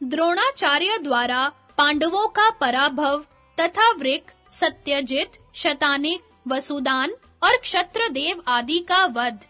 द्रोणाचार्य द्वारा पांडवों का पराभव तथा वृक, सत्यजित, शतानिक, वसुदान और क्षत्रदेव आदि का वध।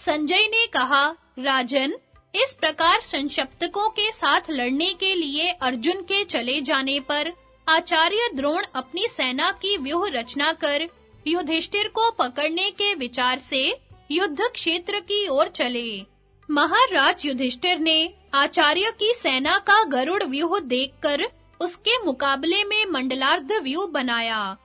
संजय ने कहा राजन इस प्रकार संशप्तकों के साथ लड़ने के लिए अर्जुन के चले जाने पर आचार्य द्रोण अपनी सेना की व्यूह रचना कर युधिष्ठिर को पकड़ने के विचार से युद्ध क्षेत्र की ओर चले। महाराज युधिष्ठिर ने आचार्य की सेना का गरुड़ व्यूह देखकर उसके मुकाबले में मंडलार्ध व्यूह बनाया।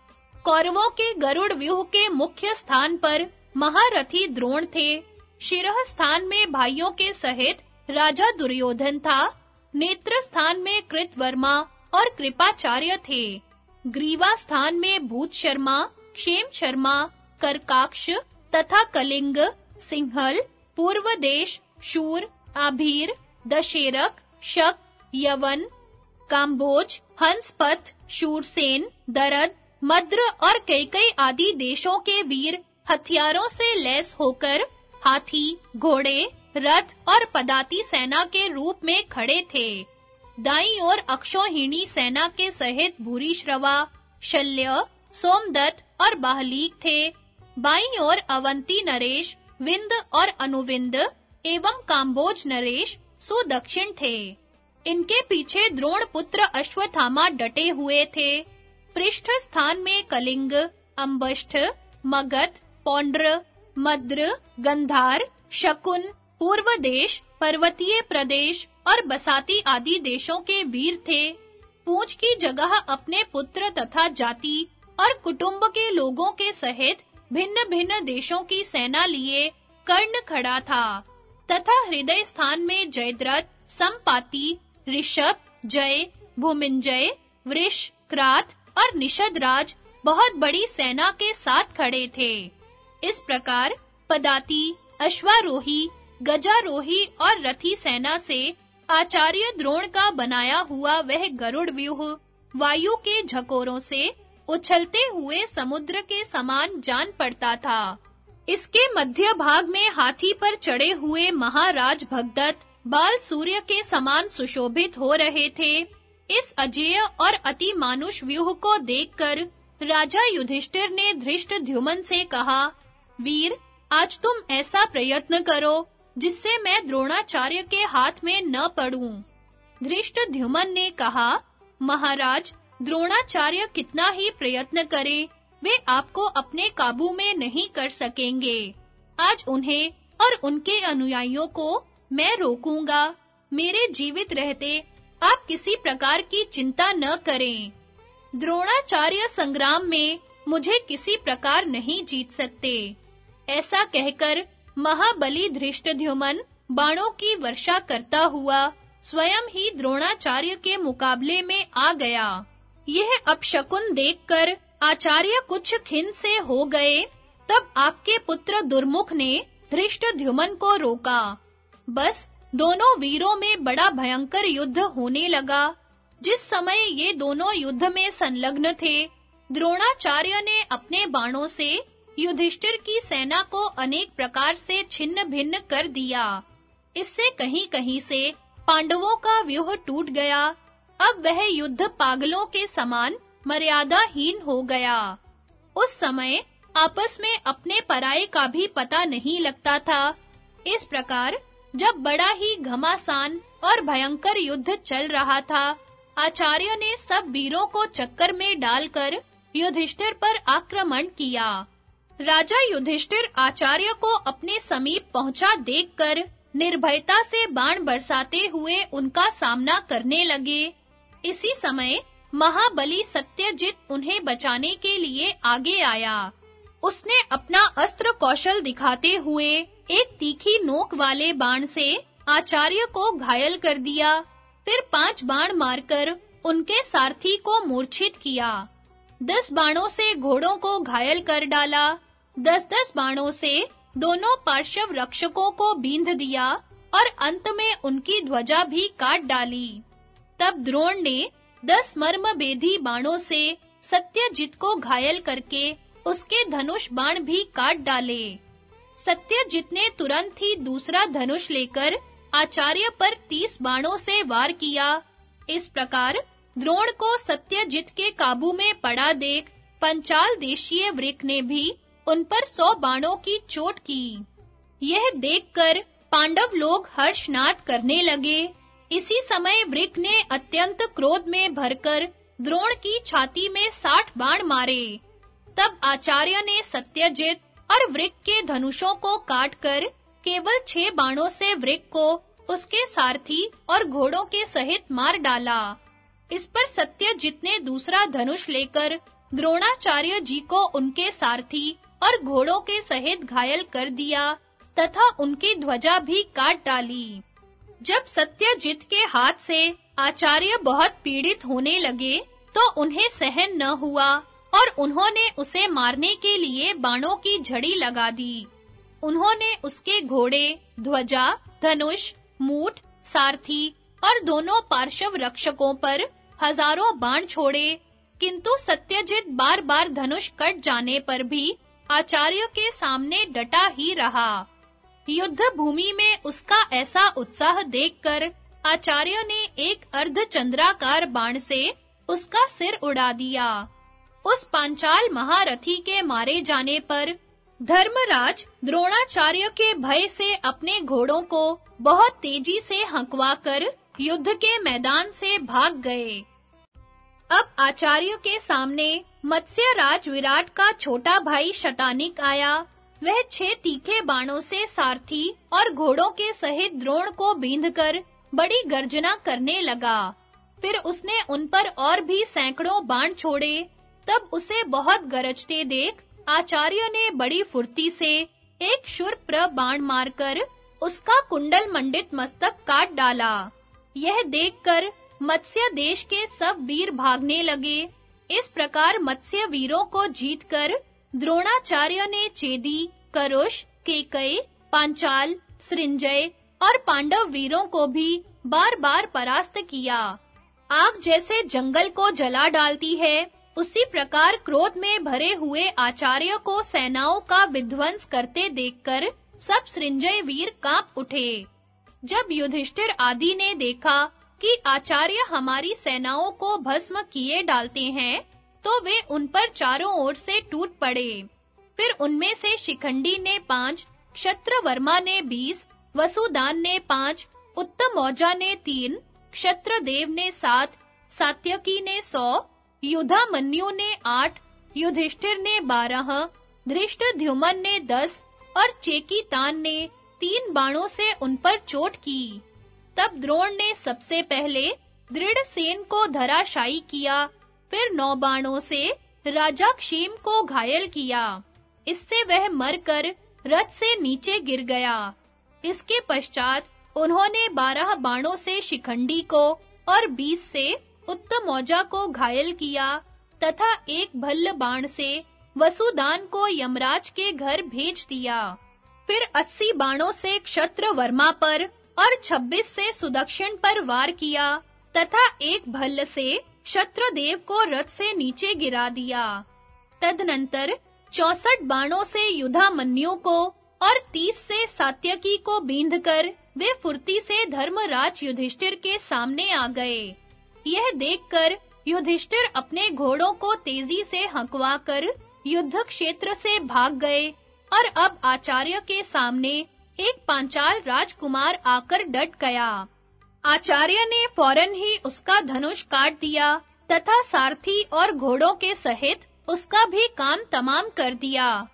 कौरवों के गरुड़ व्यूह के मुख्य स्थान पर महारथी द्रोण थे। शिरह स्थान में भाइयों के सहित राजा दुर्योधन था। नेत्र स्थान में कृतवर्मा और कृपाचार्य थे। ग्रीवा स्थान में भूत शर्मा, क्षेम शर्मा, करकाक्ष तथा कलिंग, सिंहल, पूर्व देश, शूर, आभीर दशेरक, शक, यवन, काम्बोज हंसपथ शूरसेन दरद, मद्र और कई-कई आदि देशों के वीर हथियारों से लैस होकर हाथी, घोड़े, रथ और पदाती सेना के रूप में खड़े थे। दाई ओर अक्षौहिणी सेना के सहित भूरिश्रवा, शल्य, सोमदत्त और बाहलीक थे। बाई ओर अवंती नरेश, विंद और अनुविंद एवं काम्बोज नरेश सुदक्षिण थे। इनके पीछे द्रोण पुत्र अश्वत्थामा डटे हुए थे। पृष्ठ स्थान में कलिंग, अंबष्ठ, मगध, पौंड्र, मद्र, गंधार, शकुन, पूर्व देश, पर्वतीय प्रदेश और बसाती आदि देशों के वीर थे। पूंछ की जगह अपने पुत्र तथा जाति और कुटुंब के लोगों के सहित भिन्न-भिन्न देशों की सेना लिए कर्ण खड़ा था। तथा हृदय स्थान में जयद्रथ, संपाति, ऋषभ, जय, भूमिंजय, वृष, क्रात और निषदराज बहुत बड़ी सेना के साथ खड़े थे। इस प्रकार पदाती, अश्वारोही, गजारोही और रथी सेना से आचार्य द्रोण का बनाया हुआ वह गरुड़ व्यूह वायु के झकोरों से उछलते हुए समुद्र के समान जान पड़ता था। इसके मध्य भाग में हाथी पर चढ़े हुए महाराज भगदत्त बाल सूर्य के समान सुशोभित हो रहे थे। इस अजेय और अति मानुष व्यूह को देखकर राजा युधिष्ठिर ने धृष्टद्युमन से कहा, वीर, आज तुम ऐसा प्रयत्न करो, जिससे मैं द्रोणाचार्य के हाथ में न पड़ूं। धृष्टद्युमन ने कहा, महाराज, द्रोणाचार्य कितना ही प्रयत्न करे वे आपको अपने काबू में नहीं कर सकेंगे। आज उन्हें और उनके अनुयायियों को मैं रोकूँगा। मेरे जीवित रहते आप किसी प्रकार की चिंता न करें। द्रोणाचार्य संग्राम में मुझे किसी प्रकार नहीं जीत सकते। ऐसा कहकर महाबली धृष्टद्युमन बाणों की वर्षा करता हुआ स्वयं ही द्रोणाचार्य के मुकाबले में आ गया। यह अपशकुन देखकर आचार्य कुछ खिन से हो गए, तब आपके पुत्र दुर्मुख ने धृष्टद्युमन को रोका। बस दोनों वीरों में बड़ा भयंकर युद्ध होने लगा। जिस समय ये दोनों युद्ध में संलग्न थे, द्रोणाचार्य ने अपने बाणों से युधिष्ठिर की सेना को अनेक प्रकार से छिन्न-भिन्न कर दिया। इससे कहीं-कहीं से पांडवों का व्यूह टूट गया। अब वह युद्ध पागलों के समान मर्यादाहीन हो गया। उस समय आपस में अपने पराये का भी पता नहीं लगता था। इस प्रकार जब बड़ा ही घमासान और भयंकर युद्ध चल रहा था, आचार्य ने सब वीरों को चक्कर में डालकर युधिष्ठिर पर आक्रमण किया। राजा युधिष्ठिर आचार्य को अपने समीप पहुँचा देखकर निर्भयता से बाण बरसाते हुए उनका सामना करने लगे। इसी समय महाबली सत्यजित उन्हें बचाने के लिए आगे आया। उसने अपना अस्त्र कौशल दिखाते हुए एक तीखी नोक वाले बाण से आचार्य को घायल कर दिया, फिर पाँच बाण मारकर उनके सारथी को मूर्छित किया। दस बाणों से घोड़ों को घायल कर डाला, दस-दस बाणों से दोनों पार्श्व रक्षकों को बींध दिया और अंत में उनकी ध्वजा भी काट डाली। तब द्रोण ने दस मर्म बेधी बाणों से सत्यजित को घायल करके उसके धनुष बाण भी काट डाले। सत्यजित ने तुरंत ही दूसरा धनुष लेकर आचार्य पर तीस बाणों से वार किया। इस प्रकार द्रोण को सत्यजित के काबू में पड़ा देख पंचाल देशीय वृक ने भी उन पर सौ बाणों की चोट की। यह देखकर पांडव लोग हर्षनाद करने लगे। इसी समय वृक ने अत्यंत क्रोध में भरकर द्रोण की छाती में साठ बाण मारे। तब आचार्य ने सत्यजित और वृक के धनुषों को काटकर केवल छह बाणों से वृक को उसके सारथी और घोड़ों के सहित मार डाला। इस पर सत्यजित ने दूसरा धनुष लेकर द्रोणाचार्य जी को उनके सारथी और घोड़ों के सहित घायल कर दिया तथा उनकी ध्वजा भी काट डाली। जब सत्यजित के हाथ से आचार्य बहुत पीड़ित होने लगे तो उन्हें सहन न हुआ और उन्होंने उसे मारने के लिए बाणों की झड़ी लगा दी। उन्होंने उसके घोड़े, ध्वजा, धनुष, मूठ, सारथी और दोनों पार्श्व रक्षकों पर हज़ारों बाण छोड़े, किंतु सत्यजित बार-बार धनुष कट जाने पर भी आचार्य के सामने डटा ही रहा। युद्ध भूमि में उसका ऐसा उत्साह देखकर आचार्य ने एक अर्धचंद्राकार बाण से उसका सिर उड़ा दिया। उस पांचाल महारथी के मारे जाने पर धर्मराज द्रोणाचार्य के भय से अपने घोड़ों को बहुत तेज़ी से हंकवाकर युद्ध के मैदान से भाग गए। अब आचार्य के सामने मत्स्य राज विराट का छोटा भाई शतानिक आया। वह छह तीखे बाणों से सारथी और घोड़ों के सहित द्रोण को बींधकर बड़ी गर्जना करने लगा। फिर उसने उन पर और भी सैकड़ों बाण छोड़े। तब उसे बहुत गरजते देख आचार्य ने बड़ी फुर्ती से एक शुर बाण मारकर उसका कुंडल मंडित मस्तक काट डाला। यह देखकर मत्स्य देश के सब वीर भागने लगे। इस प्रकार मत्स्य वीरों को जीतकर द्रोणाचार्य ने चेदी करुष, केकई, पांचाल, सृंजय और पांडव वीरों को भी बार-बार परास्त किया। आग जैसे जंगल को जला डालती है, उसी प्रकार क्रोध में भरे हुए आचार्य को सेनाओं का विध्वंस करते देखकर सब सृंजय वीर काँप उठे। जब युधिष्ठिर आदि ने देखा कि आचार्य हमारी सेनाओं को भस्म किए डालते हैं तो वे उन पर चारों ओर से टूट पड़े। फिर उनमें से शिखंडी ने पाँच, क्षत्रवर्मा ने बीस, वसुदान ने पाँच उत्तम औजा ने तीन, क्षत्रदेव ने सात, सात्यकी ने सौ, युधामन्यु ने आठ, युधिष्ठिर ने बारह, धृष्टद्युमन ने दस और चेकीतान ने तीन बाणों से उन पर चोट की। तब द्रोण ने सबसे पहले दृढ़ सेन को धराशायी किया, फिर नौ बाणों से राजा क्षेम को घायल किया। इससे वह मरकर रथ से नीचे गिर गया। इसके पश्चात उन्होंने बारह बाणों से शिखंडी को और बीस से उत्तमौजा को घायल किया तथा एक भल्ल बाण से वसुदान को यमराज के घर भेज दिया। फिर अस्सी बाणों से क्षत्र वर्मा पर और छब्बीस से सुदक्षिण पर वार किया तथा एक भल्ल से शत्रुदेव को रथ से नीचे गिरा दिया। तदनंतर चौसठ बाणों से युधामन्यु को और तीस से सात्यकी को बींधकर वे फुर्ती से धर्मराज युधिष्ठिर के सामने आ गए। यह देखकर युधिष्ठिर अपने घोड़ों को तेज़ी से हंकवाकर युद्ध क्षेत्र से भाग गए और अब आचार्य के सामने एक पांचाल राजकुमार आकर डट गया। आचार्य ने फ़ौरन ही उसका धनुष काट दिया तथा सारथी और घोड़ों के सहित उसका भी काम तमाम कर दिया।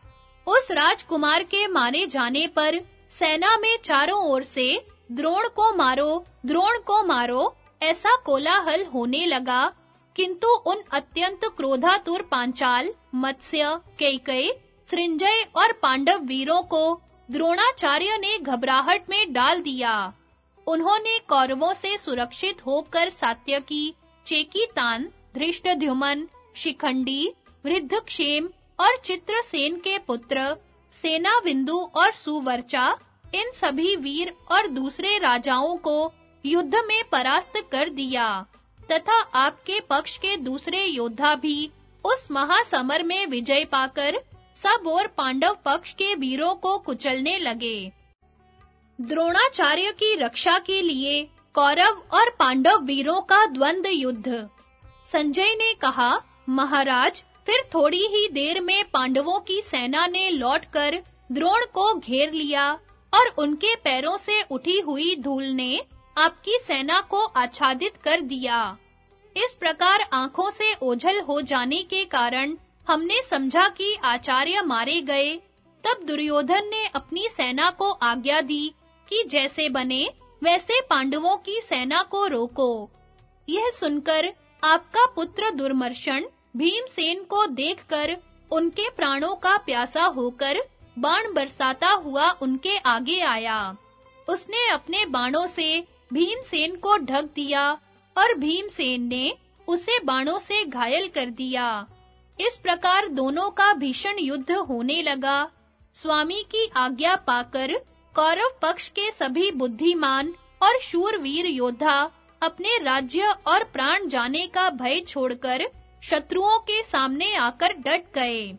उस राजकुमार के मारे जाने पर सेना में चारों ओर से, द्रोण को मारो, द्रोण को मारो, ऐसा कोलाहल होने लगा। किंतु उन अत्यंत क्रोधातुर पांचाल, मत्स्य केकई सृंजय और पांडव वीरों को द्रोणाचार्य ने घबराहट में डाल दिया। उन्होंने कौरवों से सुरक्षित होकर सात्यकी चेकीतान, धृष्टद्युमन, शिखंडी वृद्धक्षेम और चित्रसेन के पुत्र सेना सेनाविंदु और सुवर्चा, इन सभी वीर और दूसरे राजाओं को युद्ध में परास्त कर दिया। तथा आपके पक्ष के दूसरे योद्धा भी उस महासमर में विजय पाकर सब और पांडव पक्ष के वीरों को कुचलने लगे। द्रोणाचार्य की रक्षा के लिए कौरव और पांडव वीरों का द्वंद्व युद्ध। संजय ने कहा, महाराज फिर थोड़ी ही देर में पांडवों की सेना ने लौटकर द्रोण को घेर लिया और उनके पैरों से उठी हुई धूल ने आपकी सेना को आच्छादित कर दिया। इस प्रकार आँखों से ओझल हो जाने के कारण हमने समझा कि आचार्य मारे गए, तब दुर्योधन ने अपनी सेना को आज्ञा दी कि जैसे बने, वैसे पांडवों की सेना को रोको। यह सुनकर आपका पुत्र दुर्मर्शन भीमसेन को देखकर उनके प्राणों का प्यासा होकर बाण बरसाता हुआ उनके आगे आया। उसने अपने बाणों से भीमसेन को ढक दिया और भीमसेन ने उसे बाणों से घायल कर दिया। इस प्रकार दोनों का भीषण युद्ध होने लगा। स्वामी की आज्ञा पाकर कौरव पक्ष के सभी बुद्धिमान और शूरवीर योद्धा अपने राज्य और प्राण जाने का भय छोड़कर शत्रुओं के सामने आकर डट गए।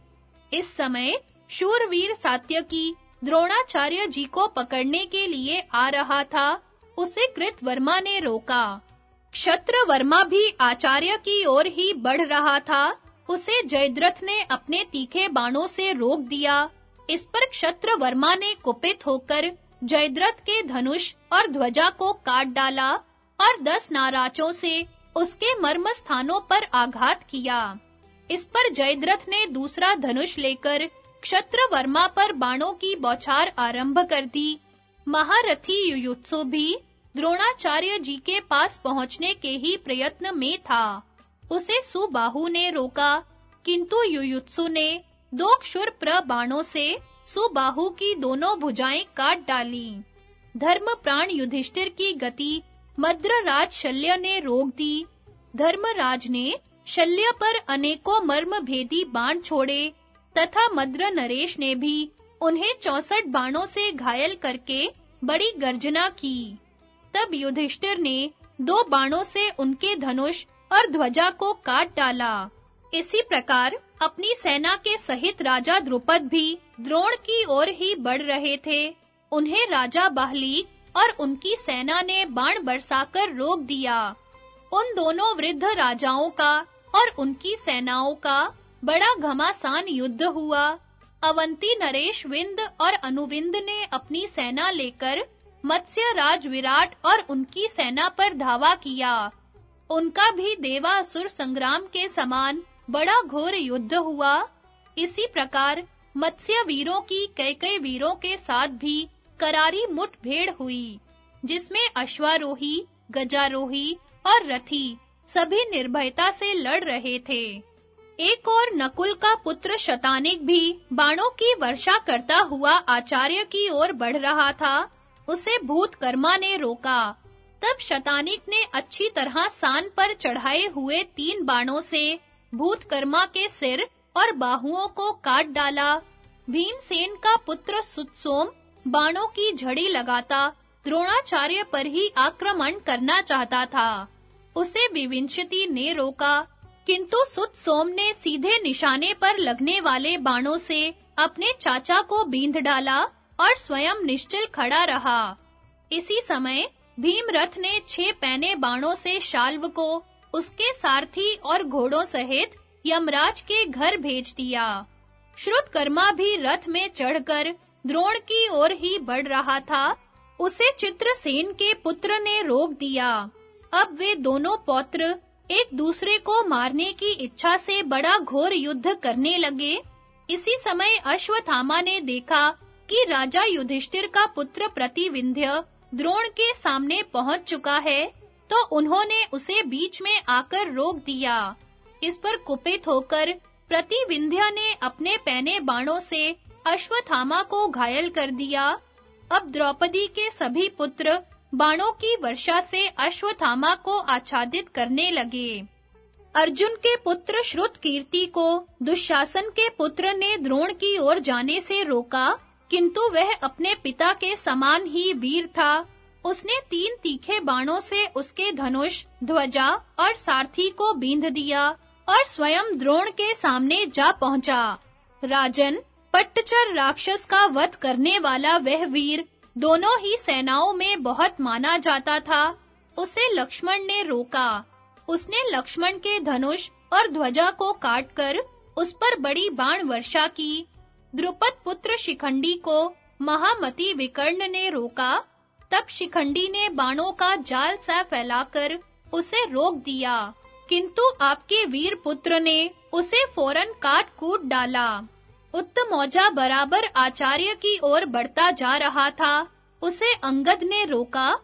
इस समय शूरवीर सात्यकी द्रोणाचार्य जी को पकड़ने के लिए आ रहा था। उसे कृतवर्मा ने रोका। क्षत्र वर्मा भी आचार्य की ओर ही बढ़ रहा था। उसे जयद्रथ ने अपने तीखे बाणों से रोक दिया। इस पर क्षत्र वर्मा ने कुपित होकर जयद्रथ के धनुष और ध्वजा को काट डाला और दस नाराचों से उसके मर्म स्थानों पर आघात किया। इस पर जयद्रथ ने दूसरा धनुष लेकर क्षत्र वर्मा पर बाणों की बौछार आरंभ कर दी। महारथी युयुत्सु भी द्रोणाचार्य जी के पास पहुँचने के ही प्रयत्न में था। उसे सुबाहु ने रोका, किंतु युयुत्सु ने दो क्षुर प्र बाणों से सुबाहु की दोनों भुजाएँ काट डाली। धर्म प्राण युधिष्ठिर की गति मद्रराज शल्य ने रोक दी। धर्मराज ने शल्य पर अनेकों मर्म भेदी बाण छोड़े, तथा मद्र नरेश ने भी उन्हें चौसठ बाणों से घायल करके बड़ी गर्जना की। तब युधिष्ठिर ने दो बाणों से उनके धनुष और ध्वजा को काट डाला। इसी प्रकार अपनी सेना के सहित राजा द्रुपद भी द्रोण की ओर ही बढ़ रहे थे। उन्हें राजा बाहली और उनकी सेना ने बाण बरसाकर रोक दिया। उन दोनों वृद्ध राजाओं का और उनकी सेनाओं का बड़ा घमासान युद्ध हुआ। अवंती नरेश विंद और अनुविंद ने अपनी सेना लेकर मत्स्य राज विराट और उनकी सेना पर धावा किया। उनका भी देवासुर संग्राम के समान बड़ा घोर युद्ध हुआ। इसी प्रकार मत्स्य वीरों की कई कई वीरों के साथ भी करारी मुठभेड़ हुई, जिसमें अश्वारोही, गजारोही और रथी सभी निर्भयता से लड़ रहे थे। एक और नकुल का पुत्र शतानिक भी बाणों की वर्षा करता हुआ आचार्य की ओर बढ़ रहा था। उसे भूतकर्मा ने रोका। तब शतानिक ने अच्छी तरह सान पर चढ़ाए हुए तीन बाणों से भूतकर्मा के सिर और बाहुओं को काट डाला। भीमसेन का पुत्र सुतसोम बाणों की झड़ी लगाता, द्रोणाचार्य पर ही आक्रमण करना चाहता था। उसे विविंशति ने रोका, किंतु सुत सोम ने सीधे निशाने पर लगने वाले बाणों से अपने चाचा को बींध डाला और स्वयं निश्चल खड़ा रहा। इसी समय भीमरथ ने छह पैने बाणों से शाल्व को उसके सारथी और घोड़ों सहित यमराज के घर भेज दिया। श्रुतकर्मा भी रथ में चढ़कर द्रोण की ओर ही बढ़ रहा था। उसे चित्रसेन के पुत्र ने रोक दिया। अब वे दोनों पौत्र एक दूसरे को मारने की इच्छा से बड़ा घोर युद्ध करने लगे। इसी समय अश्वत्थामा ने देखा कि राजा युधिष्ठिर का पुत्र प्रतिविंध्य द्रोण के सामने पहुँच चुका है तो उन्होंने उसे बीच में आकर रोक दिया। इस पर कुपित होकर प्रतिविंध्य ने अपने पैने बाणों से अश्वत्थामा को घायल कर दिया। अब द्रौपदी के सभी पुत्र बाणों की वर्षा से अश्वत्थामा को आच्छादित करने लगे। अर्जुन के पुत्र श्रुतकीर्ति को दुशासन के पुत्र ने द्रोण की ओर जाने से रोका, किंतु वह अपने पिता के समान ही वीर था। उसने तीन तीखे बाणों से उसके धनुष, ध्वजा और सारथी को बींध दिया और स्वयं द्रोण के सामने जा पहुँचा। राजन पट्टचर राक्षस का वध करने वाला वह वीर दोनों ही सेनाओं में बहुत माना जाता था। उसे लक्ष्मण ने रोका। उसने लक्ष्मण के धनुष और ध्वजा को काटकर उस पर बड़ी बाण वर्षा की। द्रुपद पुत्र शिखंडी को महामती विकर्ण ने रोका। तब शिखंडी ने बाणों का जाल सा फैलाकर उसे रोक दिया। किंतु आपके वीर पुत्र ने उसे फ़ौरन काट कूट डाला। उत्तमौजा बराबर आचार्य की ओर बढ़ता जा रहा था। उसे अंगद ने रोका।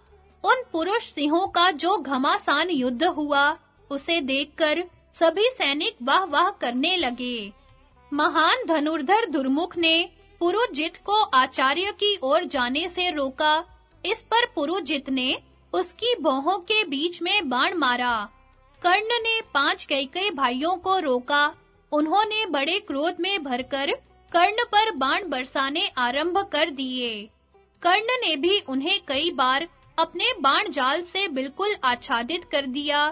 उन पुरुष सिंहों का जो घमासान युद्ध हुआ, उसे देखकर सभी सैनिक वाह-वाह करने लगे। महान धनुर्धर दुर्मुख ने पुरुजित को आचार्य की ओर जाने से रोका। इस पर पुरुजित ने उसकी भौहों के बीच में बाण मारा। कर्ण ने पाँच कई भाइयों को रोका। उन्होंने बड़े क्रोध में भरकर कर्ण पर बाण बरसाने आरंभ कर दिए। कर्ण ने भी उन्हें कई बार अपने बाण जाल से बिल्कुल आच्छादित कर दिया।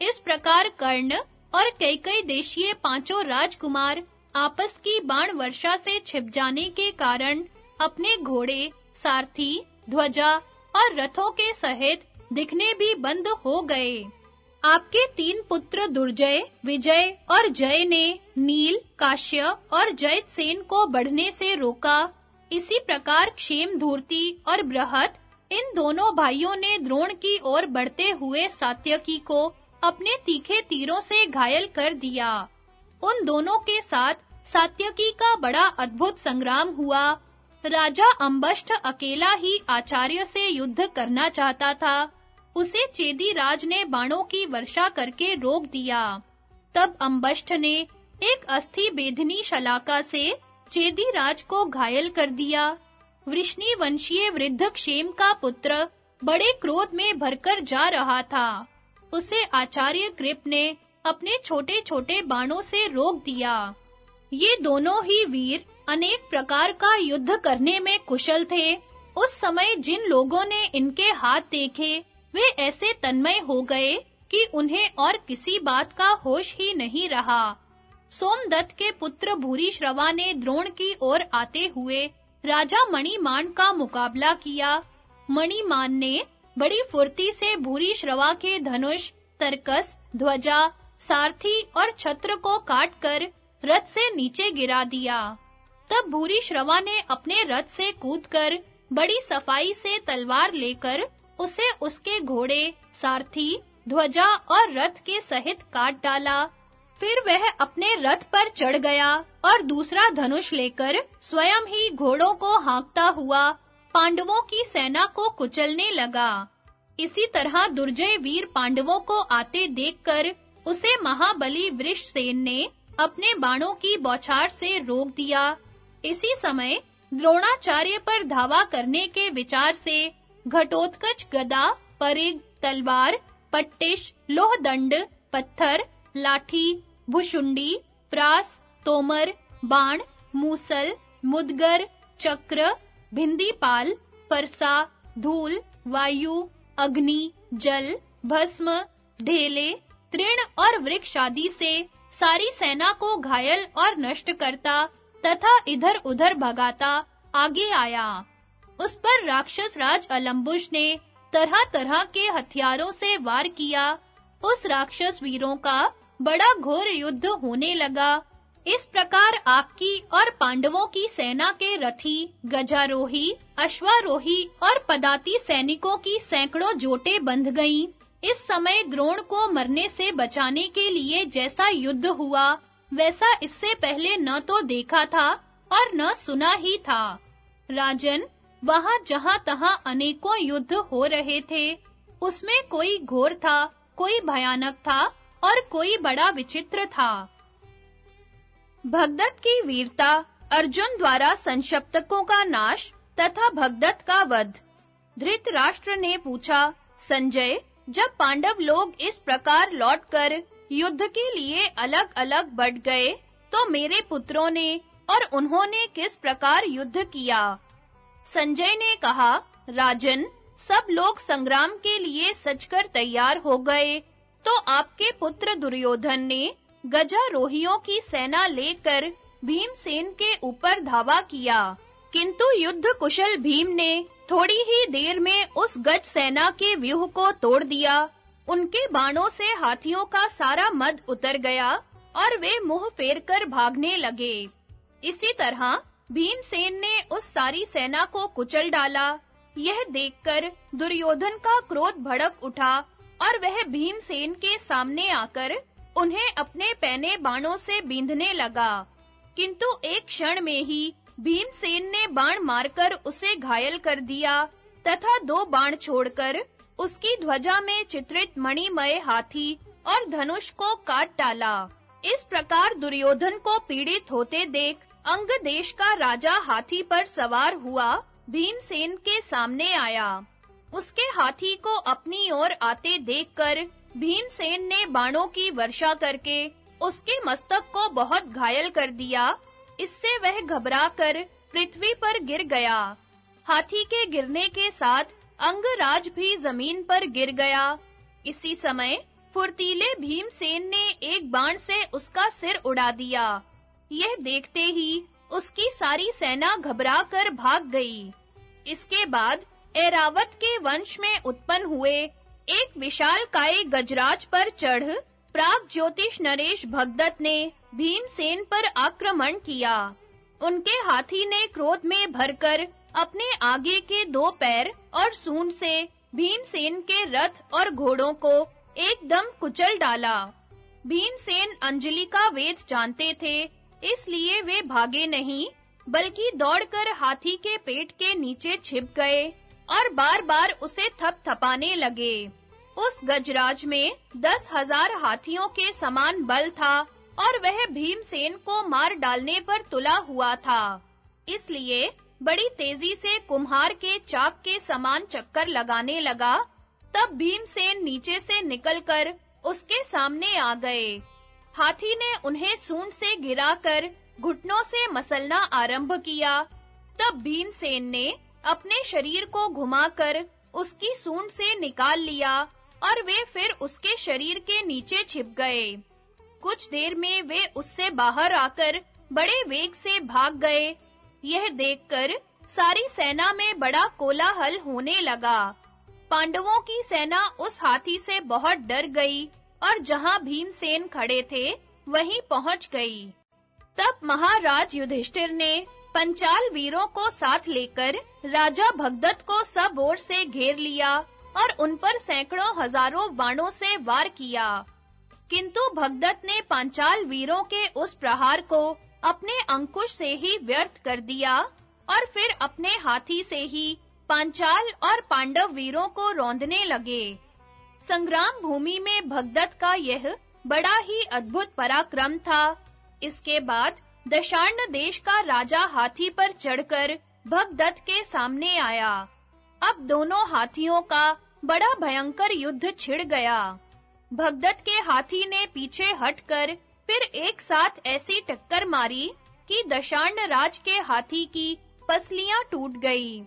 इस प्रकार कर्ण और कई कई देशीय पाँचों राजकुमार आपस की बाण वर्षा से छिप जाने के कारण अपने घोड़े, सारथी, ध्वजा और रथों के सहित दिखने भी बंद हो गए। आपके तीन पुत्र दुर्जय, विजय और जय ने नील, काश्य और जयसेन को बढ़ने से रोका। इसी प्रकार क्षेम धूर्ति और बृहत, इन दोनों भाइयों ने द्रोण की ओर बढ़ते हुए सात्यकी को अपने तीखे तीरों से घायल कर दिया। उन दोनों के साथ सात्यकी का बड़ा अद्भुत संग्राम हुआ। राजा अंबष्ठ अकेला ही आचार्य से युद्ध करना चाहता था। उसे चेदी राज ने बाणों की वर्षा करके रोक दिया। तब अंबष्ठ ने एक अस्थि बेधनी शलाका से चेदी राज को घायल कर दिया। वृष्णि वंशीय वृद्ध क्षेम का पुत्र बड़े क्रोध में भरकर जा रहा था। उसे आचार्य कृप ने अपने छोटे-छोटे बाणों से रोक दिया। ये दोनों ही वीर अनेक प्रकार का युद्ध करने में कुशल थे। उस समय जिन लोगों ने इनके हाथ देखे वे ऐसे तन्मय हो गए कि उन्हें और किसी बात का होश ही नहीं रहा। सोमदत्त के पुत्र भूरी श्रवा ने द्रोण की ओर आते हुए राजा मणिमान का मुकाबला किया। मणिमान ने बड़ी फुर्ती से भूरी श्रवा के धनुष, तरकस, ध्वजा, सारथी और छत्र को काटकर रथ से नीचे गिरा दिया। तब भूरी श्रवा ने अपने रथ से कूदकर बड़ी सफ़ाई से तलवार लेकर उसे उसके घोड़े, सारथी, ध्वजा और रथ के सहित काट डाला। फिर वह अपने रथ पर चढ़ गया और दूसरा धनुष लेकर स्वयं ही घोड़ों को हाँकता हुआ पांडवों की सेना को कुचलने लगा। इसी तरह दुर्जय वीर पांडवों को आते देखकर उसे महाबली वृषसेन ने अपने बाणों की बौछार से रोक दिया। इसी समय द्रोणाचार्य पर धावा करने के विचार से घटोत्कच गदा, परिग, तलवार, पट्टिश, लोहदंड, पत्थर, लाठी, भुशुंडी, प्रास, तोमर, बाण, मूसल, मुदगर, चक्र, भिंदीपाल, परसा, धूल, वायु, अग्नि, जल, भस्म, ढेले, तृण और वृक्ष आदि से सारी सेना को घायल और नष्ट करता तथा इधर-उधर भगाता आगे आया। उस पर राक्षस राज अलम्बुश ने तरह-तरह के हथियारों से वार किया। उस राक्षस वीरों का बड़ा घोर युद्ध होने लगा। इस प्रकार आपकी और पांडवों की सेना के रथी, गजारोही, अश्वारोही और पदाती सैनिकों की सैकड़ों जोटे बंध गईं। इस समय द्रोण को मरने से बचाने के लिए जैसा युद्ध हुआ, वैसा इससे पहले न तो देखा था और न सुना ही था। राजन वहाँ जहाँ तहां अनेकों युद्ध हो रहे थे, उसमें कोई घोर था, कोई भयानक था और कोई बड़ा विचित्र था। भगदत्त की वीरता अर्जुन द्वारा संशप्तकों का नाश तथा भगदत्त का वध। धृतराष्ट्र ने पूछा, संजय, जब पांडव लोग इस प्रकार लौटकर युद्ध के लिए अलग-अलग बढ़ गए तो मेरे पुत्रों ने और उन्होंने किस प्रकार युद्ध किया? संजय ने कहा, राजन, सब लोग संग्राम के लिए सचकर तैयार हो गए। तो आपके पुत्र दुर्योधन ने गजारोहियों की सेना लेकर भीमसेन के ऊपर धावा किया। किंतु युद्ध कुशल भीम ने थोड़ी ही देर में उस गज सेना के व्यूह को तोड़ दिया। उनके बाणों से हाथियों का सारा मद उतर गया और वे मुँह फेरकर भागने लगे। इसी तरह भीमसेन ने उस सारी सेना को कुचल डाला। यह देखकर दुर्योधन का क्रोध भड़क उठा और वह भीमसेन के सामने आकर उन्हें अपने पैने बाणों से बींधने लगा। किंतु एक क्षण में ही भीमसेन ने बाण मारकर उसे घायल कर दिया तथा दो बाण छोड़कर उसकी ध्वजा में चित्रित मणिमय हाथी और धनुष को काट डाला। इस प्रकार दुर्योधन को पीड़ित होते देख अंग देश का राजा हाथी पर सवार हुआ, भीमसेन के सामने आया। उसके हाथी को अपनी ओर आते देखकर भीमसेन ने बाणों की वर्षा करके उसके मस्तक को बहुत घायल कर दिया। इससे वह घबराकर पृथ्वी पर गिर गया। हाथी के गिरने के साथ अंगराज भी ज़मीन पर गिर गया। इसी समय फुर्तीले भीमसेन ने एक बाण से उसका सिर उड़ा दिया। यह देखते ही उसकी सारी सेना घबराकर भाग गई। इसके बाद एरावत के वंश में उत्पन्न हुए एक विशाल काय गजराज पर चढ़ प्राग ज्योतिष नरेश भगदत्त ने भीमसेन पर आक्रमण किया। उनके हाथी ने क्रोध में भरकर अपने आगे के दो पैर और सूंड से भीमसेन के रथ और घोड़ों को एकदम कुचल डाला। भीमसेन अंजलि का वेद जानते थे इसलिए वे भागे नहीं, बल्कि दौड़कर हाथी के पेट के नीचे छिप गए और बार-बार उसे थपथपाने लगे। उस गजराज में दस हज़ार हाथियों के समान बल था और वह भीमसेन को मार डालने पर तुला हुआ था। इसलिए बड़ी तेज़ी से कुम्हार के चाक के समान चक्कर लगाने लगा, तब भीमसेन नीचे से निकलकर उसके सामने आ गए। हाथी ने उन्हें सूंड से गिराकर घुटनों से मसलना आरंभ किया। तब भीमसेन ने अपने शरीर को घुमाकर उसकी सूंड से निकाल लिया और वे फिर उसके शरीर के नीचे छिप गए। कुछ देर में वे उससे बाहर आकर बड़े वेग से भाग गए। यह देखकर सारी सेना में बड़ा कोलाहल होने लगा। पांडवों की सेना उस हाथी से बहुत डर गई। और जहाँ भीमसेन खड़े थे, वहीं पहुँच गई। तब महाराज युधिष्ठिर ने पंचाल वीरों को साथ लेकर राजा भगदत्त को सब ओर से घेर लिया और उन पर सैकड़ों हज़ारों बाणों से वार किया। किंतु भगदत्त ने पांचाल वीरों के उस प्रहार को अपने अंकुश से ही व्यर्थ कर दिया और फिर अपने हाथी से ही पांचाल और पांडव वीरों को रौंदने लगे। संग्राम भूमि में भगदत्त का यह बड़ा ही अद्भुत पराक्रम था। इसके बाद दशार्ण देश का राजा हाथी पर चढ़कर भगदत्त के सामने आया। अब दोनों हाथियों का बड़ा भयंकर युद्ध छिड़ गया। भगदत्त के हाथी ने पीछे हटकर फिर एक साथ ऐसी टक्कर मारी कि दशार्ण राज के हाथी की पसलियाँ टूट गई।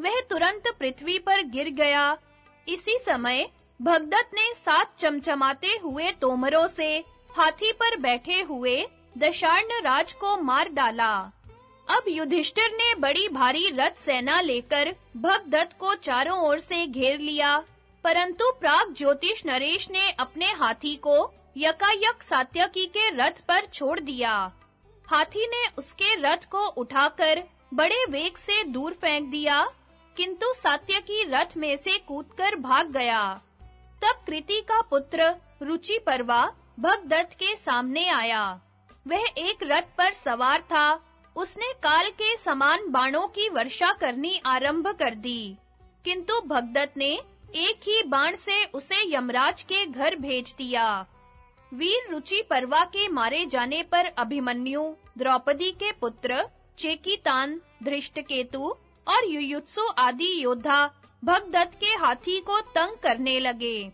वह तुरंत पृथ्वी पर गिर गया। इसी समय भगदत्त ने सात चमचमाते हुए तोमरों से हाथी पर बैठे हुए दशार्ण राज को मार डाला। अब युधिष्ठिर ने बड़ी भारी रथ सेना लेकर भगदत्त को चारों ओर से घेर लिया, परंतु प्राग ज्योतिष नरेश ने अपने हाथी को यकायक सात्यकी के रथ पर छोड़ दिया। हाथी ने उसके रथ को उठाकर बड़े वेग से दूर फेंक दिया, किंतु सात्यकी रथ में से कूदकर भाग गया। तब कृति का पुत्र रुचि परवा भगदत्त के सामने आया। वह एक रथ पर सवार था। उसने काल के समान बाणों की वर्षा करनी आरंभ कर दी। किंतु भगदत्त ने एक ही बाण से उसे यमराज के घर भेज दिया। वीर रुचि परवा के मारे जाने पर अभिमन्यु, द्रौपदी के पुत्र, चेकितान, धृष्टकेतु और युयुत्सु आदि योद्धा भगदत्त के हाथी को तंग करने लगे।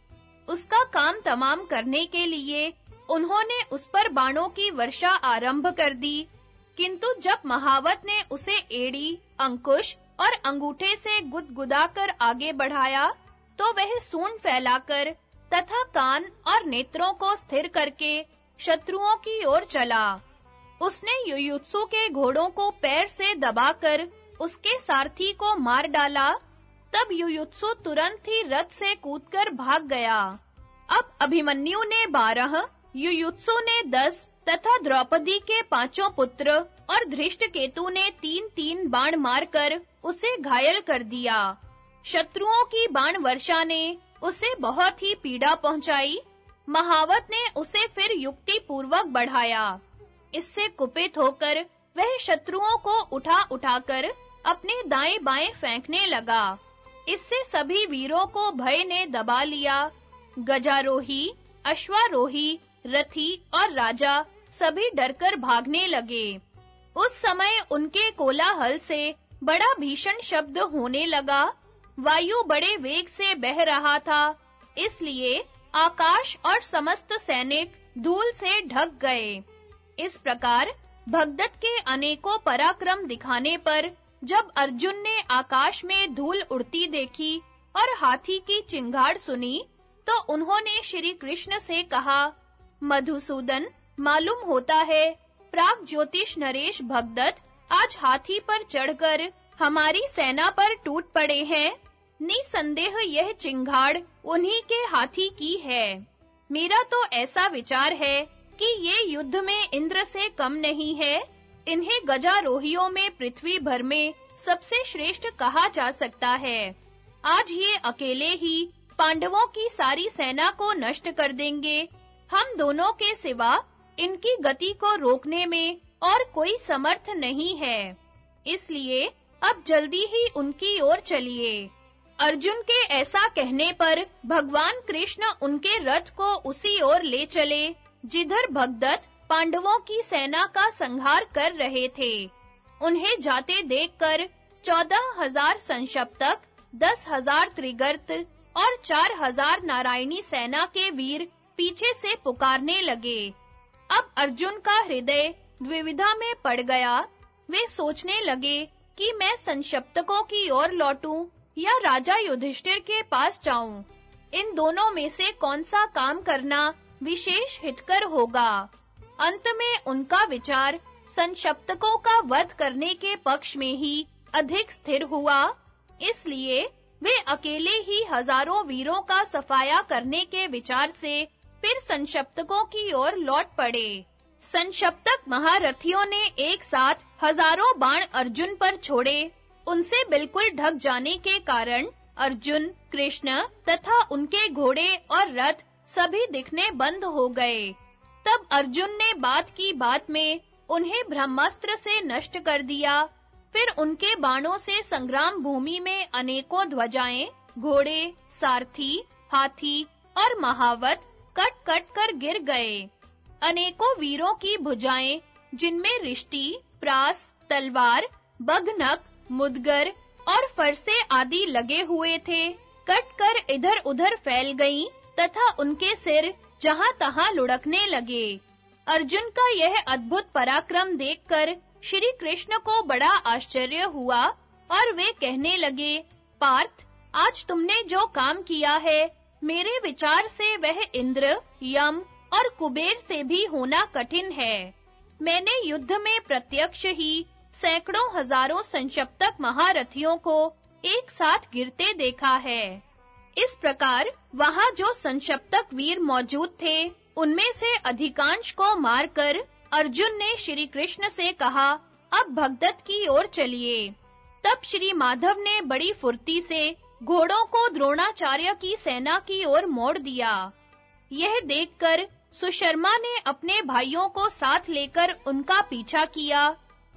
उसका काम तमाम करने के लिए उन्होंने उस पर बाणों की वर्षा आरंभ कर दी। किंतु जब महावत ने उसे एड़ी, अंकुश और अंगूठे से गुदगुदाकर आगे बढ़ाया तो वह सूंड फैलाकर तथा कान और नेत्रों को स्थिर करके शत्रुओं की ओर चला। उसने युयुत्सु के घोड़ों को पैर से दबाकर उसके सारथी को मार डाला तब युयुत्सु तुरंत ही रथ से कूदकर भाग गया। अब अभिमन्यु ने बारह, युयुत्सु ने दस, तथा द्रौपदी के पाँचों पुत्र और धृष्टकेतु ने तीन-तीन बाण मारकर उसे घायल कर दिया। शत्रुओं की बाण वर्षा ने उसे बहुत ही पीड़ा पहुंचाई। महावत ने उसे फिर युक्ति पूर्वक बढ़ाया। इससे कुपित होकर वह शत्रुओं को उठा उठाकर अपने दाएँ बाएँ फेंकने लगा। इससे सभी वीरों को भय ने दबा लिया। गजारोही, अश्वारोही, रथी और राजा सभी डरकर भागने लगे। उस समय उनके कोलाहल से बड़ा भीषण शब्द होने लगा। वायु बड़े वेग से बह रहा था, इसलिए आकाश और समस्त सैनिक धूल से ढक गए। इस प्रकार भगदत्त के अनेकों पराक्रम दिखाने पर जब अर्जुन ने आकाश में धूल उड़ती देखी और हाथी की चिंगाड़ सुनी तो उन्होंने श्री कृष्ण से कहा, मधुसूदन, मालूम होता है, प्राग ज्योतिष नरेश भगदत्त आज हाथी पर चढ़कर हमारी सेना पर टूट पड़े हैं। निसंदेह यह चिंगाड़ उन्हीं के हाथी की है। मेरा तो ऐसा विचार है कि ये युद्ध में इंद्र से कम नहीं है। इन्हें गजारोहियों में पृथ्वी भर में सबसे श्रेष्ठ कहा जा सकता है। आज ये अकेले ही पांडवों की सारी सेना को नष्ट कर देंगे। हम दोनों के सिवा इनकी गति को रोकने में और कोई समर्थ नहीं है। इसलिए अब जल्दी ही उनकी ओर चलिए। अर्जुन के ऐसा कहने पर भगवान कृष्ण उनके रथ को उसी ओर ले चले, जिधर भगदत्त पांडवों की सेना का संहार कर रहे थे। उन्हें जाते देखकर चौदह हज़ार संशप्तक, दस हज़ार त्रिगर्त और चार हज़ार नारायणी सेना के वीर पीछे से पुकारने लगे। अब अर्जुन का हृदय द्विविधा में पड़ गया। वे सोचने लगे कि मैं संशप्तकों की ओर लौटूं या राजा युधिष्ठिर के पास जाऊँ। इन दोनों में से कौन सा काम करना विशेष हितकर होगा? अंत में उनका विचार संशप्तकों का वध करने के पक्ष में ही अधिक स्थिर हुआ। इसलिए वे अकेले ही हज़ारों वीरों का सफाया करने के विचार से फिर संशप्तकों की ओर लौट पड़े। संशप्तक महारथियों ने एक साथ हज़ारों बाण अर्जुन पर छोड़े। उनसे बिल्कुल ढक जाने के कारण अर्जुन, कृष्ण तथा उनके घोड़े और रथ सभी दिखने बंद हो गए। तब अर्जुन ने बात की बात में उन्हें ब्रह्मास्त्र से नष्ट कर दिया। फिर उनके बाणों से संग्राम भूमि में अनेकों ध्वजाएँ, घोड़े, सारथी, हाथी और महावत कट-कट कर गिर गए। अनेकों वीरों की भुजाएँ, जिनमें रिष्टि प्रास, तलवार, बगनक, मुदगर और फरसे आदि लगे हुए थे, कट-कर इधर-उधर फैल गईं तथा उनके सिर जहां-तहां लुढ़कने लगे। अर्जुन का यह अद्भुत पराक्रम देखकर श्री कृष्ण को बड़ा आश्चर्य हुआ और वे कहने लगे, पार्थ, आज तुमने जो काम किया है, मेरे विचार से वह इंद्र, यम और कुबेर से भी होना कठिन है। मैंने युद्ध में प्रत्यक्ष ही सैकड़ों हज़ारों संशप्तक महारथियों को एक साथ गिरते देखा है। इस प्रकार वहाँ जो संशप्तक वीर मौजूद थे, उनमें से अधिकांश को मारकर अर्जुन ने श्री कृष्ण से कहा, अब भगदत्त की ओर चलिए। तब श्री माधव ने बड़ी फुर्ती से घोड़ों को द्रोणाचार्य की सेना की ओर मोड़ दिया। यह देखकर सुशर्मा ने अपने भाइयों को साथ लेकर उनका पीछा किया।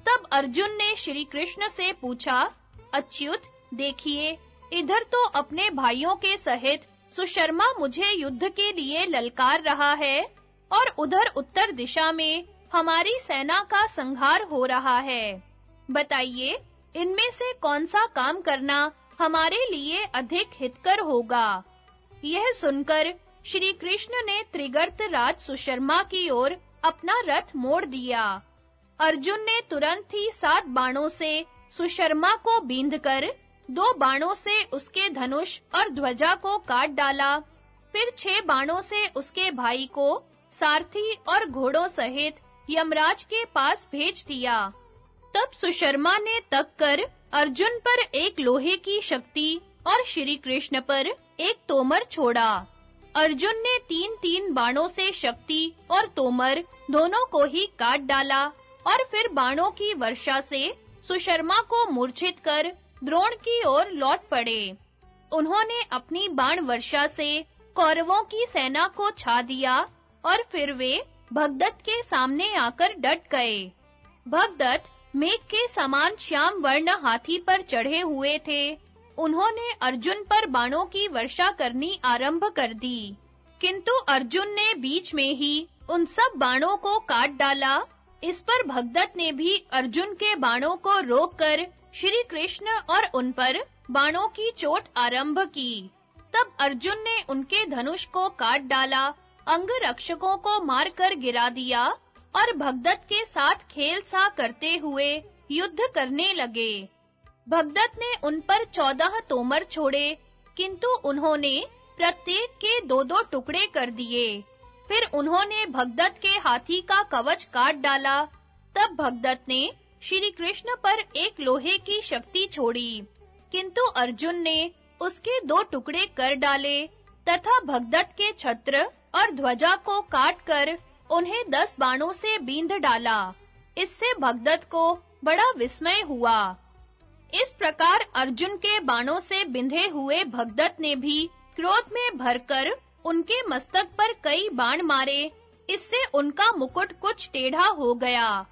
तब अर्जुन ने श्री कृष्ण से पूछा, अच्युत, देखिए इधर तो अपने भाइयों के सहित सुशर्मा मुझे युद्ध के लिए ललकार रहा है और उधर उत्तर दिशा में हमारी सेना का संहार हो रहा है। बताइए, इनमें से कौन सा काम करना हमारे लिए अधिक हितकर होगा? यह सुनकर श्री कृष्ण ने त्रिगर्त राज सुशर्मा की ओर अपना रथ मोड़ दिया। अर्जुन ने तुरंत ही सात बाणों से सुशर्मा को बींधकर दो बाणों से उसके धनुष और ध्वजा को काट डाला। फिर छह बाणों से उसके भाई को सारथी और घोड़ों सहित यमराज के पास भेज दिया। तब सुशर्मा ने तक कर अर्जुन पर एक लोहे की शक्ति और श्री कृष्ण पर एक तोमर छोड़ा। अर्जुन ने तीन-तीन बाणों से शक्ति और तोमर दोनों को ही काट डाला और फिर बाणों की वर्षा से सुशर्मा को मूर्छित कर द्रोण की ओर लौट पड़े। उन्होंने अपनी बाण वर्षा से कौरवों की सेना को छा दिया और फिर वे भगदत्त के सामने आकर डट गए। भगदत्त मेघ के समान श्याम वर्ण हाथी पर चढ़े हुए थे। उन्होंने अर्जुन पर बाणों की वर्षा करनी आरंभ कर दी। किंतु अर्जुन ने बीच में ही उन सब बाणों को काट डाला। इस पर भगदत्त ने भी अर्जुन के बाणों को रोककर श्री कृष्ण और उन पर बाणों की चोट आरंभ की। तब अर्जुन ने उनके धनुष को काट डाला, अंग रक्षकों को मारकर गिरा दिया और भगदत्त के साथ खेल सा करते हुए युद्ध करने लगे। भगदत्त ने उन पर चौदह तोमर छोड़े, किंतु उन्होंने प्रत्येक के दो-दो टुकड़े कर दिए। फिर उन्होंने भगदत्त के हाथी का कवच काट डाला। तब भगदत्त ने श्री कृष्ण पर एक लोहे की शक्ति छोड़ी। किंतु अर्जुन ने उसके दो टुकड़े कर डाले, तथा भगदत्त के छत्र और ध्वजा को काटकर उन्हें दस बाणों से बींध डाला। इससे भगदत्त को बड़ा विस्मय हुआ। इस प्रकार अर्जुन के बाणों से बिंधे हुए भगदत्त ने भी क्रोध में भरकर उनके मस्तक पर कई बाण मारे। इससे उनका मुकुट कुछ टेढ़ा हो गया।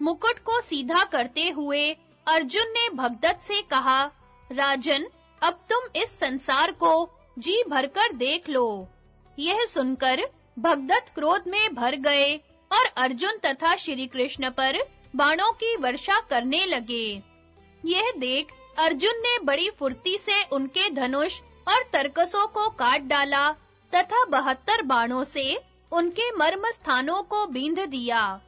मुकुट को सीधा करते हुए अर्जुन ने भगदत्त से कहा, राजन, अब तुम इस संसार को जी भरकर देख लो। यह सुनकर भगदत्त क्रोध में भर गए और अर्जुन तथा श्री कृष्ण पर बाणों की वर्षा करने लगे। यह देख अर्जुन ने बड़ी फुर्ती से उनके धनुष और तरकसों को काट डाला तथा बहत्तर बाणों से उनके मर्म स्थानों को बींध दिया।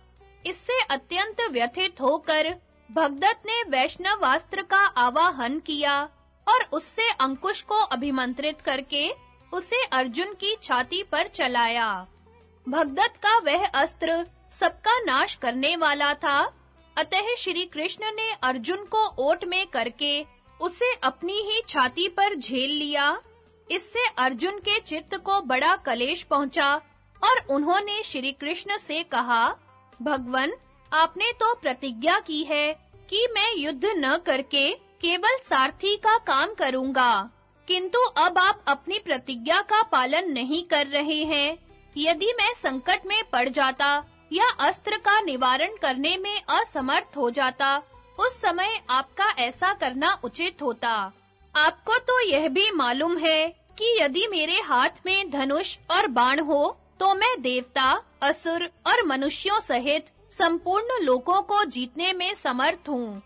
इससे अत्यंत व्यथित होकर भगदत्त ने वैष्णव वैष्णवास्त्र का आवाहन किया और उससे अंकुश को अभिमंत्रित करके उसे अर्जुन की छाती पर चलाया। भगदत्त का वह अस्त्र सबका नाश करने वाला था। अतः श्री कृष्ण ने अर्जुन को ओट में करके उसे अपनी ही छाती पर झेल लिया। इससे अर्जुन के चित्त को बड़ा कलेश पहुँचा और उन्होंने श्री कृष्ण से कहा भगवन, आपने तो प्रतिज्ञा की है कि मैं युद्ध न करके केवल सारथी का काम करूँगा। किंतु अब आप अपनी प्रतिज्ञा का पालन नहीं कर रहे हैं। यदि मैं संकट में पड़ जाता या अस्त्र का निवारण करने में असमर्थ हो जाता, उस समय आपका ऐसा करना उचित होता। आपको तो यह भी मालूम है कि यदि मेरे हाथ में धनुष और बाण हो तो मैं देवता, असुर और मनुष्यों सहित संपूर्ण लोकों को जीतने में समर्थ हूँ।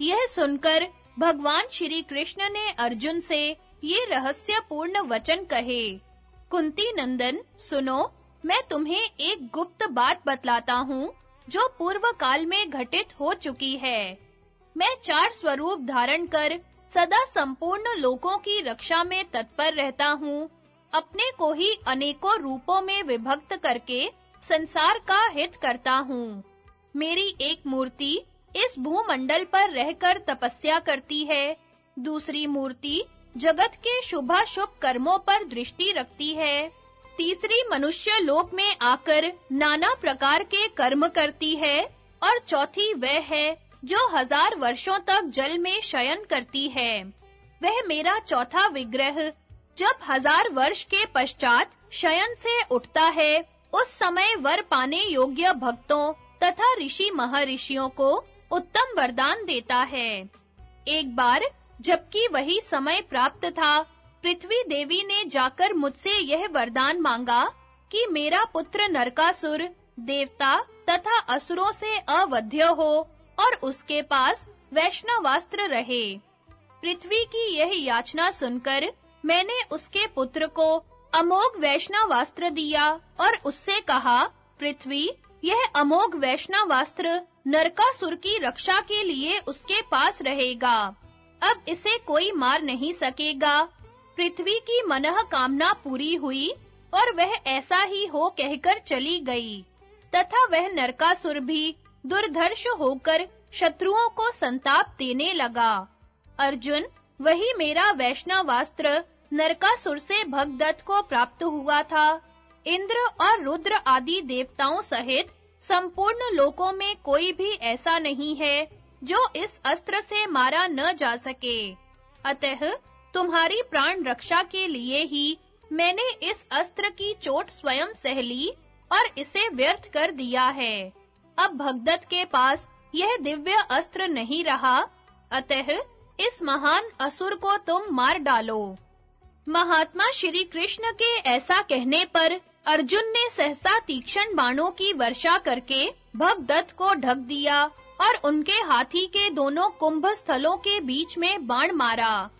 यह सुनकर भगवान श्री कृष्ण ने अर्जुन से ये रहस्यपूर्ण वचन कहे, कुंती नंदन, सुनो, मैं तुम्हें एक गुप्त बात बतलाता हूँ, जो पूर्व काल में घटित हो चुकी है। मैं चार स्वरूप धारण कर सदा संपूर्ण लोकों की रक्षा में तत्पर रहता हूँ अपने को ही अनेकों रूपों में विभक्त करके संसार का हित करता हूँ। मेरी एक मूर्ति इस भूमंडल पर रहकर तपस्या करती है। दूसरी मूर्ति जगत के शुभ-शुभ कर्मों पर दृष्टि रखती है। तीसरी मनुष्य लोक में आकर नाना प्रकार के कर्म करती है और चौथी वह है जो हज़ार वर्षों तक जल में शयन करती है। वह मेरा चौथा विग्रह जब हज़ार वर्ष के पश्चात शयन से उठता है, उस समय वर पाने योग्य भक्तों तथा ऋषि महर्षियों को उत्तम वरदान देता है। एक बार, जबकि वही समय प्राप्त था, पृथ्वी देवी ने जाकर मुझसे यह वरदान मांगा कि मेरा पुत्र नरकासुर देवता तथा असुरों से अवध्य हो और उसके पास वैष्णवास्त्र रहे। पृथ्वी की यह याचना सुनकर मैंने उसके पुत्र को अमोघ वैष्णवास्त्र दिया और उससे कहा, पृथ्वी, यह अमोघ वैष्णवास्त्र नरकासुर की रक्षा के लिए उसके पास रहेगा। अब इसे कोई मार नहीं सकेगा। पृथ्वी की मनह कामना पूरी हुई और वह ऐसा ही हो कहकर चली गई। तथा वह नरकासुर भी दुर्धर्ष होकर शत्रुओं को संताप देने लगा। अर्जुन वही मेरा वैष्णवास्त्र नरकासुर से भगदत्त को प्राप्त हुआ था। इंद्र और रुद्र आदि देवताओं सहित संपूर्ण लोकों में कोई भी ऐसा नहीं है जो इस अस्त्र से मारा न जा सके। अतः तुम्हारी प्राण रक्षा के लिए ही मैंने इस अस्त्र की चोट स्वयं सह ली और इसे व्यर्थ कर दिया है। अब भगदत्त के पास यह दिव्य अस्त्र नहीं रहा। अतः इस महान असुर को तुम मार डालो। महात्मा श्री कृष्ण के ऐसा कहने पर अर्जुन ने सहसा तीक्ष्ण बाणों की वर्षा करके भगदत्त को ढक दिया और उनके हाथी के दोनों कुंभ स्थलों के बीच में बाण मारा।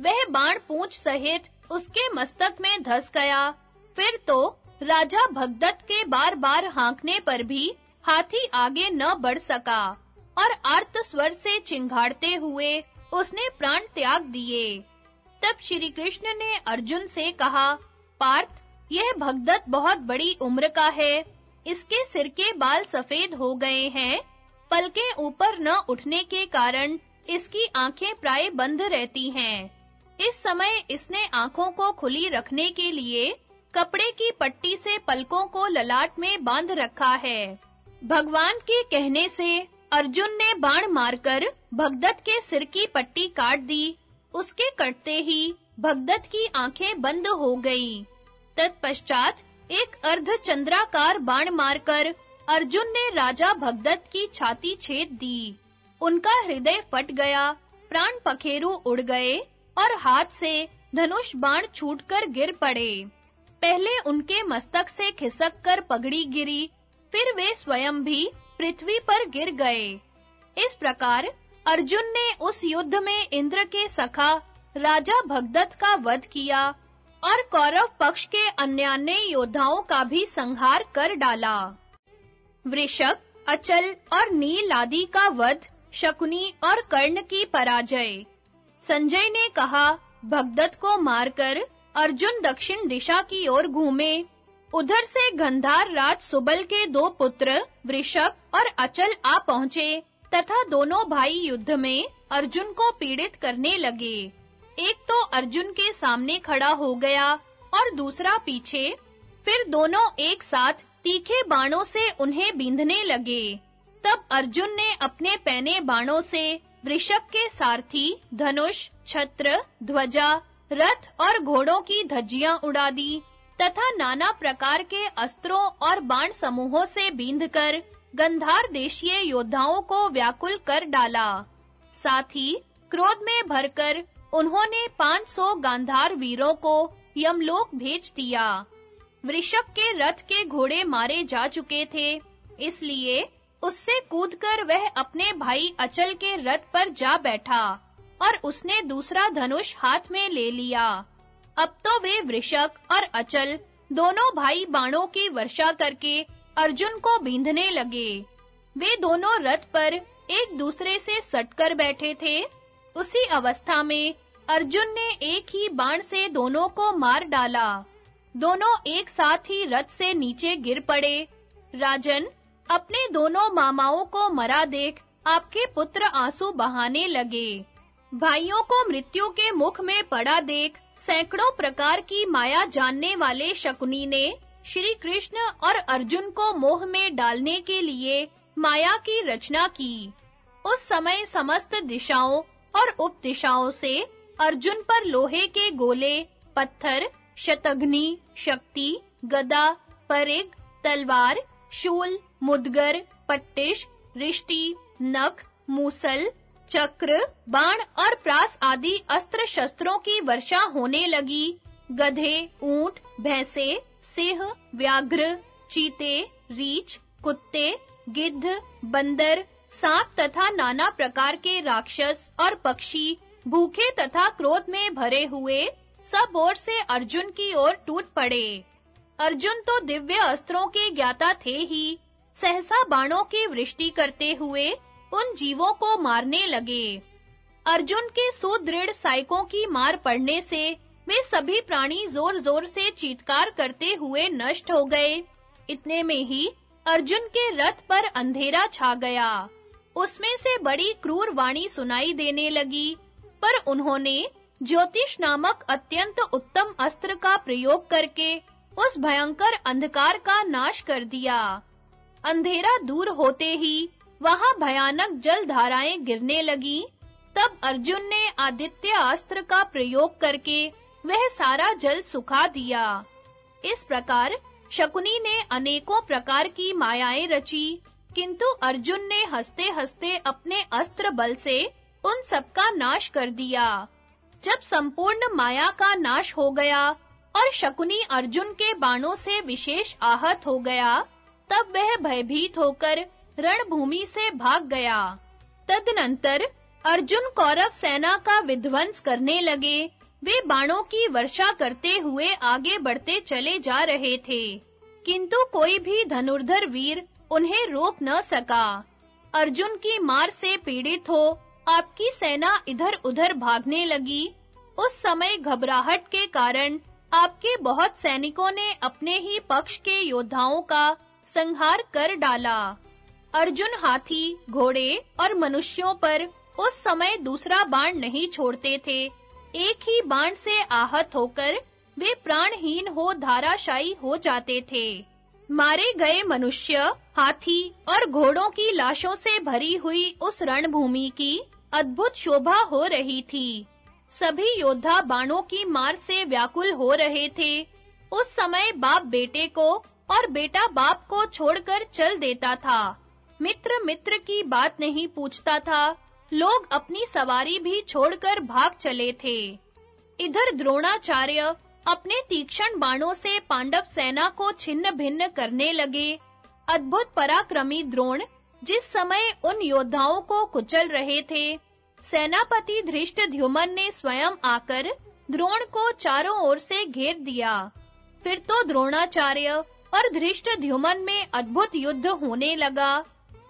वह बाण पूंछ सहित उसके मस्तक में धस गया। फिर तो राजा भगदत्त के बार-बार हांकने पर भी हाथी आगे न बढ़ सका और आर्त स्वर से चिंघाड़ते हुए उसने प्राण त्याग दिए। तब श्री कृष्ण ने अर्जुन से कहा, पार्थ, यह भगदत्त बहुत बड़ी उम्र का है। इसके सिर के बाल सफ़ेद हो गए हैं। पलके ऊपर न उठने के कारण इसकी आँखें प्राय बंद रहती हैं। इस समय इसने आँखों को खुली रखने के लिए कपड़े की पट्टी से पलकों को ललाट में बाँध रखा है। भगवान के कहने से अर्जुन ने बाण मारकर भगदत्त के सिर की पट्टी काट दी। उसके कटते ही भगदत्त की आँखें बंद हो गईं। तत्पश्चात एक अर्ध चंद्राकार बाण मारकर अर्जुन ने राजा भगदत्त की छाती छेद दी। उनका हृदय फट गया, प्राण पखेरु उड़ गए और हाथ से धनुष बाण छूटकर गिर पड़े। पहले उनके मस्तक से खिसक कर पगड़ी गिरी, फिर वे स्वयं भी पृथ्वी पर गिर गए। इस प्रकार अर्जुन ने उस युद्ध में इंद्र के सखा, राजा भगदत्त का वध किया और कौरव पक्ष के अन्य योद्धाओं का भी संहार कर डाला। वृषभ, अचल और नील आदि का वध, शकुनी और कर्ण की पराजय। संजय ने कहा, भगदत्त को मारकर अर्जुन दक्षिण दिशा की ओर घूमे। उधर से गंधार राज सुबल के दो पुत्र, वृषभ और अचल आ पहुँचे, तथा दोनों भाई युद्ध में अर्जुन को पीड़ित करने लगे। एक तो अर्जुन के सामने खड़ा हो गया और दूसरा पीछे, फिर दोनों एक साथ तीखे बाणों से उन्हें बींधने लगे। तब अर्जुन ने अपने पैने बाणों से वृषभ के सारथी, धनुष, छत्र, ध्वजा, रथ और घोड़ों की धज्जियाँ उड़ा दी। तथा नाना प्रकार के अस्त्रों और बाण समूहों से बींधकर गंधार देशीय योद्धाओं को व्याकुल कर डाला। साथ ही क्रोध में भरकर उन्होंने 500 गांधार वीरों को यमलोक भेज दिया। वृषभ के रथ के घोड़े मारे जा चुके थे, इसलिए उससे कूदकर वह अपने भाई अचल के रथ पर जा बैठा और उसने दूसरा धनुष हाथ में ले लिया। अब तो वे वृषक और अचल दोनों भाई बाणों की वर्षा करके अर्जुन को बींधने लगे। वे दोनों रथ पर एक दूसरे से सटकर बैठे थे। उसी अवस्था में अर्जुन ने एक ही बाण से दोनों को मार डाला। दोनों एक साथ ही रथ से नीचे गिर पड़े। राजन अपने दोनों मामाओं को मरा देख आपके पुत्र आँसू बहाने लगे। भाइयों को मृत्यु के मुख में पड़ा देख सैकड़ों प्रकार की माया जानने वाले शकुनी ने श्री कृष्ण और अर्जुन को मोह में डालने के लिए माया की रचना की। उस समय समस्त दिशाओं और उपदिशाओं से अर्जुन पर लोहे के गोले, पत्थर शतग्नि शक्ति, गदा परिग तलवार, शूल, मुदगर, पट्टिश रिष्टि नख, मूसल चक्र, बाण और प्रास आदि अस्त्र शस्त्रों की वर्षा होने लगी। गधे, ऊँट, भैंसे, सिंह, व्याघ्र, चीते, रीछ, कुत्ते, गिद्ध, बंदर, सांप तथा नाना प्रकार के राक्षस और पक्षी, भूखे तथा क्रोध में भरे हुए, सब ओर से अर्जुन की ओर टूट पड़े। अर्जुन तो दिव्य अस्त्रों के ज्ञाता थे ही। सहसा बाणों की वृष्टि करते हुए उन जीवों को मारने लगे। अर्जुन के सुदृढ़ साइकों की मार पड़ने से वे सभी प्राणी जोर-जोर से चीत्कार करते हुए नष्ट हो गए। इतने में ही अर्जुन के रथ पर अंधेरा छा गया। उसमें से बड़ी क्रूर वाणी सुनाई देने लगी, पर उन्होंने ज्योतिष नामक अत्यंत उत्तम अस्त्र का प्रयोग करके उस भयंकर अंधकार का नाश कर दिया। अंधेरा दूर होते ही वहाँ भयानक जल धाराएँ गिरने लगी। तब अर्जुन ने आदित्य अस्त्र का प्रयोग करके वह सारा जल सुखा दिया। इस प्रकार शकुनी ने अनेकों प्रकार की मायाएँ रची, किंतु अर्जुन ने हंसते-हंसते अपने अस्त्र बल से उन सबका नाश कर दिया। जब संपूर्ण माया का नाश हो गया और शकुनी अर्जुन के बाणों से विशेष आहत हो गया, तब वह भयभीत होकर रणभूमि से भाग गया। तदनंतर अर्जुन कौरव सेना का विध्वंस करने लगे। वे बाणों की वर्षा करते हुए आगे बढ़ते चले जा रहे थे। किंतु कोई भी धनुर्धर वीर उन्हें रोक न सका। अर्जुन की मार से पीड़ित हो आपकी सेना इधर-उधर भागने लगी। उस समय घबराहट के कारण आपके बहुत सैनिकों ने अपने ही पक्ष के योद्धाओं का संहार कर डाला। अर्जुन हाथी, घोड़े और मनुष्यों पर उस समय दूसरा बाण नहीं छोड़ते थे। एक ही बाण से आहत होकर वे प्राणहीन हो धाराशायी हो जाते थे। मारे गए मनुष्य, हाथी और घोड़ों की लाशों से भरी हुई उस रणभूमि की अद्भुत शोभा हो रही थी। सभी योद्धा बाणों की मार से व्याकुल हो रहे थे। उस समय बाप बेटे को और बेटा बाप को छोड़कर चल देता था। मित्र मित्र की बात नहीं पूछता था। लोग अपनी सवारी भी छोड़कर भाग चले थे। इधर द्रोणाचार्य अपने तीक्ष्ण बाणों से पांडव सेना को छिन्न-भिन्न करने लगे। अद्भुत पराक्रमी द्रोण जिस समय उन योद्धाओं को कुचल रहे थे। सेनापति धृष्टद्युम्न ने स्वयं आकर द्रोण को चारों ओर से घेर दिया। फिर तो द्रोणाचार्य और धृष्टद्युम्न में अद्भुत युद्ध होने लगा।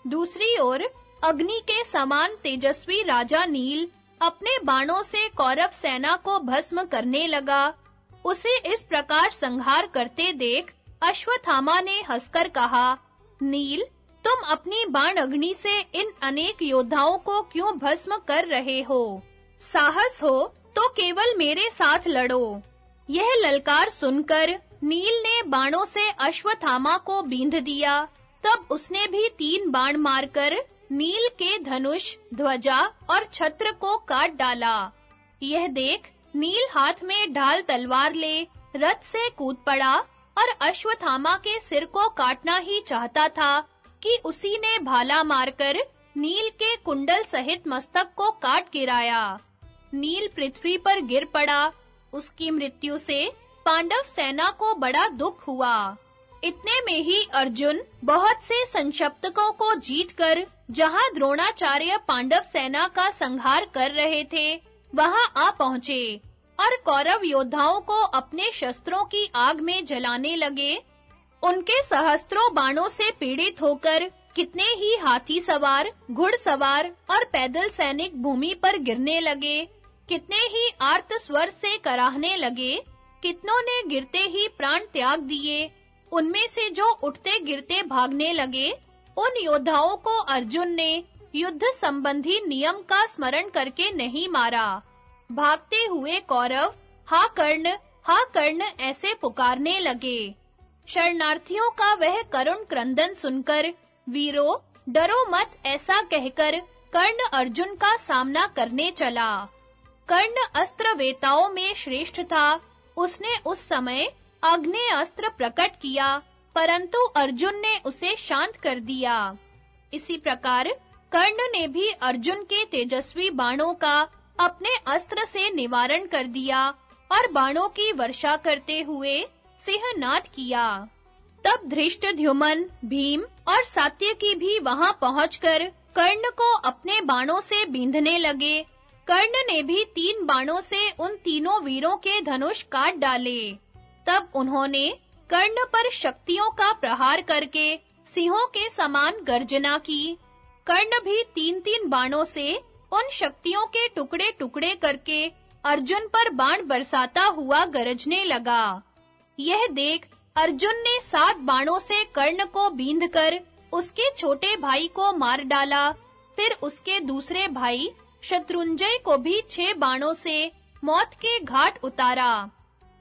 दूसरी ओर, अग्नि के समान तेजस्वी राजा नील अपने बाणों से कौरव सेना को भस्म करने लगा। उसे इस प्रकार संहार करते देख अश्वत्थामा ने हंसकर कहा, नील, तुम अपनी बाण अग्नि से इन अनेक योद्धाओं को क्यों भस्म कर रहे हो? साहस हो तो केवल मेरे साथ लड़ो। यह ललकार सुनकर नील ने बाणों से अश्वत्थामा को बींध दिया। तब उसने भी तीन बाण मारकर नील के धनुष, ध्वजा और छत्र को काट डाला। यह देख नील हाथ में ढाल तलवार ले, रथ से कूद पड़ा और अश्वत्थामा के सिर को काटना ही चाहता था कि उसी ने भाला मारकर नील के कुंडल सहित मस्तक को काट गिराया। नील पृथ्वी पर गिर पड़ा। उसकी मृत्यु से पांडव सेना को बड़ा दुख हुआ। इतने में ही अर्जुन बहुत से संक्षप्तकों को जीतकर, जहाँ द्रोणाचार्य पांडव सेना का संहार कर रहे थे, वहाँ आ पहुँचे और कौरव योद्धाओं को अपने शस्त्रों की आग में जलाने लगे। उनके सहस्त्रों बाणों से पीड़ित होकर कितने ही हाथी सवार घुड़सवार और पैदल सैनिक भूमि पर गिरने लगे, कितने ही आर्त स्वर से कराहने लगे, कितनों ने गिरते ही प्राण त्याग दिए उनमें से जो उठते गिरते भागने लगे, उन योद्धाओं को अर्जुन ने युद्ध संबंधी नियम का स्मरण करके नहीं मारा। भागते हुए कौरव, हा कर्ण हा कर्ण, ऐसे पुकारने लगे। शरणार्थियों का वह करुण क्रंदन सुनकर, वीरो, डरो मत, ऐसा कहकर कर्ण अर्जुन का सामना करने चला। कर्ण अस्त्र वेताओं में श्रेष्ठ था। उसने उस समय अग्नि अस्त्र प्रकट किया, परंतु अर्जुन ने उसे शांत कर दिया। इसी प्रकार, कर्ण ने भी अर्जुन के तेजस्वी बाणों का अपने अस्त्र से निवारण कर दिया और बाणों की वर्षा करते हुए सिंहनाद किया। तब धृष्टद्युम्न भीम और सात्यकी भी वहाँ पहुंचकर कर्ण को अपने बाणों से बींधने लगे। कर्ण ने भी तीन बाणों से उन तीनों वीरों के धनुष काट डाले। तब उन्होंने कर्ण पर शक्तियों का प्रहार करके सिंहों के समान गर्जना की। कर्ण भी तीन-तीन बाणों से उन शक्तियों के टुकड़े-टुकड़े करके अर्जुन पर बाण बरसाता हुआ गरजने लगा। यह देख अर्जुन ने सात बाणों से कर्ण को बींधकर उसके छोटे भाई को मार डाला। फिर उसके दूसरे भाई शत्रुंजय को भी छह बाणों से मौत के घाट उतारा।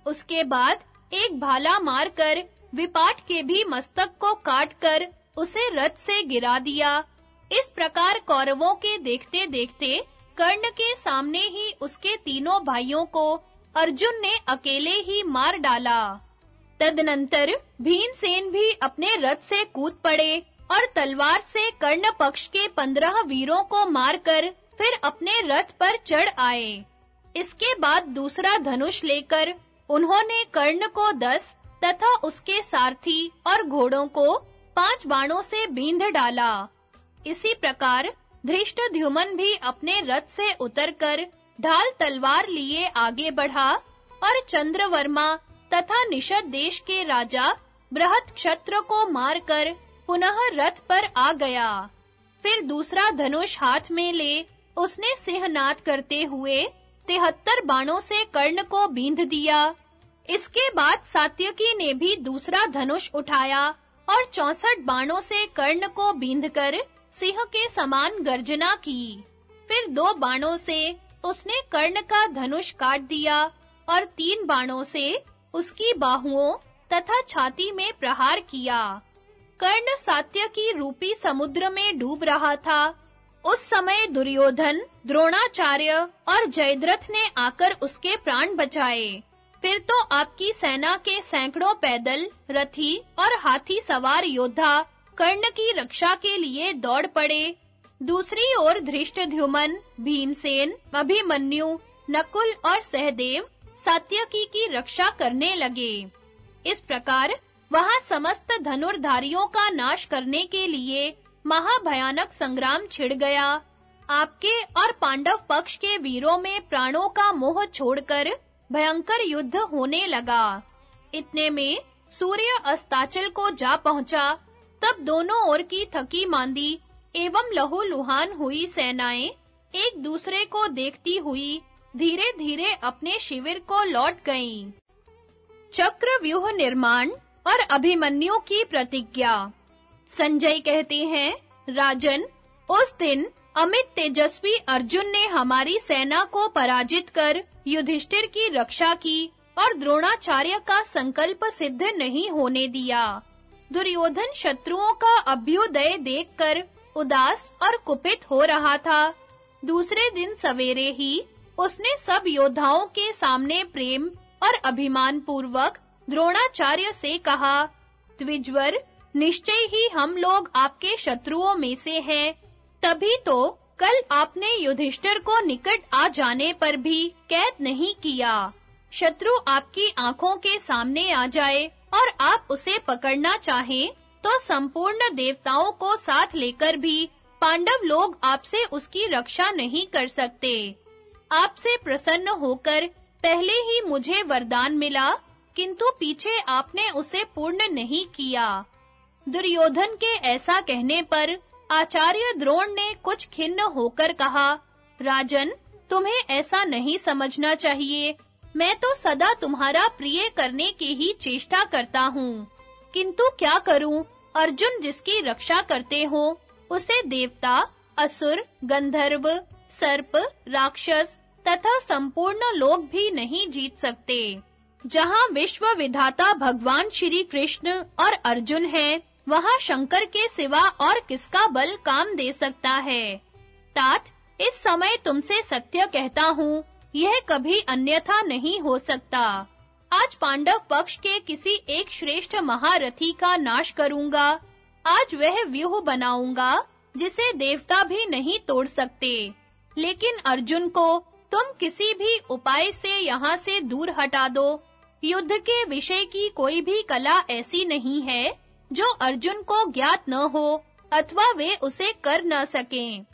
उसके बाद एक भाला मारकर, विपाट के भी मस्तक को काटकर उसे रथ से गिरा दिया। इस प्रकार कौरवों के देखते-देखते कर्ण के सामने ही उसके तीनों भाइयों को अर्जुन ने अकेले ही मार डाला। तदनंतर भीमसेन भी अपने रथ से कूद पड़े और तलवार से कर्ण पक्ष के पंद्रह वीरों को मारकर फिर अपने रथ पर चढ़ आए। इसके बाद दूसरा धनुष लेकर उन्होंने कर्ण को दस तथा उसके सारथी और घोड़ों को पाँच बाणों से बींध डाला। इसी प्रकार धृष्टद्युमन भी अपने रथ से उतरकर ढाल तलवार लिए आगे बढ़ा और चंद्रवर्मा तथा निषद देश के राजा बृहत क्षत्र को मारकर पुनः रथ पर आ गया। फिर दूसरा धनुष हाथ में ले उसने सिंहनाद करते हुए तिहत्तर बाणों से कर्ण को बींध दिया। इसके बाद सात्यकी ने भी दूसरा धनुष उठाया और चौसठ बाणों से कर्ण को बींधकर सिंह के समान गर्जना की। फिर दो बाणों से उसने कर्ण का धनुष काट दिया और तीन बाणों से उसकी बाहुओं तथा छाती में प्रहार किया। कर्ण सात्यकी रूपी समुद्र में डूब रहा था। उस समय दुर्योधन द्रोणाचार्य और जयद्रथ ने आकर उसके प्राण बचाए। फिर तो आपकी सेना के सैकड़ों पैदल, रथी और हाथी सवार योद्धा कर्ण की रक्षा के लिए दौड़ पड़े। दूसरी ओर धृष्टद्युमन भीमसेन, अभिमन्यु, नकुल और सहदेव सात्यकी की रक्षा करने लगे। इस प्रकार वहाँ समस्त धनुर्धारियों का नाश करने के लिए महाभयानक संग्राम छिड़ गया। आपके और पांडव पक्ष के वीरों में प्राणों का मोह छोड़कर भयंकर युद्ध होने लगा। इतने में सूर्य अस्ताचल को जा पहुँचा, तब दोनों ओर की थकी मांदी एवं लहूलुहान हुई सेनाएँ एक दूसरे को देखती हुई धीरे-धीरे अपने शिविर को लौट गईं। चक्र व्यूह निर्माण और अभिमन्यु की प्रतिज्ञा। संजय कहते हैं, राजन, उस दिन अमित तेजस्वी अर्जुन ने हमारी सेना को पराजित कर युधिष्ठिर की रक्षा की और द्रोणाचार्य का संकल्प सिद्ध नहीं होने दिया। दुर्योधन शत्रुओं का अभ्युदय देखकर उदास और कुपित हो रहा था। दूसरे दिन सवेरे ही उसने सब योद्धाओं के सामने प्रेम और अभिमान पूर्वक द्रोणाचार्य से कहा, द्विजवर, निश्चय ही हम लोग आपके शत्रुओं में से हैं। तभी तो कल आपने युधिष्ठर को निकट आ जाने पर भी कैद नहीं किया। शत्रु आपकी आँखों के सामने आ जाए और आप उसे पकड़ना चाहें तो संपूर्ण देवताओं को साथ लेकर भी पांडव लोग आपसे उसकी रक्षा नहीं कर सकते। आपसे प्रसन्न होकर पहले ही मुझे वरदान मिला, किंतु पीछे आपने उसे पूर्ण नहीं किया। दुर्योधन के ऐसा कहने पर आचार्य द्रोण ने कुछ खिन्न होकर कहा, राजन, तुम्हें ऐसा नहीं समझना चाहिए। मैं तो सदा तुम्हारा प्रिय करने की ही चेष्टा करता हूँ। किंतु क्या करूँ? अर्जुन जिसकी रक्षा करते हो, उसे देवता, असुर, गंधर्व, सर्प, राक्षस तथा संपूर्ण लोग भी नहीं जीत सकते। जहाँ विश्व विधाता भगवान श्री कृष्ण और अर्जुन हैं वहाँ शंकर के सिवा और किसका बल काम दे सकता है। तात, इस समय तुमसे सत्य कहता हूँ, यह कभी अन्यथा नहीं हो सकता। आज पांडव पक्ष के किसी एक श्रेष्ठ महारथी का नाश करूँगा। आज वह व्यूह बनाऊँगा, जिसे देवता भी नहीं तोड़ सकते। लेकिन अर्जुन को तुम किसी भी उपाय से यहाँ से दूर हटा दो। युद्ध के विषय की कोई भी कला ऐसी नहीं है जो अर्जुन को ज्ञात न हो, अथवा वे उसे कर न सकें।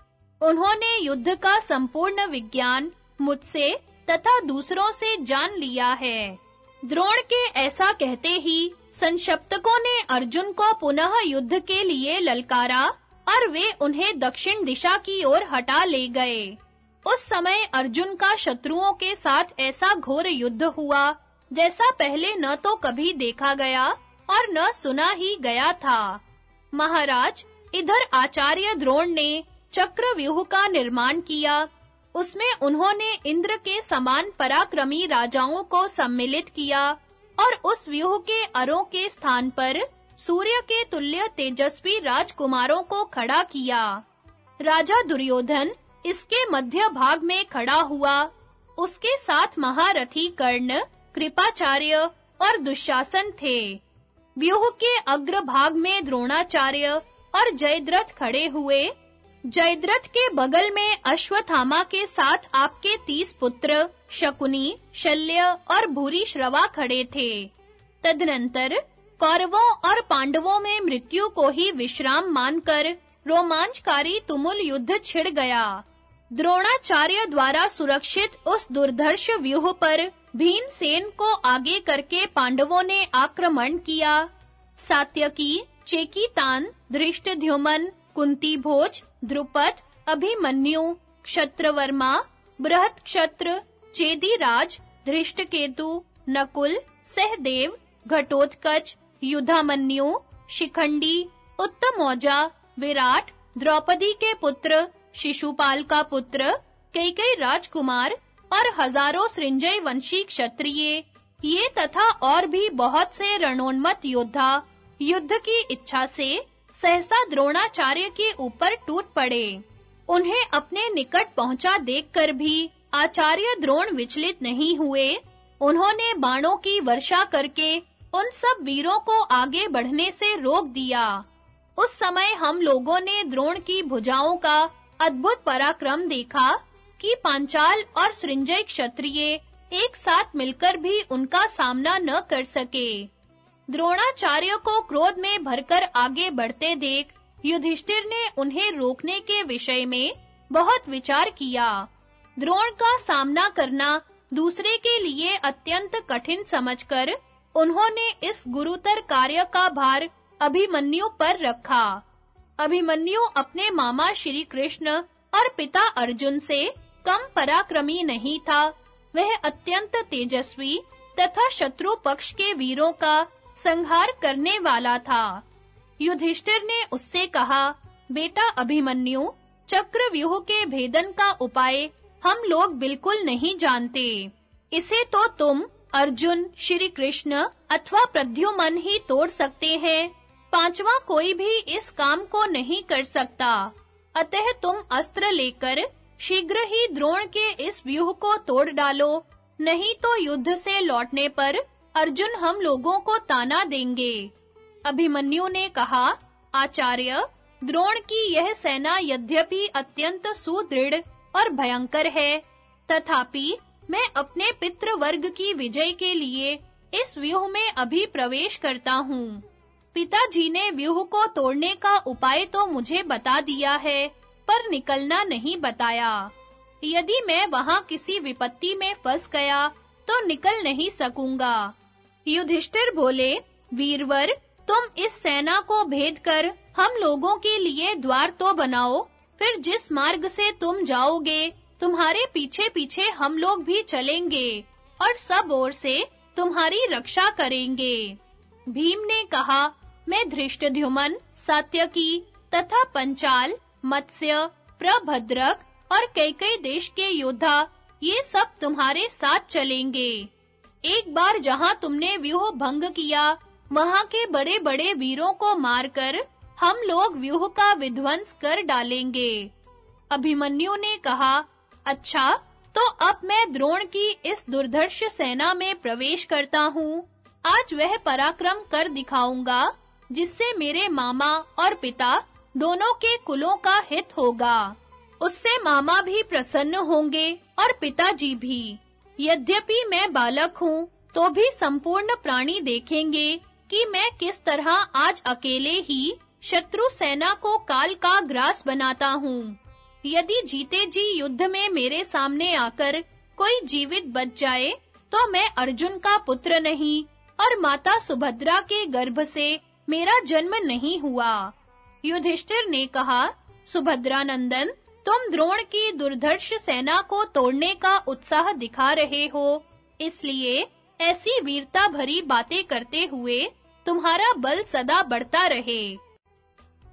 उन्होंने युद्ध का संपूर्ण विज्ञान मुझसे तथा दूसरों से जान लिया है। द्रोण के ऐसा कहते ही संशप्तकों ने अर्जुन को पुनः युद्ध के लिए ललकारा और वे उन्हें दक्षिण दिशा की ओर हटा ले गए। उस समय अर्जुन का शत्रुओं के साथ ऐसा घोर युद्ध हुआ, जैसा पहले न तो कभी देखा गया। और न सुना ही गया था। महाराज, इधर आचार्य द्रोण ने चक्रव्यूह का निर्माण किया। उसमें उन्होंने इंद्र के समान पराक्रमी राजाओं को सम्मिलित किया और उस व्यूह के अरों के स्थान पर सूर्य के तुल्य तेजस्वी राजकुमारों को खड़ा किया। राजा दुर्योधन इसके मध्य भाग में खड़ा हुआ। उसके साथ महारथी कर्ण, कृपाचार्य और दुशासन थे। व्यूह के अग्र भाग में द्रोणाचार्य और जयद्रथ खड़े हुए। जयद्रथ के बगल में अश्वत्थामा के साथ आपके तीस पुत्र, शकुनी, शल्य और भूरी श्रवा खड़े थे। तदनंतर कौरवों और पांडवों में मृत्यु को ही विश्राम मानकर रोमांचकारी तुमुल युद्ध छिड़ गया। द्रोणाचार्य द्वारा सुरक्षित उस दुर्धर्ष व्यूह पर भीमसेन को आगे करके पांडवों ने आक्रमण किया। सात्यकी, चेकीतान, धृष्टद्युमन कुंती भोज द्रुपद, अभिमन्यु, क्षत्रवर्मा बृहत क्षत्र चेदीराज, धृष्टकेतु, नकुल, सहदेव, घटोत्कच, युधामन्यु, शिखंडी, उत्तमौजा, विराट, द्रौपदी के पुत्र, शिशुपाल का पुत्र कई कई राजकुमार और हज़ारों सृंजय वंशी क्षत्रिय, ये तथा और भी बहुत से रणोन्मत योद्धा युद्ध की इच्छा से सहसा द्रोणाचार्य के ऊपर टूट पड़े। उन्हें अपने निकट पहुँचा देखकर भी आचार्य द्रोण विचलित नहीं हुए। उन्होंने बाणों की वर्षा करके उन सब वीरों को आगे बढ़ने से रोक दिया। उस समय हम लोगों ने द्रोण की भुजाओं का अद्भुत पराक्रम देखा। कि पांचाल और सृंजय क्षत्रिय एक साथ मिलकर भी उनका सामना न कर सके। द्रोणाचार्य को क्रोध में भरकर आगे बढ़ते देख युधिष्ठिर ने उन्हें रोकने के विषय में बहुत विचार किया। द्रोण का सामना करना दूसरे के लिए अत्यंत कठिन समझकर उन्होंने इस गुरुतर कार्य का भार अभिमन्यु पर रखा। अभिमन्यु अपने मामा श्री कृष्ण और पिता अर्जुन से कम पराक्रमी नहीं था। वह अत्यंत तेजस्वी तथा शत्रु पक्ष के वीरों का संहार करने वाला था। युधिष्ठिर ने उससे कहा, बेटा अभिमन्यु, चक्रव्यूह के भेदन का उपाय हम लोग बिल्कुल नहीं जानते। इसे तो तुम, अर्जुन श्री कृष्ण अथवा प्रद्युमन ही तोड़ सकते हैं। पांचवा कोई भी इस काम को नहीं कर सकता। अतः तुम अस्त्र लेकर शीघ्र ही द्रोण के इस व्यूह को तोड़ डालो। नहीं तो युद्ध से लौटने पर अर्जुन हम लोगों को ताना देंगे। अभिमन्यु ने कहा, आचार्य, द्रोण की यह सेना यद्यपि अत्यंत सुदृढ़ और भयंकर है। तथापि मैं अपने पितृ वर्ग की विजय के लिए इस व्यूह में अभी प्रवेश करता हूँ। पिताजी ने व्यूह को तोड़ने का उपाय तो मुझे बता दिया है। पर निकलना नहीं बताया। यदि मैं वहाँ किसी विपत्ति में फंस गया तो निकल नहीं सकूँगा। युधिष्ठिर बोले, वीरवर, तुम इस सेना को भेद कर, हम लोगों के लिए द्वार तो बनाओ, फिर जिस मार्ग से तुम जाओगे, तुम्हारे पीछे-पीछे हम लोग भी चलेंगे, और सब ओर से तुम्हारी रक्षा करेंगे। भीम ने कहा, मैं धृष्टद्युमन, सात्यकी तथा पंचाल मत्स्य, प्रभद्रक और कई-कई देश के योद्धा, ये सब तुम्हारे साथ चलेंगे। एक बार जहाँ तुमने व्यूह भंग किया, वहाँ के बड़े-बड़े वीरों को मारकर हम लोग व्यूह का विध्वंस कर डालेंगे। अभिमन्यु ने कहा अच्छा तो अब मैं द्रोण की इस दुर्धर्ष सेना में प्रवेश करता हूँ। आज वह पराक्रम कर दिखाऊँगा, जिससे मेरे मामा और पिता दोनों के कुलों का हित होगा। उससे मामा भी प्रसन्न होंगे और पिताजी भी। यद्यपि मैं बालक हूँ तो भी संपूर्ण प्राणी देखेंगे कि मैं किस तरह आज अकेले ही शत्रु सेना को काल का ग्रास बनाता हूँ। यदि जीते जी युद्ध में मेरे सामने आकर कोई जीवित बच जाए तो मैं अर्जुन का पुत्र नहीं और माता सुभद्रा के गर्भ से मेरा जन्म नहीं हुआ। युधिष्ठिर ने कहा सुभद्रा नंदन तुम द्रोण की दुर्धर्ष सेना को तोड़ने का उत्साह दिखा रहे हो। इसलिए ऐसी वीरता भरी बातें करते हुए तुम्हारा बल सदा बढ़ता रहे।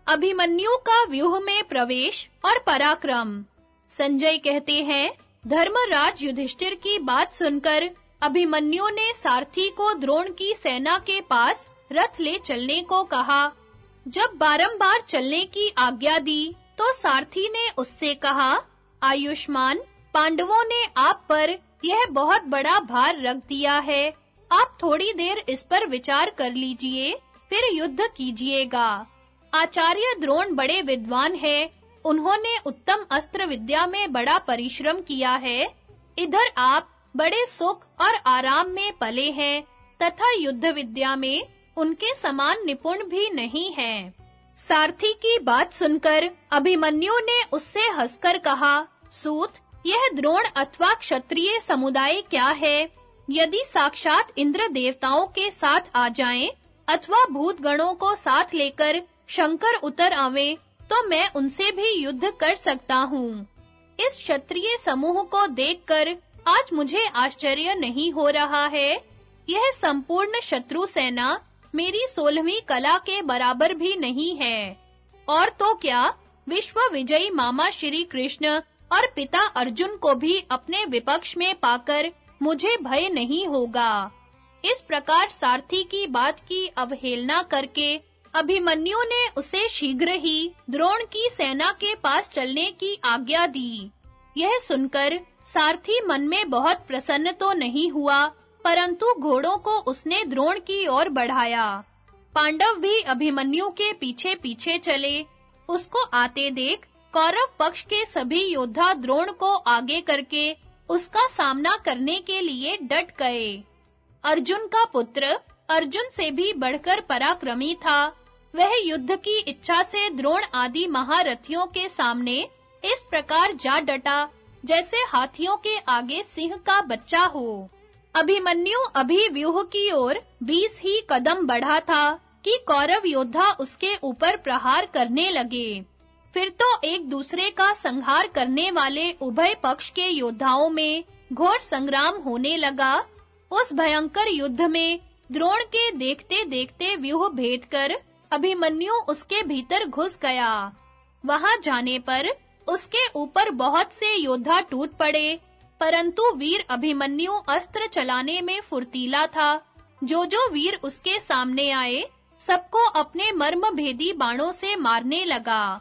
अभिमन्यु का व्यूह में प्रवेश और पराक्रम। संजय कहते हैं, धर्मराज युधिष्ठिर की बात सुनकर अभिमन्यु ने सारथी को द्रोण की सेना के पास रथ ले चलने को कहा। जब बारंबार चलने की आज्ञा दी तो सारथी ने उससे कहा, आयुष्मान, पांडवों ने आप पर यह बहुत बड़ा भार रख दिया है। आप थोड़ी देर इस पर विचार कर लीजिए, फिर युद्ध कीजिएगा। आचार्य द्रोण बड़े विद्वान हैं। उन्होंने उत्तम अस्त्र विद्या में बड़ा परिश्रम किया है। इधर आप बड़े सुख और आराम में पले हैं, तथा युद्ध विद्या में उनके समान निपुण भी नहीं हैं। सारथी की बात सुनकर अभिमन्यु ने उससे हंसकर कहा, सूत, यह द्रोण अथवा क्षत्रिय समुदाय क्या है? यदि साक्षात इंद्र देवताओं के साथ आ जाएँ अथवा भूत गणों को साथ लेकर शंकर उतर आवे तो मैं उनसे भी युद्ध कर सकता हूँ। इस क्षत्रिय समूह को देखकर आज मुझे आश्चर्य नहीं हो रहा है। यह संपूर्ण शत्रु सेना मेरी सोलहवीं कला के बराबर भी नहीं है। और तो क्या, विश्व विजयी मामा श्री कृष्ण और पिता अर्जुन को भी अपने विपक्ष में पाकर मुझे भय नहीं होगा। इस प्रकार सारथी की बात की अवहेलना करके अभिमन्यु ने उसे शीघ्र ही द्रोण की सेना के पास चलने की आज्ञा दी। यह सुनकर सारथी मन में बहुत प्रसन्न तो नहीं हुआ परंतु घोड़ों को उसने द्रोण की ओर बढ़ाया। पांडव भी अभिमन्यु के पीछे-पीछे चले। उसको आते देख कौरव पक्ष के सभी योद्धा द्रोण को आगे करके उसका सामना करने के लिए डट गए। अर्जुन का पुत्र अर्जुन से भी बढ़कर पराक्रमी था। वह युद्ध की इच्छा से द्रोण आदि महारथियों के सामने इस प्रकार जा डटा, जैसे हाथियों के आगे सिंह का बच्चा हो। अभिमन्यु अभी व्यूह की ओर बीस ही कदम बढ़ा था कि कौरव योद्धा उसके ऊपर प्रहार करने लगे। फिर तो एक दूसरे का संहार करने वाले उभय पक्ष के योद्धाओं में घोर संग्राम होने लगा। उस भयंकर युद्ध में द्रोण के देखते-देखते व्यूह भेद कर अभिमन्यु उसके भीतर घुस गया। वहाँ जाने पर उसके ऊपर बहुत से योद्धा टूट पड़े। परंतु वीर अभिमन्यु अस्त्र चलाने में फुर्तीला था। जो जो वीर उसके सामने आए, सबको अपने मर्म भेदी बाणों से मारने लगा।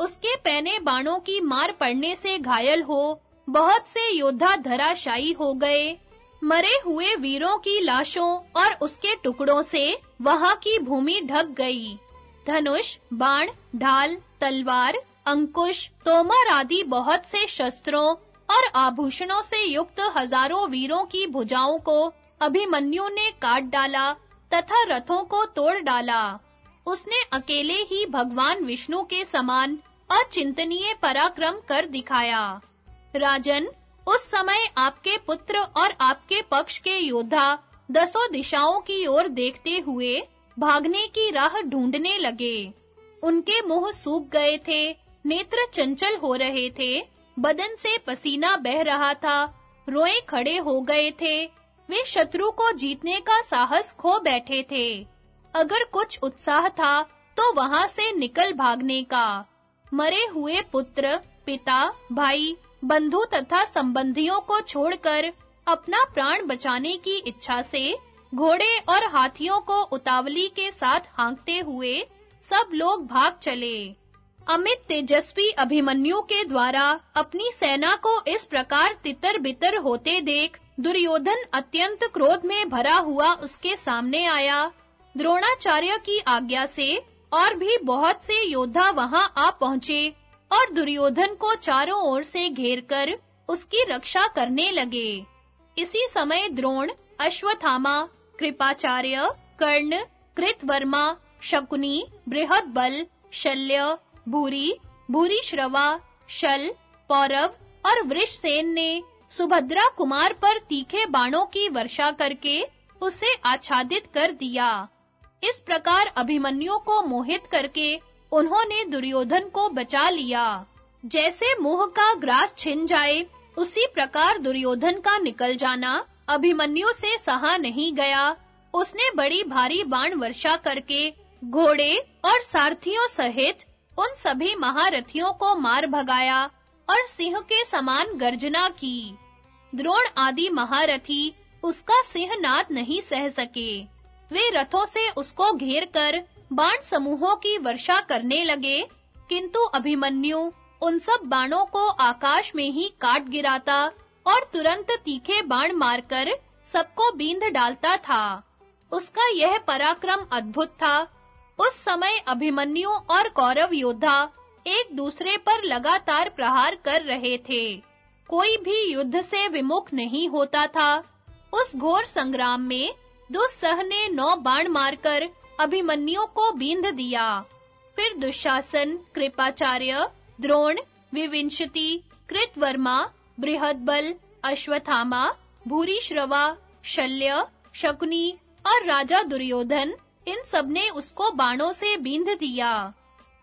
उसके पहने बाणों की मार पड़ने से घायल हो, बहुत से योद्धा धराशायी हो गए। मरे हुए वीरों की लाशों और उसके टुकड़ों से वहाँ की भूमि ढक गई। धनुष, बाण, ढाल, तलवार, अंकुश, तोमर आदि बहुत से शस्त्रों और आभूषणों से युक्त हज़ारों वीरों की भुजाओं को अभिमन्यु ने काट डाला तथा रथों को तोड़ डाला। उसने अकेले ही भगवान विष्णु के समान अचिंतनीय पराक्रम कर दिखाया। राजन, उस समय आपके पुत्र और आपके पक्ष के योद्धा दसों दिशाओं की ओर देखते हुए भागने की राह ढूँढने लगे। उनके मुँह सूख गए थे, नेत्र चंचल हो रहे थे बदन से पसीना बह रहा था। रोए खड़े हो गए थे। वे शत्रु को जीतने का साहस खो बैठे थे। अगर कुछ उत्साह था तो वहाँ से निकल भागने का। मरे हुए पुत्र, पिता, भाई, बंधु तथा संबंधियों को छोड़कर अपना प्राण बचाने की इच्छा से घोड़े और हाथियों को उतावली के साथ हांकते हुए सब लोग भाग चले। अमित तेजस्वी अभिमन्यु के द्वारा अपनी सेना को इस प्रकार तितर-बितर होते देख दुर्योधन अत्यंत क्रोध में भरा हुआ उसके सामने आया। द्रोणाचार्य की आज्ञा से और भी बहुत से योद्धा वहाँ आ पहुँचे और दुर्योधन को चारों ओर से घेरकर उसकी रक्षा करने लगे। इसी समय द्रोण, अश्वत्थामा, कृपाचार्य, कर्ण, कृतवर्मा, शकुनी बृहद बल शल्य भूरी भूरी श्रवा, शल, पौरव और वृषसेन ने सुभद्रा कुमार पर तीखे बाणों की वर्षा करके उसे आच्छादित कर दिया। इस प्रकार अभिमन्यु को मोहित करके उन्होंने दुर्योधन को बचा लिया। जैसे मोह का ग्रास छिन जाए, उसी प्रकार दुर्योधन का निकल जाना अभिमन्यु से सहा नहीं गया। उसने बड़ी भारी बाण वर्षा करके घोड़े और सारथियों सहित उन सभी महारथियों को मार भगाया और सिंह के समान गर्जना की। द्रोण आदि महारथी उसका सिंहनाद नहीं सह सके। वे रथों से उसको घेर कर बाण समूहों की वर्षा करने लगे, किंतु अभिमन्यु उन सब बाणों को आकाश में ही काट गिराता और तुरंत तीखे बाण मारकर सबको बींध डालता था। उसका यह पराक्रम अद्भुत था उस समय अभिमन्यु और कौरव योद्धा एक दूसरे पर लगातार प्रहार कर रहे थे। कोई भी युद्ध से विमुख नहीं होता था। उस घोर संग्राम में दुस्सह ने नौ बाण मारकर अभिमन्यु को बींध दिया। फिर दुशासन, कृपाचार्य, द्रोण, विविंशति, कृतवर्मा, बृहदबल अश्वथामा भूरिश्रवा, शल्य, शकुनी और राजा दुर्योधन इन सबने उसको बाणों से बींध दिया।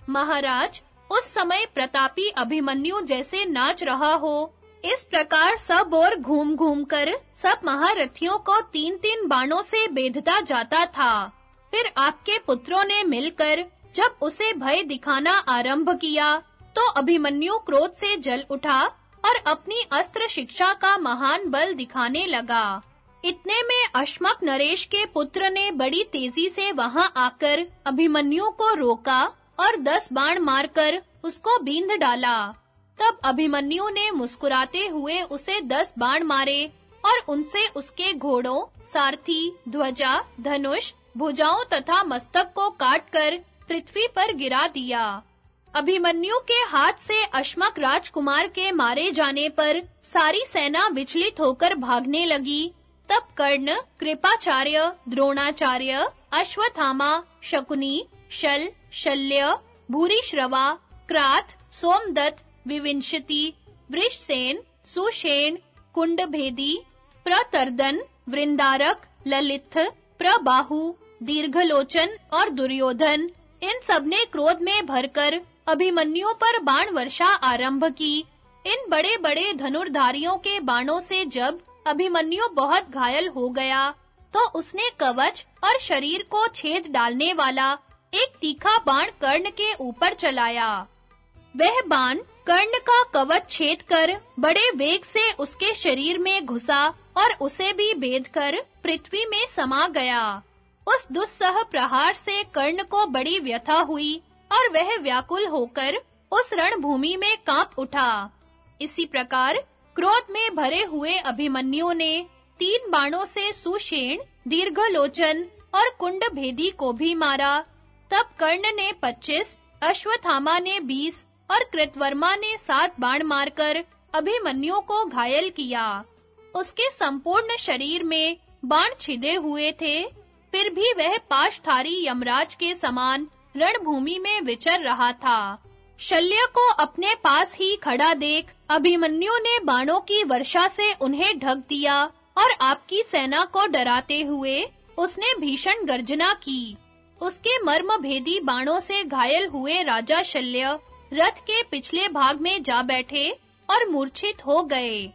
महाराज, उस समय प्रतापी अभिमन्यु जैसे नाच रहा हो। इस प्रकार सब और घूम-घूम कर सब महारथियों को तीन-तीन बाणों से बेधता जाता था। फिर आपके पुत्रों ने मिलकर जब उसे भय दिखाना आरंभ किया तो अभिमन्यु क्रोध से जल उठा और अपनी अस्त्र शिक्षा का महान बल दिखाने लगा। इतने में अश्मक नरेश के पुत्र ने बड़ी तेज़ी से वहाँ आकर अभिमन्यु को रोका और दस बाण मारकर उसको बींध डाला। तब अभिमन्यु ने मुस्कुराते हुए उसे दस बाण मारे और उनसे उसके घोड़ों, सारथी, ध्वजा, धनुष, भुजाओं तथा मस्तक को काटकर पृथ्वी पर गिरा दिया। अभिमन्यु के हाथ से अश्मक राजकुमार के मारे जाने पर सारी सेना विचलित होकर भागने लगी तब कर्ण कृपाचार्य, द्रोणाचार्य, अश्वत्थामा, शकुनी, शल, शल्य, भूरिश्रवा क्रात सोमदत्त, विविंशति, वृषसेन, सुषेण, कुंडभेदी, प्रतर्दन, वृंदारक, ललित, प्रबाहु, दीर्घलोचन और दुर्योधन। इन सबने क्रोध में भरकर अभिमन्यु पर बाण वर्षा आरंभ की। इन बड़े-बड़े धनुर्धारियों के बाणों से जब अभिमन्यु बहुत घायल हो गया तो उसने कवच और शरीर को छेद डालने वाला एक तीखा बाण कर्ण के ऊपर चलाया। वह बाण कर्ण का कवच छेद कर बड़े वेग से उसके शरीर में घुसा और उसे भी भेद बेधकर पृथ्वी में समा गया। उस दुस्सह प्रहार से कर्ण को बड़ी व्यथा हुई और वह व्याकुल होकर उस रणभूमि में काँप उठा। इसी प्रकार क्रोध में भरे हुए अभिमन्यु ने तीन बाणों से सुषेण, दीर्घलोचन और कुंडभेदी को भी मारा। तब कर्ण ने 25 अश्वत्थामा ने 20 और कृतवर्मा ने सात बाण मारकर अभिमन्यु को घायल किया। उसके संपूर्ण शरीर में बाण छिदे हुए थे। फिर भी वह पाशधारी यमराज के समान रणभूमि में विचर रहा था। शल्य को अपने पास ही खड़ा देख अभिमन्यु ने बाणों की वर्षा से उन्हें ढक दिया और आपकी सेना को डराते हुए उसने भीषण गर्जना की। उसके मर्म भेदी बाणों से घायल हुए राजा शल्य रथ के पिछले भाग में जा बैठे और मूर्छित हो गए।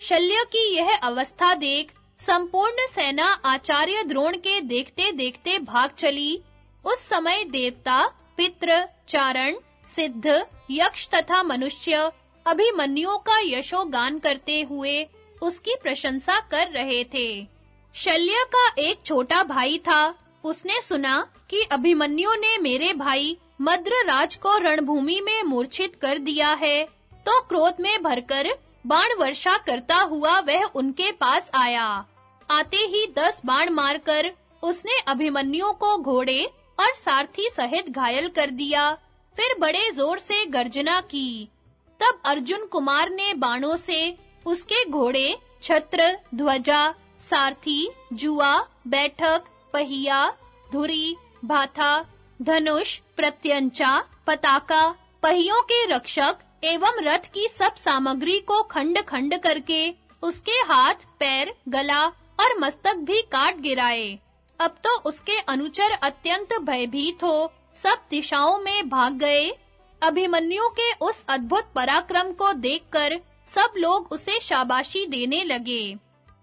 शल्य की यह अवस्था देख संपूर्ण सेना आचार्य द्रोण के देखते-देखते भाग चली। उस समय देवता, पितृ, चारण सिद्ध, यक्ष तथा मनुष्य अभिमन्युओं का यशोगान करते हुए उसकी प्रशंसा कर रहे थे। शल्य का एक छोटा भाई था। उसने सुना कि अभिमन्यु ने मेरे भाई मद्रराज को रणभूमि में मूर्छित कर दिया है तो क्रोध में भरकर बाण वर्षा करता हुआ वह उनके पास आया। आते ही दस बाण मारकर उसने अभिमन्यु को घोड़े और सारथी सहित घायल कर दिया। फिर बड़े ज़ोर से गर्जना की। तब अर्जुन कुमार ने बाणों से उसके घोड़े, छत्र, ध्वजा, सारथी, जुआ, बैठक, पहिया, धुरी, भाथा, धनुष, प्रत्यंचा, पताका, पहियों के रक्षक एवं रथ की सब सामग्री को खंड-खंड करके उसके हाथ, पैर, गला और मस्तक भी काट गिराए। अब तो उसके अनुचर अत्यंत भयभीत हो सब दिशाओं में भाग गए। अभिमन्यु के उस अद्भुत पराक्रम को देखकर सब लोग उसे शाबाशी देने लगे।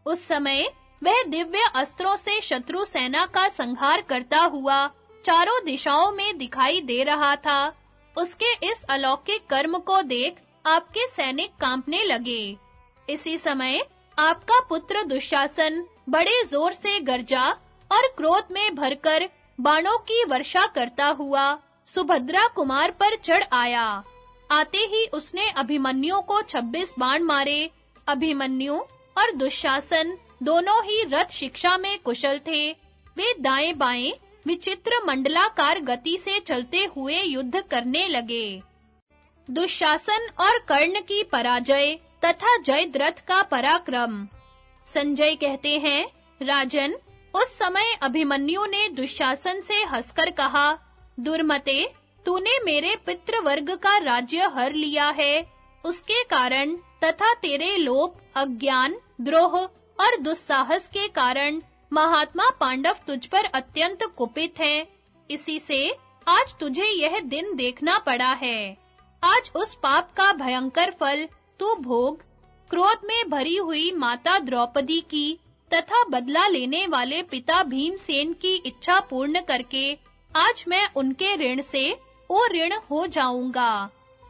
उस समय वह दिव्य अस्त्रों से शत्रु सेना का संहार करता हुआ चारों दिशाओं में दिखाई दे रहा था। उसके इस अलौकिक कर्म को देख आपके सैनिक कांपने लगे। इसी समय आपका पुत्र दुशासन बड़े ज़ोर से गरजा और क्रोध में भरकर बाणों की वर्षा करता हुआ सुभद्रा कुमार पर चढ़ आया। आते ही उसने अभिमन्यु को 26 बाण मारे। अभिमन्यु और दुशासन दोनों ही रथ शिक्षा में कुशल थे। वे दाएं-बाएँ विचित्र मंडलाकार गति से चलते हुए युद्ध करने लगे। दुशासन और कर्ण की पराजय तथा जयद्रथ का पराक्रम। संजय कहते हैं, राजन उस समय अभिमन्यु ने दुशासन से हंसकर कहा, दुर्मते, तूने मेरे पितृवर्ग का राज्य हर लिया है। उसके कारण तथा तेरे लोप, अज्ञान, द्रोह और दुस्साहस के कारण महात्मा पांडव तुझ पर अत्यंत कुपित है। इसी से आज तुझे यह दिन देखना पड़ा है। आज उस पाप का भयंकर फल तू भोग, क्रोध में भरी हुई माता द्रौपदी की तथा बदला लेने वाले पिता भीमसेन की इच्छा पूर्ण करके आज मैं उनके ऋण से ओ ऋण हो जाऊँगा।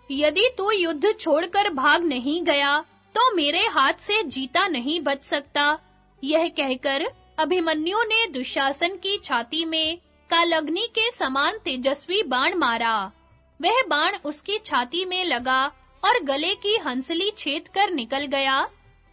यदि तू युद्ध छोड़कर भाग नहीं गया तो मेरे हाथ से जीता नहीं बच सकता। यह कहकर अभिमन्यु ने दुशासन की छाती में कालग्नि के समान तेजस्वी बाण मारा। वह बाण उसकी छाती में लगा और गले की हंसली छेद कर निकल गया।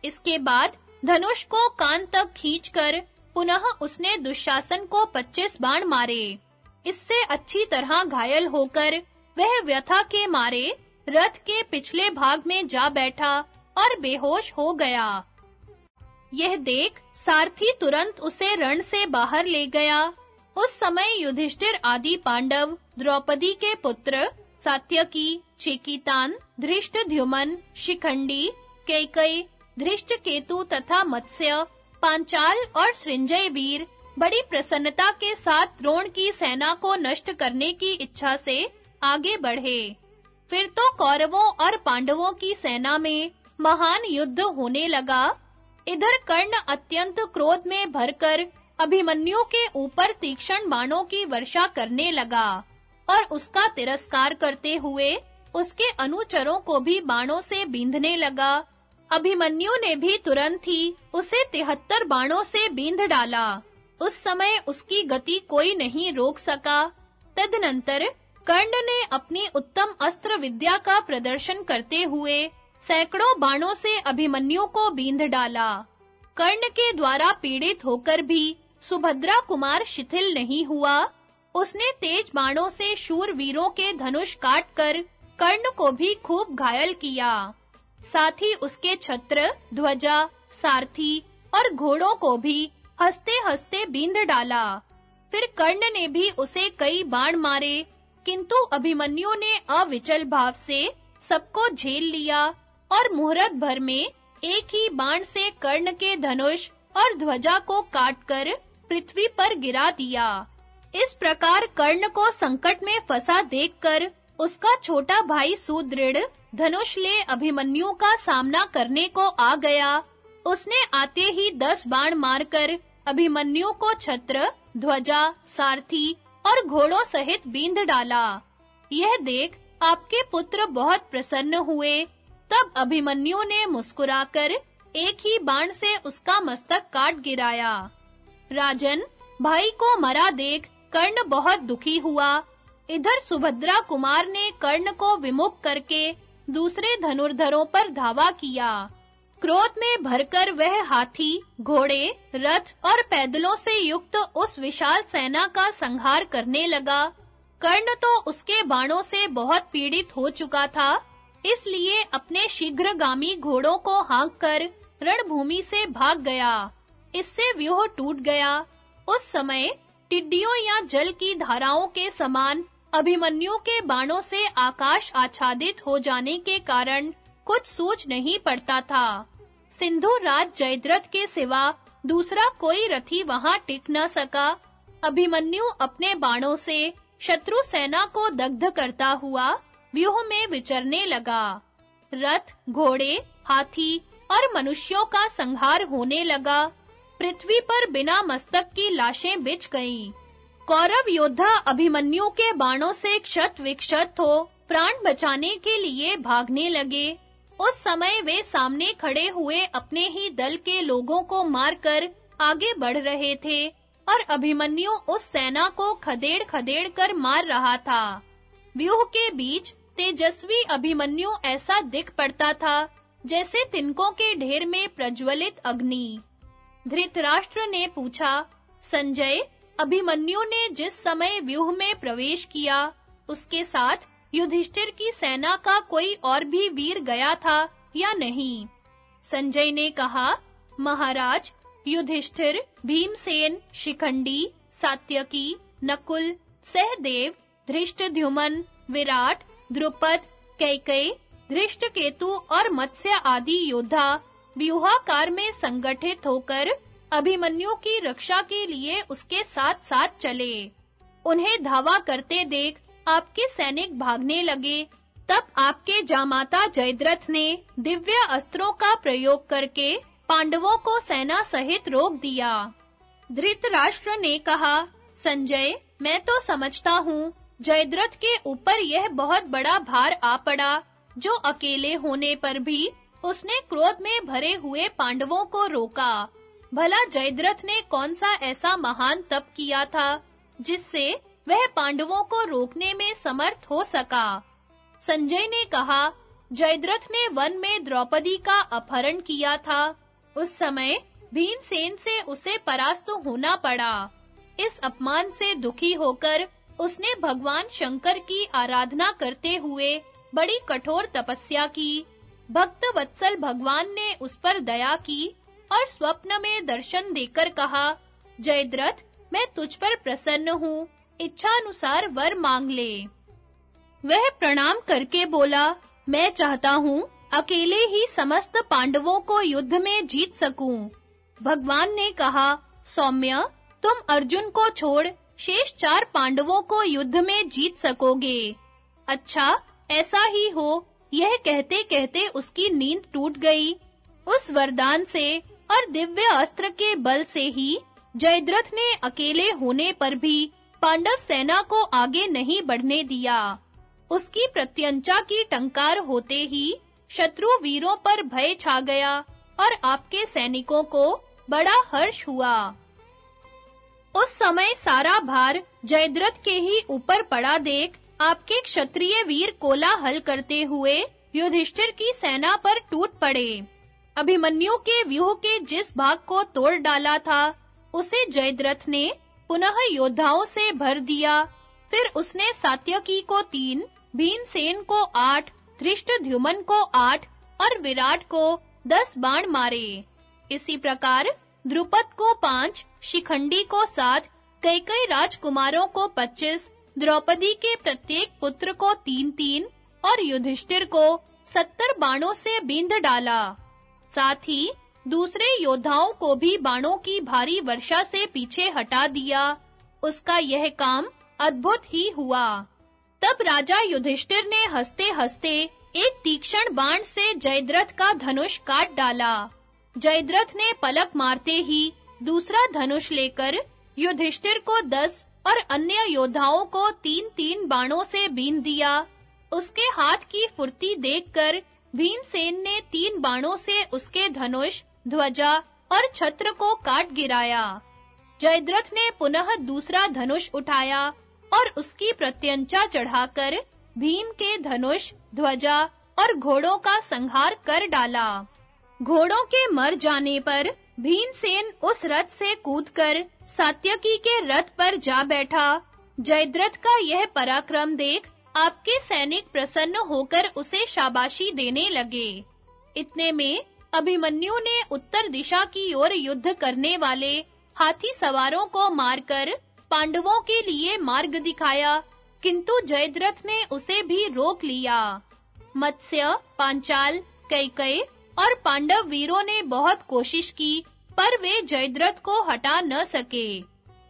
इसके बाद धनुष को कान तक खींचकर पुनः उसने दुशासन को 25 बाण मारे। इससे अच्छी तरह घायल होकर वह व्यथा के मारे रथ के पिछले भाग में जा बैठा और बेहोश हो गया। यह देख सारथी तुरंत उसे रण से बाहर ले गया। उस समय युधिष्ठिर आदि पांडव द्रौपदी के पुत्र सात्यकी, चेकितान धृष्टद्युमन शिखंडी, कैकई धृष्टकेतु तथा मत्स्य, पांचाल और सृंजय वीर बड़ी प्रसन्नता के साथ द्रोण की सेना को नष्ट करने की इच्छा से आगे बढ़े। फिर तो कौरवों और पांडवों की सेना में महान युद्ध होने लगा। इधर कर्ण अत्यंत क्रोध में भरकर अभिमन्यु के ऊपर तीक्ष्ण बाणों की वर्षा करने लगा और उसका तिरस्कार करते हुए उसके अनुचरों को भी बाणों से बींधने लगा। अभिमन्यु ने भी तुरंत ही उसे 73 बाणों से बींध डाला। उस समय उसकी गति कोई नहीं रोक सका। तदनंतर कर्ण ने अपनी उत्तम अस्त्र विद्या का प्रदर्शन करते हुए सैकड़ों बाणों से अभिमन्यु को बींध डाला। कर्ण के द्वारा पीड़ित होकर भी सुभद्रा कुमार शिथिल नहीं हुआ। उसने तेज बाणों से शूर वीरों के धनुष काटकर कर्ण को भी खूब घायल किया। साथ ही उसके छत्र, ध्वजा, सारथी और घोड़ों को भी हंसते-हंसते बींध डाला। फिर कर्ण ने भी उसे कई बाण मारे, किंतु अभिमन्यु ने अविचल भाव से सबको झेल लिया और मुहूर्त भर में एक ही बाण से कर्ण के धनुष और ध्वजा को काटकर पृथ्वी पर गिरा दिया। इस प्रकार कर्ण को संकट में फंसा देखकर उसका छोटा भाई सुदृढ़ धनुष ले अभिमन्यु का सामना करने को आ गया। उसने आते ही दस बाण मारकर अभिमन्यु को छत्र, ध्वजा, सारथी और घोड़ों सहित बींध डाला। यह देख आपके पुत्र बहुत प्रसन्न हुए। तब अभिमन्यु ने मुस्कुराकर एक ही बाण से उसका मस्तक काट गिराया। राजन, भाई को मरा देख कर्ण बहुत दुखी हुआ। इधर सुभद्रा कुमार ने कर्ण को विमुख करके दूसरे धनुर्धरों पर धावा किया। क्रोध में भरकर वह हाथी, घोड़े, रथ और पैदलों से युक्त उस विशाल सेना का संहार करने लगा। कर्ण तो उसके बाणों से बहुत पीड़ित हो चुका था, इसलिए अपने शीघ्रगामी घोड़ों को हाँककर रणभूमि से भाग गया। इससे व्यूह टूट गया। उस समय टिड्डियों या जल की धाराओं के समान अभिमन्यु के बाणों से आकाश आच्छादित हो जाने के कारण कुछ सोच नहीं पड़ता था। सिंधु राज जयद्रथ के सिवा दूसरा कोई रथी वहाँ टिक न सका। अभिमन्यु अपने बाणों से शत्रु सेना को दग्ध करता हुआ व्यूह में विचरने लगा। रथ, घोड़े, हाथी और मनुष्यों का संहार होने लगा। पृथ्वी पर बिना मस्तक की लाशें बिछ गईं। कौरव योद्धा अभिमन्यु के बाणों से क्षत विक्षत हो प्राण बचाने के लिए भागने लगे। उस समय वे सामने खड़े हुए अपने ही दल के लोगों को मारकर आगे बढ़ रहे थे और अभिमन्यु उस सेना को खदेड़-खदेड़ कर मार रहा था। व्यूह के बीच तेजस्वी अभिमन्यु ऐसा दिख पड़ता था जैसे तिनकों के ढेर में प्रज्वलित अग्नि। धृतराष्ट्र ने पूछा, संजय अभिमन्यु ने जिस समय व्यूह में प्रवेश किया, उसके साथ युधिष्ठिर की सेना का कोई और भी वीर गया था या नहीं? संजय ने कहा, महाराज, युधिष्ठिर, भीमसेन, शिखंडी, सात्यकी, नकुल, सहदेव, धृष्टद्युमन, विराट, द्रुपद, कैकेयी, धृष्टकेतु और मत्स्य आदि योद्धा व्यूहाकार में संगठित होकर अभिमन्यु की रक्षा के लिए उसके साथ-साथ चले। उन्हें धावा करते देख आपके सैनिक भागने लगे। तब आपके जामाता जयद्रथ ने दिव्य अस्त्रों का प्रयोग करके पांडवों को सेना सहित रोक दिया। धृतराष्ट्र ने कहा, संजय, मैं तो समझता हूँ, जयद्रथ के ऊपर यह बहुत बड़ा भार आ पड़ा, जो अकेले होने पर भी उसने क्रोध में भरे हुए पांडवों को रोका। भला जयद्रथ ने कौन सा ऐसा महान तप किया था, जिससे वह पांडवों को रोकने में समर्थ हो सका? संजय ने कहा, जयद्रथ ने वन में द्रौपदी का अपहरण किया था। उस समय भीमसेन से उसे परास्त होना पड़ा। इस अपमान से दुखी होकर उसने भगवान शंकर की आराधना करते हुए बड़ी कठोर तपस्या की। भक्त वत्सल भगवान ने उस पर दया की और स्वप्न में दर्शन देकर कहा जयद्रथ मैं तुझ पर प्रसन्न हूँ। इच्छा अनुसार वर मांग ले वह प्रणाम करके बोला, मैं चाहता हूँ अकेले ही समस्त पांडवों को युद्ध में जीत सकूँ। भगवान ने कहा, सौम्य, तुम अर्जुन को छोड़, शेष चार पांडवों को युद्ध में जीत सकोगे। अच्छा ऐसा ही हो, यह कहते-कहते उसकी नींद टूट गई। उस वरदान से और दिव्य अस्त्र के बल से ही जयद्रथ ने अकेले होने पर भी पांडव सेना को आगे नहीं बढ़ने दिया। उसकी प्रत्यंचा की टंकार होते ही शत्रु वीरों पर भय छा गया और आपके सैनिकों को बड़ा हर्ष हुआ। उस समय सारा भार जयद्रथ के ही ऊपर पड़ा देख आपके क्षत्रिय वीर कोलाहल करते हुए युधिष्ठिर की सेना पर टूट पड़े। अभिमन्यु के व्यूह के जिस भाग को तोड़ डाला था, उसे जयद्रथ ने पुनः योद्धाओं से भर दिया। फिर उसने सात्यकी को तीन, भीमसेन को आठ धृष्टद्युमन को आठ और विराट को दस बाण मारे। इसी प्रकार द्रुपद को पाँच, शिखंडी को सात कई-कई राजकुमारों को पच्चीस, द्रौपदी के प्रत्येक पुत्र को तीन-तीन और युधिष्ठिर को सत्तर बाणों से बींध डाला। साथ ही दूसरे योद्धाओं को भी बाणों की भारी वर्षा से पीछे हटा दिया। उसका यह काम अद्भुत ही हुआ। तब राजा युधिष्ठिर ने हंसते-हंसते एक तीक्ष्ण बाण से जयद्रथ का धनुष काट डाला। जयद्रथ ने पलक मारते ही दूसरा धनुष लेकर युधिष्ठिर को दस और अन्य योद्धाओं को तीन-तीन बाणों से बीन दिया। उसके हाथ की फुर्ती देखकर भीमसेन ने तीन बाणों से उसके धनुष, ध्वजा और छत्र को काट गिराया। जयद्रथ ने पुनः दूसरा धनुष उठाया और उसकी प्रत्यंचा चढ़ाकर भीम के धनुष, ध्वजा और घोड़ों का संहार कर डाला। घोड़ों के मर जाने पर भीमसेन उस रथ से कूदकर सात्यकी के रथ पर जा बैठा। जयद्रथ का यह पराक्रम देख आपके सैनिक प्रसन्न होकर उसे शाबाशी देने लगे। इतने में अभिमन्यु ने उत्तर दिशा की ओर युद्ध करने वाले हाथी सवारों को मारकर पांडवों के लिए मार्ग दिखाया, किंतु जयद्रथ ने उसे भी रोक लिया। मत्स्य, पांचाल, कैकय और पांडव वीरों ने बहुत कोशिश की, पर वे जयद्रथ को हटा न सके।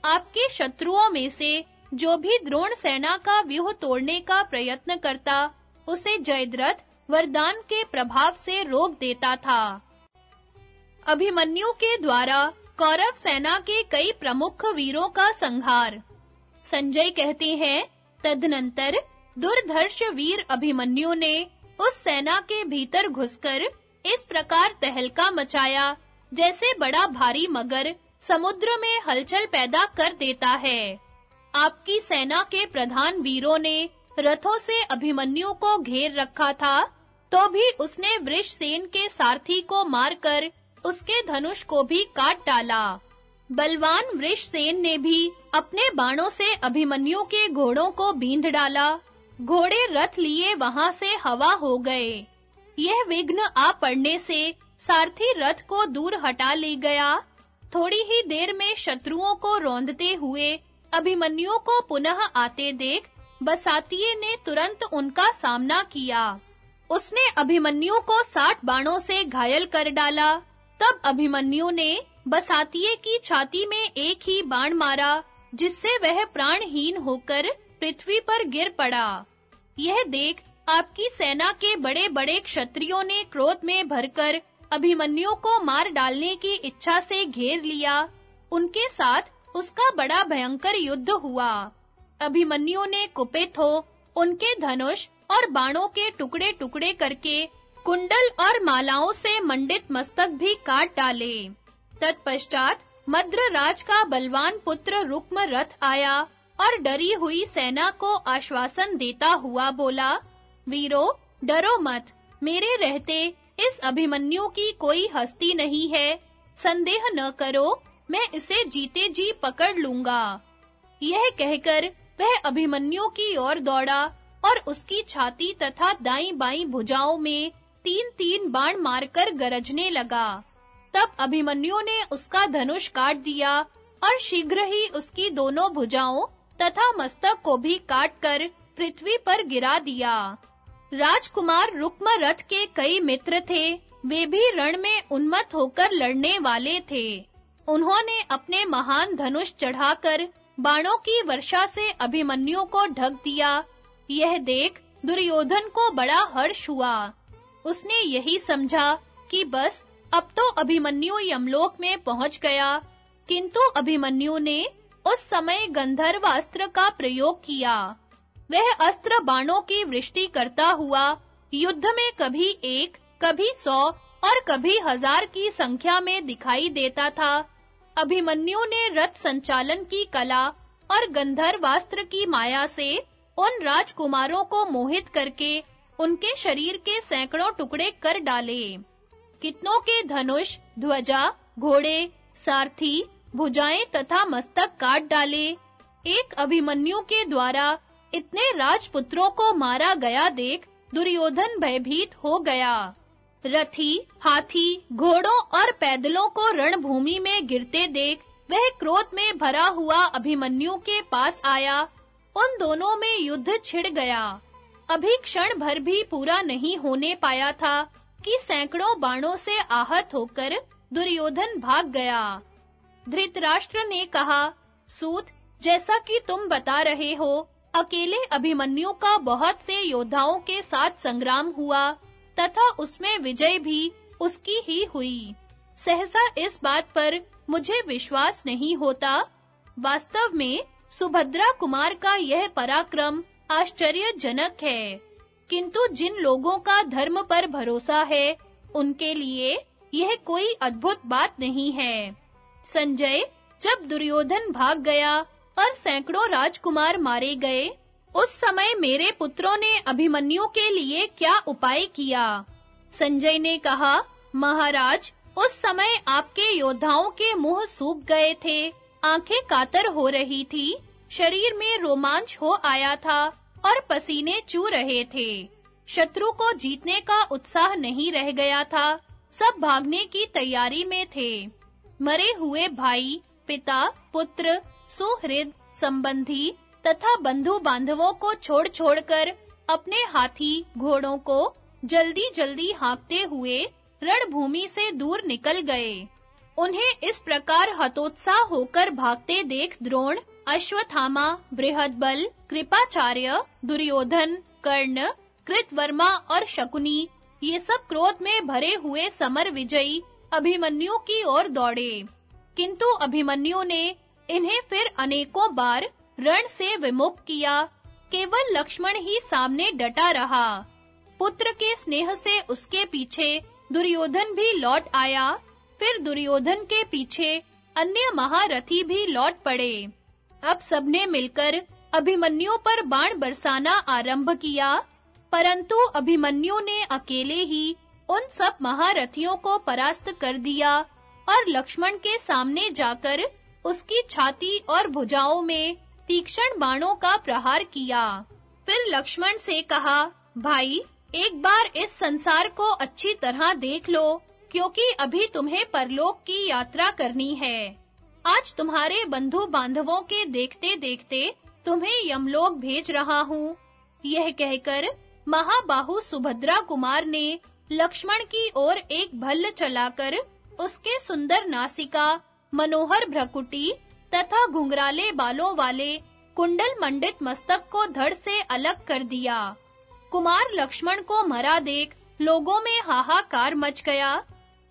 आपके शत्रुओं में से जो भी द्रोण सेना का व्यूह तोड़ने का प्रयत्न करता, उसे जयद्रथ वरदान के प्रभाव से रोक देता था। अभिमन्यु के द्वारा कौरव सेना के कई प्रमुख वीरों का संहार। संजय कहते हैं, तदनंतर दुर्धर्ष वीर अभिमन्यु ने उस सेना के भीतर घुसकर इस प्रकार तहलका मचाया, जैसे बड़ा भारी मगर समुद्र में हलचल पैदा कर देता है। आपकी सेना के प्रधान वीरों ने रथों से अभिमन्यु को घेर रखा था तो भी उसने वृषसेन के सारथी को मारकर उसके धनुष को भी काट डाला। बलवान वृषसेन ने भी अपने बाणों से अभिमन्यु के घोड़ों को बींध डाला। घोड़े रथ लिए वहाँ से हवा हो गए। यह विघ्न आ पड़ने से सारथी रथ को दूर हटा ले गया। थोड़ी ही देर में शत्रुओं को रौंदते हुए अभिमन्यु को पुनः आते देख, बसातिये ने तुरंत उनका सामना किया। उसने अभिमन्यु को साठ बाणों से घायल कर डाला। तब अभिमन्यु ने बसातिये की छाती में एक ही बाण मारा, जिससे वह प्राणहीन होकर पृथ्वी पर गिर पड़ा। यह देख आपकी सेना के बड़े-बड़े क्षत्रियों ने क्रोध में भरकर अभिमन्यु को मार डालने की इच्छा से घेर लिया। उनके साथ उसका बड़ा भयंकर युद्ध हुआ। अभिमन्यु ने कुपित हो उनके धनुष और बाणों के टुकड़े-टुकड़े करके कुंडल और मालाओं से मंडित मस्तक भी काट डाले। तत्पश्चात मद्रराज का बलवान पुत्र रुक्म रथ आया और डरी हुई सेना को आश्वासन देता हुआ बोला, वीरो, डरो मत। मेरे रहते इस अभिमन्यु की कोई हस्ती नहीं है। संदेह न करो मैं इसे जीते जी पकड़ लूँगा। यह कहकर वह अभिमन्यु की ओर दौड़ा और उसकी छाती तथा दाईं-बाईं भुजाओं में तीन-तीन बाण मारकर गरजने लगा। तब अभिमन्यु ने उसका धनुष काट दिया और शीघ्र ही उसकी दोनों भुजाओं तथा मस्तक को भी काटकर पृथ्वी पर गिरा दिया। राजकुमार रुक्म रथ के कई मित्र थे, वे भी रण में उन्मत्त होकर लड़ने वाले थे। उन्होंने अपने महान धनुष चढ़ाकर बाणों की वर्षा से अभिमन्यु को ढक दिया। यह देख दुर्योधन को बड़ा हर्ष हुआ। उसने यही समझा कि बस, अब तो अभिमन्यु यमलोक में पहुँच गया। किंतु अभिमन्यु ने उस समय गंधर्व अस्त्र का प्रयोग किया। वह अस्त्र बाणों की वृष्टि करता हुआ युद्ध में कभी एक, कभी सौ और कभी हज़ार की संख्या में दिखाई देता था। अभिमन्यु ने रथ संचालन की कला और गंधर्वास्त्र की माया से उन राजकुमारों को मोहित करके उनके शरीर के सैकड़ों टुकड़े कर डाले। कितनों के धनुष, ध्वजा, घोड़े, सारथी, भुजाएँ तथा मस्तक काट डाले। एक अभिमन्यु के द्वारा इतने राजपुत्रों को मारा गया देख दुर्योधन भयभीत हो गया। रथी, हाथी, घोड़ों और पैदलों को रणभूमि में गिरते देख वह क्रोध में भरा हुआ अभिमन्यु के पास आया। उन दोनों में युद्ध छिड़ गया। अभी क्षण भर भी पूरा नहीं होने पाया था कि सैकड़ों बाणों से आहत होकर दुर्योधन भाग गया। धृतराष्ट्र ने कहा, सूत, जैसा कि तुम बता रहे हो, अकेले अभिमन्यु का बहुत से योद्धाओं के साथ संग्राम हुआ। तथा उसमें विजय भी उसकी ही हुई। सहसा इस बात पर मुझे विश्वास नहीं होता। वास्तव में सुभद्रा कुमार का यह पराक्रम आश्चर्यजनक है। किंतु जिन लोगों का धर्म पर भरोसा है, उनके लिए यह कोई अद्भुत बात नहीं है। संजय जब दुर्योधन भाग गया और सैकड़ों राजकुमार मारे गए उस समय मेरे पुत्रों ने अभिमन्यु के लिए क्या उपाय किया? संजय ने कहा, महाराज, उस समय आपके योद्धाओं के मुँह सूख गए थे। आँखें कातर हो रही थी। शरीर में रोमांच हो आया था और पसीने चू रहे थे। शत्रु को जीतने का उत्साह नहीं रह गया था। सब भागने की तैयारी में थे। मरे हुए भाई, पिता, पुत्र, सुहृद, संबंधी तथा बंधु बांधवों को छोड़ छोड़कर अपने हाथी घोड़ों को जल्दी-जल्दी हाँकते हुए रणभूमि से दूर निकल गए। उन्हें इस प्रकार हतोत्साह होकर भागते देख द्रोण, अश्वत्थामा, बृहदबल, कृपाचार्य, दुर्योधन, कर्ण, कृतवर्मा और शकुनी, ये सब क्रोध में भरे हुए समर विजयी अभिमन्यु की ओर दौड़े। किंतु अभिमन्यु ने इन्हें फिर अनेकों बार रण से विमुख किया। केवल लक्ष्मण ही सामने डटा रहा। पुत्र के स्नेह से उसके पीछे दुर्योधन भी लौट आया। फिर दुर्योधन के पीछे अन्य महारथी भी लौट पड़े। अब सबने मिलकर अभिमन्यु पर बाण बरसाना आरंभ किया। परंतु अभिमन्यु ने अकेले ही उन सब महारथियों को परास्त कर दिया और लक्ष्मण के सामने जाकर उसकी छाती और भुजाओं में तीक्ष्ण बाणों का प्रहार किया। फिर लक्ष्मण से कहा, भाई, एक बार इस संसार को अच्छी तरह देख लो, क्योंकि अभी तुम्हें परलोक की यात्रा करनी है। आज तुम्हारे बंधु बांधवों के देखते-देखते तुम्हें यमलोक भेज रहा हूँ। यह कहकर महाबाहु सुभद्रा कुमार ने लक्ष्मण की ओर एक भल्ल चलाकर उसके सुंदर नासिका, मनोहर भ्रकुटी तथा घुंघराले बालों वाले कुंडल मंडित मस्तक को धड़ से अलग कर दिया। कुमार लक्ष्मण को मरा देख लोगों में हाहाकार मच गया।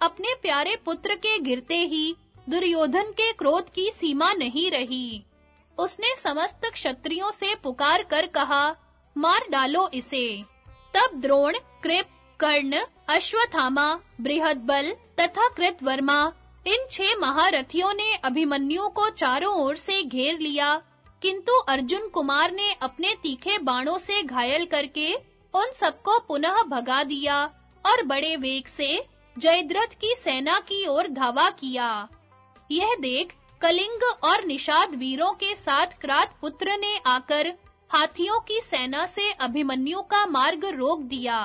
अपने प्यारे पुत्र के गिरते ही दुर्योधन के क्रोध की सीमा नहीं रही। उसने समस्त क्षत्रियों से पुकार कर कहा, मार डालो इसे। तब द्रोण, कृप, कर्ण, अश्वत्थामा, बृहदबल तथा कृतवर्मा इन छह महारथियों ने अभिमन्यु को चारों ओर से घेर लिया, किंतु अर्जुन कुमार ने अपने तीखे बाणों से घायल करके उन सबको पुनः भगा दिया और बड़े वेग से जयद्रथ की सेना की ओर धावा किया। यह देख कलिंग और निषाद वीरों के साथ क्रात पुत्र ने आकर हाथियों की सेना से अभिमन्यु का मार्ग रोक दिया।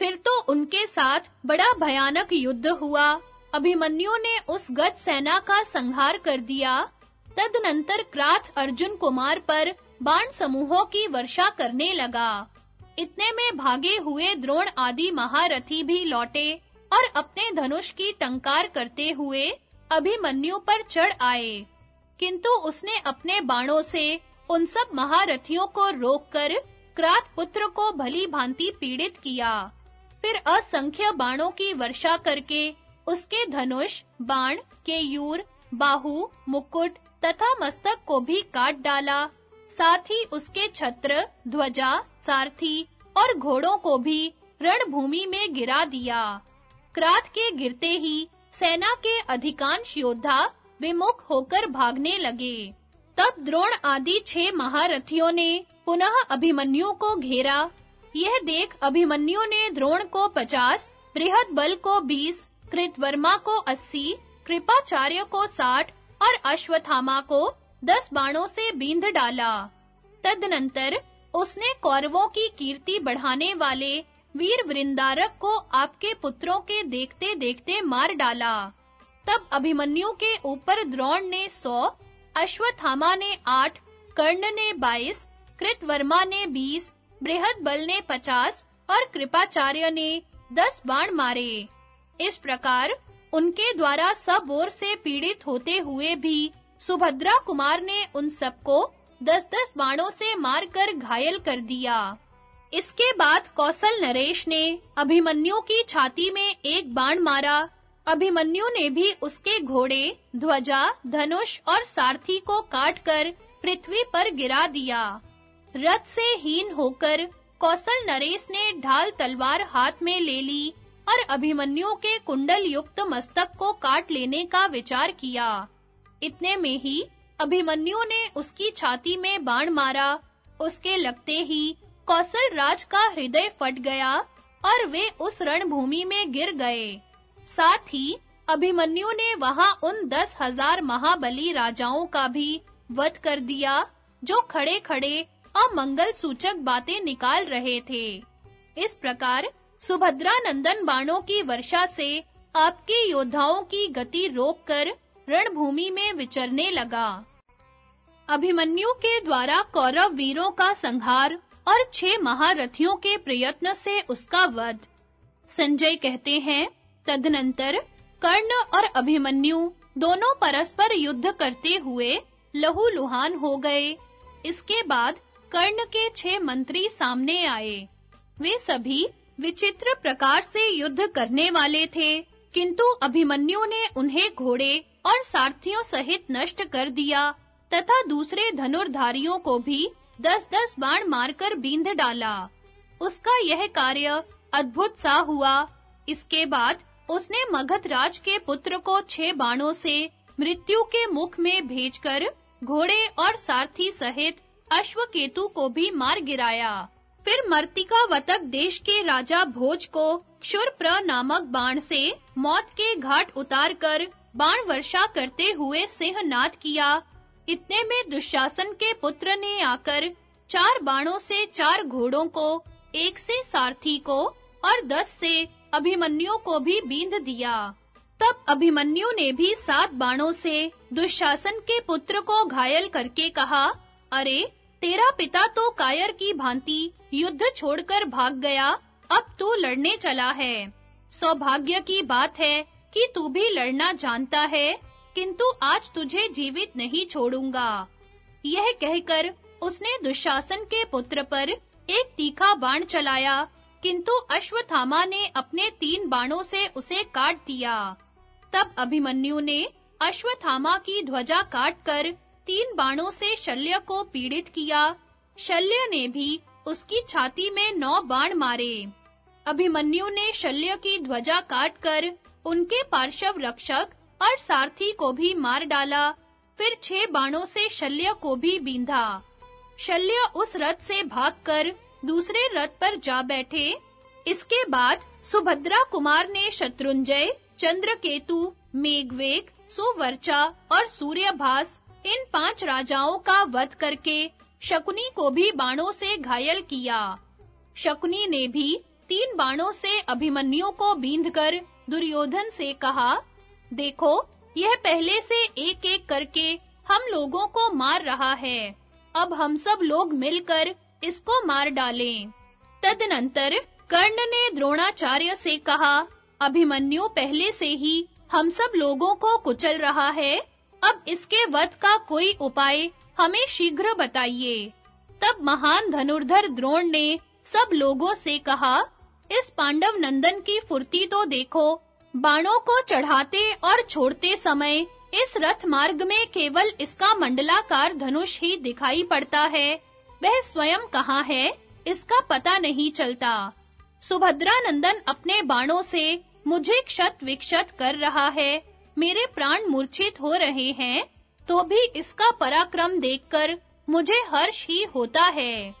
फिर तो उनके साथ बड़ा भयानक युद्ध हुआ। अभिमन्यु ने उस गज सेना का संहार कर दिया। तदनंतर क्राथ अर्जुन कुमार पर बाण समूहों की वर्षा करने लगा। इतने में भागे हुए द्रोण आदि महारथी भी लौटे और अपने धनुष की टंकार करते हुए अभिमन्यु पर चढ़ आए। किंतु उसने अपने बाणों से उन सब महारथियों को रोककर क्रात पुत्र को भली भांति पीड़ित किया। फिर असंख्य बाणों की वर्षा करके उसके धनुष, बाण, केयूर, बाहु, मुकुट तथा मस्तक को भी काट डाला। साथ ही उसके छत्र, ध्वजा, सारथी और घोड़ों को भी रणभूमि में गिरा दिया। क्रात के गिरते ही सेना के अधिकांश योद्धा विमुख होकर भागने लगे। तब द्रोण आदि छह महारथियों ने पुनः अभिमन्यु को घेरा। यह देख अभिमन्यु ने द्रोण को पचास, बृहद बल को बीस कृतवर्मा को अस्सी, कृपाचार्य को साठ और अश्वथामा को दस बाणों से बींध डाला। तदनंतर उसने कौरवों की कीर्ति बढ़ाने वाले वीर वृंदारक को आपके पुत्रों के देखते-देखते मार डाला। तब अभिमन्यु के ऊपर द्रोण ने सौ, अश्वत्थामा ने आठ, कर्ण ने बाईस, कृतवर्मा ने बीस बृहद बल ने पचास और कृपाचार्य ने दस बाण मारे। इस प्रकार उनके द्वारा सब ओर से पीड़ित होते हुए भी सुभद्रा कुमार ने उन सबको दस-दस बाणों से मारकर घायल कर दिया। इसके बाद कौशल नरेश ने अभिमन्यु की छाती में एक बाण मारा। अभिमन्यु ने भी उसके घोड़े, ध्वजा, धनुष और सारथी को काटकर पृथ्वी पर गिरा दिया। रथ से हीन होकर कौशल नरेश ने ढाल तलवार हाथ में ले ली। और अभिमन्यु के कुंडल युक्त मस्तक को काट लेने का विचार किया। इतने में ही अभिमन्यु ने उसकी छाती में बाण मारा। उसके लगते ही कौशल राज का हृदय फट गया और वे उस रणभूमि में गिर गए। साथ ही अभिमन्यु ने वहाँ उन दस हज़ार महाबली राजाओं का भी वध कर दिया, जो खड़े-खड़े अमंगल सूचक बातें निकाल रहे थे। इस प्रकार सुभद्रा नंदन बाणों की वर्षा से आपके योद्धाओं की गति रोककर रणभूमि में विचरने लगा। अभिमन्यु के द्वारा कौरव वीरों का संहार और छह महारथियों के प्रयत्न से उसका वध। संजय कहते हैं, तदनंतर कर्ण और अभिमन्यु दोनों परस्पर युद्ध करते हुए लहूलुहान हो गए। इसके बाद कर्ण के छह मंत्री सामने आए। वे सभी विचित्र प्रकार से युद्ध करने वाले थे, किंतु अभिमन्यु ने उन्हें घोड़े और सारथियों सहित नष्ट कर दिया, तथा दूसरे धनुर्धारियों को भी दस-दस बाण मारकर बींध डाला। उसका यह कार्य अद्भुत सा हुआ। इसके बाद उसने मगध राज के पुत्र को छह बाणों से मृत्यु के मुख में भेजकर घोड़े और सारथी सहित अश्वकेतु को भी मार गिराया। फिर मर्तिका वतक देश के राजा भोज को क्षुरप्र नामक बाण से मौत के घाट उतारकर बाण वर्षा करते हुए सिंहनाद किया। इतने में दुशासन के पुत्र ने आकर चार बाणों से चार घोड़ों को, एक से सारथी को और दस से अभिमन्यु को भी बींध दिया। तब अभिमन्यु ने भी सात बाणों से दुशासन के पुत्र को घायल करके कहा, अरे तेरा पिता तो कायर की भांति युद्ध छोड़कर भाग गया, अब तू लड़ने चला है। सौभाग्य की बात है कि तू भी लड़ना जानता है, किंतु आज तुझे जीवित नहीं छोड़ूँगा। यह कहकर उसने दुशासन के पुत्र पर एक तीखा बाण चलाया, किंतु अश्वत्थामा ने अपने तीन बाणों से उसे काट दिया। तब अभिमन्यु ने अश्वत्थामा की ध्वजा काटकर तीन बाणों से शल्य को पीड़ित किया। शल्य ने भी उसकी छाती में नौ बाण मारे। अभिमन्यु ने शल्य की ध्वजा काटकर उनके पार्श्व रक्षक और सारथी को भी मार डाला, फिर छह बाणों से शल्य को भी बींधा। शल्य उस रथ से भागकर दूसरे रथ पर जा बैठे। इसके बाद सुभद्रा कुमार ने शत्रुंजय, चंद्रकेतु, मेघवेग, सुवर्चा और सूर्यभास इन पाँच राजाओं का वध करके शकुनी को भी बाणों से घायल किया। शकुनी ने भी तीन बाणों से अभिमन्यु को बींधकर दुर्योधन से कहा, देखो, यह पहले से एक-एक करके हम लोगों को मार रहा है। अब हम सब लोग मिलकर इसको मार डालें। तदनंतर कर्ण ने द्रोणाचार्य से कहा, अभिमन्यु पहले से ही हम सब लोगों को कुचल रहा है। अब इसके वध का कोई उपाय हमें शीघ्र बताइए। तब महान धनुर्धर द्रोण ने सब लोगों से कहा, इस पांडव नंदन की फुर्ती तो देखो, बाणों को चढ़ाते और छोड़ते समय इस रथ मार्ग में केवल इसका मंडलाकार धनुष ही दिखाई पड़ता है। वह स्वयं कहाँ है, इसका पता नहीं चलता। सुभद्रा नंदन अपने बाणों से मुझे क्षत विक्षत कर रहा है। मेरे प्राण मूर्छित हो रहे हैं तो भी इसका पराक्रम देखकर मुझे हर्ष ही होता है।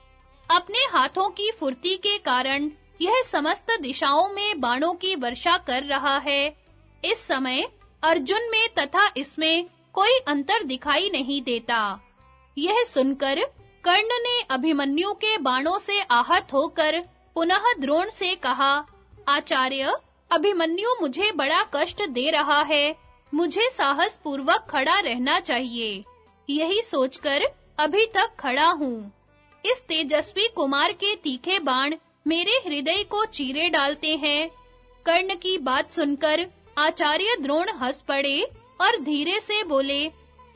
अपने हाथों की फुर्ती के कारण यह समस्त दिशाओं में बाणों की वर्षा कर रहा है। इस समय अर्जुन में तथा इसमें कोई अंतर दिखाई नहीं देता। यह सुनकर कर्ण ने अभिमन्यु के बाणों से आहत होकर पुनः द्रोण से कहा, आचार्य, अभिमन्यु मुझे बड़ा कष्ट दे रहा है। मुझे साहस पूर्वक खड़ा रहना चाहिए। यही सोचकर अभी तक खड़ा हूँ। इस तेजस्वी कुमार के तीखे बाण मेरे हृदय को चीरे डालते हैं। कर्ण की बात सुनकर आचार्य द्रोण हंस पड़े और धीरे से बोले,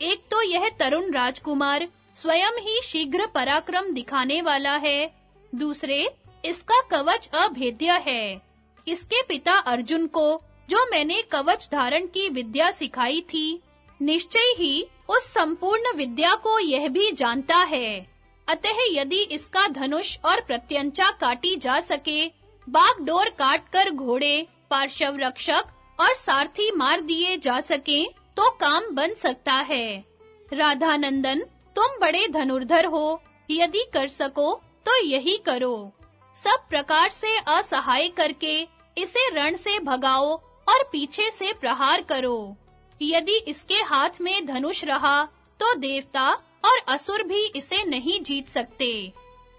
एक तो यह तरुण राजकुमार स्वयं ही शीघ्र पराक्रम दिखाने वाला है। दूसरे, इसका कवच अभेद्य है। इसके पिता अर्जुन को जो मैंने कवच धारण की विद्या सिखाई थी, निश्चय ही उस संपूर्ण विद्या को यह भी जानता है। अतः यदि इसका धनुष और प्रत्यंचा काटी जा सके, बागडोर काटकर घोड़े, पार्श्व रक्षक और सारथी मार दिए जा सके तो काम बन सकता है। राधानंदन, तुम बड़े धनुर्धर हो, यदि कर सको तो यही करो। सब प्रकार से असहाय करके, इसे रण से भगाओ और पीछे से प्रहार करो। यदि इसके हाथ में धनुष रहा तो देवता और असुर भी इसे नहीं जीत सकते।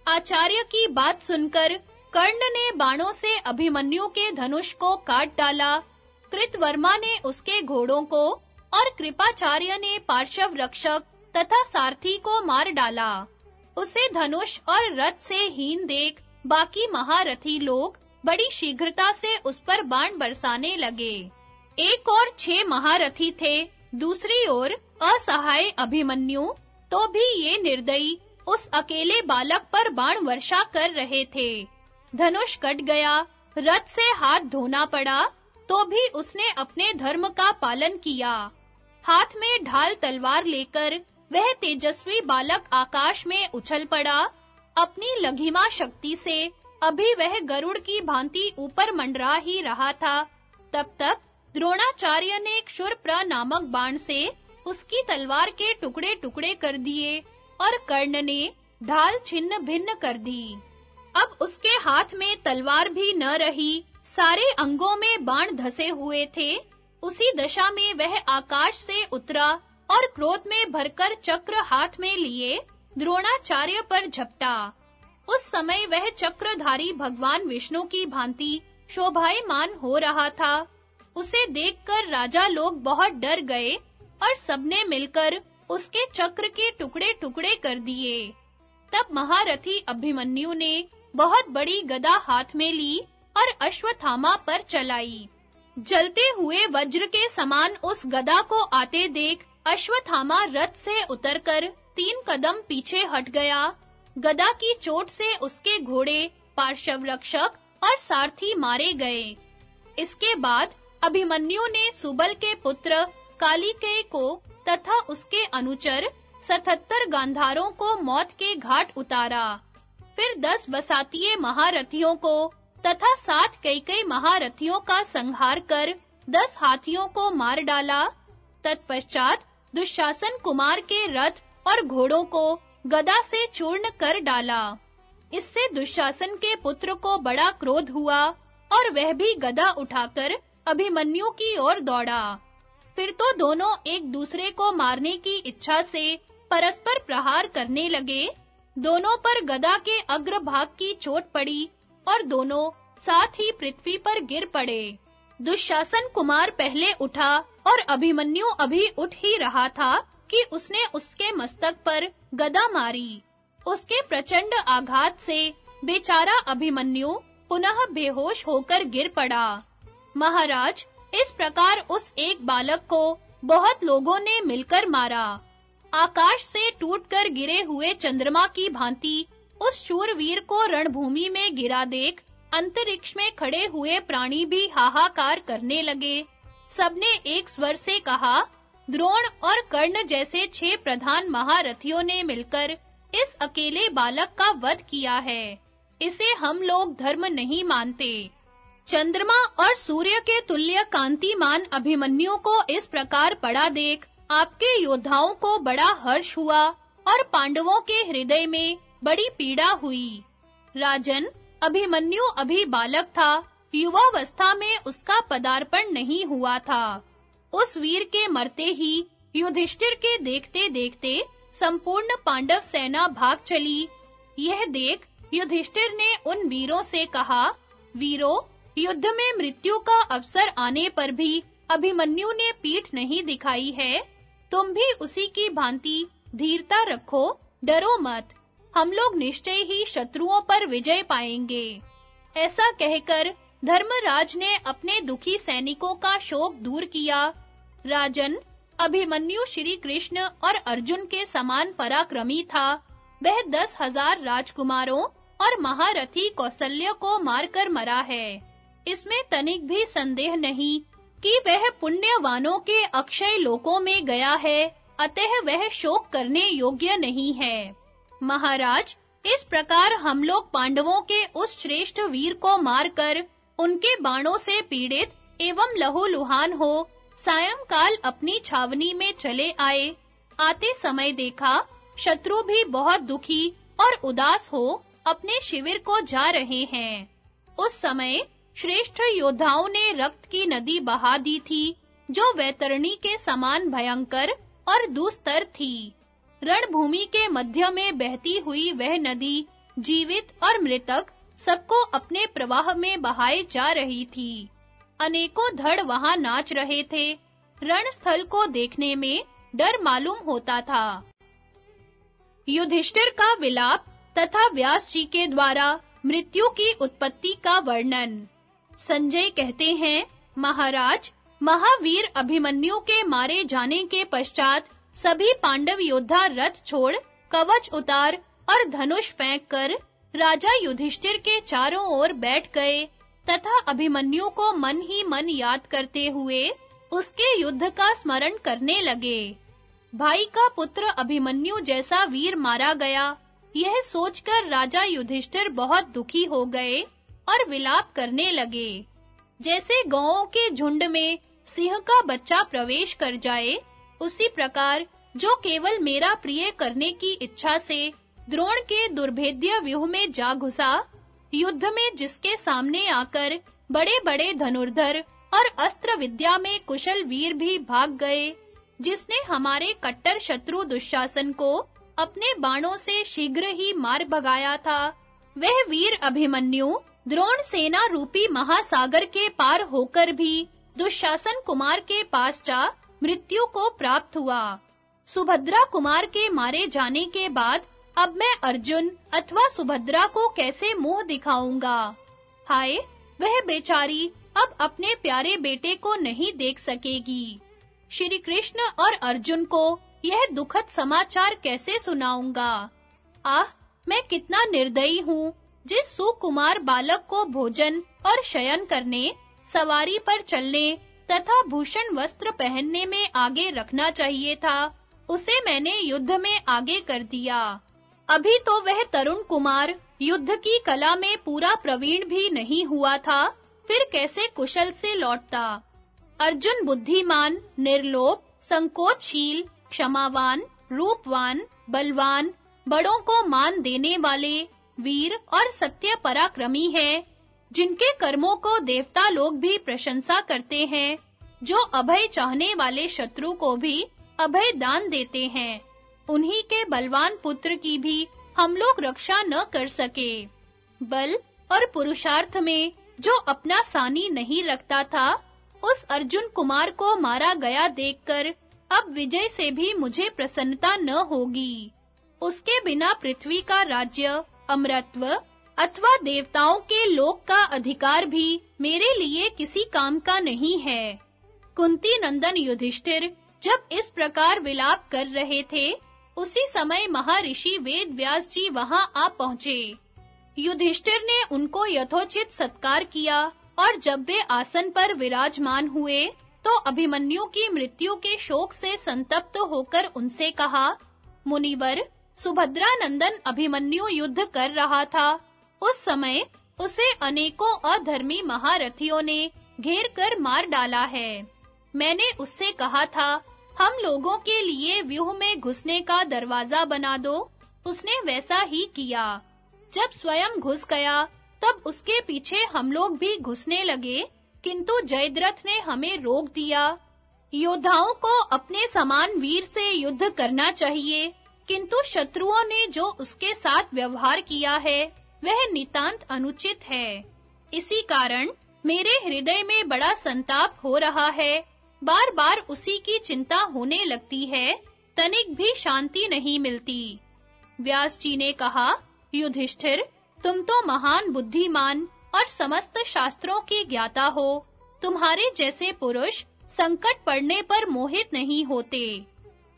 आचार्य की बात सुनकर कर्ण ने बाणों से अभिमन्यु के धनुष को काट डाला। कृतवर्मा ने उसके घोड़ों को और कृपाचार्य ने पार्श्व रक्षक तथा सारथी को मार डाला। उसे धनुष और रथ से हीन देख बाकी महारथी लोग बड़ी शीघ्रता से उस पर बाण बरसाने लगे। एक और छह महारथी थे, दूसरी ओर असहाय अभिमन्यु तो भी ये निर्दयी उस अकेले बालक पर बाण वर्षा कर रहे थे। धनुष कट गया, रथ से हाथ धोना पड़ा तो भी उसने अपने धर्म का पालन किया। हाथ में ढाल तलवार लेकर वह तेजस्वी बालक आकाश में उछल पड़ा, अपनी लघिमा शक्ति से अभी वह गरुड़ की भांति ऊपर मंडरा ही रहा था। तब तक द्रोणाचार्य ने एक शुरप्र नामक बाण से उसकी तलवार के टुकड़े-टुकड़े कर दिए और कर्ण ने ढाल छिन्न भिन्न कर दी। अब उसके हाथ में तलवार भी न रही, सारे अंगों में बाण धसे हुए थे। उसी दशा में वह आकाश से उतरा और क्रोध में भरकर चक्र हाथ में लिए, द्रोणाचार्य पर झपटा। उस समय वह चक्रधारी भगवान विष्णु की भांति शोभायमान हो रहा था। उसे देखकर राजा लोग बहुत डर गए और सबने मिलकर उसके चक्र के टुकड़े-टुकड़े कर दिए। तब महारथी अभिमन्यु ने बहुत बड़ी गदा हाथ में ली और अश्वत्थामा पर चलाई। जलते हुए वज्र के समान उस गदा को आते देख अश्वत्थामा रथ से उतरकर तीन कदम पीछे हट गया। गदा की चोट से उसके घोड़े पार्श्व रक्षक और सारथी मारे गए। इसके बाद अभिमन्यु ने सुबल के पुत्र कालिकेय को तथा उसके अनुचर 77 गांधारों को मौत के घाट उतारा। फिर दस बसातीय महारथियों को तथा सात कई-कई महारथियों का संहार कर दस हाथियों को मार डाला। तत्पश्चात दुशासन कुमार के रथ और घोड़ों को गदा से चूर्ण कर डाला। इससे दुशासन के पुत्र को बड़ा क्रोध हुआ और वह भी गदा उठाकर अभिमन्यु की ओर दौड़ा। फिर तो दोनों एक दूसरे को मारने की इच्छा से परस्पर प्रहार करने लगे। दोनों पर गदा के अग्रभाग की चोट पड़ी और दोनों साथ ही पृथ्वी पर गिर पड़े। दुशासन कुमार पहले उठा और अभिमन्यु अभी उठ ही रहा था कि उसने उसके मस्तक पर गदा मारी उसके प्रचंड आघात से बेचारा अभिमन्यु पुनः बेहोश होकर गिर पड़ा। महाराज, इस प्रकार उस एक बालक को बहुत लोगों ने मिलकर मारा। आकाश से टूटकर गिरे हुए चंद्रमा की भांति उस शूरवीर को रणभूमि में गिरा देख अंतरिक्ष में खड़े हुए प्राणी भी हाहाकार करने लगे। सबने एक स्वर से कहा द्रोण और कर्ण जैसे छह प्रधान महारथियों ने मिलकर इस अकेले बालक का वध किया है। इसे हम लोग धर्म नहीं मानते। चंद्रमा और सूर्य के तुल्य कांतिमान अभिमन्यु को इस प्रकार पड़ा देख आपके योद्धाओं को बड़ा हर्ष हुआ और पांडवों के हृदय में बड़ी पीड़ा हुई। राजन, अभिमन्यु अभी बालक था, युवावस्था में उसका पदार्पण नहीं हुआ था। उस वीर के मरते ही युधिष्ठिर के देखते-देखते संपूर्ण पांडव सेना भाग चली। यह देख युधिष्ठिर ने उन वीरों से कहा, वीरों, युद्ध में मृत्यु का अवसर आने पर भी अभिमन्यु ने पीठ नहीं दिखाई है। तुम भी उसी की भांति धीरता रखो, डरो मत। हम लोग निश्चय ही शत्रुओं पर विजय पाएँगे। ऐसा कहकर धर्मराज ने अपने दुखी सैनिकों का शोक दूर किया। राजन, अभिमन्यु श्री कृष्ण और अर्जुन के समान पराक्रमी था। वह दस हज़ार राजकुमारों और महारथी कौशल्य को मारकर मरा है। इसमें तनिक भी संदेह नहीं कि वह पुण्यवानों के अक्षय लोकों में गया है, अतः वह शोक करने योग्य नहीं है। महाराज, इस प्रकार हम लोग पांडवों के उस श्रेष्ठ वीर को मारकर उनके बाणों से पीड़ित एवं लहूलुहान हो सायंकाल अपनी छावनी में चले आए। आते समय देखा, शत्रु भी बहुत दुखी और उदास हो अपने शिविर को जा रहे हैं। उस समय श्रेष्ठ योद्धाओं ने रक्त की नदी बहा दी थी, जो वैतरणी के समान भयंकर और दुस्तर थी। रणभूमि के मध्य में बहती हुई वह नदी जीवित और मृतक सबको अपने प्रवाह में बहाए जा रही थी। अनेकों धड़ वहाँ नाच रहे थे। रणस्थल को देखने में डर मालूम होता था। युधिष्ठिर का विलाप तथा व्यास जी के द्वारा मृत्यु की उत्पत्ति का वर्णन। संजय कहते हैं, महाराज, महावीर अभिमन्यु के मारे जाने के पश्चात सभी पांडव योद्धा रथ छोड़, कवच उतार और धनुष फेंक कर राजा युधिष्ठिर के चारों ओर बैठ गए। तथा अभिमन्यु को मन ही मन याद करते हुए उसके युद्ध का स्मरण करने लगे। भाई का पुत्र अभिमन्यु जैसा वीर मारा गया। यह सोचकर राजा युधिष्ठिर बहुत दुखी हो गए और विलाप करने लगे। जैसे गाँवों के झुंड में सिंह का बच्चा प्रवेश कर जाए, उसी प्रकार जो केवल मेरा प्रिय करने की इच्छा से द्रोण के दुर्भेद्य व्यूह में जा घुसा युद्ध में जिसके सामने आकर बड़े-बड़े धनुर्धर और अस्त्र विद्या में कुशल वीर भी भाग गए, जिसने हमारे कट्टर शत्रु दुशासन को अपने बाणों से शीघ्र ही मार भगाया था। वह वीर अभिमन्यु द्रोण सेना रूपी महासागर के पार होकर भी दुशासन कुमार के पास जा मृत्यु को प्राप्त हुआ। सुभद्रा कुमार के मारे जाने के बाद अब मैं अर्जुन अथवा सुभद्रा को कैसे मुँह दिखाऊँगा? हाय, वह बेचारी अब अपने प्यारे बेटे को नहीं देख सकेगी। श्री कृष्ण और अर्जुन को यह दुखद समाचार कैसे सुनाऊँगा? आह, मैं कितना निर्दयी हूँ, जिस सुकुमार बालक को भोजन और शयन करने, सवारी पर चलने तथा भूषण वस्त्र पहनने में आगे रखना चाहिए था, उसे मैंने युद्ध में आगे कर दिया। अभी तो वह तरुण कुमार युद्ध की कला में पूरा प्रवीण भी नहीं हुआ था, फिर कैसे कुशल से लौटता? अर्जुन बुद्धिमान, निर्लोभ, संकोचशील, क्षमावान, रूपवान, बलवान, बड़ों को मान देने वाले, वीर और सत्य पराक्रमी है, जिनके कर्मों को देवता लोग भी प्रशंसा करते हैं, जो अभय चाहने वाले शत्रु को भी अभय दान देते हैं। उन्हीं के बलवान पुत्र की भी हम लोग रक्षा न कर सके। बल और पुरुषार्थ में जो अपना सानी नहीं रखता था, उस अर्जुन कुमार को मारा गया देखकर अब विजय से भी मुझे प्रसन्नता न होगी। उसके बिना पृथ्वी का राज्य, अमरत्व अथवा देवताओं के लोक का अधिकार भी मेरे लिए किसी काम का नहीं है। कुंती नंदन युधिष्ठिर जब इस प्रकार विलाप कर रहे थे उसी समय महर्षि वेद व्यास जी वहाँ आ पहुँचे। युधिष्ठिर ने उनको यथोचित सत्कार किया और जब वे आसन पर विराजमान हुए तो अभिमन्यु की मृत्यु के शोक से संतप्त होकर उनसे कहा, मुनिवर सुभद्रा नंदन अभिमन्यु युद्ध कर रहा था। उस समय उसे अनेकों अधर्मी महारथियों ने घेर कर मार डाला है। मैंने उससे कहा था हम लोगों के लिए व्यूह में घुसने का दरवाज़ा बना दो। उसने वैसा ही किया। जब स्वयं घुस गया, तब उसके पीछे हम लोग भी घुसने लगे, किंतु जयद्रथ ने हमें रोक दिया। योद्धाओं को अपने समान वीर से युद्ध करना चाहिए, किंतु शत्रुओं ने जो उसके साथ व्यवहार किया है, वह नितांत अनुचित है। इसी कारण मेरे हृदय में बड़ा संताप हो रहा है। बार-बार उसी की चिंता होने लगती है, तनिक भी शांति नहीं मिलती। व्यास जी ने कहा, युधिष्ठिर, तुम तो महान बुद्धिमान और समस्त शास्त्रों के ज्ञाता हो। तुम्हारे जैसे पुरुष संकट पड़ने पर मोहित नहीं होते।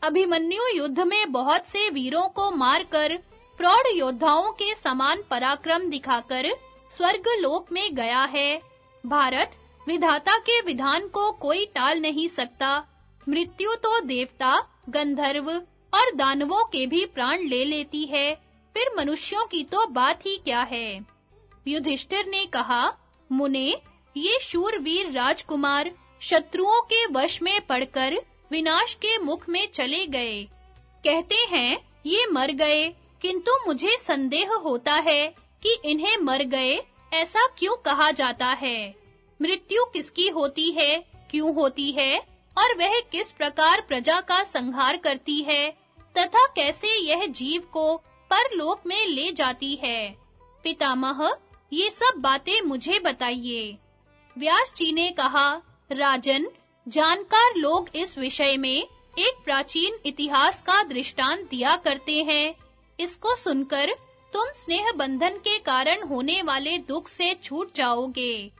अभिमन्यु युद्ध में बहुत से वीरों को मारकर, प्रौढ़ योद्धाओं के समान पराक्रम दिखाकर स्वर्ग लोक में गया है। भारत विधाता के विधान को कोई टाल नहीं सकता। मृत्यु तो देवता, गंधर्व और दानवों के भी प्राण ले लेती है। फिर मनुष्यों की तो बात ही क्या है? युधिष्ठिर ने कहा, मुने, ये शूरवीर राजकुमार शत्रुओं के वश में पड़कर विनाश के मुख में चले गए। कहते हैं, ये मर गए, किंतु मुझे संदेह होता है कि इन्हें मर गए, ऐसा क्यों कहा जाता है? मृत्यु किसकी होती है, क्यों होती है, और वह किस प्रकार प्रजा का संहार करती है, तथा कैसे यह जीव को परलोक में ले जाती है। पितामह, ये सब बातें मुझे बताइए। व्यास जी ने कहा, राजन, जानकार लोग इस विषय में एक प्राचीन इतिहास का दृष्टांत दिया करते हैं। इसको सुनकर तुम स्नेह बंधन के कारण होने वाले दुख से छूट जाओगे।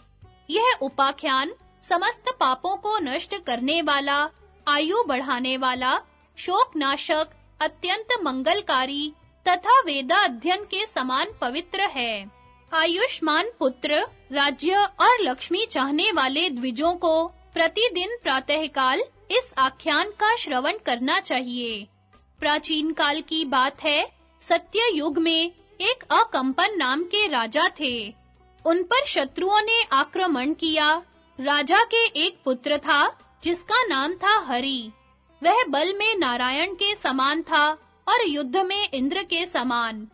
यह उपाख्यान समस्त पापों को नष्ट करने वाला, आयु बढ़ाने वाला शोक नाशक अत्यंत मंगलकारी तथा वेदा अध्ययन के समान पवित्र है। आयुष्मान पुत्र, राज्य और लक्ष्मी चाहने वाले द्विजों को प्रतिदिन प्रातःकाल इस आख्यान का श्रवण करना चाहिए। प्राचीन काल की बात है, सत्य युग में एक अकंपन नाम के राजा थे। उन पर शत्रुओं ने आक्रमण किया। राजा के एक पुत्र था, जिसका नाम था हरि। वह बल में नारायण के समान था और युद्ध में इंद्र के समान।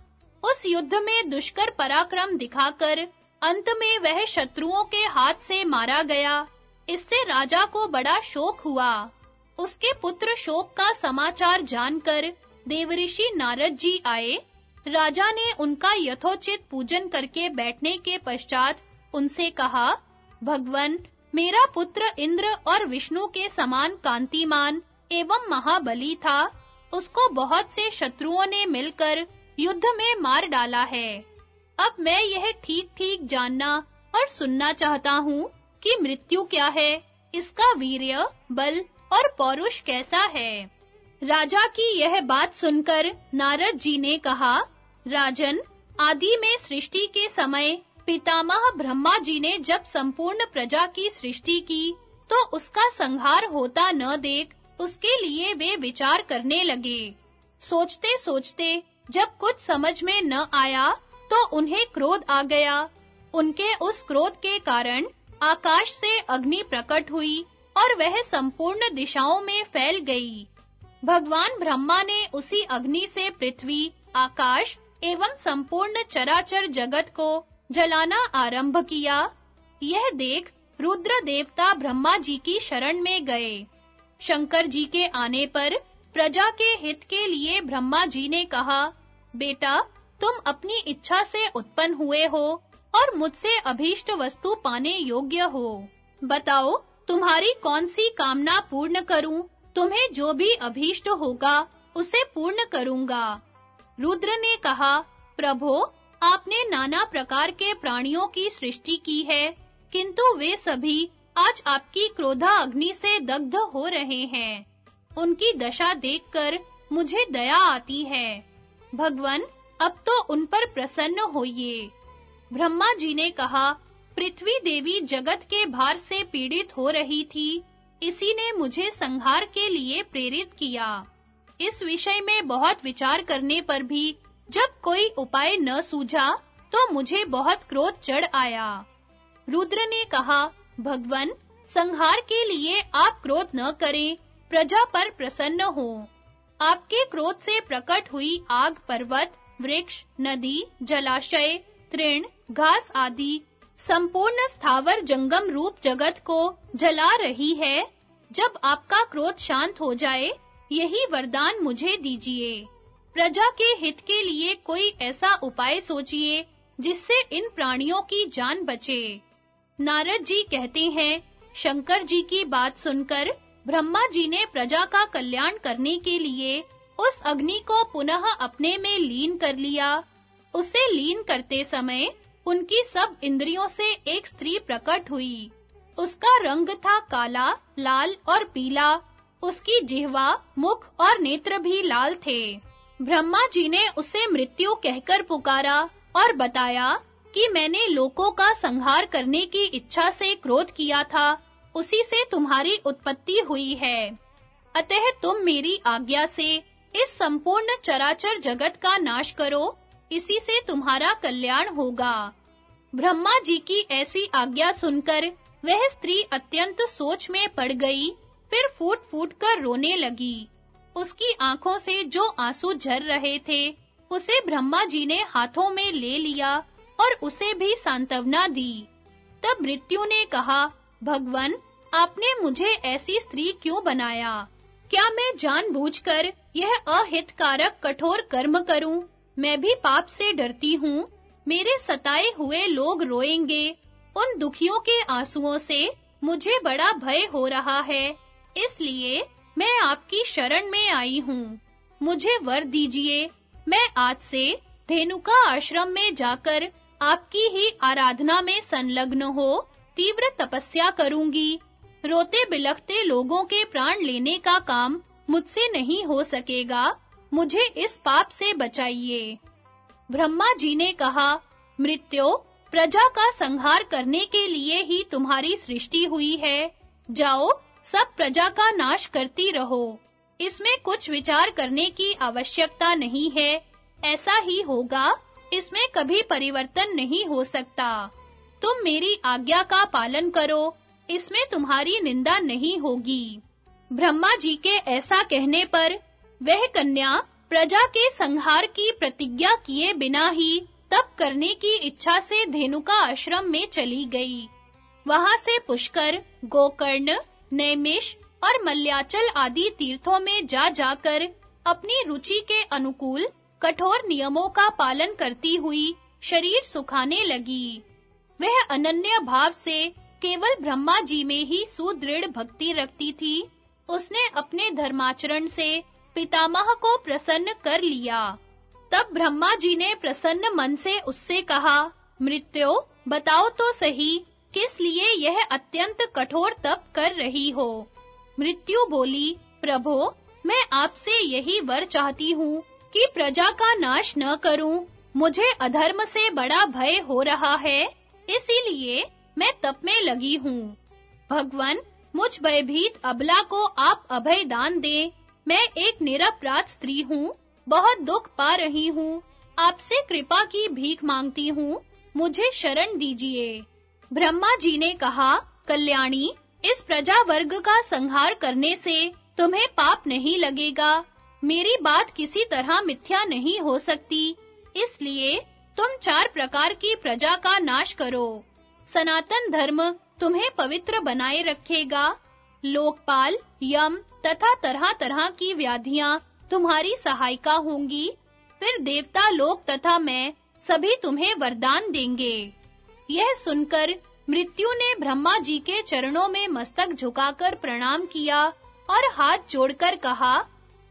उस युद्ध में दुष्कर पराक्रम दिखाकर अंत में वह शत्रुओं के हाथ से मारा गया। इससे राजा को बड़ा शोक हुआ। उसके पुत्र शोक का समाचार जानकर देवऋषि नारद जी आए राजा ने उनका यथोचित पूजन करके बैठने के पश्चात उनसे कहा, भगवन, मेरा पुत्र इंद्र और विष्णु के समान कांतिमान एवं महाबली था। उसको बहुत से शत्रुओं ने मिलकर युद्ध में मार डाला है। अब मैं यह ठीक-ठीक जानना और सुनना चाहता हूँ कि मृत्यु क्या है, इसका वीर्य, बल और पौरुष कैसा है? राजा की यह बात सुनकर नारद जी ने कहा राजन, आदि में सृष्टि के समय पितामह ब्रह्मा जी ने जब संपूर्ण प्रजा की सृष्टि की तो उसका संहार होता न देख उसके लिए वे विचार करने लगे। सोचते सोचते जब कुछ समझ में न आया तो उन्हें क्रोध आ गया। उनके उस क्रोध के कारण आकाश से अग्नि प्रकट हुई और वह संपूर्ण दिशाओं में फैल गई। भगवान ब्रह्मा ने उसी अग्नि से पृथ्वी, आकाश एवं संपूर्ण चराचर जगत को जलाना आरंभ किया। यह देख रुद्र देवता ब्रह्मा जी की शरण में गए। शंकर जी के आने पर प्रजा के हित के लिए ब्रह्मा जी ने कहा, बेटा, तुम अपनी इच्छा से उत्पन्न हुए हो और मुझसे अभीष्ट वस्तु पाने योग्य हो। बताओ, तुम्हारी कौन सी कामना पूर्ण करूँ? तुम्हें जो भी अभीष्ट होगा, उसे पूर्ण करूँगा। रुद्र ने कहा, प्रभो, आपने नाना प्रकार के प्राणियों की सृष्टि की है, किंतु वे सभी आज आपकी क्रोधा अग्नि से दग्ध हो रहे हैं। उनकी दशा देखकर मुझे दया आती है। भगवन, अब तो उन पर प्रसन्न होइए। ब्रह्मा जी ने कहा, पृथ्वी देवी जगत के भार से पीड़ित हो रही थी, इसी ने मुझे संहार के लिए प्रेरित किया। इस विषय में बहुत विचार करने पर भी जब कोई उपाय न सूझा तो मुझे बहुत क्रोध चढ़ आया। रुद्र ने कहा, भगवन, संहार के लिए आप क्रोध न करें, प्रजा पर प्रसन्न हो। आपके क्रोध से प्रकट हुई आग, पर्वत, वृक्ष, नदी, जलाशय, तृण, घास आदि, संपूर्ण स्थावर जंगम रूप जगत को जला रही है। जब आपका क्रोध शांत हो जाए यही वरदान मुझे दीजिए। प्रजा के हित के लिए कोई ऐसा उपाय सोचिए, जिससे इन प्राणियों की जान बचे। नारद जी कहते हैं, शंकर जी की बात सुनकर ब्रह्मा जी ने प्रजा का कल्याण करने के लिए उस अग्नि को पुनः अपने में लीन कर लिया। उसे लीन करते समय उनकी सब इंद्रियों से एक स्त्री प्रकट हुई। उसका रंग था काला, लाल और पीला। उसकी जिह्वा, मुख और नेत्र भी लाल थे। ब्रह्मा जी ने उसे मृत्यु कहकर पुकारा और बताया कि मैंने लोकों का संहार करने की इच्छा से क्रोध किया था, उसी से तुम्हारी उत्पत्ति हुई है। अतः तुम मेरी आज्ञा से इस संपूर्ण चराचर जगत का नाश करो, इसी से तुम्हारा कल्याण होगा। ब्रह्मा जी की ऐसी आज्ञा सुनकर वह स्त्री अत्यंत सोच में पड़ गई फिर फूट-फूट कर रोने लगी। उसकी आँखों से जो आँसू झर रहे थे, उसे ब्रह्मा जी ने हाथों में ले लिया और उसे भी सांत्वना दी। तब मृत्यु ने कहा, भगवन, आपने मुझे ऐसी स्त्री क्यों बनाया? क्या मैं जानबूझकर यह अहितकारक कठोर कर्म करूँ? मैं भी पाप से डरती हूँ। मेरे सताए हुए लोग रोएँगे। उन दुखियों के आंसुओं से मुझे बड़ा भय हो रहा है। इसलिए मैं आपकी शरण में आई हूँ। मुझे वर दीजिए। मैं आज से धेनुका आश्रम में जाकर आपकी ही आराधना में संलग्न हो, तीव्र तपस्या करूँगी। रोते बिलखते लोगों के प्राण लेने का काम मुझसे नहीं हो सकेगा। मुझे इस पाप से बचाइए। ब्रह्मा जी ने कहा, मृत्यु प्रजा का संहार करने के लिए ही तुम्हारी सृष्टि हुई है। जाओ सब प्रजा का नाश करती रहो। इसमें कुछ विचार करने की आवश्यकता नहीं है। ऐसा ही होगा। इसमें कभी परिवर्तन नहीं हो सकता। तुम मेरी आज्ञा का पालन करो। इसमें तुम्हारी निंदा नहीं होगी। ब्रह्मा जी के ऐसा कहने पर वह कन्या प्रजा के संहार की प्रतिज्ञा किए बिना ही तप करने की इच्छा से धेनुका आश्रम में चली गई। वहाँ से पुष्कर, गोकर्ण नैमिष और मल्याचल आदि तीर्थों में जा जाकर अपनी रुचि के अनुकूल, कठोर नियमों का पालन करती हुई शरीर सुखाने लगी। वह अनन्य भाव से केवल ब्रह्मा जी में ही सुदृढ़ भक्ति रखती थी। उसने अपने धर्माचरण से पितामह को प्रसन्न कर लिया। तब ब्रह्मा जी ने प्रसन्न मन से उससे कहा, मृत्यो, बताओ तो सही किस लिए यह अत्यंत कठोर तप कर रही हो? मृत्यु बोली, प्रभो, मैं आपसे यही वर चाहती हूँ कि प्रजा का नाश न करूँ। मुझे अधर्म से बड़ा भय हो रहा है, इसीलिए मैं तप में लगी हूँ। भगवन, मुझ भयभीत अबला को आप अभय दान दें। मैं एक निरपराध स्त्री हूँ, बहुत दुख पा रही हूँ। आपसे कृपा की भीख मांगती हूँ। मुझे शरण दीजिए। ब्रह्मा जी ने कहा, कल्याणी, इस प्रजा वर्ग का संहार करने से तुम्हें पाप नहीं लगेगा। मेरी बात किसी तरह मिथ्या नहीं हो सकती। इसलिए तुम चार प्रकार की प्रजा का नाश करो। सनातन धर्म तुम्हें पवित्र बनाए रखेगा। लोकपाल, यम तथा तरह-तरह की व्याधियाँ तुम्हारी सहायिका होंगी। फिर देवता लोक तथा मैं सभी तुम्हें वरदान देंगे। यह सुनकर मृत्यु ने ब्रह्मा जी के चरणों में मस्तक झुकाकर प्रणाम किया और हाथ जोड़कर कहा,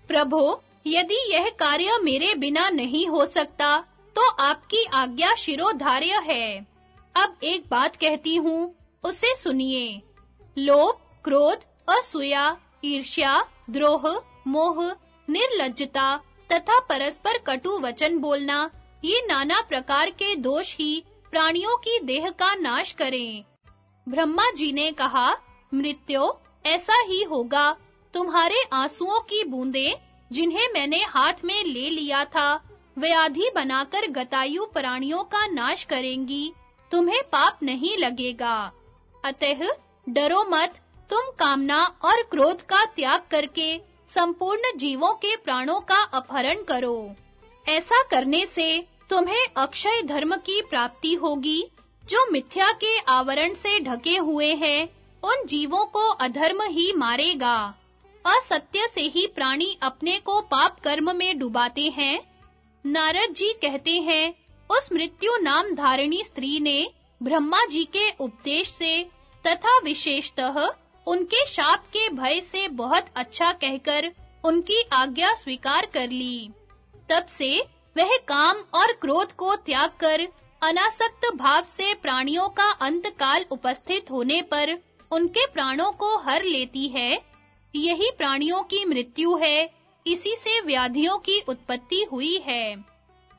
प्रभो, यदि यह कार्य मेरे बिना नहीं हो सकता तो आपकी आज्ञा शिरोधार्य है। अब एक बात कहती हूँ, उसे सुनिए। लोभ, क्रोध, असूया, ईर्ष्या, द्रोह, मोह, निर्लज्जता तथा परस्पर कटु वचन बोलना, ये नाना प्रकार के दोष ही प्राणियों की देह का नाश करें। ब्रह्मा जी ने कहा, मृत्यो, ऐसा ही होगा। तुम्हारे आंसुओं की बूंदें, जिन्हें मैंने हाथ में ले लिया था व्याधि बनाकर गतायु प्राणियों का नाश करेंगी। तुम्हें पाप नहीं लगेगा। अतः डरो मत, तुम कामना और क्रोध का त्याग करके संपूर्ण जीवों के प्राणों का अपहरण करो। ऐसा करने से तुम्हें अक्षय धर्म की प्राप्ति होगी, जो मिथ्या के आवरण से ढके हुए हैं, उन जीवों को अधर्म ही मारेगा। असत्य से ही प्राणी अपने को पाप कर्म में डुबाते हैं। नारद जी कहते हैं, उस मृत्यु नाम धारिणी स्त्री ने ब्रह्मा जी के उपदेश से तथा विशेषतः उनके शाप के भय से बहुत अच्छा कहकर उनकी आज्ञा स्वीकार कर ली। तब से वह काम और क्रोध को त्याग कर, अनासक्त भाव से प्राणियों का अंत काल उपस्थित होने पर उनके प्राणों को हर लेती है। यही प्राणियों की मृत्यु है, इसी से व्याधियों की उत्पत्ति हुई है।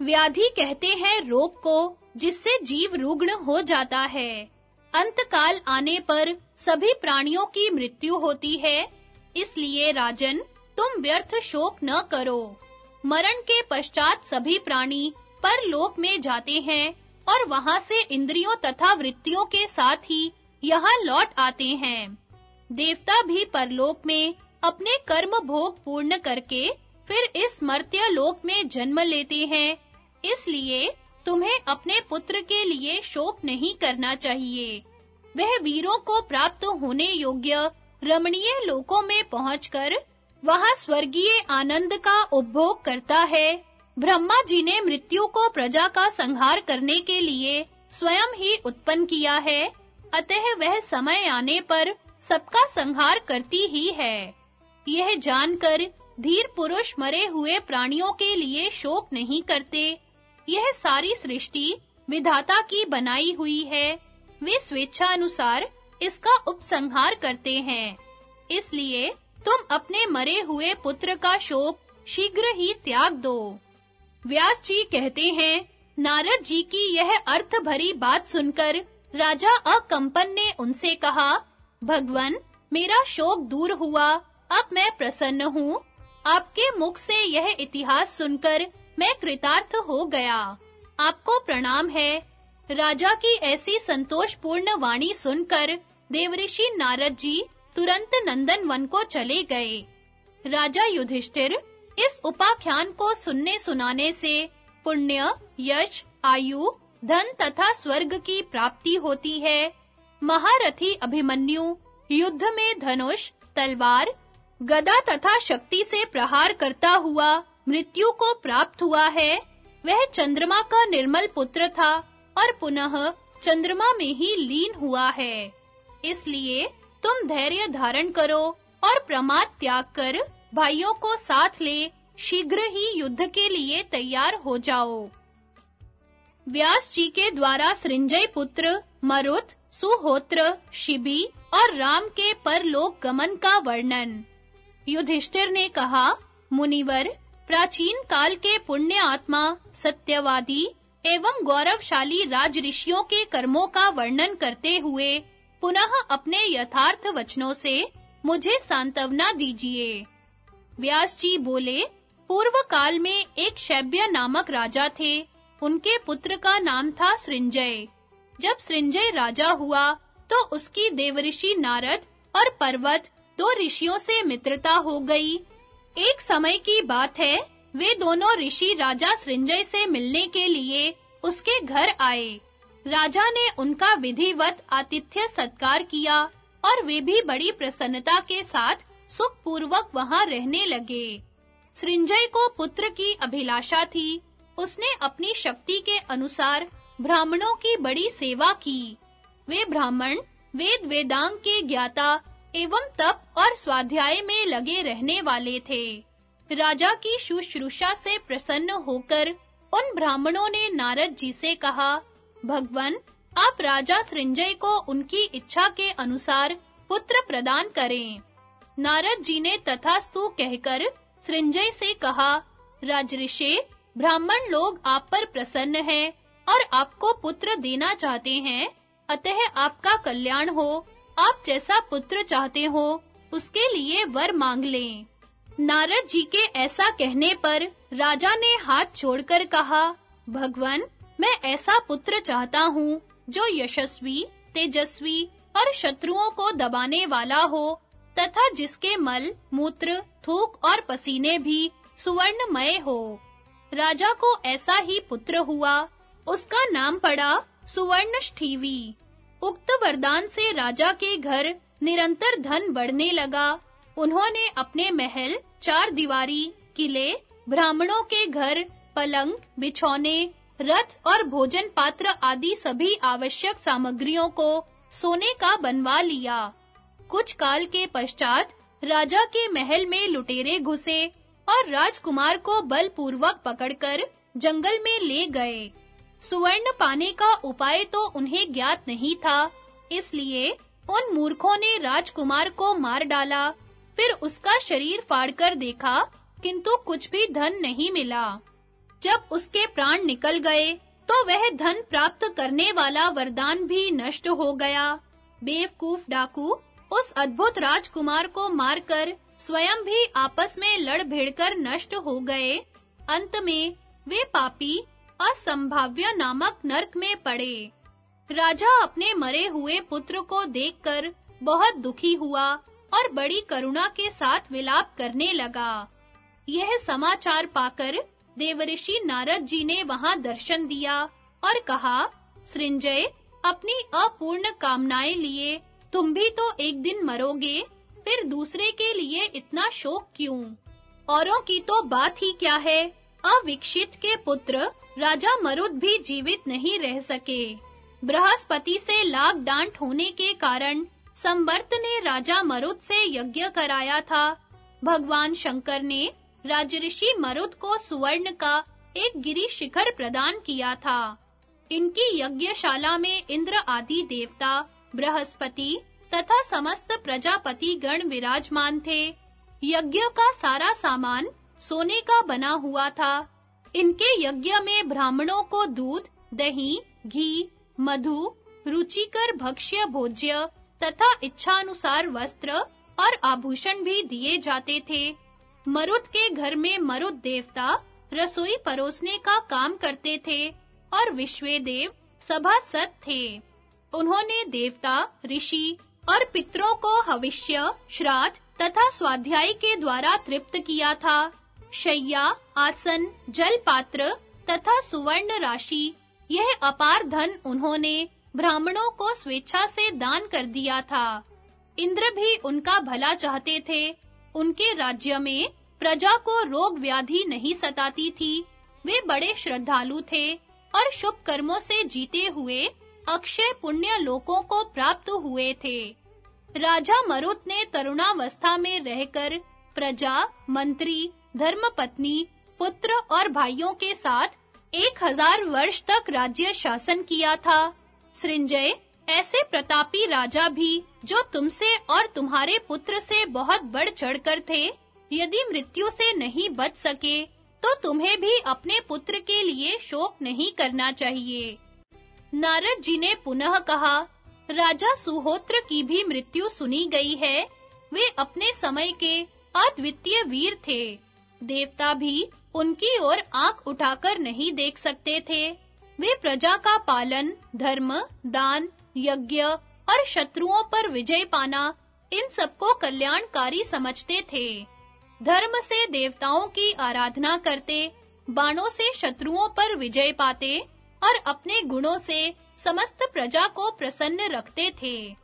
व्याधि कहते हैं रोग को, जिससे जीव रुग्ण हो जाता है। अंतकाल आने पर सभी प्राणियों की मृत्यु होती है, इसलिए राजन, तुम व्यर्थ शोक न करो। मरण के पश्चात सभी प्राणी परलोक में जाते हैं और वहाँ से इंद्रियों तथा वृत्तियों के साथ ही यहाँ लौट आते हैं। देवता भी परलोक में अपने कर्म भोग पूर्ण करके फिर इस मर्त्य लोक में जन्म लेते हैं। इसलिए तुम्हें अपने पुत्र के लिए शोक नहीं करना चाहिए। वह वीरों को प्राप्त होने योग्य रमणीय लोकों में पहुंचकर वहाँ स्वर्गीय आनंद का उपभोग करता है। ब्रह्मा जी ने मृत्यु को प्रजा का संहार करने के लिए स्वयं ही उत्पन्न किया है। अतः वह समय आने पर सबका संहार करती ही है। यह जानकर धीर पुरुष मरे हुए प्राणियों के लिए शोक नहीं करते। यह सारी सृष्टि विधाता की बनाई हुई है। वे स्वेच्छा अनुसार इसका उपसंहार करते हैं। इसलिए तुम अपने मरे हुए पुत्र का शोक शीघ्र ही त्याग दो। व्यास जी कहते हैं, नारद जी की यह अर्थ भरी बात सुनकर राजा अकंपन ने उनसे कहा, भगवन, मेरा शोक दूर हुआ, अब मैं प्रसन्न हूँ। आपके मुख से यह इतिहास सुनकर मैं कृतार्थ हो गया। आपको प्रणाम है। राजा की ऐसी संतोषपूर्ण वाणी सुनकर देवऋषि नारद जी तुरंत नंदन वन को चले गए। राजा युधिष्ठिर इस उपाख्यान को सुनने सुनाने से पुण्य, यश, आयु, धन तथा स्वर्ग की प्राप्ति होती है। महारथी अभिमन्यु युद्ध में धनुष, तलवार, गदा तथा शक्ति से प्रहार करता हुआ मृत्यु को प्राप्त हुआ है। वह चंद्रमा का निर्मल पुत्र था और पुनः चंद्रमा में ही लीन हुआ है। इसलिए तुम धैर्य धारण करो और प्रमाद त्याग कर भाइयों को साथ ले, शीघ्र ही युद्ध के लिए तैयार हो जाओ। व्यास जी के द्वारा सृंजय पुत्र, मरुत, सुहोत्र, शिबी और राम के परलोक गमन का वर्णन। युधिष्ठिर ने कहा, मुनिवर, प्राचीन काल के पुण्य आत्मा सत्यवादी एवं गौरवशाली राज ऋषियों के कर्मों का वर्णन करते हुए पुनः अपने यथार्थ वचनों से मुझे सांत्वना दीजिए। व्यास जी बोले, पूर्व काल में एक शैब्य नामक राजा थे। उनके पुत्र का नाम था सृंजय। जब सृंजय राजा हुआ तो उसकी देवऋषि नारद और पर्वत दो ऋषियों से मित्रता हो गई। एक समय की बात है, वे दोनों ऋषि राजा सृंजय से मिलने के लिए उसके घर आए। राजा ने उनका विधिवत आतिथ्य सत्कार किया और वे भी बड़ी प्रसन्नता के साथ सुख पूर्वक वहाँ रहने लगे। सृंजय को पुत्र की अभिलाषा थी। उसने अपनी शक्ति के अनुसार ब्राह्मणों की बड़ी सेवा की। वे ब्राह्मण, वेद वेदांग के ज्ञाता एवं तप और स्वाध्याय में लगे रहने वाले थे। राजा की शुश्रूषा से प्रसन्न होकर उन ब्राह्मणों ने नारद जी से कहा भगवन, आप राजा सृंजय को उनकी इच्छा के अनुसार पुत्र प्रदान करें। नारद जी ने तथास्तु कहकर सृंजय से कहा, राजऋषि, ब्राह्मण लोग आप पर प्रसन्न हैं और आपको पुत्र देना चाहते हैं। अतः आपका कल्याण हो। आप जैसा पुत्र चाहते हो, उसके लिए वर मांग लें। नारद जी के ऐसा कहने पर राजा ने हाथ छोड़कर कहा, भगवन मैं ऐसा पुत्र चाहता हूँ, जो यशस्वी, तेजस्वी और शत्रुओं को दबाने वाला हो, तथा जिसके मल, मूत्र, थूक और पसीने भी सुवर्णमय हो। राजा को ऐसा ही पुत्र हुआ, उसका नाम पड़ा सुवर्णष्ठीवी। उक्त वरदान से राजा के घर निरंतर धन बढ़ने लगा। उन्होंने अपने महल, चार दीवारी, किले, ब्राह्मणों के घर, पलंग, बिछौने रथ और भोजन पात्र आदि सभी आवश्यक सामग्रियों को सोने का बनवा लिया। कुछ काल के पश्चात राजा के महल में लुटेरे घुसे और राजकुमार को बलपूर्वक पकड़कर जंगल में ले गए। सुवर्ण पाने का उपाय तो उन्हें ज्ञात नहीं था, इसलिए उन मूर्खों ने राजकुमार को मार डाला। फिर उसका शरीर फाड़कर देखा, किंतु कुछ भी धन नहीं मिला। जब उसके प्राण निकल गए तो वह धन प्राप्त करने वाला वरदान भी नष्ट हो गया। बेवकूफ़ डाकू उस अद्भुत राजकुमार को मारकर स्वयं भी आपस में लड़ भिड़कर नष्ट हो गए। अंत में वे पापी, असंभाव्य नामक नरक में पड़े। राजा अपने मरे हुए पुत्र को देखकर बहुत दुखी हुआ और बड़ी करुणा के साथ विलाप करने लगा। यह समाचार पाकर देवऋषि नारद जी ने वहाँ दर्शन दिया और कहा, सृंजय, अपनी अपूर्ण कामनाएँ लिए, तुम भी तो एक दिन मरोगे, फिर दूसरे के लिए इतना शोक क्यों? औरों की तो बात ही क्या है? अविक्षित के पुत्र, राजा मरुद भी जीवित नहीं रह सके। बृहस्पति से लाभ डांट होने के कारण, संवर्त ने राजा मरुद से यज्ञ कराया था। भगवान शंकर ने राजऋषि मरुद को सुवर्ण का एक गिरी शिखर प्रदान किया था। इनकी यज्ञशाला में इंद्र आदि देवता, बृहस्पति तथा समस्त प्रजापति गण विराजमान थे। यज्ञ का सारा सामान सोने का बना हुआ था। इनके यज्ञ में ब्राह्मणों को दूध, दही, घी, मधु, रुचिकर भक्ष्य, भोज्य तथा इच्छा अनुसार वस्त्र और आभूषण भी दिए जाते थे। मरुत के घर में मरुत देवता रसोई परोसने का काम करते थे और विश्वे देव सभासद थे। उन्होंने देवता, ऋषि और पितरों को हविष्य, श्राद्ध तथा स्वाध्याय के द्वारा तृप्त किया था। शैया आसन जल पात्र तथा सुवर्ण राशि, यह अपार धन उन्होंने ब्राह्मणों को स्वेच्छा से दान कर दिया था। इंद्र भी उनका भला चाहते थे उनके राज्य में प्रजा को रोग व्याधि नहीं सताती थी। वे बड़े श्रद्धालु थे और शुभ कर्मों से जीते हुए अक्षय पुण्य लोकों को प्राप्त हुए थे। राजा मरुत ने तरुणावस्था में रहकर प्रजा, मंत्री, धर्मपत्नी, पुत्र और भाइयों के साथ एक हज़ार वर्ष तक राज्य शासन किया था। सृंजय ऐसे प्रतापी राजा भी, जो तुमसे और तुम्हारे पुत्र से बहुत बढ़ चढ़कर थे, यदि मृत्यु से नहीं बच सके तो तुम्हें भी अपने पुत्र के लिए शोक नहीं करना चाहिए। नारद जी ने पुनः कहा, राजा सुहोत्र की भी मृत्यु सुनी गई है। वे अपने समय के अद्वितीय वीर थे। देवता भी उनकी ओर आँख उठाकर नहीं देख सकते थे। वे प्रजा का पालन, धर्म, दान यज्ञ और शत्रुओं पर विजय पाना, इन सबको कल्याणकारी समझते थे। धर्म से देवताओं की आराधना करते, बाणों से शत्रुओं पर विजय पाते और अपने गुणों से समस्त प्रजा को प्रसन्न रखते थे।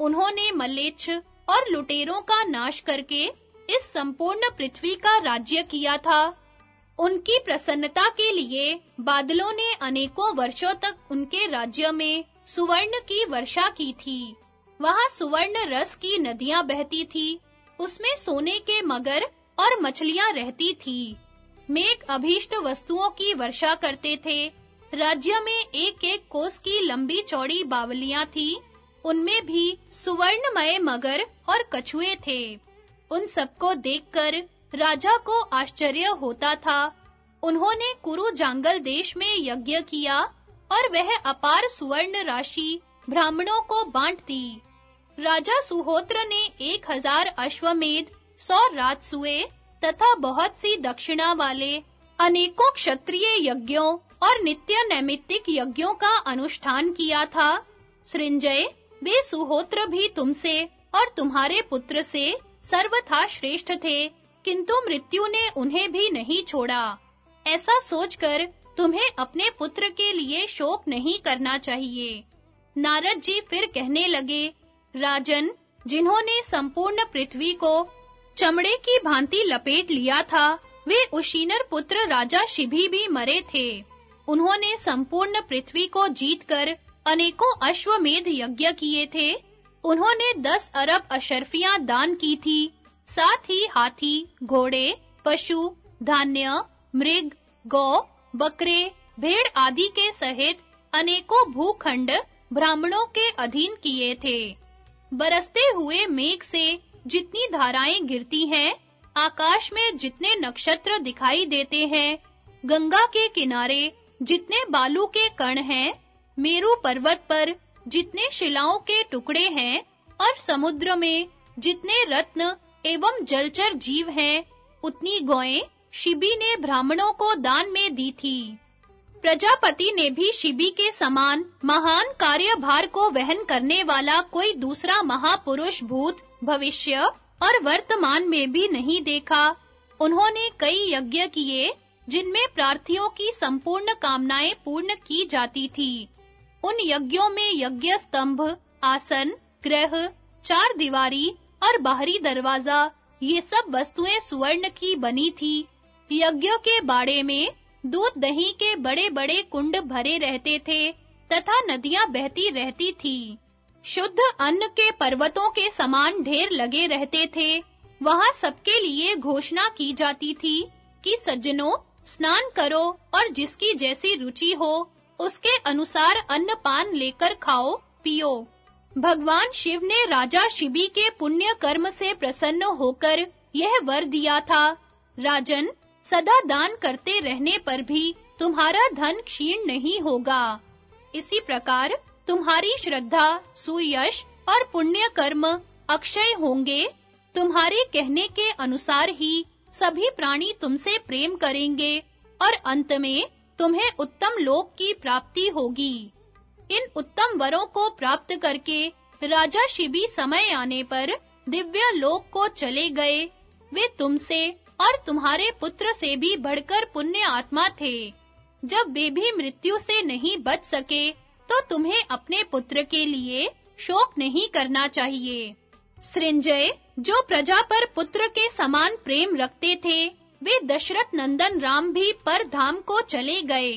उन्होंने मल्लेच्छ और लुटेरों का नाश करके इस संपूर्ण पृथ्वी का राज्य किया था। उनकी प्रसन्नता के लिए बादलों ने अनेकों वर्षों तक उनके राज्य में सुवर्ण की वर्षा की थी। वहाँ सुवर्ण रस की नदियाँ बहती थी। उसमें सोने के मगर और मछलियाँ रहती थी। मेघ अभीष्ट वस्तुओं की वर्षा करते थे। राज्य में एक-एक कोस की लंबी चौड़ी बावलियाँ थी। उनमें भी सुवर्णमय मगर और कछुए थे। उन सबको देखकर राजा को आश्चर्य होता था। उन्होंने कुरु जांगल देश में यज्ञ किया और वह अपार सुवर्ण राशि ब्राह्मणों को बांट दी राजा सुहोत्र ने एक हज़ार अश्वमेध, सौ राजसुए तथा बहुत सी दक्षिणा वाले अनेकों क्षत्रिय यज्ञों और नित्य नैमित्तिक यज्ञों का अनुष्ठान किया था। सृंजय, वे सुहोत्र भी तुमसे और तुम्हारे पुत्र से सर्वथा श्रेष्ठ थे, किंतु मृत्यु ने उन्हें भी नहीं छोड़ा। ऐसा सोचकर तुम्हें अपने पुत्र के लिए शोक नहीं करना चाहिए। नारद जी फिर कहने लगे, राजन, जिन्होंने संपूर्ण पृथ्वी को चमड़े की भांति लपेट लिया था, वे उशीनर पुत्र राजा शिभी भी मरे थे। उन्होंने संपूर्ण पृथ्वी को जीतकर अनेकों अश्वमेध यज्ञ किए थे। उन्होंने दस अरब अशर्फियाँ दान की थी, साथ ही हाथी, घोड़े, पशु, धान्य, मृग, गौ बकरे, भेड़ आदि के सहित अनेकों भूखंड ब्राह्मणों के अधीन किए थे। बरसते हुए मेघ से जितनी धाराएँ गिरती हैं, आकाश में जितने नक्षत्र दिखाई देते हैं, गंगा के किनारे जितने बालू के कण हैं, मेरु पर्वत पर जितने शिलाओं के टुकड़े हैं और समुद्र में जितने रत्न एवं जलचर जीव हैं, उतनी गौएँ शिबी ने ब्राह्मणों को दान में दी थी। प्रजापति ने भी शिबी के समान महान कार्यभार को वहन करने वाला कोई दूसरा महापुरुष भूत भविष्य और वर्तमान में भी नहीं देखा। उन्होंने कई यज्ञ किए, जिनमें प्रार्थियों की संपूर्ण कामनाएँ पूर्ण की जाती थी। उन यज्ञों में यज्ञ स्तंभ, आसन, ग्रह, चार दीवारी और बाहरी दरवाज़ा, ये सब वस्तुएँ सुवर्ण की बनी थी। यज्ञ के बाड़े में दूध दही के बड़े-बड़े कुंड भरे रहते थे तथा नदियाँ बहती रहती थी। शुद्ध अन्न के पर्वतों के समान ढेर लगे रहते थे। वहाँ सबके लिए घोषणा की जाती थी कि सज्जनों, स्नान करो और जिसकी जैसी रुचि हो, उसके अनुसार अन्न पान लेकर खाओ, पियो। भगवान शिव ने राजा शिबी के पुण्य कर्म से प्रसन्न होकर यह वर दिया था, राजन सदा दान करते रहने पर भी तुम्हारा धन क्षीण नहीं होगा। इसी प्रकार तुम्हारी श्रद्धा, सुयश और पुण्य कर्म अक्षय होंगे। तुम्हारे कहने के अनुसार ही सभी प्राणी तुमसे प्रेम करेंगे और अंत में तुम्हें उत्तम लोक की प्राप्ति होगी। इन उत्तम वरों को प्राप्त करके राजा शिबी समय आने पर दिव्य लोक को चले गए। वे तुमसे और तुम्हारे पुत्र से भी बढ़कर पुण्य आत्मा थे। जब वे भी मृत्यु से नहीं बच सके तो तुम्हें अपने पुत्र के लिए शोक नहीं करना चाहिए। सृंजय, जो प्रजा पर पुत्र के समान प्रेम रखते थे, वे दशरथ नंदन राम भी पर धाम को चले गए।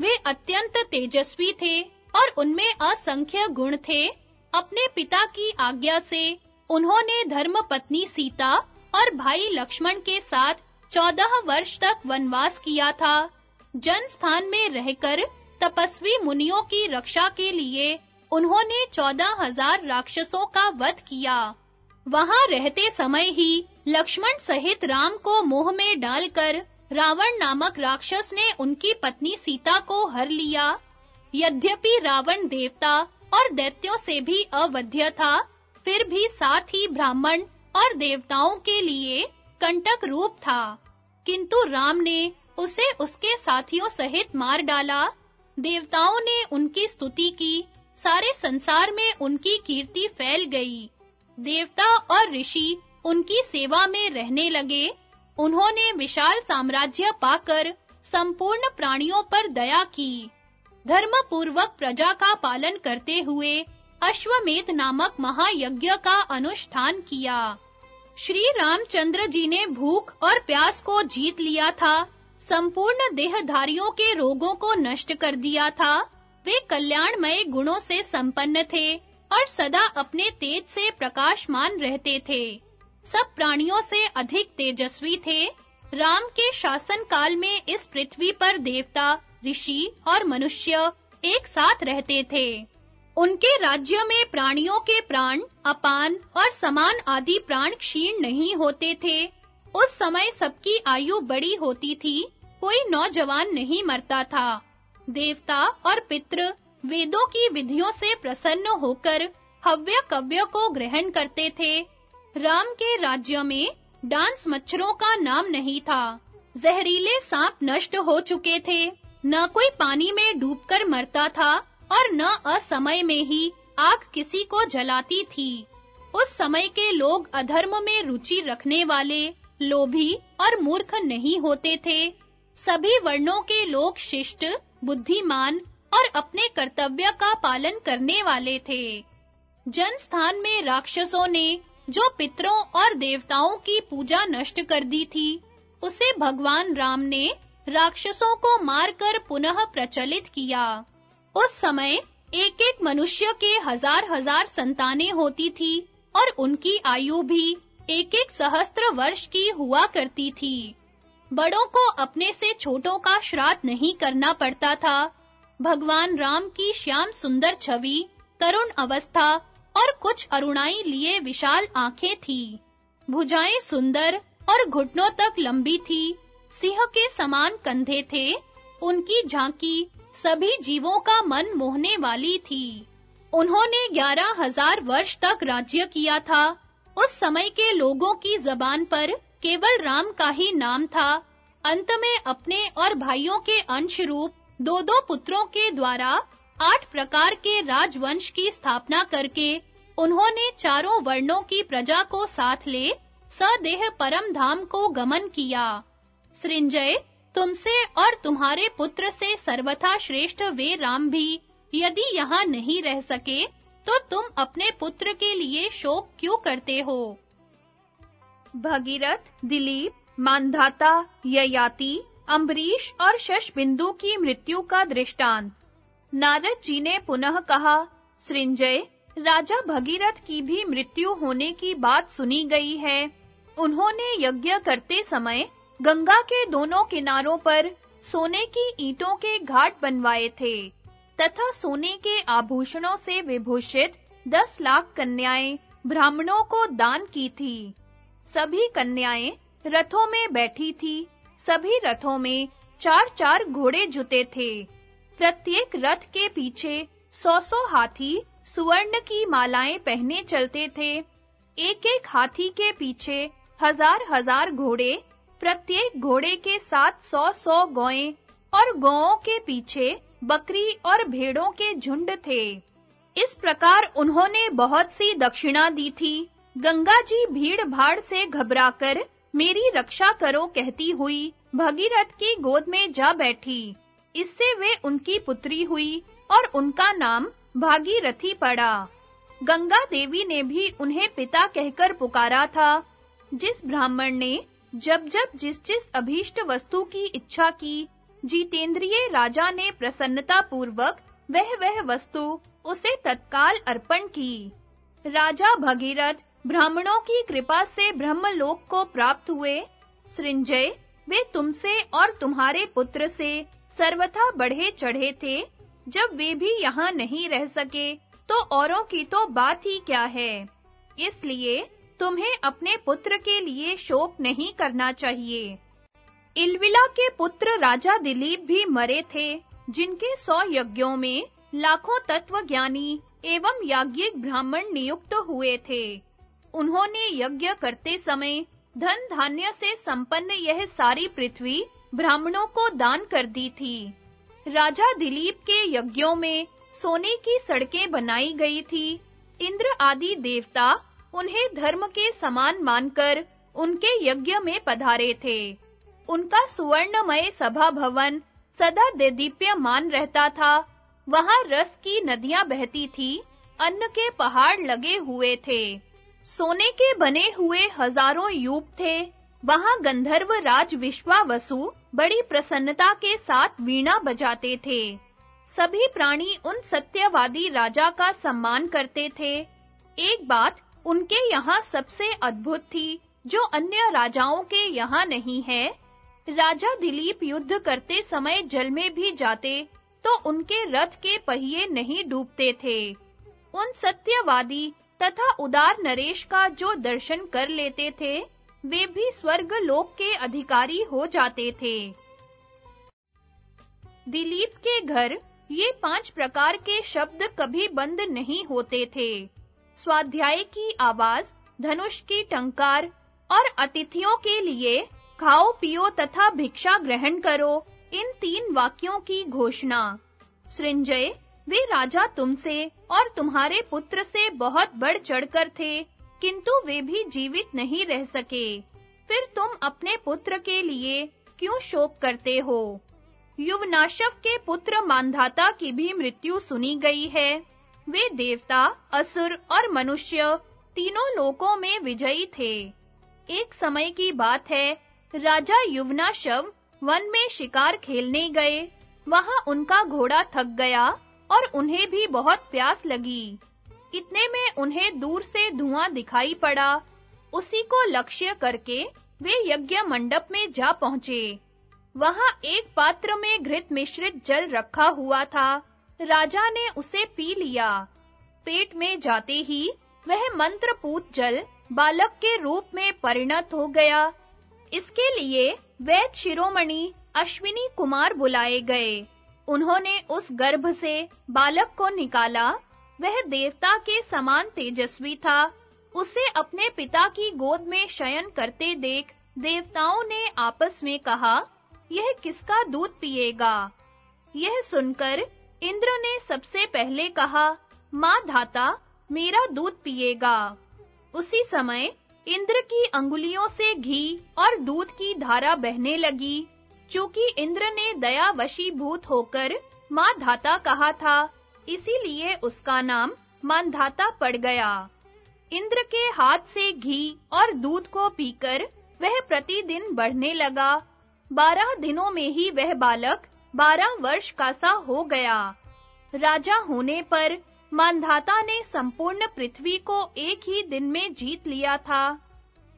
वे अत्यंत तेजस्वी थे और उनमें असंख्य गुण थे। अपने पिता की आज्ञा से उन्होंने धर्म पत्नी सीता और भाई लक्ष्मण के साथ चौदह वर्ष तक वनवास किया था। जन स्थान में रहकर तपस्वी मुनियों की रक्षा के लिए उन्होंने चौदह हज़ार राक्षसों का वध किया। वहाँ रहते समय ही लक्ष्मण सहित राम को मोह में डालकर रावण नामक राक्षस ने उनकी पत्नी सीता को हर लिया। यद्यपि रावण देवता और दैत्यों से भी अवध्य था, फिर भी साथ ही ब्राह्मण और देवताओं के लिए कंटक रूप था। किंतु राम ने उसे उसके साथियों सहित मार डाला। देवताओं ने उनकी स्तुति की। सारे संसार में उनकी कीर्ति फैल गई। देवता और ऋषि उनकी सेवा में रहने लगे। उन्होंने विशाल साम्राज्य पाकर संपूर्ण प्राणियों पर दया की। धर्म पूर्वक प्रजा का पालन करते हुए अश्वमेध नामक महायज्ञ का अनुष्ठान किया। श्री रामचंद्र जी ने भूख और प्यास को जीत लिया था। संपूर्ण देहधारियों के रोगों को नष्ट कर दिया था। वे कल्याणमय गुणों से संपन्न थे और सदा अपने तेज से प्रकाशमान रहते थे। सब प्राणियों से अधिक तेजस्वी थे। राम के शासन काल में इस पृथ्वी पर देवता, ऋषि और मनुष्य एक साथ रहते थे। उनके राज्य में प्राणियों के प्राण, अपान और समान आदि प्राण क्षीण नहीं होते थे। उस समय सबकी आयु बड़ी होती थी, कोई नौजवान नहीं मरता था। देवता और पितृ वेदों की विधियों से प्रसन्न होकर हव्य कव्य को ग्रहण करते थे। राम के राज्य में डांस मच्छरों का नाम नहीं था। जहरीले सांप नष्ट हो चुके थे। न कोई पानी में डूबकर मरता था और न असमय में ही आग किसी को जलाती थी। उस समय के लोग अधर्म में रुचि रखने वाले, लोभी और मूर्ख नहीं होते थे। सभी वर्णों के लोग शिष्ट, बुद्धिमान और अपने कर्तव्य का पालन करने वाले थे। जन स्थान में राक्षसों ने, जो पितरों और देवताओं की पूजा नष्ट कर दी थी, उसे भगवान राम ने राक्षसों को मारकर पुनः प्रचलित किया। उस समय एक-एक मनुष्य के हजार-हजार संतानें होती थी और उनकी आयु भी एक-एक सहस्त्र वर्ष की हुआ करती थी। बड़ों को अपने से छोटों का श्राद्ध नहीं करना पड़ता था। भगवान राम की श्याम सुंदर छवि, करुण अवस्था और कुछ अरुणाई लिए विशाल आँखें थी। भुजाएँ सुंदर और घुटनों तक लंबी थी। सिंह के समान कंधे थे, उनकी झांकी सभी जीवों का मन मोहने वाली थी। उन्होंने ग्यारह हज़ार वर्ष तक राज्य किया था। उस समय के लोगों की जबान पर केवल राम का ही नाम था। अंत में अपने और भाइयों के अंश रूप दो-दो पुत्रों के द्वारा आठ प्रकार के राजवंश की स्थापना करके उन्होंने चारों वर्णों की प्रजा को साथ ले सदेह परम धाम को गमन किया। सृंजय तुमसे और तुम्हारे पुत्र से सर्वथा श्रेष्ठ वे राम भी। यदि यहाँ नहीं रह सके तो तुम अपने पुत्र के लिए शोक क्यों करते हो? भगीरथ, दिलीप, मानधाता, ययाति, अम्बरीश और शशबिंदु की मृत्यु का दृष्टांत। नारद जी ने पुनः कहा, सृंजय, राजा भगीरथ की भी मृत्यु होने की बात सुनी गई है। उन्होंने यज्ञ करते समय गंगा के दोनों किनारों पर सोने की ईंटों के घाट बनवाए थे, तथा सोने के आभूषणों से विभूषित दस लाख कन्याएँ ब्राह्मणों को दान की थी। सभी कन्याएँ रथों में बैठी थी, सभी रथों में चार-चार घोड़े जुते थे। प्रत्येक रथ के पीछे सौ-सौ हाथी सुवर्ण की मालाएँ पहने चलते थे। एक-एक हाथी के पीछे हजार-हजार घोड़े प्रत्येक घोड़े के साथ सौ-सौ गौएँ और गौओं के पीछे बकरी और भेड़ों के झुंड थे। इस प्रकार उन्होंने बहुत सी दक्षिणा दी थी। गंगा जी भीड़ भाड़ से घबराकर मेरी रक्षा करो कहती हुई भगीरथ की गोद में जा बैठी। इससे वे उनकी पुत्री हुई और उनका नाम भागीरथी पड़ा। गंगा देवी ने भी उन्हें पिता कहकर पुकारा था, जिस ब्राह्मण ने जब जब जिस जिस अभीष्ट वस्तु की इच्छा की, जीतेंद्रिय राजा ने प्रसन्नता पूर्वक वह वह वस्तु उसे तत्काल अर्पण की। राजा भगीरथ ब्राह्मणों की कृपा से ब्रह्मलोक को प्राप्त हुए। सृंजय, वे तुमसे और तुम्हारे पुत्र से सर्वथा बढ़े चढ़े थे। जब वे भी यहाँ नहीं रह सके तो औरों की तो बात ही क्या है। इसलिए तुम्हें अपने पुत्र के लिए शोक नहीं करना चाहिए। इलविला के पुत्र राजा दिलीप भी मरे थे, जिनके सौ यज्ञों में लाखों तत्वज्ञानी एवं याज्ञिक ब्राह्मण नियुक्त हुए थे। उन्होंने यज्ञ करते समय धन धान्य से संपन्न यह सारी पृथ्वी ब्राह्मणों को दान कर दी थी। राजा दिलीप के यज्ञों में सोने की सड़कें बनाई गई थी। इंद्र आदि देवता उन्हें धर्म के समान मानकर उनके यज्ञ में पधारे थे। उनका सुवर्णमय सभा भवन सदा देदीप्यमान रहता था। वहाँ रस की नदियाँ बहती थी, अन्न के पहाड़ लगे हुए थे। सोने के बने हुए हज़ारों यूप थे। वहाँ गंधर्व राज विश्वावसु बड़ी प्रसन्नता के साथ वीणा बजाते थे। सभी प्राणी उन सत्यवादी राजा का सम्मान करते थे। एक बात उनके यहाँ सबसे अद्भुत थी, जो अन्य राजाओं के यहाँ नहीं है। राजा दिलीप युद्ध करते समय जल में भी जाते तो उनके रथ के पहिए नहीं डूबते थे। उन सत्यवादी तथा उदार नरेश का जो दर्शन कर लेते थे, वे भी स्वर्ग लोक के अधिकारी हो जाते थे। दिलीप के घर, ये पाँच प्रकार के शब्द कभी बंद नहीं होते थे। स्वाध्याय की आवाज़, धनुष की टंकार और अतिथियों के लिए खाओ, पियो तथा भिक्षा ग्रहण करो, इन तीन वाक्यों की घोषणा। सृंजय, वे राजा तुमसे और तुम्हारे पुत्र से बहुत बढ़ चढ़कर थे, किंतु वे भी जीवित नहीं रह सके। फिर तुम अपने पुत्र के लिए क्यों शोक करते हो? युवनाशव के पुत्र मानधाता की भी मृत्यु सुनी गई है। वे देवता, असुर और मनुष्य तीनों लोकों में विजयी थे। एक समय की बात है, राजा युवनाशव वन में शिकार खेलने गए। वहाँ उनका घोड़ा थक गया और उन्हें भी बहुत प्यास लगी। इतने में उन्हें दूर से धुआँ दिखाई पड़ा। उसी को लक्ष्य करके वे यज्ञ मंडप में जा पहुँचे। वहाँ एक पात्र में घृत मिश्रित जल रखा हुआ था। राजा ने उसे पी लिया। पेट में जाते ही वह मंत्रपूत जल बालक के रूप में परिणत हो गया। इसके लिए वैद शिरोमणि अश्विनी कुमार बुलाए गए। उन्होंने उस गर्भ से बालक को निकाला। वह देवता के समान तेजस्वी था। उसे अपने पिता की गोद में शयन करते देख देवताओं ने आपस में कहा, यह किसका दूध पिएगा? यह सुनकर इंद्र ने सबसे पहले कहा, माँ धाता, मेरा दूध पिएगा। उसी समय इंद्र की अंगुलियों से घी और दूध की धारा बहने लगी। चूँकि इंद्र ने दया वशीभूत होकर माँ धाता कहा था, इसीलिए उसका नाम मानधाता पड़ गया। इंद्र के हाथ से घी और दूध को पीकर वह प्रतिदिन बढ़ने लगा। बारह दिनों में ही वह बालक बारह वर्ष का सा हो गया। राजा होने पर मानधाता ने संपूर्ण पृथ्वी को एक ही दिन में जीत लिया था।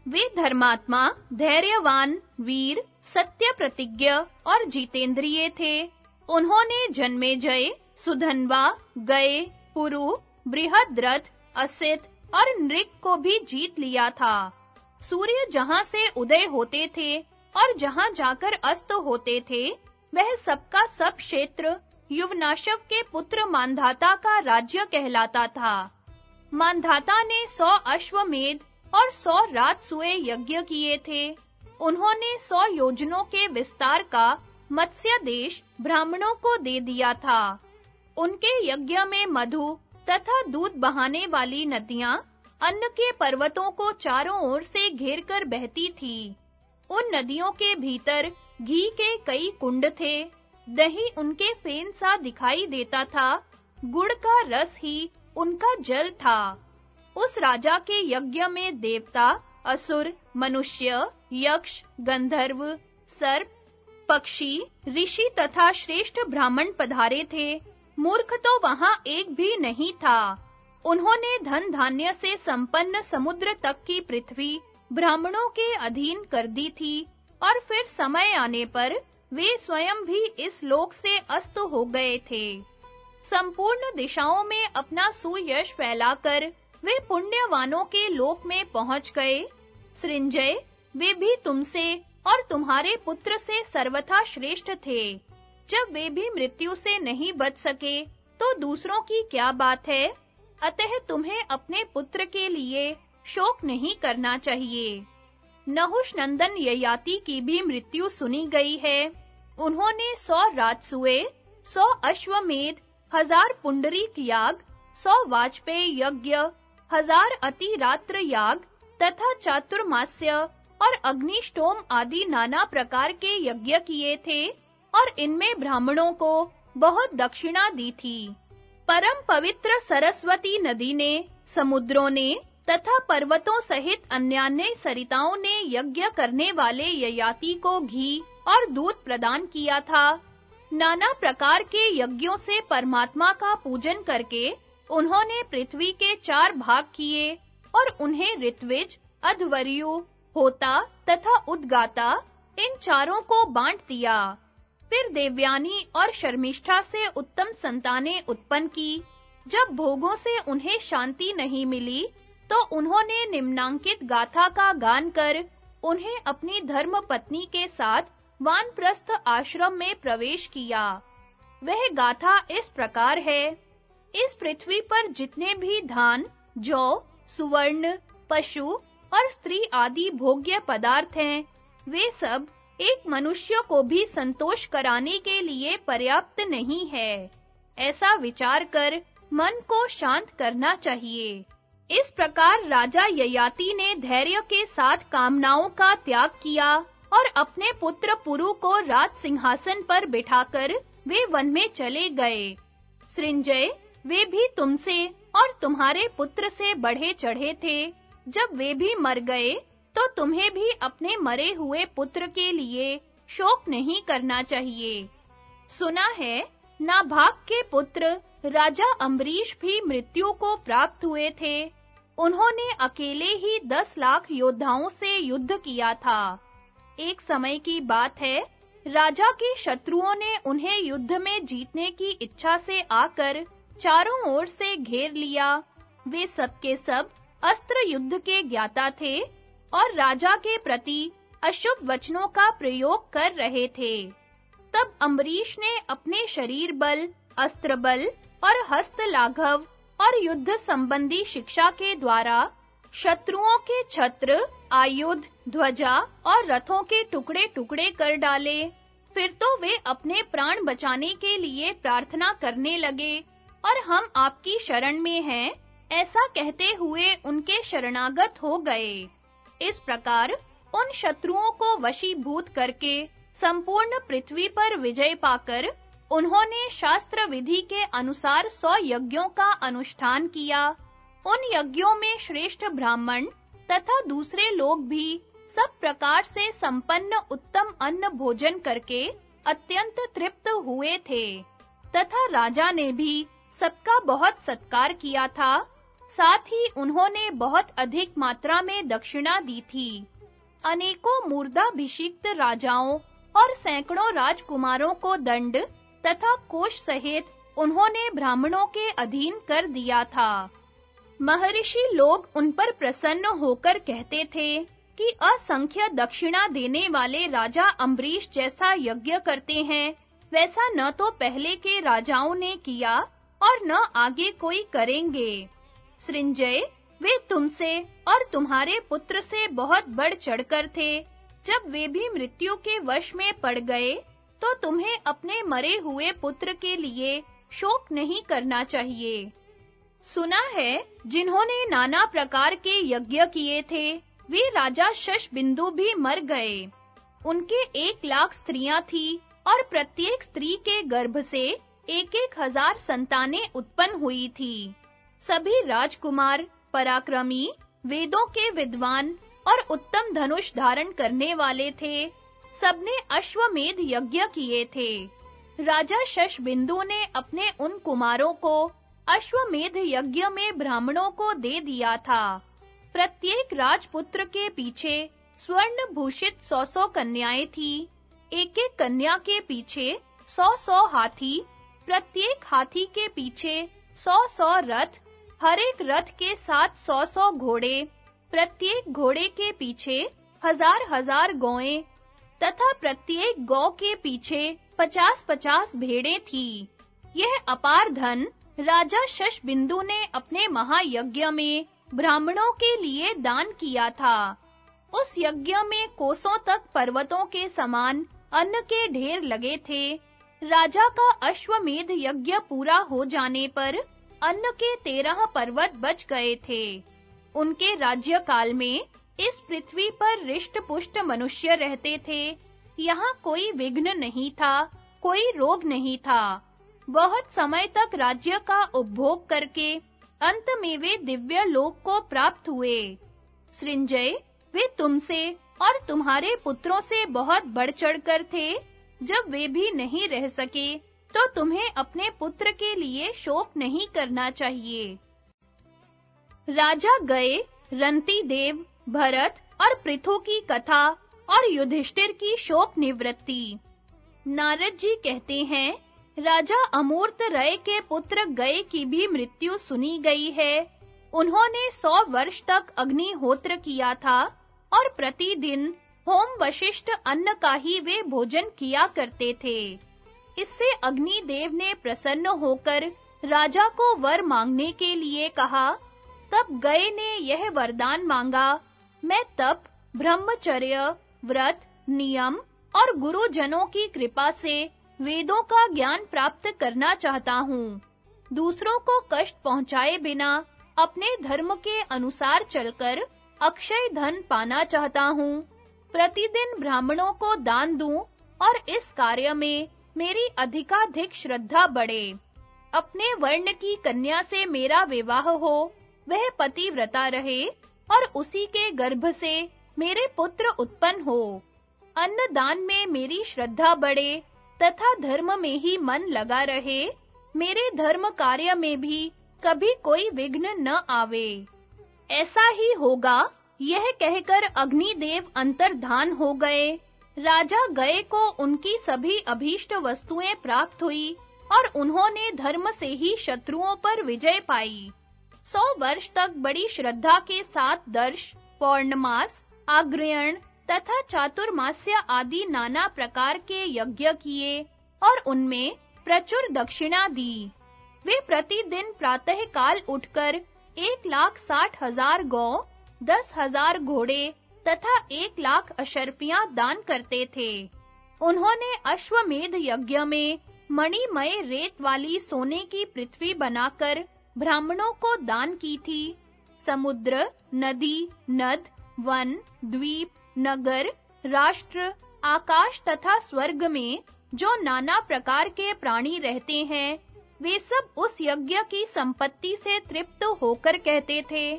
वे धर्मात्मा, धैर्यवान, वीर, सत्य प्रतिज्ञ और जीतेंद्रिय थे। उन्होंने जन्मे जय, सुधनवा, गए, पुरु, बृहद्रथ, असित और नृक को भी जीत लिया था। सूर्य जहाँ से उदय होते थे और जहाँ जाकर अस्त होते थे वह सबका सब क्षेत्र युवनाशव के पुत्र मानधाता का राज्य कहलाता था। मानधाता ने सौ अश्वमेध और सौ राजसूय यज्ञ किए थे। उन्होंने सौ योजनों के विस्तार का मत्स्य देश ब्राह्मणों को दे दिया था। उनके यज्ञ में मधु तथा दूध बहाने वाली नदियाँ अन्न के पर्वतों को चारों ओर से घेरकर बहती थी। उन नदियों के भीतर घी के कई कुंड थे। दही उनके फेन सा दिखाई देता था। गुड़ का रस ही उनका जल था। उस राजा के यज्ञ में देवता, असुर, मनुष्य, यक्ष, गंधर्व, सर्प, पक्षी, ऋषि तथा श्रेष्ठ ब्राह्मण पधारे थे। मूर्ख तो वहाँ एक भी नहीं था। उन्होंने धन धान्य से संपन्न समुद्र तक की पृथ्वी ब्राह्मणों के अधीन कर दी थी। और फिर समय आने पर वे स्वयं भी इस लोक से अस्त हो गए थे। संपूर्ण दिशाओं में अपना सुयश फैलाकर वे पुण्यवानों के लोक में पहुँच गए। सृंजय, वे भी तुमसे और तुम्हारे पुत्र से सर्वथा श्रेष्ठ थे। जब वे भी मृत्यु से नहीं बच सके तो दूसरों की क्या बात है? अतः तुम्हें अपने पुत्र के लिए शोक नहीं करना चाहिए। नहुष नंदन ययाति की भी मृत्यु सुनी गई है। उन्होंने सौ राजसुए, सौ अश्वमेध, हज़ार पुंडरीक याग, सौ वाजपेय यज्ञ, हज़ार अति रात्र याग तथा चातुर्मास्य और अग्निष्टोम आदि नाना प्रकार के यज्ञ किए थे और इनमें ब्राह्मणों को बहुत दक्षिणा दी थी। परम पवित्र सरस्वती नदी ने, समुद्रों ने तथा पर्वतों सहित अन्यान्य सरिताओं ने यज्ञ करने वाले ययाति को घी और दूध प्रदान किया था। नाना प्रकार के यज्ञों से परमात्मा का पूजन करके उन्होंने पृथ्वी के चार भाग किए और उन्हें ऋत्विज, अध्वर्यु, होता तथा उद्गाता, इन चारों को बांट दिया। फिर देवयानी और शर्मिष्ठा से उत्तम संतानें उत्पन्न की। जब भोगों से उन्हें शांति नहीं मिली तो उन्होंने निम्नांकित गाथा का गान कर उन्हें अपनी धर्म पत्नी के साथ वानप्रस्थ आश्रम में प्रवेश किया। वह गाथा इस प्रकार है। इस पृथ्वी पर जितने भी धान, जौ, सुवर्ण, पशु और स्त्री आदि भोग्य पदार्थ हैं, वे सब एक मनुष्य को भी संतोष कराने के लिए पर्याप्त नहीं है। ऐसा विचार कर मन को शांत करना चाहिए। इस प्रकार राजा ययाति ने धैर्य के साथ कामनाओं का त्याग किया और अपने पुत्र पुरु को राज सिंहासन पर बिठाकर वे वन में चले गए। सृंजय, वे भी तुमसे और तुम्हारे पुत्र से बढ़े चढ़े थे। जब वे भी मर गए तो तुम्हें भी अपने मरे हुए पुत्र के लिए शोक नहीं करना चाहिए। सुना है, नाभाग के पुत्र राजा अम्बरीश भी मृत्यु को प्राप्त हुए थे। उन्होंने अकेले ही दस लाख योद्धाओं से युद्ध किया था। एक समय की बात है, राजा के शत्रुओं ने उन्हें युद्ध में जीतने की इच्छा से आकर चारों ओर से घेर लिया। वे सबके सब अस्त्र युद्ध के ज्ञाता थे और राजा के प्रति अशुभ वचनों का प्रयोग कर रहे थे। तब अम्बरीश ने अपने शरीर बल, अस्त्र बल और हस्त लाघव और युद्ध संबंधी शिक्षा के द्वारा शत्रुओं के छत्र, आयुध, ध्वजा और रथों के टुकड़े-टुकड़े कर डाले। फिर तो वे अपने प्राण बचाने के लिए प्रार्थना करने लगे, और हम आपकी शरण में हैं, ऐसा कहते हुए उनके शरणागत हो गए। इस प्रकार उन शत्रुओं को वशीभूत करके संपूर्ण पृथ्वी पर विजय पाकर उन्होंने शास्त्र विधि के अनुसार सौ यज्ञों का अनुष्ठान किया। उन यज्ञों में श्रेष्ठ ब्राह्मण तथा दूसरे लोग भी सब प्रकार से संपन्न उत्तम अन्न भोजन करके अत्यंत तृप्त हुए थे। तथा राजा ने भी सबका बहुत सत्कार किया था। साथ ही उन्होंने बहुत अधिक मात्रा में दक्षिणा दी थी। अनेकों मूर्धाभिषिक्त राजाओं और सैकड़ों राजकुमारों को दंड तथा कोष सहित उन्होंने ब्राह्मणों के अधीन कर दिया था। महर्षि लोग उन पर प्रसन्न होकर कहते थे कि असंख्य दक्षिणा देने वाले राजा अम्बरीश जैसा यज्ञ करते हैं, वैसा न तो पहले के राजाओं ने किया और न आगे कोई करेंगे। सृंजय, वे तुमसे और तुम्हारे पुत्र से बहुत बढ़ चढ़कर थे, जब वे भी मृत्यु के वश में पड़ गए तो तुम्हें अपने मरे हुए पुत्र के लिए शोक नहीं करना चाहिए। सुना है, जिन्होंने नाना प्रकार के यज्ञ किए थे, वे राजा शशबिंदु भी मर गए। उनके एक लाख स्त्रियाँ थी और प्रत्येक स्त्री के गर्भ से एक-एक हज़ार संतानें उत्पन्न हुई थी। सभी राजकुमार, पराक्रमी, वेदों के विद्वान और उत्तम धनुष धारण करने वाले थे। सबने अश्वमेध यज्ञ किए थे। राजा शशबिंदु ने अपने उन कुमारों को अश्वमेध यज्ञ में ब्राह्मणों को दे दिया था। प्रत्येक राजपुत्र के पीछे स्वर्ण भूषित सौ सौ कन्याएँ थी। एक-एक कन्या के पीछे सौ सौ हाथी, प्रत्येक हाथी के पीछे सौ सौ रथ हर एक रथ के साथ सौ सौ घोड़े, प्रत्येक घोड़े के पीछे हज़ार हज़ार गौएँ तथा प्रत्येक गौ के पीछे पचास पचास भेड़ें थी। यह अपार धन राजा शशबिंदु ने अपने महायज्ञ में ब्राह्मणों के लिए दान किया था। उस यज्ञ में कोसों तक पर्वतों के समान अन्न के ढेर लगे थे। राजा का अश्वमेध यज्ञ पूरा हो जाने पर अन्न के तेरह पर्वत बच गए थे। उनके राज्य काल में इस पृथ्वी पर रिष्ट-पुष्ट मनुष्य रहते थे। यहाँ कोई विघ्न नहीं था, कोई रोग नहीं था। बहुत समय तक राज्य का उपभोग करके अंत में वे दिव्य लोक को प्राप्त हुए। सृंजय, वे तुमसे और तुम्हारे पुत्रों से बहुत बढ़ चढ़कर थे। जब वे भी नहीं रह सके तो तुम्हें अपने पुत्र के लिए शोक नहीं करना चाहिए। राजा गए, रंती देव भरत और पृथु की कथा और युधिष्ठिर की शोक निवृत्ति। नारद जी कहते हैं, राजा अमूर्त रय के पुत्र गए की भी मृत्यु सुनी गई है। उन्होंने सौ वर्ष तक अग्निहोत्र किया था और प्रतिदिन होम वशिष्ठ अन्न का ही वे भोजन किया करते थे। इससे अग्निदेव ने प्रसन्न होकर राजा को वर मांगने के लिए कहा, तब गए ने यह वरदान मांगा मैं तप, ब्रह्मचर्य, व्रत, नियम और गुरुजनों की कृपा से वेदों का ज्ञान प्राप्त करना चाहता हूँ। दूसरों को कष्ट पहुँचाए बिना अपने धर्म के अनुसार चलकर अक्षय धन पाना चाहता हूँ। प्रतिदिन ब्राह्मणों को दान दूँ और इस कार्य में मेरी अधिकाधिक श्रद्धा बढ़े। अपने वर्ण की कन्या से मेरा विवाह हो, वह पतिव्रता रहे और उसी के गर्भ से मेरे पुत्र उत्पन्न हो। अन्न दान में मेरी श्रद्धा बढ़े, तथा धर्म में ही मन लगा रहे, मेरे धर्म कार्य में भी कभी कोई विघ्न न आवे। ऐसा ही होगा, यह कहकर अग्निदेव अंतर्धान हो गए। राजा गए को उनकी सभी अभीष्ट वस्तुएँ प्राप्त हुई, और उन्होंने धर्म से ही शत्रुओं पर विजय पाई। सौ वर्ष तक बड़ी श्रद्धा के साथ दर्श, पौर्णमास आग्रहण तथा चातुर्मास्य आदि नाना प्रकार के यज्ञ किए और उनमें प्रचुर दक्षिणा दी। वे प्रतिदिन प्रातः काल उठकर एक लाख साठ हज़ार गौ, दस हज़ार घोड़े तथा एक लाख अशर्पियाँ दान करते थे। उन्होंने अश्वमेध यज्ञ में मणिमय रेत वाली सोने की पृथ्वी बनाकर ब्राह्मणों को दान की थी। समुद्र, नदी, नद, वन, द्वीप, नगर, राष्ट्र, आकाश तथा स्वर्ग में जो नाना प्रकार के प्राणी रहते हैं, वे सब उस यज्ञ की संपत्ति से तृप्त होकर कहते थे,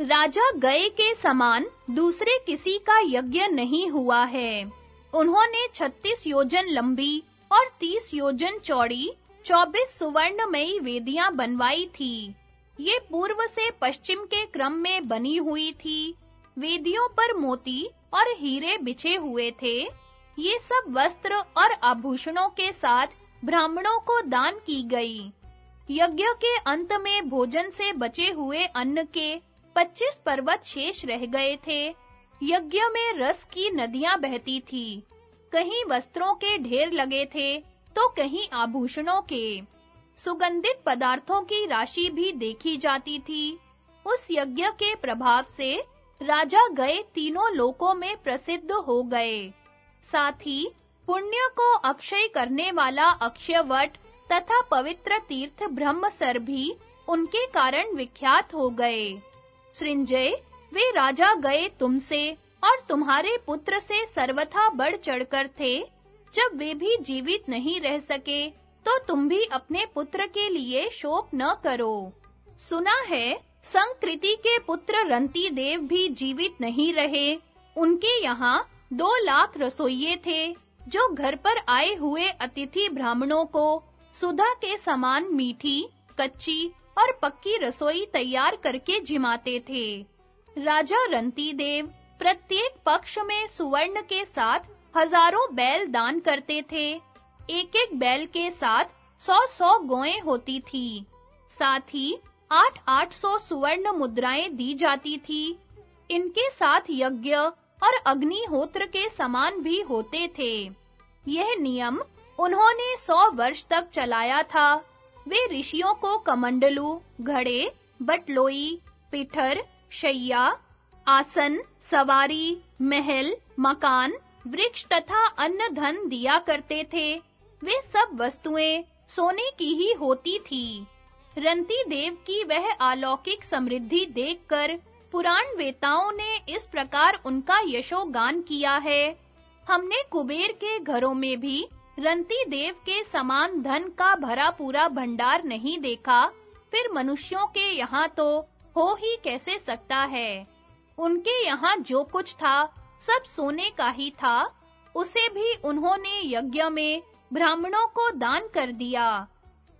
राजा गए के समान दूसरे किसी का यज्ञ नहीं हुआ है। उन्होंने 36 योजन लंबी और 30 योजन चौड़ी 24 सुवर्णमयी वेदियाँ बनवाई थी। ये पूर्व से पश्चिम के क्रम में बनी हुई थी। वेदियों पर मोती और हीरे बिछे हुए थे। ये सब वस्त्र और आभूषणों के साथ ब्राह्मणों को दान की गई। यज्ञ के अंत में भोजन से बचे हुए अन्न के 25 पर्वत शेष रह गए थे। यज्ञ में रस की नदियाँ बहती थी। कहीं वस्त्रों के ढेर लगे थे। तो कहीं आभूषणों के। सुगंधित पदार्थों की राशि भी देखी जाती थी। उस यज्ञ के प्रभाव से राजा गए तीनों लोकों में प्रसिद्ध हो गए। साथ ही पुण्य को अक्षय करने वाला अक्षयवट तथा पवित्र तीर्थ ब्रह्मसर भी उनके कारण विख्यात हो गए। सृंजय, वे राजा गए तुमसे और तुम्हारे पुत्र से सर्वथा बढ़ चढ़कर थे। जब वे भी जीवित नहीं रह सके तो तुम भी अपने पुत्र के लिए शोक न करो। सुना है, संकृति के पुत्र रंती देव भी जीवित नहीं रहे। उनके यहाँ दो लाख रसोइये थे, जो घर पर आए हुए अतिथि ब्राह्मणों को सुधा के समान मीठी, कच्ची और पक्की रसोई तैयार करके जिमाते थे। राजा रंती देव प्रत्येक पक्ष में सुवर्ण के साथ हज़ारों बैल दान करते थे। एक-एक बैल के साथ सौ-सौ गोएँ होती थी। साथ ही आठ-आठ सौ सुवर्ण मुद्राएँ दी जाती थी। इनके साथ यज्ञ और अग्निहोत्र के समान भी होते थे। यह नियम उन्होंने सौ वर्ष तक चलाया था। वे ऋषियों को कमंडलू, घड़े, बटलोई, पिठर, शैया, आसन, सवारी, महल, मकान वृक्ष तथा अन्न धन दिया करते थे। वे सब वस्तुएँ सोने की ही होती थी। रंती देव की वह अलौकिक समृद्धि देखकर पुराण वेताओं ने इस प्रकार उनका यशोगान किया है। हमने कुबेर के घरों में भी रंती देव के समान धन का भरा पूरा भंडार नहीं देखा। फिर मनुष्यों के यहाँ तो हो ही कैसे सकता है? उनके यहाँ जो कुछ था सब सोने का ही था। उसे भी उन्होंने यज्ञ में ब्राह्मणों को दान कर दिया।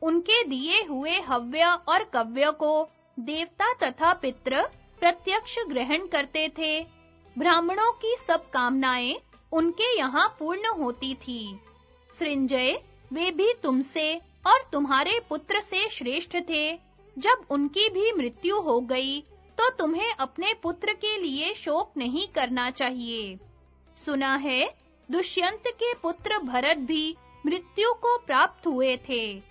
उनके दिए हुए हव्य और कव्य को देवता तथा पितृ प्रत्यक्ष ग्रहण करते थे। ब्राह्मणों की सब कामनाएँ उनके यहाँ पूर्ण होती थी। सृंजय, वे भी तुमसे और तुम्हारे पुत्र से श्रेष्ठ थे। जब उनकी भी मृत्यु हो गई तो तुम्हें अपने पुत्र के लिए शोक नहीं करना चाहिए। सुना है, दुष्यंत के पुत्र भरत भी मृत्यु को प्राप्त हुए थे।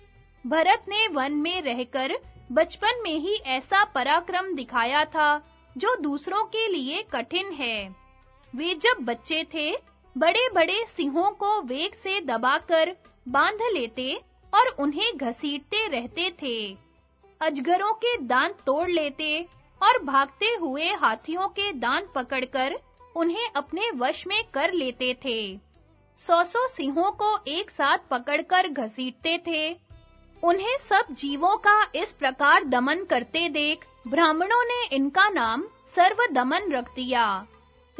भरत ने वन में रहकर बचपन में ही ऐसा पराक्रम दिखाया था, जो दूसरों के लिए कठिन है। वे जब बच्चे थे, बड़े-बड़े सिंहों को वेग से दबाकर बाँध लेते और उन्हें घसीटते रहते थे। अजगरों के दांत तोड़ लेते और भागते हुए हाथियों के दांत पकड़कर उन्हें अपने वश में कर लेते थे। सौ-सौ सिंहों को एक साथ पकड़कर घसीटते थे। उन्हें सब जीवों का इस प्रकार दमन करते देख ब्राह्मणों ने इनका नाम सर्वदमन रख दिया।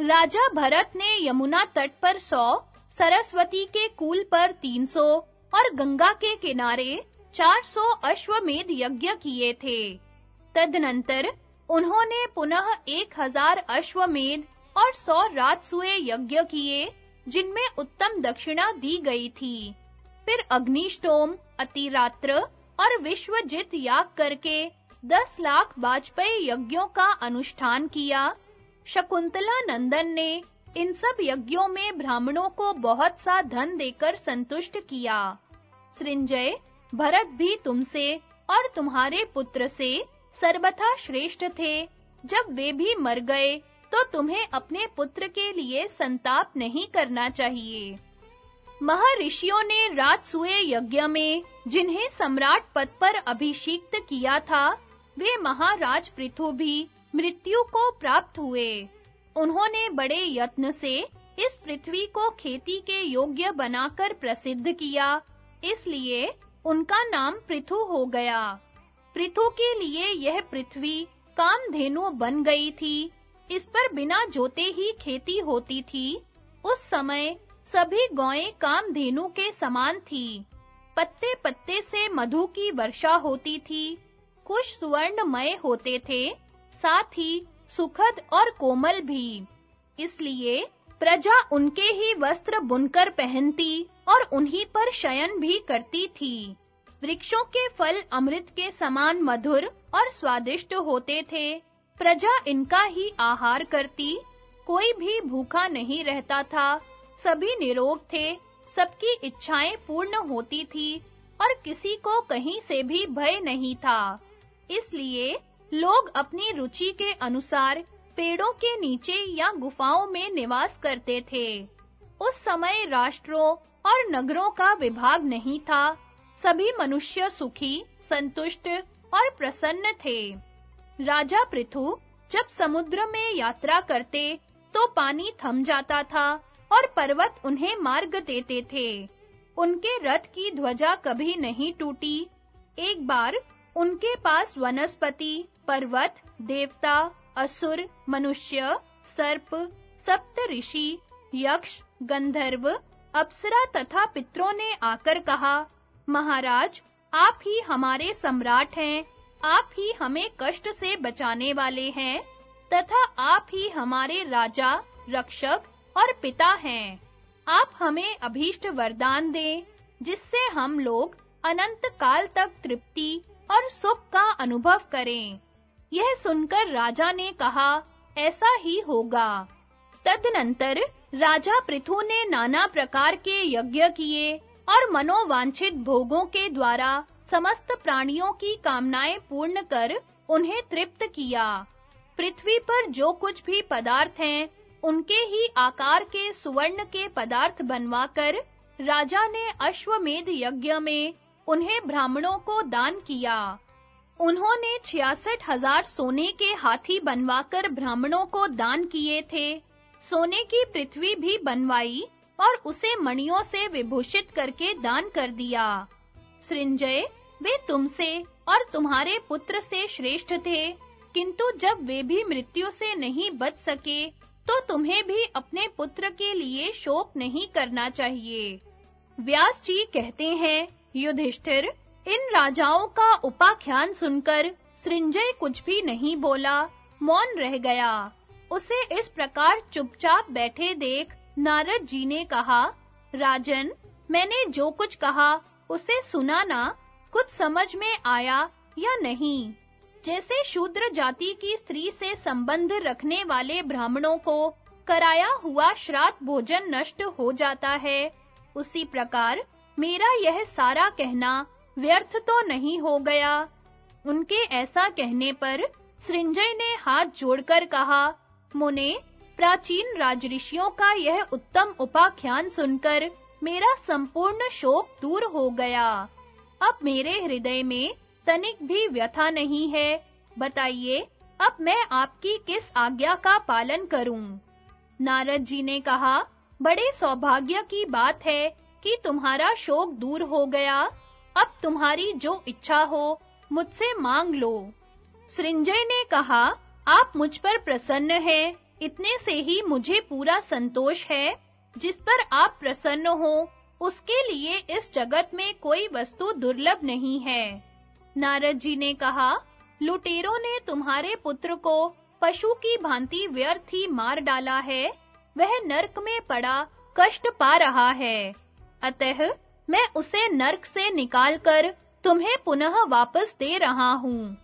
राजा भरत ने यमुना तट पर सौ, सरस्वती के कूल पर तीन सौ और गंगा के किनारे चार सौ अश्वमेध यज्ञ किए थे। तदनंतर उन्होंने पुनः एक हज़ार अश्वमेध और सौ राजसूय यज्ञ किए, जिनमें उत्तम दक्षिणा दी गई थी। फिर अग्निष्टोम, अतिरात्र और विश्वजित याग करके दस लाख वाजपेयी यज्ञों का अनुष्ठान किया। शकुंतला नंदन ने इन सब यज्ञों में ब्राह्मणों को बहुत सा धन देकर संतुष्ट किया। सृंजय, भरत भी तुमसे और तुम्हारे पुत्र से सर्वथा श्रेष्ठ थे। जब वे भी मर गए तो तुम्हें अपने पुत्र के लिए संताप नहीं करना चाहिए। महर्षियों ने राजसूय यज्ञ में, जिन्हें सम्राट पद पर अभिषिक्त किया था, वे महाराज पृथु भी मृत्यु को प्राप्त हुए। उन्होंने बड़े यत्न से इस पृथ्वी को खेती के योग्य बनाकर प्रसिद्ध किया, इसलिए उनका नाम पृथु हो गया। पृथु के लिए यह पृथ्वी कामधेनु बन गई थी। इस पर बिना जोते ही खेती होती थी। उस समय सभी गौएँ कामधेनु के समान थी। पत्ते-पत्ते से मधु की वर्षा होती थी। कुछ सुवर्णमय होते थे, साथ ही सुखद और कोमल भी। इसलिए प्रजा उनके ही वस्त्र बुनकर पहनती और उन्हीं पर शयन भी करती थी। वृक्षों के फल अमृत के समान मधुर और स्वादिष्ट होते थे। प्रजा इनका ही आहार करती। कोई भी भूखा नहीं रहता था। सभी निरोग थे। सबकी इच्छाएँ पूर्ण होती थी और किसी को कहीं से भी भय नहीं था। इसलिए लोग अपनी रुचि के अनुसार पेड़ों के नीचे या गुफाओं में निवास करते थे। उस समय राष्ट्रों और नगरों का विभाग नहीं था। सभी मनुष्य सुखी, संतुष्ट और प्रसन्न थे। राजा पृथु जब समुद्र में यात्रा करते तो पानी थम जाता था और पर्वत उन्हें मार्ग देते थे। उनके रथ की ध्वजा कभी नहीं टूटी। एक बार उनके पास वनस्पति, पर्वत, देवता, असुर, मनुष्य, सर्प, सप्त ऋषि, यक्ष, गंधर्व, अप्सरा तथा पितरों ने आकर कहा महाराज, आप ही हमारे सम्राट हैं। आप ही हमें कष्ट से बचाने वाले हैं। तथा आप ही हमारे राजा, रक्षक और पिता हैं। आप हमें अभीष्ट वरदान दें, जिससे हम लोग अनंत काल तक तृप्ति और सुख का अनुभव करें। यह सुनकर राजा ने कहा, ऐसा ही होगा। तदनंतर राजा पृथु ने नाना प्रकार के यज्ञ किए और मनोवांछित भोगों के द्वारा समस्त प्राणियों की कामनाएँ पूर्ण कर उन्हें तृप्त किया। पृथ्वी पर जो कुछ भी पदार्थ हैं, उनके ही आकार के सुवर्ण के पदार्थ बनवाकर राजा ने अश्वमेध यज्ञ में उन्हें ब्राह्मणों को दान किया। उन्होंने छियासठ हज़ार सोने के हाथी बनवाकर ब्राह्मणों को दान किए थे। सोने की पृथ्वी भी बनवाई और उसे मणियों से विभूषित करके दान कर दिया। सृंजय, वे तुमसे और तुम्हारे पुत्र से श्रेष्ठ थे, किंतु जब वे भी मृत्यु से नहीं बच सके तो तुम्हें भी अपने पुत्र के लिए शोक नहीं करना चाहिए। व्यास जी कहते हैं, युधिष्ठिर, इन राजाओं का उपाख्यान सुनकर सृंजय कुछ भी नहीं बोला, मौन रह गया। उसे इस प्रकार चुपचाप बैठे देख नारद जी ने कहा, राजन, मैंने जो कुछ कहा, उसे सुना ना, कुछ समझ में आया या नहीं? जैसे शूद्र जाति की स्त्री से संबंध रखने वाले ब्राह्मणों को कराया हुआ श्राद्ध भोजन नष्ट हो जाता है, उसी प्रकार मेरा यह सारा कहना व्यर्थ तो नहीं हो गया। उनके ऐसा कहने पर सृंजय ने हाथ जोड़कर कहा, मुने प्राचीन राजऋषियों का यह उत्तम उपाख्यान सुनकर मेरा संपूर्ण शोक दूर हो गया। अब मेरे हृदय में तनिक भी व्यथा नहीं है। बताइए, अब मैं आपकी किस आज्ञा का पालन करूँ? नारद जी ने कहा, बड़े सौभाग्य की बात है कि तुम्हारा शोक दूर हो गया। अब तुम्हारी जो इच्छा हो, मुझसे मांग लो। सृंजय ने कहा, आप मुझ पर प्रसन्न हैं। इतने से ही मुझे पूरा संतोष है। जिस पर आप प्रसन्न हो, उसके लिए इस जगत में कोई वस्तु दुर्लभ नहीं है। नारद जी ने कहा, लुटेरों ने तुम्हारे पुत्र को पशु की भांति व्यर्थ ही मार डाला है। वह नरक में पड़ा, कष्ट पा रहा है। अतः मैं उसे नरक से निकालकर तुम्हें पुनः वापस दे रहा हूँ।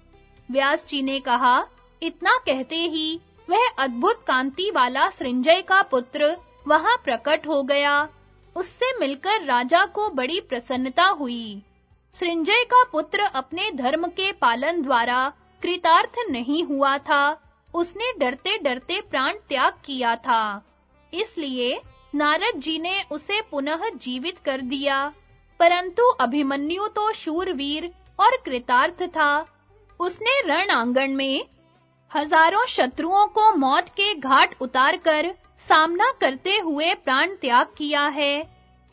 व्यास जी ने कहा, इतना कहते ही वह अद्भुत कांति वाला सृंजय का पुत्र वहाँ प्रकट हो गया। उससे मिलकर राजा को बड़ी प्रसन्नता हुई। सृंजय का पुत्र अपने धर्म के पालन द्वारा कृतार्थ नहीं हुआ था। उसने डरते-डरते प्राण त्याग किया था। इसलिए नारद जी ने उसे पुनः जीवित कर दिया। परंतु अभिमन्यु तो शूरवीर और कृतार्थ था। उसने रण आँगन में हज़ारों शत्रुओं को मौत के घाट उतारकर सामना करते हुए प्राण त्याग किया है।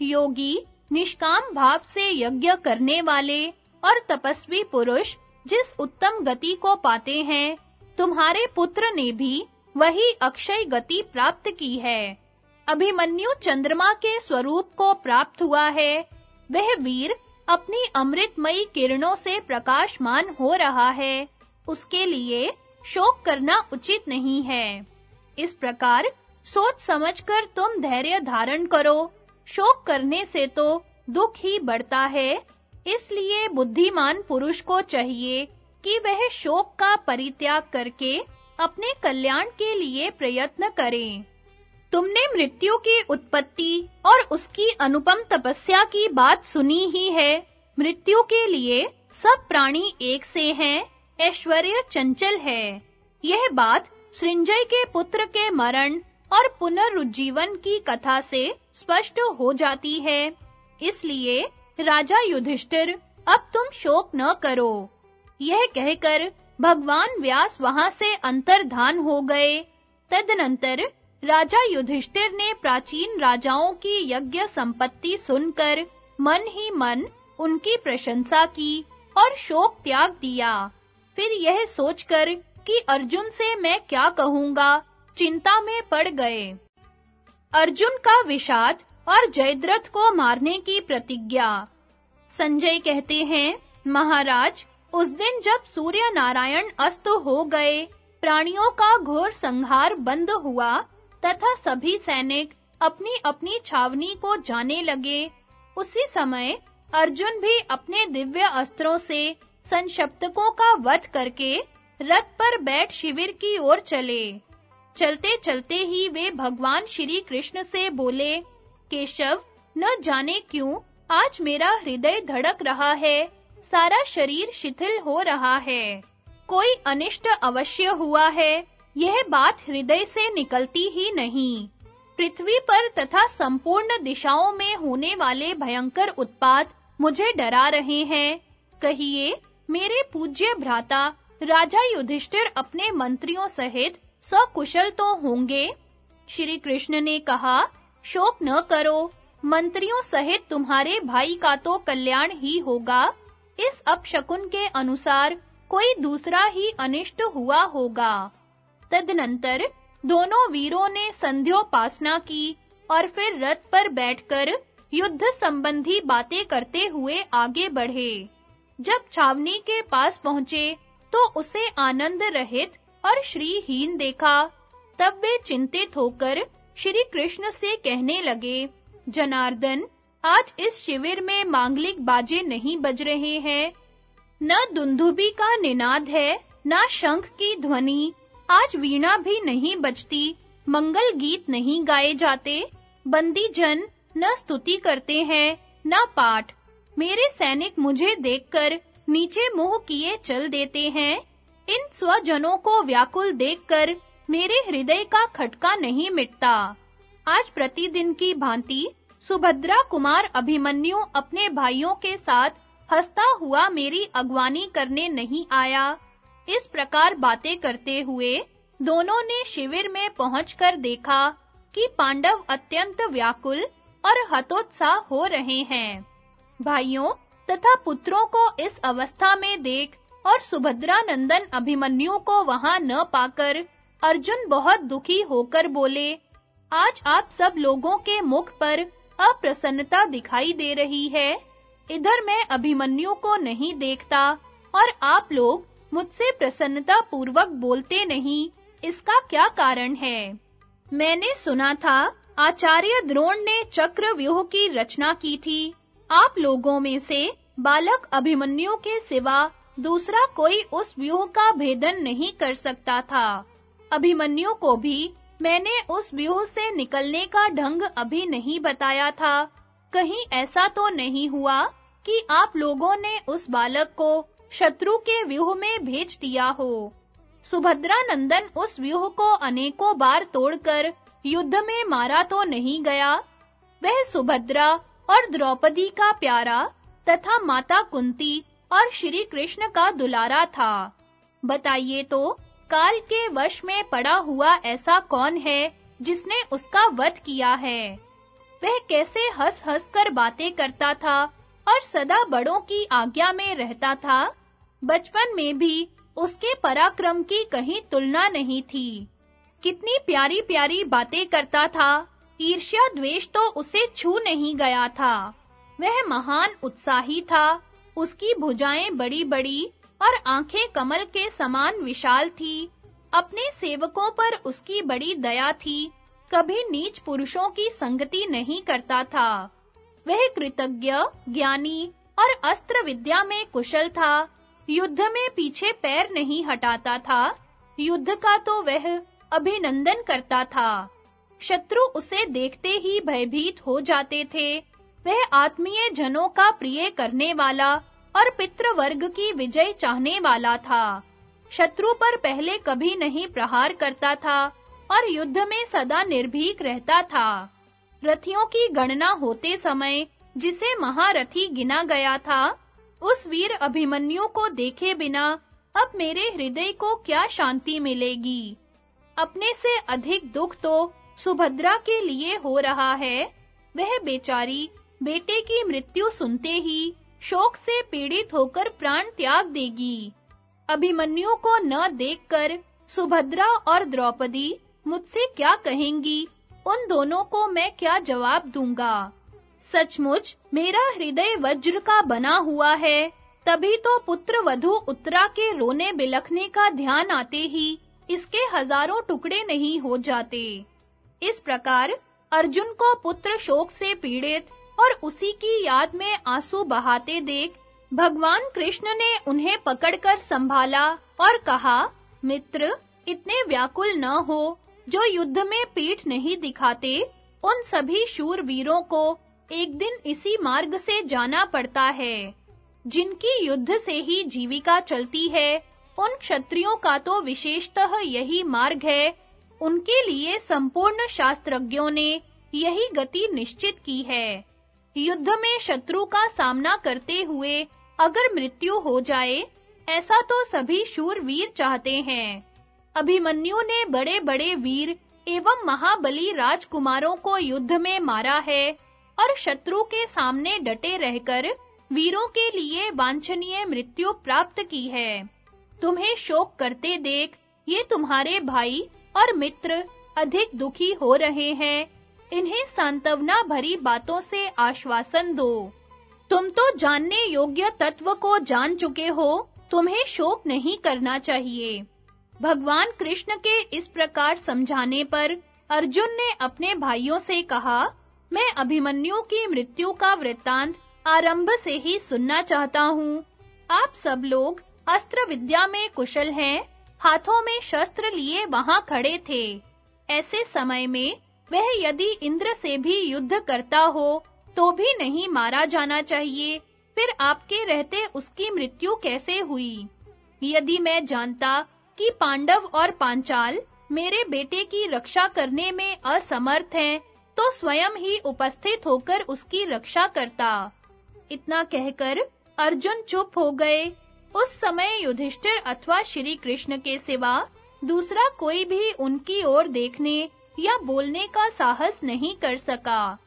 योगी निष्काम भाव से यज्ञ करने वाले और तपस्वी पुरुष जिस उत्तम गति को पाते हैं, तुम्हारे पुत्र ने भी वही अक्षय गति प्राप्त की है। अभिमन्यु चंद्रमा के स्वरूप को प्राप्त हुआ है। वह वीर अपनी अमृतमयी किरणों से प्रकाशमान हो रहा है। उसके लिए शोक करना उचित नहीं है। इस प्रकार सोच समझकर तुम धैर्य धारण करो। शोक करने से तो दुख ही बढ़ता है। इसलिए बुद्धिमान पुरुष को चाहिए कि वह शोक का परित्याग करके अपने कल्याण के लिए प्रयत्न करे। तुमने मृत्यु की उत्पत्ति और उसकी अनुपम तपस्या की बात सुनी ही है। मृत्यु के लिए सब प्राणी एक से हैं। ऐश्वर्य चंचल है। यह बात सृंजय के पुत्र के मरण और पुनरुज्जीवन की कथा से स्पष्ट हो जाती है। इसलिए राजा युधिष्ठिर, अब तुम शोक न करो। यह कहकर भगवान व्यास वहाँ से अंतर्धान हो गए। तदनंतर राजा युधिष्ठिर ने प्राचीन राजाओं की यज्ञ संपत्ति सुनकर मन ही मन उनकी प्रशंसा की और शोक त्याग दिया। फिर यह सोचकर कि अर्जुन से मैं क्या कहूँगा, चिंता में पड़ गए। अर्जुन का विषाद और जयद्रथ को मारने की प्रतिज्ञा। संजय कहते हैं, महाराज, उस दिन जब सूर्य नारायण अस्त हो गए, प्राणियों का घोर संहार बंद हुआ, तथा सभी सैनिक अपनी-अपनी छावनी को जाने लगे, उसी समय अर्जुन भी अपने दिव्य अस्त्रों से संशप्तकों का वध करके रथ पर बैठ शिविर की ओर चले। चलते-चलते ही वे भगवान श्री कृष्ण से बोले, केशव, न जाने क्यों आज मेरा हृदय धड़क रहा है, सारा शरीर शिथिल हो रहा है। कोई अनिष्ट अवश्य हुआ है, यह बात हृदय से निकलती ही नहीं। पृथ्वी पर तथा संपूर्ण दिशाओं में होने वाले भयंकर उत्पात मुझे डरा रहे हैं। कहिए मेरे पूज्य भ्राता, राजा युधिष्ठिर अपने मंत्रियों सहित सकुशल तो होंगे। श्री कृष्ण ने कहा, शोक न करो, मंत्रियों सहित तुम्हारे भाई का तो कल्याण ही होगा। इस अपशकुन के अनुसार कोई दूसरा ही अनिष्ट हुआ होगा। तदनंतर दोनों वीरों ने संध्योपासना की और फिर रथ पर बैठकर युद्ध संबंधी बातें करते हुए आगे बढ़े। जब छावनी के पास पहुँचे तो उसे आनंद रहित और श्रीहीन देखा। तब वे चिंतित होकर श्री कृष्ण से कहने लगे, जनार्दन, आज इस शिविर में मांगलिक बाजे नहीं बज रहे हैं। न दुंदुबी का निनाद है, न शंख की ध्वनि। आज वीणा भी नहीं बजती, मंगल गीत नहीं गाए जाते। बंदी जन न स्तुति करते हैं, न पाठ। मेरे सैनिक मुझे देखकर नीचे मुँह किए चल देते हैं। इन स्वजनों को व्याकुल देखकर मेरे हृदय का खटका नहीं मिटता। आज प्रतिदिन की भांति सुभद्रा कुमार अभिमन्यु अपने भाइयों के साथ हंसता हुआ मेरी अगवानी करने नहीं आया। इस प्रकार बातें करते हुए दोनों ने शिविर में पहुंचकर देखा कि पांडव अत्यंत व्याकुल और हतोत्साह हो रहे हैं। भाइयों, तथा पुत्रों को इस अवस्था में देख और सुभद्रा नंदन अभिमन्यु को वहाँ न पाकर अर्जुन बहुत दुखी होकर बोले, आज आप सब लोगों के मुख पर अप्रसन्नता दिखाई दे रही है। इधर मैं अभिमन्यु को नहीं देखता और आप लोग मुझसे प्रसन्नता पूर्वक बोलते नहीं, इसका क्या कारण है? मैंने सुना था, आचार्य द्रोण ने चक्र व्यूह की रचना की थी। आप लोगों में से बालक अभिमन्यु के सिवा दूसरा कोई उस व्यूह का भेदन नहीं कर सकता था। अभिमन्यु को भी मैंने उस व्यूह से निकलने का ढंग अभी नहीं बताया था। कहीं ऐसा तो नहीं हुआ कि आप लोगों ने उस बालक को शत्रु के व्यूह में भेज दिया हो। सुभद्रा नंदन उस व्यूह को अनेकों बार तोड़कर युद्ध में मारा तो नहीं गया। वह सुभद्रा और द्रौपदी का प्यारा तथा माता कुंती और श्री कृष्ण का दुलारा था। बताइए तो काल के वश में पड़ा हुआ ऐसा कौन है जिसने उसका वध किया है? वह कैसे हंस-हंस कर बातें करता था और सदा बड़ों की आज्ञा में रहता था? बचपन में भी उसके पराक्रम की कहीं तुलना नहीं थी। कितनी प्यारी-प्यारी बातें करता था ईर्ष्या द्वेष तो उसे छू नहीं गया था। वह महान उत्साही था। उसकी भुजाएँ बड़ी-बड़ी और आँखें कमल के समान विशाल थी। अपने सेवकों पर उसकी बड़ी दया थी। कभी नीच पुरुषों की संगति नहीं करता था। वह कृतज्ञ, ज्ञानी और अस्त्र विद्या में कुशल था। युद्ध में पीछे पैर नहीं हटाता था। युद्ध का तो वह अभिनंदन करता था। शत्रु उसे देखते ही भयभीत हो जाते थे। वह आत्मीय जनों का प्रिय करने वाला और पितृ वर्ग की विजय चाहने वाला था। शत्रु पर पहले कभी नहीं प्रहार करता था और युद्ध में सदा निर्भीक रहता था। रथियों की गणना होते समय जिसे महारथी गिना गया था, उस वीर अभिमन्यु को देखे बिना अब मेरे हृदय को क्या शांति मिलेगी। अपने से अधिक दुख तो सुभद्रा के लिए हो रहा है। वह बेचारी बेटे की मृत्यु सुनते ही शोक से पीड़ित होकर प्राण त्याग देगी। अभिमन्यु को न देखकर सुभद्रा और द्रौपदी मुझसे क्या कहेंगी? उन दोनों को मैं क्या जवाब दूँगा? सचमुच मेरा हृदय वज्र का बना हुआ है। तभी तो पुत्र वधु उत्तरा के रोने बिलखने का ध्यान आते ही इसके हज़ारों टुकड़े नहीं हो जाते। इस प्रकार अर्जुन को पुत्र शोक से पीड़ित और उसी की याद में आँसू बहाते देख भगवान कृष्ण ने उन्हें पकड़कर संभाला और कहा, मित्र, इतने व्याकुल न हो, जो युद्ध में पीठ नहीं दिखाते, उन सभी शूर वीरों को एक दिन इसी मार्ग से जाना पड़ता है। जिनकी युद्ध से ही जीविका चलती है, उन क्षत्रियों का तो विशेषतः यही मार्ग है उनके लिए संपूर्ण शास्त्रज्ञों ने यही गति निश्चित की है। युद्ध में शत्रु का सामना करते हुए अगर मृत्यु हो जाए, ऐसा तो सभी शूर वीर चाहते हैं। अभिमन्यु ने बड़े-बड़े वीर एवं महाबली राजकुमारों को युद्ध में मारा है और शत्रु के सामने डटे रहकर वीरों के लिए वांछनीय मृत्यु प्राप्त की है। तुम्हें शोक करते देख ये तुम्हारे भाई और मित्र अधिक दुखी हो रहे हैं। इन्हें सांत्वना भरी बातों से आश्वासन दो। तुम तो जानने योग्य तत्व को जान चुके हो, तुम्हें शोक नहीं करना चाहिए। भगवान कृष्ण के इस प्रकार समझाने पर अर्जुन ने अपने भाइयों से कहा, मैं अभिमन्यु की मृत्यु का वृत्तांत आरंभ से ही सुनना चाहता हूँ। आप सब लोग अस्त्र विद्या में कुशल हैं। हाथों में शस्त्र लिए वहाँ खड़े थे। ऐसे समय में वह यदि इंद्र से भी युद्ध करता हो तो भी नहीं मारा जाना चाहिए। फिर आपके रहते उसकी मृत्यु कैसे हुई? यदि मैं जानता कि पांडव और पांचाल मेरे बेटे की रक्षा करने में असमर्थ हैं तो स्वयं ही उपस्थित होकर उसकी रक्षा करता। इतना कहकर अर्जुन चुप हो गए। उस समय युधिष्ठिर अथवा श्री कृष्ण के सिवा दूसरा कोई भी उनकी ओर देखने या बोलने का साहस नहीं कर सका।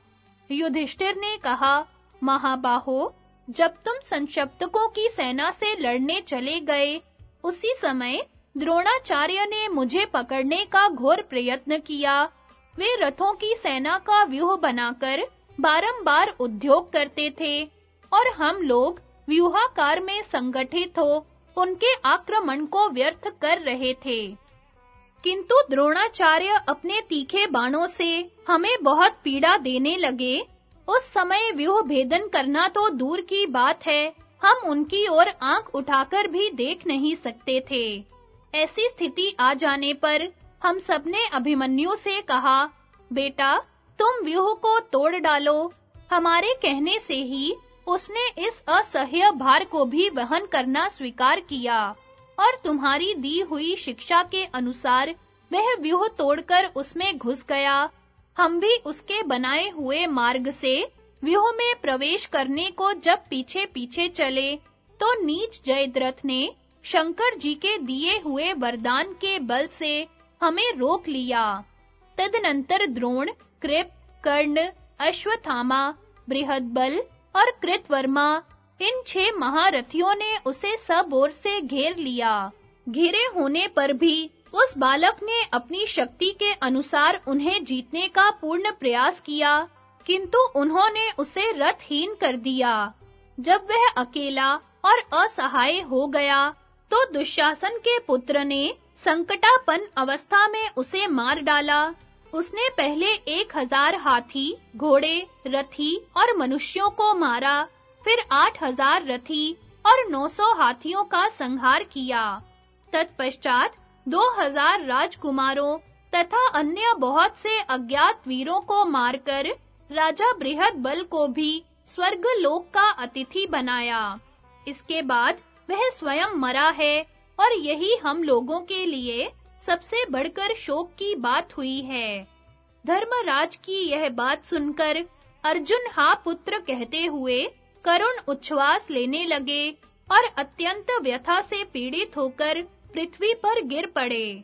युधिष्ठिर ने कहा, महाबाहो, जब तुम संशप्तकों की सेना से लड़ने चले गए, उसी समय द्रोणाचार्य ने मुझे पकड़ने का घोर प्रयत्न किया। वे रथों की सेना का व्यूह बनाकर बारंबार उद्योग करते थे और हम लोग व्यूहाकार में संगठित हो, उनके आक्रमण को व्यर्थ कर रहे थे। किंतु द्रोणाचार्य अपने तीखे बाणों से हमें बहुत पीड़ा देने लगे। उस समय व्यूह भेदन करना तो दूर की बात है, हम उनकी ओर आँख उठाकर भी देख नहीं सकते थे। ऐसी स्थिति आ जाने पर हम सबने अभिमन्यु से कहा, बेटा, तुम व्यूह को तोड़ डालो। हमारे कहने से ही उसने इस असह्य भार को भी वहन करना स्वीकार किया और तुम्हारी दी हुई शिक्षा के अनुसार वह व्यूह तोड़कर उसमें घुस गया। हम भी उसके बनाए हुए मार्ग से व्यूह में प्रवेश करने को जब पीछे-पीछे चले तो नीच जयद्रथ ने शंकर जी के दिए हुए वरदान के बल से हमें रोक लिया। तदनंतर द्रोण, कृप, कर्ण, अश्वत्थामा, बृहदबल और कृतवर्मा, इन छह महारथियों ने उसे सब ओर से घेर लिया। घिरे होने पर भी उस बालक ने अपनी शक्ति के अनुसार उन्हें जीतने का पूर्ण प्रयास किया, किंतु उन्होंने उसे रथहीन कर दिया। जब वह अकेला और असहाय हो गया तो दुशासन के पुत्र ने संकटापन अवस्था में उसे मार डाला। उसने पहले एक हज़ार हाथी, घोड़े, रथी और मनुष्यों को मारा, फिर आठ हज़ार रथी और नौ सौ हाथियों का संहार किया। तत्पश्चात दो हज़ार राजकुमारों तथा अन्य बहुत से अज्ञात वीरों को मारकर राजा बृहद बल को भी स्वर्ग लोक का अतिथि बनाया। इसके बाद वह स्वयं मरा है और यही हम लोगों के लिए सबसे बढ़कर शोक की बात हुई है। धर्मराज की यह बात सुनकर अर्जुन हा पुत्र कहते हुए करुण उच्छ्वास लेने लगे और अत्यंत व्यथा से पीड़ित होकर पृथ्वी पर गिर पड़े।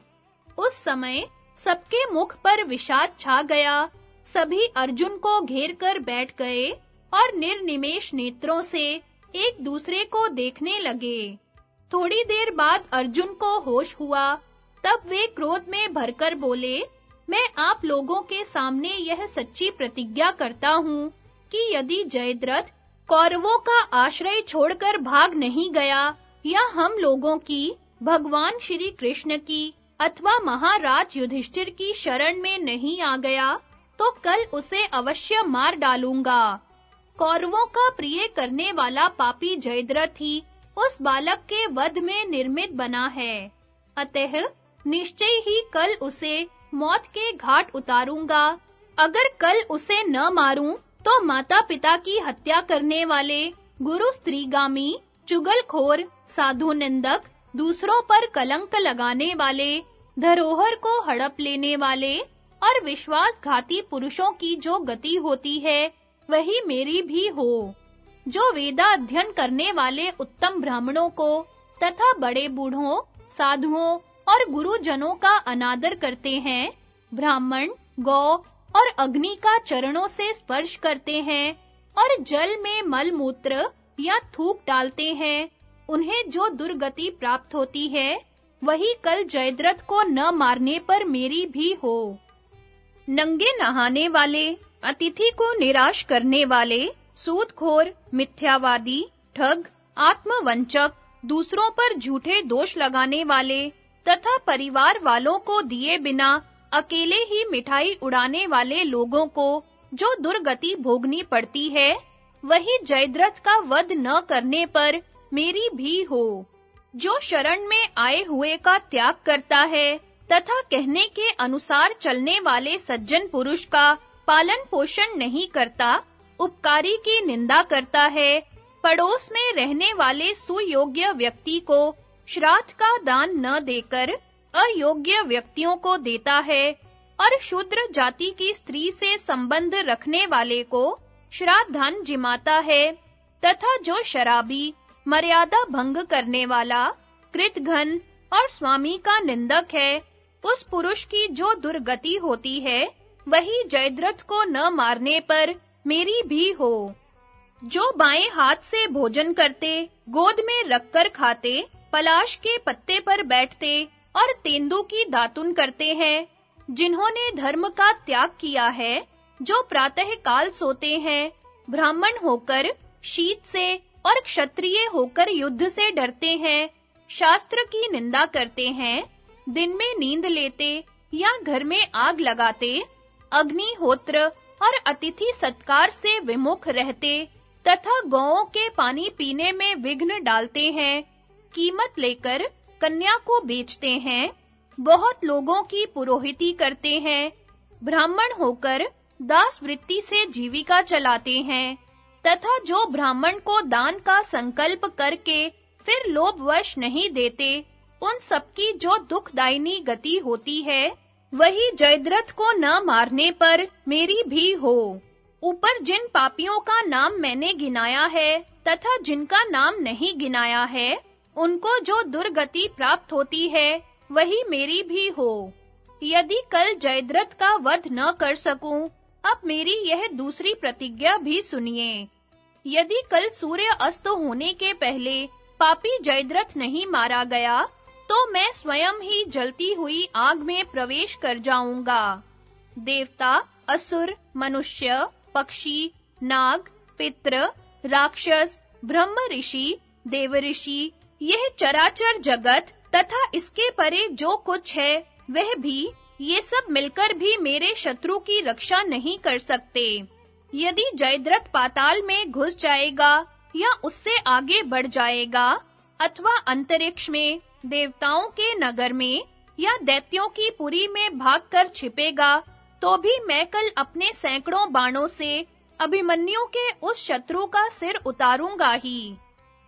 उस समय सबके मुख पर विषाद छा गया। सभी अर्जुन को घेर कर बैठ गए और निर्निमेष नेत्रों से एक दूसरे को देखने लगे। थोड़ी देर बाद अर्जुन को होश हुआ तब वे क्रोध में भरकर बोले, मैं आप लोगों के सामने यह सच्ची प्रतिज्ञा करता हूँ कि यदि जयद्रथ कौरवों का आश्रय छोड़कर भाग नहीं गया या हम लोगों की, भगवान श्री कृष्ण की अथवा महाराज युधिष्ठिर की शरण में नहीं आ गया तो कल उसे अवश्य मार डालूँगा। कौरवों का प्रिय करने वाला पापी जयद्रथ ही उस बालक के वध में निर्मित बना है। अतः निश्चय ही कल उसे मौत के घाट उतारूँगा। अगर कल उसे न मारूं तो माता-पिता की हत्या करने वाले गुरु स्त्रीगामी, चुगलखोर, साधु निंदक, दूसरों पर कलंक लगाने वाले, धरोहर को हड़प लेने वाले और विश्वासघाती पुरुषों की जो गति होती है, वही मेरी भी हो। जो वेदा अध्ययन करने वाले उत्तम ब्राह्मणों को तथा बड़े बूढ़ों, साधुओं और गुरुजनों का अनादर करते हैं, ब्राह्मण, गौ और अग्नि का चरणों से स्पर्श करते हैं और जल में मल मूत्र या थूक डालते हैं। उन्हें जो दुर्गति प्राप्त होती है, वही कल जयद्रथ को न मारने पर मेरी भी हो। नंगे नहाने वाले, अतिथि को निराश करने वाले सूदखोर मिथ्यावादी, ठग, आत्मवंचक, दूसरों पर झूठे दोष लगाने वाले तथा परिवार वालों को दिए बिना अकेले ही मिठाई उड़ाने वाले लोगों को जो दुर्गति भोगनी पड़ती है, वही जयद्रथ का वध न करने पर मेरी भी हो। जो शरण में आए हुए का त्याग करता है तथा कहने के अनुसार चलने वाले सज्जन पुरुष का पालन पोषण नहीं करता, उपकारी की निंदा करता है, पड़ोस में रहने वाले सुयोग्य व्यक्ति को श्राद्ध का दान न देकर अयोग्य व्यक्तियों को देता है और शूद्र जाति की स्त्री से संबंध रखने वाले को श्राद्धान जिमाता है, तथा जो शराबी, मर्यादा भंग करने वाला कृतघन और स्वामी का निंदक है, उस पुरुष की जो दुर्गति होती है, वही जयद्रथ को न मारने पर मेरी भी हो। जो बाएँ हाथ से भोजन करते, गोद में रखकर खाते पलाश के पत्ते पर बैठते और तेंदु की दातुन करते हैं, जिन्होंने धर्म का त्याग किया है, जो प्रातः काल सोते हैं, ब्राह्मण होकर शीत से और क्षत्रिय होकर युद्ध से डरते हैं, शास्त्र की निंदा करते हैं, दिन में नींद लेते या घर में आग लगाते, अग्निहोत्र और अतिथि सत्कार से विमुख रहते, तथा गौओं के पानी पीने में विघ्न डालते हैं कीमत लेकर कन्या को बेचते हैं। बहुत लोगों की पुरोहिती करते हैं। ब्राह्मण होकर दास वृत्ति से जीविका चलाते हैं। तथा जो ब्राह्मण को दान का संकल्प करके फिर लोभवश नहीं देते, उन सबकी जो दुखदायिनी गति होती है, वही जयद्रथ को न मारने पर मेरी भी हो। ऊपर जिन पापियों का नाम मैंने गिनाया है, तथा जिनका नाम नहीं गिनाया है उनको जो दुर्गति प्राप्त होती है, वही मेरी भी हो। यदि कल जयद्रथ का वध न कर सकूँ, अब मेरी यह दूसरी प्रतिज्ञा भी सुनिए। यदि कल सूर्य अस्त होने के पहले पापी जयद्रथ नहीं मारा गया तो मैं स्वयं ही जलती हुई आग में प्रवेश कर जाऊँगा। देवता, असुर, मनुष्य, पक्षी, नाग पितृ राक्षस, ब्रह्म ऋषि, देव ऋषि यह चराचर जगत तथा इसके परे जो कुछ है, वह भी, ये सब मिलकर भी मेरे शत्रु की रक्षा नहीं कर सकते। यदि जयद्रथ पाताल में घुस जाएगा या उससे आगे बढ़ जाएगा, अथवा अंतरिक्ष में, देवताओं के नगर में, या दैत्यों की पुरी में भागकर छिपेगा तो भी मैं कल अपने सैकड़ों बाणों से अभिमन्यु के उस शत्रु का सिर उतारूँगा ही।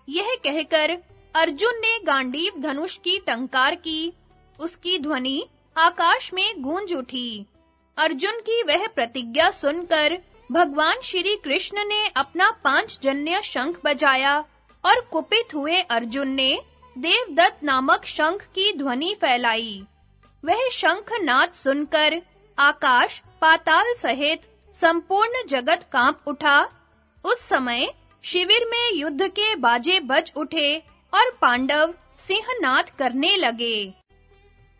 यह कहकर अर्जुन ने गांडीव धनुष की टंकार की। उसकी ध्वनि आकाश में गूंज उठी। अर्जुन की वह प्रतिज्ञा सुनकर भगवान श्री कृष्ण ने अपना पाँच जन्य शंख बजाया और कुपित हुए अर्जुन ने देवदत्त नामक शंख की ध्वनि फैलाई। वह शंख नाद सुनकर आकाश पाताल सहित संपूर्ण जगत काँप उठा। उस समय शिविर में युद्ध के बाजे बज उठे। और पांडव सिंहनाद करने लगे।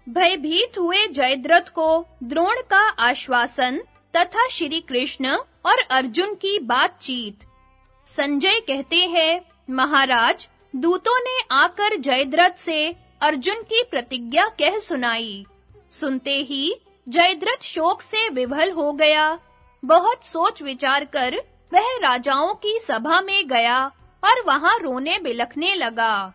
भयभीत हुए जयद्रथ को द्रोण का आश्वासन तथा श्री कृष्ण और अर्जुन की बातचीत। संजय कहते हैं, महाराज, दूतों ने आकर जयद्रथ से अर्जुन की प्रतिज्ञा कह सुनाई। सुनते ही जयद्रथ शोक से विभल हो गया। बहुत सोच विचार कर वह राजाओं की सभा में गया। और वहाँ रोने बिलखने लगा।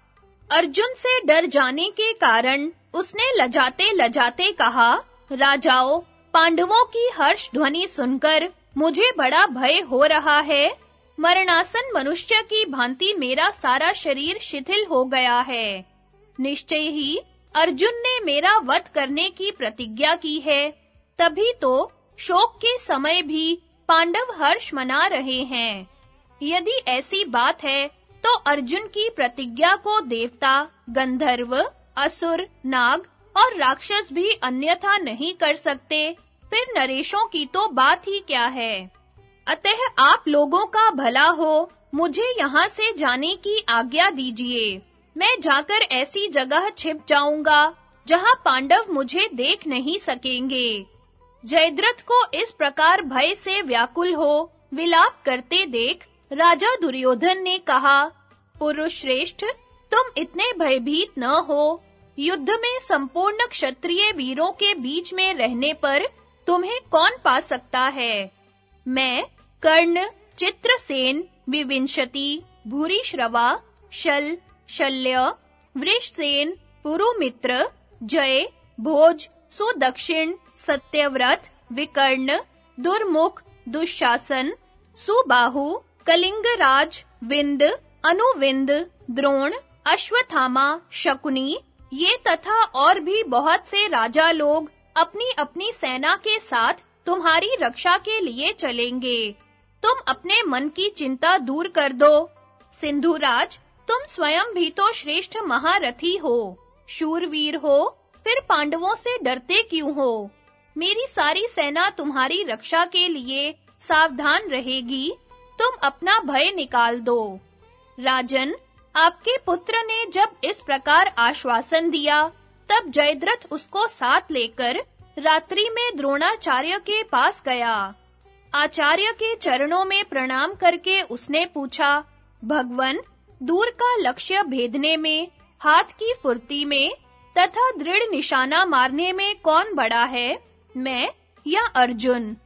अर्जुन से डर जाने के कारण उसने लजाते लजाते कहा, राजाओं, पांडवों की हर्ष ध्वनि सुनकर मुझे बड़ा भय हो रहा है। मरणासन मनुष्य की भांति मेरा सारा शरीर शिथिल हो गया है। निश्चय ही अर्जुन ने मेरा वध करने की प्रतिज्ञा की है। तभी तो शोक के समय भी पांडव हर्ष मना रहे हैं। यदि ऐसी बात है तो अर्जुन की प्रतिज्ञा को देवता, गंधर्व, असुर, नाग और राक्षस भी अन्यथा नहीं कर सकते। फिर नरेशों की तो बात ही क्या है? अतः आप लोगों का भला हो, मुझे यहाँ से जाने की आज्ञा दीजिए। मैं जाकर ऐसी जगह छिप जाऊँगा, जहाँ पांडव मुझे देख नहीं सकेंगे। जयद्रथ को इस प्रकार भय से व्याकुल हो, विलाप करते देख राजा दुर्योधन ने कहा पुरुष श्रेष्ठ तुम इतने भयभीत न हो। युद्ध में संपूर्ण क्षत्रिय वीरों के बीच में रहने पर तुम्हें कौन पा सकता है? मैं, कर्ण, चित्रसेन, विविंशति, भूरिश्रवा, शल, शल्य, वृषसेन, पुरुमित्र, जय, भोज, सुदक्षिण, सत्यव्रत, विकर्ण, दुर्मुख, दुशासन, सुबाहु कलिंगराज, विंद, अनुविंद, द्रोण अश्वथामा शकुनी, ये तथा और भी बहुत से राजा लोग अपनी-अपनी सेना के साथ तुम्हारी रक्षा के लिए चलेंगे। तुम अपने मन की चिंता दूर कर दो। सिंधुराज, तुम स्वयं भी तो श्रेष्ठ महारथी हो। शूरवीर हो, फिर पांडवों से डरते क्यों हो? मेरी सारी सेना तुम्हारी रक्षा के लिए सावधान रहेगी। तुम अपना भय निकाल दो। राजन, आपके पुत्र ने जब इस प्रकार आश्वासन दिया, तब जयद्रथ उसको साथ लेकर रात्रि में द्रोणाचार्य के पास गया। आचार्य के चरणों में प्रणाम करके उसने पूछा, भगवन, दूर का लक्ष्य भेदने में, हाथ की फुर्ती में, तथा दृढ़ निशाना मारने में कौन बड़ा है, मैं या अर्जुन?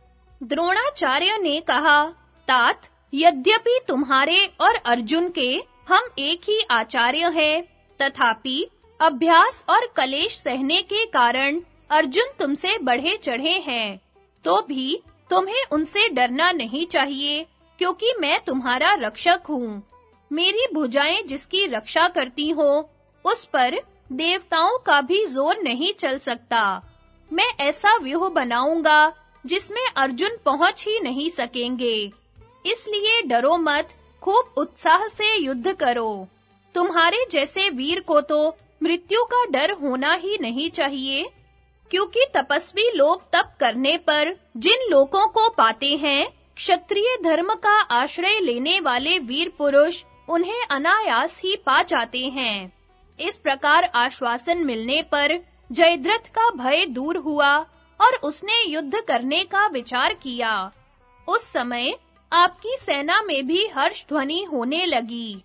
द्रोणाचार्य ने कहा, तात यद्यपि तुम्हारे और अर्जुन के हम एक ही आचार्य हैं, तथापि अभ्यास और कलेश सहने के कारण अर्जुन तुमसे बढ़े चढ़े हैं तो भी तुम्हें उनसे डरना नहीं चाहिए, क्योंकि मैं तुम्हारा रक्षक हूँ। मेरी भुजाएँ जिसकी रक्षा करती हो, उस पर देवताओं का भी ज़ोर नहीं चल सकता। मैं ऐसा व्यूह बनाऊँगा जिसमें अर्जुन पहुँच ही नहीं सकेंगे। इसलिए डरो मत, खूब उत्साह से युद्ध करो। तुम्हारे जैसे वीर को तो मृत्यु का डर होना ही नहीं चाहिए, क्योंकि तपस्वी लोग तप करने पर जिन लोगों को पाते हैं, क्षत्रिय धर्म का आश्रय लेने वाले वीर पुरुष उन्हें अनायास ही पा जाते हैं। इस प्रकार आश्वासन मिलने पर जयद्रथ का भय दूर हुआ और उसने युद्ध करने का विचार किया। उस समय आपकी सेना में भी हर्ष ध्वनि होने लगी।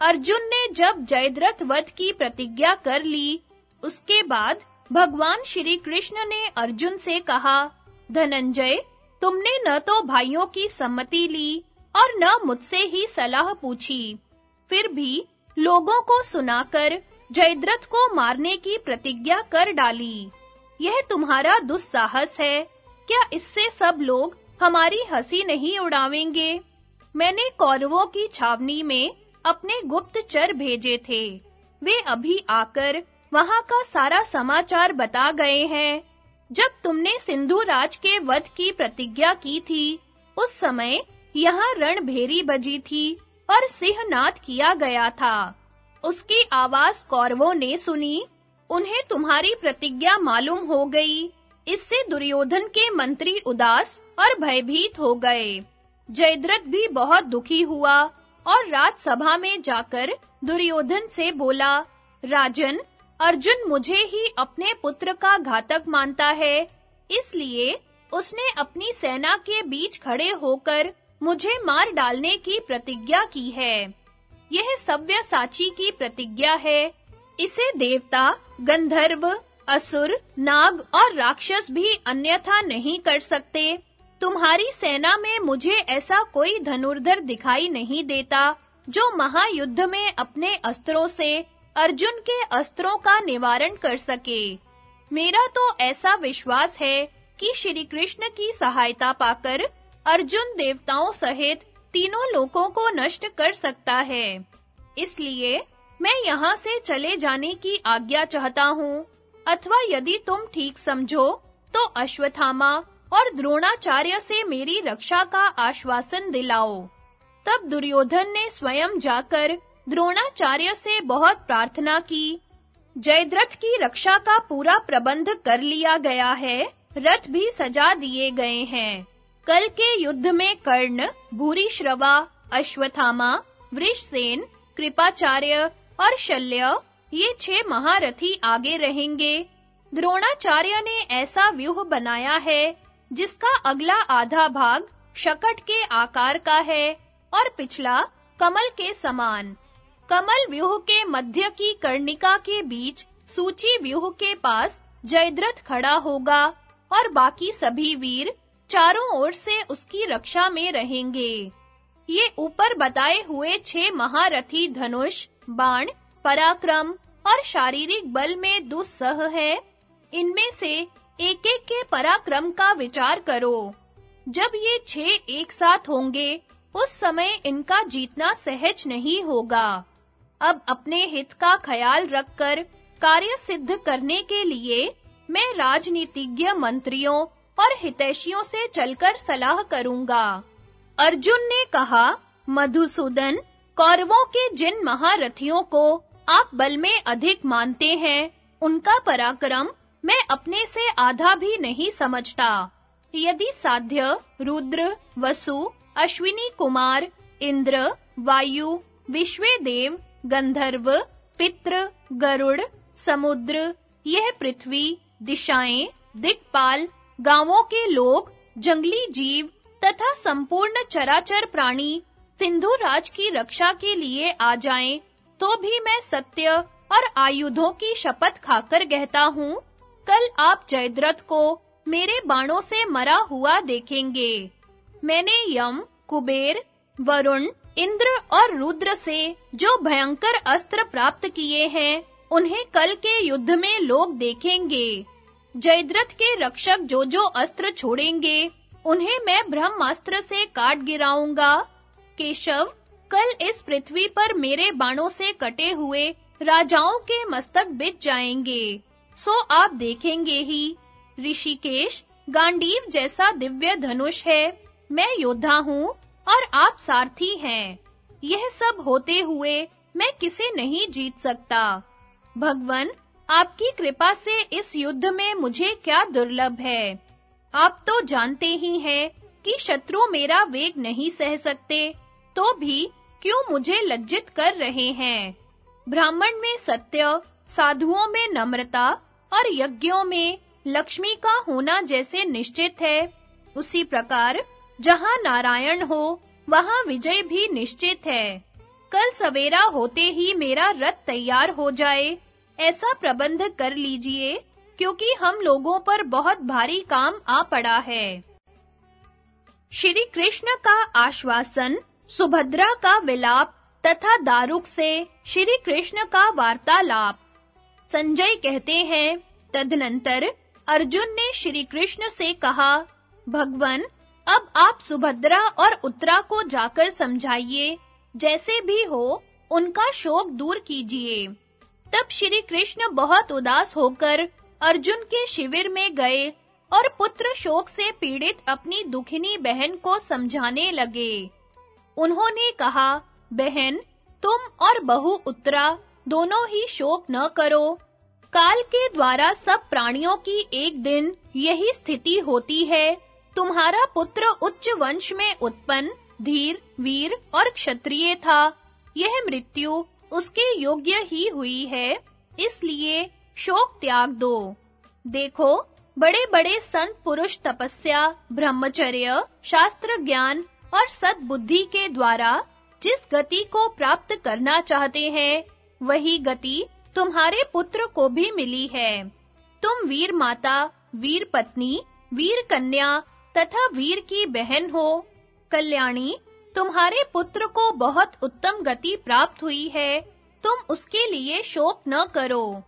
अर्जुन ने जब जयद्रथ वध की प्रतिज्ञा कर ली, उसके बाद भगवान श्री कृष्ण ने अर्जुन से कहा, धनंजय, तुमने न तो भाइयों की सम्मति ली और न मुझसे ही सलाह पूछी। फिर भी लोगों को सुनाकर जयद्रथ को मारने की प्रतिज्ञा कर डाली। यह तुम्हारा दुस्साहस है। क्या इससे सब लोग हमारी हँसी नहीं उड़ावेंगे। मैंने कौरवों की छावनी में अपने गुप्तचर भेजे थे। वे अभी आकर वहाँ का सारा समाचार बता गए हैं। जब तुमने सिंधु राज के वध की प्रतिज्ञा की थी, उस समय यहाँ रणभेरी बजी थी और सिंहनाद किया गया था। उसकी आवाज़ कौरवों ने सुनी, उन्हें तुम्हारी प्रतिज्ञा मालूम हो गई। इससे दुर्योधन के मंत्री उदास और भयभीत हो गए। जयद्रथ भी बहुत दुखी हुआ और राजसभा में जाकर दुर्योधन से बोला, राजन, अर्जुन मुझे ही अपने पुत्र का घातक मानता है, इसलिए उसने अपनी सेना के बीच खड़े होकर मुझे मार डालने की प्रतिज्ञा की है। यह सव्यसाची की प्रतिज्ञा है। इसे देवता, गंधर्व, असुर, नाग और राक्षस भी अन्यथा नहीं कर सकते। तुम्हारी सेना में मुझे ऐसा कोई धनुर्धर दिखाई नहीं देता, जो महायुद्ध में अपने अस्त्रों से अर्जुन के अस्त्रों का निवारण कर सके। मेरा तो ऐसा विश्वास है कि श्री कृष्ण की सहायता पाकर अर्जुन देवताओं सहित तीनों लोकों को नष्ट कर सकता है। इसलिए मैं यहाँ से चले जाने की आज्ञा चाहता हूँ, अथवा यदि तुम ठीक समझो तो अश्वत्थामा और द्रोणाचार्य से मेरी रक्षा का आश्वासन दिलाओ। तब दुर्योधन ने स्वयं जाकर द्रोणाचार्य से बहुत प्रार्थना की। जयद्रथ की रक्षा का पूरा प्रबंध कर लिया गया है। रथ भी सजा दिए गए हैं। कल के युद्ध में कर्ण, भूरिश्रवा, अश्वत्थामा, वृषसेन, कृपाचार्य और शल्य, ये छह महारथी आगे रहेंगे। द्रोणाचार्य ने ऐसा व्यूह बनाया है जिसका अगला आधा भाग शकट के आकार का है और पिछला कमल के समान। कमल व्यूह के मध्य की कर्णिका के बीच सूची व्यूह के पास जयद्रथ खड़ा होगा और बाकी सभी वीर चारों ओर से उसकी रक्षा में रहेंगे। ये ऊपर बताए हुए छह महारथी धनुष, बाण, पराक्रम और शारीरिक बल में दुस्सह है। इनमें से एक-एक के पराक्रम का विचार करो। जब ये छह एक साथ होंगे, उस समय इनका जीतना सहज नहीं होगा। अब अपने हित का ख्याल रखकर कार्य सिद्ध करने के लिए मैं राजनीतिज्ञ मंत्रियों और हितैषियों से चलकर सलाह करूँगा। अर्जुन ने कहा, मधुसूदन, कौरवों के जिन महारथियों को आप बल में अधिक मानते हैं, उनका पराक्रम मैं अपने से आधा भी नहीं समझता। यदि साध्य, रुद्र, वसु, अश्विनी कुमार, इंद्र, वायु, विश्वेदेव, गंधर्व पितृ गरुड़, समुद्र, यह पृथ्वी, दिशाएँ दिक्पाल गाँवों के लोग, जंगली जीव तथा संपूर्ण चराचर प्राणी, सिंधु राज की रक्षा के लिए आ जाएँ तो भी मैं सत्य और आयुधों की शपथ खाकर कहता हूँ कल आप जयद्रथ को मेरे बाणों से मरा हुआ देखेंगे। मैंने यम, कुबेर, वरुण, इंद्र और रुद्र से जो भयंकर अस्त्र प्राप्त किए हैं, उन्हें कल के युद्ध में लोग देखेंगे। जयद्रथ के रक्षक जो जो अस्त्र छोड़ेंगे, उन्हें मैं ब्रह्मास्त्र से काट गिराऊँगा। केशव, कल इस पृथ्वी पर मेरे बाणों से कटे हुए राजाओं के मस्तक बिच जाएँगे। सो आप देखेंगे ही। ऋषिकेश, गांडीव जैसा दिव्य धनुष है। मैं योद्धा हूँ और आप सारथी हैं। यह सब होते हुए मैं किसे नहीं जीत सकता? भगवन, आपकी कृपा से इस युद्ध में मुझे क्या दुर्लभ है? आप तो जानते ही हैं कि शत्रु मेरा वेग नहीं सह सकते तो भी क्यों मुझे लज्जित कर रहे हैं? ब्राह्मण में सत्य साधुओं में नम्रता और यज्ञों में लक्ष्मी का होना जैसे निश्चित है। उसी प्रकार, जहाँ नारायण हो, वहाँ विजय भी निश्चित है। कल सवेरा होते ही मेरा रथ तैयार हो जाए। ऐसा प्रबंध कर लीजिए, क्योंकि हम लोगों पर बहुत भारी काम आ पड़ा है। श्री कृष्ण का आश्वासन, सुभद्रा का विलाप तथा दारुक से श्री कृष्ण का वार्तालाप। संजय कहते हैं, तदनंतर अर्जुन ने श्री कृष्ण से कहा, भगवन, अब आप सुभद्रा और उत्तरा को जाकर समझाइए। जैसे भी हो, उनका शोक दूर कीजिए। तब श्री कृष्ण बहुत उदास होकर अर्जुन के शिविर में गए और पुत्र शोक से पीड़ित अपनी दुखिनी बहन को समझाने लगे। उन्होंने कहा, बहन, तुम और बहु उत्तरा दोनों ही शोक न करो। काल के द्वारा सब प्राणियों की एक दिन यही स्थिति होती है। तुम्हारा पुत्र उच्च वंश में उत्पन्न, धीर, वीर और क्षत्रिय था। यह मृत्यु उसके योग्य ही हुई है। इसलिए शोक त्याग दो। देखो, बड़े-बड़े संत पुरुष तपस्या, ब्रह्मचर्य शास्त्र ज्ञान और सद्बुद्धि के द्वारा जिस गति को प्राप्त करना चाहते हैं वही गति तुम्हारे पुत्र को भी मिली है। तुम वीर माता वीर पत्नी वीर कन्या तथा वीर की बहन हो। कल्याणी, तुम्हारे पुत्र को बहुत उत्तम गति प्राप्त हुई है। तुम उसके लिए शोक न करो।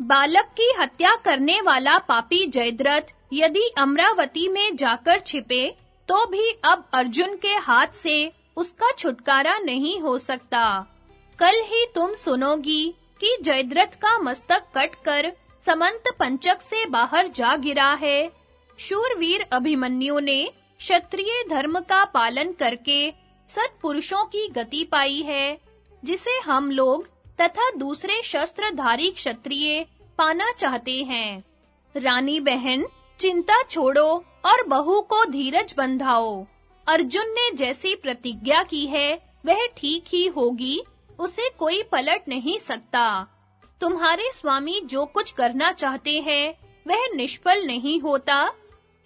बालक की हत्या करने वाला पापी जयद्रथ यदि अमरावती में जाकर छिपे तो भी अब अर्जुन के हाथ से उसका छुटकारा नहीं हो सकता। कल ही तुम सुनोगी कि जयद्रथ का मस्तक कटकर समंत पंचक से बाहर जा गिरा है। शूरवीर अभिमन्यु ने क्षत्रिय धर्म का पालन करके सत्पुरुषों की गति पाई है, जिसे हम लोग तथा दूसरे शस्त्रधारी क्षत्रिय पाना चाहते हैं। रानी बहन, चिंता छोड़ो और बहू को धीरज बंधाओ। अर्जुन ने जैसी प्रतिज्ञा की है, वह ठीक ही होगी। उसे कोई पलट नहीं सकता। तुम्हारे स्वामी जो कुछ करना चाहते हैं, वह निष्फल नहीं होता।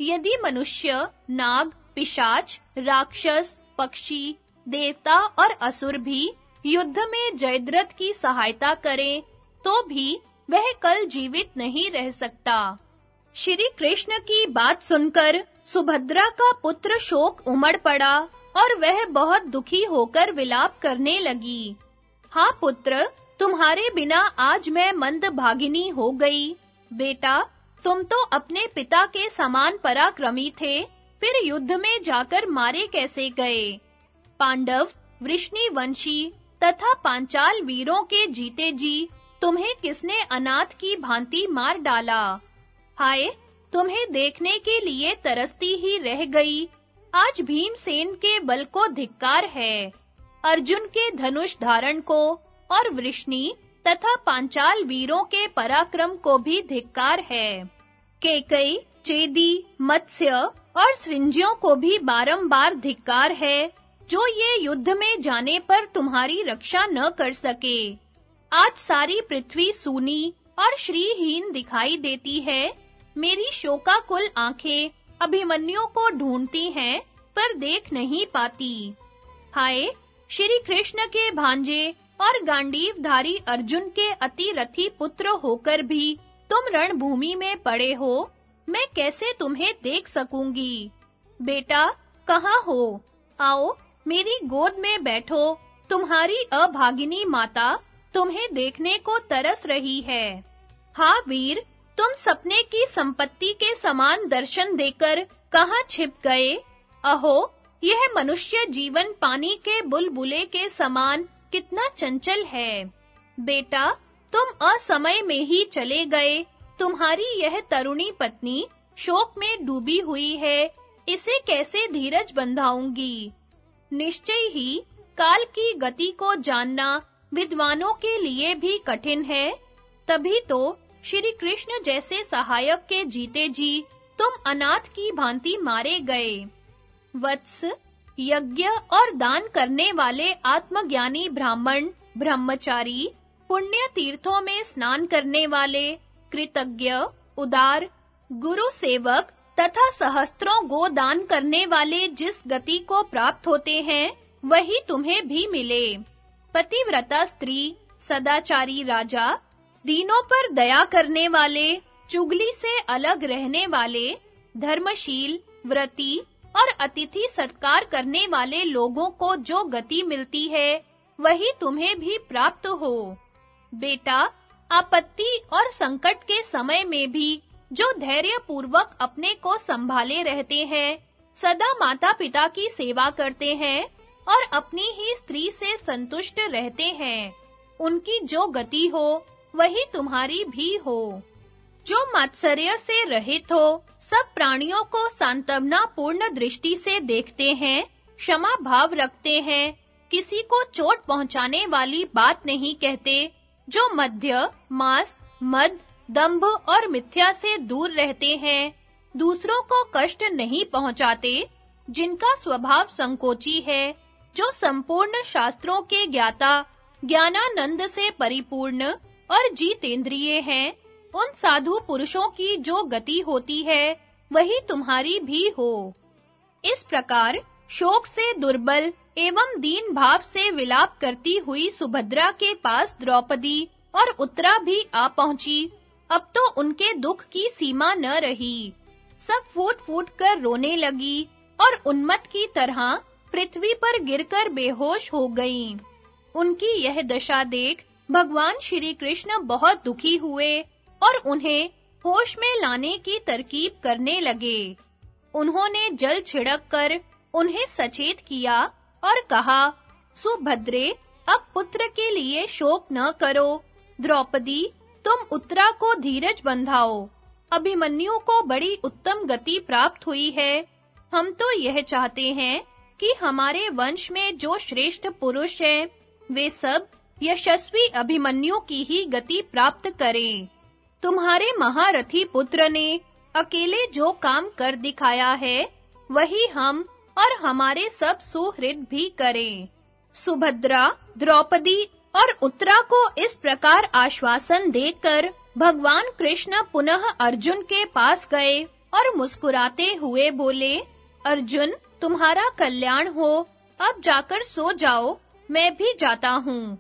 यदि मनुष्य, नाग, पिशाच, राक्षस, पक्षी, देवता और असुर भी युद्ध में जयद्रथ की सहायता करें तो भी वह कल जीवित नहीं रह सकता। श्री कृष्ण की बात सुनकर सुभद्रा का पुत्र शोक उमड़ पड़ा और वह बहुत दुखी होकर विलाप करने लगी। हाँ पुत्र, तुम्हारे बिना आज मैं मंद भागिनी हो गई। बेटा, तुम तो अपने पिता के समान पराक्रमी थे, फिर युद्ध में जाकर मारे कैसे गए? पांडव वृष्णि वंशी तथा पांचाल वीरों के जीते जी, तुम्हें किसने अनाथ की भांति मार डाला? हाय, तुम्हें देखने के लिए तरसती ही रह गई। आज भीमसेन के बल को धिक्कार है। अर्जुन के धनुष धारण को और वृष्णि तथा पांचाल वीरों के पराक्रम को भी धिक्कार है। केकई, चेदी, मत्स्य और सृंजियों को भी बारंबार धिक्कार है, जो ये युद्ध में जाने पर तुम्हारी रक्षा न कर सके। आज सारी पृथ्वी सूनी और श्रीहीन दिखाई देती है। मेरी शोकाकुल आँखें अभिमन्यु को ढूंढती हैं, पर देख नहीं पाती। हाय श्री कृष्ण के भांजे और गांडीवधारी अर्जुन के अति रथी पुत्र होकर भी तुम रणभूमि में पड़े हो, मैं कैसे तुम्हें देख सकूँगी? बेटा, कहाँ हो? आओ, मेरी गोद में बैठो, तुम्हारी अभागिनी माता तुम्हें देखने को तरस रही है। हाँ वीर, तुम सपने की संपत्ति के समान दर्शन देकर कहाँ छिप गए? अहो यह मनुष्य जीवन पानी के बुलबुले के समान कितना चंचल है। बेटा, तुम असमय में ही चले गए। तुम्हारी यह तरुणी पत्नी शोक में डूबी हुई है। इसे कैसे धीरज बंधाऊँगी? निश्चय ही काल की गति को जानना विद्वानों के लिए भी कठिन है। तभी तो श्री कृष्ण जैसे सहायक के जीते जी तुम अनाथ की भांति मारे गए। वत्स, यज्ञ और दान करने वाले आत्मज्ञानी ब्राह्मण, ब्रह्मचारी, पुण्य तीर्थों में स्नान करने वाले, कृतज्ञ, उदार, गुरु सेवक तथा सहस्त्रों गो दान करने वाले जिस गति को प्राप्त होते हैं, वही तुम्हें भी मिले। पतिव्रता स्त्री, सदाचारी राजा, दीनों पर दया करने वाले, चुगली से अलग रहने वाले, धर्मशील, व्रती और अतिथि सत्कार करने वाले लोगों को जो गति मिलती है, वही तुम्हें भी प्राप्त हो। बेटा, आपत्ति और संकट के समय में भी जो धैर्य पूर्वक अपने को संभाले रहते हैं, सदा माता-पिता की सेवा करते हैं और अपनी ही स्त्री से संतुष्ट रहते हैं। उनकी जो गति हो, वही तुम्हारी भी हो। जो मात्सर्य से रहित हो, सब प्राणियों को सांत्वना पूर्ण दृष्टि से देखते हैं, क्षमा भाव रखते हैं, किसी को चोट पहुँचाने वाली बात नहीं कहते, जो मध्य, मास, मद, दंभ और मिथ्या से दूर रहते हैं, दूसरों को कष्ट नहीं पहुंचाते, जिनका स्वभाव संकोची है, जो संपूर्ण शास्त्रों के ज्ञाता, ज्ञानानंद से परिपूर्ण और जीतेंद्रिय हैं। उन साधु पुरुषों की जो गति होती है, वही तुम्हारी भी हो। इस प्रकार शोक से दुर्बल एवं दीन भाव से विलाप करती हुई सुभद्रा के पास द्रौपदी और उत्तरा भी आ पहुँची। अब तो उनके दुख की सीमा न रही। सब फूट-फूट कर रोने लगी और उन्मत्त की तरह पृथ्वी पर गिरकर बेहोश हो गईं। उनकी यह दशा देख भगवान श्री कृष्ण बहुत दुखी हुए और उन्हें होश में लाने की तरकीब करने लगे। उन्होंने जल छिड़क कर उन्हें सचेत किया और कहा, सुभद्रे, अब पुत्र के लिए शोक न करो। द्रौपदी, तुम उत्तरा को धीरज बंधाओ। अभिमन्यु को बड़ी उत्तम गति प्राप्त हुई है। हम तो यह चाहते हैं कि हमारे वंश में जो श्रेष्ठ पुरुष हैं, वे सब यशस्वी अभिमन्यु की ही गति प्राप्त करें। तुम्हारे महारथी पुत्र ने अकेले जो काम कर दिखाया है, वही हम और हमारे सब सुहृद भी करें। सुभद्रा, द्रौपदी और उत्तरा को इस प्रकार आश्वासन देकर भगवान कृष्ण पुनः अर्जुन के पास गए और मुस्कुराते हुए बोले, अर्जुन, तुम्हारा कल्याण हो। अब जाकर सो जाओ, मैं भी जाता हूँ।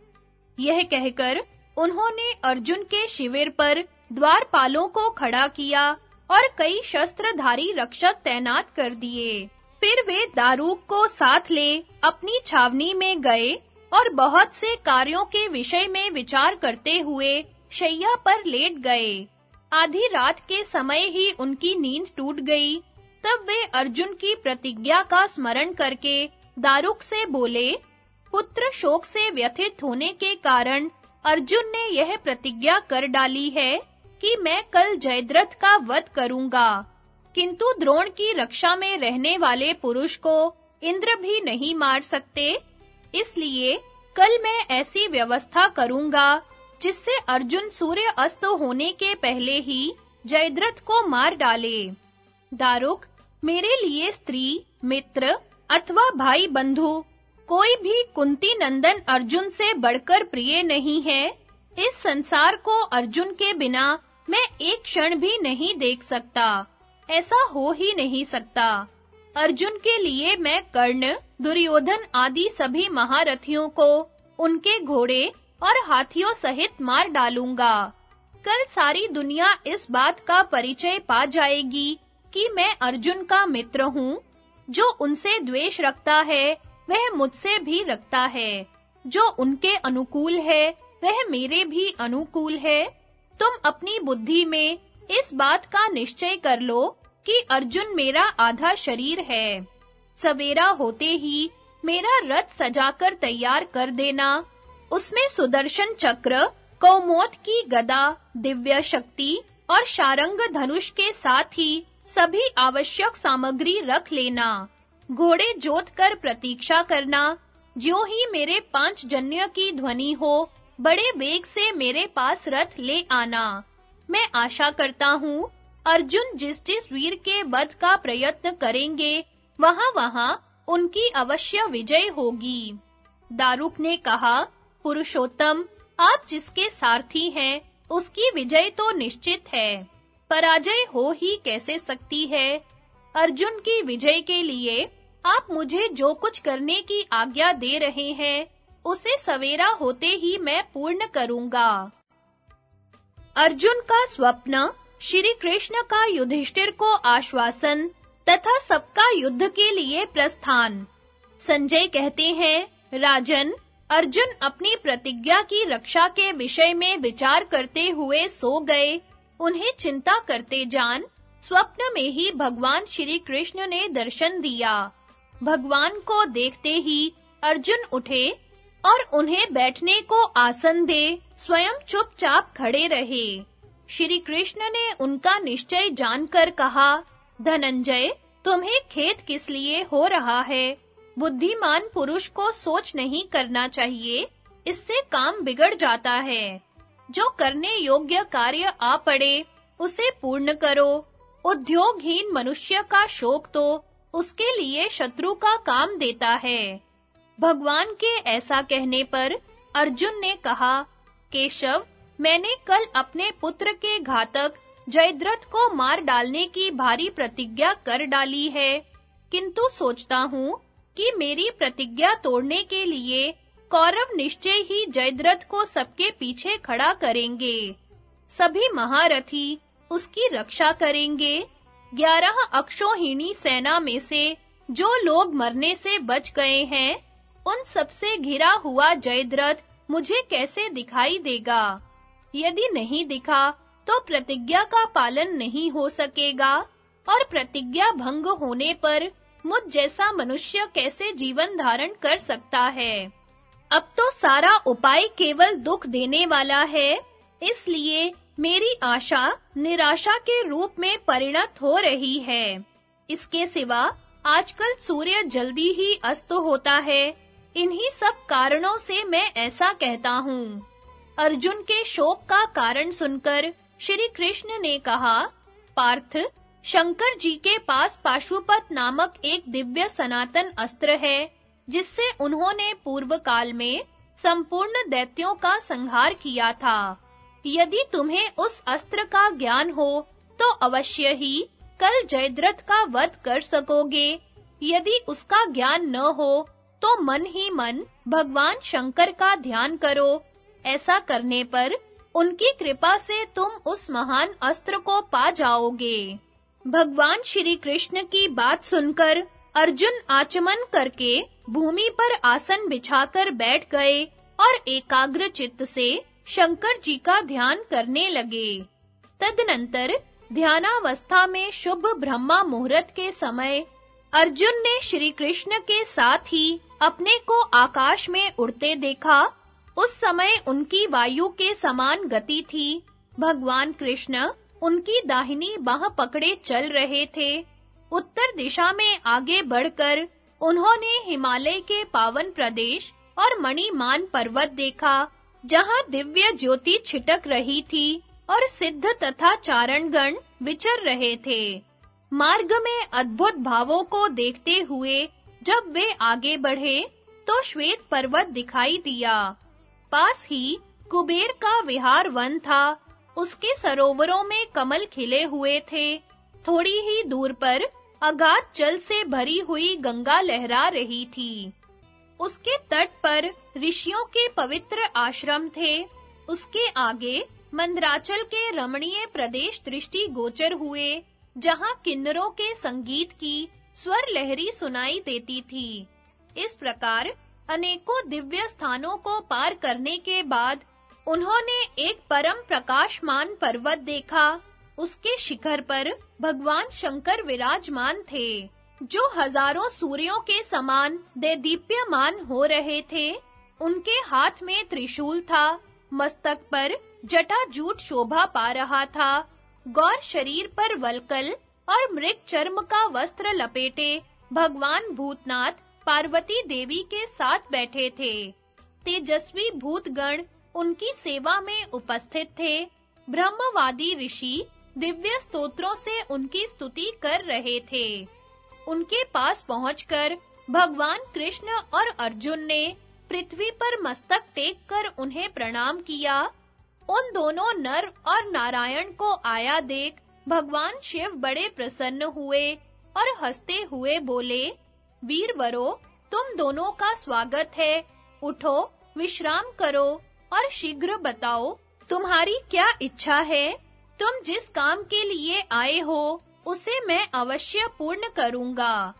यह कहकर उन्होंने अर्जुन के शिविर पर द्वारपालों को खड़ा किया और कई शस्त्रधारी रक्षक तैनात कर दिए। फिर वे दारूक को साथ ले अपनी छावनी में गए और बहुत से कार्यों के विषय में विचार करते हुए शैया पर लेट गए। आधी रात के समय ही उनकी नींद टूट गई। तब वे अर्जुन की प्रतिज्ञा का स्मरण करके दारुक से बोले, पुत्र शोक से व्यथित होने के कारण अर्जुन ने यह प्रतिज्ञा कर डाली है। कि मैं कल जयद्रथ का वध करूँगा। किंतु द्रोण की रक्षा में रहने वाले पुरुष को इंद्र भी नहीं मार सकते, इसलिए कल मैं ऐसी व्यवस्था करूँगा, जिससे अर्जुन सूर्य अस्त होने के पहले ही जयद्रथ को मार डाले। दारुक, मेरे लिए स्त्री, मित्र अथवा भाई बंधु, कोई भी कुंती नंदन अर्जुन से बढ़कर प्रिय नहीं है। इस संसार को अर्जुन के बिना मैं एक क्षण भी नहीं देख सकता। ऐसा हो ही नहीं सकता। अर्जुन के लिए मैं कर्ण, दुर्योधन आदि सभी महारथियों को उनके घोड़े और हाथियों सहित मार डालूँगा। कल सारी दुनिया इस बात का परिचय पा जाएगी कि मैं अर्जुन का मित्र हूँ। जो उनसे द्वेष रखता है, वह मुझसे भी रखता है। जो उनके अनुकूल है वह मेरे भी अनुकूल है। तुम अपनी बुद्धि में इस बात का निश्चय कर लो कि अर्जुन मेरा आधा शरीर है। सवेरा होते ही मेरा रथ सजाकर तैयार कर देना। उसमें सुदर्शन चक्र कौमोद की गदा, दिव्य शक्ति और शारंग धनुष के साथ ही सभी आवश्यक सामग्री रख लेना। घोड़े जोत कर प्रतीक्षा करना। जो ही मेरे पाँच जन्य की ध्वनि हो बड़े वेग से मेरे पास रथ ले आना। मैं आशा करता हूँ, अर्जुन जिस जिस वीर के वध का प्रयत्न करेंगे वहां-वहां उनकी अवश्य विजय होगी। दारुक ने कहा, पुरुषोत्तम, आप जिसके सारथी हैं, उसकी विजय तो निश्चित है, पराजय हो ही कैसे सकती है? अर्जुन की विजय के लिए आप मुझे जो कुछ करने की आज्ञा दे रहे हैं उसे सवेरा होते ही मैं पूर्ण करूँगा। अर्जुन का स्वप्न, श्री कृष्ण का युधिष्ठिर को आश्वासन, तथा सबका युद्ध के लिए प्रस्थान। संजय कहते हैं, राजन, अर्जुन अपनी प्रतिज्ञा की रक्षा के विषय में विचार करते हुए सो गए। उन्हें चिंता करते जान, स्वप्न में ही भगवान श्री कृष्ण ने दर्शन दिया। भगवान को देखते ही अर्जुन उठे और उन्हें बैठने को आसन दे, स्वयं चुपचाप खड़े रहे। श्री कृष्ण ने उनका निश्चय जानकर कहा, धनंजय, तुम्हें खेद किस लिए हो रहा है? बुद्धिमान पुरुष को सोच नहीं करना चाहिए, इससे काम बिगड़ जाता है। जो करने योग्य कार्य आ पड़े, उसे पूर्ण करो। उद्योगहीन मनुष्य का शोक तो उसके लिए शत्रु का काम देता है। भगवान के ऐसा कहने पर अर्जुन ने कहा, केशव, मैंने कल अपने पुत्र के घातक जयद्रथ को मार डालने की भारी प्रतिज्ञा कर डाली है। किंतु सोचता हूँ कि मेरी प्रतिज्ञा तोड़ने के लिए कौरव निश्चय ही जयद्रथ को सबके पीछे खड़ा करेंगे। सभी महारथी उसकी रक्षा करेंगे। ग्यारह अक्षोहिणी सेना में से जो लोग मरने से बच गए हैं उन सबसे घिरा हुआ जयद्रथ मुझे कैसे दिखाई देगा? यदि नहीं दिखा तो प्रतिज्ञा का पालन नहीं हो सकेगा, और प्रतिज्ञा भंग होने पर मुझ जैसा मनुष्य कैसे जीवन धारण कर सकता है? अब तो सारा उपाय केवल दुख देने वाला है, इसलिए मेरी आशा निराशा के रूप में परिणत हो रही है। इसके सिवा आजकल सूर्य जल्दी ही अस्त होता है इन्हीं सब कारणों से मैं ऐसा कहता हूँ। अर्जुन के शोक का कारण सुनकर श्री कृष्ण ने कहा, पार्थ, शंकर जी के पास पाशुपत नामक एक दिव्य सनातन अस्त्र है, जिससे उन्होंने पूर्व काल में संपूर्ण दैत्यों का संहार किया था। यदि तुम्हें उस अस्त्र का ज्ञान हो तो अवश्य ही कल जयद्रथ का वध कर सकोगे। यदि उसका ज्ञान न हो तो मन ही मन भगवान शंकर का ध्यान करो। ऐसा करने पर उनकी कृपा से तुम उस महान अस्त्र को पा जाओगे। भगवान श्री कृष्ण की बात सुनकर अर्जुन आचमन करके भूमि पर आसन बिछाकर बैठ गए और एकाग्र चित्त से शंकर जी का ध्यान करने लगे। तदनंतर ध्यानावस्था में शुभ ब्रह्मा मुहूर्त के समय अर्जुन ने श्री कृष्ण के साथ ही अपने को आकाश में उड़ते देखा। उस समय उनकी वायु के समान गति थी। भगवान कृष्ण उनकी दाहिनी बाह पकड़े चल रहे थे। उत्तर दिशा में आगे बढ़कर उन्होंने हिमालय के पावन प्रदेश और मणिमान पर्वत देखा, जहाँ दिव्य ज्योति छिटक रही थी और सिद्ध तथा चारणगण विचर रहे थे। मार्ग में अद्भुत भावों को देखते हुए जब वे आगे बढ़े तो श्वेत पर्वत दिखाई दिया। पास ही कुबेर का विहार वन था। उसके सरोवरों में कमल खिले हुए थे। थोड़ी ही दूर पर अगाध जल से भरी हुई गंगा लहरा रही थी। उसके तट पर ऋषियों के पवित्र आश्रम थे। उसके आगे मंदराचल के रमणीय प्रदेश दृष्टि गोचर हुए। जहाँ किन्नरों के संगीत की स्वर लहरी सुनाई देती थी। इस प्रकार अनेकों दिव्य स्थानों को पार करने के बाद उन्होंने एक परम प्रकाशमान पर्वत देखा। उसके शिखर पर भगवान शंकर विराजमान थे, जो हज़ारों सूर्यों के समान दीप्यमान हो रहे थे। उनके हाथ में त्रिशूल था, मस्तक पर जटा जूट शोभा पा रहा था। गौर शरीर पर वलकल और मृग चर्म का वस्त्र लपेटे, भगवान भूतनाथ पार्वती देवी के साथ बैठे थे। तेजस्वी भूतगण उनकी सेवा में उपस्थित थे। ब्रह्मवादी ऋषि दिव्य स्तोत्रों से उनकी स्तुति कर रहे थे। उनके पास पहुंचकर भगवान कृष्ण और अर्जुन ने पृथ्वी पर मस्तक टेक कर उन्हें प्रणाम किया उन दोनों नर और नारायण को आया देख भगवान शिव बड़े प्रसन्न हुए और हँसते हुए बोले, वीर वीरवरो तुम दोनों का स्वागत है। उठो, विश्राम करो और शीघ्र बताओ, तुम्हारी क्या इच्छा है? तुम जिस काम के लिए आए हो, उसे मैं अवश्य पूर्ण करूँगा।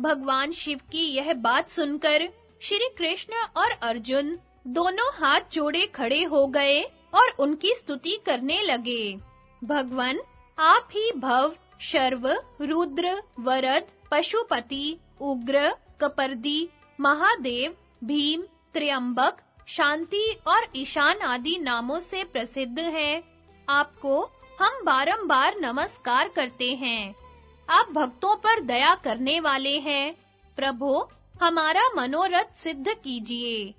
भगवान शिव की यह बात सुनकर श्री कृष्ण और अर्जुन दोनों हाथ जोड़े खड़े हो गए। और उनकी स्तुति करने लगे। भगवन, आप ही भव, शर्व, रुद्र, वरद, पशुपति, उग्र, कपर्दी, महादेव, भीम, त्र्यंबक, शांति और ईशान आदि नामों से प्रसिद्ध हैं। आपको हम बारंबार नमस्कार करते हैं। आप भक्तों पर दया करने वाले हैं। प्रभु, हमारा मनोरथ सिद्ध कीजिए।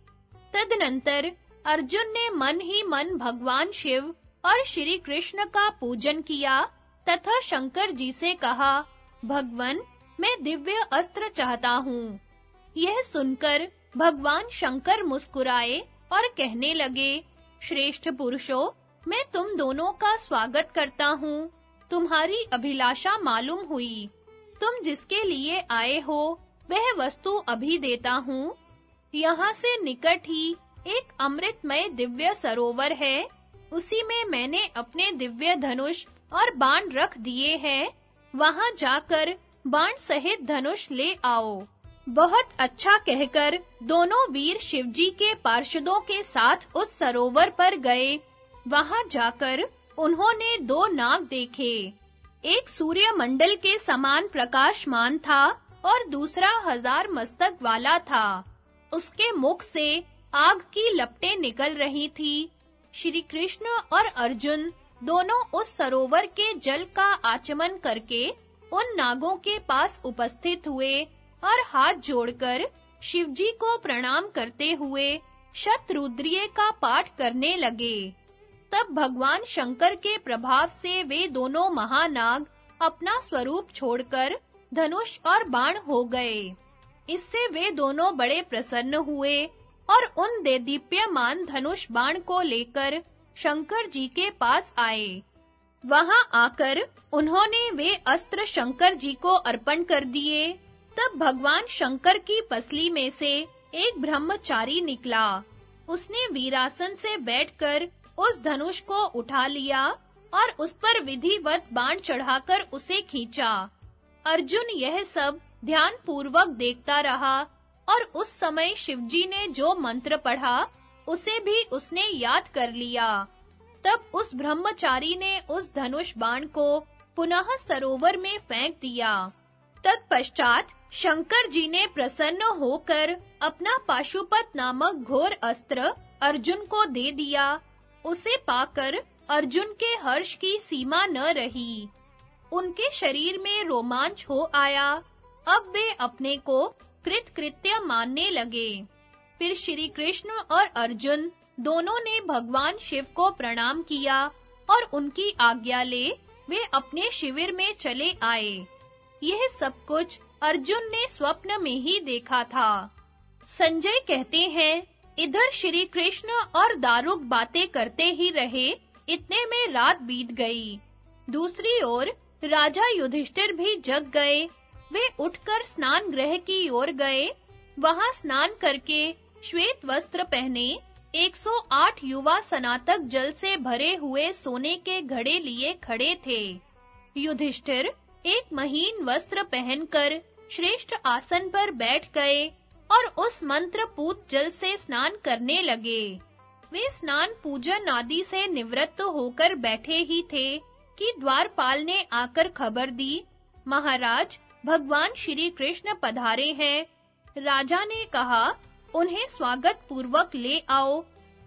तदनंतर अर्जुन ने मन ही मन भगवान शिव और श्री कृष्ण का पूजन किया, तथा शंकर जी से कहा, भगवन, मैं दिव्य अस्त्र चाहता हूँ। यह सुनकर भगवान शंकर मुस्कुराए और कहने लगे, श्रेष्ठ पुरुषों, मैं तुम दोनों का स्वागत करता हूँ। तुम्हारी अभिलाषा मालूम हुई। तुम जिसके लिए आए हो, वह वस्तु अभी देता हूँ। यहाँ से निकट ही एक अमृतमय दिव्य सरोवर है। उसी में मैंने अपने दिव्य धनुष और बाण रख दिए हैं। वहाँ जाकर बाण सहित धनुष ले आओ। बहुत अच्छा कहकर दोनों वीर शिवजी के पार्षदों के साथ उस सरोवर पर गए। वहाँ जाकर उन्होंने दो नाग देखे। एक सूर्य मंडल के समान प्रकाशमान था और दूसरा हज़ार मस्तक वाला था। उसके मुख से आग की लपटें निकल रही थी। श्री कृष्ण और अर्जुन दोनों उस सरोवर के जल का आचमन करके उन नागों के पास उपस्थित हुए और हाथ जोड़कर शिवजी को प्रणाम करते हुए शतरुद्रीय का पाठ करने लगे। तब भगवान शंकर के प्रभाव से वे दोनों महानाग अपना स्वरूप छोड़कर धनुष और बाण हो गए। इससे वे दोनों बड़े प्रसन्न हुए और उन दे दीप्यमान धनुष बाण को लेकर शंकर जी के पास आए। वहाँ आकर उन्होंने वे अस्त्र शंकर जी को अर्पण कर दिए। तब भगवान शंकर की पसली में से एक ब्रह्मचारी निकला। उसने वीरासन से बैठकर उस धनुष को उठा लिया और उस पर विधिवत बाण चढ़ाकर उसे खींचा। अर्जुन यह सब ध्यान पूर्वक देखता रहा और उस समय शिवजी ने जो मंत्र पढ़ा, उसे भी उसने याद कर लिया। तब उस ब्रह्मचारी ने उस धनुष बाण को पुनः सरोवर में फेंक दिया। तत्पश्चात शंकर जी ने प्रसन्न होकर अपना पाशुपत नामक घोर अस्त्र अर्जुन को दे दिया। उसे पाकर अर्जुन के हर्ष की सीमा न रही। उनके शरीर में रोमांच हो आया। अब वे अपने को कृतकृत्य मानने लगे। फिर श्री कृष्ण और अर्जुन दोनों ने भगवान शिव को प्रणाम किया और उनकी आज्ञा ले वे अपने शिविर में चले आए। यह सब कुछ अर्जुन ने स्वप्न में ही देखा था। संजय कहते हैं, इधर श्री कृष्ण और दारुक बातें करते ही रहे, इतने में रात बीत गई। दूसरी ओर राजा युधिष्ठिर भी जग गए वे उठकर स्नान गृह की ओर गए। वहाँ स्नान करके श्वेत वस्त्र पहने 108 युवा सनातक जल से भरे हुए सोने के घड़े लिए खड़े थे। युधिष्ठिर एक महीन वस्त्र पहनकर श्रेष्ठ आसन पर बैठ गए और उस मंत्र पूत जल से स्नान करने लगे। वे स्नान पूजन आदि से निवृत्त होकर बैठे ही थे कि द्वारपाल ने आकर खबर दी, महाराज भगवान श्री कृष्ण पधारे हैं। राजा ने कहा, उन्हें स्वागत पूर्वक ले आओ।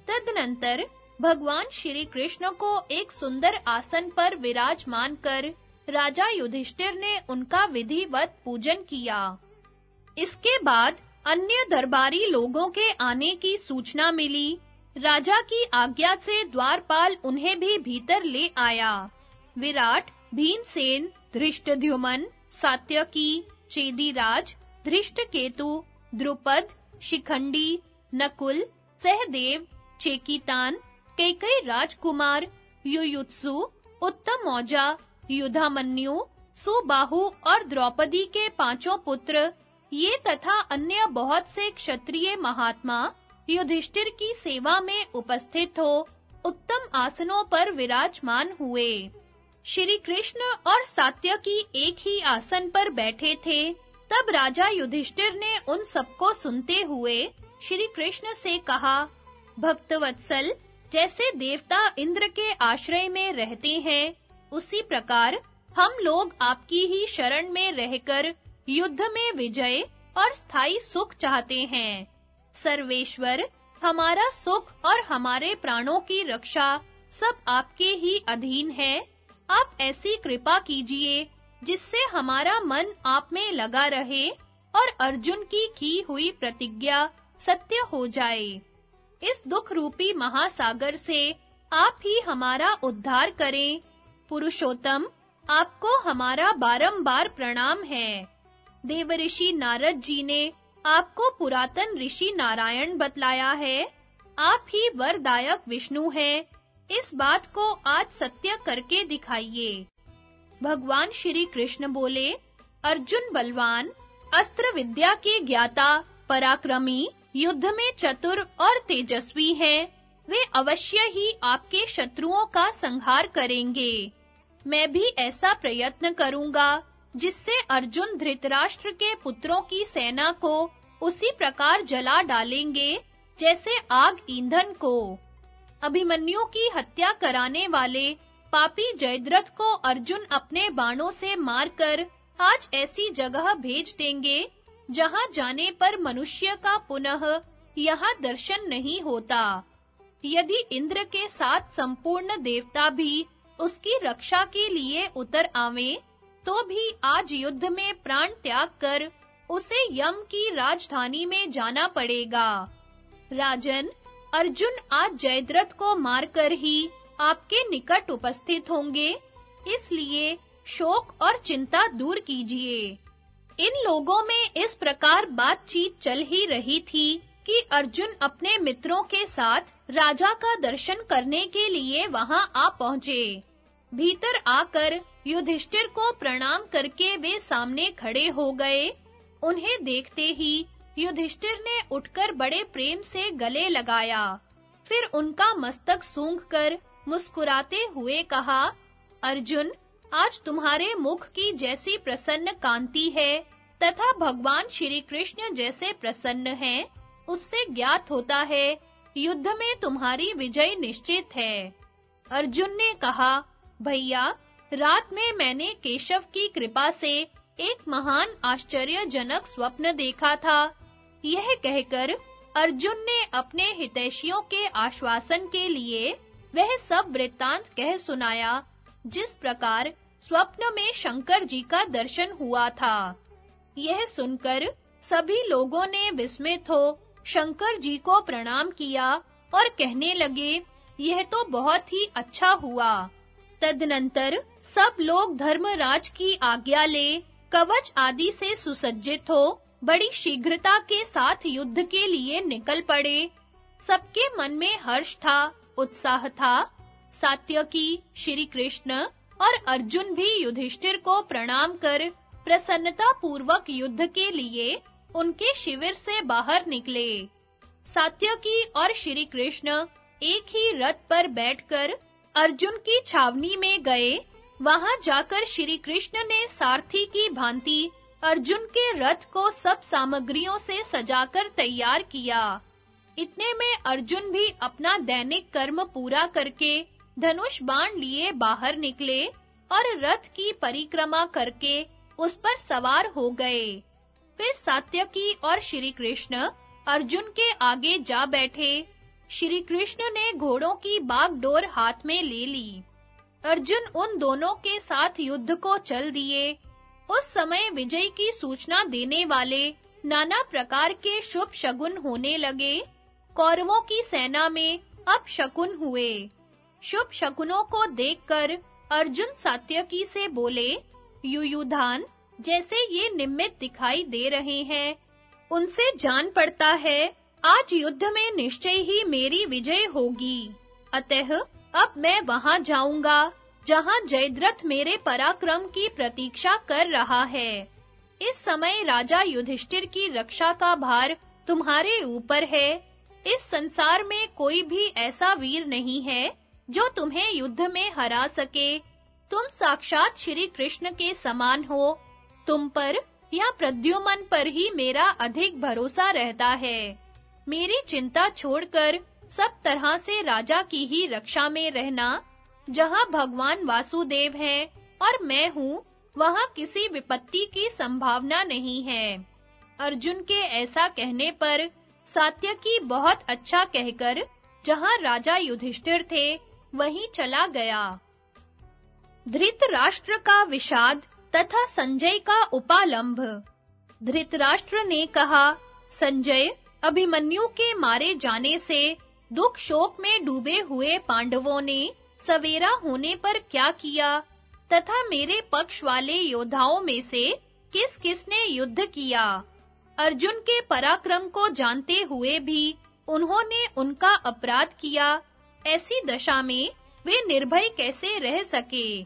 तदनंतर भगवान श्री कृष्ण को एक सुंदर आसन पर विराजमान कर राजा युधिष्ठिर ने उनका विधिवत पूजन किया। इसके बाद अन्य दरबारी लोगों के आने की सूचना मिली। राजा की आज्ञा से द्वारपाल उन्हें भी भीतर ले आया। विराट, भीमसेन धृष्टद्युमन सात्यकी चेदीराज धृष्टकेतु द्रुपद, शिखंडी, नकुल, सहदेव, चेकीतान कई कई राजकुमार, युयुत्सु, उत्तम मौजा, युधामन्यु, सुबाहु और द्रौपदी के पाँचों पुत्र, ये तथा अन्य बहुत से क्षत्रिय महात्मा, युधिष्ठिर की सेवा में उपस्थित हो, उत्तम आसनों पर विराजमान हुए। श्री कृष्ण और सात्यकी एक ही आसन पर बैठे थे। तब राजा युधिष्ठिर ने उन सबको सुनते हुए श्री कृष्ण से कहा भक्तवत्सल जैसे देवता इंद्र के आश्रय में रहते हैं, उसी प्रकार हम लोग आपकी ही शरण में रहकर युद्ध में विजय और स्थायी सुख चाहते हैं। सर्वेश्वर, हमारा सुख और हमारे प्राणों की रक्षा सब आपके ही अधीन है। आप ऐसी कृपा कीजिए, जिससे हमारा मन आप में लगा रहे और अर्जुन की की हुई प्रतिज्ञा सत्य हो जाए। इस दुख रूपी महासागर से आप ही हमारा उद्धार करें। पुरुषोत्तम, आपको हमारा बारंबार प्रणाम है। देवऋषि नारद जी ने आपको पुरातन ऋषि नारायण बतलाया है। आप ही वरदायक विष्णु हैं। इस बात को आज सत्य करके दिखाइए। भगवान श्री कृष्ण बोले, अर्जुन बलवान, अस्त्र विद्या के ज्ञाता, पराक्रमी, युद्ध में चतुर और तेजस्वी हैं। वे अवश्य ही आपके शत्रुओं का संहार करेंगे। मैं भी ऐसा प्रयत्न करूँगा, जिससे अर्जुन धृतराष्ट्र के पुत्रों की सेना को उसी प्रकार जला डालेंगे, जैसे आग ईंधन को। अभिमन्यु की हत्या कराने वाले पापी जयद्रथ को अर्जुन अपने बाणों से मारकर आज ऐसी जगह भेज देंगे, जहाँ जाने पर मनुष्य का पुनः यहाँ दर्शन नहीं होता। यदि इंद्र के साथ संपूर्ण देवता भी उसकी रक्षा के लिए उतर आवे तो भी आज युद्ध में प्राण त्याग कर उसे यम की राजधानी में जाना पड़ेगा। राजन अर्जुन आज जयद्रथ को मारकर ही आपके निकट उपस्थित होंगे। इसलिए शोक और चिंता दूर कीजिए। इन लोगों में इस प्रकार बातचीत चल ही रही थी कि अर्जुन अपने मित्रों के साथ राजा का दर्शन करने के लिए वहाँ आ पहुँचे। भीतर आकर युधिष्ठिर को प्रणाम करके वे सामने खड़े हो गए। उन्हें देखते ही युधिष्ठिर ने उठकर बड़े प्रेम से गले लगाया। फिर उनका मस्तक सूंघकर मुस्कुराते हुए कहा, अर्जुन, आज तुम्हारे मुख की जैसी प्रसन्न कांति है, तथा भगवान श्री कृष्ण जैसे प्रसन्न हैं, उससे ज्ञात होता है, युद्ध में तुम्हारी विजय निश्चित है। अर्जुन ने कहा, भैया, रात में मैंने केशव की कृपा से एक महान आश्चर्यजनक स्वप्न देखा था। यह कहकर अर्जुन ने अपने हितैषियों के आश्वासन के लिए वह सब वृत्तांत कह सुनाया, जिस प्रकार स्वप्न में शंकर जी का दर्शन हुआ था। यह सुनकर सभी लोगों ने विस्मित हो शंकर जी को प्रणाम किया और कहने लगे, यह तो बहुत ही अच्छा हुआ। तदनंतर सब लोग धर्मराज की आज्ञा ले, कवच आदि से सुसज्जित हो बड़ी शीघ्रता के साथ युद्ध के लिए निकल पड़े। सबके मन में हर्ष था, उत्साह था। सात्यकी श्री कृष्ण और अर्जुन भी युधिष्ठिर को प्रणाम कर प्रसन्नता पूर्वक युद्ध के लिए उनके शिविर से बाहर निकले। सात्यकी और श्री कृष्ण एक ही रथ पर बैठकर अर्जुन की छावनी में गए। वहाँ जाकर श्री कृष्ण ने सारथी की भांति अर्जुन के रथ को सब सामग्रियों से सजाकर तैयार किया। इतने में अर्जुन भी अपना दैनिक कर्म पूरा करके धनुष बाण लिए बाहर निकले और रथ की परिक्रमा करके उस पर सवार हो गए। फिर सात्यकी और श्री कृष्ण अर्जुन के आगे जा बैठे। श्री कृष्ण ने घोड़ों की बागडोर हाथ में ले ली। अर्जुन उन दोनों के साथ युद्ध को चल दिए। उस समय विजय की सूचना देने वाले नाना प्रकार के शुभ शगुन होने लगे। कौरवों की सेना में अब शकुन हुए। शुभ शकुनों को देखकर अर्जुन सात्यकी से बोले, युयुधान, जैसे ये निमित्त दिखाई दे रहे हैं, उनसे जान पड़ता है, आज युद्ध में निश्चय ही मेरी विजय होगी। अतः अब मैं वहाँ जाऊँगा। जहाँ जयद्रथ मेरे पराक्रम की प्रतीक्षा कर रहा है। इस समय राजा युधिष्ठिर की रक्षा का भार तुम्हारे ऊपर है। इस संसार में कोई भी ऐसा वीर नहीं है जो तुम्हें युद्ध में हरा सके। तुम साक्षात श्री कृष्ण के समान हो। तुम पर या प्रद्युमन पर ही मेरा अधिक भरोसा रहता है। मेरी चिंता छोड़कर सब तरह से राजा की ही रक्षा में रहना जहाँ भगवान वासुदेव हैं और मैं हूँ, वहाँ किसी विपत्ति की संभावना नहीं है। अर्जुन के ऐसा कहने पर सात्यकी बहुत अच्छा कहकर, जहाँ राजा युधिष्ठिर थे, वहीं चला गया। धृतराष्ट्र का विषाद तथा संजय का उपालंभ धृतराष्ट्र ने कहा, संजय, अभिमन्यु के मारे जाने से दुख शोक में डूबे हुए पांडवों ने सवेरा होने पर क्या किया? तथा मेरे पक्ष वाले योद्धाओं में से किस-किस ने युद्ध किया? अर्जुन के पराक्रम को जानते हुए भी उन्होंने उनका अपराध किया। ऐसी दशा में वे निर्भय कैसे रह सके?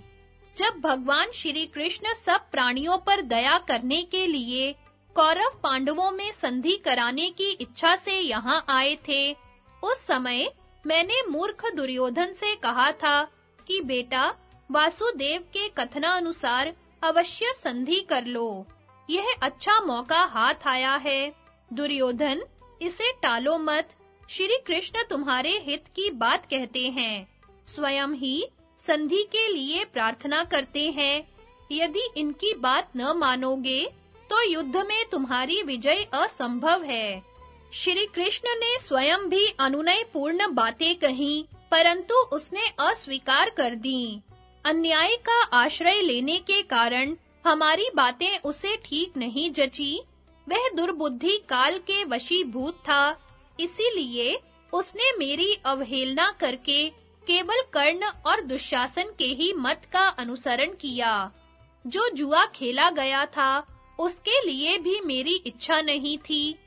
जब भगवान श्री कृष्ण सब प्राणियों पर दया करने के लिए कौरव पांडवों में संधि कराने की इच्छा से यहाँ आए थे, उस समय मैंने मूर्ख दुर्योधन से कहा था कि बेटा, वासुदेव के कथना अनुसार अवश्य संधि कर लो। यह अच्छा मौका हाथ आया है। दुर्योधन, इसे टालो मत। श्री कृष्ण तुम्हारे हित की बात कहते हैं। स्वयं ही संधि के लिए प्रार्थना करते हैं। यदि इनकी बात न मानोगे तो युद्ध में तुम्हारी विजय असंभव है। श्री कृष्ण ने स्वयं भी अनुनय पूर्ण बातें कहीं, परंतु उसने अस्वीकार कर दी। अन्याय का आश्रय लेने के कारण हमारी बातें उसे ठीक नहीं जची। वह दुर्बुद्धि काल के वशीभूत था, इसीलिए उसने मेरी अवहेलना करके केवल कर्ण और दुशासन के ही मत का अनुसरण किया। जो जुआ खेला गया था, उसके लिए भी मेरी इच्छा नहीं थी।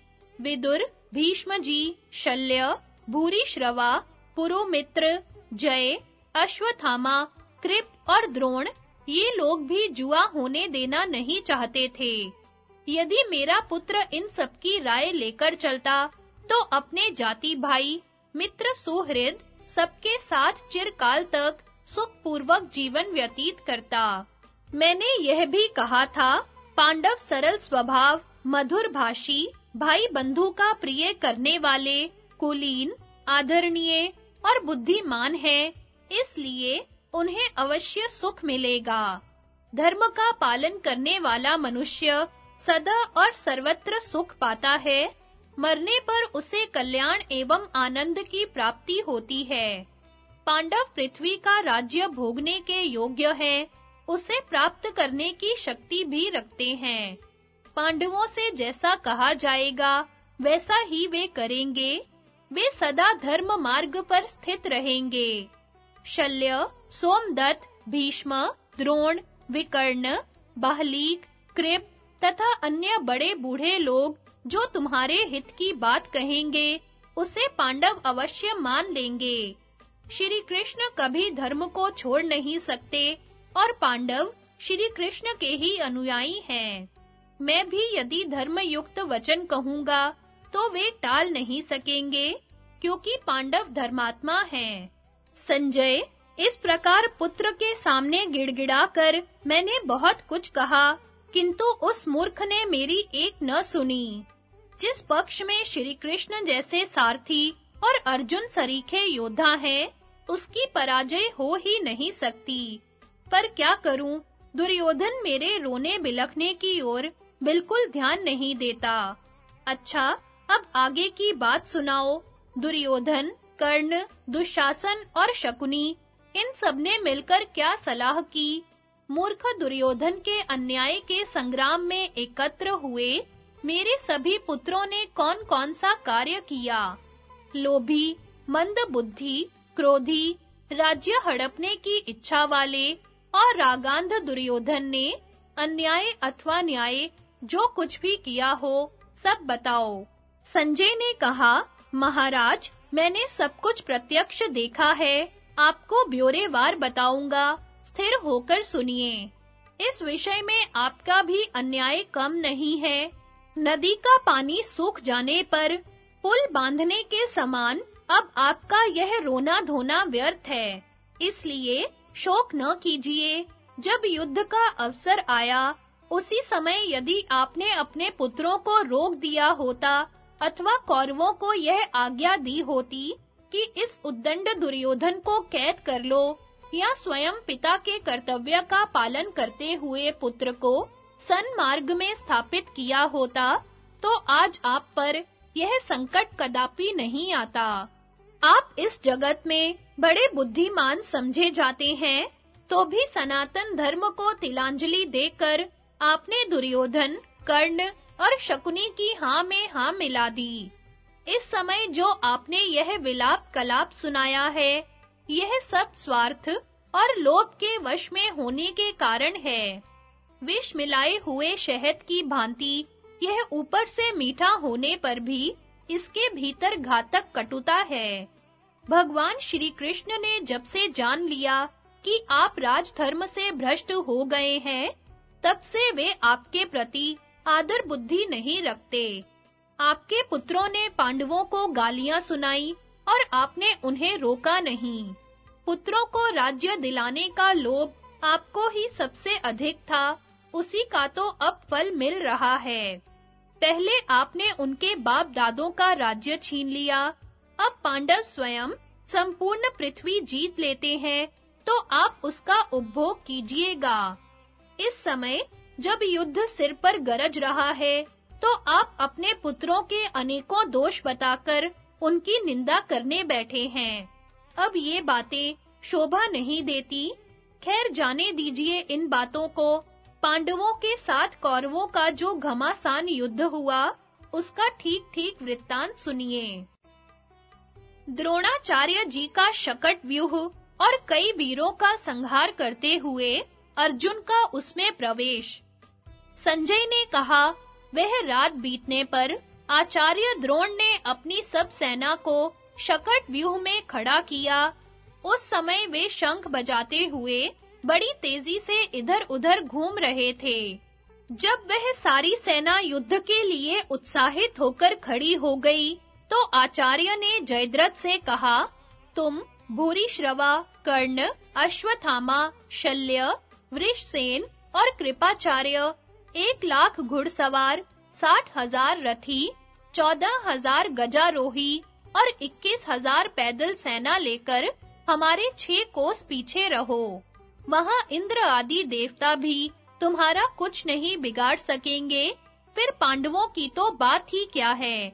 विदुर भीष्म जी शल्य भूरी श्रवा पुरोमित्र, जय, अश्वत्थामा, कृप और द्रोण, ये लोग भी जुआ होने देना नहीं चाहते थे। यदि मेरा पुत्र इन सब की राय लेकर चलता तो अपने जाति भाई, मित्र सुहृद, सबके साथ चिरकाल तक सुखपूर्वक जीवन व्यतीत करता। मैंने यह भी कहा था, पांडव सरल स्वभाव, मधुर भाषी भाई बंधु का प्रिय करने वाले, कुलीन, आदरणीय और बुद्धिमान है, इसलिए उन्हें अवश्य सुख मिलेगा। धर्म का पालन करने वाला मनुष्य सदा और सर्वत्र सुख पाता है, मरने पर उसे कल्याण एवं आनंद की प्राप्ति होती है। पांडव पृथ्वी का राज्य भोगने के योग्य है, उसे प्राप्त करने की शक्ति भी रखते हैं। पांडवों से जैसा कहा जाएगा, वैसा ही वे करेंगे। वे सदा धर्म मार्ग पर स्थित रहेंगे। शल्य, सोमदत्त, भीष्म, द्रोण, विकर्ण, बहलीक, कृप तथा अन्य बड़े बूढ़े लोग जो तुम्हारे हित की बात कहेंगे, उसे पांडव अवश्य मान लेंगे। श्री कृष्ण कभी धर्म को छोड़ नहीं सकते और पांडव श्री कृष्ण के ही अनुयायी हैं। मैं भी यदि धर्मयुक्त वचन कहूँगा तो वे टाल नहीं सकेंगे, क्योंकि पांडव धर्मात्मा हैं। संजय, इस प्रकार पुत्र के सामने गिड़गिड़ाकर मैंने बहुत कुछ कहा, किंतु उस मूर्ख ने मेरी एक न सुनी। जिस पक्ष में श्री कृष्ण जैसे सारथी और अर्जुन सरीखे योद्धा हैं, उसकी पराजय हो ही नहीं सकती। पर क्या करूँ? दुर्योधन मेरे रोने बिलखने की ओर बिल्कुल ध्यान नहीं देता। अच्छा अब आगे की बात सुनाओ। दुर्योधन, कर्ण, दुशासन और शकुनी, इन सबने मिलकर क्या सलाह की? मूर्ख दुर्योधन के अन्याय के संग्राम में एकत्र हुए? मेरे सभी पुत्रों ने कौन-कौन सा कार्य किया? लोभी, मंद बुद्धि, क्रोधी, राज्य हड़पने की इच्छा वाले और रागांध दुर्योधन ने अन्याय अथवा न्याय जो कुछ भी किया हो, सब बताओ। संजय ने कहा, महाराज, मैंने सब कुछ प्रत्यक्ष देखा है। आपको ब्योरेवार बताऊँगा। स्थिर होकर सुनिए। इस विषय में आपका भी अन्याय कम नहीं है। नदी का पानी सूख जाने पर पुल बांधने के समान अब आपका यह रोना धोना व्यर्थ है। इसलिए शोक न कीजिए। जब युद्ध का अवसर आया उसी समय यदि आपने अपने पुत्रों को रोक दिया होता अथवा कौरवों को यह आज्ञा दी होती कि इस उद्दंड दुर्योधन को कैद कर लो या स्वयं पिता के कर्तव्य का पालन करते हुए पुत्र को सन्मार्ग में स्थापित किया होता तो आज आप पर यह संकट कदापि नहीं आता। आप इस जगत में बड़े बुद्धिमान समझे जाते हैं तो भी सनातन धर्म को तिलांजलि देकर आपने दुर्योधन, कर्ण और शकुनी की हाँ में हाँ मिला दी। इस समय जो आपने यह विलाप कलाप सुनाया है, यह सब स्वार्थ और लोभ के वश में होने के कारण है। विष मिलाए हुए शहद की भांति यह ऊपर से मीठा होने पर भी इसके भीतर घातक कटुता है। भगवान श्री कृष्ण ने जब से जान लिया कि आप राजधर्म से भ्रष्ट हो गए हैं तब से वे आपके प्रति आदर बुद्धि नहीं रखते। आपके पुत्रों ने पांडवों को गालियाँ सुनाई और आपने उन्हें रोका नहीं। पुत्रों को राज्य दिलाने का लोभ आपको ही सबसे अधिक था, उसी का तो अब फल मिल रहा है। पहले आपने उनके बाप दादों का राज्य छीन लिया, अब पांडव स्वयं संपूर्ण पृथ्वी जीत लेते हैं तो आप उसका उपभोग कीजिएगा। इस समय जब युद्ध सिर पर गरज रहा है तो आप अपने पुत्रों के अनेकों दोष बताकर उनकी निंदा करने बैठे हैं। अब ये बातें शोभा नहीं देती। खैर जाने दीजिए इन बातों को। पांडवों के साथ कौरवों का जो घमासान युद्ध हुआ, उसका ठीक-ठीक वृत्तांत सुनिए। द्रोणाचार्य जी का शकट व्यूह और कई वीरों का संहार करते हुए अर्जुन का उसमें प्रवेश। संजय ने कहा, वह रात बीतने पर आचार्य द्रोण ने अपनी सब सेना को शकट व्यूह में खड़ा किया। उस समय वे शंख बजाते हुए बड़ी तेज़ी से इधर-उधर घूम रहे थे। जब वह सारी सेना युद्ध के लिए उत्साहित होकर खड़ी हो गई तो आचार्य ने जयद्रथ से कहा, तुम भूरिश्रवा, कर्ण, अश्वत्थामा, शल्य वृषसेन और कृपाचार्य, एक लाख घुड़सवार, साठ हज़ार रथी, चौदह हज़ार गजारोही और इक्कीस हज़ार पैदल सेना लेकर हमारे छह कोस पीछे रहो। वहाँ इंद्र आदि देवता भी तुम्हारा कुछ नहीं बिगाड़ सकेंगे, फिर पांडवों की तो बात ही क्या है?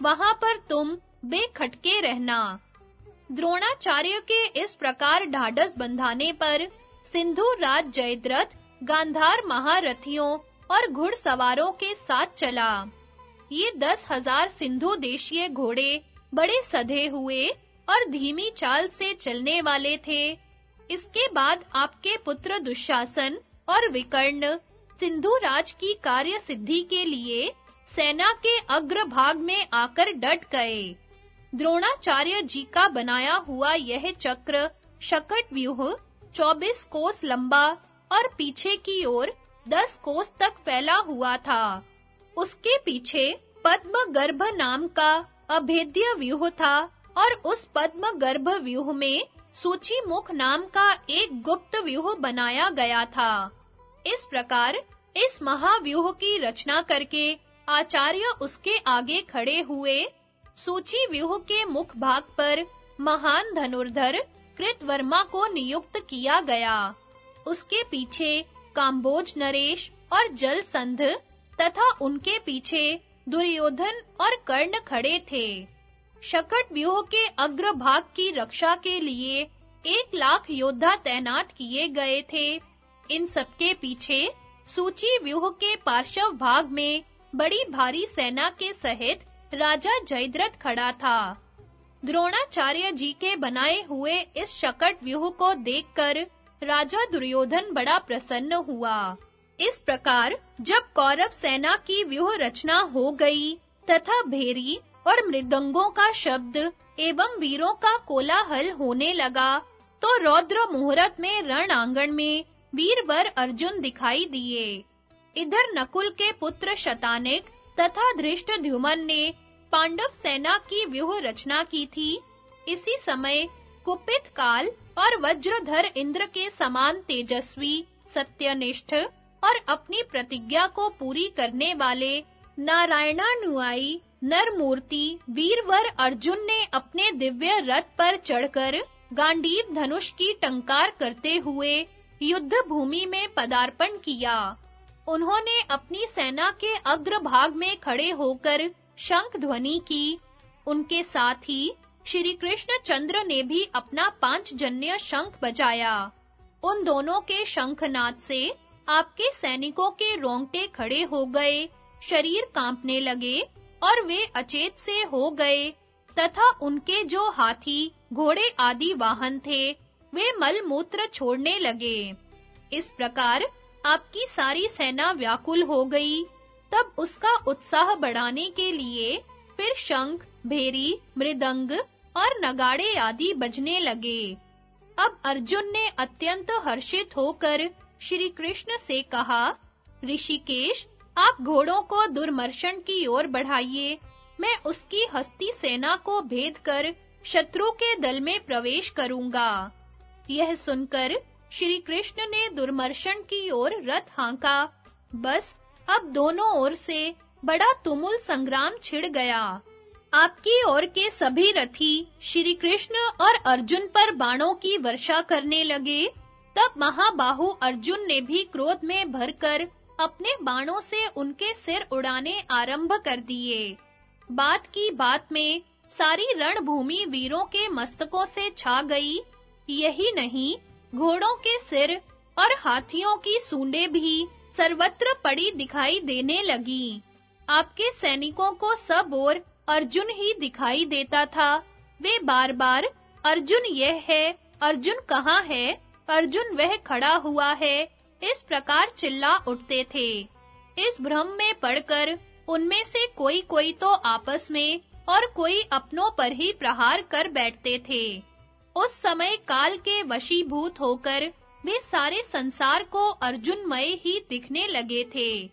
वहाँ पर तुम बेखटके रहना। द्रोणाचार्य के इस प्रकार ढाढ़स बंधाने पर सिंधु राज जयद्रथ, गांधार महारथियों और घुड़सवारों के साथ चला। ये दस हज़ार सिंधु देशीय घोड़े बड़े सधे हुए और धीमी चाल से चलने वाले थे। इसके बाद आपके पुत्र दुशासन और विकर्ण सिंधु राज की कार्य सिद्धि के लिए सेना के अग्र भाग में आकर डट गए। द्रोणाचार्य जी का बनाया हुआ यह चक्र शकट व्यूह 24 कोस लंबा और पीछे की ओर दस कोस तक फैला हुआ था। उसके पीछे पद्म गर्भ नाम का अभेद्य व्यूह था और उस पद्म गर्भ व्यूह में सूची मुख नाम का एक गुप्त व्यूह बनाया गया था। इस प्रकार इस महाव्यूह की रचना करके आचार्य उसके आगे खड़े हुए सूची व्यूह के मुख भाग पर महान धनुर्धर कृतवर्मा को नियुक्त किया गया। उसके पीछे काम्बोज नरेश और जलसंध तथा उनके पीछे दुर्योधन और कर्ण खड़े थे। शकट व्यूह के अग्र भाग की रक्षा के लिए एक लाख योद्धा तैनात किए गए थे। इन सबके पीछे सूची व्यूह के पार्श्व भाग में बड़ी भारी सेना के सहित राजा जयद्रथ खड़ा था। द्रोणाचार्य जी के बनाए हुए इस शकट व्यूह को देखकर राजा दुर्योधन बड़ा प्रसन्न हुआ। इस प्रकार जब कौरव सेना की व्यूह रचना हो गई, तथा भेरी और मृदंगों का शब्द एवं वीरों का कोलाहल होने लगा तो रौद्र मुहूर्त में रण आँगन में वीरवर अर्जुन दिखाई दिए। इधर नकुल के पुत्र शतानिक तथा धृष्टद्युमन ने पांडव सेना की व्यूह रचना की थी। इसी समय कुपित काल और वज्रधर इंद्र के समान तेजस्वी, सत्यनिष्ठ और अपनी प्रतिज्ञा को पूरी करने वाले नारायणानुआई नरमूर्ति, वीरवर अर्जुन ने अपने दिव्य रथ पर चढ़कर गांडीव धनुष की टंकार करते हुए युद्ध भूमि में पदार्पण किया। उन्होंने अपनी सेना के अग्रभाग में खड़े होकर शंख ध्वनि की। उनके साथ ही श्री कृष्ण चंद्र ने भी अपना पांचजन्य शंख बजाया। उन दोनों के शंखनाद से आपके सैनिकों के रोंगटे खड़े हो गए, शरीर कांपने लगे और वे अचेत से हो गए, तथा उनके जो हाथी, घोड़े आदि वाहन थे, वे मल मूत्र छोड़ने लगे। इस प्रकार आपकी सारी सेना व्याकुल हो गई। तब उसका उत्साह बढ़ाने के लिए फिर शंख, भेरी, मृदंग और नगाड़े आदि बजने लगे। अब अर्जुन ने अत्यंत हर्षित होकर श्री कृष्ण से कहा, ऋषिकेश, आप घोड़ों को दुर्मर्शन की ओर बढ़ाइए। मैं उसकी हस्ती सेना को भेद कर शत्रु के दल में प्रवेश करूँगा। यह सुनकर श्री कृष्ण ने दुर्मर्शन की ओर रथ हांका। बस अब दोनों ओर से बड़ा तुमुल संग्राम छिड़ गया। आपकी ओर के सभी रथी श्री कृष्ण और अर्जुन पर बाणों की वर्षा करने लगे, तब महाबाहु अर्जुन ने भी क्रोध में भरकर अपने बाणों से उनके सिर उड़ाने आरंभ कर दिए। बात की बात में सारी रणभूमि वीरों के मस्तकों से छा गई। यही नहीं, घोड़ों के सिर और हाथियों की सूंडें भी सर्वत्र पड़ी दिखाई देने लगी। आपके सैनिकों को सब ओर अर्जुन ही दिखाई देता था। वे बार-बार, अर्जुन यह है, अर्जुन कहाँ है? अर्जुन वह खड़ा हुआ है। इस प्रकार चिल्ला उठते थे। इस भ्रम में पड़कर उनमें से कोई-कोई तो आपस में और कोई अपनों पर ही प्रहार कर बैठते थे। उस समय काल के वशीभूत होकर वे सारे संसार को अर्जुनमय ही दिखने लगे थे।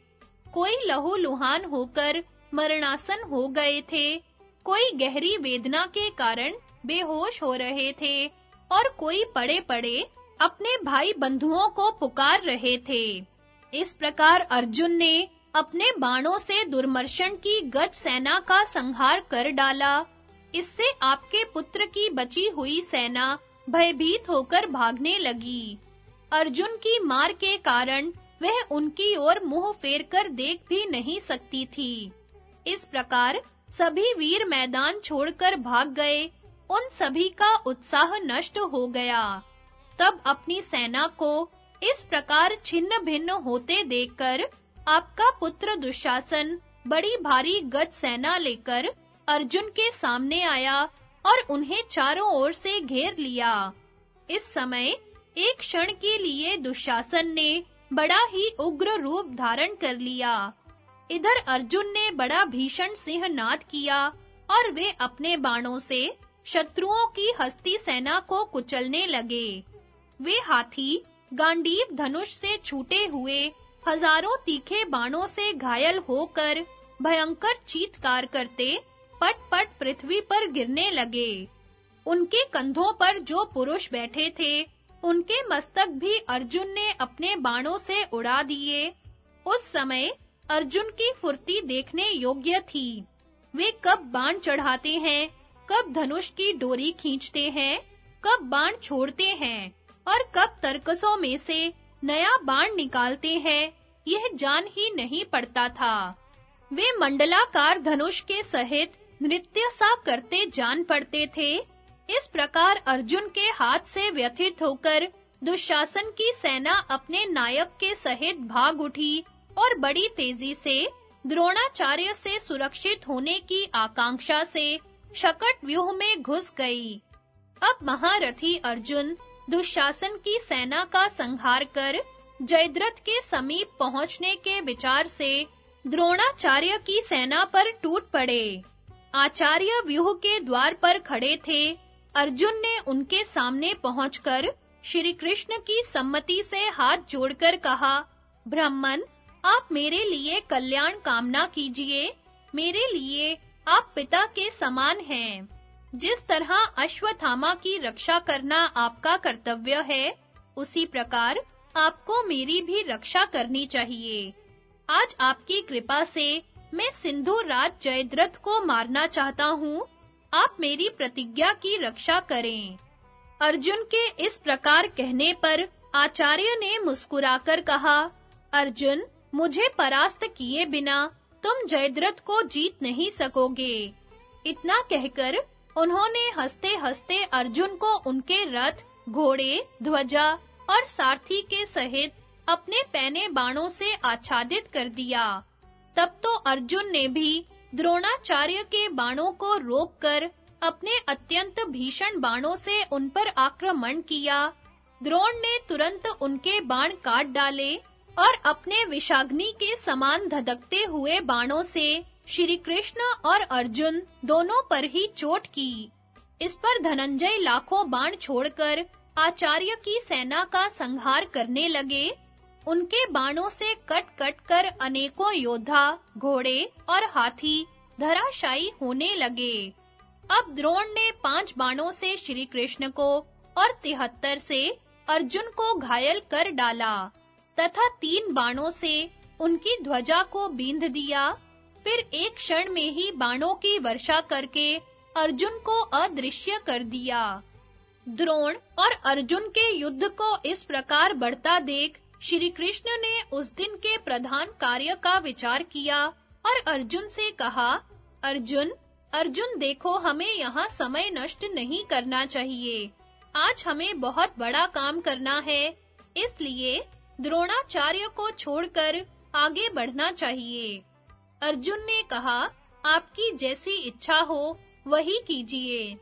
कोई लहू लुहान होकर मरणासन हो गए थे। कोई गहरी वेदना के कारण बेहोश हो रहे थे और कोई पड़े-पड़े अपने भाई बंधुओं को पुकार रहे थे। इस प्रकार अर्जुन ने अपने बाणों से दुर्मर्शन की गज सेना का संहार कर डाला। इससे आपके पुत्र की बची हुई सेना भयभीत होकर भागने लगी। अर्जुन की मार के कारण वह उनकी ओर मुँह फेरकर देख भी नहीं सकती थी। इस प्रकार सभी वीर मैदान छोड़कर भाग गए, उन सभी का उत्साह नष्ट हो गया। तब अपनी सेना को इस प्रकार छिन्न-भिन्न होते देखकर आपका पुत्र दुशासन बड़ी भारी गज सेना लेकर अर्जुन के सामने आया और उन्हें चारों ओर से घेर लिया। इस समय एक क्षण के लिए दुशासन ने बड़ा ही उग्र रूप धारण कर लिया। इधर अर्जुन ने बड़ा भीषण सिंह नाद किया और वे अपने बाणों से शत्रुओं की हस्ती सेना को कुचलने लगे। वे हाथी, गांडीव धनुष से छूटे हुए हज़ारों तीखे बाणों से घायल होकर भयंकर चीत्कार करते पट-पट पृथ्वी पर गिरने लगे। उनके कंधों पर जो पुरुष बैठे थे उनके मस्तक भी अर्जुन ने अपने बाणों से उड़ा दिए। उस समय अर्जुन की फुर्ती देखने योग्य थी। वे कब बाण चढ़ाते हैं, कब धनुष की डोरी खींचते हैं, कब बाण छोड़ते हैं और कब तरकसों में से नया बाण निकालते हैं, यह जान ही नहीं पड़ता था। वे मंडलाकार धनुष के सहित नृत्य सा करते जान पड़ते थे। इस प्रकार अर्जुन के हाथ से व्यथित होकर दुशासन की सेना अपने नायक के सहित भाग उठी और बड़ी तेज़ी से द्रोणाचार्य से सुरक्षित होने की आकांक्षा से शकट व्यूह में घुस गई। अब महारथी अर्जुन दुशासन की सेना का संहार कर जयद्रथ के समीप पहुँचने के विचार से द्रोणाचार्य की सेना पर टूट पड़े। आचार्य व्यूह के द्वार पर खड़े थे अर्जुन ने उनके सामने पहुंचकर श्री कृष्ण की सम्मति से हाथ जोड़कर कहा, ब्राह्मण, आप मेरे लिए कल्याण कामना कीजिए। मेरे लिए आप पिता के समान हैं। जिस तरह अश्वत्थामा की रक्षा करना आपका कर्तव्य है, उसी प्रकार आपको मेरी भी रक्षा करनी चाहिए। आज आपकी कृपा से मैं सिंधु राज जयद्रथ को मारना चाहता हूँ। आप मेरी प्रतिज्ञा की रक्षा करें। अर्जुन के इस प्रकार कहने पर आचार्य ने मुस्कुराकर कहा, अर्जुन, मुझे परास्त किए बिना तुम जयद्रथ को जीत नहीं सकोगे। इतना कहकर उन्होंने हंसते-हंसते अर्जुन को उनके रथ, घोड़े, ध्वजा और सारथी के सहित अपने पैने बाणों से आच्छादित कर दिया। तब तो अर्जुन ने भी द्रोणाचार्य के बाणों को रोककर अपने अत्यंत भीषण बाणों से उन पर आक्रमण किया। द्रोण ने तुरंत उनके बाण काट डाले और अपने विषाग्नि के समान धधकते हुए बाणों से श्री कृष्ण और अर्जुन दोनों पर ही चोट की। इस पर धनंजय लाखों बाण छोड़कर आचार्य की सेना का संहार करने लगे। उनके बाणों से कट-कट कर अनेकों योद्धा, घोड़े और हाथी धराशायी होने लगे। अब द्रोण ने पाँच बाणों से श्री कृष्ण को और तिहत्तर से अर्जुन को घायल कर डाला, तथा तीन बाणों से उनकी ध्वजा को बींध दिया। फिर एक क्षण में ही बाणों की वर्षा करके अर्जुन को अदृश्य कर दिया। द्रोण और अर्जुन के युद्ध को इस प्रकार बढ़ता देख श्री कृष्ण ने उस दिन के प्रधान कार्य का विचार किया और अर्जुन से कहा, अर्जुन अर्जुन देखो, हमें यहाँ समय नष्ट नहीं करना चाहिए। आज हमें बहुत बड़ा काम करना है, इसलिए द्रोणाचार्य को छोड़कर आगे बढ़ना चाहिए अर्जुन ने कहा, आपकी जैसी इच्छा हो, वही कीजिए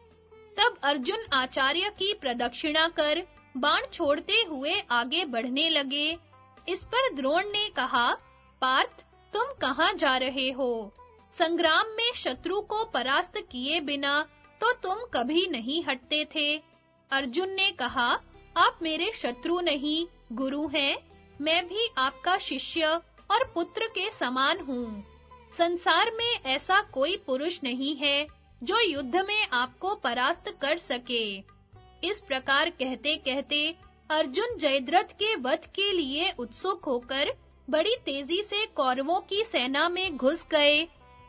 तब अर्जुन आचार्य की प्रदक्षिणा कर बाण छोड़ते हुए आगे बढ़ने लगे। इस पर द्रोण ने कहा, पार्थ, तुम कहाँ जा रहे हो? संग्राम में शत्रु को परास्त किए बिना तो तुम कभी नहीं हटते थे। अर्जुन ने कहा, आप मेरे शत्रु नहीं, गुरु हैं। मैं भी आपका शिष्य और पुत्र के समान हूँ। संसार में ऐसा कोई पुरुष नहीं है जो युद्ध में आपको परास्त कर सके। इस प्रकार कहते-कहते अर्जुन जयद्रथ के वध के लिए उत्सुक होकर बड़ी तेज़ी से कौरवों की सेना में घुस गए।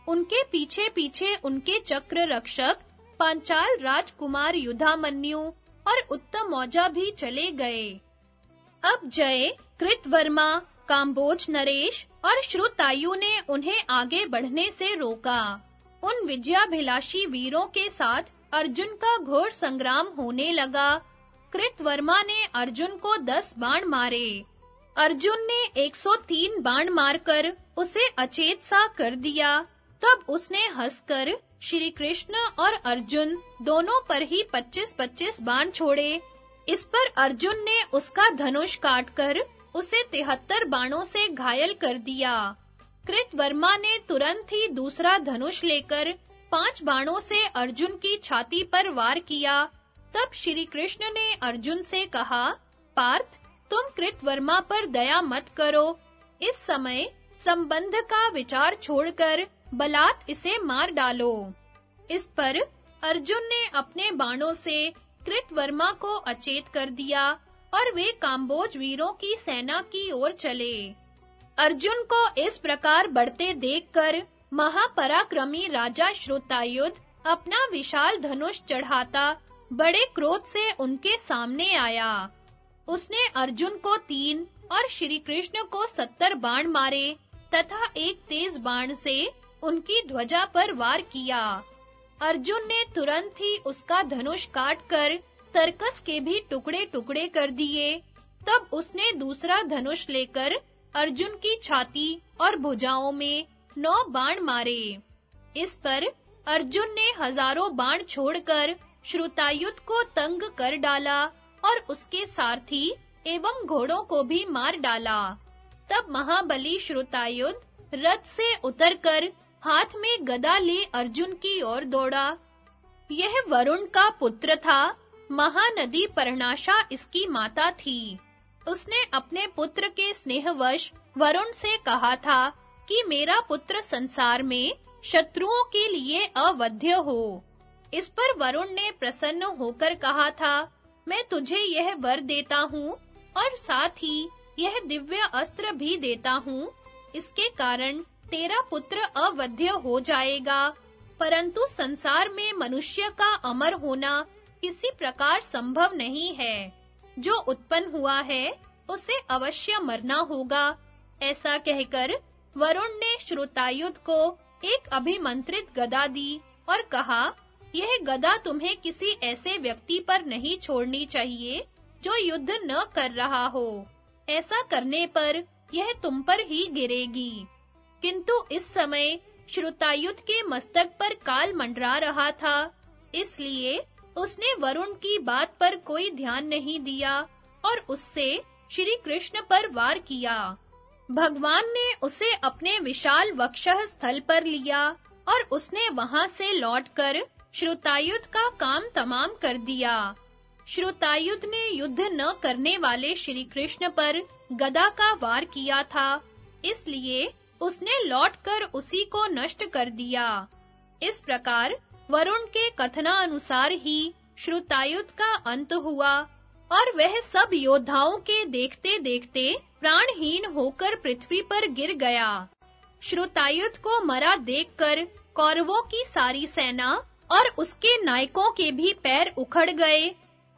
उनके पीछे-पीछे उनके चक्र रक्षक, पांचाल राजकुमार युधामन्यु और उत्तम मौजा भी चले गए। अब जय, कृतवर्मा, काम्बोज नरेश और श्रुतायु ने उन्हें आगे बढ़ने से रोका। उन विजयाभिलाषी वीरों के साथ अर्जुन का घोर संग्राम होने लगा। कृतवर्मा ने अर्जुन को दस बाण मारे। अर्जुन ने 103 बाण मारकर उसे अचेत सा कर दिया। तब उसने हंसकर श्री कृष्ण और अर्जुन दोनों पर ही 25-25 बाण छोड़े। इस पर अर्जुन ने उसका धनुष काटकर उसे 73 बाणों से घायल कर दिया। कृतवर्मा ने तुरंत ही दूसरा धनुष लेकर पाँच बाणों से अर्जुन की छाती पर वार किया। तब श्री कृष्ण ने अर्जुन से कहा, पार्थ, तुम कृतवर्मा पर दया मत करो। इस समय संबंध का विचार छोड़कर बलात् इसे मार डालो। इस पर अर्जुन ने अपने बाणों से कृतवर्मा को अचेत कर दिया और वे काम्बोज वीरों की सेना की ओर चले। अर्जुन को इस प्रकार बढ़ते देखकर महापराक्रमी राजा श्रुतायुध अपना विशाल धनुष चढ़ाता, बड़े क्रोध से उनके सामने आया। उसने अर्जुन को तीन और श्री कृष्ण को सत्तर बाण मारे, तथा एक तेज बाण से उनकी ध्वजा पर वार किया। अर्जुन ने तुरंत ही उसका धनुष काटकर तरकस के भी टुकड़े-टुकड़े कर दिए। तब उसने दूसरा धनुष लेकर अर्जुन की छाती और भुजाओं में नौ बाण मारे। इस पर अर्जुन ने हज़ारों बाण छोड़कर श्रुतायुध को तंग कर डाला और उसके सारथी एवं घोड़ों को भी मार डाला। तब महाबली श्रुतायुध रथ से उतरकर हाथ में गदा ले अर्जुन की ओर दौड़ा। यह वरुण का पुत्र था, महानदी पर्णाशा इसकी माता थी। उसने अपने पुत्र के स्नेहवश वरुण से कहा था कि मेरा पुत्र संसार में शत्रुओं के लिए अवध्य हो। इस पर वरुण ने प्रसन्न होकर कहा था, मैं तुझे यह वर देता हूँ और साथ ही यह दिव्य अस्त्र भी देता हूँ। इसके कारण तेरा पुत्र अवध्य हो जाएगा। परंतु संसार में मनुष्य का अमर होना किसी प्रकार संभव नहीं है। जो उत्पन्न हुआ है, उसे अवश्य मरना होगा। ऐसा कहकर वरुण ने श्रुतायुध को एक अभिमंत्रित गदा दी और कहा, यह गदा तुम्हें किसी ऐसे व्यक्ति पर नहीं छोड़नी चाहिए जो युद्ध न कर रहा हो। ऐसा करने पर यह तुम पर ही गिरेगी। किंतु इस समय श्रुतायुध के मस्तक पर काल मंडरा रहा था, इसलिए उसने वरुण की बात पर कोई ध्यान नहीं दिया और उससे श्री कृष्ण पर वार किया। भगवान ने उसे अपने विशाल वक्षः स्थल पर लिया और उसने वहाँ से लौटकर श्रुतायुध का काम तमाम कर दिया। श्रुतायुध ने युद्ध न करने वाले श्री कृष्ण पर गदा का वार किया था, इसलिए उसने लौटकर उसी को नष्ट कर दिया। इस प्रकार वरुण के कथना अनुसार ही श्रुतायुध का अंत हुआ और वह सब योद्धाओं के देखते-देखते प्राणहीन होकर पृथ्वी पर गिर गया। श्रुतायुध को मरा देखकर कौरवों की सारी सेना और उसके नायकों के भी पैर उखड़ गए।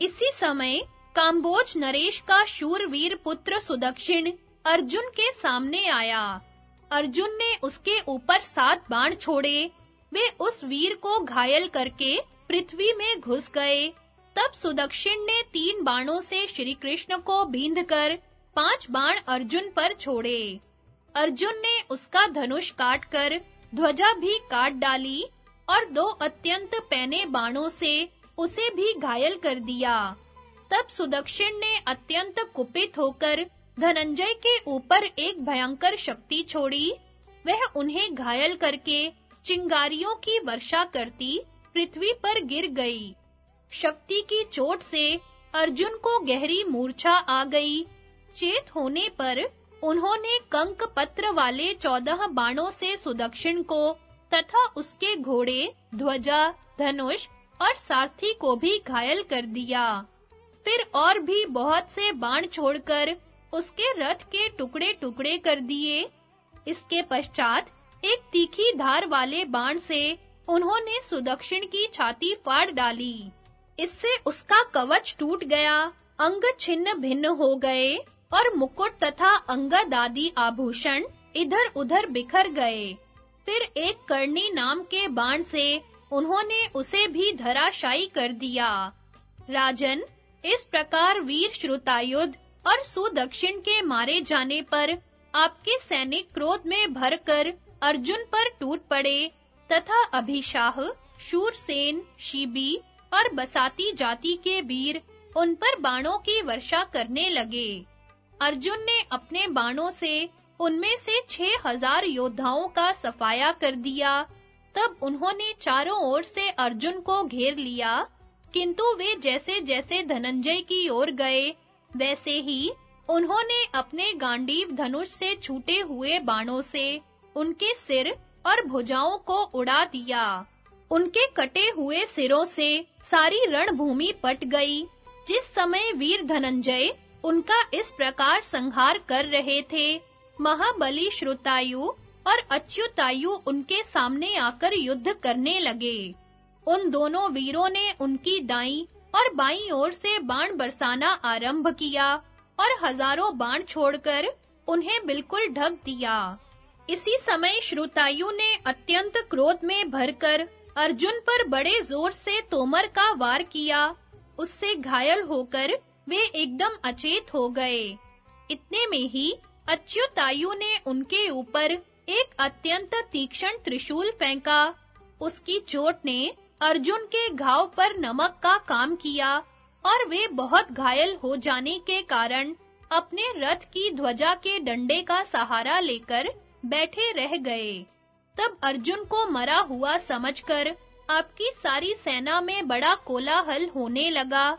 इसी समय काम्बोज नरेश का शूरवीर पुत्र सुदक्षिण अर्जुन के सामने आया। अर्जुन ने उसके ऊपर सात बाण छोड़े। वे उस वीर को घायल करके पृथ्वी में घुस गए। तब सुदक्षिण ने तीन बाणों से श्री कृष्ण को बींधकर पाँच बाण अर्जुन पर छोड़े। अर्जुन ने उसका धनुष काटकर ध्वजा भी काट डाली और दो अत्यंत पैने बाणों से उसे भी घायल कर दिया। तब सुदक्षिण ने अत्यंत कुपित होकर धनंजय के ऊपर एक भयंकर शक्ति छोड़ी। वह उन्हें घायल करके चिंगारियों की वर्षा करती पृथ्वी पर गिर गई। शक्ति की चोट से अर्जुन को गहरी मूर्छा आ गई चेत होने पर उन्होंने कंक पत्र वाले चौदह बाणों से सुदक्षिण को तथा उसके घोड़े, ध्वजा, धनुष और सारथी को भी घायल कर दिया। फिर और भी बहुत से बाण छोड़कर उसके रथ के टुकड़े-टुकड़े कर दिए। इसके पश्चात एक तीखी धार वाले बाण से उन्होंने सुदक्षिण की छाती फाड़ डाली। इससे उसका कवच टूट गया, अंग छिन्न भिन्न हो गए। और मुकुट तथा अंगद आदि आभूषण इधर-उधर बिखर गए। फिर एक कर्णी नाम के बाण से उन्होंने उसे भी धराशायी कर दिया। राजन, इस प्रकार वीर श्रुतायुध और सुदक्षिण के मारे जाने पर आपके सैनिक क्रोध में भरकर अर्जुन पर टूट पड़े तथा अभिशाह, शूरसेन, शिबी और बसाती जाति के वीर उन पर बाणों की वर्षा करने लगे। अर्जुन ने अपने बाणों से उनमें से छह हज़ार योद्धाओं का सफाया कर दिया। तब उन्होंने चारों ओर से अर्जुन को घेर लिया, किंतु वे जैसे-जैसे धनंजय की ओर गए, वैसे ही उन्होंने अपने गांडीव धनुष से छूटे हुए बाणों से उनके सिर और भुजाओं को उड़ा दिया। उनके कटे हुए सिरों से सारी रणभूमि पट गई, जिस समय वीर धनंजय उनका इस प्रकार संहार कर रहे थे। महाबली श्रुतायु और अच्युतायु उनके सामने आकर युद्ध करने लगे। उन दोनों वीरों ने उनकी दाई और बाईं ओर से बाण बरसाना आरंभ किया और हज़ारों बाण छोड़कर उन्हें बिल्कुल ढक दिया। इसी समय श्रुतायु ने अत्यंत क्रोध में भरकर अर्जुन पर बड़े ज़ोर से तोमर का वार किया। उससे घायल होकर वे एकदम अचेत हो गए। इतने में ही अच्युतायु ने उनके ऊपर एक अत्यंत तीक्ष्ण त्रिशूल फेंका। उसकी चोट ने अर्जुन के घाव पर नमक का काम किया और वे बहुत घायल हो जाने के कारण अपने रथ की ध्वजा के डंडे का सहारा लेकर बैठे रह गए। तब अर्जुन को मरा हुआ समझकर आपकी सारी सेना में बड़ा कोलाहल होने लगा।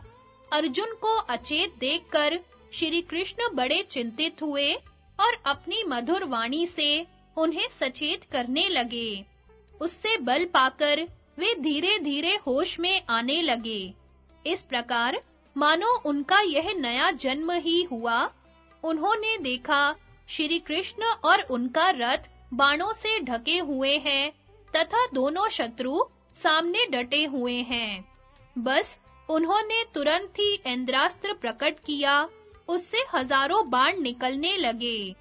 अर्जुन को अचेत देखकर श्री कृष्ण बड़े चिंतित हुए और अपनी मधुर वाणी से उन्हें सचेत करने लगे। उससे बल पाकर वे धीरे-धीरे होश में आने लगे। इस प्रकार मानो उनका यह नया जन्म ही हुआ। उन्होंने देखा श्री कृष्ण और उनका रथ बाणों से ढके हुए हैं तथा दोनों शत्रु सामने डटे हुए हैं। बस उन्होंने तुरंत ही इंद्रास्त्र प्रकट किया। उससे हज़ारों बाण निकलने लगे।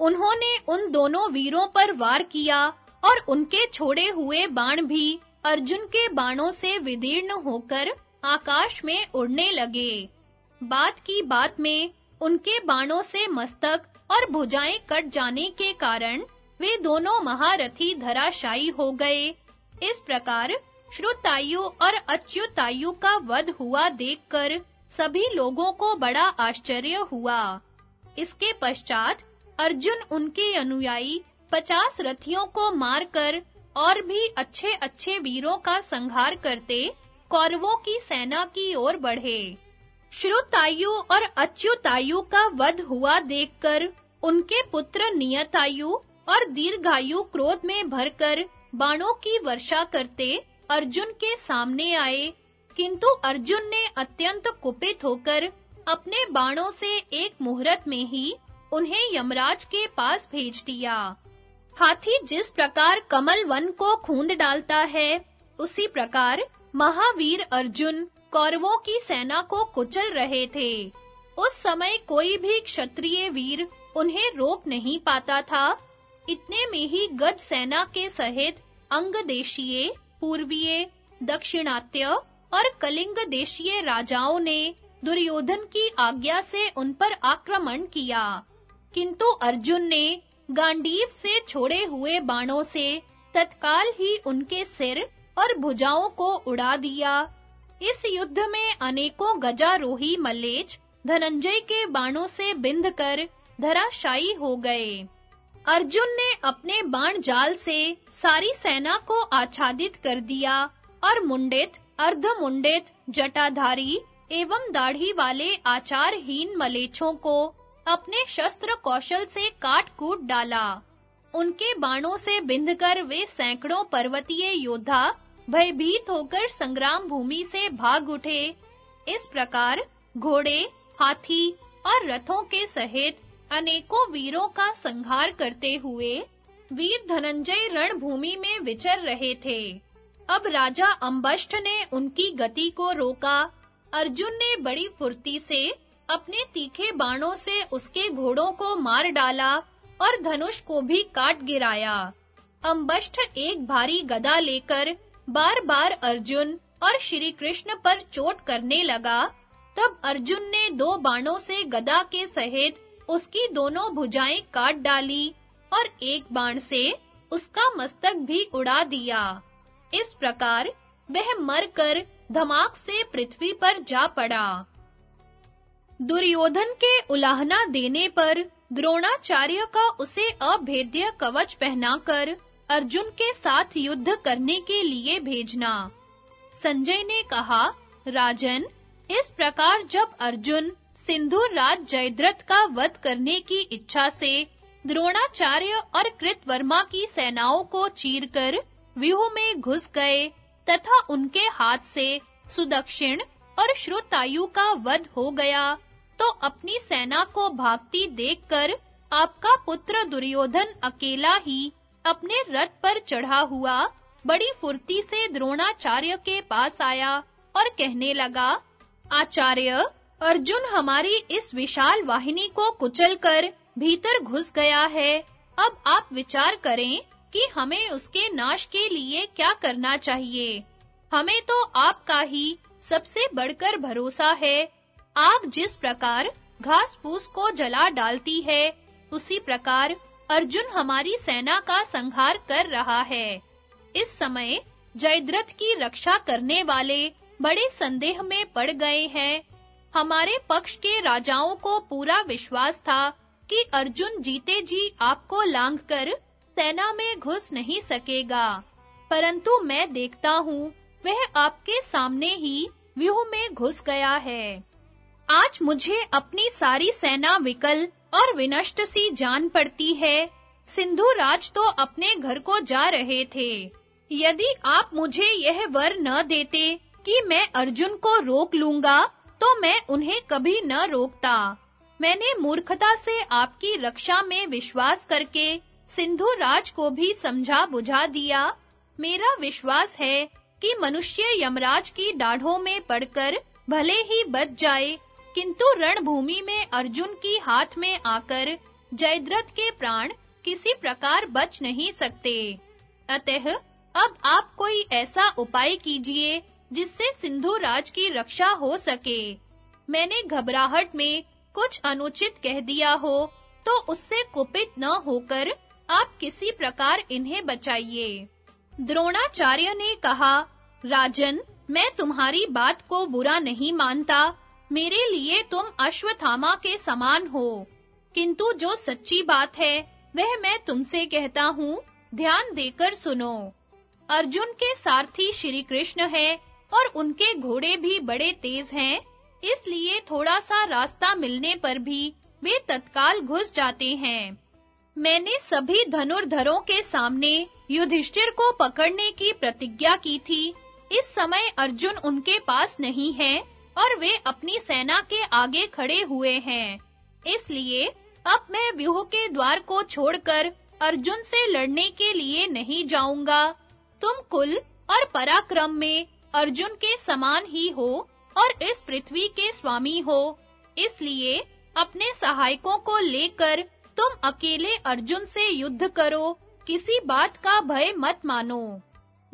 उन्होंने उन दोनों वीरों पर वार किया और उनके छोड़े हुए बाण भी अर्जुन के बाणों से विदीर्ण होकर आकाश में उड़ने लगे। बात की बात में उनके बाणों से मस्तक और भुजाएँ कट जाने के कारण वे दोनों महारथी धराशायी हो गए। इस प्रकार श्रुतायु और अच्युतायु का वध हुआ देखकर सभी लोगों को बड़ा आश्चर्य हुआ। इसके पश्चात अर्जुन उनके अनुयायी पचास रथियों को मारकर और भी अच्छे-अच्छे वीरों का संहार करते कौरवों की सेना की ओर बढ़े। श्रुतायु और अच्युतायु का वध हुआ देखकर उनके पुत्र नियतायु और दीर्घायु क्रोध में भरकर बाणों की वर्षा करते अर्जुन के सामने आए। किंतु अर्जुन ने अत्यंत कुपित होकर अपने बाणों से एक मुहूर्त में ही उन्हें यमराज के पास भेज दिया। हाथी जिस प्रकार कमल वन को खूंद डालता है, उसी प्रकार महावीर अर्जुन कौरवों की सेना को कुचल रहे थे। उस समय कोई भी क्षत्रिय वीर उन्हें रोक नहीं पाता था। इतने में ही गज सेना के सहित अंग देशीय पूर्वीय, दक्षिणात्य और कलिंग देशीय राजाओं ने दुर्योधन की आज्ञा से उन पर आक्रमण किया। किंतु अर्जुन ने गांडीव से छोड़े हुए बाणों से तत्काल ही उनके सिर और भुजाओं को उड़ा दिया। इस युद्ध में अनेकों गजारोही मल्लेच धनंजय के बाणों से बिंधकर धराशायी हो गए। अर्जुन ने अपने बाण जाल से सारी सेना को आच्छादित कर दिया और मुंडित, अर्धमुंडित, जटाधारी एवं दाढ़ी वाले आचारहीन मलेच्छों को अपने शस्त्र कौशल से काट-कूट डाला। उनके बाणों से बिंधकर वे सैकड़ों पर्वतीय योद्धा भयभीत होकर संग्राम भूमि से भाग उठे। इस प्रकार घोड़े, हाथी और रथों के सहित अनेकों वीरों का संहार करते हुए वीर धनंजय रणभूमि में विचर रहे थे। अब राजा अंबष्ठ ने उनकी गति को रोका। अर्जुन ने बड़ी फुर्ती से अपने तीखे बाणों से उसके घोड़ों को मार डाला और धनुष को भी काट गिराया। अंबष्ठ एक भारी गदा लेकर बार-बार अर्जुन और श्री कृष्ण पर चोट करने लगा। तब अर्जुन ने दो बाणों से गदा के सहित उसकी दोनों भुजाएँ काट डाली और एक बाण से उसका मस्तक भी उड़ा दिया। इस प्रकार वह मरकर धमाक से पृथ्वी पर जा पड़ा। दुर्योधन के उलाहना देने पर द्रोणाचार्य का उसे अभेद्य कवच पहनाकर अर्जुन के साथ युद्ध करने के लिए भेजना। संजय ने कहा, राजन, इस प्रकार जब अर्जुन सिंधुर राज जयद्रथ का वध करने की इच्छा से द्रोणाचार्य और कृतवर्मा की सेनाओं को चीरकर व्यूह में घुस गए तथा उनके हाथ से सुदक्षिण और श्रुतायु का वध हो गया। तो अपनी सेना को भागती देखकर आपका पुत्र दुर्योधन अकेला ही अपने रथ पर चढ़ा हुआ बड़ी फुर्ती से द्रोणाचार्य के पास आया और कहने लगा, आचार्य अर्जुन हमारी इस विशाल वाहिनी को कुचलकर भीतर घुस गया है। अब आप विचार करें कि हमें उसके नाश के लिए क्या करना चाहिए। हमें तो आपका ही सबसे बढ़कर भरोसा है। आग जिस प्रकार घास फूस को जला डालती है, उसी प्रकार अर्जुन हमारी सेना का संहार कर रहा है। इस समय जयद्रथ की रक्षा करने वाले बड़े संदेह में पड़ गए हैं। हमारे पक्ष के राजाओं को पूरा विश्वास था कि अर्जुन जीते जी आपको लांघकर सेना में घुस नहीं सकेगा। परंतु मैं देखता हूँ, वह आपके सामने ही व्यूह में घुस गया है। आज मुझे अपनी सारी सेना विकल और विनष्ट सी जान पड़ती है। सिंधु राज तो अपने घर को जा रहे थे। यदि आप मुझे यह वर न देते कि मैं अर्जुन को रोक लूँगा तो मैं उन्हें कभी न रोकता। मैंने मूर्खता से आपकी रक्षा में विश्वास करके सिंधु राज को भी समझा बुझा दिया। मेरा विश्वास है कि मनुष्य यमराज की डाढ़ों में पड़कर भले ही बच जाए, किंतु रणभूमि में अर्जुन की हाथ में आकर जयद्रथ के प्राण किसी प्रकार बच नहीं सकते। अतः अब आप कोई ऐसा उपाय कीजिए जिससे सिंधु राज की रक्षा हो सके। मैंने घबराहट में कुछ अनुचित कह दिया हो तो उससे कुपित न होकर आप किसी प्रकार इन्हें बचाइए। द्रोणाचार्य ने कहा, राजन, मैं तुम्हारी बात को बुरा नहीं मानता। मेरे लिए तुम अश्वत्थामा के समान हो। किंतु जो सच्ची बात है, वह मैं तुमसे कहता हूँ, ध्यान देकर सुनो। अर्जुन के सारथी श्री कृष्ण है और उनके घोड़े भी बड़े तेज हैं, इसलिए थोड़ा सा रास्ता मिलने पर भी वे तत्काल घुस जाते हैं। मैंने सभी धनुर्धरों के सामने युधिष्ठिर को पकड़ने की प्रतिज्ञा की थी। इस समय अर्जुन उनके पास नहीं है और वे अपनी सेना के आगे खड़े हुए हैं। इसलिए अब मैं व्यूह के द्वार को छोड़कर अर्जुन से लड़ने के लिए नहीं जाऊँगा। तुम कुल और पराक्रम में अर्जुन के समान ही हो और इस पृथ्वी के स्वामी हो। इसलिए अपने सहायकों को लेकर तुम अकेले अर्जुन से युद्ध करो, किसी बात का भय मत मानो।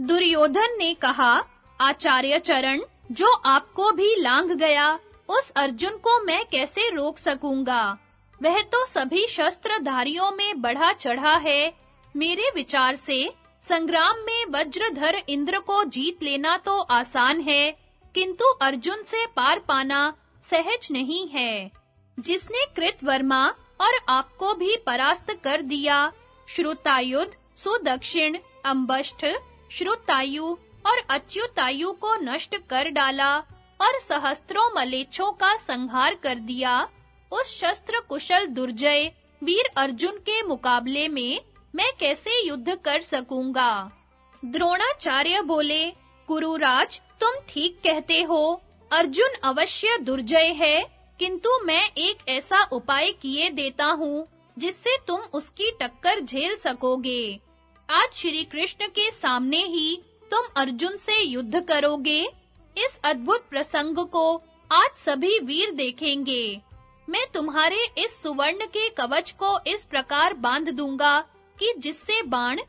दुर्योधन ने कहा, आचार्य चरण, जो आपको भी लांग गया, उस अर्जुन को मैं कैसे रोक सकूँगा? वह तो सभी शस्त्रधारियों में बढ़ा चढ़ा है। मेरे विचार से संग्राम में वज्रधर इंद्र को जीत लेना तो आसान है, किंतु अर्जुन से पार पाना सहज नहीं है। जिसने कृतवर्मा और आपको भी परास्त कर दिया श्रुतायुध सुदक्षिण, अंबष्ठ, श्रुतायु और अच्युतायु को नष्ट कर डाला और सहस्त्रों मलेच्छों का संहार कर दिया, उस शस्त्र कुशल दुर्जय वीर अर्जुन के मुकाबले में मैं कैसे युद्ध कर सकूँगा? द्रोणाचार्य बोले गुरुराज तुम ठीक कहते हो। अर्जुन अवश्य दुर्जय है, किंतु मैं एक ऐसा उपाय किए देता हूँ, जिससे तुम उसकी टक्कर झेल सकोगे। आज श्री कृष्ण के सामने ही तुम अर्जुन से युद्ध करोगे। इस अद्भुत प्रसंग को आज सभी वीर देखेंगे। मैं तुम्हारे इस सुवर्ण के कवच को इस प्रकार बाँध दूँगा कि जिससे बाण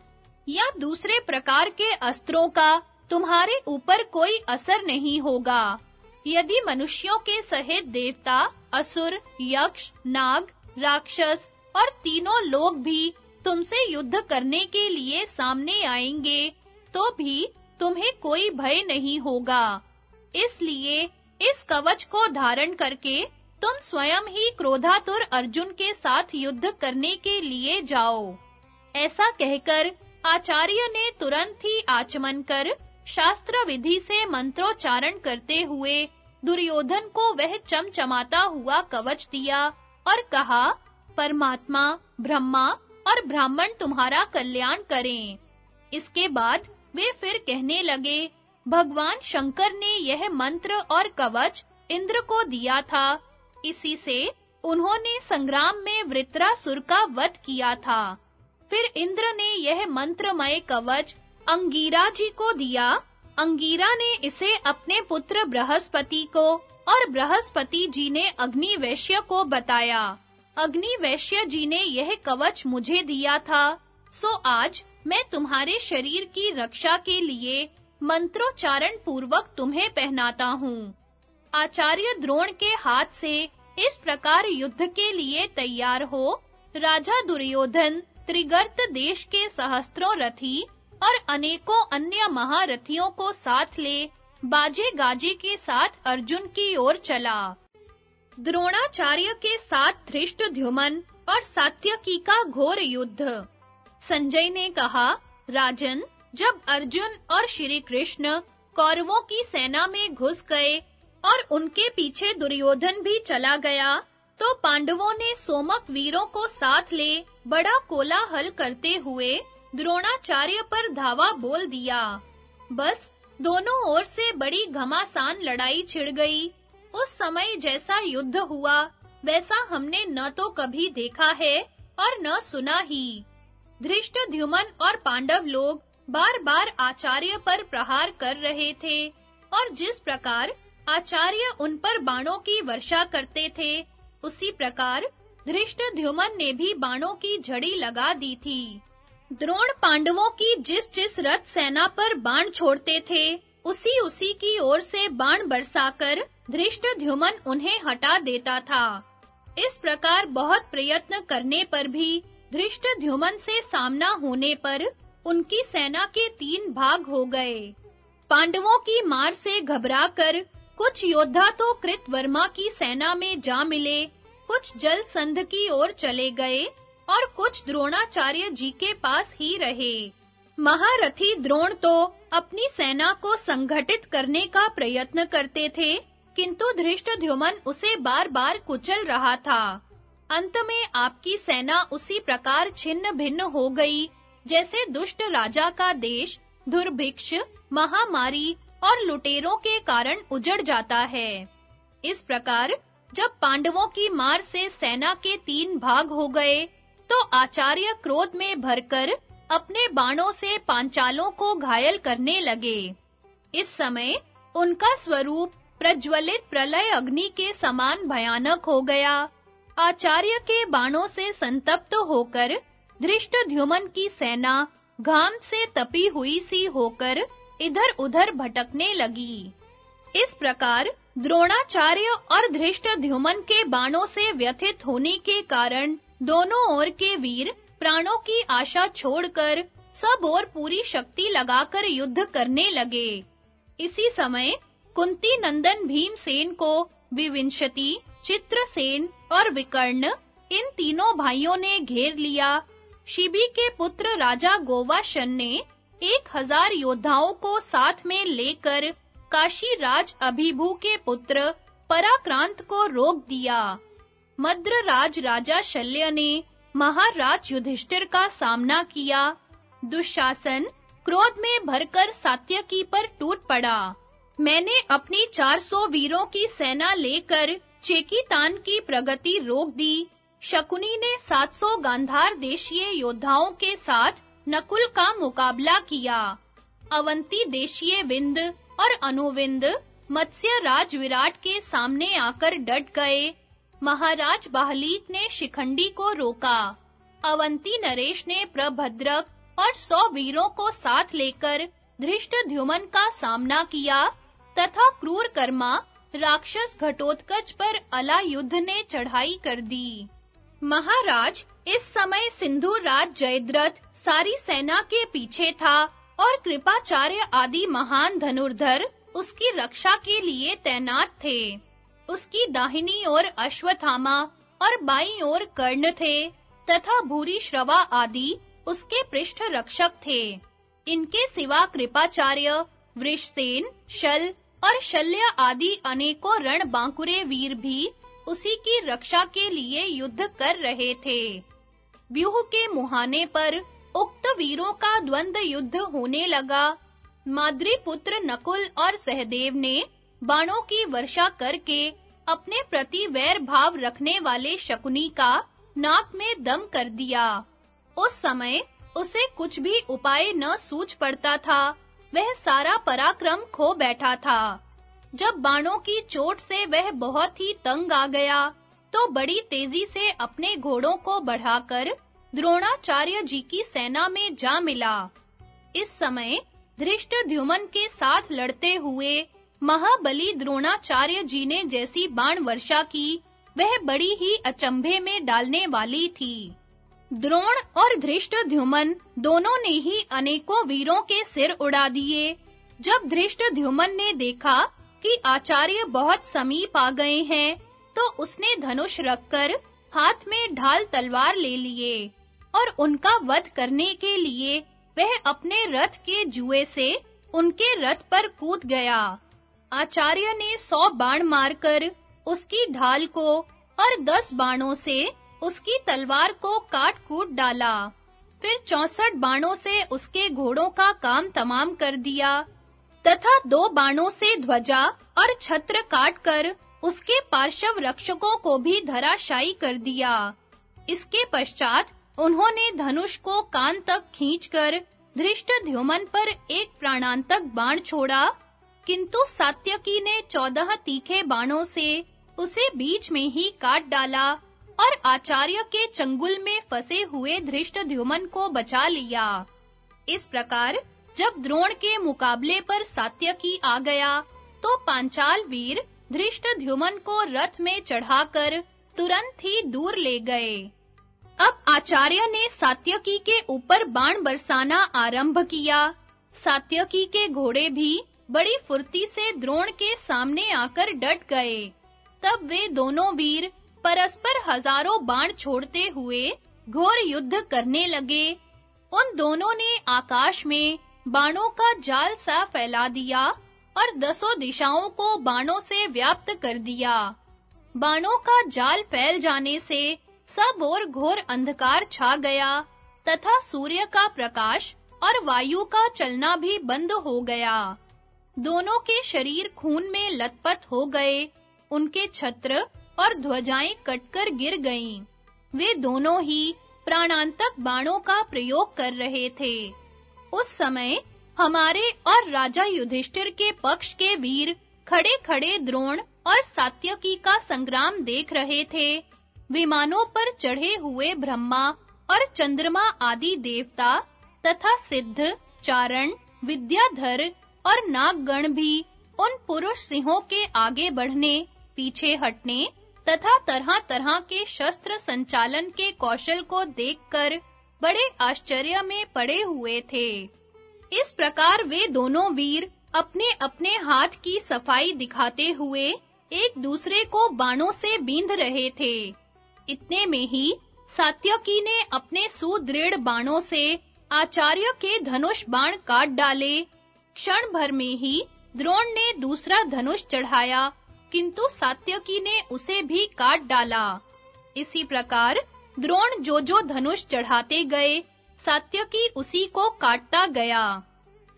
या दूसरे प्रकार के अस्त्रों का तुम्हारे ऊपर कोई असर नहीं होगा। यदि मनुष्यों के सहित देवता, असुर, यक्ष, नाग, राक्षस और तीनों लोग भी तुमसे युद्ध करने के लिए सामने आएँगे तो भी तुम्हें कोई भय नहीं होगा। इसलिए इस कवच को धारण करके तुम स्वयं ही क्रोधातुर अर्जुन के साथ युद्ध करने के लिए जाओ। ऐसा कहकर आचार्य ने तुरंत ही आचमन कर शास्त्र विधि से मंत्रोच्चारण करते हुए दुर्योधन को वह चमचमाता हुआ कवच दिया और कहा, परमात्मा, ब्रह्मा और ब्राह्मण तुम्हारा कल्याण करें। इसके बाद वे फिर कहने लगे, भगवान शंकर ने यह मंत्र और कवच इंद्र को दिया था। इसी से उन्होंने संग्राम में वृत्रासुर का वध किया था। फिर इंद्र ने यह मंत्रमय कवच अंगीरा जी को दिया। अंगीरा ने इसे अपने पुत्र बृहस्पति को और बृहस्पति जी ने अग्नि वैश्य को बताया। अग्नि वैश्य जी ने यह कवच मुझे दिया था। सो आज मैं तुम्हारे शरीर की रक्षा के लिए मंत्रोच्चारण पूर्वक तुम्हें पहनाता हूँ। आचार्य द्रोण के हाथ से इस प्रकार युद्ध के लिए तैयार हो। राजा दुर्योधन त्रिगर्त देश के सहस्त्रों रथी और अनेकों अन्य महारथियों को साथ ले बाजे गाजे के साथ अर्जुन की ओर चला। द्रोणाचार्य के साथ धृष्टद्युमन और सात्यकी का घोर युद्ध। संजय ने कहा, राजन, जब अर्जुन और श्री कृष्ण कौरवों की सेना में घुस गए और उनके पीछे दुर्योधन भी चला गया तो पांडवों ने सोमक वीरों को साथ ले, बड़ा कोलाहल करते हुए द्रोणाचार्य पर धावा बोल दिया। बस, दोनों ओर से बड़ी घमासान लड़ाई छिड़ गई। उस समय जैसा युद्ध हुआ, वैसा हमने न तो कभी देखा है और न सुना ही। धृष्टद्युमन और पांडव लोग बार-बार आचार्य पर प्रहार कर रहे थे और जिस प्रकार आचार्य उन पर बाणों की वर्षा करते थे उसी प्रकार धृष्टद्युमन ने भी बाणों की झड़ी लगा दी थी। द्रोण पांडवों की जिस-जिस रथ सेना पर बाण छोड़ते थे, उसी उसी की ओर से बाण बरसाकर धृष्टद्युमन उन्हें हटा देता था। इस प्रकार बहुत प्रयत्न करने पर भी धृष्टद्युमन से सामना होने पर उनकी सेना के तीन भाग हो गए। पांडवों की मार से घबराकर कुछ योद्धा तो कृतवर्मा की सेना में जा मिले, कुछ जल संध की ओर चले गए, और कुछ द्रोणाचार्य जी के पास ही रहे। महारथी द्रोण तो अपनी सेना को संगठित करने का प्रयत्न करते थे, किंतु धृष्टद्युमन उसे बार-बार कुचल रहा था। अंत में आपकी सेना उसी प्रकार छिन्न-भिन्न हो गई, जैसे दुष्ट राजा का देश, दुर्भिक्ष, महामारी और लुटेरों के कारण उजड़ जाता है। इस प्रकार जब पांडवों की मार से सेना के तीन भाग हो गए तो आचार्य क्रोध में भरकर अपने बाणों से पांचालों को घायल करने लगे। इस समय उनका स्वरूप प्रज्वलित प्रलय अग्नि के समान भयानक हो गया। आचार्य के बाणों से संतप्त होकर धृष्टद्युमन की सेना घाम से तपी हुई सी होकर इधर-उधर भटकने लगी। इस प्रकार द्रोणाचार्य और धृष्टद्युमन के बाणों से व्यथित होने के कारण दोनों ओर के वीर प्राणों की आशा छोड़कर सब ओर पूरी शक्ति लगाकर युद्ध करने लगे। इसी समय कुंती नंदन भीमसेन को विविंशति, चित्रसेन और विकर्ण इन तीनों भाइयों ने घेर लिया। शिबी के पुत्र राजा गोवाशन ने एक हज़ार योद्धाओं को साथ में लेकर काशी राज अभिभू के पुत्र पराक्रांत को रोक दिया। मद्र राज राजा शल्य ने महाराज युधिष्ठिर का सामना किया। दुशासन क्रोध में भरकर सात्यकी पर टूट पड़ा। मैंने अपनी 400 वीरों की सेना लेकर चेकीतान की प्रगति रोक दी। शकुनी ने 700 गांधार देशीय योद्धाओं के साथ नकुल का मुकाबला किया। अवंती देशीय विंद और अनुविंद मत्स्य राज विराट के सामने आकर डट गए। महाराज बाहलीक ने शिखंडी को रोका। अवंती नरेश ने प्रभद्रक और सौ वीरों को साथ लेकर धृष्टद्युमन का सामना किया तथा क्रूर कर्मा राक्षस घटोत्कच पर अला युद्ध ने चढ़ाई कर दी। महाराज इस समय सिंधु राज जयद्रथ, सारी सेना के पीछे था और कृपाचार्य आदि महान धनुर्धर उसकी रक्षा के लिए तैनात थे। उसकी दाहिनी ओर अश्वत्थामा और बाईं ओर कर्ण थे तथा भूरी श्रवा आदि उसके पृष्ठ रक्षक थे। इनके सिवा कृपाचार्य, वृषसेन, शल और शल्य आदि अनेकों रण बांकुरे वीर भी उसी की रक्षा के लिए युद्ध कर रहे थे। व्यूह के मुहाने पर उक्त वीरों का द्वंद युद्ध होने लगा। माद्री पुत्र नकुल और सहदेव ने बाणों की वर्षा करके अपने प्रति वैर भाव रखने वाले शकुनी का नाक में दम कर दिया। उस समय उसे कुछ भी उपाय न सूझ पड़ता था। वह सारा पराक्रम खो बैठा था। जब बाणों की चोट से वह बहुत ही तंग आ गया तो बड़ी तेज़ी से अपने घोड़ों को बढ़ाकर द्रोणाचार्य जी की सेना में जा मिला। इस समय धृष्टद्युमन के साथ लड़ते हुए महाबली द्रोणाचार्य जी ने जैसी बाण वर्षा की, वह बड़ी ही अचंभे में डालने वाली थी। द्रोण और धृष्टद्युमन दोनों ने ही अनेकों वीरों के सिर उड़ा दिए। जब धृष्टद्युमन ने देखा कि आचार्य बहुत समीप आ गए हैं तो उसने धनुष रखकर हाथ में ढाल तलवार ले लिए और उनका वध करने के लिए वह अपने रथ के जुए से उनके रथ पर कूद गया। आचार्य ने सौ बाण मारकर उसकी ढाल को और दस बाणों से उसकी तलवार को काट-कूट डाला। फिर चौसठ बाणों से उसके घोड़ों का काम तमाम कर दिया तथा दो बाणों से ध्वजा और छत्र काटकर उसके पार्श्व रक्षकों को भी धराशायी कर दिया। इसके पश्चात उन्होंने धनुष को कान तक खींचकर धृष्टद्युमन पर एक प्राणांतक बाण छोड़ा, किंतु सात्यकी ने चौदह तीखे बाणों से उसे बीच में ही काट डाला और आचार्य के चंगुल में फंसे हुए धृष्टद्युमन को बचा लिया। इस प्रकार जब द्रोण के मुकाबले पर सात्यकी आ गया तो पांचाल वीर धृष्टद्युमन को रथ में चढ़ाकर तुरंत ही दूर ले गए। अब आचार्य ने सात्यकी के ऊपर बाण बरसाना आरंभ किया। सात्यकी के घोड़े भी बड़ी फुर्ती से द्रोण के सामने आकर डट गए। तब वे दोनों वीर परस्पर हज़ारों बाण छोड़ते हुए घोर युद्ध करने लगे। उन दोनों ने आकाश में बाणों का जाल सा फैला दिया। और दसों दिशाओं को बाणों से व्याप्त कर दिया। बाणों का जाल फैल जाने से सब ओर घोर अंधकार छा गया, तथा सूर्य का प्रकाश और वायु का चलना भी बंद हो गया। दोनों के शरीर खून में लथपथ हो गए, उनके छत्र और ध्वजाएँ कटकर गिर गईं। वे दोनों ही प्राणांतक बाणों का प्रयोग कर रहे थे। उस समय हमारे और राजा युधिष्ठिर के पक्ष के वीर खड़े-खड़े द्रोण और सात्यकी का संग्राम देख रहे थे। विमानों पर चढ़े हुए ब्रह्मा और चंद्रमा आदि देवता तथा सिद्ध, चारण, विद्याधर और नागगण भी उन पुरुष सिंहों के आगे बढ़ने, पीछे हटने तथा तरह-तरह के शस्त्र संचालन के कौशल को देखकर बड़े आश्चर्य में पड़े हुए थे। इस प्रकार वे दोनों वीर अपने-अपने हाथ की सफ़ाई दिखाते हुए एक दूसरे को बाणों से बींध रहे थे। इतने में ही सात्यकी ने अपने सुदृढ़ बाणों से आचार्य के धनुष बाण काट डाले। क्षण भर में ही द्रोण ने दूसरा धनुष चढ़ाया, किंतु सात्यकी ने उसे भी काट डाला। इसी प्रकार द्रोण जो जो धनुष चढ़ाते गए सात्यकी उसी को काटता गया।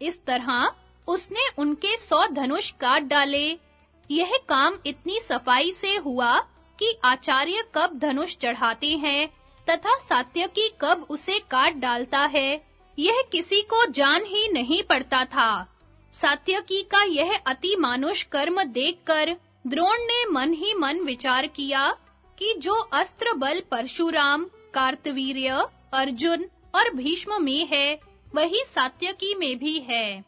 इस तरह उसने उनके सौ धनुष काट डाले। यह काम इतनी सफ़ाई से हुआ कि आचार्य कब धनुष चढ़ाते हैं तथा सात्यकी कब उसे काट डालता है, यह किसी को जान ही नहीं पड़ता था। सात्यकी का यह अति मानुष कर्म देखकर द्रोण ने मन ही मन विचार किया कि जो अस्त्र बल परशुराम, कार्तवीर्य, अर्जुन और भीष्म में है, वही सात्यकी में भी है।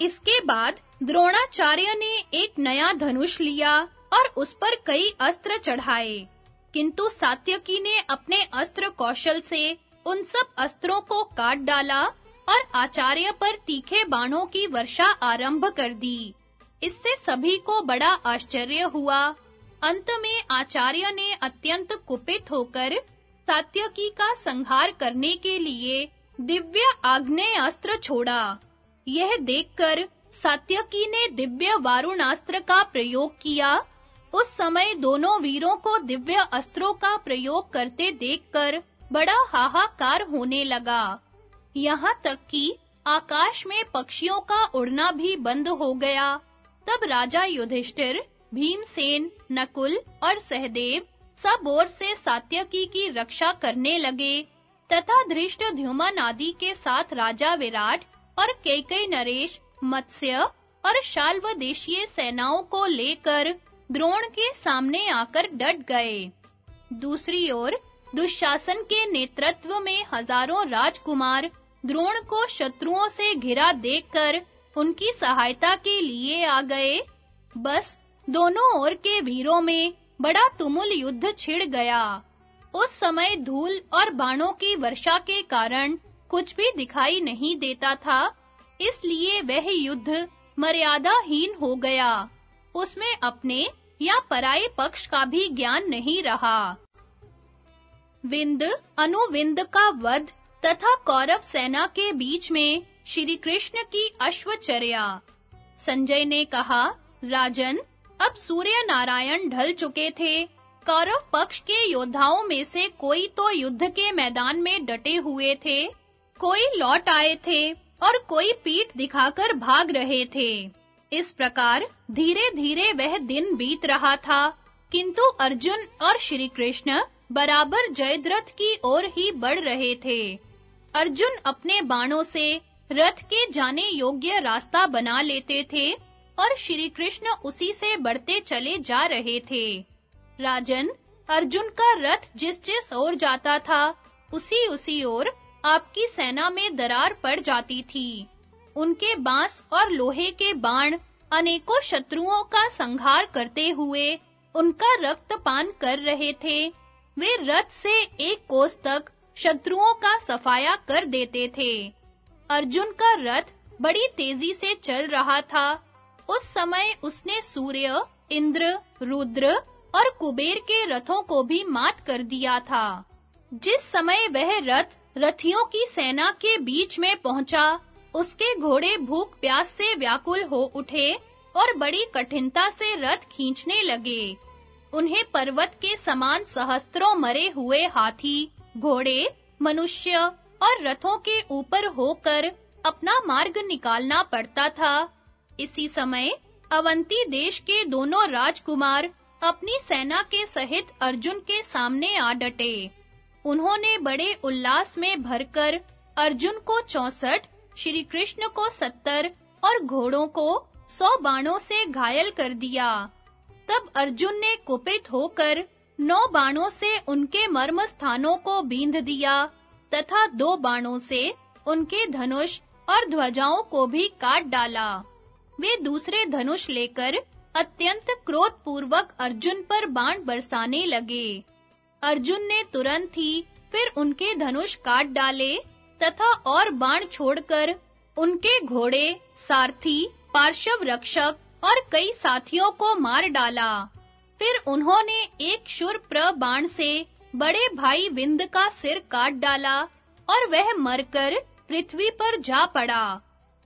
इसके बाद द्रोणाचार्य ने एक नया धनुष लिया और उस पर कई अस्त्र चढ़ाए। किंतु सात्यकी ने अपने अस्त्र कौशल से उन सब अस्त्रों को काट डाला और आचार्य पर तीखे बाणों की वर्षा आरंभ कर दी। इससे सभी को बड़ा आश्चर्य हुआ। अंत में आचार्य ने अत्यंत कुपित होकर सात्यकी का संहार करने के लिए दिव्य आग्नेय अस्त्र छोड़ा। यह देखकर सात्यकी ने दिव्य वारुणास्त्र का प्रयोग किया। उस समय दोनों वीरों को दिव्य अस्त्रों का प्रयोग करते देखकर बड़ा हाहाकार होने लगा। यहाँ तक कि आकाश में पक्षियों का उड़ना भी बंद हो गया। तब राजा युधिष्ठिर, भीमसेन, नकुल और सहदेव सब ओर से सात्यकी की रक्षा करने लगे, तथा धृष्टद्युमन आदि के साथ राजा विराट और केकई नरेश, मत्स्य और शाल्व देशीय सेनाओं को लेकर द्रोण के सामने आकर डट गए। दूसरी ओर, दुशासन के नेतृत्व में हज़ारों राजकुमार द्रोण को शत्रुओं से घिरा देखकर उनकी सहायता के लिए आ गए। बस, दोनों ओर के वीरों में बड़ा तुमुल युद्ध छिड़ गया। उस समय धूल और बाणों की वर्षा के कारण कुछ भी दिखाई नहीं देता था, इसलिए वह युद्ध मर्यादाहीन हो गया। उसमें अपने या पराये पक्ष का भी ज्ञान नहीं रहा। विंद, अनुविंद का वध तथा कौरव सेना के बीच में श्री कृष्ण की अश्वचर्या। संजय ने कहा, राजन अब सूर्य नारायण ढल चुके थे। कौरव पक्ष के योद्धाओं में से कोई तो युद्ध के मैदान में डटे हुए थे, कोई लौट आए थे और कोई पीठ दिखाकर भाग रहे थे। इस प्रकार धीरे-धीरे वह दिन बीत रहा था, किंतु अर्जुन और श्री कृष्ण बराबर जयद्रथ की ओर ही बढ़ रहे थे। अर्जुन अपने बाणों से रथ के जाने योग्य रास्ता बना लेते थे और श्री कृष्ण उसी से बढ़ते चले जा रहे थे। राजन, अर्जुन का रथ जिस जिस ओर जाता था, उसी उसी ओर आपकी सेना में दरार पड़ जाती थी। उनके बाँस और लोहे के बाण अनेकों शत्रुओं का संहार करते हुए उनका रक्तपान कर रहे थे। वे रथ से एक कोस तक शत्रुओं का सफाया कर देते थे। अर्जुन का रथ बड़ी तेज़ी से चल रहा था उस समय उसने सूर्य, इंद्र, रुद्र और कुबेर के रथों को भी मात कर दिया था। जिस समय वह रथ रथियों की सेना के बीच में पहुँचा, उसके घोड़े भूख प्यास से व्याकुल हो उठे और बड़ी कठिनता से रथ खींचने लगे। उन्हें पर्वत के समान सहस्त्रों मरे हुए हाथी, घोड़े, मनुष्य और रथों के ऊपर होकर अपना मार्ग निकालना पड़ता था। इसी समय अवंती देश के दोनों राजकुमार अपनी सेना के सहित अर्जुन के सामने आ डटे। उन्होंने बड़े उल्लास में भरकर अर्जुन को 64 श्री कृष्ण को 70 और घोड़ों को 100 बाणों से घायल कर दिया। तब अर्जुन ने कुपित होकर नौ बाणों से उनके मर्म स्थानों को बींध दिया तथा दो बाणों से उनके धनुष और ध्वजाओं को भी काट डाला। वे दूसरे धनुष लेकर अत्यंत क्रोध पूर्वक अर्जुन पर बाण बरसाने लगे। अर्जुन ने तुरंत ही फिर उनके धनुष काट डाले तथा और बाण छोड़कर उनके घोड़े, सारथी, पार्श्व रक्षक और कई साथियों को मार डाला। फिर उन्होंने एक शुर प्र बाण से बड़े भाई विंद का सिर काट डाला और वह मरकर पृथ्वी पर जा पड़ा।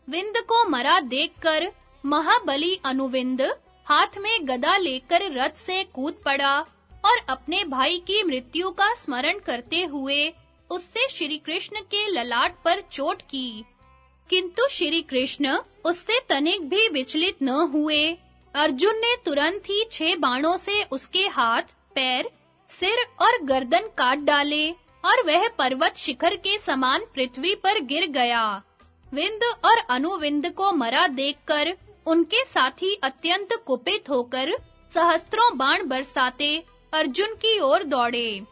विंद को मरा देखकर महाबली अनुविंद हाथ में गदा लेकर रथ से कूद पड़ा और अपने भाई की मृत्यु का स्मरण करते हुए उससे श्री कृष्ण के ललाट पर चोट की। किंतु श्री कृष्ण उससे तनिक भी विचलित न हुए। अर्जुन ने तुरंत ही छह बाणों से उसके हाथ, पैर, सिर और गर्दन काट डाले और वह पर्वत शिखर के समान पृथ्वी पर गिर गया। विंद और अनुविंद को मरा देखकर उनके साथी अत्यंत कुपित होकर सहस्त्रों बाण बरसाते अर्जुन की ओर दौड़े।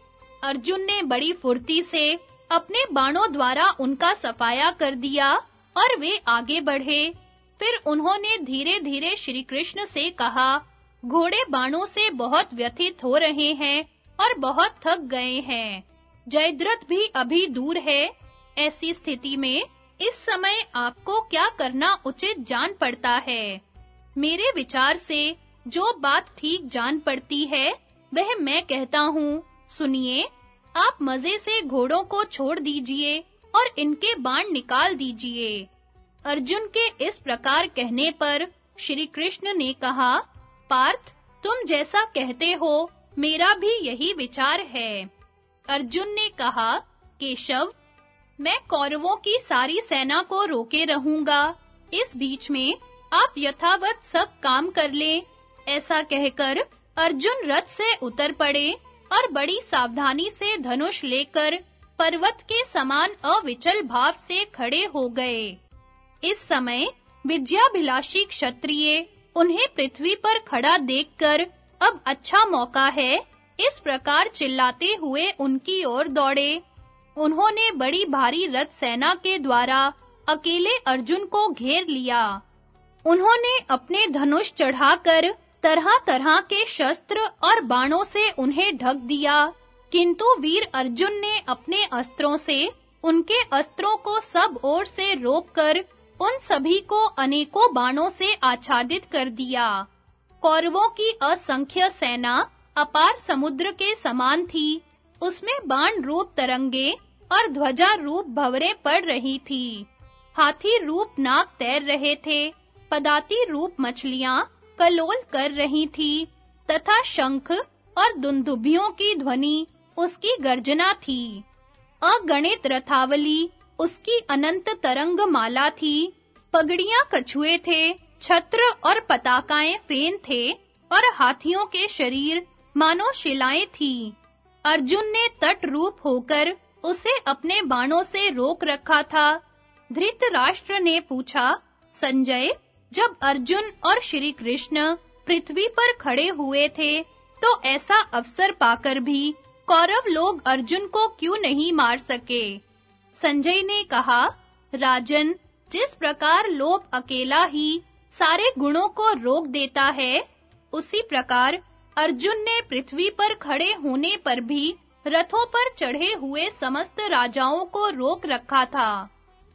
अर्जुन ने बड़ी फुर्ती से अपने बाणों द्वारा उनका सफाया कर दिया और वे आगे बढ़े। फिर उन्होंने धीरे-धीरे श्री कृष्ण से कहा, घोड़े बाणों से बहुत व्यथित हो रहे हैं और बहुत थक गए हैं। जयद्रथ भी अभी दूर है। ऐसी स्थिति में इस समय आपको क्या करना उचित जान पड़ता है? मेरे विचार से जो बात ठीक जान पड़ती है, वह मैं कहता हूँ, सुनिए, आप मज़े से घोड़ों को छोड़ दीजिए और इनके बाण निकाल दीजिए। अर्जुन के इस प्रकार कहने पर श्री कृष्ण ने कहा, पार्थ, तुम जैसा कहते हो, मेरा भी यही विचार है। अर्जुन ने कहा, केशव मैं कौरवों की सारी सेना को रोके रहूँगा। इस बीच में आप यथावत सब काम कर लें, ऐसा कहकर अर्जुन रथ से उतर पड़े और बड़ी सावधानी से धनुष लेकर पर्वत के समान अविचल भाव से खड़े हो गए। इस समय विद्याभिलाषी क्षत्रिय उन्हें पृथ्वी पर खड़ा देखकर अब अच्छा मौका है, इस प्रकार चिल्लाते हुए उनकी ओर दौड़े। उन्होंने बड़ी भारी रथ सेना के द्वारा अकेले अर्जुन को घेर लिया। उन्होंने अपने धनुष चढ़ाकर तरह-तरह के शस्त्र और बाणों से उन्हें ढक दिया। किंतु वीर अर्जुन ने अपने अस्त्रों से, उनके अस्त्रों को सब ओर से रोककर उन सभी को अनेकों बाणों से आच्छादित कर दिया। कौरवों की असंख्य सेना अपार समुद्र के समान थी। उसमें बाण रूप तरंगे और ध्वजा रूप भवरे पड़ रही थी। हाथी रूप नाग तैर रहे थे, पदाती रूप मछलियाँ कलोल कर रही थी, तथा शंख और दुंदुभियों की ध्वनि उसकी गर्जना थी। अगणित रथावली उसकी अनंत तरंग माला थी, पगड़ियाँ कछुए थे, छत्र और पताकाएँ फेन थे, और हाथियों के शरीर मानो शिलाएँ थीं। अर्जुन ने तट रूप होकर उसे अपने बाणों से रोक रखा था। धृतराष्ट्र ने पूछा, संजय, जब अर्जुन और श्री कृष्ण पृथ्वी पर खड़े हुए थे तो ऐसा अवसर पाकर भी कौरव लोग अर्जुन को क्यों नहीं मार सके? संजय ने कहा, राजन, जिस प्रकार लोभ अकेला ही सारे गुणों को रोक देता है, उसी प्रकार अर्जुन ने पृथ्वी पर खड़े होने पर भी रथों पर चढ़े हुए समस्त राजाओं को रोक रखा था।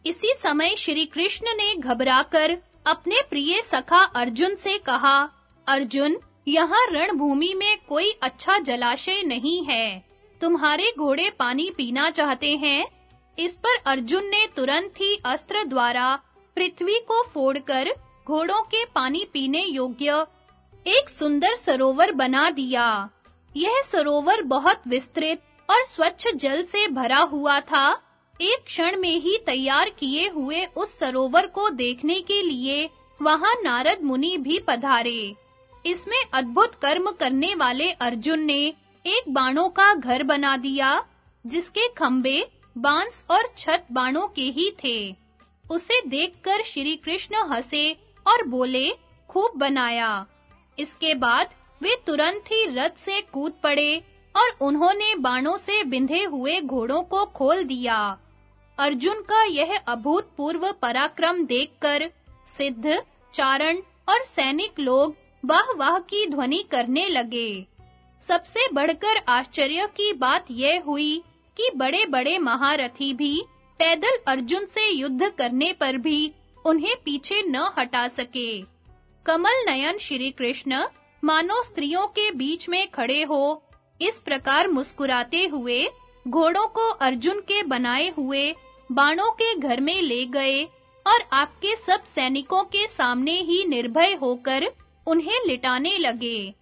इसी समय श्री कृष्ण ने घबराकर अपने प्रिय सखा अर्जुन से कहा, अर्जुन, यहाँ रणभूमि में कोई अच्छा जलाशय नहीं है। तुम्हारे घोड़े पानी पीना चाहते हैं। इस पर अर्जुन ने तुरंत ही अस्त्र द्वारा पृथ्वी को फोड़कर घोड़ों के पानी पीने योग्य एक सुंदर सरोवर बना दिया। यह सरोवर बहुत विस्तृत और स्वच्छ जल से भरा हुआ था। एक क्षण में ही तैयार किए हुए उस सरोवर को देखने के लिए वहाँ नारद मुनि भी पधारे। इसमें अद्भुत कर्म करने वाले अर्जुन ने एक बाणों का घर बना दिया, जिसके खंबे बाँस और छत बाणों के ही थे। उसे देखकर श्री कृष्ण हंसे और बोले, खूब बनाया। इसके बाद वे तुरंत ही रथ से कूद पड़े और उन्होंने बाणों से बिंधे हुए घोड़ों को खोल दिया। अर्जुन का यह अभूतपूर्व पराक्रम देखकर सिद्ध, चारण और सैनिक लोग वाह-वाह की ध्वनि करने लगे। सबसे बढ़कर आश्चर्य की बात यह हुई कि बड़े-बड़े महारथी भी पैदल अर्जुन से युद्ध करने पर भी उन्हें पीछे न हटा सके। कमल नयन श्री कृष्ण, मानो स्त्रियों के बीच में खड़े हो। इस प्रकार मुस्कुराते हुए, घोड़ों को अर्जुन के बनाए हुए, बाणों के घर में ले गए, और आपके सब सैनिकों के सामने ही निर्भय होकर उन्हें लिटाने लगे।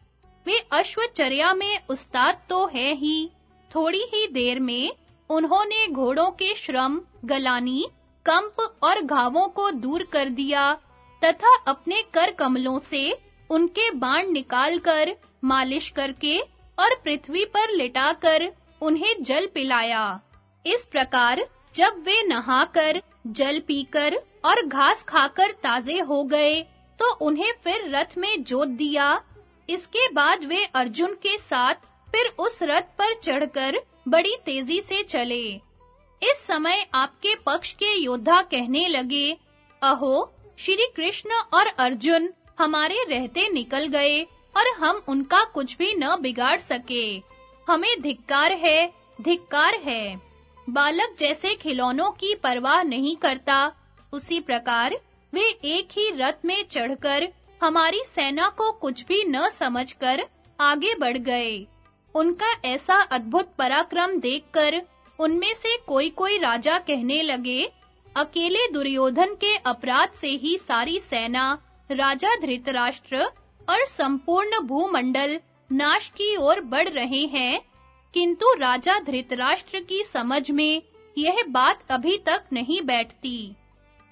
वे अश्वचर्या में उस्ताद तो है ही। थोड़ी ही देर में उन्होंने घोड़ों के श्रम, गलानी, कंप और घावों को दूर कर दिया। तथा अपने कर कमलों से उनके बाण निकालकर, मालिश करके और पृथ्वी पर लिटाकर उन्हें जल पिलाया। इस प्रकार जब वे नहाकर, जल पीकर और घास खाकर ताजे हो गए तो उन्हें फिर रथ में जोत दिया। इसके बाद वे अर्जुन के साथ फिर उस रथ पर चढ़कर बड़ी तेज़ी से चले। इस समय आपके पक्ष के योद्धा कहने लगे, अहो श्री कृष्ण और अर्जुन हमारे रहते निकल गए और हम उनका कुछ भी न बिगाड़ सके। हमें धिक्कार है धिक्कार है। बालक जैसे खिलौनों की परवाह नहीं करता। उसी प्रकार वे एक ही रथ में चढ़कर हमारी सेना को कुछ भी न समझकर आगे बढ़ गए। उनका ऐसा अद्भुत पराक्रम देखकर उनमें से कोई-कोई राजा कहने लगे अकेले दुर्योधन के अपराध से ही सारी सेना, राजा धृतराष्ट्र और संपूर्ण भूमंडल नाश की ओर बढ़ रहे हैं, किंतु राजा धृतराष्ट्र की समझ में यह बात अभी तक नहीं बैठती।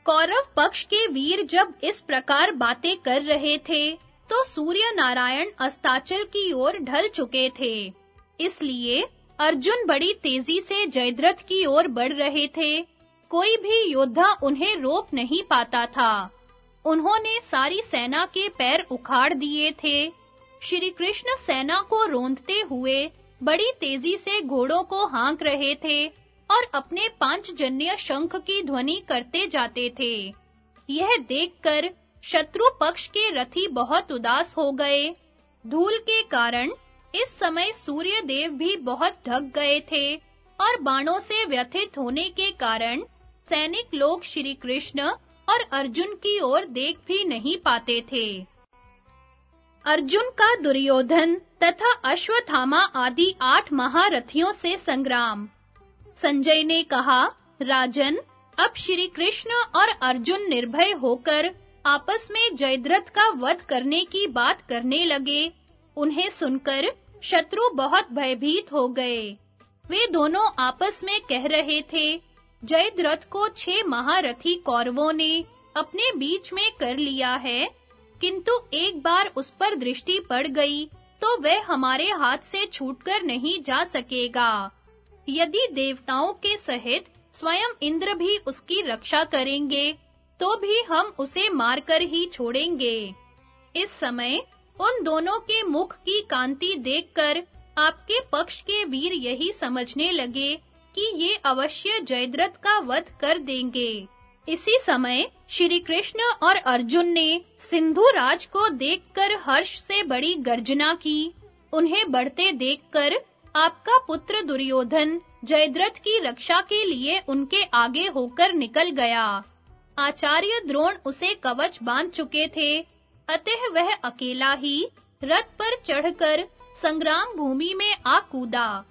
कौरव पक्ष के वीर जब इस प्रकार बातें कर रहे थे तो सूर्य नारायण अस्ताचल की ओर ढल चुके थे। इसलिए अर्जुन बड़ी तेज़ी से जयद्रथ की ओर बढ़ रहे थे कोई भी योद्धा उन्हें रोक नहीं पाता था। उन्होंने सारी सेना के पैर उखाड़ दिए थे। श्री कृष्ण सेना को रोंदते हुए बड़ी तेज़ी से घोड़ों को हाँक रहे थे और अपने पांचजन्य शंख की ध्वनि करते जाते थे। यह देखकर शत्रु पक्ष के रथी बहुत उदास हो गए। धूल के कारण इस समय सूर्य देव भी बहुत ढक गए थे और बाणों से व्यथित होने के कारण सैनिक लोग श्री कृष्ण और अर्जुन की ओर देख भी नहीं पाते थे। अर्जुन का दुर्योधन तथा अश्वत्थामा आदि आठ महारथियों से संग्राम। संजय ने कहा, राजन, अब श्री कृष्ण और अर्जुन निर्भय होकर आपस में जयद्रथ का वध करने की बात करने लगे। उन्हें सुनकर शत्रु बहुत भयभीत हो गए। वे दोनों आपस में कह रहे थे जयद्रथ को छह महारथी कौरवों ने अपने बीच में कर लिया है, किंतु एक बार उस पर दृष्टि पड़ गई तो वह हमारे हाथ से छूटकर नहीं जा सकेगा। यदि देवताओं के सहित स्वयं इंद्र भी उसकी रक्षा करेंगे तो भी हम उसे मारकर ही छोड़ेंगे। इस समय उन दोनों के मुख की कांति देखकर आपके पक्ष के वीर यही समझने लगे कि ये अवश्य जयद्रथ का वध कर देंगे। इसी समय श्री कृष्ण और अर्जुन ने सिंधु राज को देखकर हर्ष से बड़ी गर्जना की। उन्हें बढ़ते देखकर आपका पुत्र दुर्योधन जयद्रथ की रक्षा के लिए उनके आगे होकर निकल गया। आचार्य द्रोण उसे कवच बाँध चुके थे। अतः वह अकेला ही रथ पर चढ़कर संग्राम भूमि में आ कूदा।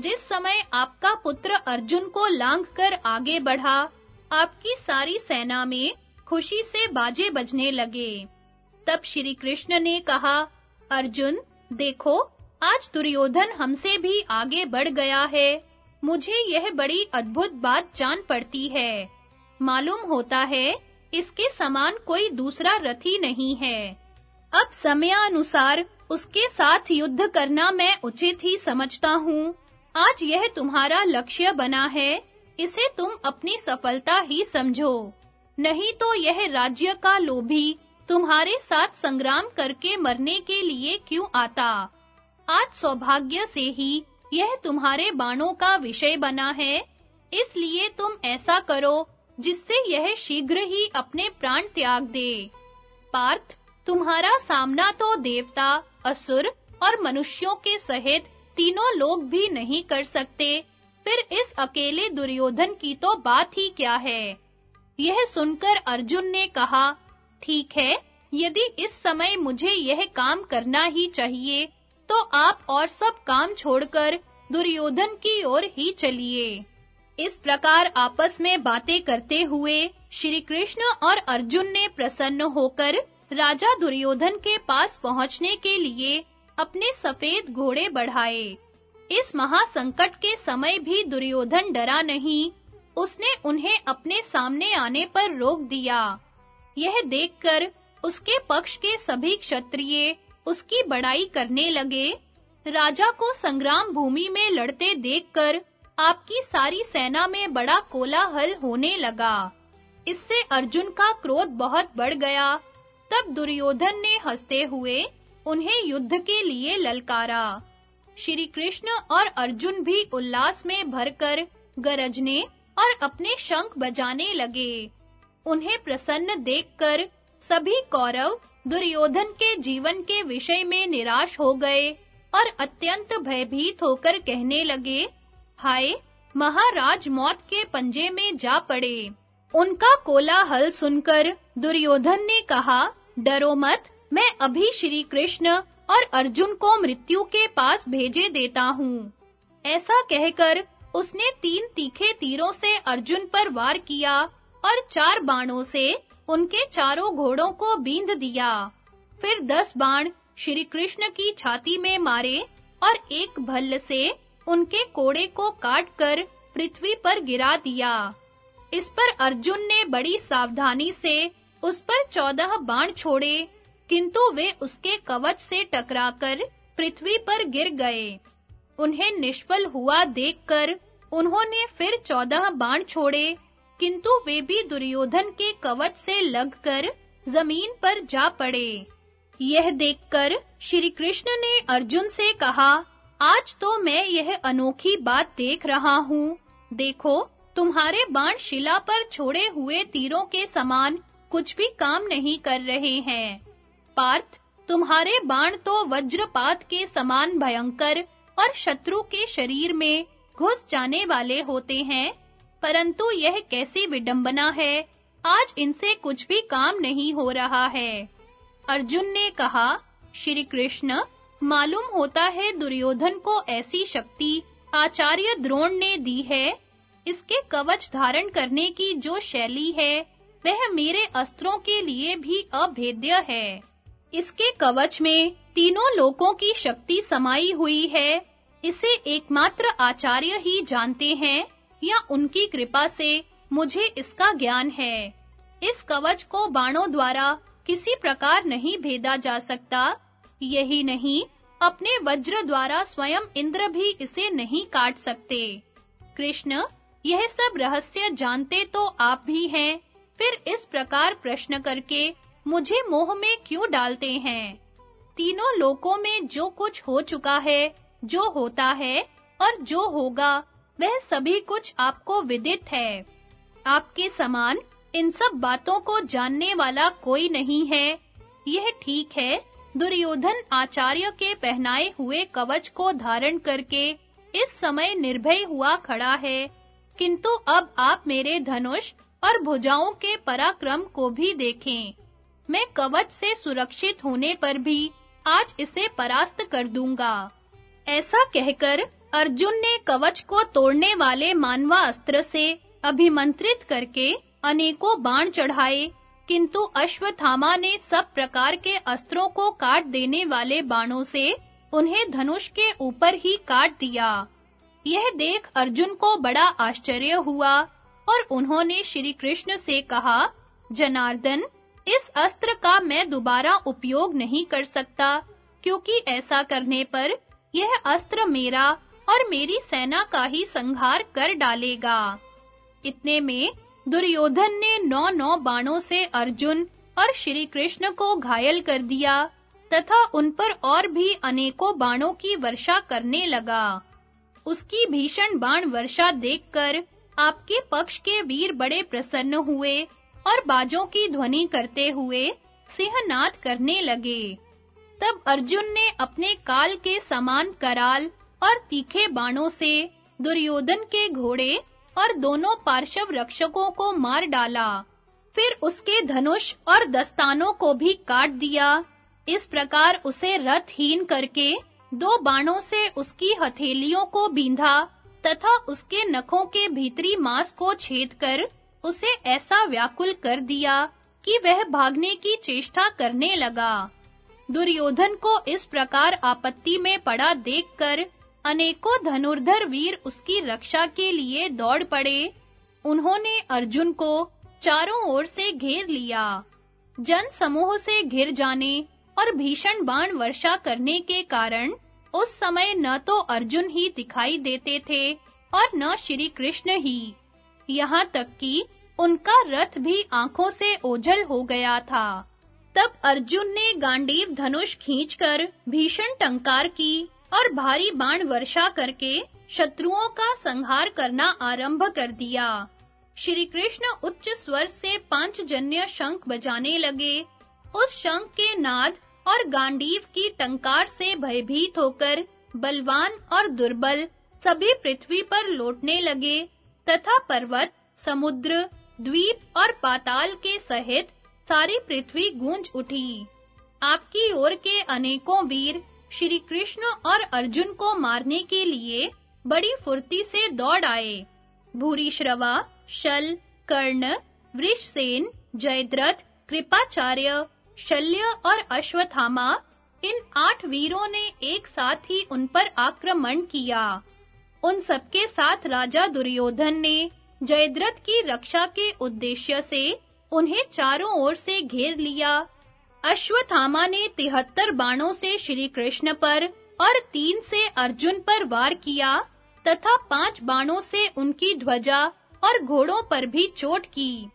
जिस समय आपका पुत्र अर्जुन को लांघकर आगे बढ़ा, आपकी सारी सेना में खुशी से बाजे बजने लगे। तब श्री कृष्ण ने कहा, अर्जुन, देखो, आज दुर्योधन हमसे भी आगे बढ़ गया है। मुझे यह बड़ी अद्भुत बात जान पड़ती है। मालूम होता है, इसके समान कोई दूसरा रथी नहीं है। अब समयानुसार उसके साथ युद्ध करना मैं उचित ही समझता हूँ। आज यह तुम्हारा लक्ष्य बना है, इसे तुम अपनी सफलता ही समझो। नहीं तो यह राज्य का लोभी तुम्हारे साथ संग्राम करके मरने के लिए क्यों आता? आज सौभाग्य से ही यह तुम्हारे बाणों का विषय बना है, इसलिए तुम ऐसा करो, जिससे यह शीघ्र ही अपने प्राण त्याग दे। पार्थ, तुम्हारा सामना तो देवता, असुर और मनुष्यों के सहित तीनों लोग भी नहीं कर सकते। फिर इस अकेले दुर्योधन की तो बात ही क्या है? यह सुनकर अर्जुन ने कहा, ठीक है, यदि इस समय मुझे यह काम करना ही चाहिए तो आप और सब काम छोड़कर दुर्योधन की ओर ही चलिए। इस प्रकार आपस में बातें करते हुए श्री कृष्ण और अर्जुन ने प्रसन्न होकर राजा दुर्योधन के पास पहुँचने के लिए अपने सफ़ेद घोड़े बढ़ाए। इस महासंकट के समय भी दुर्योधन डरा नहीं। उसने उन्हें अपने सामने आने पर रोक दिया। यह देखकर उसके पक्ष के सभी क्षत्रिय उसकी बड़ाई करने लगे। राजा को संग्राम भूमि में लड़ते देखकर आपकी सारी सेना में बड़ा कोलाहल होने लगा। इससे अर्जुन का क्रोध बहुत बढ़ गया। तब दुर्योधन ने हँसते हुए उन्हें युद्ध के लिए ललकारा। श्री कृष्ण और अर्जुन भी उल्लास में भरकर गरजने और अपने शंख बजाने लगे। उन्हें प्रसन्न देखकर सभी कौरव दुर्योधन के जीवन के विषय में निराश हो गए और अत्यंत भयभीत होकर कहने लगे, हाय, महाराज मौत के पंजे में जा पड़े। उनका कोलाहल सुनकर दुर्योधन ने कहा, डरो मत मैं अभी श्री कृष्ण और अर्जुन को मृत्यु के पास भेजे देता हूँ। ऐसा कहकर उसने तीन तीखे तीरों से अर्जुन पर वार किया और चार बाणों से उनके चारों घोड़ों को बींध दिया। फिर दस बाण श्री कृष्ण की छाती में मारे और एक भल्ल से उनके कोड़े को काटकर पृथ्वी पर गिरा दिया। इस पर अर्जुन ने बड़ी सावधानी से उस पर चौदह बाण छोड़े किंतु वे उसके कवच से टकराकर पृथ्वी पर गिर गए। उन्हें निष्फल हुआ देखकर उन्होंने फिर चौदह बाण छोड़े, किंतु वे भी दुर्योधन के कवच से लगकर ज़मीन पर जा पड़े। यह देखकर श्री कृष्ण ने अर्जुन से कहा, आज तो मैं यह अनोखी बात देख रहा हूँ। देखो, तुम्हारे बाण शिला पर छोड़े हुए तीरों के समान कुछ भी काम नहीं कर रहे हैं। पार्थ, तुम्हारे बाण तो वज्रपात के समान भयंकर और शत्रु के शरीर में घुस जाने वाले होते हैं, परंतु यह कैसी विडंबना है? आज इनसे कुछ भी काम नहीं हो रहा है। अर्जुन ने कहा, श्री कृष्ण, मालूम होता है दुर्योधन को ऐसी शक्ति आचार्य द्रोण ने दी है। इसके कवच धारण करने की जो शैली है, वह मेरे अस्त्रों के लिए भी अभेद्य है। इसके कवच में तीनों लोकों की शक्ति समाई हुई है। इसे एकमात्र आचार्य ही जानते हैं या उनकी कृपा से मुझे इसका ज्ञान है। इस कवच को बाणों द्वारा किसी प्रकार नहीं भेदा जा सकता। यही नहीं, अपने वज्र द्वारा स्वयं इंद्र भी इसे नहीं काट सकते। कृष्ण, यह सब रहस्य जानते तो आप भी हैं। फिर इस प्रकार प्रश्न करके मुझे मोह में क्यों डालते हैं? तीनों लोकों में जो कुछ हो चुका है, जो होता है और जो होगा, वह सभी कुछ आपको विदित है। आपके समान इन सब बातों को जानने वाला कोई नहीं है। यह ठीक है, दुर्योधन आचार्य के पहनाए हुए कवच को धारण करके इस समय निर्भय हुआ खड़ा है। किंतु अब आप मेरे धनुष और भुजाओं के पराक्रम को भी देखें। मैं कवच से सुरक्षित होने पर भी आज इसे परास्त कर दूँगा। ऐसा कहकर अर्जुन ने कवच को तोड़ने वाले मानवा अस्त्र से अभिमंत्रित करके अनेकों बाण चढ़ाए, किंतु अश्वत्थामा ने सब प्रकार के अस्त्रों को काट देने वाले बाणों से उन्हें धनुष के ऊपर ही काट दिया। यह देख अर्जुन को बड़ा आश्चर्य हुआ और उन्होंने श्री कृष्ण से कहा, जनार्दन इस अस्त्र का मैं दोबारा उपयोग नहीं कर सकता, क्योंकि ऐसा करने पर यह अस्त्र मेरा और मेरी सेना का ही संहार कर डालेगा। इतने में दुर्योधन ने नौ नौ बाणों से अर्जुन और श्री कृष्ण को घायल कर दिया, तथा उन पर और भी अनेकों बाणों की वर्षा करने लगा। उसकी भीषण बाण वर्षा देखकर आपके पक्ष के वीर बड़े प्रसन्न हुए और बाजों की ध्वनि करते हुए सिंहनाद करने लगे। तब अर्जुन ने अपने काल के समान कराल और तीखे बाणों से दुर्योधन के घोड़े और दोनों पार्श्व रक्षकों को मार डाला। फिर उसके धनुष और दस्तानों को भी काट दिया। इस प्रकार उसे रथहीन करके दो बाणों से उसकी हथेलियों को बींधा तथा उसके नखों के भीतरी मांस को छेद कर उसे ऐसा व्याकुल कर दिया कि वह भागने की चेष्टा करने लगा। दुर्योधन को इस प्रकार आपत्ति में पड़ा देखकर अनेकों धनुर्धर वीर उसकी रक्षा के लिए दौड़ पड़े। उन्होंने अर्जुन को चारों ओर से घेर लिया। जन समूह से घिर जाने और भीषण बाण वर्षा करने के कारण उस समय न तो अर्जुन ही दिखाई देते थे और न श्री कृष्ण ही। यहाँ तक कि उनका रथ भी आँखों से ओझल हो गया था। तब अर्जुन ने गांडीव धनुष खींचकर भीषण टंकार की और भारी बाण वर्षा करके शत्रुओं का संहार करना आरंभ कर दिया। श्री कृष्ण उच्च स्वर से पांचजन्य शंख बजाने लगे। उस शंख के नाद और गांडीव की टंकार से भयभीत होकर बलवान और दुर्बल सभी पृथ्वी पर लौटने लगे। तथा पर्वत, समुद्र, द्वीप और पाताल के सहित सारी पृथ्वी गूंज उठी। आपकी ओर के अनेकों वीर श्री कृष्ण और अर्जुन को मारने के लिए बड़ी फुर्ती से दौड़ आए। भूरिश्रवा शल, कर्ण, वृषसेन, जयद्रथ, कृपाचार्य, शल्य और अश्वत्थामा, इन आठ वीरों ने एक साथ ही उन पर आक्रमण किया। उन सबके साथ राजा दुर्योधन ने जयद्रथ की रक्षा के उद्देश्य से उन्हें चारों ओर से घेर लिया। अश्वत्थामा ने तिहत्तर बाणों से श्री कृष्ण पर और तीन से अर्जुन पर वार किया तथा पाँच बाणों से उनकी ध्वजा और घोड़ों पर भी चोट की।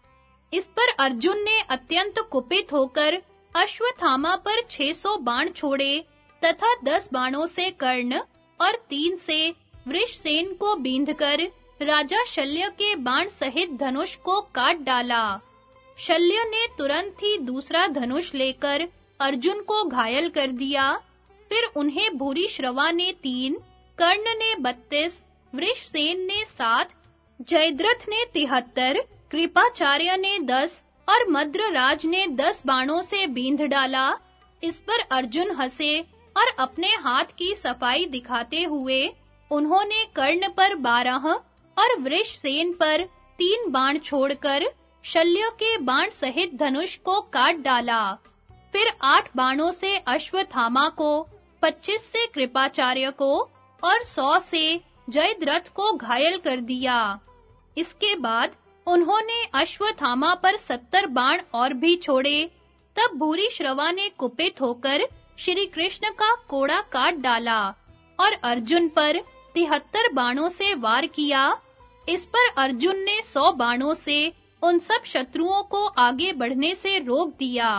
इस पर अर्जुन ने अत्यंत कुपित होकर अश्वत्थामा पर 600 बाण छोड़े तथा दस बाणों से कर्ण और तीन से वृषसेन को बींधकर राजा शल्य के बाण सहित धनुष को काट डाला। शल्य ने तुरंत ही दूसरा धनुष लेकर अर्जुन को घायल कर दिया। फिर उन्हें भूरी श्रवा ने तीन, कर्ण ने बत्तीस, वृषसेन ने सात, जयद्रथ ने तिहत्तर, कृपाचार्य ने दस और मद्रराज ने दस बाणों से बींध डाला। इस पर अर्जुन हंसे और अपने हाथ की सफ़ाई दिखाते हुए उन्होंने कर्ण पर बारह और वृषसेन पर तीन बाण छोड़कर शल्य के बाण सहित धनुष को काट डाला। फिर आठ बाणों से अश्वत्थामा को, पच्चीस से कृपाचार्य को और सौ से जयद्रथ को घायल कर दिया। इसके बाद उन्होंने अश्वत्थामा पर सत्तर बाण और भी छोड़े। तब भूरी श्रवा ने कुपित होकर श्री कृष्ण का कोड़ा काट डाला और अर्जुन पर तिहत्तर बाणों से वार किया। इस पर अर्जुन ने सौ बाणों से उन सब शत्रुओं को आगे बढ़ने से रोक दिया।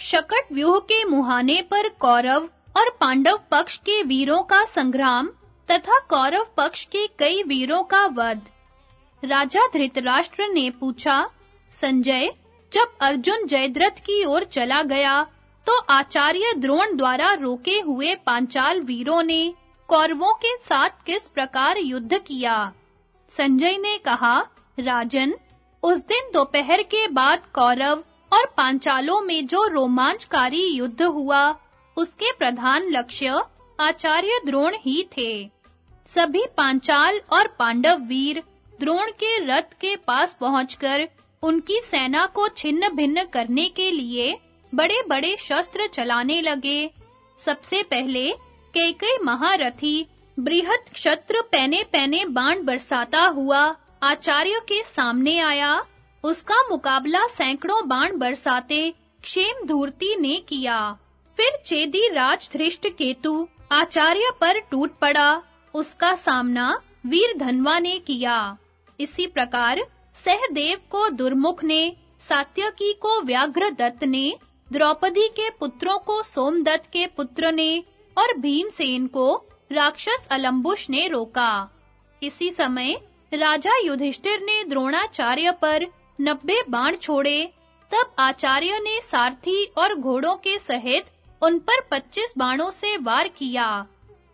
शकट व्यूह के मुहाने पर कौरव और पांडव पक्ष के वीरों का संग्राम तथा कौरव पक्ष के कई वीरों का वध। राजा धृतराष्ट्र ने पूछा, संजय, जब अर्जुन जयद्रथ की ओर चला गया तो आचार्य द्रोण द्वारा रोके हुए पांचाल वीरों ने कौरवों के साथ किस प्रकार युद्ध किया? संजय ने कहा, राजन, उस दिन दोपहर के बाद कौरव और पांचालों में जो रोमांचकारी युद्ध हुआ, उसके प्रधान लक्ष्य आचार्य द्रोण ही थे। सभी पांचाल और पांडव वीर द्रोण के रथ के पास पहुंचकर उनकी सेना को छिन्न-भिन्न करने के लिए बड़े-बड़े शस्त्र चलाने लगे। सबसे पहले कई महारथी बृहत क्षत्र पहने-पहने बाण बरसाता हुआ आचार्य के सामने आया। उसका मुकाबला सैकड़ों बाण बरसाते क्षेम धूर्ति ने किया। फिर चेदी राज धृष्ट केतु आचार्य पर टूट पड़ा। उसका सामना वीर धनवा ने किया। इसी प्रकार सहदेव को दुर्मुख ने, सात्यकी को व्याघ्र दत्त ने, द्रौपदी के पुत्रों को सोमदत्त के पुत्र ने और भीमसेन को राक्षस अलंबुश ने रोका। इसी समय राजा युधिष्ठिर ने द्रोणाचार्य पर नब्बे बाण छोड़े। तब आचार्य ने सारथी और घोड़ों के सहित उन पर पच्चीस बाणों से वार किया।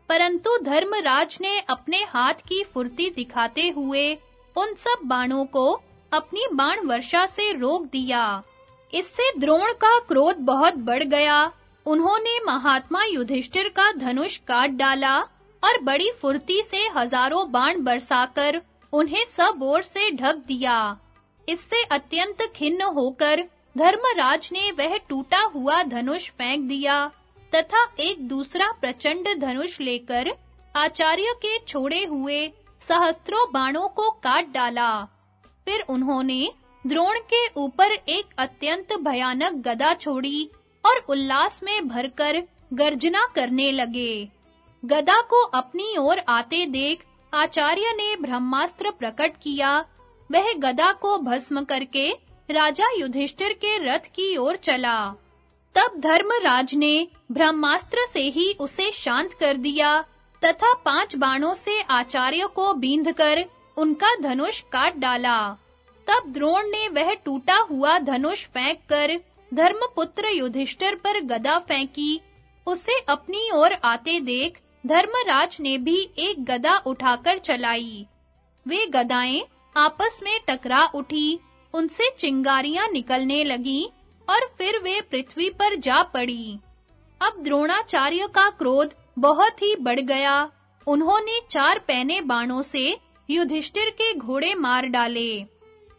परंतु धर्मराज ने अपने हाथ की फुर्ती दिखाते हुए उन सब बाणों को अपनी बाण वर्षा से रोक दिया। इससे द्रोण का क्रोध बहुत बढ़ गया। उन्होंने महात्मा युधिष्ठिर का धनुष काट डाला और बड़ी फुर्ती से हज़ारों बाण बरसाकर उन्हें सब ओर से ढक दिया। इससे अत्यंत खिन्न होकर धर्मराज ने वह टूटा हुआ धनुष फेंक दिया तथा एक दूसरा प्रचंड धनुष लेकर आचार्य के छोड़े हुए सहस्त्रों बाणों को काट डाला। फिर उन्होंने द्रोण के ऊपर एक अत्यंत भयानक गदा छोड़ी और उल्लास में भरकर गर्जना करने लगे। गदा को अपनी ओर आते देख आचार्य ने ब्रह्मास्त्र प्रकट किया। वह गदा को भस्म करके राजा युधिष्ठिर के रथ की ओर चला। तब धर्मराज ने ब्रह्मास्त्र से ही उसे शांत कर दिया तथा पाँच बाणों से आचार्य को बींधकर उनका धनुष काट डाला। तब द्रोण ने वह टूटा हुआ धनुष फेंककर धर्मपुत्र युधिष्ठिर पर गदा फेंकी, उसे अपनी ओर आते देख धर्मराज ने भी एक गदा उठाकर चलाई। वे गदाएँ आपस में टकरा उठी, उनसे चिंगारियाँ निकलने लगी और फिर वे पृथ्वी पर जा पड़ी। अब द्रोणाचार्य का क्रोध बहुत ही बढ़ गया। उन्होंने चार पैने बाणों से युधिष्ठिर के घोड़े मार डाले।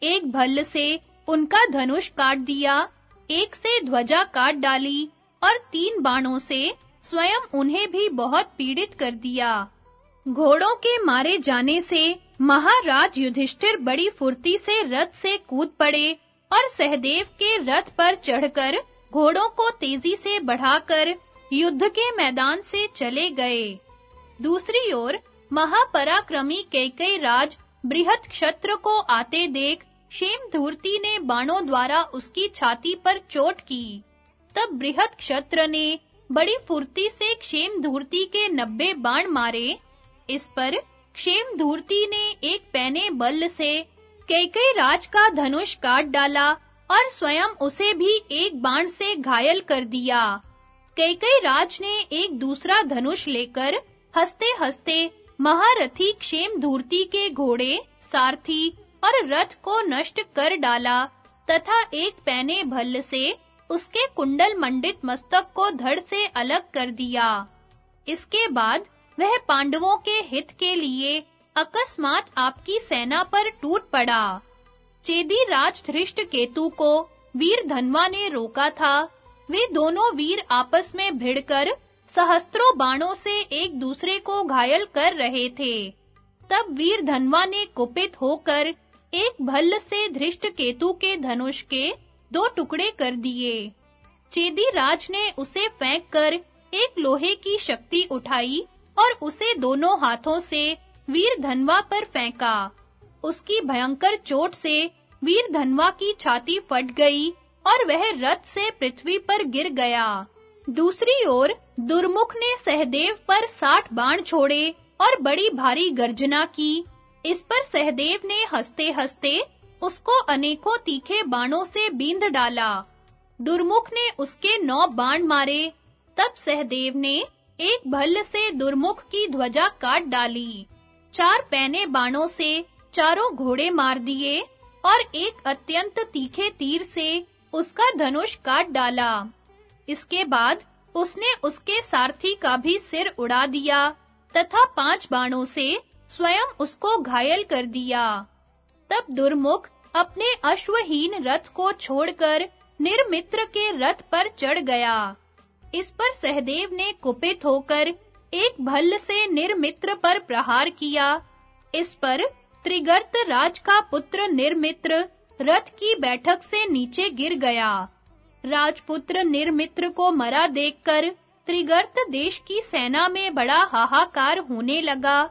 एक भल्ल से उनका धनुष काट दिया एक से ध्वजा काट डाली और तीन बाणों से स्वयं उन्हें भी बहुत पीड़ित कर दिया। घोड़ों के मारे जाने से महाराज युधिष्ठिर बड़ी फुर्ती से रथ से कूद पड़े और सहदेव के रथ पर चढ़कर घोड़ों को तेज़ी से बढ़ाकर युद्ध के मैदान से चले गए। दूसरी ओर महापराक्रमी कैकेयी राज बृहत क्षत्र को आते देख शेम धूर्ति ने बाणों द्वारा उसकी छाती पर चोट की। तब बृहत क्षत्र ने बड़ी फुर्ती से क्षेम धूर्ति के नब्बे बाण मारे। इस पर क्षेम धूर्ति ने एक पैने बल से कैकेयी राज का धनुष काट डाला और स्वयं उसे भी एक बाण से घायल कर दिया। कैकेयी राज ने एक दूसरा धनुष लेकर हंसते-हंसते महारथी क्षेम धूर्ति के घोड़े, सारथी और रथ को नष्ट कर डाला, तथा एक पैने भल्ल से उसके कुंडल मंडित मस्तक को धड़ से अलग कर दिया। इसके बाद वह पांडवों के हित के लिए अकस्मात आपकी सेना पर टूट पड़ा। चेदी राज धृष्ट केतु को वीर धनवा ने रोका था। वे दोनों वीर आपस में भिड़कर सहस्त्रों बाणों से एक दूसरे को घायल कर रहे थे। तब वीर धनवा ने कुपित होकर एक भल्ल से धृष्ट केतु के धनुष के दो टुकड़े कर दिए। चेदी राज ने उसे फेंक कर एक लोहे की शक्ति उठाई और उसे दोनों हाथों से वीर धनवा पर फेंका। उसकी भयंकर चोट से वीर धनवा की छाती फट गई और वह रथ से पृथ्वी पर गिर गया। दूसरी ओर दुर्मुख ने सहदेव पर साठ बाण छोड़े और बड़ी भारी गर्जना की इस पर सहदेव ने हंसते-हंसते उसको अनेकों तीखे बाणों से बींध डाला। दुर्मुख ने उसके नौ बाण मारे। तब सहदेव ने एक भल्ल से दुर्मुख की ध्वजा काट डाली। चार पैने बाणों से चारों घोड़े मार दिए और एक अत्यंत तीखे तीर से उसका धनुष काट डाला। इसके बाद उसने उसके सारथी का भी सिर उड़ा दिया तथा पाँच बाणों से स्वयं उसको घायल कर दिया। तब दुर्मुख अपने अश्वहीन रथ को छोड़कर निर्मित्र के रथ पर चढ़ गया। इस पर सहदेव ने कुपित होकर एक भल्ल से निर्मित्र पर प्रहार किया। इस पर त्रिगर्त राज का पुत्र निर्मित्र रथ की बैठक से नीचे गिर गया। राजपुत्र निर्मित्र को मरा देखकर त्रिगर्त देश की सेना में बड़ा हाहाकार होने लगा।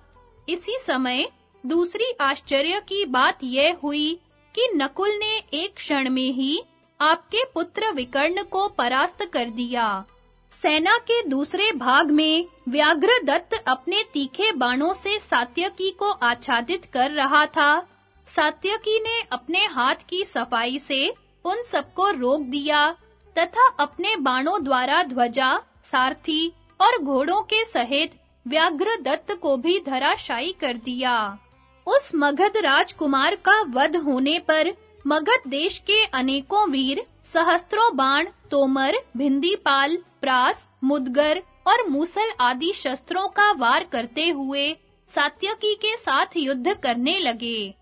इसी समय दूसरी आश्चर्य की बात यह हुई कि नकुल ने एक क्षण में ही आपके पुत्र विकर्ण को परास्त कर दिया। सेना के दूसरे भाग में व्याघ्रदत्त अपने तीखे बाणों से सात्यकी को आच्छादित कर रहा था। सात्यकी ने अपने हाथ की सफ़ाई से उन सबको रोक दिया तथा अपने बाणों द्वारा ध्वजा, सारथी और घोड़ों के सहित व्याघ्र दत्त को भी धराशायी कर दिया। उस मगध राजकुमार का वध होने पर मगध देश के अनेकों वीर, सहस्त्रों बाण, तोमर, भिंदीपाल, प्रास, मुदगर और मूसल आदि शस्त्रों का वार करते हुए सात्यकी के साथ युद्ध करने लगे।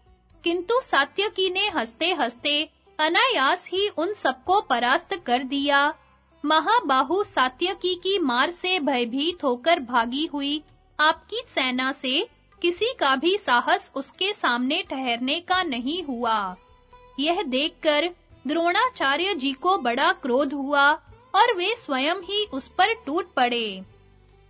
किंतु सात्यकी ने हंसते-हंसते अनायास ही उन सबको परास्त कर दिया महाबाहु सात्यकी की मार से भयभीत होकर भागी हुई आपकी सेना से किसी का भी साहस उसके सामने ठहरने का नहीं हुआ। यह देखकर द्रोणाचार्य जी को बड़ा क्रोध हुआ और वे स्वयं ही उस पर टूट पड़े।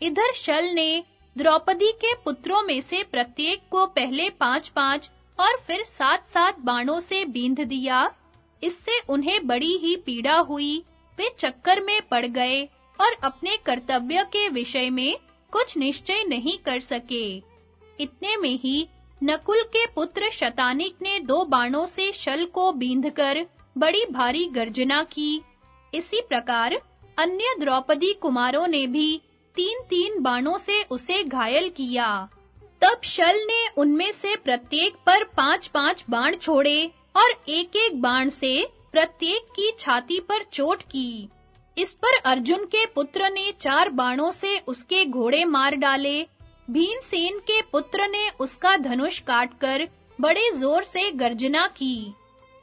इधर शल ने द्रौपदी के पुत्रों में से प्रत्येक को पहले पांच-पांच और फिर सात-सात बाणों से बींध दिया। इससे उन्हें बड़ी ही पीड़ा हुई वे चक्कर में पड़ गए और अपने कर्तव्य के विषय में कुछ निश्चय नहीं कर सके। इतने में ही नकुल के पुत्र शतानिक ने दो बाणों से शल को बींधकर बड़ी भारी गर्जना की। इसी प्रकार अन्य द्रौपदी कुमारों ने भी तीन-तीन बाणों से उसे घायल किया। तब शल ने उनमें से प्रत्येक पर पांच-पांच बाण छोड़े और एक-एक बाण से प्रत्येक की छाती पर चोट की। इस पर अर्जुन के पुत्र ने चार बाणों से उसके घोड़े मार डाले। भीमसेन के पुत्र ने उसका धनुष काटकर बड़े ज़ोर से गर्जना की।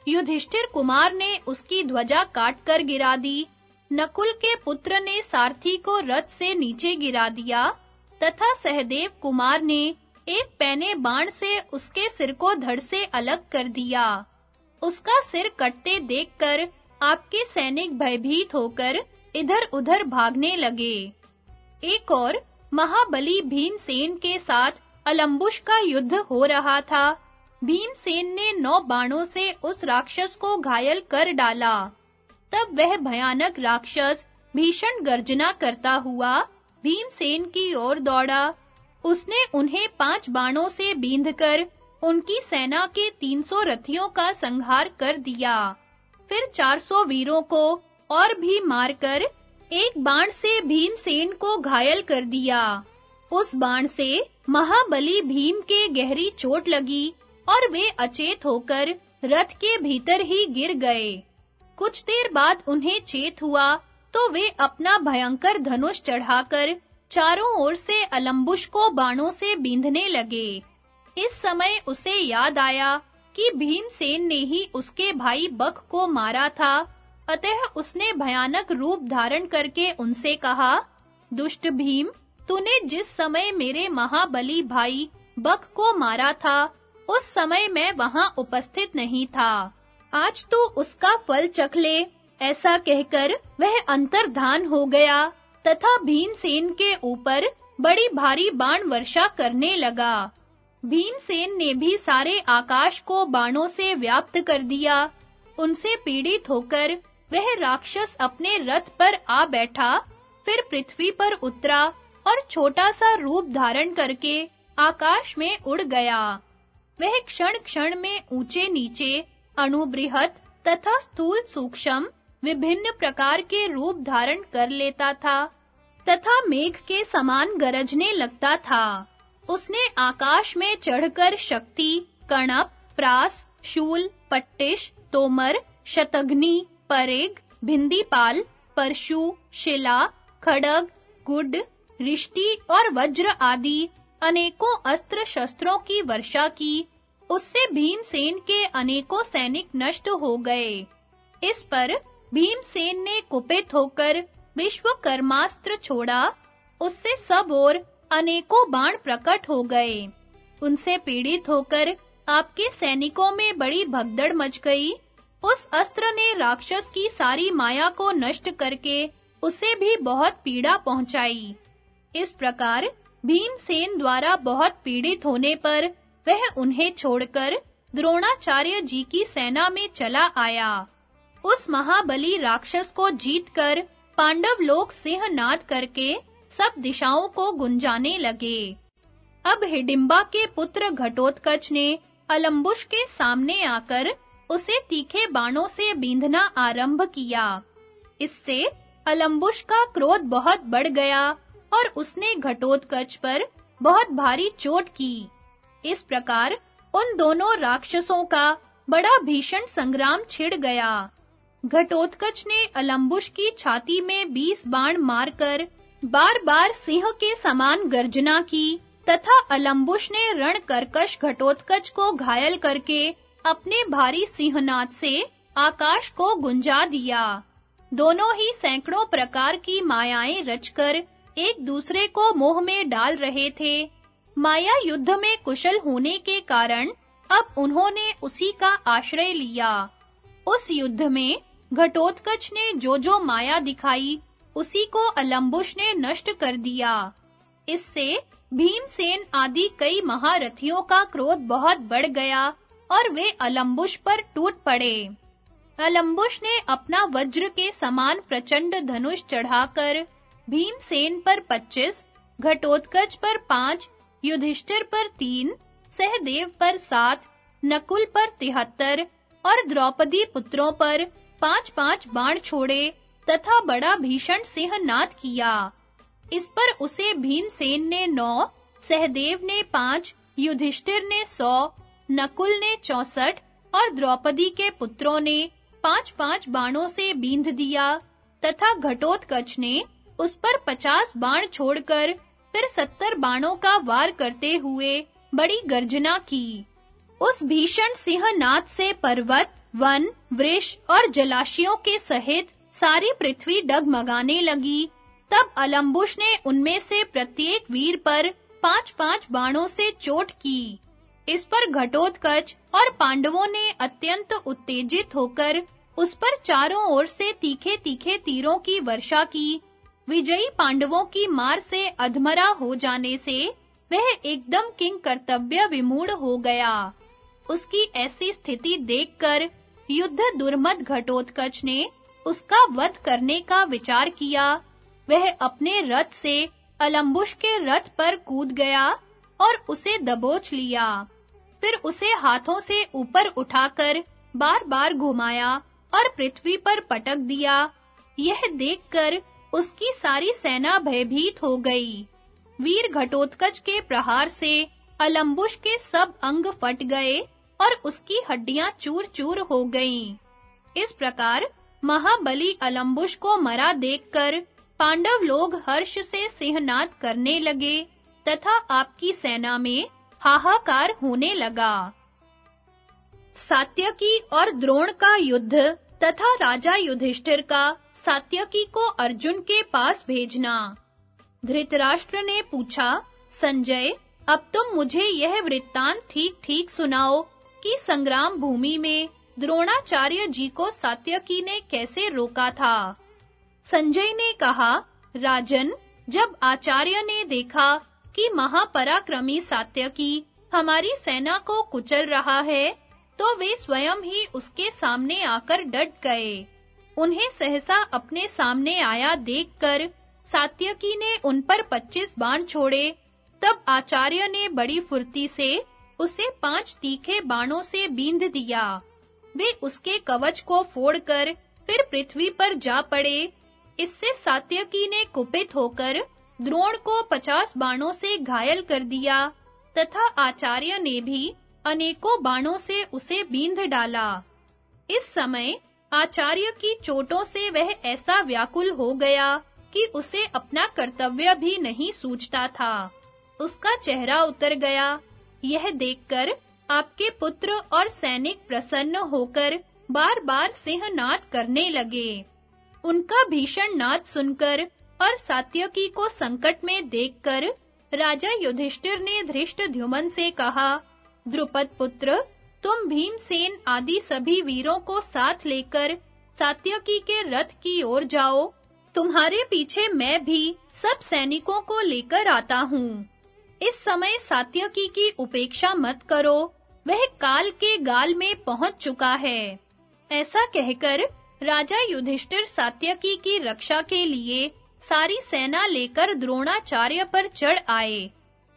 युधिष्ठिर कुमार ने उसकी ध्वजा काटकर गिरा दी। नकुल के पुत्र ने सारथी को रथ से नीचे गिरा दिया। तथा सहदेव कुमार ने एक पैने बाण से उसके सिर को धड़ से अलग कर दिया। उसका सिर कटते देखकर आपके सैनिक भयभीत होकर इधर-उधर भागने लगे। एक और महाबली भीमसेन के साथ अलंबुश का युद्ध हो रहा था। भीमसेन ने नौ बाणों से उस राक्षस को घायल कर डाला। तब वह भयानक राक्षस भीषण गर्जना करता हुआ भीमसेन की ओर दौड़ा। उसने उन्हें पाँच बाणों से बींधकर उनकी सेना के 300 रथियों का संहार कर दिया। फिर 400 वीरों को और भी मारकर एक बाण से भीमसेन को घायल कर दिया। उस बाण से महाबली भीम के गहरी चोट लगी और वे अचेत होकर रथ के भीतर ही गिर गए। कुछ देर बाद उन्हें चेत हुआ तो वे अपना भयंकर धनुष चढ़ाकर चारों ओर से अलंबुश को बाणों से बींधने लगे। इस समय उसे याद आया कि भीमसेन ने ही उसके भाई बख को मारा था। अतः उसने भयानक रूप धारण करके उनसे कहा, दुष्ट भीम, तूने जिस समय मेरे महाबली भाई बख को मारा था, उस समय मैं वहाँ उपस्थित नहीं था। आज तो उसका फल चख ले। ऐसा कहकर वह अंतर्धान हो गया तथा भीमसेन के ऊपर बड़ी भारी बाण वर्षा करने लगा। भीमसेन ने भी सारे आकाश को बाणों से व्याप्त कर दिया। उनसे पीड़ित होकर वह राक्षस अपने रथ पर आ बैठा, फिर पृथ्वी पर उतरा और छोटा सा रूप धारण करके आकाश में उड़ गया। वह क्षण-क्षण में ऊँचे नीचे अणुबृहत तथा स्थूल सूक्ष्म, विभिन्न प्रकार के रूप धारण कर लेता था तथा मेघ के समान गरजने लगता था। उसने आकाश में चढ़कर शक्ति, कणप, प्रास, शूल, पट्टिश, तोमर शतग्नि परेग, भिंदीपाल, परशु, शिला, खड़ग, गुड रिष्टि और वज्र आदि अनेकों अस्त्र शस्त्रों की वर्षा की, उससे भीमसेन के अनेकों सैनिक नष्ट हो गए। इस पर भीमसेन ने कुपित होकर विश्वकर्मास्त्र छोड़ा, उससे सब ओर अनेकों बाण प्रकट हो गए। उनसे पीड़ित होकर आपके सैनिकों में बड़ी भगदड़ मच गई। उस अस्त्र ने राक्षस की सारी माया को नष्ट करके उसे भी बहुत पीड़ा पहुंचाई। इस प्रकार भीमसेन द्वारा बहुत पीड़ित होने पर वह उन्हें छोड़कर द्रोणाचार्य जी की सेना में चला आया। उस महाबली राक्षस को जीतकर पांडव लोग सिंहनाद करके सब दिशाओं को गुंजाने लगे। अब हिडिंबा के पुत्र घटोत्कच ने अलंबुश के सामने आकर उसे तीखे बाणों से बींधना आरंभ किया। इससे अलंबुश का क्रोध बहुत बढ़ गया और उसने घटोत्कच पर बहुत भारी चोट की। इस प्रकार उन दोनों राक्षसों का बड़ा भीषण संग्राम छिड़ गया। घटोत्कच ने अलंबुश की छाती में बीस बाण मारकर बार-बार सिंह के समान गर्जना की, तथा अलंबुश ने रण करकश घटोत्कच को घायल करके अपने भारी सिंहनाद से आकाश को गुंजा दिया। दोनों ही सैकड़ों प्रकार की मायाएँ रचकर एक दूसरे को मोह में डाल रहे थे। माया युद्ध में कुशल होने के कारण अब उन्होंने उसी का आश्रय लिया। उस युद्ध में घटोत्कच ने जो जो माया दिखाई उसी को अलंबुश ने नष्ट कर दिया। इससे भीमसेन आदि कई महारथियों का क्रोध बहुत बढ़ गया और वे अलंबुश पर टूट पड़े। अलंबुश ने अपना वज्र के समान प्रचंड धनुष चढ़ाकर भीमसेन पर 25 घटोत्कच पर 5 युधिष्ठिर पर 3 सहदेव पर 7 नकुल पर 73 और द्रौपदी पुत्रों पर पांच-पांच बाण छोड़े तथा बड़ा भीषण सिंह नाद किया। इस पर उसे भीमसेन ने नौ, सहदेव ने पाँच, युधिष्ठिर ने सौ, नकुल ने चौसठ और द्रौपदी के पुत्रों ने पांच-पांच बाणों से बींध दिया तथा घटोत्कच ने उस पर पचास बाण छोड़कर फिर सत्तर बाणों का वार करते हुए बड़ी गर्जना की। उस भीषण सिंह सिंहनाद से पर्वत, वन, वृक्ष और जलाशयों के सहित सारी पृथ्वी डगमगाने लगी। तब अलंबुश ने उनमें से प्रत्येक वीर पर पांच-पांच बाणों से चोट की। इस पर घटोत्कच और पांडवों ने अत्यंत उत्तेजित होकर उस पर चारों ओर से तीखे-तीखे तीरों की वर्षा की। विजयी पांडवों की मार से अधमरा हो जाने से वह एकदम किंग कर्तव्य विमूढ़ हो गया। उसकी ऐसी स्थिति देखकर युद्ध दुर्मद घटोत्कच ने उसका वध करने का विचार किया। वह अपने रथ से अलंबुश के रथ पर कूद गया और उसे दबोच लिया। फिर उसे हाथों से ऊपर उठाकर बार-बार घुमाया और पृथ्वी पर पटक दिया। यह देखकर उसकी सारी सेना भयभीत हो गई। वीर घटोत्कच के प्रहार से अलंबुश के सब अंग फट गए और उसकी हड्डियाँ चूर-चूर हो गईं। इस प्रकार महाबली अलंबुश को मरा देखकर पांडव लोग हर्ष से सिंहनाद करने लगे तथा आपकी सेना में हाहाकार होने लगा। सात्यकी और द्रोण का युद्ध तथा राजा युधिष्ठिर का सात्यकी को अर्जुन के पास भेजना। धृतराष्ट्र ने पूछा, संजय, अब तुम मुझे यह वृत्तांत ठीक-ठीक सुनाओ कि संग्राम भूमि में द्रोणाचार्य जी को सात्यकी ने कैसे रोका था? संजय ने कहा, राजन, जब आचार्य ने देखा कि महापराक्रमी सात्यकी हमारी सेना को कुचल रहा है तो वे स्वयं ही उसके सामने आकर डट गए। उन्हें सहसा अपने सामने आया देखकर सात्यकी ने उन पर पच्चीस बाण छोड़े। तब आचार्य ने बड़ी फुर्ती से उसे पाँच तीखे बाणों से बींध दिया। वे उसके कवच को फोड़कर फिर पृथ्वी पर जा पड़े। इससे सात्यकी ने कुपित होकर द्रोण को पचास बाणों से घायल कर दिया, तथा आचार्य ने भी अनेकों बाणों से उसे बींध डाला। इस समय आचार्य की चोटों से वह ऐसा व्याकुल हो गया कि उसे अपना कर्तव्य भी नहीं सूझता था। उसका चेहरा उतर गया। यह देखकर आपके पुत्र और सैनिक प्रसन्न होकर बार-बार सिंहनाद करने लगे। उनका भीषण नाद सुनकर और सात्यकी को संकट में देखकर राजा युधिष्ठिर ने धृष्टद्युमन से कहा, द्रुपद पुत्र, तुम भीमसेन आदि सभी वीरों को साथ लेकर सात्यकी के रथ की ओर जाओ। तुम्हारे पीछे मैं भी सब सैनिकों को लेकर आता हूँ। इस समय सात्यकी की उपेक्षा मत करो। वह काल के गाल में पहुँच चुका है। ऐसा कहकर राजा युधिष्ठिर सात्यकी की रक्षा के लिए सारी सेना लेकर द्रोणाचार्य पर चढ़ आए।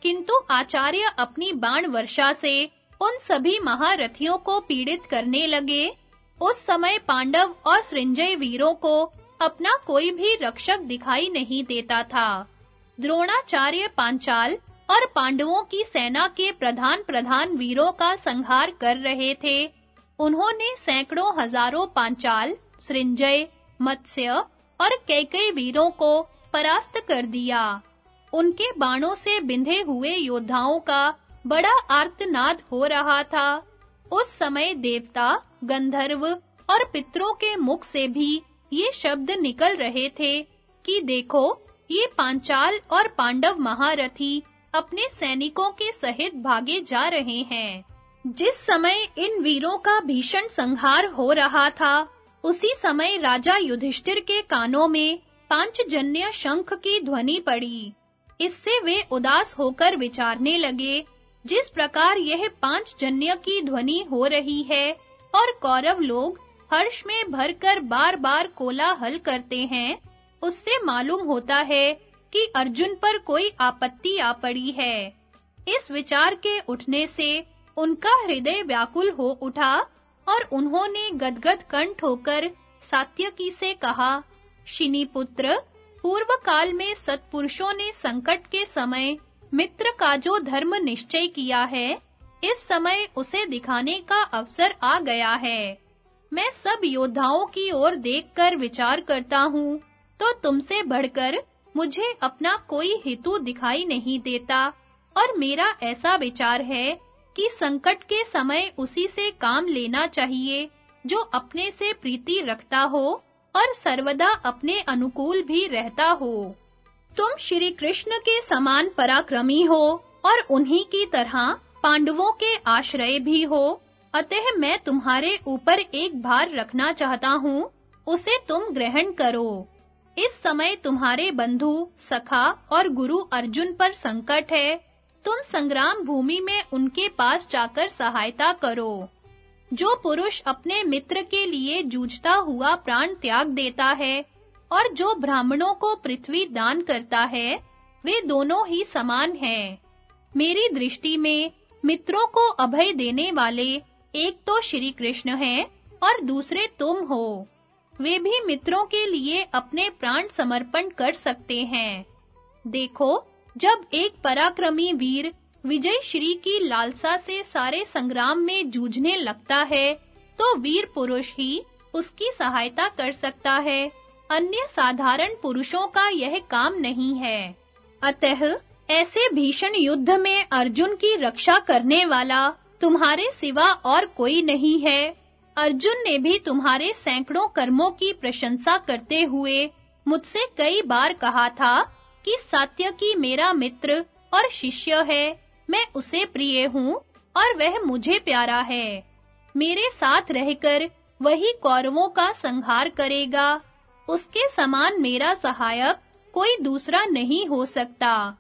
किंतु आचार्य अपनी बाण वर्षा से उन सभी महारथियों को पीड़ित करने लगे। उस समय पांडव और सृंजय वीरों को अपना कोई भी रक्षक दिखाई नहीं देता था। द्रोणाचार्य पांचाल और पांडवों की सेना के प्रधान प्रधान वीरों का संहार कर रहे थे। उन्होंने सैकड़ों हज़ारों पांचाल, सृंजय, मत्स्य और कई-कई वीरों को परास्त कर दिया। उनके बाणों से बिंधे हुए योद्धाओं का बड़ा आर्तनाद हो रहा था। उस समय देवता, गंधर्व और पितरों के मुख से भी ये शब्द निकल रहे थे कि देखो, ये पांचाल और पांडव महारथी अपने सैनिकों के सहित भागे जा रहे हैं। जिस समय इन वीरों का भीषण संहार हो रहा था, उसी समय राजा युधिष्ठिर के कानों में पांचजन्य शंख की ध्वनि पड़ी। इससे वे उदास होकर विचारने लगे, जिस प्रकार यह पांचजन्य की ध्वनि हो रही है, और कौरव लोग हर्ष में भरकर बार-बार कोलाहल करते हैं, उससे मालूम होता है कि अर्जुन पर कोई आपत्ति आ पड़ी है। इस विचार के उठने से उनका हृदय व्याकुल हो उठा और उन्होंने गदगद कंठ होकर सात्यकी से कहा, शिनी पुत्र, पूर्व काल में सत्पुरुषों ने संकट के समय मित्र का जो धर्म निश्चय किया है, इस समय उसे दिखाने का अवसर आ गया है। मैं सब योद्धाओं की ओर देखकर विचार करता हूँ तो तुमसे बढ़कर मुझे अपना कोई हेतु दिखाई नहीं देता। और मेरा ऐसा विचार है कि संकट के समय उसी से काम लेना चाहिए, जो अपने से प्रीति रखता हो और सर्वदा अपने अनुकूल भी रहता हो। तुम श्री कृष्ण के समान पराक्रमी हो और उन्हीं की तरह पांडवों के आश्रय भी हो। अतः मैं तुम्हारे ऊपर एक भार रखना चाहता हूँ, उसे तुम ग्रहण करो। इस समय तुम्हारे बंधु, सखा और गुरु अर्जुन पर संकट है। तुम संग्राम भूमि में उनके पास जाकर सहायता करो। जो पुरुष अपने मित्र के लिए जूझता हुआ प्राण त्याग देता है और जो ब्राह्मणों को पृथ्वी दान करता है, वे दोनों ही समान हैं। मेरी दृष्टि में, मित्रों को अभय देने वाले एक तो श्री कृष्ण हैं और दूसरे तुम हो। वे भी मित्रों के लिए अपने प्राण समर्पण कर सकते हैं। देखो, जब एक पराक्रमी वीर विजय श्री की लालसा से सारे संग्राम में जूझने लगता है तो वीर पुरुष ही उसकी सहायता कर सकता है। अन्य साधारण पुरुषों का यह काम नहीं है। अतः ऐसे भीषण युद्ध में अर्जुन की रक्षा करने वाला तुम्हारे सिवा और कोई नहीं है। अर्जुन ने भी तुम्हारे सैकड़ों कर्मों की प्रशंसा करते हुए मुझसे कई बार कहा था कि सात्यकी मेरा मित्र और शिष्य है। मैं उसे प्रिय हूँ और वह मुझे प्यारा है। मेरे साथ रहकर वही कौरवों का संहार करेगा। उसके समान मेरा सहायक कोई दूसरा नहीं हो सकता।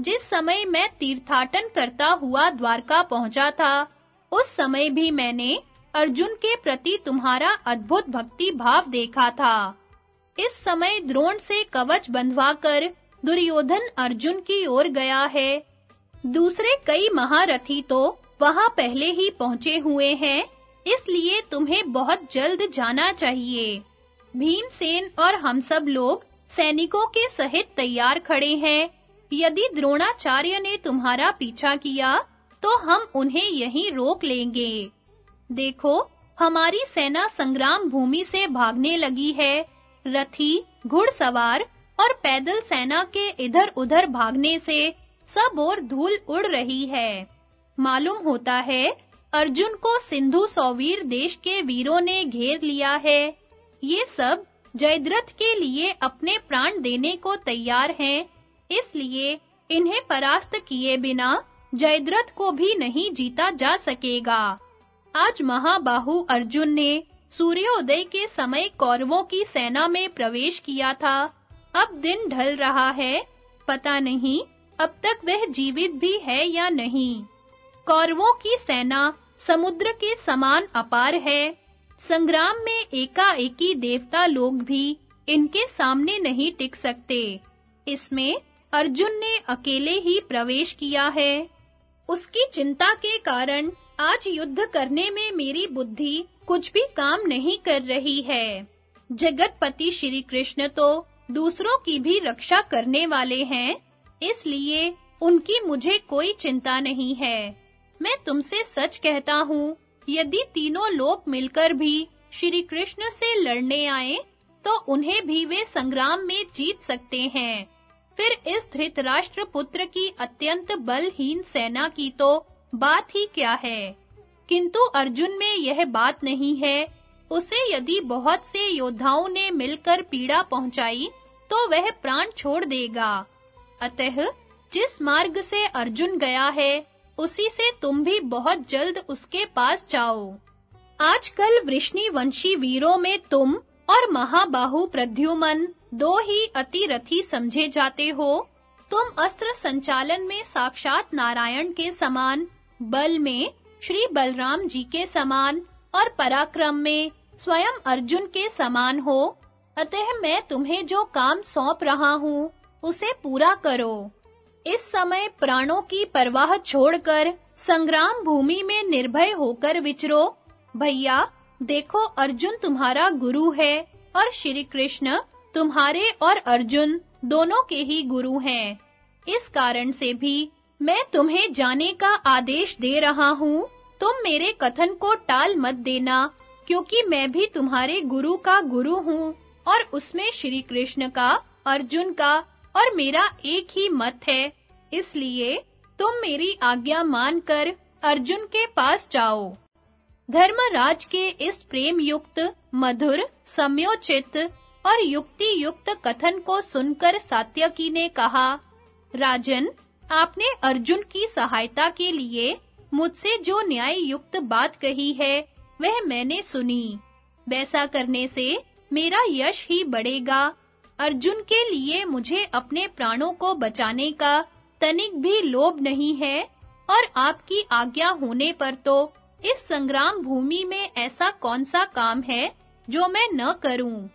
जिस समय मैं तीर्थाटन करता हुआ द्वारका पहुँचा था, उस समय भी मैंने अर्जुन के प्रति तुम्हारा अद्भुत भक्ति भाव देखा था। इस समय द्रोण से कवच बंधवाकर दुर्योधन अर्जुन की ओर गया है। दूसरे कई महारथी तो वहाँ पहले ही पहुँचे हुए हैं, इसलिए तुम्हें बहुत जल्द जाना चाहिए। भीमसेन और हम सब लोग सैनिकों के सहित तैयार खड़े हैं। यदि द्रोणाचार्य ने तुम्हारा पीछा किया तो हम उन्हें यहीं रोक लेंगे। देखो, हमारी सेना संग्राम भूमि से भागने लगी है। रथी, घुड़सवार और पैदल सेना के इधर-उधर भागने से सब ओर धूल उड़ रही है। मालूम होता है, अर्जुन को सिंधु सौवीर देश के वीरों ने घेर लिया है। ये सब जयद्रथ के लिए अपने प्राण देने को तैयार हैं, इसलिए इन्हें परास्त किए बिना जयद्रथ को भी नहीं जीता जा सकेगा। आज महाबाहु अर्जुन ने सूर्योदय के समय कौरवों की सेना में प्रवेश किया था। अब दिन ढल रहा है। पता नहीं, अब तक वह जीवित भी है या नहीं। कौरवों की सेना समुद्र के समान अपार है। संग्राम में एकाएकी देवता लोग भी इनके सामने नहीं टिक सकते। इसमें अर्जुन ने अकेले ही प्रवेश किया है। उसकी चिंता के कारण आज युद्ध करने में मेरी बुद्धि कुछ भी काम नहीं कर रही है। जगतपति श्री कृष्ण तो दूसरों की भी रक्षा करने वाले हैं, इसलिए उनकी मुझे कोई चिंता नहीं है। मैं तुमसे सच कहता हूँ, यदि तीनों लोग मिलकर भी श्री कृष्ण से लड़ने आए तो उन्हें भी वे संग्राम में जीत सकते हैं। फिर इस धृतराष्ट्र पुत्र की अत्यंत बलहीन सेना की तो बात ही क्या है? किंतु अर्जुन में यह बात नहीं है। उसे यदि बहुत से योद्धाओं ने मिलकर पीड़ा पहुंचाई तो वह प्राण छोड़ देगा। अतः, जिस मार्ग से अर्जुन गया है, उसी से तुम भी बहुत जल्द उसके पास जाओ। आजकल वृष्णि वंशी वीरों में तुम और महाबाहु प्रद्युमन दो ही अतिरथी समझे जाते हो। तुम अस्त्र संचालन में साक्षात नारायण के समान बल में श्री बलराम जी के समान और पराक्रम में स्वयं अर्जुन के समान हो, अतः मैं तुम्हें जो काम सौंप रहा हूँ, उसे पूरा करो। इस समय प्राणों की परवाह छोड़कर संग्राम भूमि में निर्भय होकर विचरो। भैया, देखो अर्जुन तुम्हारा गुरु है और श्री कृष्ण तुम्हारे और अर्जुन दोनों के ही गुरु हैं। इस कारण से भी मैं तुम्हें जाने का आदेश दे रहा हूँ। तुम मेरे कथन को टाल मत देना, क्योंकि मैं भी तुम्हारे गुरु का गुरु हूँ, और उसमें श्री कृष्ण का, अर्जुन का, और मेरा एक ही मत है। इसलिए तुम मेरी आज्ञा मानकर अर्जुन के पास जाओ। धर्मराज के इस प्रेम युक्त मधुर, सम्योचित, और युक्ति युक्त कथन को सुनकर सात्यकी ने कहा, राजन आपने अर्जुन की सहायता के लिए मुझसे जो न्याय युक्त बात कही है, वह मैंने सुनी। वैसा करने से मेरा यश ही बढ़ेगा। अर्जुन के लिए मुझे अपने प्राणों को बचाने का तनिक भी लोभ नहीं है और आपकी आज्ञा होने पर तो इस संग्राम भूमि में ऐसा कौन सा काम है जो मैं न करूँ?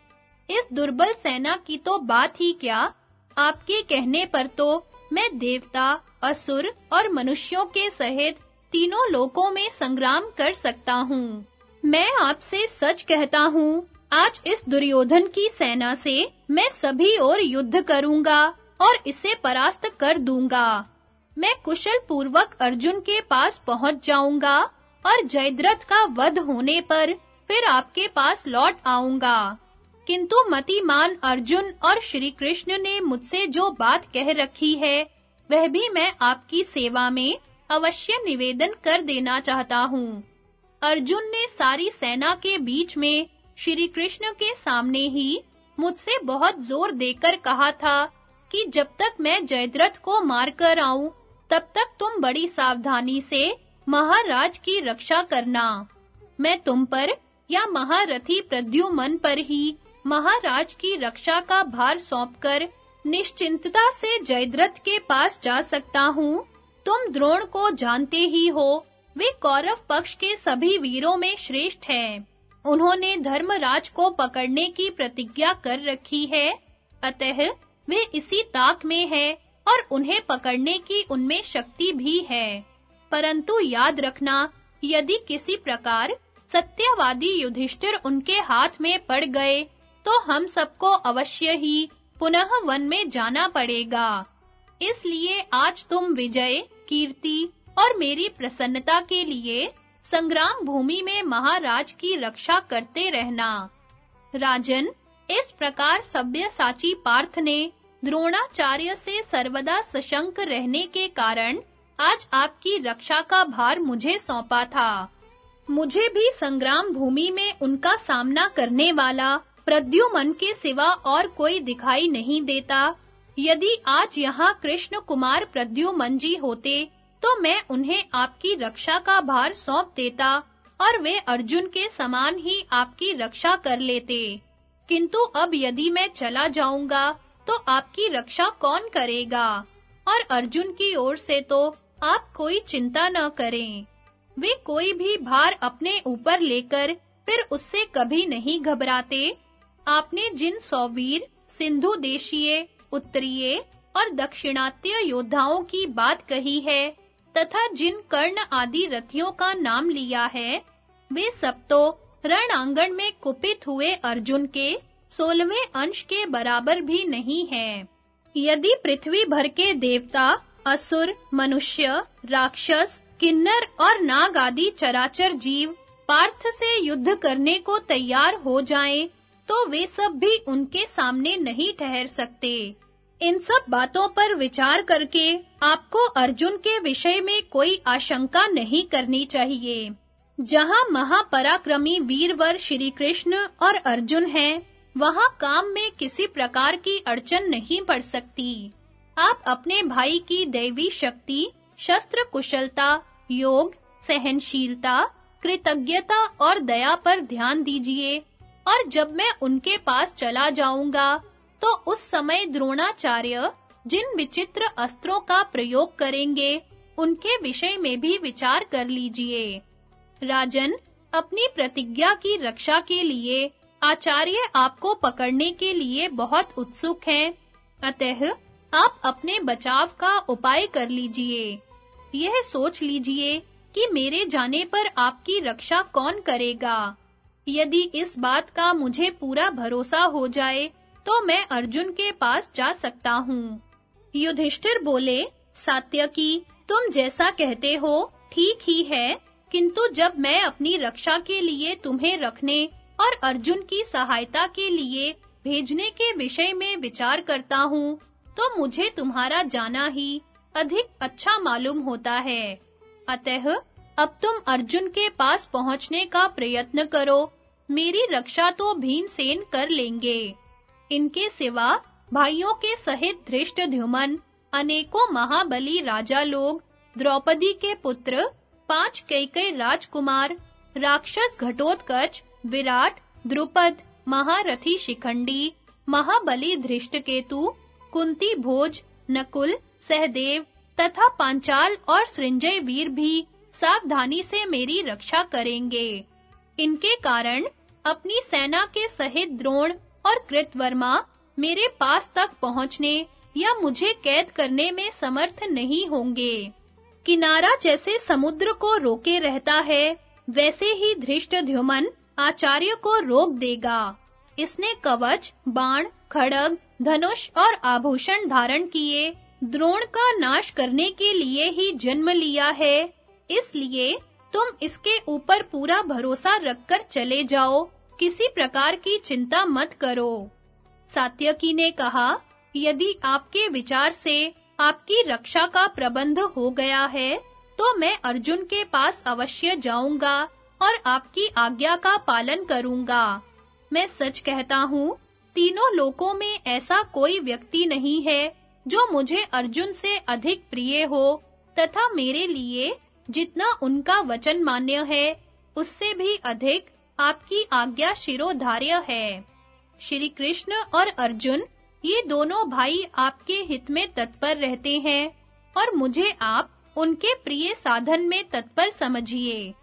इस दुर्बल सेना की तो बात ही क्या? आपके कहने पर तो मैं देवता, असुर और मनुष्यों के सहित तीनों लोकों में संग्राम कर सकता हूँ मैं आपसे सच कहता हूँ, आज इस दुर्योधन की सेना से मैं सभी ओर युद्ध करूँगा और इसे परास्त कर दूँगा। मैं कुशल पूर्वक अर्जुन के पास पहुँच जाऊँगा और जयद्रथ का वध होने पर फिर आपके पास लौट आऊँगा किंतु मतिमान अर्जुन और श्री कृष्ण ने मुझसे जो बात कह रखी है, वह भी मैं आपकी सेवा में अवश्य निवेदन कर देना चाहता हूँ। अर्जुन ने सारी सेना के बीच में श्री कृष्ण के सामने ही मुझसे बहुत ज़ोर देकर कहा था कि जब तक मैं जयद्रथ को मार कर आऊँ, तब तक तुम बड़ी सावधानी से महाराज की रक्षा करना। मैं तुम पर या महारथी प्रद्युमन पर ही महाराज की रक्षा का भार सौंपकर निश्चिंतता से जयद्रथ के पास जा सकता हूँ। तुम द्रोण को जानते ही हो, वे कौरव पक्ष के सभी वीरों में श्रेष्ठ हैं। उन्होंने धर्मराज को पकड़ने की प्रतिज्ञा कर रखी है। अतः वे इसी ताक में है और उन्हें पकड़ने की उनमें शक्ति भी है। परंतु याद रखना, यदि किसी प्रकार सत्यवादी युधिष्ठिर उनके हाथ में पड़ गए तो हम सबको अवश्य ही पुनः वन में जाना पड़ेगा। इसलिए आज तुम विजय, कीर्ति और मेरी प्रसन्नता के लिए संग्राम भूमि में महाराज की रक्षा करते रहना। राजन, इस प्रकार सभ्य साची पार्थ ने द्रोणाचार्य से सर्वदा सशंक रहने के कारण आज आपकी रक्षा का भार मुझे सौंपा था। मुझे भी संग्राम भूमि में उनका सामना करने वाला प्रद्युमन के सिवा और कोई दिखाई नहीं देता। यदि आज यहाँ कृष्ण कुमार प्रद्युमन जी होते तो मैं उन्हें आपकी रक्षा का भार सौंप देता और वे अर्जुन के समान ही आपकी रक्षा कर लेते। किंतु अब यदि मैं चला जाऊँगा तो आपकी रक्षा कौन करेगा? और अर्जुन की ओर से तो आप कोई चिंता न करें। वे कोई भी भार अपने ऊपर लेकर फिर उससे कभी नहीं घबराते। आपने जिन सौवीर सिंधु देशीय उत्तरीय और दक्षिणात्य योद्धाओं की बात कही है तथा जिन कर्ण आदि रथियों का नाम लिया है वे सब तो रणांगण में कुपित हुए अर्जुन के सोलहवें अंश के बराबर भी नहीं है। यदि पृथ्वी भर के देवता असुर मनुष्य राक्षस किन्नर और नाग आदि चराचर जीव पार्थ से युद्ध करने को तैयार हो जाएँ, तो वे सब भी उनके सामने नहीं ठहर सकते। इन सब बातों पर विचार करके आपको अर्जुन के विषय में कोई आशंका नहीं करनी चाहिए। जहाँ महापराक्रमी वीरवर श्री कृष्ण और अर्जुन हैं, वहाँ काम में किसी प्रकार की अड़चन नहीं पड़ सकती। आप अपने भाई की दैवी शक्ति, शस्त्र कुशलता, योग, सहनशीलता, कृतज्ञता और दया पर ध्यान दीजिए। और जब मैं उनके पास चला जाऊँगा तो उस समय द्रोणाचार्य जिन विचित्र अस्त्रों का प्रयोग करेंगे, उनके विषय में भी विचार कर लीजिए। राजन, अपनी प्रतिज्ञा की रक्षा के लिए आचार्य आपको पकड़ने के लिए बहुत उत्सुक हैं। अतः आप अपने बचाव का उपाय कर लीजिए। यह सोच लीजिए कि मेरे जाने पर आपकी रक्षा कौन करेगा। यदि इस बात का मुझे पूरा भरोसा हो जाए तो मैं अर्जुन के पास जा सकता हूँ। युधिष्ठिर बोले सात्यकी तुम जैसा कहते हो, ठीक ही है। किंतु जब मैं अपनी रक्षा के लिए तुम्हें रखने और अर्जुन की सहायता के लिए भेजने के विषय में विचार करता हूँ तो मुझे तुम्हारा जाना ही अधिक अच्छा मालूम होता है। अतः, अब तुम अर्जुन के पास पहुँचने का प्रयत्न करो मेरी रक्षा तो भीमसेन कर लेंगे। इनके सिवा भाइयों के सहित धृष्टद्युमन अनेकों महाबली राजा लोग, द्रौपदी के पुत्र, पाँच कई राजकुमार, राक्षस घटोत्कच, विराट, द्रुपद, महारथी शिखंडी, महाबली धृष्टकेतु कुंती भोज, नकुल, सहदेव तथा पांचाल और सृंजय वीर भी सावधानी से मेरी रक्षा करेंगे। इनके कारण अपनी सेना के सहित द्रोण और कृतवर्मा मेरे पास तक पहुँचने या मुझे कैद करने में समर्थ नहीं होंगे। किनारा जैसे समुद्र को रोके रहता है, वैसे ही धृष्टद्युमन आचार्य को रोक देगा। इसने कवच, बाण, खड़ग, धनुष और आभूषण धारण किए, द्रोण का नाश करने के लिए ही जन्म लिया है। इसलिए तुम इसके ऊपर पूरा भरोसा रखकर चले जाओ। किसी प्रकार की चिंता मत करो। सात्यकी ने कहा, यदि आपके विचार से आपकी रक्षा का प्रबंध हो गया है तो मैं अर्जुन के पास अवश्य जाऊँगा और आपकी आज्ञा का पालन करूँगा। मैं सच कहता हूँ, तीनों लोकों में ऐसा कोई व्यक्ति नहीं है जो मुझे अर्जुन से अधिक प्रिय हो, तथा मेरे लिए जितना उनका वचन मान्य है, उससे भी अधिक आपकी आज्ञा शिरोधार्य है। श्री कृष्ण और अर्जुन, ये दोनों भाई आपके हित में तत्पर रहते हैं और मुझे आप उनके प्रिय साधन में तत्पर समझिए।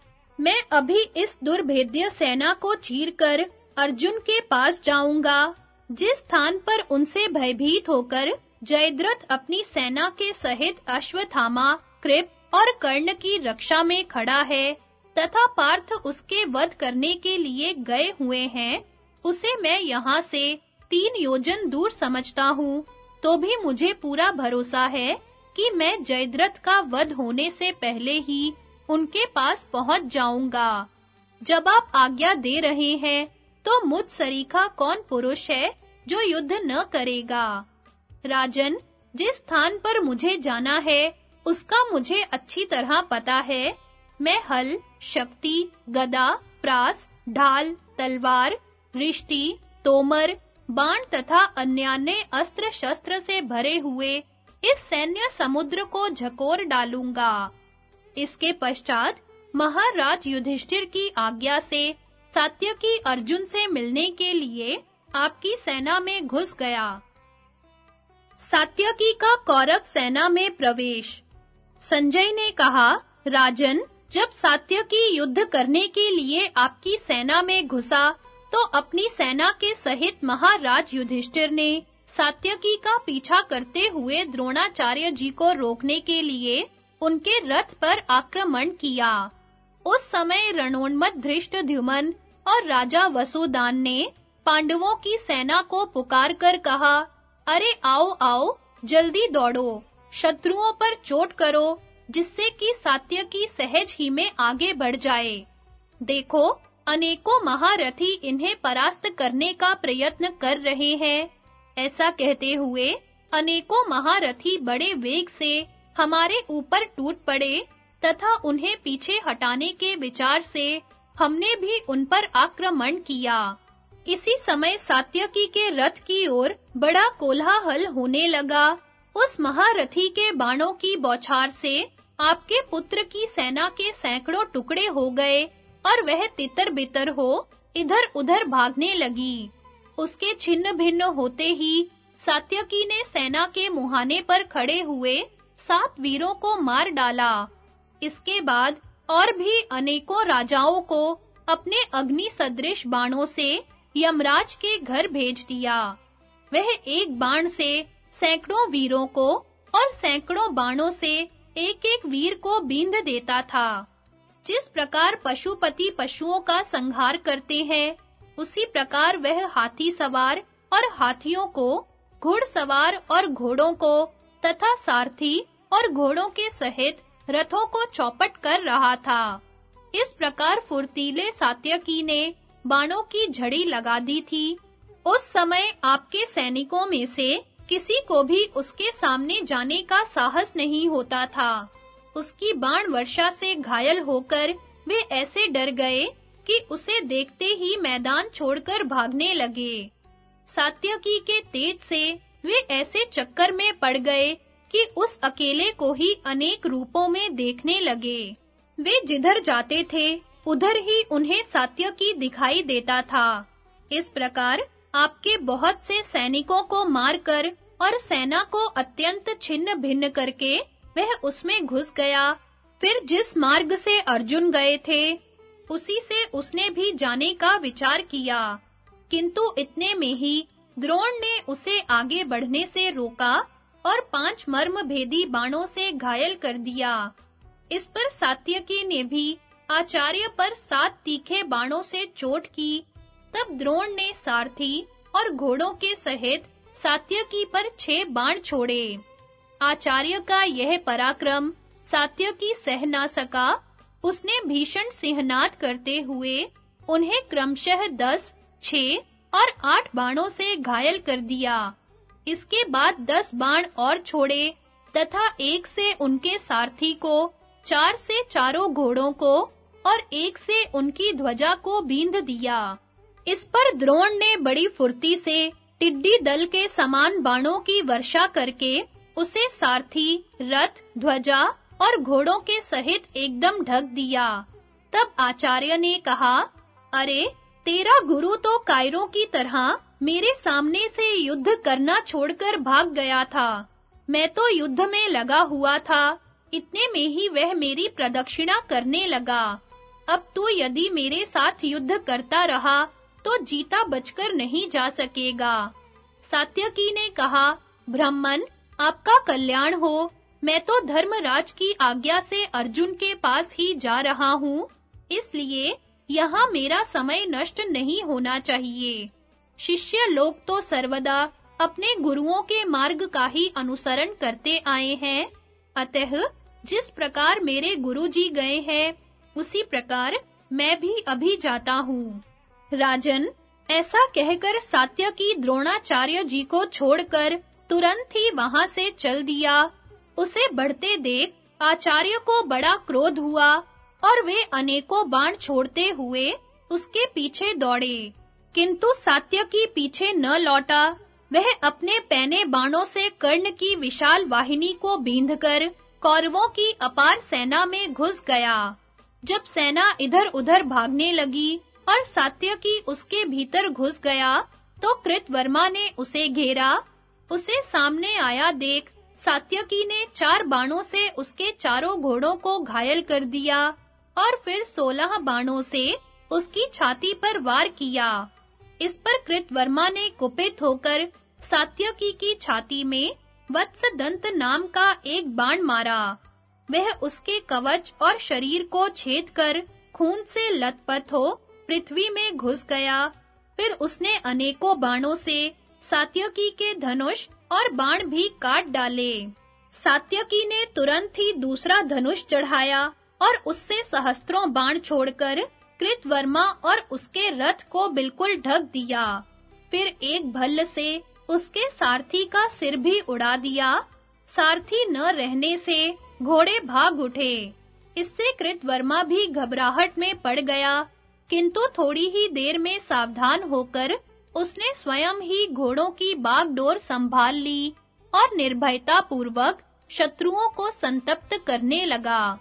मैं अभी इस दुर्भेद्य सेना को चीरकर अर्जुन के पास जाऊँगा, जिस स्थान पर उनसे भयभीत होकर जयद्रथ अपनी सेना के सहित अश्वत्थामा, कृप और कर्ण की रक्षा में खड़ा है। तथा पार्थ उसके वध करने के लिए गए हुए हैं, उसे मैं यहाँ से तीन योजन दूर समझता हूँ। तो भी मुझे पूरा भरोसा है कि मैं जयद्रथ का वध होने से पहले ही उनके पास पहुँच जाऊँगा। जब आप आज्ञा दे रहे हैं तो मुझ सरीखा कौन पुरुष है जो युद्ध न करेगा? राजन, जिस स्थान पर मुझे जाना है, उसका मुझे अच्छी तरह पता है। मैं हल, शक्ति, गदा, प्रास, ढाल, तलवार रिष्टि तोमर, बाण तथा अन्यान्य अस्त्र शस्त्र से भरे हुए इस सैन्य समुद्र को झकोर डालूँगा। इसके पश्चात महाराज युधिष्ठिर की आज्ञा से सात्यकी अर्जुन से मिलने के लिए आपकी सेना में घुस गया। सात्यकी का कौरव सेना में प्रवेश। संजय ने कहा, राजन जब सात्यकी युद्ध करने के लिए आपकी सेना में घुसा तो अपनी सेना के सहित महाराज युधिष्ठिर ने सात्यकी का पीछा करते हुए द्रोणाचार्य जी को रोकने के लिए उनके रथ पर आक्रमण किया। उस समय रणोन्मत्त धृष्टद्युमन और राजा वसुदान ने पांडवों की सेना को पुकार कर कहा, अरे आओ आओ, जल्दी दौड़ो, शत्रुओं पर चोट करो जिससे कि सात्यकी सहज ही में आगे बढ़ जाए। देखो, अनेकों महारथी इन्हें परास्त करने का प्रयत्न कर रहे हैं। ऐसा कहते हुए, अनेकों महारथी बड़े वेग से हमारे ऊपर टूट पड़े तथा उन्हें पीछे हटाने के विचार से हमने भी उन पर आक्रमण किया। इसी समय सात्यकी के रथ की ओर बड़ा कोलाहल होने लगा। उस महारथी के बाणों की बौछार से आपके पुत्र की सेना के सैकड़ों टुकड़े हो गए और वह तितर-बितर हो इधर-उधर भागने लगी। उसके छिन्न-भिन्न होते ही सात्यकी ने सेना के मुहाने पर खड़े हुए सात वीरों को मार डाला। इसके बाद और भी अनेकों राजाओं को अपने अग्नि सदृश बाणों से यमराज के घर भेज दिया। वह एक बाण से सैकड़ों वीरों को और सैकड़ों बाणों से एक-एक वीर को बींध देता था। जिस प्रकार पशुपति पशुओं का संहार करते हैं, उसी प्रकार वह हाथी सवार और हाथियों को घुड़सवार और घोड़ों को, तथा सारथी और घोड़ों के सहित रथों को चौपट कर रहा था। इस प्रकार फुर्तीले सात्यकी ने बाणों की झड़ी लगा दी थी। उस समय आपके सैनिकों में से किसी को भी उसके सामने जाने का साहस नहीं होता था। उसकी बाण वर्षा से घायल होकर वे ऐसे डर गए कि उसे देखते ही मैदान छोड़कर भागने लगे। सात्यकी के तेज से वे ऐसे चक्कर में पड़ गए कि उस अकेले को ही अनेक रूपों में देखने लगे। वे जिधर जाते थे, उधर ही उन्हें सात्यकी दिखाई देता था। इस प्रकार आपके बहुत से सैनिकों को मारकर और सेना को अत्यंत छिन्न भिन्न करके वह उसमें घुस गया। फिर जिस मार्ग से अर्जुन गए थे, उसी से उसने भी जाने का विचार किया। किंतु इतने में ही द्रोण ने उसे आगे बढ़ने से रोका और पाँच मर्म भेदी बाणों से घायल कर दिया। इस पर सात्यकी ने भी आचार्य पर सात तीखे बाणों से चोट की तब द्रोण ने सारथी और घोड़ों के सहित सात्यकी पर छह बाण छोड़े। आचार्य का यह पराक्रम सात्यकी सह ना सका। उसने भीषण सिंहनाद करते हुए उन्हें क्रमशः दस, छह और आठ बाणों से घायल कर दिया। इसके बाद दस बाण और छोड़े तथा एक से उनके सारथी को चार से चारों घोड़ों को और एक से उनकी ध्वजा को बींध दिया। इस पर द्रोण ने बड़ी फुर्ती से टिड्डी दल के समान बाणों की वर्षा करके उसे सारथी, रथ, ध्वजा और घोड़ों के सहित एकदम ढक दिया। तब आचार्य ने कहा, अरे, तेरा गुरु तो कायरों की तरह मेरे सामने से युद्ध करना छोड़कर भाग गया था। मैं तो युद्ध में लगा हुआ था, इतने में ही वह मेरी प्रदक्षिणा करने लगा। अब तू यदि मेरे साथ युद्ध करता रहा तो जीता बचकर नहीं जा सकेगा। सात्यकी ने कहा, ब्राह्मण, आपका कल्याण हो। मैं तो धर्मराज की आज्ञा से अर्जुन के पास ही जा रहा हूँ। इसलिए यहाँ मेरा समय नष्ट नहीं होना चाहिए। शिष्य लोग तो सर्वदा अपने गुरुओं के मार्ग का ही अनुसरण करते आए हैं। अतः जिस प्रकार मेरे गुरुजी गए हैं, उसी प्रकार मैं भी अभी जाता हूँ। राजन, ऐसा कहकर सात्यकी द्रोणाचार्य जी को छोड़कर तुरंत ही वहाँ से चल दिया। उसे बढ़ते देख आचार्य को बड़ा क्रोध हुआ और वे अनेकों बाण छोड़ते हुए उसके पीछे दौड़े। किंतु सात्यकी पीछे न लौटा। वह अपने पैने बाणों से कर्ण की विशाल वाहिनी को बींधकर कौरवों की अपार सेना में घुस गया। जब सेना इधर-उधर भागने लगी और सात्यकी उसके भीतर घुस गया तो कृतवर्मा ने उसे घेरा। उसे सामने आया देख सात्यकी ने चार बाणों से उसके चारों घोड़ों को घायल कर दिया और फिर सोलह बाणों से उसकी छाती पर वार किया। इस पर कृतवर्मा ने कुपित होकर सात्यकी की छाती में वत्स दंत नाम का एक बाण मारा। वह उसके कवच और शरीर को छेद कर खून से लथपथ हो पृथ्वी में घुस गया। फिर उसने अनेकों बाणों से सात्यकी के धनुष और बाण भी काट डाले। सात्यकी ने तुरंत ही दूसरा धनुष चढ़ाया और उससे सहस्त्रों बाण छोड़कर कृतवर्मा और उसके रथ को बिल्कुल ढक दिया। फिर एक भल्ल से उसके सारथी का सिर भी उड़ा दिया। सारथी न रहने से घोड़े भाग उठे। इससे कृतवर्मा भी घबराहट में पड़ गया किंतु थोड़ी ही देर में सावधान होकर उसने स्वयं ही घोड़ों की बागडोर संभाल ली और निर्भयता पूर्वक शत्रुओं को संतप्त करने लगा।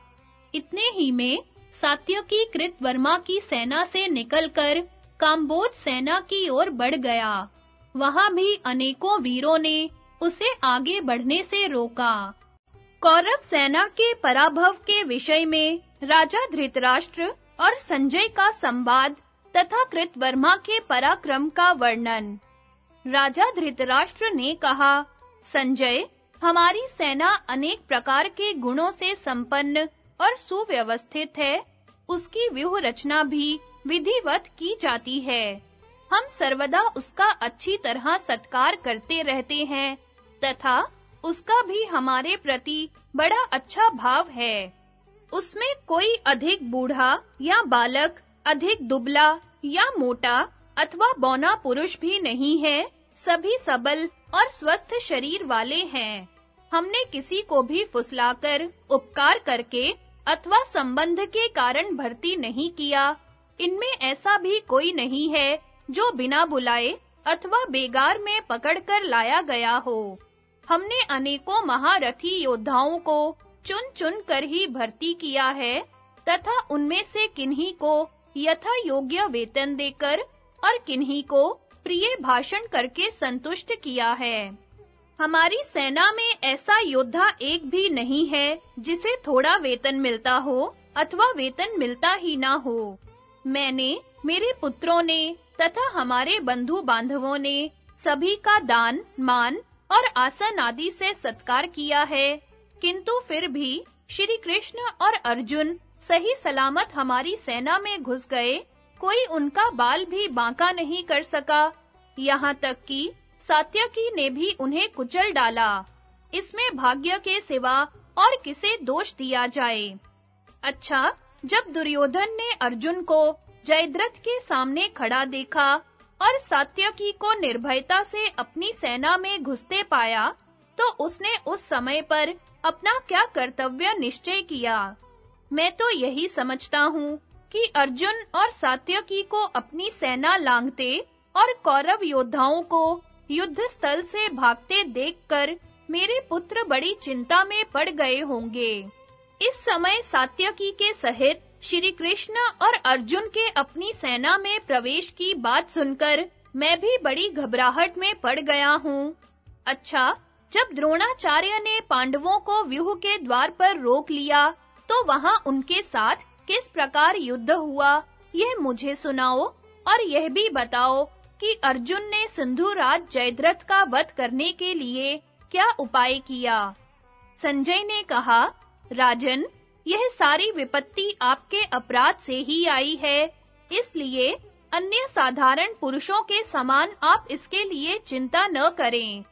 इतने ही में सात्यकी कृतवर्मा की सेना से निकलकर काम्बोज सेना की ओर बढ़ गया। वहाँ भी अनेकों वीरों ने उसे आगे बढ़ने से रोका। कौरव सेना के पराभव के विषय में राजा धृतराष्ट्र और संजय का संवाद तथा कृतवर्मा के पराक्रम का वर्णन। राजा धृतराष्ट्र ने कहा, संजय, हमारी सेना अनेक प्रकार के गुणों से संपन्न और सुव्यवस्थित है। उसकी व्यूह रचना भी विधिवत की जाती है। हम सर्वदा उसका अच्छी तरह सत्कार करते रहते हैं, तथा उसका भी हमारे प्रति बड़ा अच्छा भाव है। उसमें कोई अधिक बूढ़ा या बालक, अधिक दुबला या मोटा अथवा बौना पुरुष भी नहीं है, सभी सबल और स्वस्थ शरीर वाले हैं। हमने किसी को भी फुसलाकर, उपकार करके अथवा संबंध के कारण भर्ती नहीं किया। इनमें ऐसा भी कोई नहीं है जो बिना बुलाए अथवा बेगार में पकड़कर लाया गया हो। हमने अनेकों महारथी योद्धाओं को चुन-चुन कर ही भर्ती किया है, तथा उनमें से किन्हीं को यथा योग्य वेतन देकर और किन्हीं को प्रिय भाषण करके संतुष्ट किया है। हमारी सेना में ऐसा योद्धा एक भी नहीं है, जिसे थोड़ा वेतन मिलता हो अथवा वेतन मिलता ही ना हो। मैंने, मेरे पुत्रों ने, तथा हमारे बंधु बांधवों ने सभी का दान, मान और आसन आदि से सत्कार किया है। किंतु फिर भी श्री कृष्ण और अर्जुन सही सलामत हमारी सेना में घुस गए। कोई उनका बाल भी बांका नहीं कर सका। यहाँ तक कि सात्यकी ने भी उन्हें कुचल डाला। इसमें भाग्य के सिवा और किसे दोष दिया जाए। अच्छा जब दुर्योधन ने अर्जुन को जयद्रथ के सामने खड़ा देखा और सात्यकी को निर्भयता से अपनी सेना में घुसते पाया तो उसने उस समय पर अपना क्या कर्तव्य निश्चय किया? मैं तो यही समझता हूँ कि अर्जुन और सात्यकी को अपनी सेना लांगते और कौरव योद्धाओं को युद्ध स्थल से भागते देखकर मेरे पुत्र बड़ी चिंता में पड़ गए होंगे। इस समय सात्यकी के सहित श्री कृष्ण और अर्जुन के अपनी सेना में प्रवेश की बात सुनकर मैं भी बड़ी घबराहट में पड़ गया हूँ। अच्छा जब द्रोणाचार्य ने पांडवों को व्यूह के द्वार पर रोक लिया तो वहाँ उनके साथ किस प्रकार युद्ध हुआ, यह मुझे सुनाओ और यह भी बताओ कि अर्जुन ने सिंधुराज जयद्रथ का वध करने के लिए क्या उपाय किया। संजय ने कहा, राजन, यह सारी विपत्ति आपके अपराध से ही आई है, इसलिए अन्य साधारण पुरुषों के समान आप इसके लिए चिंता न करें।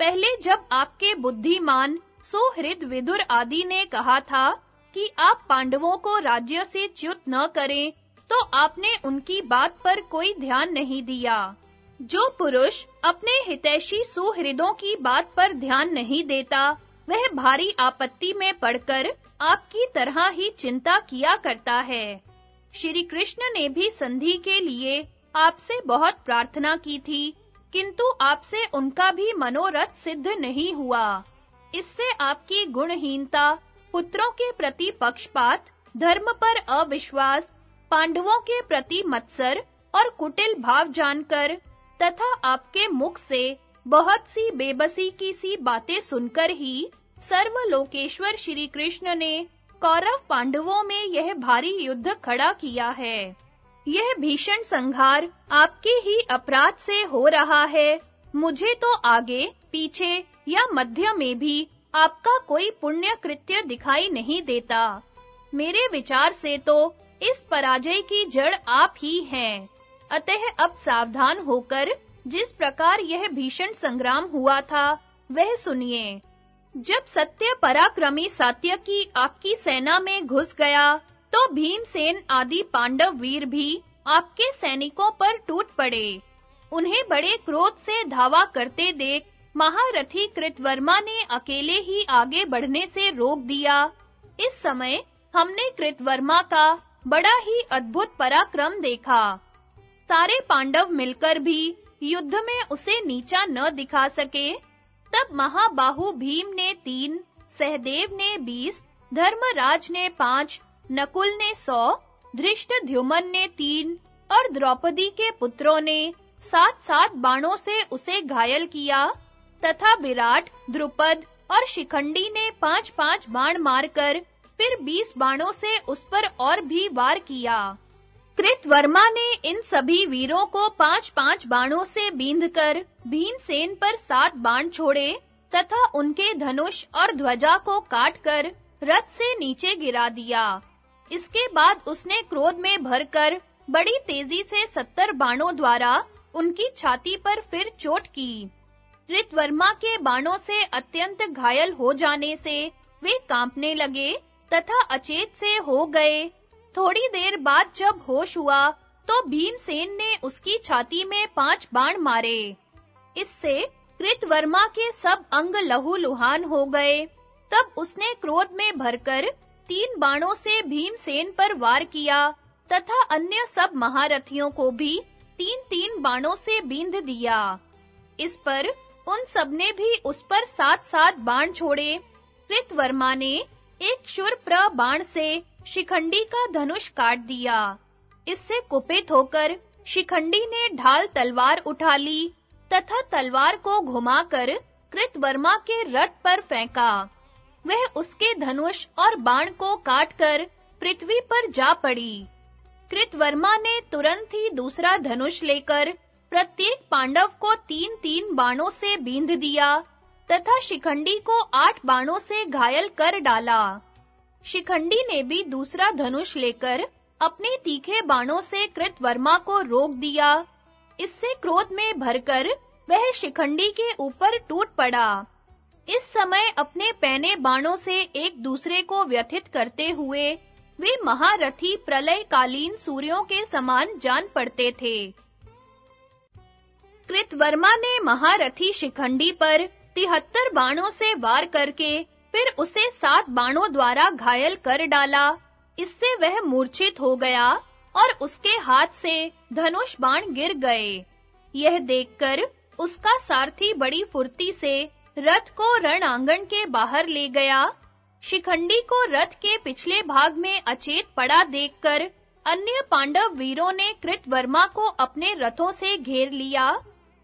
पहले जब आपके बुद्धिमान, सुहृद विदुर आदि ने कहा था कि आप पांडवों को राज्य से च्युत न करें तो आपने उनकी बात पर कोई ध्यान नहीं दिया। जो पुरुष अपने हितैषी सुहृदों की बात पर ध्यान नहीं देता, वह भारी आपत्ति में पड़कर आपकी तरह ही चिंता किया करता है। श्री कृष्ण ने भी संधि के लिए आपसे बहुत प्रार्थना की थी। किंतु आपसे उनका भी मनोरथ सिद्ध नहीं हुआ। इससे आपकी गुणहीनता, पुत्रों के प्रति पक्षपात, धर्म पर अविश्वास, पांडवों के प्रति मत्सर और कुटिल भाव जानकर तथा आपके मुख से बहुत सी बेबसी की सी बातें सुनकर ही सर्वलोकेश्वर श्री कृष्ण ने कौरव पांडवों में यह भारी युद्ध खड़ा किया है। यह भीषण संघार आपके ही अपराध से हो रहा है। मुझे तो आगे, पीछे या मध्य में भी आपका कोई पुण्य कृत्य दिखाई नहीं देता। मेरे विचार से तो इस पराजय की जड़ आप ही हैं। अतः अब सावधान होकर जिस प्रकार यह भीषण संग्राम हुआ था, वह सुनिए। जब सत्य पराक्रमी सात्यकी आपकी सेना में घुस गया तो भीमसेन आदि पांडव वीर भी आपके सैनिकों पर टूट पड़े। उन्हें बड़े क्रोध से धावा करते देख महारथी कृतवर्मा ने अकेले ही आगे बढ़ने से रोक दिया। इस समय हमने कृतवर्मा का बड़ा ही अद्भुत पराक्रम देखा। सारे पांडव मिलकर भी युद्ध में उसे नीचा न दिखा सके। तब महाबाहु भीम ने तीन, सहदेव ने बीस, धर्मराज ने पाँच नकुल ने सौ धृष्टद्युमन ने तीन, और द्रौपदी के पुत्रों ने सात-सात बाणों से उसे घायल किया। तथा विराट, द्रुपद और शिखंडी ने पांच-पांच बाण मारकर फिर बीस बाणों से उस पर और भी वार किया। कृतवर्मा ने इन सभी वीरों को पांच-पांच बाणों से बींधकर भीमसेन पर सात बाण छोड़े तथा उनके धनुष और ध्वजा को काटकर रथ से नीचे गिरा दिया। इसके बाद उसने क्रोध में भरकर बड़ी तेज़ी से सत्तर बाणों द्वारा उनकी छाती पर फिर चोट की। ऋतवर्मा के बाणों से अत्यंत घायल हो जाने से वे कांपने लगे तथा अचेत से हो गए। थोड़ी देर बाद जब होश हुआ तो भीमसेन ने उसकी छाती में पाँच बाण मारे। इससे कृतवर्मा के सब अंग लहूलुहान हो गए। तब उसने क्रोध में भरकर तीन बाणों से भीमसेन पर वार किया, तथा अन्य सब महारथियों को भी तीन-तीन बाणों से बींध दिया। इस पर उन सबने भी उस पर सात-सात बाण छोड़े। कृतवर्मा ने एक शूरप्र बाण से शिखंडी का धनुष काट दिया। इससे कुपित होकर शिखंडी ने ढाल तलवार उठा ली, तथा तलवार को घुमाकर कृतवर्मा के रथ पर फेंका। वह उसके धनुष और बाण को काटकर पृथ्वी पर जा पड़ी। कृतवर्मा ने तुरंत ही दूसरा धनुष लेकर प्रत्येक पांडव को तीन-तीन बाणों से बींध दिया तथा शिखंडी को आठ बाणों से घायल कर डाला। शिखंडी ने भी दूसरा धनुष लेकर अपने तीखे बाणों से कृतवर्मा को रोक दिया। इससे क्रोध में भरकर वह शिखंडी के ऊपर टूट पड़ा। इस समय अपने पैने बाणों से एक दूसरे को व्यथित करते हुए, वे महारथी प्रलयकालीन सूर्यों के समान जान पड़ते थे। कृतवर्मा ने महारथी शिखंडी पर तिहत्तर बाणों से वार करके, फिर उसे सात बाणों द्वारा घायल कर डाला। इससे वह मूर्छित हो गया और उसके हाथ से धनुष बाण गिर गए। यह देखकर उसका सारथी बड़ी फुर्ती से रथ को रण आँगन के बाहर ले गया। शिखंडी को रथ के पिछले भाग में अचेत पड़ा देखकर अन्य पांडव वीरों ने कृतवर्मा को अपने रथों से घेर लिया।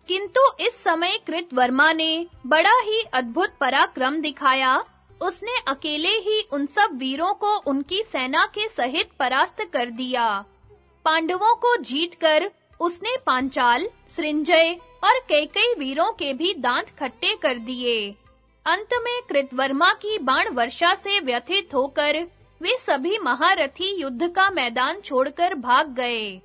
किंतु इस समय कृतवर्मा ने बड़ा ही अद्भुत पराक्रम दिखाया। उसने अकेले ही उन सब वीरों को उनकी सेना के सहित परास्त कर दिया। पांडवों को जीतकर उसने पांचाल, सृंजय और कई-कई वीरों के भी दांत खट्टे कर दिए। अंत में कृतवर्मा की बाण वर्षा से व्यथित होकर वे सभी महारथी युद्ध का मैदान छोड़कर भाग गए।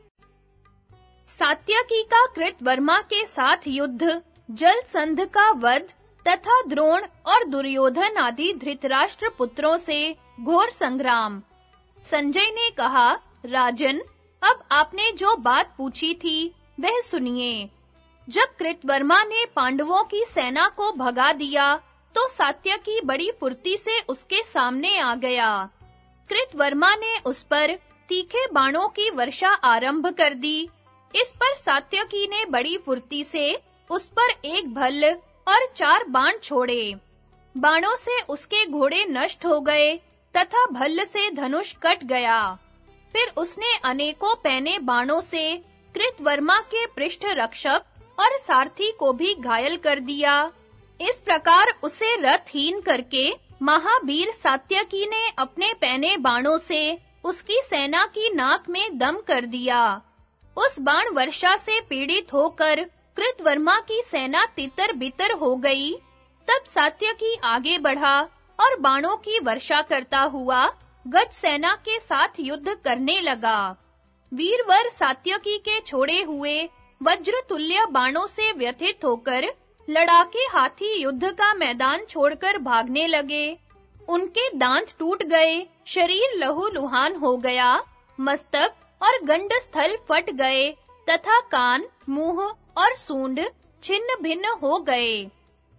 सात्यकी का कृतवर्मा के साथ युद्ध जलसंध का वध तथा द्रोण और दुर्योधन आदि धृतराष्ट्र पुत्रों से घोर संग्राम। संजय ने कहा, राजन, अब आपने जो बात पूछी थी, वह सुनिए। जब कृतवर्मा ने पांडवों की सेना को भगा दिया तो सात्यकी बड़ी फुर्ती से उसके सामने आ गया। कृतवर्मा ने उस पर तीखे बाणों की वर्षा आरंभ कर दी। इस पर सात्यकी ने बड़ी फुर्ती से उस पर एक भल्ल और चार बाण छोड़े। बाणों से उसके घोड़े नष्ट हो गए तथा भल्ल से धनुष कट गया। फिर उसने अनेकों पैने बाणों से कृतवर्मा के पृष्ठ रक्षक और सारथी को भी घायल कर दिया। इस प्रकार उसे रथहीन करके महावीर सात्यकी ने अपने पैने बाणों से उसकी सेना की नाक में दम कर दिया। उस बाण वर्षा से पीड़ित होकर कृतवर्मा की सेना तितर-बितर हो गई। तब सात्यकी आगे बढ़ा और बाणों की वर्षा करता हुआ गज सेना के साथ युद्ध करने लगा। वीरवर सात्यकी के छोड़े हुए वज्र तुल्य बाणों से व्यथित होकर लड़ाके हाथी युद्ध का मैदान छोड़कर भागने लगे। उनके दांत टूट गए, शरीर लहूलुहान हो गया, मस्तक और गंडस्थल फट गए, तथा कान, मुँह और सूंड छिन्न भिन्न हो गए।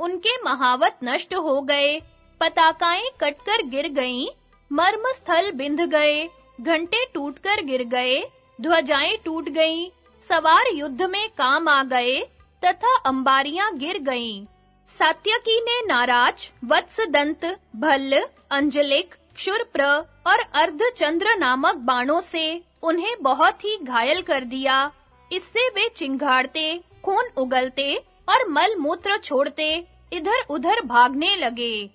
उनके महावत नष्ट हो गए, पताकाएँ कटकर गिर गईं मर्म स्थल बिंध गए, घंटे टूटकर गिर गए, ध्वजाएँ टूट गईं सवार युद्ध में काम आ गए, तथा अंबारियाँ गिर गईं। सात्यकी ने नाराज़, वत्सदंत, भल्ल, अंजलिक, क्षुरप्र और अर्धचंद्र नामक बाणों से उन्हें बहुत ही घायल कर दिया। इससे वे चिंगाड़ते खून उगलते और मल मूत्र छोड़ते इधर-उधर भागने लगे।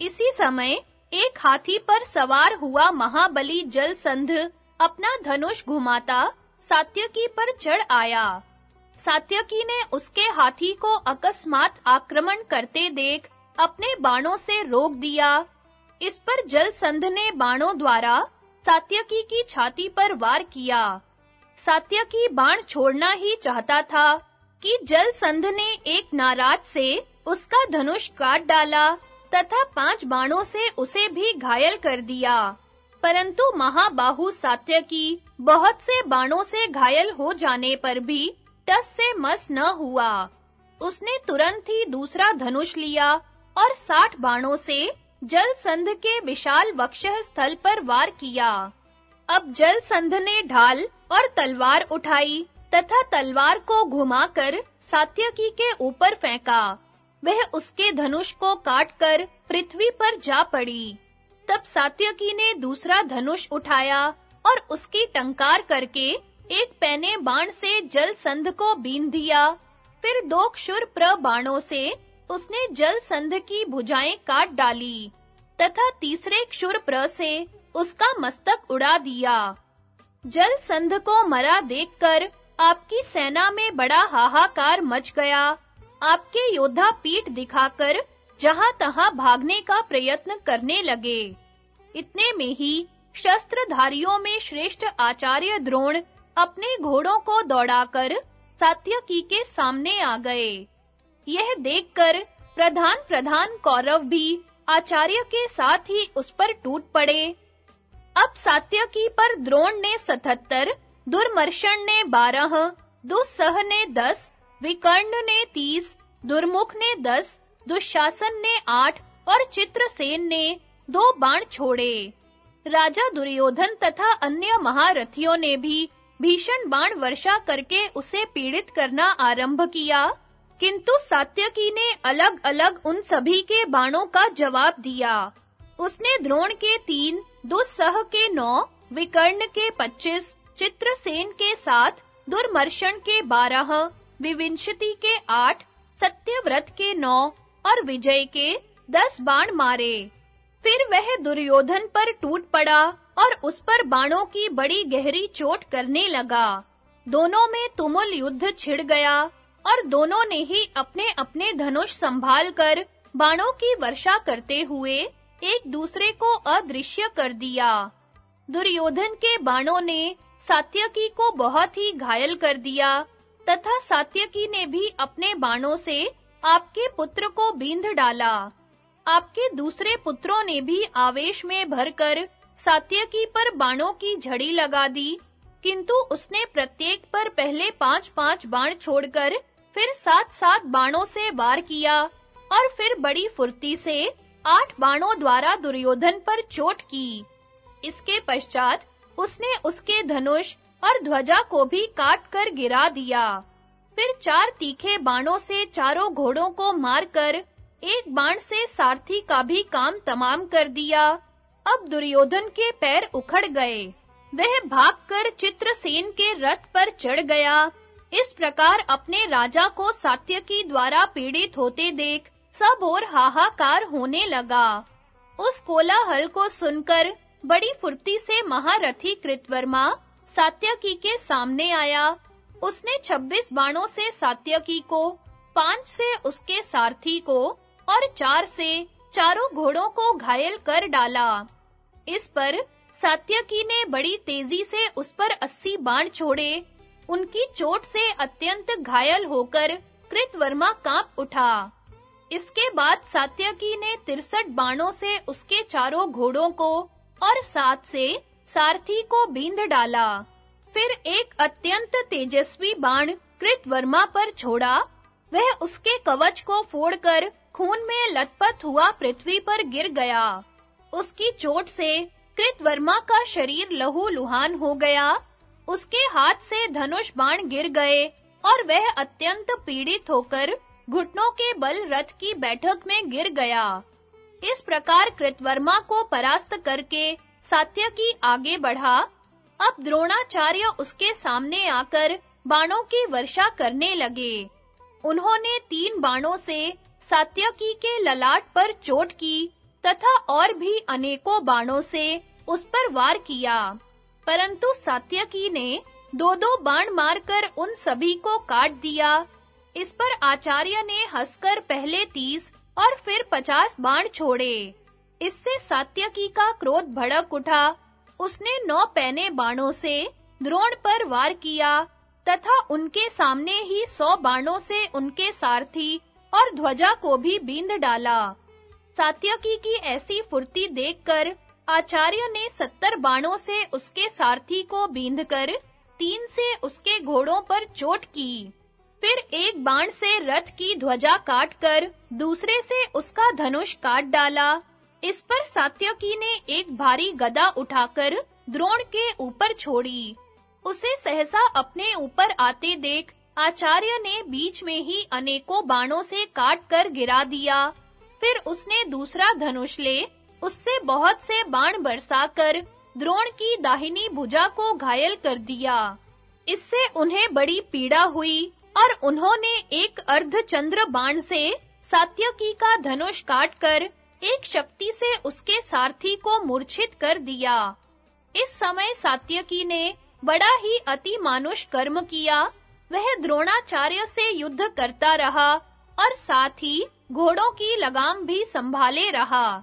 इसी समय एक हाथी पर सवार हुआ महाबली जलसंध अपना धनुष घुमाता सात्यकी पर चढ़ आया। सात्यकी ने उसके हाथी को अकस्मात आक्रमण करते देख अपने बाणों से रोक दिया। इस पर जलसंध ने बाणों द्वारा सात्यकी की छाती पर वार किया। सात्यकी बाण छोड़ना ही चाहता था कि जलसंध ने एक नाराज़ से उसका धनुष काट डाला तथा पाँच बाणों से उसे भी घायल कर दिया। परंतु महाबाहु सात्यकी बहुत से बाणों से घायल हो जाने पर भी टस से मस न हुआ। उसने तुरंत ही दूसरा धनुष लिया और साठ बाणों से जलसंध के विशाल वक्षः स्थल पर वार किया। अब जलसंध ने ढाल और तलवार उठाई तथा तलवार को घुमाकर सात्यकी के ऊपर फेंका। वह उसके धनुष को काटकर पृथ्वी पर जा पड़ी। तब सात्यकी ने दूसरा धनुष उठाया और उसकी टंकार करके एक पैने बाण से जल संध को बीन दिया। फिर दो क्षुर प्र बाणों से उसने जल संध की भुजाएँ काट डाली तथा तीसरे क्षुर प्र से उसका मस्तक उड़ा दिया। जल संध को मरा देखकर आपकी सेना में बड़ा हाहाकार मच गया। आपके योद्धा पीठ दिखाकर जहां-तहां भागने का प्रयत्न करने लगे। इतने में ही शस्त्रधारियों में श्रेष्ठ आचार्य द्रोण अपने घोड़ों को दौड़ाकर सात्यकी के सामने आ गए। यह देखकर प्रधान प्रधान कौरव भी आचार्य के साथ ही उस पर टूट पड़े। अब सात्यकी पर द्रोण ने 77 दुर्मर्शन ने 12 दुस्सह ने 10 विकर्ण ने 30 दुर्मुख ने 10 दुशासन ने आठ और चित्रसेन ने दो बाण छोड़े। राजा दुर्योधन तथा अन्य महारथियों ने भी भीषण बाण वर्षा करके उसे पीड़ित करना आरंभ किया, किंतु सात्यकी ने अलग-अलग उन सभी के बाणों का जवाब दिया। उसने द्रोण के तीन, दुस्सह के नौ, विकर्ण के पच्चीस, चित्रसेन के साथ दुर्मर्शन के बारह, विविंशति के आठ, सत्यव्रत के नौ और विजय के दस बाण मारे। फिर वह दुर्योधन पर टूट पड़ा और उस पर बाणों की बड़ी गहरी चोट करने लगा। दोनों में तुमुल युद्ध छिड़ गया और दोनों ने ही अपने-अपने धनुष संभाल कर बाणों की वर्षा करते हुए एक दूसरे को अदृश्य कर दिया। दुर्योधन के बाणों ने सात्यकी को बहुत ही घायल कर दिया तथा सात्यकी ने भी अपने बाणों से आपके पुत्र को बींध डाला। आपके दूसरे पुत्रों ने भी आवेश में भरकर सात्यकी पर बाणों की झड़ी लगा दी, किंतु उसने प्रत्येक पर पहले पांच-पांच बाण छोड़कर फिर सात-सात बाणों से वार किया और फिर बड़ी फुर्ती से आठ बाणों द्वारा दुर्योधन पर चोट की। इसके पश्चात उसने उसके धनुष और ध्वजा को भी काट कर गिरा दिया। फिर चार तीखे बाणों से चारों घोड़ों को मारकर एक बाण से सारथी का भी काम तमाम कर दिया। अब दुर्योधन के पैर उखड़ गए। वह भागकर चित्रसेन के रथ पर चढ़ गया। इस प्रकार अपने राजा को सात्यकी द्वारा पीड़ित होते देख सब और हाहाकार होने लगा। उस कोलाहल को सुनकर बड़ी फुर्ती से महारथी कृतवर्मा सात्यकी के सामने आया। उसने 26 बाणों से सात्यकी को, पाँच से उसके सारथी को और चार से चारों घोड़ों को घायल कर डाला। इस पर सात्यकी ने बड़ी तेज़ी से उस पर अस्सी बाण छोड़े। उनकी चोट से अत्यंत घायल होकर कृतवर्मा काँप उठा। इसके बाद सात्यकी ने तिरसठ बाणों से उसके चारों घोड़ों को और सात से सारथी को बींध डाला। फिर एक अत्यंत तेजस्वी बाण कृतवर्मा पर छोड़ा। वह उसके कवच को फोड़कर खून में लथपथ हुआ पृथ्वी पर गिर गया। उसकी चोट से कृतवर्मा का शरीर लहू-लुहान हो गया। उसके हाथ से धनुष बाण गिर गए और वह अत्यंत पीड़ित होकर घुटनों के बल रथ की बैठक में गिर गया। इस प्रकार कृतवर्मा को परास्त करके सात्यकी आगे बढ़ा। अब द्रोणाचार्य उसके सामने आकर बाणों की वर्षा करने लगे। उन्होंने तीन बाणों से सात्यकी के ललाट पर चोट की तथा और भी अनेकों बाणों से उस पर वार किया। परंतु सात्यकी ने दो-दो बाण मारकर उन सभी को काट दिया। इस पर आचार्य ने हंसकर पहले तीस और फिर पचास बाण छोड़े। इससे सात्यकी का क्रोध भड़क उठा उसने नौ पैने बाणों से द्रोण पर वार किया, तथा उनके सामने ही सौ बाणों से उनके सारथी और ध्वजा को भी बींद डाला। सात्यकी की ऐसी फुर्ती देखकर आचार्य ने सत्तर बाणों से उसके सारथी को बींधकर तीन से उसके घोड़ों पर चोट की। फिर एक बाण से रथ की ध्वजा काटकर दूसरे से उसका धनुष काट डाला। इस पर सात्यकी ने एक भारी गदा उठाकर द्रोण के ऊपर छोड़ी। उसे सहसा अपने ऊपर आते देख आचार्य ने बीच में ही अनेकों बाणों से काट कर गिरा दिया। फिर उसने दूसरा धनुष ले, उससे बहुत से बाण बरसाकर द्रोण की दाहिनी भुजा को घायल कर दिया। इससे उन्हें बड़ी पीड़ा हुई और उन्होंने एक अर्धचंद्र बाण से सात्यकी का धनुष काटकर एक शक्ति से उसके सारथी को मूर्छित कर दिया। इस समय सात्यकी ने बड़ा ही अति मानुष कर्म किया। वह द्रोणाचार्य से युद्ध करता रहा और साथ ही घोड़ों की लगाम भी संभाले रहा।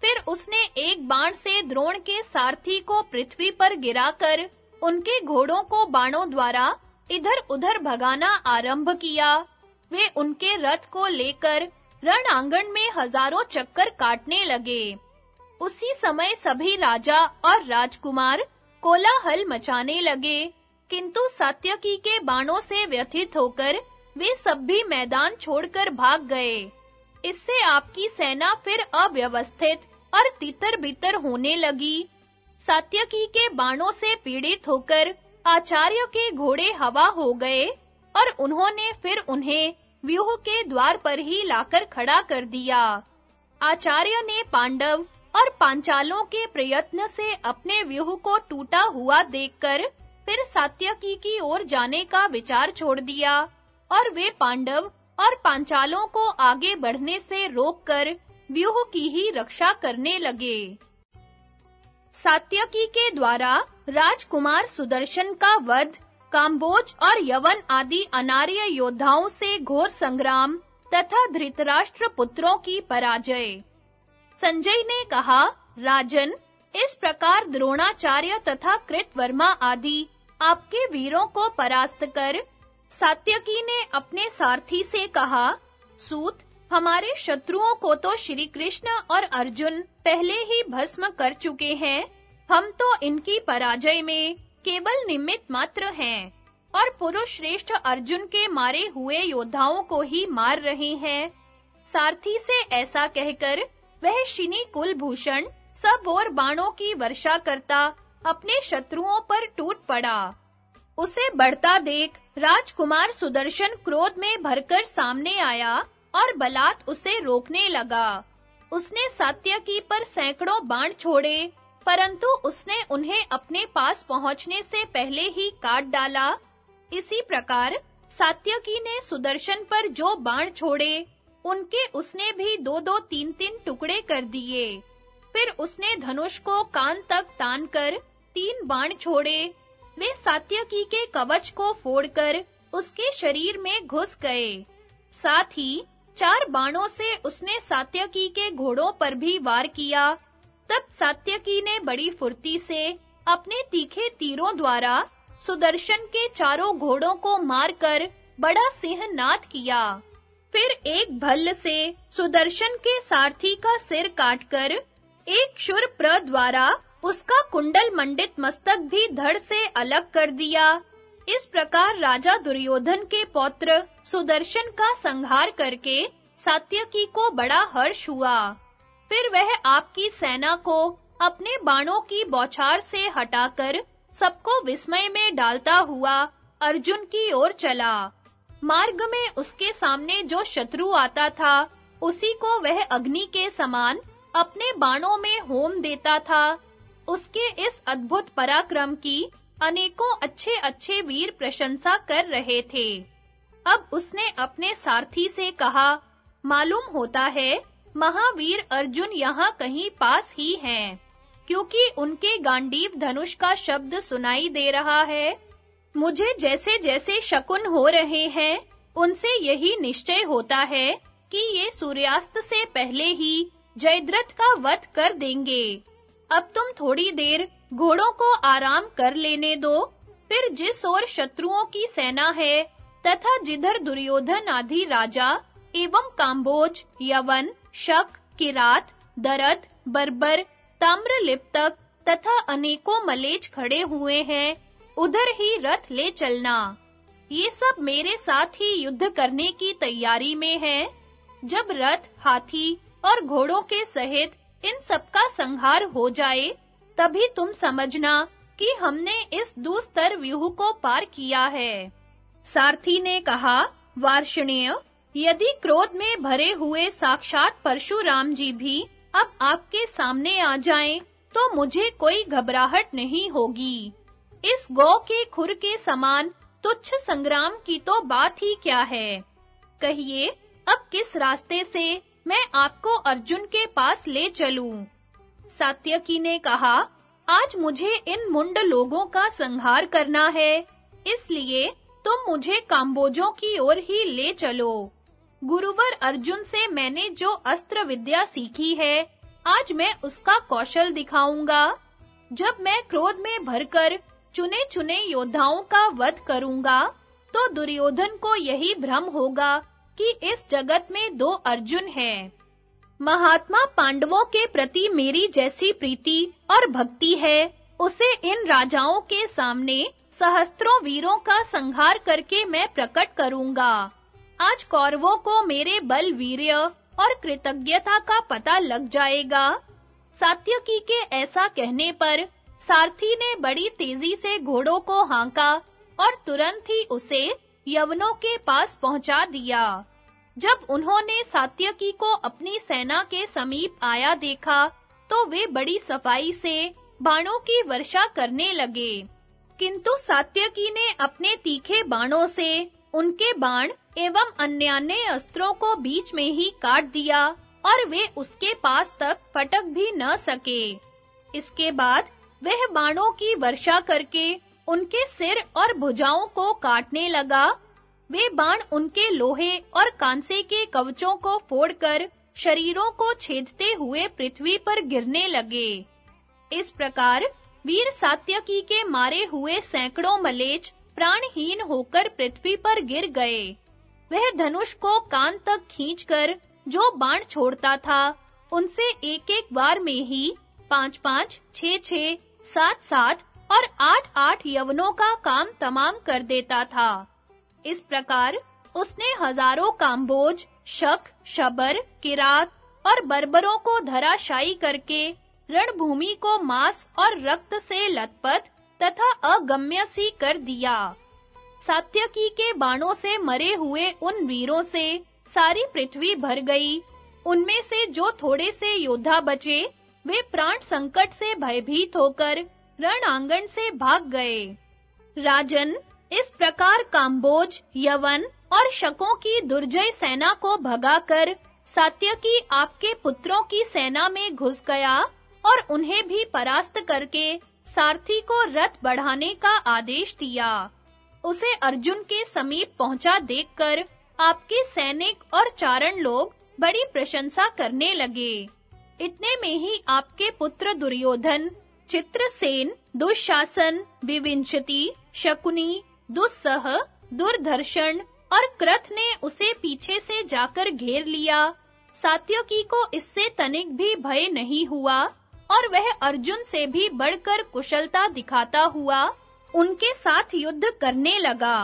फिर उसने एक बाण से द्रोण के सारथी को पृथ्वी पर गिराकर उनके घोड़ों को बाणों द्वारा इधर-उधर भगाना आरंभ किया। वे उनके रथ को लेकर रण आँगन में हज़ारों चक्कर काटने लगे। उसी समय सभी राजा और राजकुमार कोलाहल मचाने लगे, किंतु सात्यकी के बाणों से व्यथित होकर वे सब भी मैदान छोड़कर भाग गए। इससे आपकी सेना फिर अव्यवस्थित और तितर-बितर होने लगी। सात्यकी के बाणों से पीड़ित होकर आचार्य के घोड़े हवा हो गए और उन्होंने फिर उन्हें व्यूह के द्वार पर ही लाकर खड़ा कर दिया। आचार्य ने पांडव और पांचालों के प्रयत्न से अपने व्यूह को टूटा हुआ देखकर फिर सात्यकी की ओर जाने का विचार छोड़ दिया और वे पांडव और पांचालों को आगे बढ़ने से रोककर व्यूह की ही रक्षा करने लगे। सात्यकी के द्वारा राजकुमार सुदर्शन का वध काम्बोज और यवन आदि अनार्य योद्धाओं से घोर संग्राम तथा धृतराष्ट्र पुत्रों की पराजय। संजय ने कहा, राजन, इस प्रकार द्रोणाचार्य तथा कृतवर्मा आदि आपके वीरों को परास्त कर, सात्यकी ने अपने सारथी से कहा, सूत, हमारे शत्रुओं को तो श्री कृष्ण और अर्जुन पहले ही भस्म कर चुके हैं, हम तो इनकी पराजय में केवल निमित्त मात्र हैं, और पुरुष श्रेष्ठ अर्जुन के मारे हुए योद्धाओं को ही मार रहे हैं। सारथी से ऐसा कहकर वह शिनी कुलभूषण, सब और बाणों की वर्षा करता अपने शत्रुओं पर टूट पड़ा। उसे बढ़ता देख राजकुमार सुदर्शन क्रोध में भरकर सामने आया और बलात् उसे रोकने लगा। उसने सात्यकी पर सैकड़ों बाण छोड़े परंतु उसने उन्हें अपने पास पहुँचने से पहले ही काट डाला। इसी प्रकार सात्यकी ने सुदर्शन पर जो बाण छोड़े, उनके उसने भी दो-दो, तीन-तीन टुकड़े कर दिए। फिर उसने धनुष को कान तक तानकर तीन बाण छोड़े। वे सात्यकी के कवच को फोड़कर उसके शरीर में घुस गए। साथ ही चार बाणों से उसने सात्यकी के घोड़ों पर भी वार किया। तब सात्यकी ने बड़ी फुर्ती से अपने तीखे तीरों द्वारा सुदर्शन के चारों घोड़ों को मारकर बड़ा सिंहनाद किया। फिर एक भल्ल से सुदर्शन के सारथी का सिर काटकर एक शुर प्र द्वारा उसका कुंडल मंडित मस्तक भी धड़ से अलग कर दिया। इस प्रकार राजा दुर्योधन के पौत्र सुदर्शन का संहार करके सात्यकी को बड़ा हर्ष हुआ। फिर वह आपकी सेना को अपने बाणों की बौछार से हटाकर सबको विस्मय में डालता हुआ अर्जुन की ओर चला। मार्ग में उसके सामने जो शत्रु आता था, उसी को वह अग्नि के समान अपने बाणों में होम देता था। उसके इस अद्भुत पराक्रम की अनेकों अच्छे-अच्छे वीर प्रशंसा कर रहे थे। अब उसने अपने सारथी से कहा, मालूम होता है महावीर अर्जुन यहाँ कहीं पास ही हैं, क्योंकि उनके गांडीव धनुष का शब्द सुनाई दे रहा है। मुझे जैसे-जैसे शकुन हो रहे हैं, उनसे यही निश्चय होता है कि ये सूर्यास्त से पहले ही जयद्रथ का वध कर देंगे। अब तुम थोड़ी देर घोड़ों को आराम कर लेने दो। फिर जिस ओर शत्रुओं की सेना है, तथा जिधर दुर्योधन आदि राजा एवं काम्बोज, यवन शक, किरात, दरद, बर्बर ताम्रलिप्तक तथा अनेकों मलेच खड़े हुए हैं। उधर ही रथ ले चलना। ये सब मेरे साथ ही युद्ध करने की तैयारी में है। जब रथ, हाथी और घोड़ों के सहित इन सबका संहार हो जाए, तभी तुम समझना कि हमने इस दूस्तर व्यूह को पार किया है। सारथी ने कहा, वार्षणीय यदि क्रोध में भरे हुए साक्षात परशुराम जी भी अब आपके सामने आ जाएँ तो मुझे कोई घबराहट नहीं होगी। इस गौ के खुर के समान तुच्छ संग्राम की तो बात ही क्या है? कहिए, अब किस रास्ते से मैं आपको अर्जुन के पास ले चलूँ? सात्यकी ने कहा, आज मुझे इन मुंड लोगों का संहार करना है, इसलिए तुम मुझे काम्बोजों की ओर ही ले चलो। गुरुवर अर्जुन से मैंने जो अस्त्र विद्या सीखी है, आज मैं उसका कौशल दिखाऊँगा। जब मैं क्रोध में भरकर चुने-चुने योद्धाओं का वध करूँगा तो दुर्योधन को यही भ्रम होगा कि इस जगत में दो अर्जुन हैं। महात्मा पांडवों के प्रति मेरी जैसी प्रीति और भक्ति है, उसे इन राजाओं के सामने सहस्त्रों वीरों का संहार करके मैं प्रकट करूँगा। आज कौरवों को मेरे बल वीर्य और कृतज्ञता का पता लग जाएगा। सात्यकी के ऐसा कहने पर सारथी ने बड़ी तेज़ी से घोड़ों को हांका और तुरंत ही उसे यवनों के पास पहुँचा दिया। जब उन्होंने सात्यकी को अपनी सेना के समीप आया देखा तो वे बड़ी सफ़ाई से बाणों की वर्षा करने लगे। किंतु सात्यकी ने अपने तीखे बाणों से उनके बाण एवं अन्य अस्त्रों को बीच में ही काट दिया और वे उसके पास तक फटक भी न सके। इसके बाद वह बाणों की वर्षा करके उनके सिर और भुजाओं को काटने लगा। वे बाण उनके लोहे और कांसे के कवचों को फोड़कर शरीरों को छेदते हुए पृथ्वी पर गिरने लगे। इस प्रकार वीर सात्यकी के मारे हुए सैकड़ों मलेच प्राणहीन होकर पृथ्वी पर गिर गए। वह धनुष को कान तक खींचकर जो बाण छोड़ता था उनसे एक-एक बार में ही पांच-पांच, छह-छह, सात-सात और आठ-आठ यवनों का काम तमाम कर देता था। इस प्रकार उसने हज़ारों काम्बोज शक शबर किरात और बर्बरों को धराशायी करके रणभूमि को मांस और रक्त से लथपथ तथा अगम्य सी कर दिया। सात्यकी के बाणों से मरे हुए उन वीरों से सारी पृथ्वी भर गई। उनमें से जो थोड़े से योद्धा बचे, वे प्राण संकट से भयभीत होकर रण आँगन से भाग गए। राजन, इस प्रकार काम्बोज, यवन और शकों की दुर्जय सेना को भगाकर सात्यकी आपके पुत्रों की सेना में घुस गया और उन्हें भी परास्त करके सारथी को रथ बढ़ाने का आदेश दिया। उसे अर्जुन के समीप पहुँचा देखकर आपके सैनिक और चारण लोग बड़ी प्रशंसा करने लगे। इतने में ही आपके पुत्र दुर्योधन, चित्रसेन, दुशासन, विविंशति, शकुनी, दुस्सह, दुर्धर्षण और क्रथ ने उसे पीछे से जाकर घेर लिया। सात्यकी को इससे तनिक भी भय नहीं हुआ और वह अर्जुन से भी बढ़कर कुशलता दिखाता हुआ उनके साथ युद्ध करने लगा।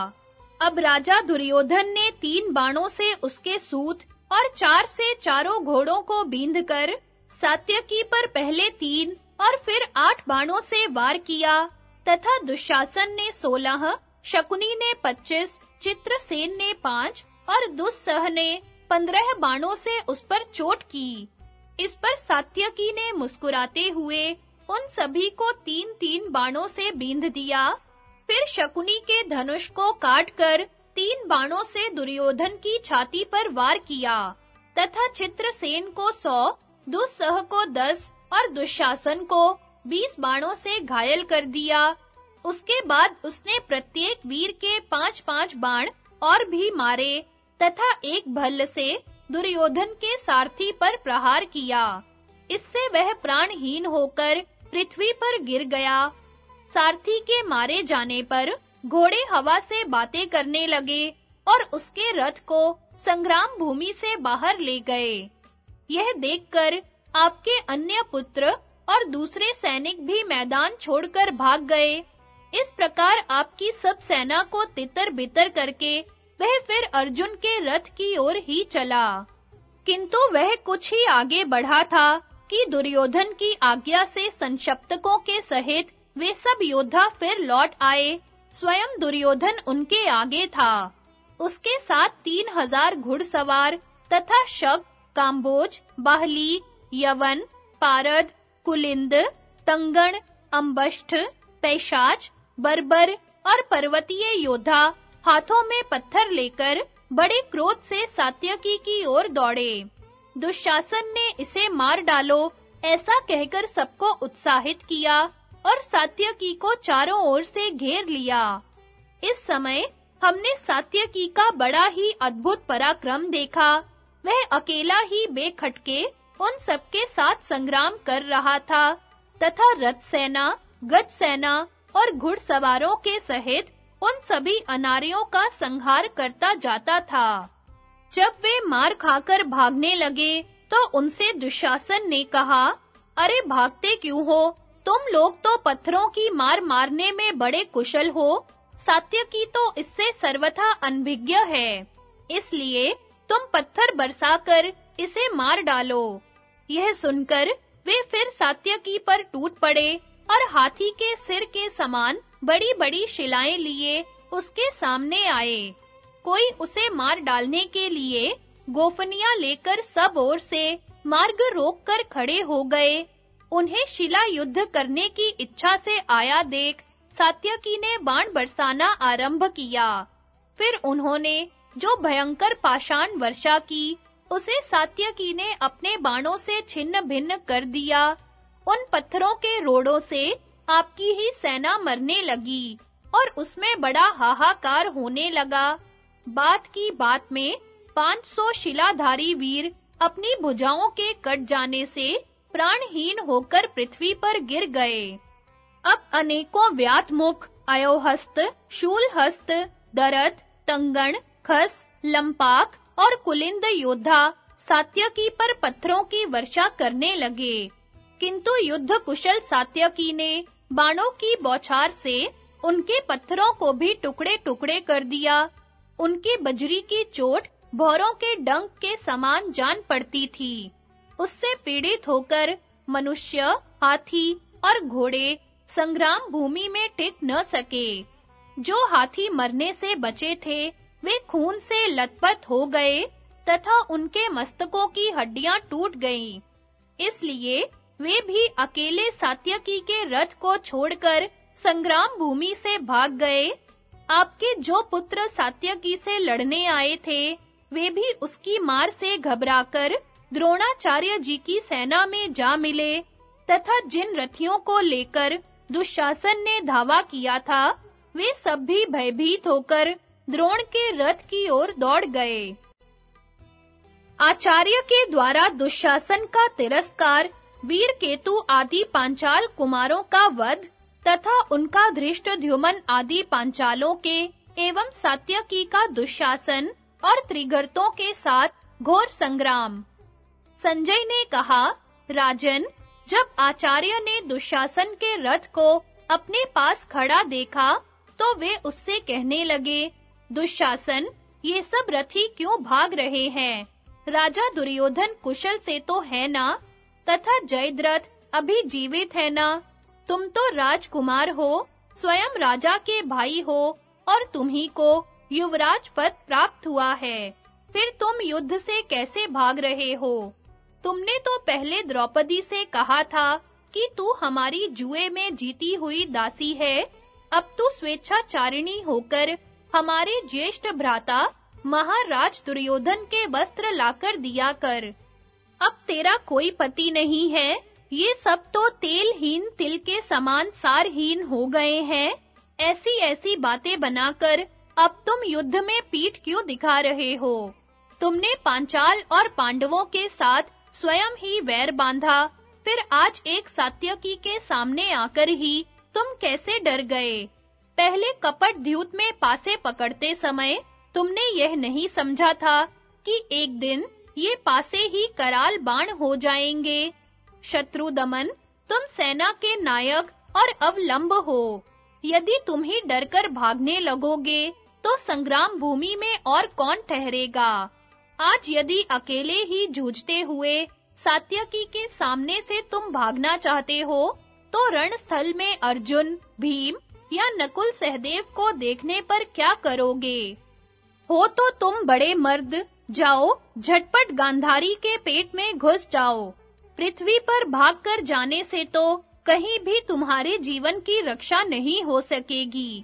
अब राजा दुर्योधन ने तीन बाणों से उसके सूत और चार से चारों घोड़ों को बींधकर सात्यकी पर पहले तीन और फिर आठ बाणों से वार किया, तथा दुशासन ने सोलह, शकुनी ने पच्चीस, चित्रसेन ने पाँच और दुस्सह ने पंद्रह बाणों से उस पर चोट की। इस पर सात्यकी ने मुस्कुराते हुए उन सभी को तीन-तीन बाणों से बींध दिया। फिर शकुनी के धनुष को काटकर तीन बाणों से दुर्योधन की छाती पर वार किया। तथा चित्रसेन को सौ, दुस्सह को दस और दुशासन को बीस बाणों से घायल कर दिया। उसके बाद उसने प्रत्येक वीर के पांच-पांच बाण और भी मारे तथा एक भल्ल से दुर्योधन के सारथी पर प्रहार किया। इससे वह प्राणहीन होकर पृथ्वी पर गिर गया। सारथी के मारे जाने पर घोड़े हवा से बातें करने लगे और उसके रथ को संग्राम भूमि से बाहर ले गए। यह देखकर आपके अन्य पुत्र और दूसरे सैनिक भी मैदान छोड़कर भाग गए। इस प्रकार आपकी सब सेना को तितर-बितर करके वह फिर अर्जुन के रथ की ओर ही चला। किंतु वह कुछ ही आगे बढ़ा था कि दुर्योधन की आज्ञा से संशप्तकों के सहित वे सब योद्धा फिर लौट आए। स्वयं दुर्योधन उनके आगे था। उसके साथ तीन हज़ार घुड़सवार तथा शक काम्बोज बाहली, यवन, पारद, कुलिंद, तंगण, अंबष्ठ, पैशाच, बर्बर और पर्वतीय योद्धा हाथों में पत्थर लेकर बड़े क्रोध से सात्यकी की ओर दौड़े। दुशासन ने इसे मार डालो, ऐसा कहकर सबको उत्साहित किया और सात्यकी को चारों ओर से घेर लिया। इस समय हमने सात्यकी का बड़ा ही अद्भुत पराक्रम देखा। वह अकेला ही बेखटके उन सबके साथ संग्राम कर रहा था, तथा रथ सेना गज सेना और घुड़सवारों के सहित उन सभी अनारियों का संहार करता जाता था। जब वे मार खाकर भागने लगे तो उनसे दुशासन ने कहा, अरे भागते क्यों हो? तुम लोग तो पत्थरों की मार मारने में बड़े कुशल हो। सात्य की तो इससे सर्वथा अनभिज्ञ है। इसलिए तुम पत्थर बरसाकर इसे मार डालो यह सुनकर वे फिर सात्यकी पर टूट पड़े और हाथी के सिर के समान बड़ी-बड़ी शिलाएँ लिए उसके सामने आए। कोई उसे मार डालने के लिए गोफनियाँ लेकर सब ओर से मार्ग रोक कर खड़े हो गए। उन्हें शिला युद्ध करने की इच्छा से आया देख सात्यकी ने बाण बरसाना आरंभ किया। फिर उन्होंने जो भयंकर पाषाण वर्षा की, उसे सात्यकी ने अपने बाणों से छिन्न भिन्न कर दिया। उन पत्थरों के रोड़ों से आपकी ही सेना मरने लगी और उसमें बड़ा हाहाकार होने लगा। बात की बात में 500 शिलाधारी वीर अपनी भुजाओं के कट जाने से प्राणहीन होकर पृथ्वी पर गिर गए। अब अनेकों व्यातमुख, अयोहस्त, शूलहस्त दरत तंगण, खस, लंपाक और कुलिंद योद्धा सात्यकी पर पत्थरों की वर्षा करने लगे। किंतु युद्ध कुशल सात्यकी ने बाणों की बौछार से उनके पत्थरों को भी टुकड़े-टुकड़े कर दिया। उनके बजरी की चोट भौरों के डंक के समान जान पड़ती थी। उससे पीड़ित होकर मनुष्य, हाथी और घोड़े संग्राम भूमि में टिक न सके। जो हाथी मरने से बचे थे, वे खून से लथपथ हो गए तथा उनके मस्तकों की हड्डियाँ टूट गईं। इसलिए वे भी अकेले सात्यकी के रथ को छोड़कर संग्राम भूमि से भाग गए आपके जो पुत्र सात्यकी से लड़ने आए थे, वे भी उसकी मार से घबराकर द्रोणाचार्य जी की सेना में जा मिले, तथा जिन रथियों को लेकर दुशासन ने धावा किया था, वे सब भी भयभीत होकर द्रोण के रथ की ओर दौड़ गए। आचार्य के द्वारा दुशासन का तिरस्कार वीर केतु आदि पांचाल कुमारों का वध तथा उनका धृष्टद्युमन आदि पांचालों के एवं सात्यकी का दुशासन और त्रिगर्तों के साथ घोर संग्राम। संजय ने कहा, राजन, जब आचार्य ने दुशासन के रथ को अपने पास खड़ा देखा तो वे उससे कहने लगे, दुशासन, ये सब रथी क्यों भाग रहे हैं? राजा दुर्योधन कुशल से तो है ना, तथा जयद्रथ अभी जीवित है ना? तुम तो राजकुमार हो, स्वयं राजा के भाई हो, और तुम्ही को युवराज पद प्राप्त हुआ है। फिर तुम युद्ध से कैसे भाग रहे हो? तुमने तो पहले द्रौपदी से कहा था कि तू हमारी जुए में जीती हुई दासी है। अब तू स्वेच्छाचारिणी होकर हमारे ज्येष्ठ भ्राता, महाराज दुर्योधन के वस्त्र लाकर दिया कर। अब तेरा कोई पति नहीं है। ये सब तो तेलहीन तिल के समान सारहीन हो गए हैं। ऐसी ऐसी बातें बनाकर अब तुम युद्ध में पीठ क्यों दिखा रहे हो? तुमने पांचाल और पांडवों के साथ स्वयं ही वैर बांधा, फिर आज एक सात्यकी के सामने आकर ही तुम कैसे डर गए? पहले कपट द्यूत में पासे पकड़ते समय तुमने यह नहीं समझा था कि एक दिन ये पासे ही कराल बाण हो जाएँगे। शत्रु दमन, तुम सेना के नायक और अवलंब हो। यदि तुम ही डरकर भागने लगोगे तो संग्राम भूमि में और कौन ठहरेगा? आज यदि अकेले ही जूझते हुए सात्यकी के सामने से तुम भागना चाहते हो तो रणस्थल में अर्जुन, भीम या नकुल सहदेव को देखने पर क्या करोगे? हो तो तुम बड़े मर्द, जाओ, झटपट गांधारी के पेट में घुस जाओ। पृथ्वी पर भागकर जाने से तो कहीं भी तुम्हारे जीवन की रक्षा नहीं हो सकेगी।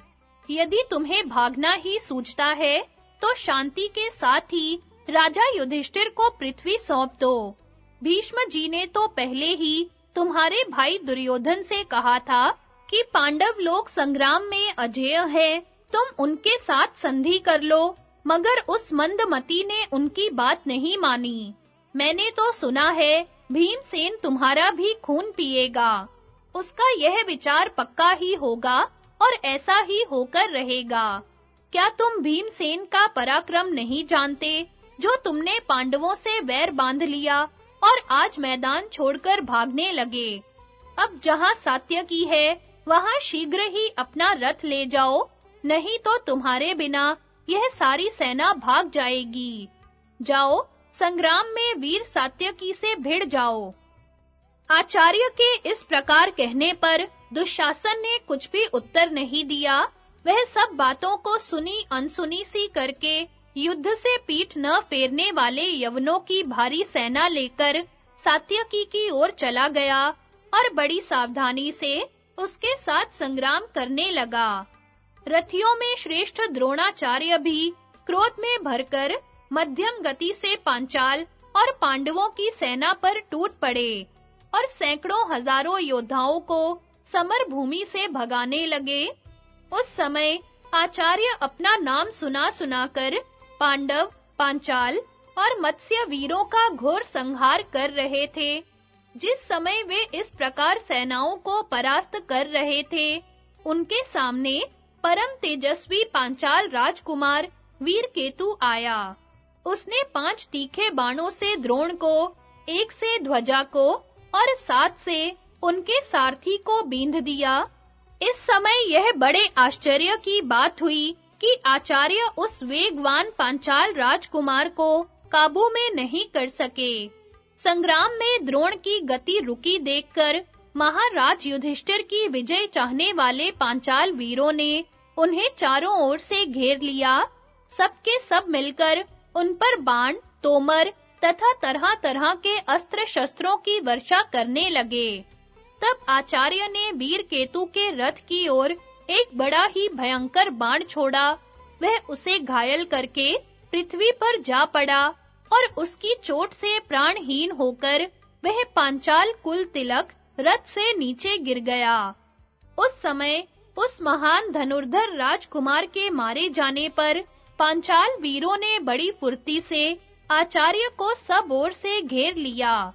यदि तुम्हें भागना ही सूझता है तो शांति के साथ ही राजा युधिष्ठिर को पृथ्वी सौंप दो। भीष्म जी ने तो पहले ही तुम्हारे भाई दुर्योधन से कहा था कि पांडव लोग संग्राम में अजेय है, तुम उनके साथ संधि कर लो, मगर उस मंदमती ने उनकी बात नहीं मानी। मैंने तो सुना है भीमसेन तुम्हारा भी खून पिएगा। उसका यह विचार पक्का ही होगा और ऐसा ही होकर रहेगा। क्या तुम भीमसेन का पराक्रम नहीं जानते, जो तुमने पांडवों से वैर बाँध लिया और आज मैदान छोड़कर भागने लगे? अब जहाँ सात्यकी है, वहाँ शीघ्र ही अपना रथ ले जाओ, नहीं तो तुम्हारे बिना यह सारी सेना भाग जाएगी। जाओ संग्राम में वीर सात्यकी से भिड़ जाओ। आचार्य के इस प्रकार कहने पर दुशासन ने कुछ भी उत्तर नहीं दिया। वह सब बातों को सुनी अनसुनी सी करके युद्ध से पीठ न फेरने वाले यवनों की भारी सेना लेकर सात्यकी की ओर चला गया और बड़ी सावधानी से उसके साथ संग्राम करने लगा। रथियों में श्रेष्ठ द्रोणाचार्य भी क्रोध में भरकर मध्यम गति से पांचाल और पांडवों की सेना पर टूट पड़े और सैकड़ों हज़ारों योद्धाओं को समर भूमि से भगाने लगे। उस समय आचार्य अपना नाम सुना सुनाकर पांडव, पांचाल और मत्स्य वीरों का घोर संहार कर रहे थे। जिस समय वे इस प्रकार सेनाओं को परास्त कर रहे थे, उनके सामने परम तेजस्वी पांचाल राजकुमार वीर केतु आया। उसने पाँच तीखे बाणों से द्रोण को, एक से ध्वजा को और सात से उनके सारथी को बींध दिया। इस समय यह बड़े आश्चर्य की बात हुई कि आचार्य उस वेगवान पांचाल राजकुमार को काबू में नहीं कर सके। संग्राम में द्रोण की गति रुकी देखकर महाराज युधिष्ठिर की विजय चाहने वाले पांचाल वीरों ने उन्हें चारों ओर से घेर लिया। सबके सब मिलकर उन पर बाण, तोमर तथा तरह-तरह के अस्त्र शस्त्रों की वर्षा करने लगे। तब आचार्य ने वीर केतु के रथ की ओर एक बड़ा ही भयंकर बाण छोड़ा। वह उसे घायल करके पृथ्वी पर जा पड़ा और उसकी चोट से प्राणहीन होकर वह पांचाल कुल तिलक रथ से नीचे गिर गया। उस समय उस महान धनुर्धर राजकुमार के मारे जाने पर पांचाल वीरों ने बड़ी फुर्ती से आचार्य को सब ओर से घेर लिया।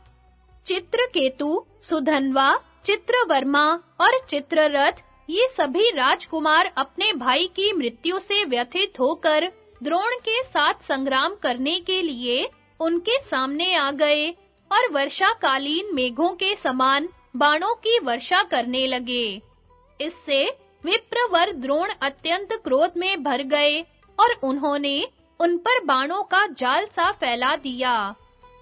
चित्रकेतु, सुधनवा, चित्रवर्मा और चित्ररथ, ये सभी राजकुमार अपने भाई की मृत्यु से व्यथित होकर द्रोण के साथ संग्राम करने के लिए उनके सामने आ गए और वर्षाकालीन मेघों के समान बाणों की वर्षा करने लगे। इससे विप्रवर द्रोण अत्यंत क्रोध में भर गए और उन्होंने उन पर बाणों का जाल सा फैला दिया।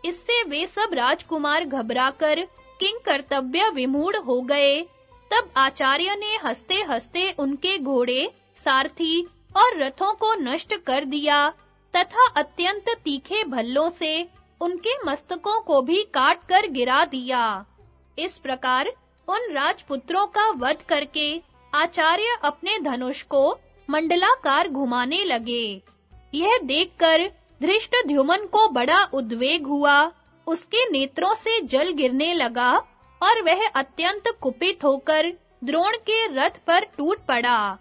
इससे वे सब राजकुमार घबराकर किंग कर्तव्य विमूढ़ हो गए। तब आचार्य ने हंसते-हंसते उनके घोड़े, सारथी और रथों को नष्ट कर दिया तथा अत्यंत तीखे भल्लों से उनके मस्तकों को भी काट कर गिरा दिया। इस प्रकार उन राजपुत्रों का वध करके आचार्य अपने धनुष को मंडलाकार घुमाने लगे। यह देखकर धृष्टद्युमन को बड़ा उद्वेग हुआ। उसके नेत्रों से जल गिरने लगा और वह अत्यंत कुपित होकर द्रोण के रथ पर टूट पड़ा।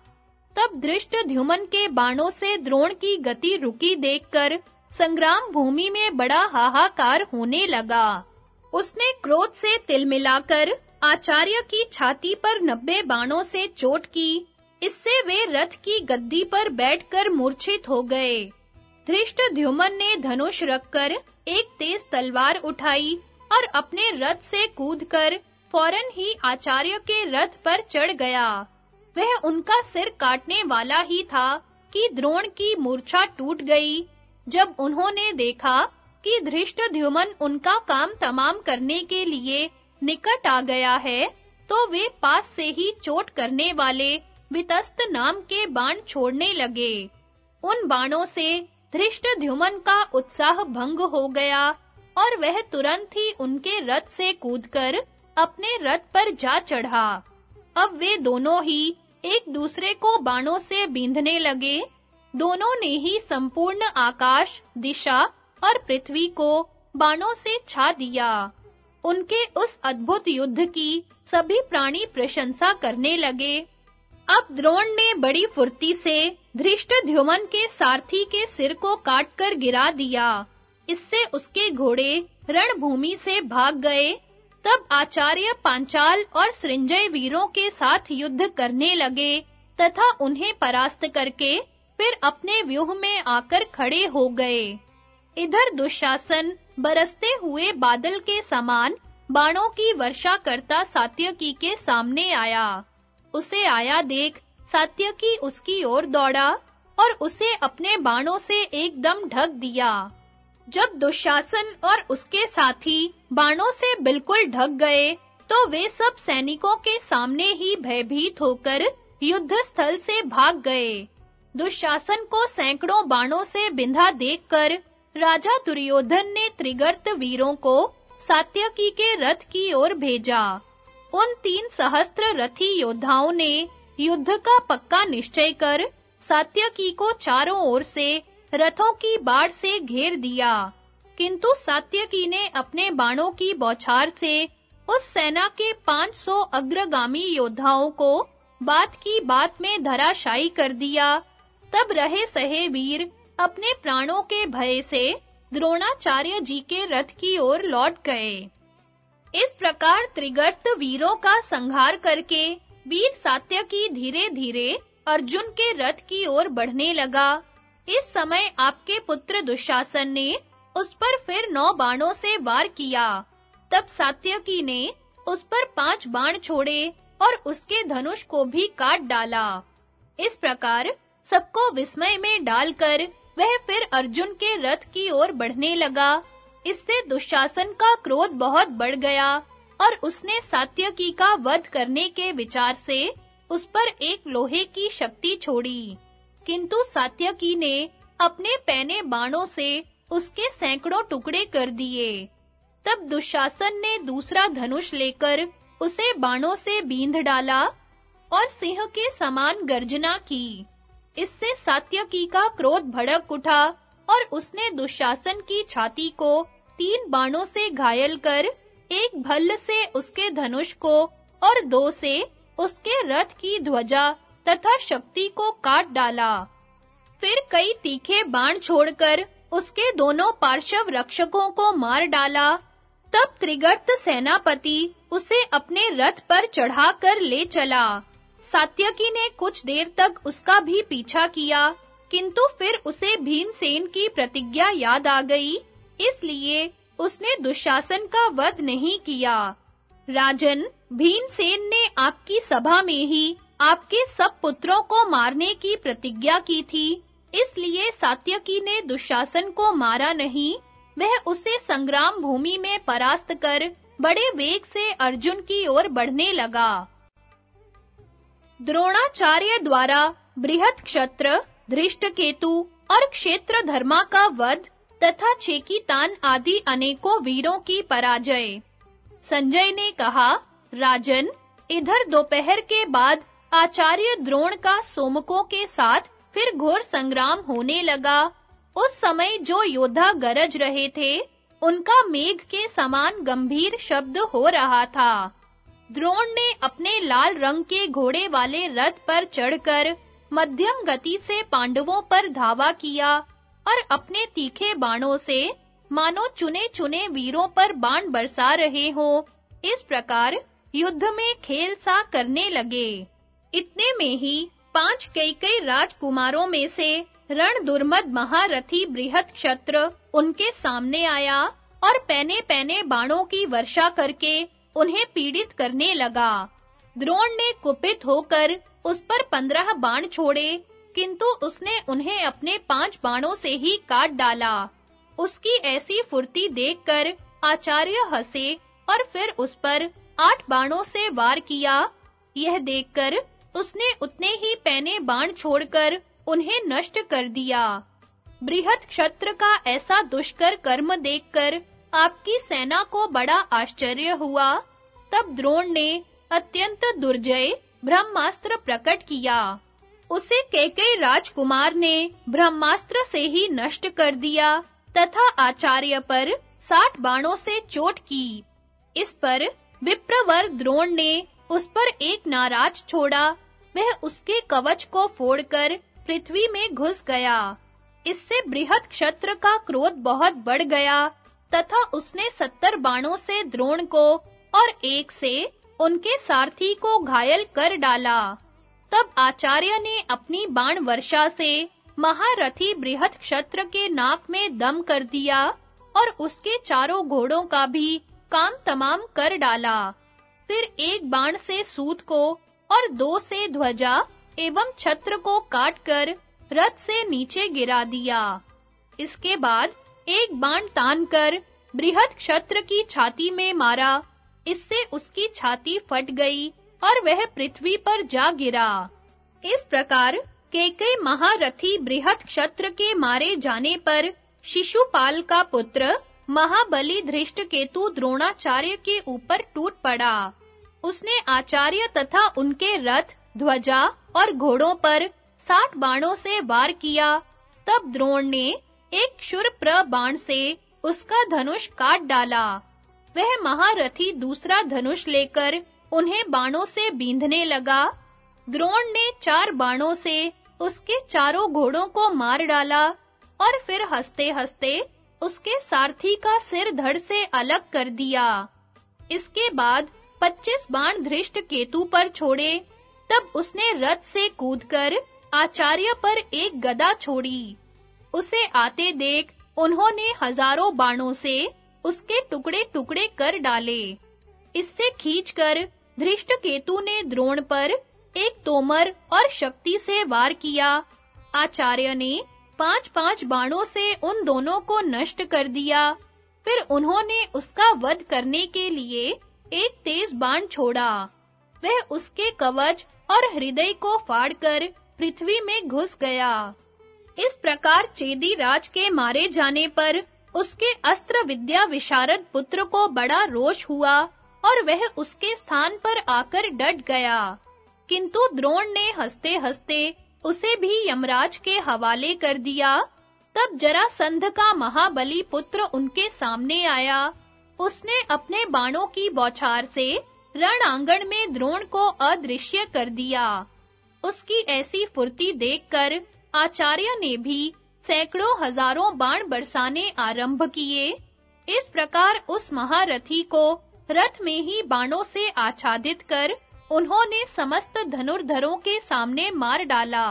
तब धृष्टद्युमन के बाणों से द्रोण की गति रुकी देखकर संग्राम भूमि में बड़ा हाहाकार होने लगा। उसने क्रोध से तिलमिलाकर आचार्य की छाती पर नब्बे बाणों से चोट की इससे वे रथ की गद्दी पर बैठकर मूर्छित हो गए। धृष्टद्युमन ने धनुष रखकर एक तेज तलवार उठाई और अपने रथ से कूदकर फ़ौरन ही आचार्य के रथ पर चढ़ गया। वह उनका सिर काटने वाला ही था कि द्रोण की मूर्छा टूट गई, जब उन्होंने देखा कि धृष्टद्युमन उनका काम तमाम करने के लिए निकट आ गया है तो वे पास से ही चोट करने वाले वितस्त नाम के बाण छोड़ने लगे। उन बाणों से धृष्टद्युमन का उत्साह भंग हो गया और वह तुरंत ही उनके रथ से कूदकर अपने रथ पर जा चढ़ा। अब वे दोनों ही एक दूसरे को बाणों से बींधने लगे। दोनों ने ही संपूर्ण आकाश, दिशा और पृथ्वी को बाणों से छा दिया। उनके उस अद्भुत युद्ध की सभी प्राणी प्रशंसा करने लगे। अब द्रोण ने बड़ी फुर्ती से धृष्टद्युमन के सारथी के सिर को काटकर गिरा दिया। इससे उसके घोड़े रणभूमि से भाग गए। तब आचार्य पांचाल और सृंजय वीरों के साथ युद्ध करने लगे तथा उन्हें परास्त करके फिर अपने व्यूह में आकर खड़े हो गए। इधर दुशासन बरसते हुए बादल के समान बाणों की वर्षा करता सात्यकी के सामने आया। उसे आया देख सात्यकी उसकी ओर दौड़ा और उसे अपने बाणों से एकदम ढक दिया। जब दुशासन और उसके साथी बाणों से बिल्कुल ढक गए तो वे सब सैनिकों के सामने ही भयभीत होकर युद्ध स्थल से भाग गए। दुशासन को सैकड़ों बाणों से बिंधा देखकर राजा दुर्योधन ने त्रिगर्त वीरों को सात्यकी के रथ की ओर भेजा। उन तीन सहस्त्र रथी योद्धाओं ने युद्ध का पक्का निश्चय कर सात्यकी को चारों ओर से रथों की बाढ़ से घेर दिया। किंतु सात्यकी ने अपने बाणों की बौछार से उस सेना के 500 अग्रगामी योद्धाओं को बात की बात में धराशायी कर दिया। तब रहे सहे वीर अपने प्राणों के भय से द्रोणाचार्य जी के रथ की ओर लौट गए। इस प्रकार त्रिगर्त वीरों का संहार करके वीर सात्यकी धीरे-धीरे अर्जुन के रथ की ओर बढ़ने लगा। इस समय आपके पुत्र दुशासन ने उस पर फिर नौ बाणों से वार किया। तब सात्यकी ने उस पर पाँच बाण छोड़े और उसके धनुष को भी काट डाला। इस प्रकार सबको विस्मय में डालकर वह फिर अर्जुन के रथ की ओर बढ़ने लगा। इससे दुशासन का क्रोध बहुत बढ़ गया और उसने सात्यकी का वध करने के विचार से उस पर एक लोहे की शक्ति छोड़ी। किंतु सात्यकी ने अपने पैने बाणों से उसके सैकड़ों टुकड़े कर दिए। तब दुशासन ने दूसरा धनुष लेकर उसे बाणों से बींध डाला और सिंह के समान गर्जना की। इससे सात्यकी का क्रोध भड़क उठा और उसने दुशासन की छाती को तीन बाणों से घायल कर, एक भल्ल से उसके धनुष को और दो से उसके रथ की ध्वजा तथा शक्ति को काट डाला। फिर कई तीखे बाण छोड़कर उसके दोनों पार्श्व रक्षकों को मार डाला। तब त्रिगर्त सेनापति उसे अपने रथ पर चढ़ाकर ले चला। सात्यकी ने कुछ देर तक उसका भी पीछा किया। किंतु फिर उसे भीमसेन की प्रतिज्ञा याद आ गई। इसलिए उसने दुशासन का वध नहीं किया। राजन, भीमसेन ने आपकी सभा में ही आपके सब पुत्रों को मारने की प्रतिज्ञा की थी। इसलिए सात्यकी ने दुशासन को मारा नहीं, वह उसे संग्राम भूमि में परास्त कर बड़े वेग से अर्जुन की ओर बढ़ने लगा। द्रोणाचार्य द्वारा बृहत क्षत्र धृष्टकेतु और क्षेत्र धर्मा का वध तथा छेकीतान आदि अनेकों वीरों की पराजय। संजय ने कहा, राजन, इधर दोपहर के बाद आचार्य द्रोण का सोमकों के साथ फिर घोर संग्राम होने लगा। उस समय जो योद्धा गरज रहे थे, उनका मेघ के समान गंभीर शब्द हो रहा था। द्रोण ने अपने लाल रंग के घोड़े वाले रथ पर चढ़कर मध्यम गति से पांडवों पर धावा किया और अपने तीखे बाणों से, मानो चुने-चुने वीरों पर बाण बरसा रहे हो, इस प्रकार युद्ध में खेल सा करने लगे। इतने में ही पाँच कई-कई राजकुमारों में से रण दुर्मद महारथी बृहत क्षत्र उनके सामने आया और पैने-पैने बाणों की वर्षा करके उन्हें पीड़ित करने लगा। द्रोण ने कुपित होकर उस पर पंद्रह बाण छोड़े, किंतु उसने उन्हें अपने पाँच बाणों से ही काट डाला। उसकी ऐसी फुर्ती देखकर आचार्य हंसे और फिर उस पर आठ बाणों से वार किया। यह देखकर उसने उतने ही पैने बाण छोड़कर उन्हें नष्ट कर दिया। बृहत क्षत्र का ऐसा दुष्कर कर्म देखकर आपकी सेना को बड़ा आश्चर्य हुआ। तब द्रोण ने अत्यंत दुर्जय ब्रह्मास्त्र प्रकट किया। उसे कैकेयी राजकुमार ने ब्रह्मास्त्र से ही नष्ट कर दिया तथा आचार्य पर साठ बाणों से चोट की। इस पर विप्रवर द्रोण ने उस पर एक नाराज़ छोड़ा। वह उसके कवच को फोड़कर पृथ्वी में घुस गया। इससे बृहत क्षत्र का क्रोध बहुत बढ़ गया तथा उसने सत्तर बाणों से द्रोण को और एक से उनके सारथी को घायल कर डाला। तब आचार्य ने अपनी बाण वर्षा से महारथी बृहत क्षत्र के नाक में दम कर दिया और उसके चारों घोड़ों का भी काम तमाम कर डाला। फिर एक बाण से सूत को और दो से ध्वजा एवं छत्र को काटकर रथ से नीचे गिरा दिया। इसके बाद एक बाण तान कर बृहत क्षत्र की छाती में मारा इससे उसकी छाती फट गई और वह पृथ्वी पर जा गिरा। इस प्रकार केकई महारथी बृहत क्षत्र के मारे जाने पर शिशुपाल का पुत्र महाबली धृष्ट केतु द्रोणाचार्य के ऊपर टूट पड़ा। उसने आचार्य तथा उनके रथ, ध्वजा और घोड़ों पर साठ बाणों से वार किया। तब द्रोण ने एक शूरप्र बाण से उसका धनुष काट डाला। वह महारथी दूसरा धनुष लेकर उन्हें बाणों से बींधने लगा। द्रोण ने चार बाणों से उसके चारों घोड़ों को मार डाला और फिर हंसते-हंसते उसके सारथी का सिर धड़ से अलग कर दिया। इसके बाद 25 बाण धृष्ट केतु पर छोड़े। तब उसने रथ से कूदकर आचार्य पर एक गदा छोड़ी। उसे आते देख उन्होंने हज़ारों बाणों से उसके टुकड़े-टुकड़े कर डाले। इससे खींचकर धृष्ट केतु ने द्रोण पर एक तोमर और शक्ति से वार किया। आचार्य ने पांच-पांच बाणों से उन दोनों को नष्ट कर दिया। फिर उन्होंने उसका वध करने के लिए एक तेज बाण छोड़ा। वह उसके कवच और हृदय को फाड़कर पृथ्वी में घुस गया। इस प्रकार चेदी राज के मारे जाने पर उसके अस्त्र विद्या विशारद पुत्र को बड़ा रोष हुआ और वह उसके स्थान पर आकर डट गया। किंतु द्रोण ने हंसते-हंसते उसे भी यमराज के हवाले कर दिया। तब जरासंध का महाबली पुत्र उनके सामने आया। उसने अपने बाणों की बौछार से रण आँगन में द्रोण को अदृश्य कर दिया। उसकी ऐसी फुर्ती देखकर आचार्य ने भी सैकड़ों हज़ारों बाण बरसाने आरंभ किए। इस प्रकार उस महारथी को रथ में ही बाणों से आच्छादित कर उन्होंने समस्त धनुर्धरों के सामने मार डाला।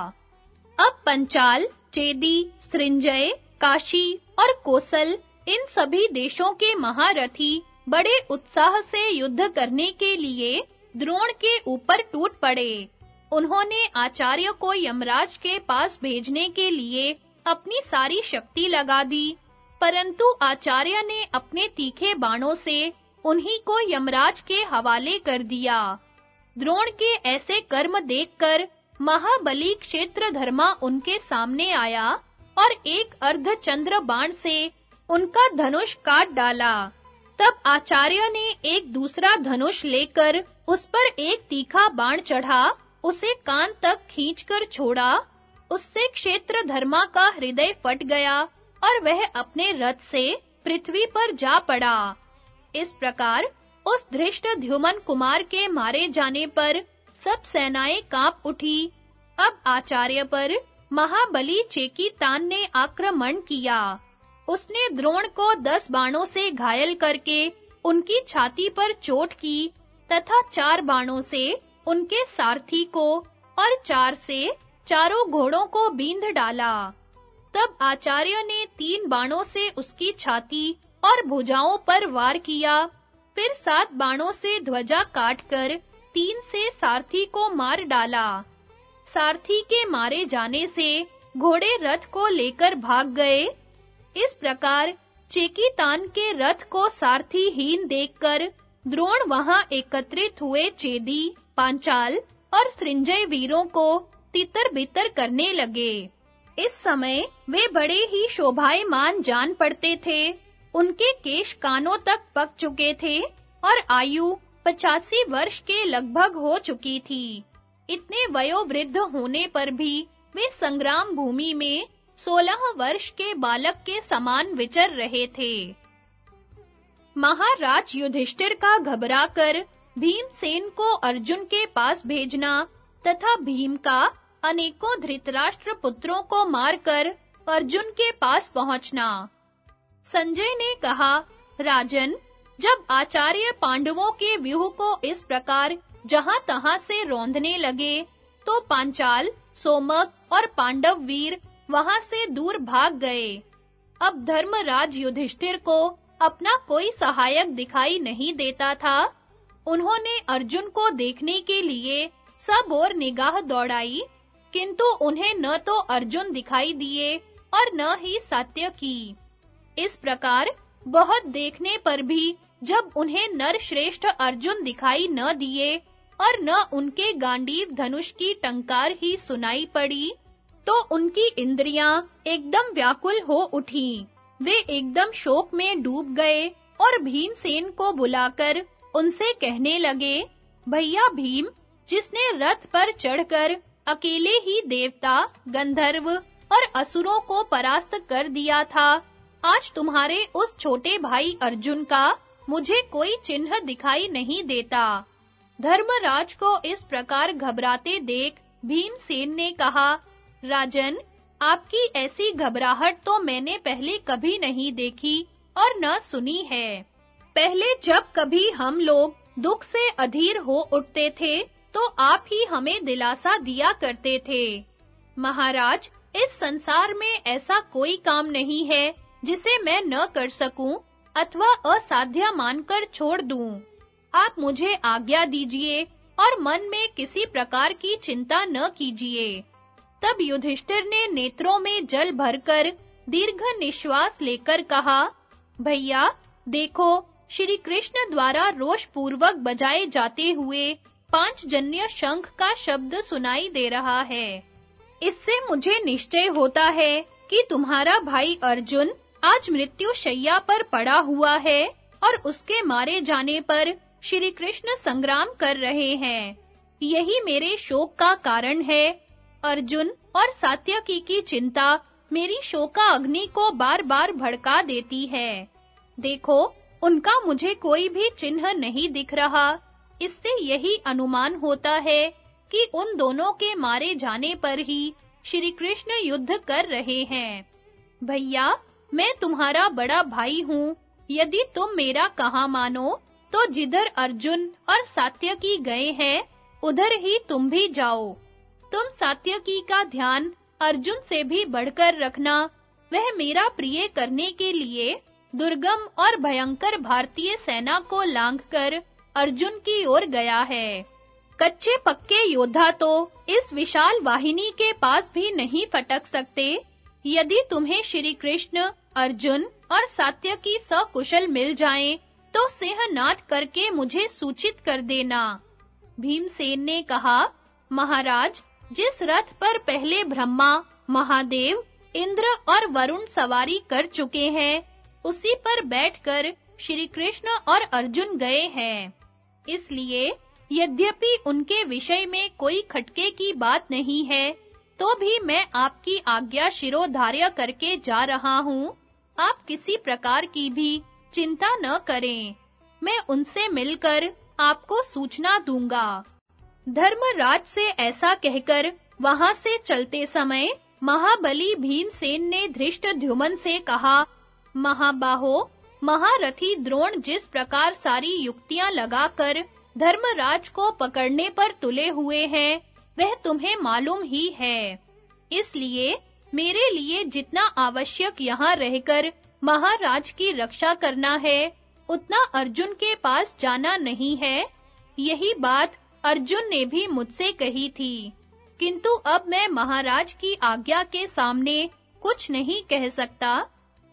अब पंचाल, चेदी, सृंजय, काशी और कोसल, इन सभी देशों के महारथी बड़े उत्साह से युद्ध करने के लिए द्रोण के ऊपर टूट पड़े। उन्होंने आचार्य को यमराज के पास भेजने के लिए अपनी सारी शक्ति लगा दी, परंतु आचार्य ने अपने तीखे बाणों से उन्हीं को यमराज के हवाले कर दिया। द्रोण के ऐसे कर्म देखकर महाबली क्षेत्र धर्मा उनके सामने आया और एक अर्धचंद्र बाण से उनका धनुष काट डाला। तब आचार्य ने एक दूसरा धनुष लेकर उस पर एक तीखा बाण चढ़ा, उसे कान तक खींचकर छोड़ा उससे क्षेत्र धर्मा का हृदय फट गया और वह अपने रथ से पृथ्वी पर जा पड़ा। इस प्रकार उस धृष्ट ध्युमन कुमार के मारे जाने पर सब सेनाएँ काँप उठी। अब आचार्य पर महाबली चेकी तान ने आक्रमण किया। उसने द्रोण को दस बाणों से घायल करके उनकी छाती पर चोट की तथा चार बाणों से उनके सारथी को और चार से चारों घोड़ों को बींध डाला। तब आचार्य ने तीन बाणों से उसकी छाती और भुजाओं पर वार किया। फिर सात बाणों से ध्वजा काटकर तीन से सारथी को मार डाला। सारथी के मारे जाने से घोड़े रथ को लेकर भाग गए। इस प्रकार चेकीतान के रथ को सारथी हीन देखकर द्रोण वहाँ एकत्रित हुए चेदी, पांचाल और सृंजय वीरों को तितर-बितर करने लगे। इस समय वे बड़े ही शोभायमान जान पड़ते थे। उनके केश कानों तक पक चुके थे और आयु पचासी वर्ष के लगभग हो चुकी थी। इतने वयोवृद्ध होने पर भी वे संग्राम भूमि में सोलह वर्ष के बालक के समान विचर रहे थे। महाराज युधिष्ठिर का घबराकर भीमसेन को अर्जुन के पास भेजना तथा भीम का अनेकों धृतराष्ट्र पुत्रों को मारकर अर्जुन के पास पहुँचना। संजय ने कहा, राजन, जब आचार्य पांडवों के व्यूह को इस प्रकार जहां-तहां से रोंदने लगे तो पांचाल, सोमक और पांडव वीर वहाँ से दूर भाग गए। अब धर्मराज युधिष्ठिर को अपना कोई सहायक दिखाई नहीं देता था। उन्होंने अर्जुन को देखने के लिए सब और निगाह दौड़ाई किंतु उन्हें न तो अर्जुन दिखाई दिए और न ही सत्य की। इस प्रकार बहुत देखने पर भी जब उन्हें नर श्रेष्ठ अर्जुन दिखाई न दिए और न उनके गांडीव धनुष की टंकार ही सुनाई पड़ी तो उनकी इंद्रियाँ एकदम व्याकुल हो उठी। वे एकदम शोक में डूब गए और भीमसेन को बुलाकर उनसे कहने लगे, भैया भीम, जिसने रथ पर चढ़कर अकेले ही देवता, गंधर्व और असुरों को परास्त कर दिया था। आज तुम्हारे उस छोटे भाई अर्जुन का मुझे कोई चिन्ह दिखाई नहीं देता। धर्मराज को इस प्रकार घबराते देख भीमसेन ने कहा, राजन, आपकी ऐसी घबराहट तो मैंने पहले कभी नहीं देखी और न सुनी है। पहले जब कभी हम लोग दुख से अधीर हो उठते थे तो आप ही हमें दिलासा दिया करते थे। महाराज, इस संसार में ऐसा कोई काम नहीं है जिसे मैं न कर सकूँ अथवा असाध्य मानकर छोड़ दूँ। आप मुझे आज्ञा दीजिए और मन में किसी प्रकार की चिंता न कीजिए। तब युधिष्ठिर ने नेत्रों में जल भरकर दीर्घ निश्वास लेकर कहा, भैया, देखो, श्री कृष्ण द्वारा रोष पूर्वक बजाए जाते हुए पाँच जन्य शंख का शब्द सुनाई दे रहा है। इससे मुझे निश्चय होता है कि तुम्हारा भाई अर्जुन आज मृत्यु शैया पर पड़ा हुआ है और उसके मारे जाने पर श्री कृष्ण संग्राम कर रहे हैं। यही मेरे शोक का कारण है। अर्जुन और सात्यकी की चिंता मेरी शोका अग्नि को बार-बार भड़का देती है। देखो, उनका मुझे कोई भी चिन्ह नहीं दिख रहा। इससे यही अनुमान होता है कि उन दोनों के मारे जाने पर ही श्री कृष्ण युद्ध कर रहे हैं। भैया, मैं तुम्हारा बड़ा भाई हूँ। यदि तुम मेरा कहा मानो तो जिधर अर्जुन और सात्यकी गए हैं, उधर ही तुम भी जाओ। तुम सात्यकी का ध्यान अर्जुन से भी बढ़कर रखना, वह मेरा प्रिय करने के लिए दुर्गम और भयंकर भारतीय सेना को लांघकर अर्जुन की ओर गया है। कच्चे पक्के योद्धा तो इस विशाल वाहिनी के पास भी नहीं फटक सकते। यदि तुम्हें श्री कृष्ण अर्जुन और सात्यकी सकुशल मिल जाएँ तो सिंहनाद करके मुझे सूचित कर देना। भीमसेन ने कहा, महाराज, जिस रथ पर पहले ब्रह्मा, महादेव, इंद्र और वरुण सवारी कर चुके हैं, उसी पर बैठकर श्री कृष्ण और अर्जुन गए हैं। इसलिए यद्यपि उनके विषय में कोई खटके की बात नहीं है तो भी मैं आपकी आज्ञा शिरोधार्य करके जा रहा हूँ। आप किसी प्रकार की भी चिंता न करें। मैं उनसे मिलकर आपको सूचना दूँगा। धर्मराज से ऐसा कहकर वहाँ से चलते समय महाबली भीमसेन ने धृष्टद्युमन से कहा, महाबाहो महारथी द्रोण जिस प्रकार सारी युक्तियाँ लगाकर धर्मराज को पकड़ने पर तुले हुए हैं, वह तुम्हें मालूम ही है। इसलिए मेरे लिए जितना आवश्यक यहाँ रहकर महाराज की रक्षा करना है, उतना अर्जुन के पास जाना नहीं है। यही बात अर्जुन ने भी मुझसे कही थी। किंतु अब मैं महाराज की आज्ञा के सामने कुछ नहीं कह सकता।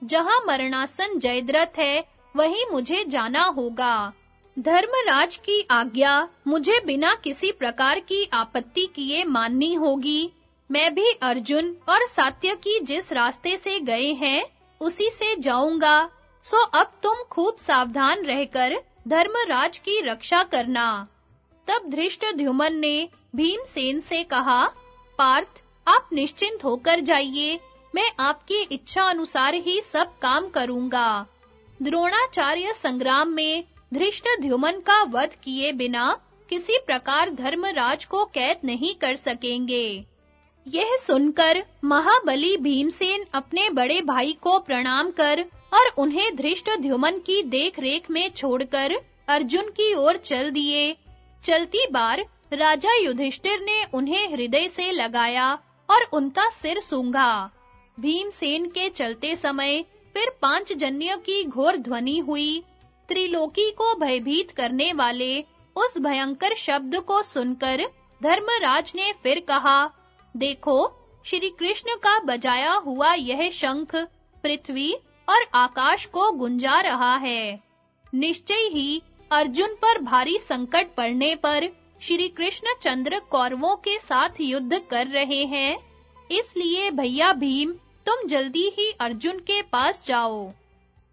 जहाँ मरणासन जयद्रथ है, वहीं मुझे जाना होगा। धर्मराज की आज्ञा मुझे बिना किसी प्रकार की आपत्ति किए माननी होगी। मैं भी अर्जुन और सात्यकी जिस रास्ते से गए हैं, उसी से जाऊँगा। सो अब तुम खूब सावधान रहकर धर्मराज की रक्षा करना। तब धृष्टद्युमन ने भीमसेन से कहा, पार्थ, आप निश्चिंत होकर जाइए। मैं आपकी इच्छा अनुसार ही सब काम करूँगा। द्रोणाचार्य संग्राम में धृष्टद्युमन का वध किए बिना किसी प्रकार धर्मराज को कैद नहीं कर सकेंगे। यह सुनकर महाबली भीमसेन अपने बड़े भाई को प्रणाम कर और उन्हें धृष्टद्युमन की देखरेख में छोड़कर अर्जुन की ओर चल दिए। चलती बार राजा युधिष्ठिर ने उन्हें हृदय से लगाया और उनका सिर सूंघा। भीमसेन के चलते समय फिर पाँच जन्य की घोर ध्वनि हुई। त्रिलोकी को भयभीत करने वाले उस भयंकर शब्द को सुनकर धर्मराज ने फिर कहा, देखो श्री कृष्ण का बजाया हुआ यह शंख पृथ्वी और आकाश को गुंजा रहा है। निश्चय ही अर्जुन पर भारी संकट पड़ने पर श्री कृष्ण चंद्र कौरवों के साथ युद्ध कर रहे हैं। इसलिए भैया भीम तुम जल्दी ही अर्जुन के पास जाओ।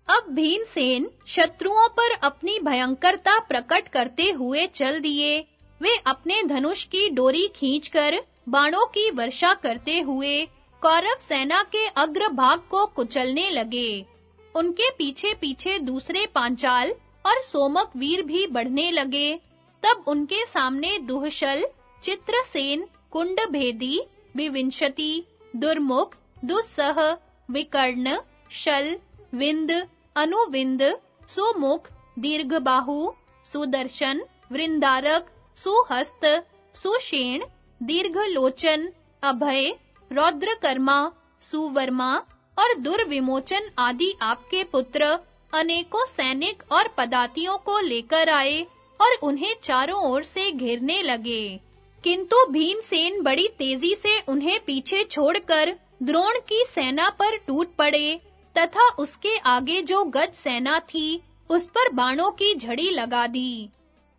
अब भीमसेन शत्रुओं पर अपनी भयंकरता प्रकट करते हुए चल दिए। वे अपने धनुष की डोरी खींचकर बाणों की वर्षा करते हुए कौरव सेना के अग्रभाग को कुचलने लगे। उनके पीछे-पीछे दूसरे पांचाल और सोमक वीर भी बढ़ने लगे। तब उनके सामने दुहशल, चित्रसेन, कुंडभेदी, विविंशति, दुर्मुख दुस्सह, विकर्ण, शल, विंद, अनुविंद, सुमुख, दीर्घबाहु, सुदर्शन, वृंदारक, सुहस्त, सुषेण, दीर्घलोचन, अभय, रौद्रकर्मा, सुवर्मा और दुर्विमोचन आदि आपके पुत्र, अनेकों सैनिक और पदातियों को लेकर आए और उन्हें चारों ओर से घेरने लगे। किंतु भीमसेन बड़ी तेज़ी से उन्हें पीछे छोड़कर द्रोण की सेना पर टूट पड़े, तथा उसके आगे जो गज सेना थी, उस पर बाणों की झड़ी लगा दी।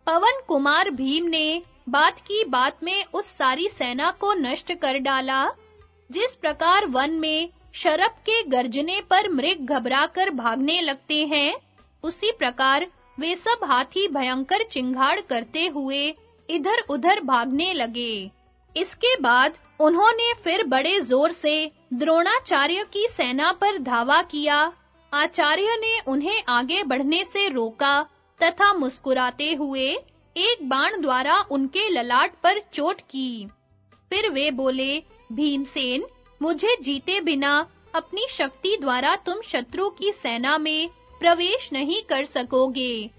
पवन कुमार भीम ने बात की बात में उस सारी सेना को नष्ट कर डाला, जिस प्रकार वन में शरप के गर्जने पर मृग घबराकर भागने लगते हैं, उसी प्रकार वे सब हाथी भयंकर चिंगाड़ करते हुए इधर-उधर भागने लगे। इसके बाद उन्होंने फिर बड़े ज़ोर से द्रोणाचार्य की सेना पर धावा किया। आचार्य ने उन्हें आगे बढ़ने से रोका तथा मुस्कुराते हुए एक बाण द्वारा उनके ललाट पर चोट की। फिर वे बोले, भीमसेन, मुझे जीते बिना अपनी शक्ति द्वारा तुम शत्रु की सेना में प्रवेश नहीं कर सकोगे।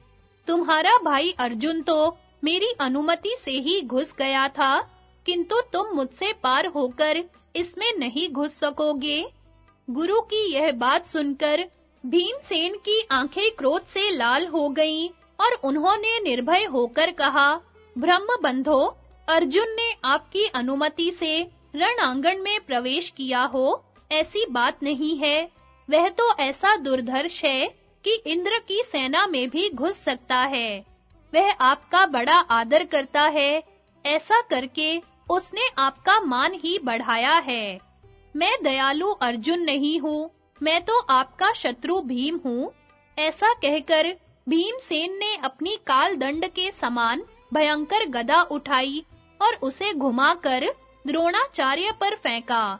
तुम्हारा भाई अर्जुन तो मेरी अनुमति से ही घुस गया था। किंतु तुम मुझसे पार होकर इसमें नहीं घुस सकोगे। गुरु की यह बात सुनकर भीमसेन की आँखें क्रोध से लाल हो गईं और उन्होंने निर्भय होकर कहा, ब्रह्म बंधो, अर्जुन ने आपकी अनुमति से रण में प्रवेश किया हो। ऐसी बात नहीं है। वह तो ऐसा दुर्धर्ष है कि इंद्र की सेना में भी घुस सकता है। वह आपका बड़ा आदर करता है। ऐसा करके उसने आपका मान ही बढ़ाया है। मैं दयालु अर्जुन नहीं हूँ, मैं तो आपका शत्रु भीम हूँ। ऐसा कहकर भीमसेन ने अपनी काल दंड के समान भयंकर गदा उठाई और उसे घुमाकर द्रोणाचार्य पर फेंका।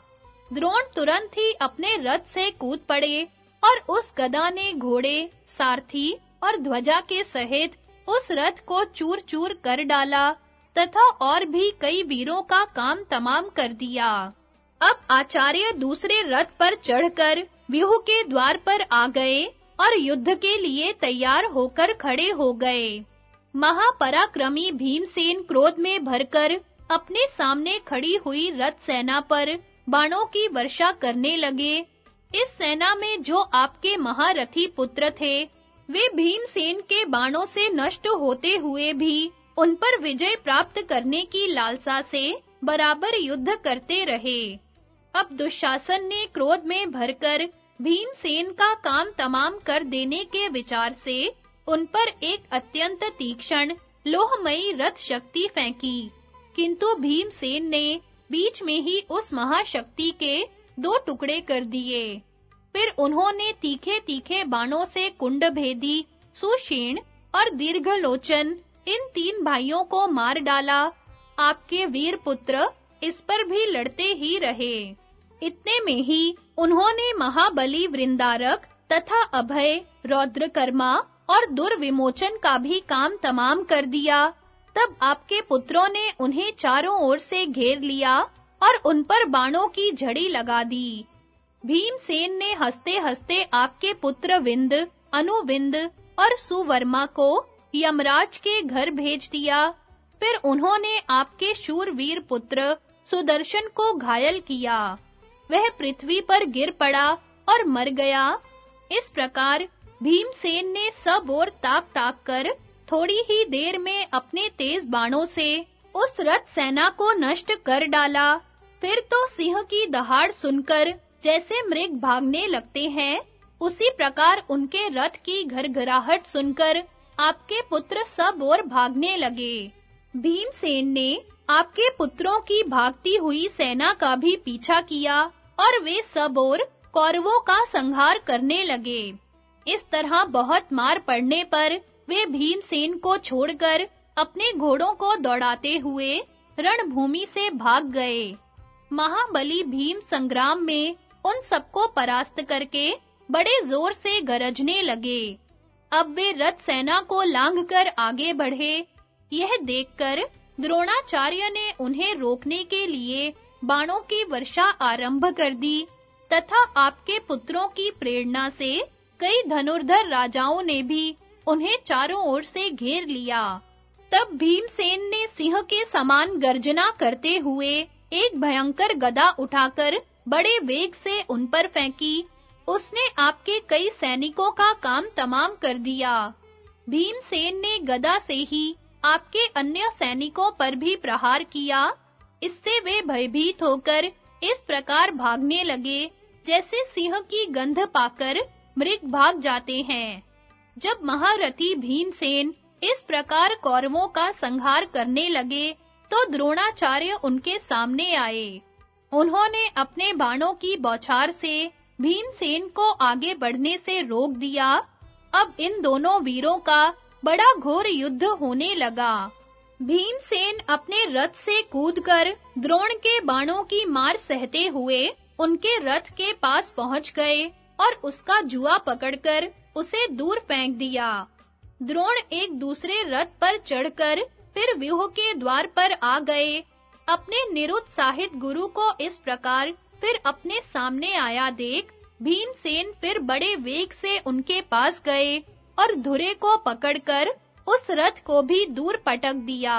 द्रोण तुरंत ही अपने रथ से कूद पड़े और उस गदा ने घोड़े, सारथी और ध्वजा के सहित उस रथ को चूर-चूर कर डाला। तथा और भी कई वीरों का काम तमाम कर दिया। अब आचार्य दूसरे रथ पर चढ़कर व्यूह के द्वार पर आ गए और युद्ध के लिए तैयार होकर खड़े हो गए। महापराक्रमी भीमसेन क्रोध में भरकर अपने सामने खड़ी हुई रथ सेना पर बाणों की वर्षा करने लगे। इस सेना में जो आपके महारथी पुत्र थे, वे भीमसेन के बाणों से नष्ट होते हुए भी उन पर विजय प्राप्त करने की लालसा से बराबर युद्ध करते रहे। अब दुशासन ने क्रोध में भरकर भीमसेन का काम तमाम कर देने के विचार से उन पर एक अत्यंत तीक्ष्ण, लोहमयी रथ शक्ति फेंकी। किंतु भीमसेन ने बीच में ही उस महाशक्ति के दो टुकड़े कर दिए। फिर उन्होंने तीखे-तीखे बाणों से कुंड भेदी सुषीण और दीर्घलोचन इन तीन भाइयों को मार डाला। आपके वीर पुत्र इस पर भी लड़ते ही रहे। इतने में ही उन्होंने महाबली वृंदारक तथा अभय, रौद्रकर्मा और दुर्विमोचन का भी काम तमाम कर दिया। तब आपके पुत्रों ने उन्हें चारों ओर से घेर लिया और उन पर बाणों की झड़ी लगा दी। भीमसेन ने हंसते-हंसते आपके पुत्र विंद, अनुविंद और सुवर्मा को यमराज के घर भेज दिया। फिर उन्होंने आपके शूरवीर पुत्र सुदर्शन को घायल किया। वह पृथ्वी पर गिर पड़ा और मर गया। इस प्रकार भीमसेन ने सब ओर ताक-ताक कर थोड़ी ही देर में अपने तेज बाणों से उस रथ सेना को नष्ट कर डाला। फिर तो सिंह की दहाड़ सुनकर जैसे मृग भागने लगते हैं, उसी प्रकार उनके रथ की घरघराहट सुनकर आपके पुत्र सब ओर भागने लगे। भीमसेन ने आपके पुत्रों की भागती हुई सेना का भी पीछा किया और वे सब ओर कौरवों का संहार करने लगे। इस तरह बहुत मार पड़ने पर वे भीमसेन को छोड़कर अपने घोड़ों को दौड़ाते हुए रणभूमि से भाग गए। महाबली भीम संग्राम में उन सबको परास्त करके बड़े ज़ोर से गरजने लगे। अब वे रथ सेना को लांघकर आगे बढ़े। यह देखकर द्रोणाचार्य ने उन्हें रोकने के लिए बाणों की वर्षा आरंभ कर दी, तथा आपके पुत्रों की प्रेरणा से कई धनुर्धर राजाओं ने भी उन्हें चारों ओर से घेर लिया। तब भीमसेन ने सिंह के समान गर्जना करते हुए एक भयंकर गदा उठाकर बड़े वेग से उन पर फेंकी। उसने आपके कई सैनिकों का काम तमाम कर दिया। भीमसेन ने गदा से ही आपके अन्य सैनिकों पर भी प्रहार किया। इससे वे भयभीत होकर इस प्रकार भागने लगे, जैसे सिंह की गंध पाकर मृग भाग जाते हैं। जब महारथी भीमसेन इस प्रकार कौरवों का संहार करने लगे तो द्रोणाचार्य उनके सामने आए। उन्होंने अपने बाणों की बौछार से भीमसेन को आगे बढ़ने से रोक दिया। अब इन दोनों वीरों का बड़ा घोर युद्ध होने लगा। भीमसेन अपने रथ से कूदकर द्रोण के बाणों की मार सहते हुए उनके रथ के पास पहुँच गए और उसका जुआ पकड़कर उसे दूर फेंक दिया। द्रोण एक दूसरे रथ पर चढ़कर फिर व्यूह के द्वार पर आ गए। अपने निरुत्साहित गुरु को इस प्रकार फिर अपने सामने आया देख, भीमसेन फिर बड़े वेग से उनके पास गए और धुरे को पकड़कर उस रथ को भी दूर पटक दिया।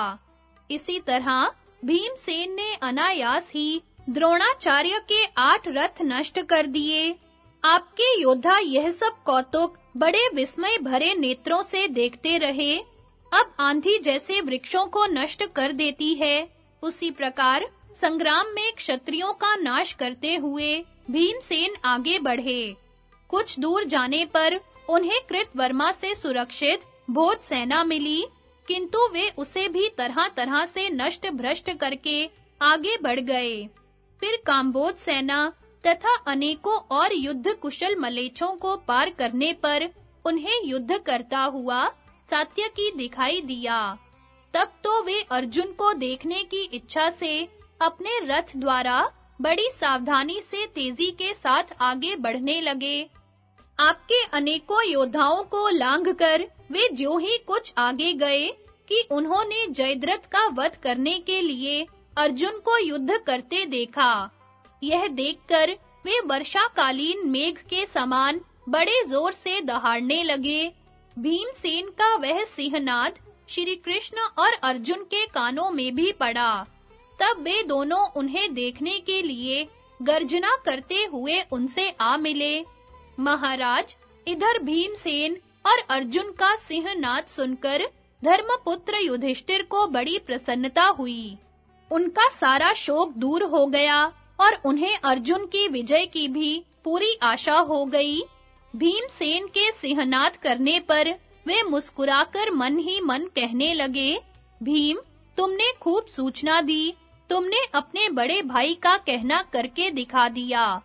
इसी तरह भीमसेन ने अनायास ही द्रोणाचार्य के आठ रथ नष्ट कर दिए। आपके योद्धा यह सब कौतुक बड़े विस्मय भरे नेत्रों से देखते रहे। अब आंधी जैसे वृक्षों को नष्ट कर देती है। उसी प्रकार संग्राम में क्षत्रियों का नाश करते हुए भीमसेन आगे बढ़े। कुछ दूर जाने पर उन्हें कृतवर्मा से सुरक्षित भोज सेना मिली, किंतु वे उसे भी तरह-तरह से नष्ट भ्रष्ट करके आगे बढ़ गए। फिर काम्बोज सेना तथा अनेकों और युद्ध कुशल मलेच्छों को पार करने पर उन्हें युद्ध करता हुआ सात्यकी दिखाई दिया। तब तो वे अर्जुन को देखने की इच्छा से अपने रथ द्वारा बड़ी सावधानी से तेज़ी के साथ आगे बढ़ने लगे। आपके अनेकों योद्धाओं को लांघकर वे जो ही कुछ आगे गए कि उन्होंने जयद्रथ का वध करने के लिए अर्जुन को युद्ध करते देखा। यह देखकर वे वर्षाकालीन मेघ के समान बड़े ज़ोर से दहाड़ने लगे। भीमसेन का वह सिंहनाद श्री कृष्ण और अर्जुन के कानों में भी पड़ा। तब वे दोनों उन्हें देखने के लिए गर्जना करते हुए उनसे आ मिले। महाराज, इधर भीमसेन और अर्जुन का सिंहनाद सुनकर धर्मपुत्र युधिष्ठिर को बड़ी प्रसन्नता हुई। उनका सारा शोक दूर हो गया और उन्हें अर्जुन की विजय की भी पूरी आशा हो गई। भीमसेन के सिंहनाद करने पर वे मुस्कुराकर मन ही मन कहने लगे, भीम, तुमने खूब सूचना दी तुमने अपने बड़े भाई का कहना करके दिखा दिया।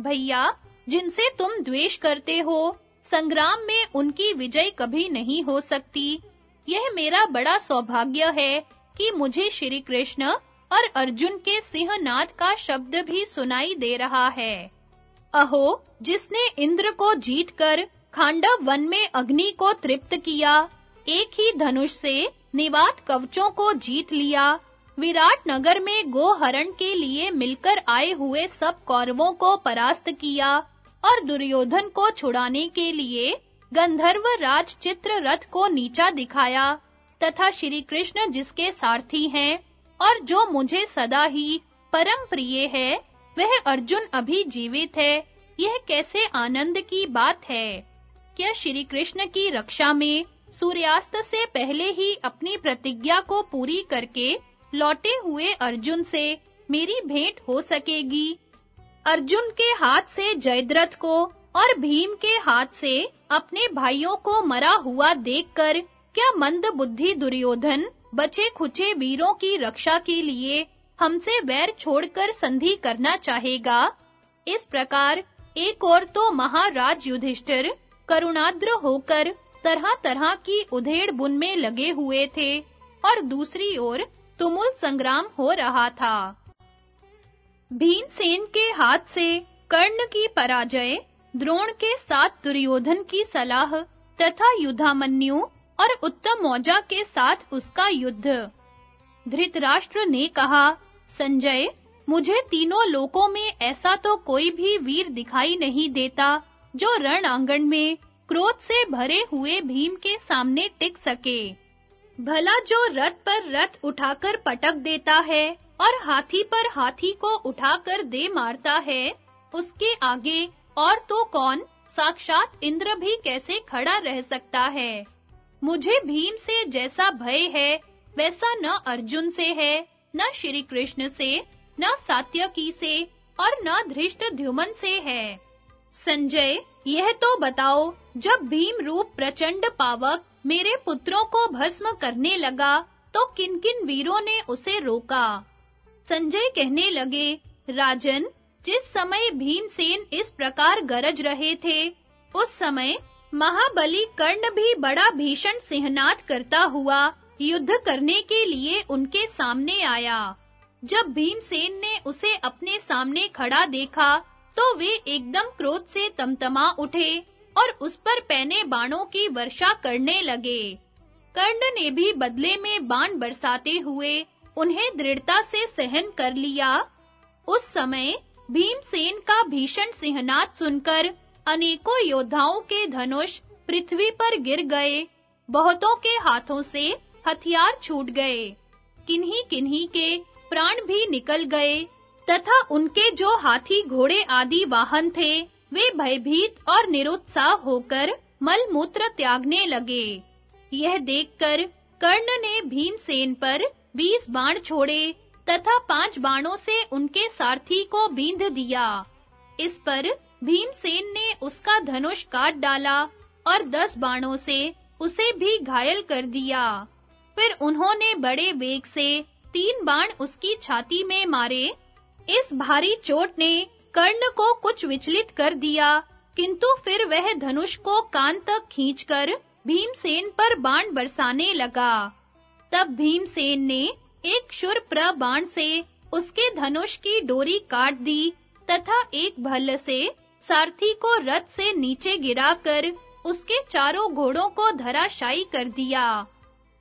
भैया, जिनसे तुम द्वेष करते हो, संग्राम में उनकी विजय कभी नहीं हो सकती। यह मेरा बड़ा सौभाग्य है कि मुझे श्री कृष्ण और अर्जुन के सिंहनाद का शब्द भी सुनाई दे रहा है। अहो, जिसने इंद्र को जीतकर खांडव वन में अग्नि को तृप्त किया, एक ही धनुष से निवात कवचों को जीत लिया विराट नगर में गोहरण के लिए मिलकर आए हुए सब कौरवों को परास्त किया और दुर्योधन को छुड़ाने के लिए गंधर्व राज चित्र रथ को नीचा दिखाया, तथा श्री कृष्ण जिसके सारथी हैं और जो मुझे सदा ही परम प्रिय है, वह अर्जुन अभी जीवित है। यह कैसे आनंद की बात है? क्या श्री कृष्ण की रक्षा में सूर्यास्त से पहले ही अपनी प्रतिज्ञा को पूरी करके लौटे हुए अर्जुन से, मेरी भेंट हो सकेगी। अर्जुन के हाथ से जयद्रथ को और भीम के हाथ से अपने भाइयों को मरा हुआ देखकर क्या मंद बुद्धि दुर्योधन बचे खुचे वीरों की रक्षा के लिए हमसे वैर छोड़कर संधि करना चाहेगा? इस प्रकार एक और तो महाराज युधिष्ठिर करुणाद्र होकर तरह-तरह की उधेड़ बुन में लगे हुए थे और दूसरी ओर तुमुल संग्राम हो रहा था। भीमसेन के हाथ से कर्ण की पराजय, द्रोण के साथ दुर्योधन की सलाह, तथा युधामन्यु और उत्तम मौजा के साथ उसका युद्ध। धृतराष्ट्र ने कहा, संजय, मुझे तीनों लोकों में ऐसा तो कोई भी वीर दिखाई नहीं देता, जो रण आँगन में क्रोध से भरे हुए भीम के सामने टिक सके। भला जो रथ पर रथ उठाकर पटक देता है और हाथी पर हाथी को उठाकर दे मारता है, उसके आगे और तो कौन? साक्षात इंद्र भी कैसे खड़ा रह सकता है? मुझे भीम से जैसा भय है, वैसा न अर्जुन से है, न श्री कृष्ण से, न सात्यकी से और न धृष्टद्युमन से है। संजय, यह तो बताओ जब भीम रूप प्रचंड पावक मेरे पुत्रों को भस्म करने लगा तो किन-किन वीरों ने उसे रोका? संजय कहने लगे, राजन, जिस समय भीमसेन इस प्रकार गरज रहे थे, उस समय महाबली कर्ण भी बड़ा भीषण सिंहनाद करता हुआ युद्ध करने के लिए उनके सामने आया। जब भीमसेन ने उसे अपने सामने खड़ा देखा तो वे एकदम क्रोध से तमतमा उठे। और उस पर पैने बाणों की वर्षा करने लगे। कर्ण ने भी बदले में बाण बरसाते हुए उन्हें दृढ़ता से सहन कर लिया। उस समय भीमसेन का भीषण सिंहनाद सुनकर अनेकों योद्धाओं के धनुष पृथ्वी पर गिर गए। बहुतों के हाथों से हथियार छूट गए। किन्हीं-किन्हीं के प्राण भी निकल गए। तथा उनके जो हाथी घोड़े आदि वाहन थे वे भयभीत और निरुत्साह होकर मलमूत्र त्यागने लगे। यह देखकर कर्ण ने भीमसेन पर बीस बाण छोड़े तथा पाँच बाणों से उनके सारथी को बींध दिया। इस पर भीमसेन ने उसका धनुष काट डाला और दस बाणों से उसे भी घायल कर दिया। फिर उन्होंने बड़े वेग से तीन बाण उसकी छाती में मारे। इस भारी चोट ने कर्ण को कुछ विचलित कर दिया, किंतु फिर वह धनुष को कान तक खींचकर भीमसेन पर बाण बरसाने लगा। तब भीमसेन ने एक शुर बाण से उसके धनुष की डोरी काट दी तथा एक भल्ल से सारथी को रथ से नीचे गिराकर उसके चारों घोड़ों को धराशायी कर दिया।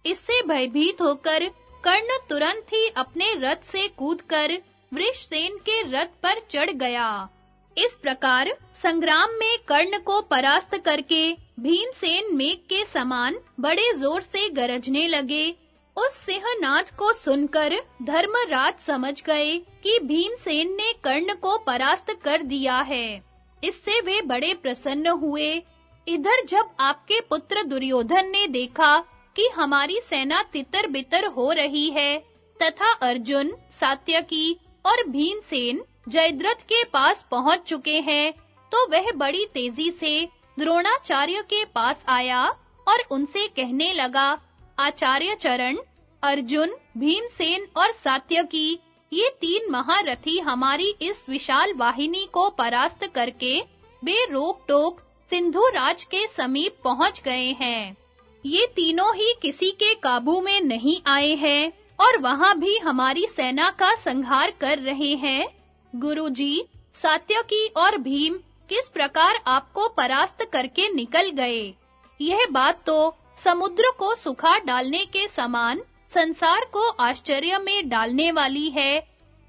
इससे भयभीत होकर कर्ण तुरंत ही अपने रथ से कूदकर वृषसेन के रथ पर चढ़ गया। इस प्रकार संग्राम में कर्ण को परास्त करके भीमसेन मेघ के समान बड़े ज़ोर से गरजने लगे। उस सिंहनाद को सुनकर धर्मराज समझ गए कि भीमसेन ने कर्ण को परास्त कर दिया है। इससे वे बड़े प्रसन्न हुए। इधर जब आपके पुत्र दुर्योधन ने देखा कि हमारी सेना तितर-बितर हो रही है, तथा अर्जुन, सात्यकी और भीमसेन जयद्रथ के पास पहुँच चुके हैं तो वह बड़ी तेज़ी से द्रोणाचार्य के पास आया और उनसे कहने लगा, आचार्य चरण, अर्जुन, भीमसेन और सात्यकी, ये तीन महारथी हमारी इस विशाल वाहिनी को परास्त करके बेरोक टोक सिंधु राज के समीप पहुँच गए हैं। ये तीनों ही किसी के काबू में नहीं आए हैं। और वहाँ भी हमारी सेना का संहार कर रहे हैं। गुरुजी सात्यकी और भीम किस प्रकार आपको परास्त करके निकल गए? यह बात तो समुद्र को सुखा डालने के समान संसार को आश्चर्य में डालने वाली है।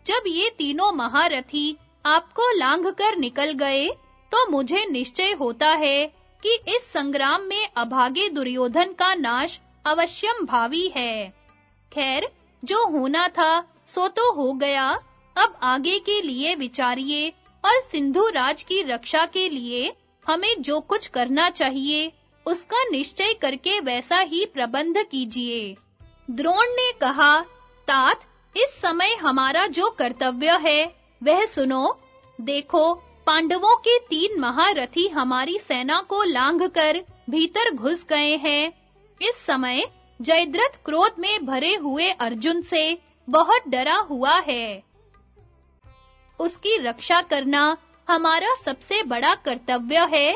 जब ये तीनों महारथी आपको लांघ कर निकल गए तो मुझे निश्चय होता है कि इस संग्राम में अभागे दुर्योधन का नाश अवश्यम भावी है। खैर जो होना था, सो तो हो गया। अब आगे के लिए विचारिए और सिंधु राज की रक्षा के लिए हमें जो कुछ करना चाहिए, उसका निश्चय करके वैसा ही प्रबंध कीजिए। द्रोण ने कहा, तात, इस समय हमारा जो कर्तव्य है, वह सुनो। देखो, पांडवों के तीन महारथी हमारी सेना को लांघकर भीतर घुस गए हैं। इस समय जयद्रथ क्रोध में भरे हुए अर्जुन से बहुत डरा हुआ है। उसकी रक्षा करना हमारा सबसे बड़ा कर्तव्य है।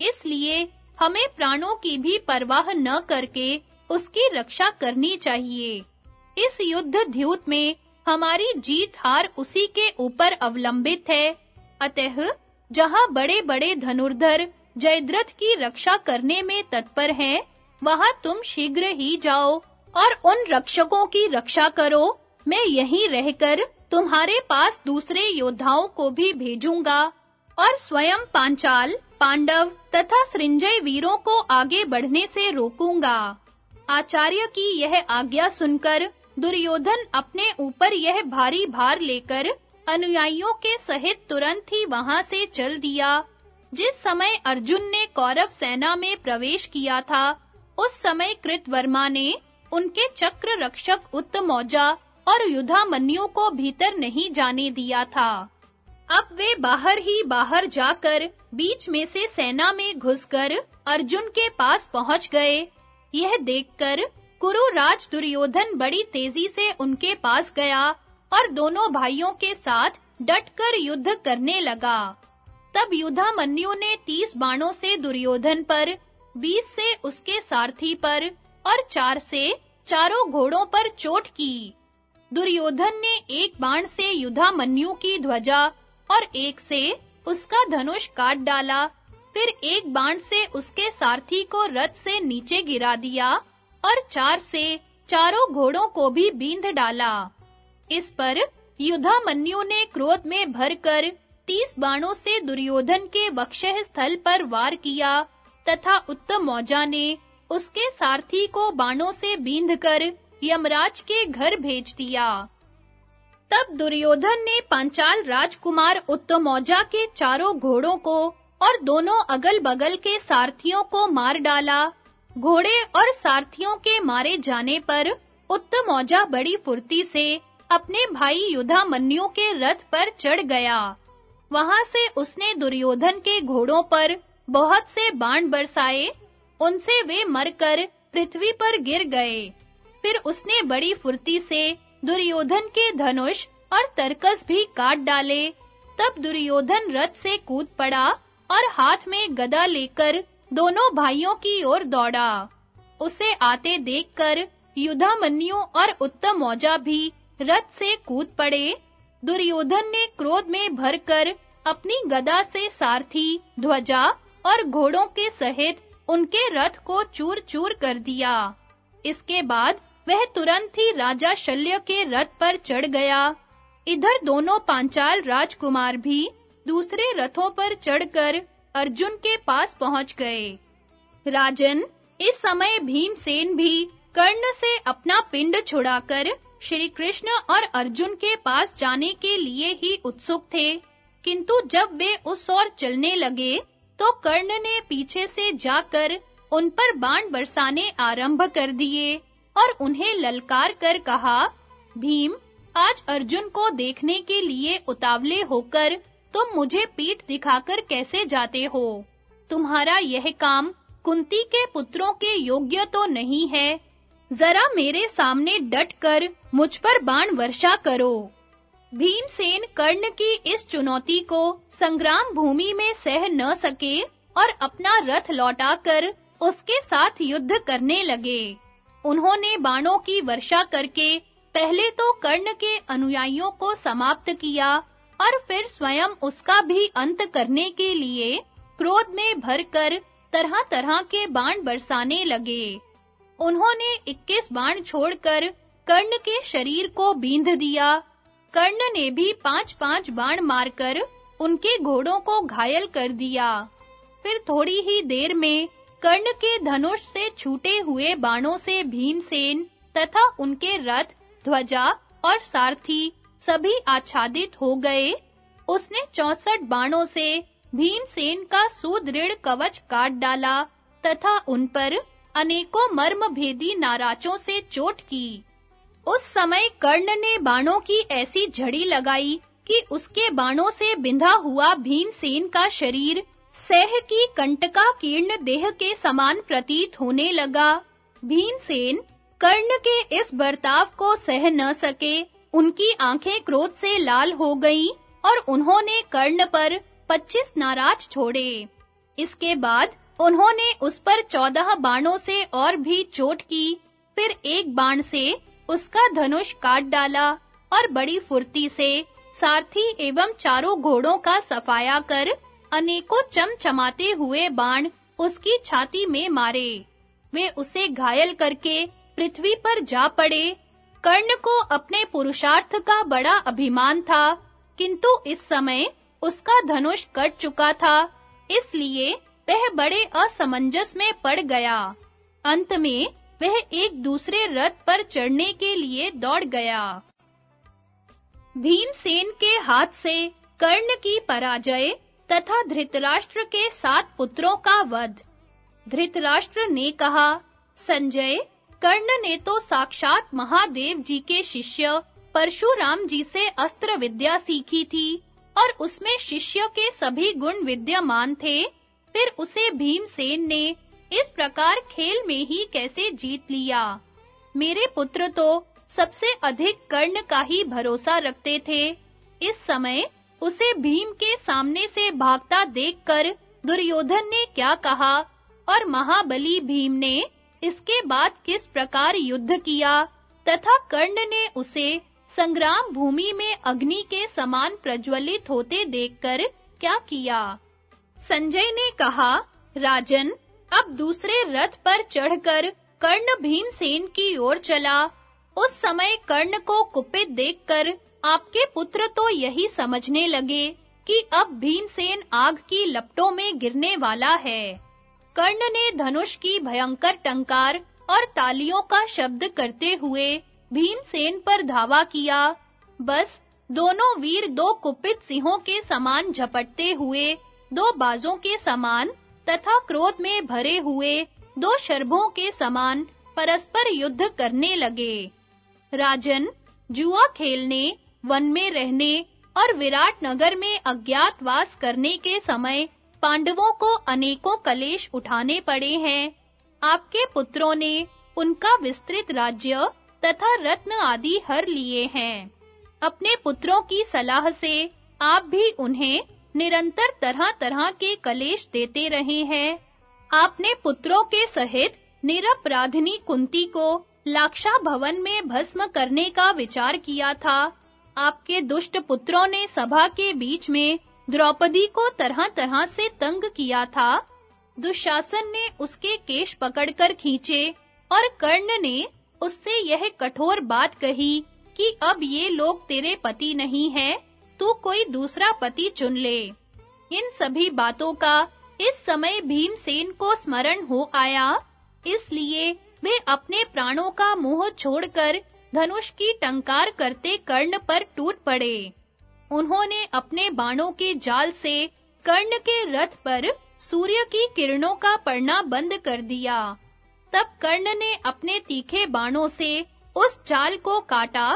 इसलिए हमें प्राणों की भी परवाह न करके उसकी रक्षा करनी चाहिए। इस युद्ध द्यूत में हमारी जीत हार उसी के ऊपर अवलंबित है। अतः जहाँ बड़े-बड़े धनुर्धर जयद्रथ की रक्षा करने में तत्पर हैं वहाँ तुम शीघ्र ही जाओ और उन रक्षकों की रक्षा करो। मैं यहीं रहकर तुम्हारे पास दूसरे योद्धाओं को भी भेजूँगा। और स्वयं पांचाल, पांडव तथा सृंजय वीरों को आगे बढ़ने से रोकूँगा। आचार्य की यह आज्ञा सुनकर दुर्योधन अपने ऊपर यह भारी भार लेकर अनुयायियों के सहित तुरंत ही वहाँ से चल दिया। जिस समय अर्जुन ने कौरव सेना में प्रवेश किया था उस समय कृतवर्मा ने उनके चक्र रक्षक उत्तमौजा और युधामन्यु को भीतर नहीं जाने दिया था। अब वे बाहर ही बाहर जाकर बीच में से सेना में घुसकर अर्जुन के पास पहुँच गए। यह देखकर कुरु राज दुर्योधन बड़ी तेज़ी से उनके पास गया और दोनों भाइयों के साथ डटकर युद्ध करने लगा। तब युधामन्यु ने तीस बाणों से दुर्योधन पर बीस से उसके सारथी पर और चार से चारों घोड़ों पर चोट की। दुर्योधन ने एक बाण से युधामन्यु की ध्वजा और एक से उसका धनुष काट डाला। फिर एक बाण से उसके सारथी को रथ से नीचे गिरा दिया और चार से चारों घोड़ों को भी बींध डाला। इस पर युधामन्यु ने क्रोध में भरकर तीस बाणों से दुर्योधन के वक्षः स्थल पर वार किया तथा उत्तम मौजा ने उसके सारथी को बाणों से बींधकर यमराज के घर भेज दिया। तब दुर्योधन ने पांचाल राजकुमार उत्तमौजा के चारों घोड़ों को और दोनों अगल-बगल के सारथियों को मार डाला। घोड़े और सारथियों के मारे जाने पर उत्तमौजा बड़ी फुर्ती से अपने भाई युधामन्यु के रथ पर चढ़ गया। वहाँ से उसने दुर्योधन के घोड़ों पर बहुत से बाण बरसाए, उनसे वे मरकर पृथ्वी पर गिर गए। फिर उसने बड़ी फुर्ती से दुर्योधन के धनुष और तरकस भी काट डाले। तब दुर्योधन रथ से कूद पड़ा और हाथ में गदा लेकर दोनों भाइयों की ओर दौड़ा। उसे आते देखकर युधामन्यु और उत्तमौजा भी रथ से कूद पड़े। दुर्योधन ने क्रोध में भरकर अपनी गदा से सारथी, ध्वजा और घोड़ों के सहित उनके रथ को चूर-चूर कर दिया। इसके बाद वह तुरंत ही राजा शल्य के रथ पर चढ़ गया। इधर दोनों पांचाल राजकुमार भी दूसरे रथों पर चढ़कर अर्जुन के पास पहुँच गए। राजन, इस समय भीमसेन भी कर्ण से अपना पिंड छुड़ाकर श्री कृष्ण और अर्जुन के पास जाने के लिए ही उत्सुक थे। किंतु जब वे उस ओर चलने लगे तो कर्ण ने पीछे से जाकर उन पर बाण बरसाने आरंभ कर दिए और उन्हें ललकार कर कहा, भीम, आज अर्जुन को देखने के लिए उतावले होकर तुम मुझे पीठ दिखाकर कैसे जाते हो? तुम्हारा यह काम कुंती के पुत्रों के योग्य तो नहीं है। जरा मेरे सामने डटकर मुझ पर बाण वर्षा करो। भीमसेन कर्ण की इस चुनौती को संग्राम भूमि में सह न सके और अपना रथ लौटाकर उसके साथ युद्ध करने लगे। उन्होंने बाणों की वर्षा करके पहले तो कर्ण के अनुयायियों को समाप्त किया और फिर स्वयं उसका भी अंत करने के लिए क्रोध में भरकर तरह-तरह के बाण बरसाने लगे। उन्होंने 21 बाण छोड़कर कर्ण के शरीर को बींध दिया कर्ण ने भी पांच-पांच बाण मारकर उनके घोड़ों को घायल कर दिया। फिर थोड़ी ही देर में कर्ण के धनुष से छूटे हुए बाणों से भीमसेन तथा उनके रथ, ध्वजा और सारथी सभी आच्छादित हो गए। उसने 64 बाणों से भीमसेन का सुदृढ़ कवच काट डाला तथा उन पर अनेकों मर्म भेदी नाराचों से चोट की। उस समय कर्ण ने बाणों की ऐसी झड़ी लगाई कि उसके बाणों से बिंधा हुआ भीमसेन का शरीर, सह की कंटका कीर्ण देह के समान प्रतीत होने लगा। भीमसेन कर्ण के इस बर्ताव को सह न सके, उनकी आँखें क्रोध से लाल हो गईं और उन्होंने कर्ण पर 25 नाराज़ छोड़े। इसके बाद उन्होंने उस पर चौदह बाणों से और भी चोट की, फिर एक बाण से उसका धनुष काट डाला और बड़ी फुर्ती से सारथी एवं चारों घोड़ों का सफाया कर अनेकों चमचमाते हुए बाण उसकी छाती में मारे। वे उसे घायल करके पृथ्वी पर जा पड़े। कर्ण को अपने पुरुषार्थ का बड़ा अभिमान था, किंतु इस समय उसका धनुष कट चुका था, इसलिए वह बड़े असमंजस में पड़ गया। अंत में वह एक दूसरे रथ पर चढ़ने के लिए दौड़ गया। भीमसेन के हाथ से कर्ण की पराजय तथा धृतराष्ट्र के सात पुत्रों का वध। धृतराष्ट्र ने कहा, संजय, कर्ण ने तो साक्षात महादेव जी के शिष्य परशुराम जी से अस्त्र विद्या सीखी थी और उसमें शिष्य के सभी गुण विद्यमान थे। फिर उसे भीमसेन ने इस प्रकार खेल में ही कैसे जीत लिया? मेरे पुत्र तो सबसे अधिक कर्ण का ही भरोसा रखते थे। इस समय उसे भीम के सामने से भागता देखकर दुर्योधन ने क्या कहा और महाबली भीम ने इसके बाद किस प्रकार युद्ध किया तथा कर्ण ने उसे संग्राम भूमि में अग्नि के समान प्रज्वलित होते देखकर क्या किया? संजय ने कहा, राजन अब दूसरे रथ पर चढ़कर कर्ण भीमसेन की ओर चला। उस समय कर्ण को कुपित देखकर आपके पुत्र तो यही समझने लगे कि अब भीमसेन आग की लपटों में गिरने वाला है। कर्ण ने धनुष की भयंकर टंकार और तालियों का शब्द करते हुए भीमसेन पर धावा किया। बस दोनों वीर दो कुपित सिंहों के समान झपटते हुए दो बाजों के समान तथा क्रोध में भरे हुए दो शर्भों के समान परस्पर युद्ध करने लगे। राजन जुआ खेलने, वन में रहने और विराट नगर में अज्ञातवास करने के समय पांडवों को अनेकों कलेश उठाने पड़े हैं। आपके पुत्रों ने उनका विस्तृत राज्य तथा रत्न आदि हर लिए हैं। अपने पुत्रों की सलाह से आप भी उन्हें निरंतर तरह-तरह के कलेश देते रहे हैं। आपने पुत्रों के सहित निरपराधिनी कुंती को लाक्षा भवन में भस्म करने का विचार किया था। आपके दुष्ट पुत्रों ने सभा के बीच में द्रौपदी को तरह-तरह से तंग किया था। दुशासन ने उसके केश पकड़कर खींचे और कर्ण ने उससे यह कठोर बात कही कि अब ये लोग तेरे पति नहीं हैं। तू कोई दूसरा पति चुन ले। इन सभी बातों का इस समय भीमसेन को स्मरण हो आया। इसलिए वे अपने प्राणों का मोह छोड़कर धनुष की टंकार करते कर्ण पर टूट पड़े। उन्होंने अपने बाणों के जाल से कर्ण के रथ पर सूर्य की किरणों का पड़ना बंद कर दिया। तब कर्ण ने अपने तीखे बाणों से उस जाल को काटा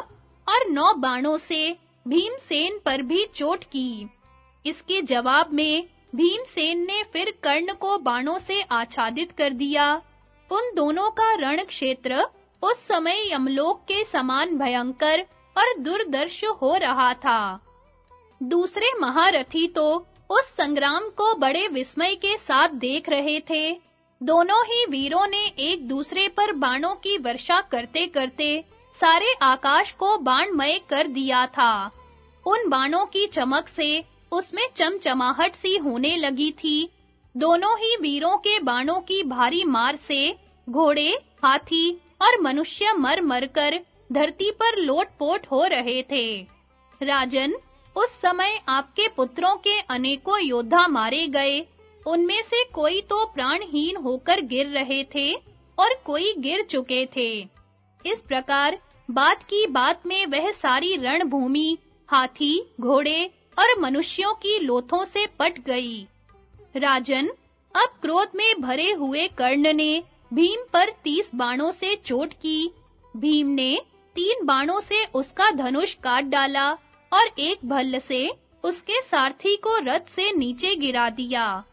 और नौ बाणों से भीमसेन पर भी चोट की। इसके जवाब में, भीमसेन ने फिर कर्ण को बाणों से आच्छादित कर दिया। उन दोनों का रण क्षेत्र उस समय यमलोक के समान भयंकर और दुर्दर्श हो रहा था। दूसरे महारथी तो उस संग्राम को बड़े विस्मय के साथ देख रहे थे। दोनों ही वीरों ने एक दूसरे पर बाणों की वर्षा करते-करते सारे आकाश को बाणमय कर दिया था। उन बाणों की चमक से उसमें चमचमाहट सी होने लगी थी। दोनों ही वीरों के बाणों की भारी मार से घोड़े, हाथी और मनुष्य मर मर कर धरती पर लोटपोट हो रहे थे। राजन, उस समय आपके पुत्रों के अनेकों योद्धा मारे गए। उनमें से कोई तो प्राणहीन होकर गिर रहे थे और कोई गिर चुके थे। इस प्रकार बात की बात में वह सारी रणभूमि हाथी, घोड़े और मनुष्यों की लोथों से पट गई। राजन, अब क्रोध में भरे हुए कर्ण ने भीम पर तीस बाणों से चोट की। भीम ने तीन बाणों से उसका धनुष काट डाला और एक भल्ल से उसके सारथी को रथ से नीचे गिरा दिया।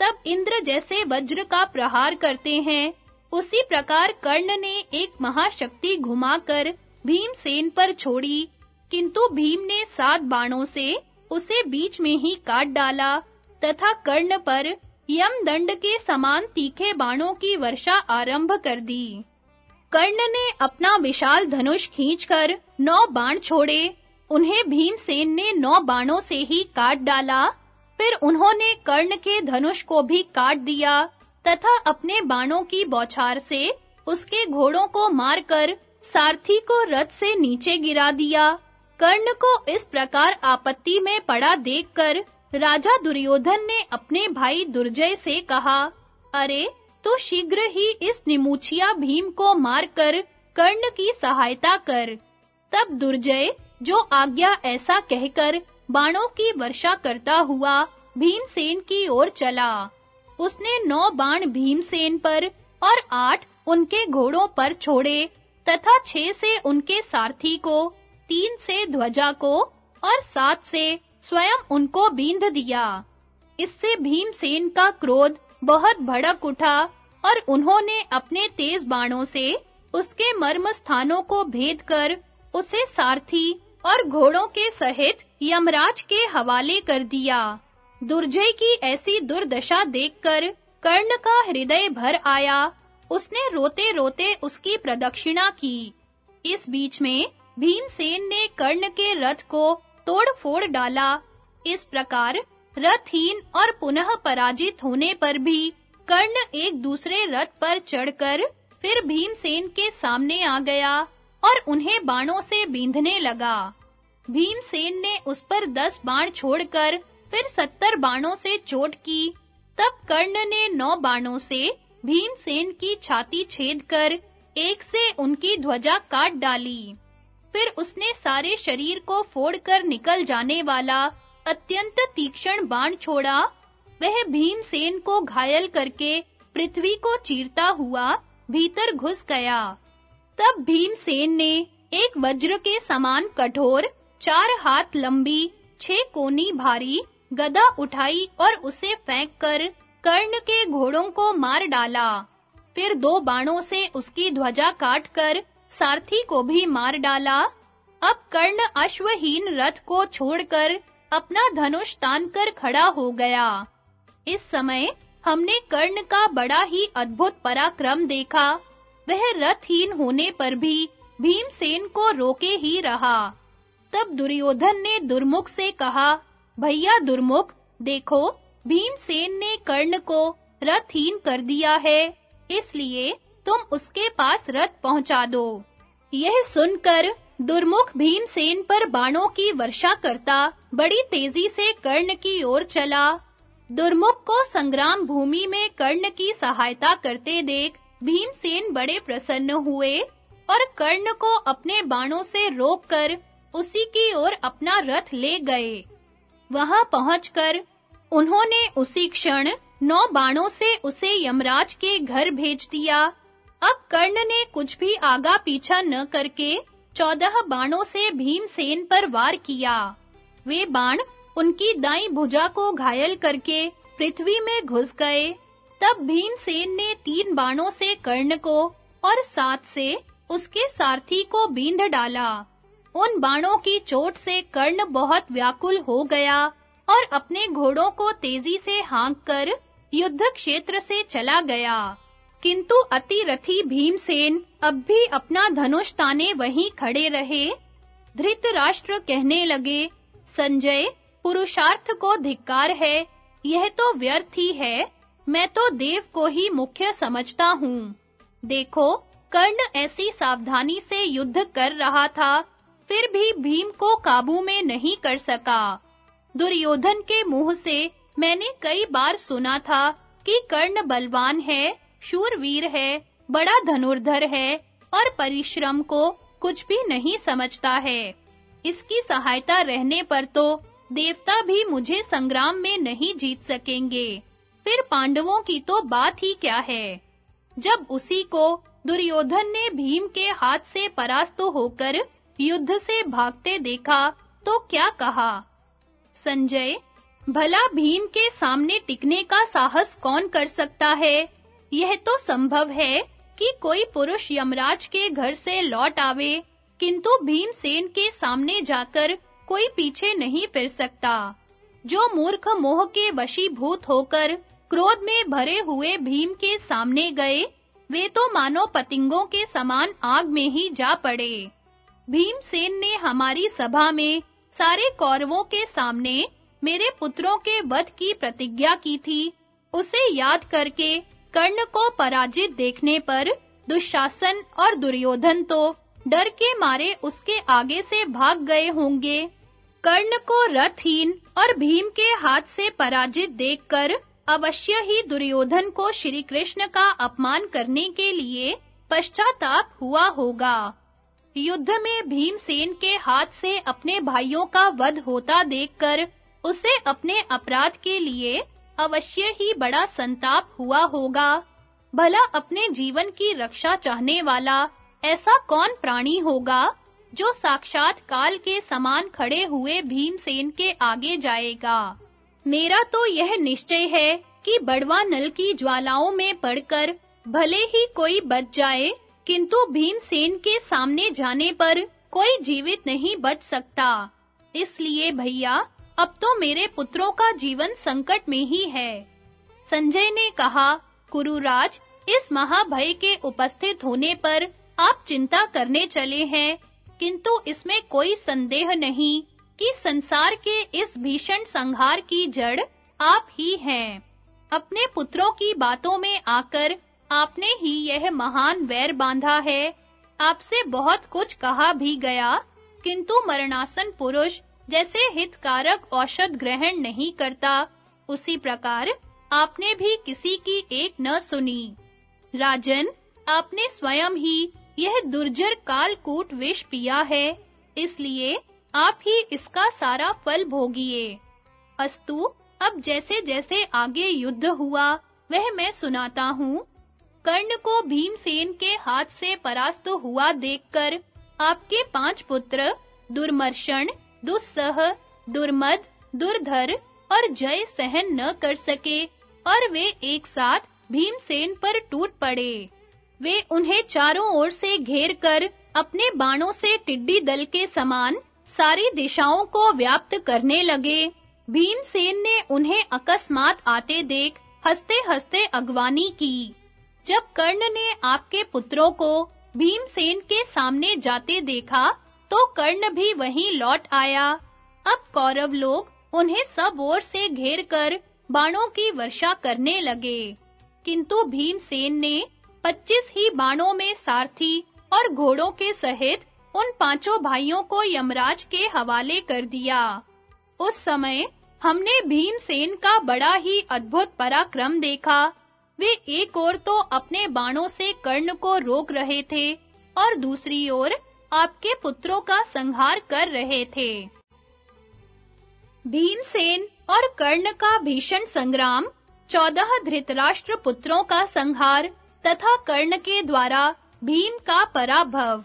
तब इंद्र जैसे वज्र का प्रहार करते हैं। उसी प्रकार कर्ण ने एक महाशक्ति घुमाकर भीमसेन पर छोड़ी किंतु भीम ने सात बाणों से उसे बीच में ही काट डाला, तथा कर्ण पर यमदंड के समान तीखे बाणों की वर्षा आरंभ कर दी। कर्ण ने अपना विशाल धनुष खींचकर नौ बाण छोड़े। उन्हें भीमसेन ने नौ बाणों से ही काट डाला। फिर उन्होंने कर्ण के धनुष को भी काट दिया, तथा अपने बाणों की बौछार से उसके घोड़ों को मारकर सारथी को रथ से नीचे गिरा दिया। कर्ण को इस प्रकार आपत्ति में पड़ा देखकर राजा दुर्योधन ने अपने भाई दुर्जय से कहा, अरे तो शीघ्र ही इस निमुछिया भीम को मारकर कर्ण की सहायता कर। तब दुर्जय, जो आज्ञा ऐसा कहकर बाणों की वर्षा करता हुआ भीमसेन की ओर चला। उसने नौ बाण भीमसेन पर और आठ उनके घोड़ों पर छोड़े तथा छह से उनके सारथी को तीन से ध्वजा को और सात से स्वयं उनको बींध दिया। इससे भीमसेन का क्रोध बहुत भड़क उठा और उन्होंने अपने तेज बाणों से उसके मर्म स्थानों को भेद कर उसे सारथी और घोड़ों के सहित यमराज के हवाले कर दिया। दुर्जय की ऐसी दुर्दशा देखकर कर्ण का हृदय भर आया। उसने रोते-रोते उसकी प्रदक्षिणा की। इस बीच में भीमसेन ने कर्ण के रथ को तोड़-फोड़ डाला। इस प्रकार रथहीन और पुनः पराजित होने पर भी कर्ण एक दूसरे रथ पर चढ़कर फिर भीमसेन के सामने आ गया और उन्हें बाणों से बींधने लगा। भीमसेन ने उस पर दस बाण छोड़कर फिर सत्तर बाणों से चोट की। तब कर्ण ने नौ बाणों से भीमसेन की छाती छेद कर एक से उनकी ध्वजा काट डाली। फिर उसने सारे शरीर को फोड़कर निकल जाने वाला अत्यंत तीक्ष्ण बाण छोड़ा। वह भीमसेन को घायल करके पृथ्वी को चीरता हुआ भीतर घुस गया। तब भीमसेन ने एक वज्र के समान कठोर, चार हाथ लंबी, छह कोनी भारी गदा उठाई और उसे फेंककर कर्ण के घोड़ों को मार डाला। फिर दो बाणों से उसकी ध्वजा काटकर सारथी को भी मार डाला। अब कर्ण अश्वहीन रथ को छोड़कर अपना धनुष तानकर खड़ा हो गया। इस समय हमने कर्ण का बड़ा ही अद्भुत पराक्रम देखा। वह रथहीन होने पर भी भीमसेन को रोके ही रहा। तब दुर्योधन ने दुर्मुख से कहा, भैया दुर्मुख, देखो, भीमसेन ने कर्ण को रथहीन कर दिया है, इसलिए तुम उसके पास रथ पहुँचा दो। यह सुनकर दुर्मुख भीमसेन पर बाणों की वर्षा करता, बड़ी तेज़ी से कर्ण की ओर चला। दुर्मुख को संग्राम भूमि में कर्ण की सहायता करते देख भीमसेन बड़े प्रसन्न हुए और कर्ण को अपने बाणों से रोककर उसी की ओर अपना रथ ले गए। वहाँ पहुंचकर उन्होंने उसी क्षण नौ बाणों से उसे यमराज के घर भेज दिया। अब कर्ण ने कुछ भी आगा पीछा न करके चौदह बाणों से भीमसेन पर वार किया। वे बाण उनकी दाई भुजा को घायल करके पृथ्वी में घुस गए। तब भीमसेन ने तीन बाणों से कर्ण को और सात से उसके सारथी को बींध डाला। उन बाणों की चोट से कर्ण बहुत व्याकुल हो गया और अपने घोड़ों को तेज़ी से हाँककर युद्ध क्षेत्र से चला गया। किंतु अतिरथी भीमसेन अब भी अपना धनुष ताने वहीं खड़े रहे। धृतराष्ट्र कहने लगे, संजय, पुरुषार्थ को धिक्कार है। यह तो व्यर्थ ही है। मैं तो देव को ही मुख्य समझता हूँ। देखो, कर्ण ऐसी सावधानी से युद्ध कर रहा था, फिर भी भीम को काबू में नहीं कर सका। दुर्योधन के मुँह से मैंने कई बार सुना था कि कर्ण बलवान है शूरवीर है, बड़ा धनुर्धर है और परिश्रम को कुछ भी नहीं समझता है। इसकी सहायता रहने पर तो देवता भी मुझे संग्राम में नहीं जीत सकेंगे। फिर पांडवों की तो बात ही क्या है? जब उसी को दुर्योधन ने भीम के हाथ से परास्त होकर युद्ध से भागते देखा तो क्या कहा? संजय, भला भीम के सामने टिकने का साहस कौन कर सकता है? यह तो संभव है कि कोई पुरुष यमराज के घर से लौट आवे, किंतु भीमसेन के सामने जाकर कोई पीछे नहीं फिर सकता। जो मूर्ख मोह के वशीभूत होकर क्रोध में भरे हुए भीम के सामने गए, वे तो मानो पतिंगों के समान आग में ही जा पड़े। भीमसेन ने हमारी सभा में सारे कौरवों के सामने मेरे पुत्रों के वध की प्रतिज्ञा की थी। उसे याद करके कर्ण को पराजित देखने पर दुशासन और दुर्योधन तो डर के मारे उसके आगे से भाग गए होंगे। कर्ण को रथहीन और भीम के हाथ से पराजित देखकर अवश्य ही दुर्योधन को श्री कृष्ण का अपमान करने के लिए पश्चाताप हुआ होगा। युद्ध में भीमसेन के हाथ से अपने भाइयों का वध होता देखकर उसे अपने अपराध के लिए अवश्य ही बड़ा संताप हुआ होगा। भला अपने जीवन की रक्षा चाहने वाला ऐसा कौन प्राणी होगा, जो साक्षात काल के समान खड़े हुए भीमसेन के आगे जाएगा? मेरा तो यह निश्चय है कि बड़वा नल की ज्वालाओं में पड़कर भले ही कोई बच जाए, किंतु भीमसेन के सामने जाने पर कोई जीवित नहीं बच सकता। इसलिए भैया अब तो मेरे पुत्रों का जीवन संकट में ही है। संजय ने कहा, कुरुराज, इस महाभय के उपस्थित होने पर आप चिंता करने चले हैं, किंतु इसमें कोई संदेह नहीं कि संसार के इस भीषण संहार की जड़ आप ही हैं। अपने पुत्रों की बातों में आकर आपने ही यह महान वैर बांधा है। आपसे बहुत कुछ कहा भी गया, किंतु मरणासन पुरुष जैसे हितकारक औषध ग्रहण नहीं करता, उसी प्रकार आपने भी किसी की एक न सुनी। राजन, आपने स्वयं ही यह दुर्जर कालकूट विष पिया है, इसलिए आप ही इसका सारा फल भोगिए। अस्तु, अब जैसे-जैसे आगे युद्ध हुआ, वह मैं सुनाता हूँ। कर्ण को भीमसेन के हाथ से परास्त हुआ देखकर आपके पाँच पुत्र दुर्मर्शन दुस्सह, दुर्मद, दुर्धर और जय सहन न कर सके, और वे एक साथ भीमसेन पर टूट पड़े। वे उन्हें चारों ओर से घेर कर अपने बाणों से टिड्डी दल के समान सारी दिशाओं को व्याप्त करने लगे। भीमसेन ने उन्हें अकस्मात आते देख हंसते-हंसते अगवानी की। जब कर्ण ने आपके पुत्रों को भीमसेन के सामने जाते देखा तो कर्ण भी वहीं लौट आया। अब कौरव लोग उन्हें सब ओर से घेर कर बाणों की वर्षा करने लगे। किंतु भीमसेन ने 25 ही बाणों में सारथी और घोड़ों के सहित उन पाँचों भाइयों को यमराज के हवाले कर दिया। उस समय हमने भीमसेन का बड़ा ही अद्भुत पराक्रम देखा। वे एक ओर तो अपने बाणों से कर्ण को रोक रहे थे और दूसरी ओर आपके पुत्रों का संहार कर रहे थे। भीमसेन और कर्ण का भीषण संग्राम, चौदह धृतराष्ट्र पुत्रों का संहार, तथा कर्ण के द्वारा भीम का पराभव।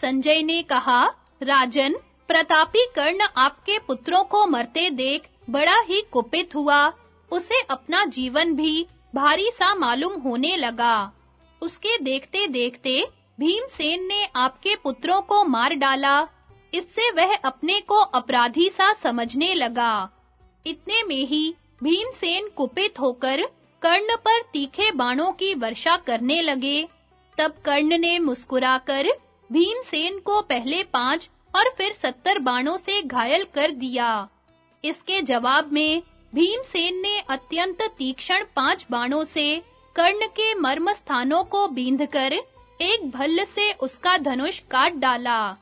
संजय ने कहा, राजन, प्रतापी कर्ण आपके पुत्रों को मरते देख बड़ा ही कुपित हुआ। उसे अपना जीवन भी भारी सा मालूम होने लगा। उसके देखते-देखते भीमसेन ने आपके पुत्रों को मार डाला। इससे वह अपने को अपराधी सा समझने लगा। इतने में ही भीमसेन कुपित होकर कर्ण पर तीखे बाणों की वर्षा करने लगे। तब कर्ण ने मुस्कुराकर भीमसेन को पहले पाँच और फिर सत्तर बाणों से घायल कर दिया। इसके जवाब में भीमसेन ने अत्यंत तीक्ष्ण पाँच बाणों से कर्ण के मर्म स्थानों को बींधकर एक भल्ल से उसका धनुष काट डाला।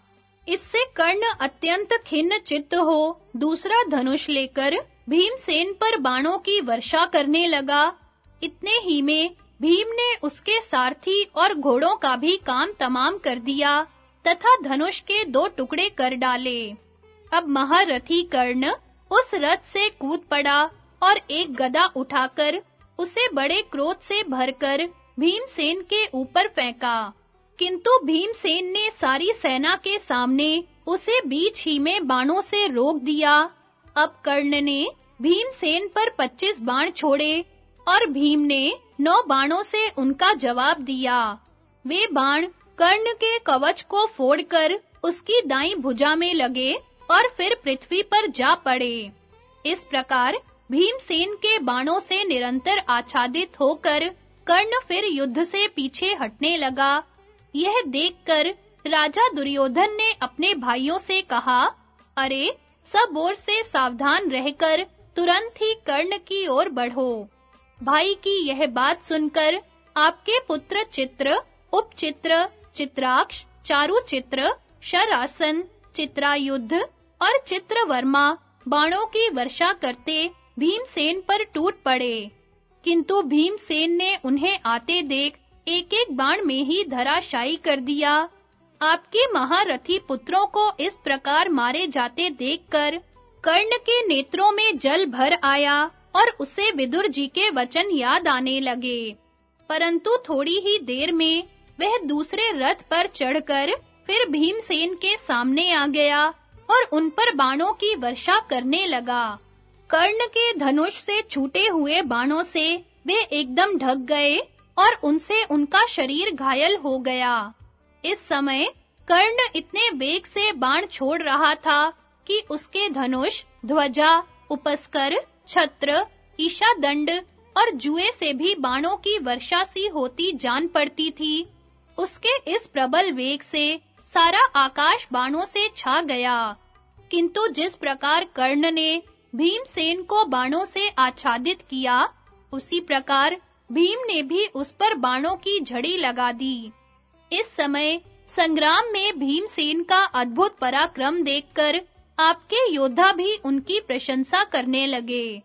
इससे कर्ण अत्यंत खिन्न चित्त हो। दूसरा धनुष लेकर भीमसेन पर बाणों की वर्षा करने लगा। इतने ही में भीम ने उसके सारथी और घोड़ों का भी काम तमाम कर दिया तथा धनुष के दो टुकड़े कर डाले। अब महारथी कर्ण उस रथ से कूद पड़ा और एक गदा उठाकर उसे बड़े क्रोध से भरकर भीमसेन के ऊपर फेंका। किंतु भीमसेन ने सारी सेना के सामने उसे बीच ही में बाणों से रोक दिया। अब कर्ण ने भीमसेन पर 25 बाण छोड़े और भीम ने नौ बाणों से उनका जवाब दिया। वे बाण कर्ण के कवच को फोड़कर उसकी दाईं भुजा में लगे और फिर पृथ्वी पर जा पड़े। इस प्रकार भीमसेन के बाणों से निरंतर आच्छादित होकर कर्ण फिर युद्ध से पीछे हटने लगा। यह देखकर राजा दुर्योधन ने अपने भाइयों से कहा, अरे, सब ओर से सावधान रहकर तुरंत ही कर्ण की ओर बढ़ो। भाई की यह बात सुनकर आपके पुत्र चित्र, उपचित्र, चित्राक्ष, चारुचित्र, शरासन, चित्रायुद्ध और चित्रवर्मा बाणों की वर्षा करते भीमसेन पर टूट पड़े। किंतु भीमसेन ने उन्हें आते देख एक-एक बाण में ही धराशायी कर दिया। आपके महारथी पुत्रों को इस प्रकार मारे जाते देखकर कर्ण के नेत्रों में जल भर आया और उसे विदुर जी के वचन याद आने लगे। परंतु थोड़ी ही देर में वह दूसरे रथ पर चढ़कर फिर भीमसेन के सामने आ गया और उन पर बाणों की वर्षा करने लगा। कर्ण के धनुष से छूटे हुए बाणों से वे एकदम ढक गए और उनसे उनका शरीर घायल हो गया। इस समय कर्ण इतने वेग से बाण छोड़ रहा था कि उसके धनुष, ध्वजा, उपस्कर, छत्र ईशा दंड और जुए से भी बाणों की वर्षा सी होती जान पड़ती थी। उसके इस प्रबल वेग से सारा आकाश बाणों से छा गया। किंतु जिस प्रकार कर्ण ने भीमसेन को बाणों से आच्छादित किया। उसी प्रकार भीम ने भी उस पर बाणों की झड़ी लगा दी। इस समय संग्राम में भीमसेन का अद्भुत पराक्रम देखकर आपके योद्धा भी उनकी प्रशंसा करने लगे।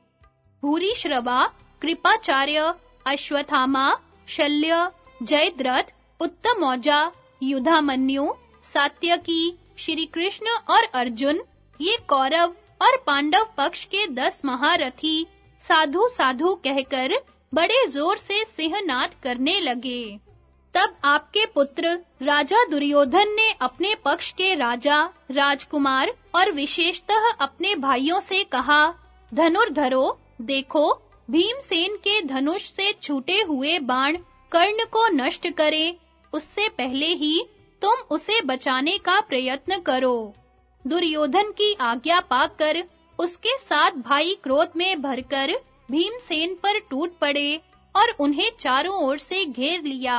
भूरी श्रवा कृपाचार्य अश्वथामा शल्य, जयद्रथ उत्तमौजा युधामन्यु, सात्यकी श्री कृष्ण और अर्जुन, ये कौरव और पांडव पक्ष के दस महारथी साधु साधु कहकर बड़े ज़ोर से सिंहनाद करने लगे। तब आपके पुत्र राजा दुर्योधन ने अपने पक्ष के राजा, राजकुमार और विशेषतः अपने भाइयों से कहा, धनुर्धरो, देखो, भीमसेन के धनुष से छूटे हुए बाण कर्ण को नष्ट करें। उससे पहले ही तुम उसे बचाने का प्रयत्न करो। दुर्योधन की आज्ञा पाकर उसके साथ भाई क्रोध में भरकर भीमसेन पर टूट पड़े और उन्हें चारों ओर से घेर लिया।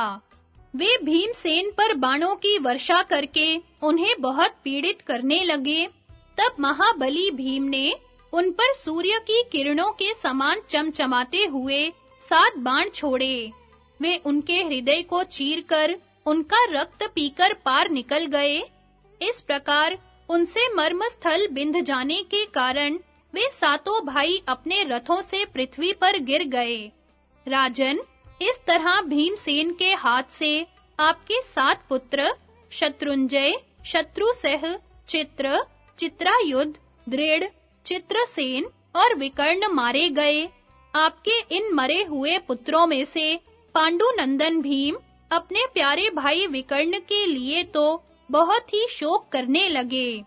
वे भीमसेन पर बाणों की वर्षा करके उन्हें बहुत पीड़ित करने लगे। तब महाबली भीम ने उन पर सूर्य की किरणों के समान चमचमाते हुए सात बाण छोड़े। वे उनके हृदय को चीरकर उनका रक्त पीकर पार निकल गए। इस प्रकार उनसे मर्मस्थल बिंध जाने के कारण वे सातों भाई अपने रथों से पृथ्वी पर गिर गए। राजन, इस तरह भीमसेन के हाथ से आपके सात पुत्र, शत्रुंजय, शत्रुसह, चित्र चित्रायुध दृढ़, चित्रसेन और विकर्ण मारे गए। आपके इन मरे हुए पुत्रों में से पांडुनंदन भीम अपने प्यारे भाई विकर्ण के लिए तो बहुत ही शोक करने लगे।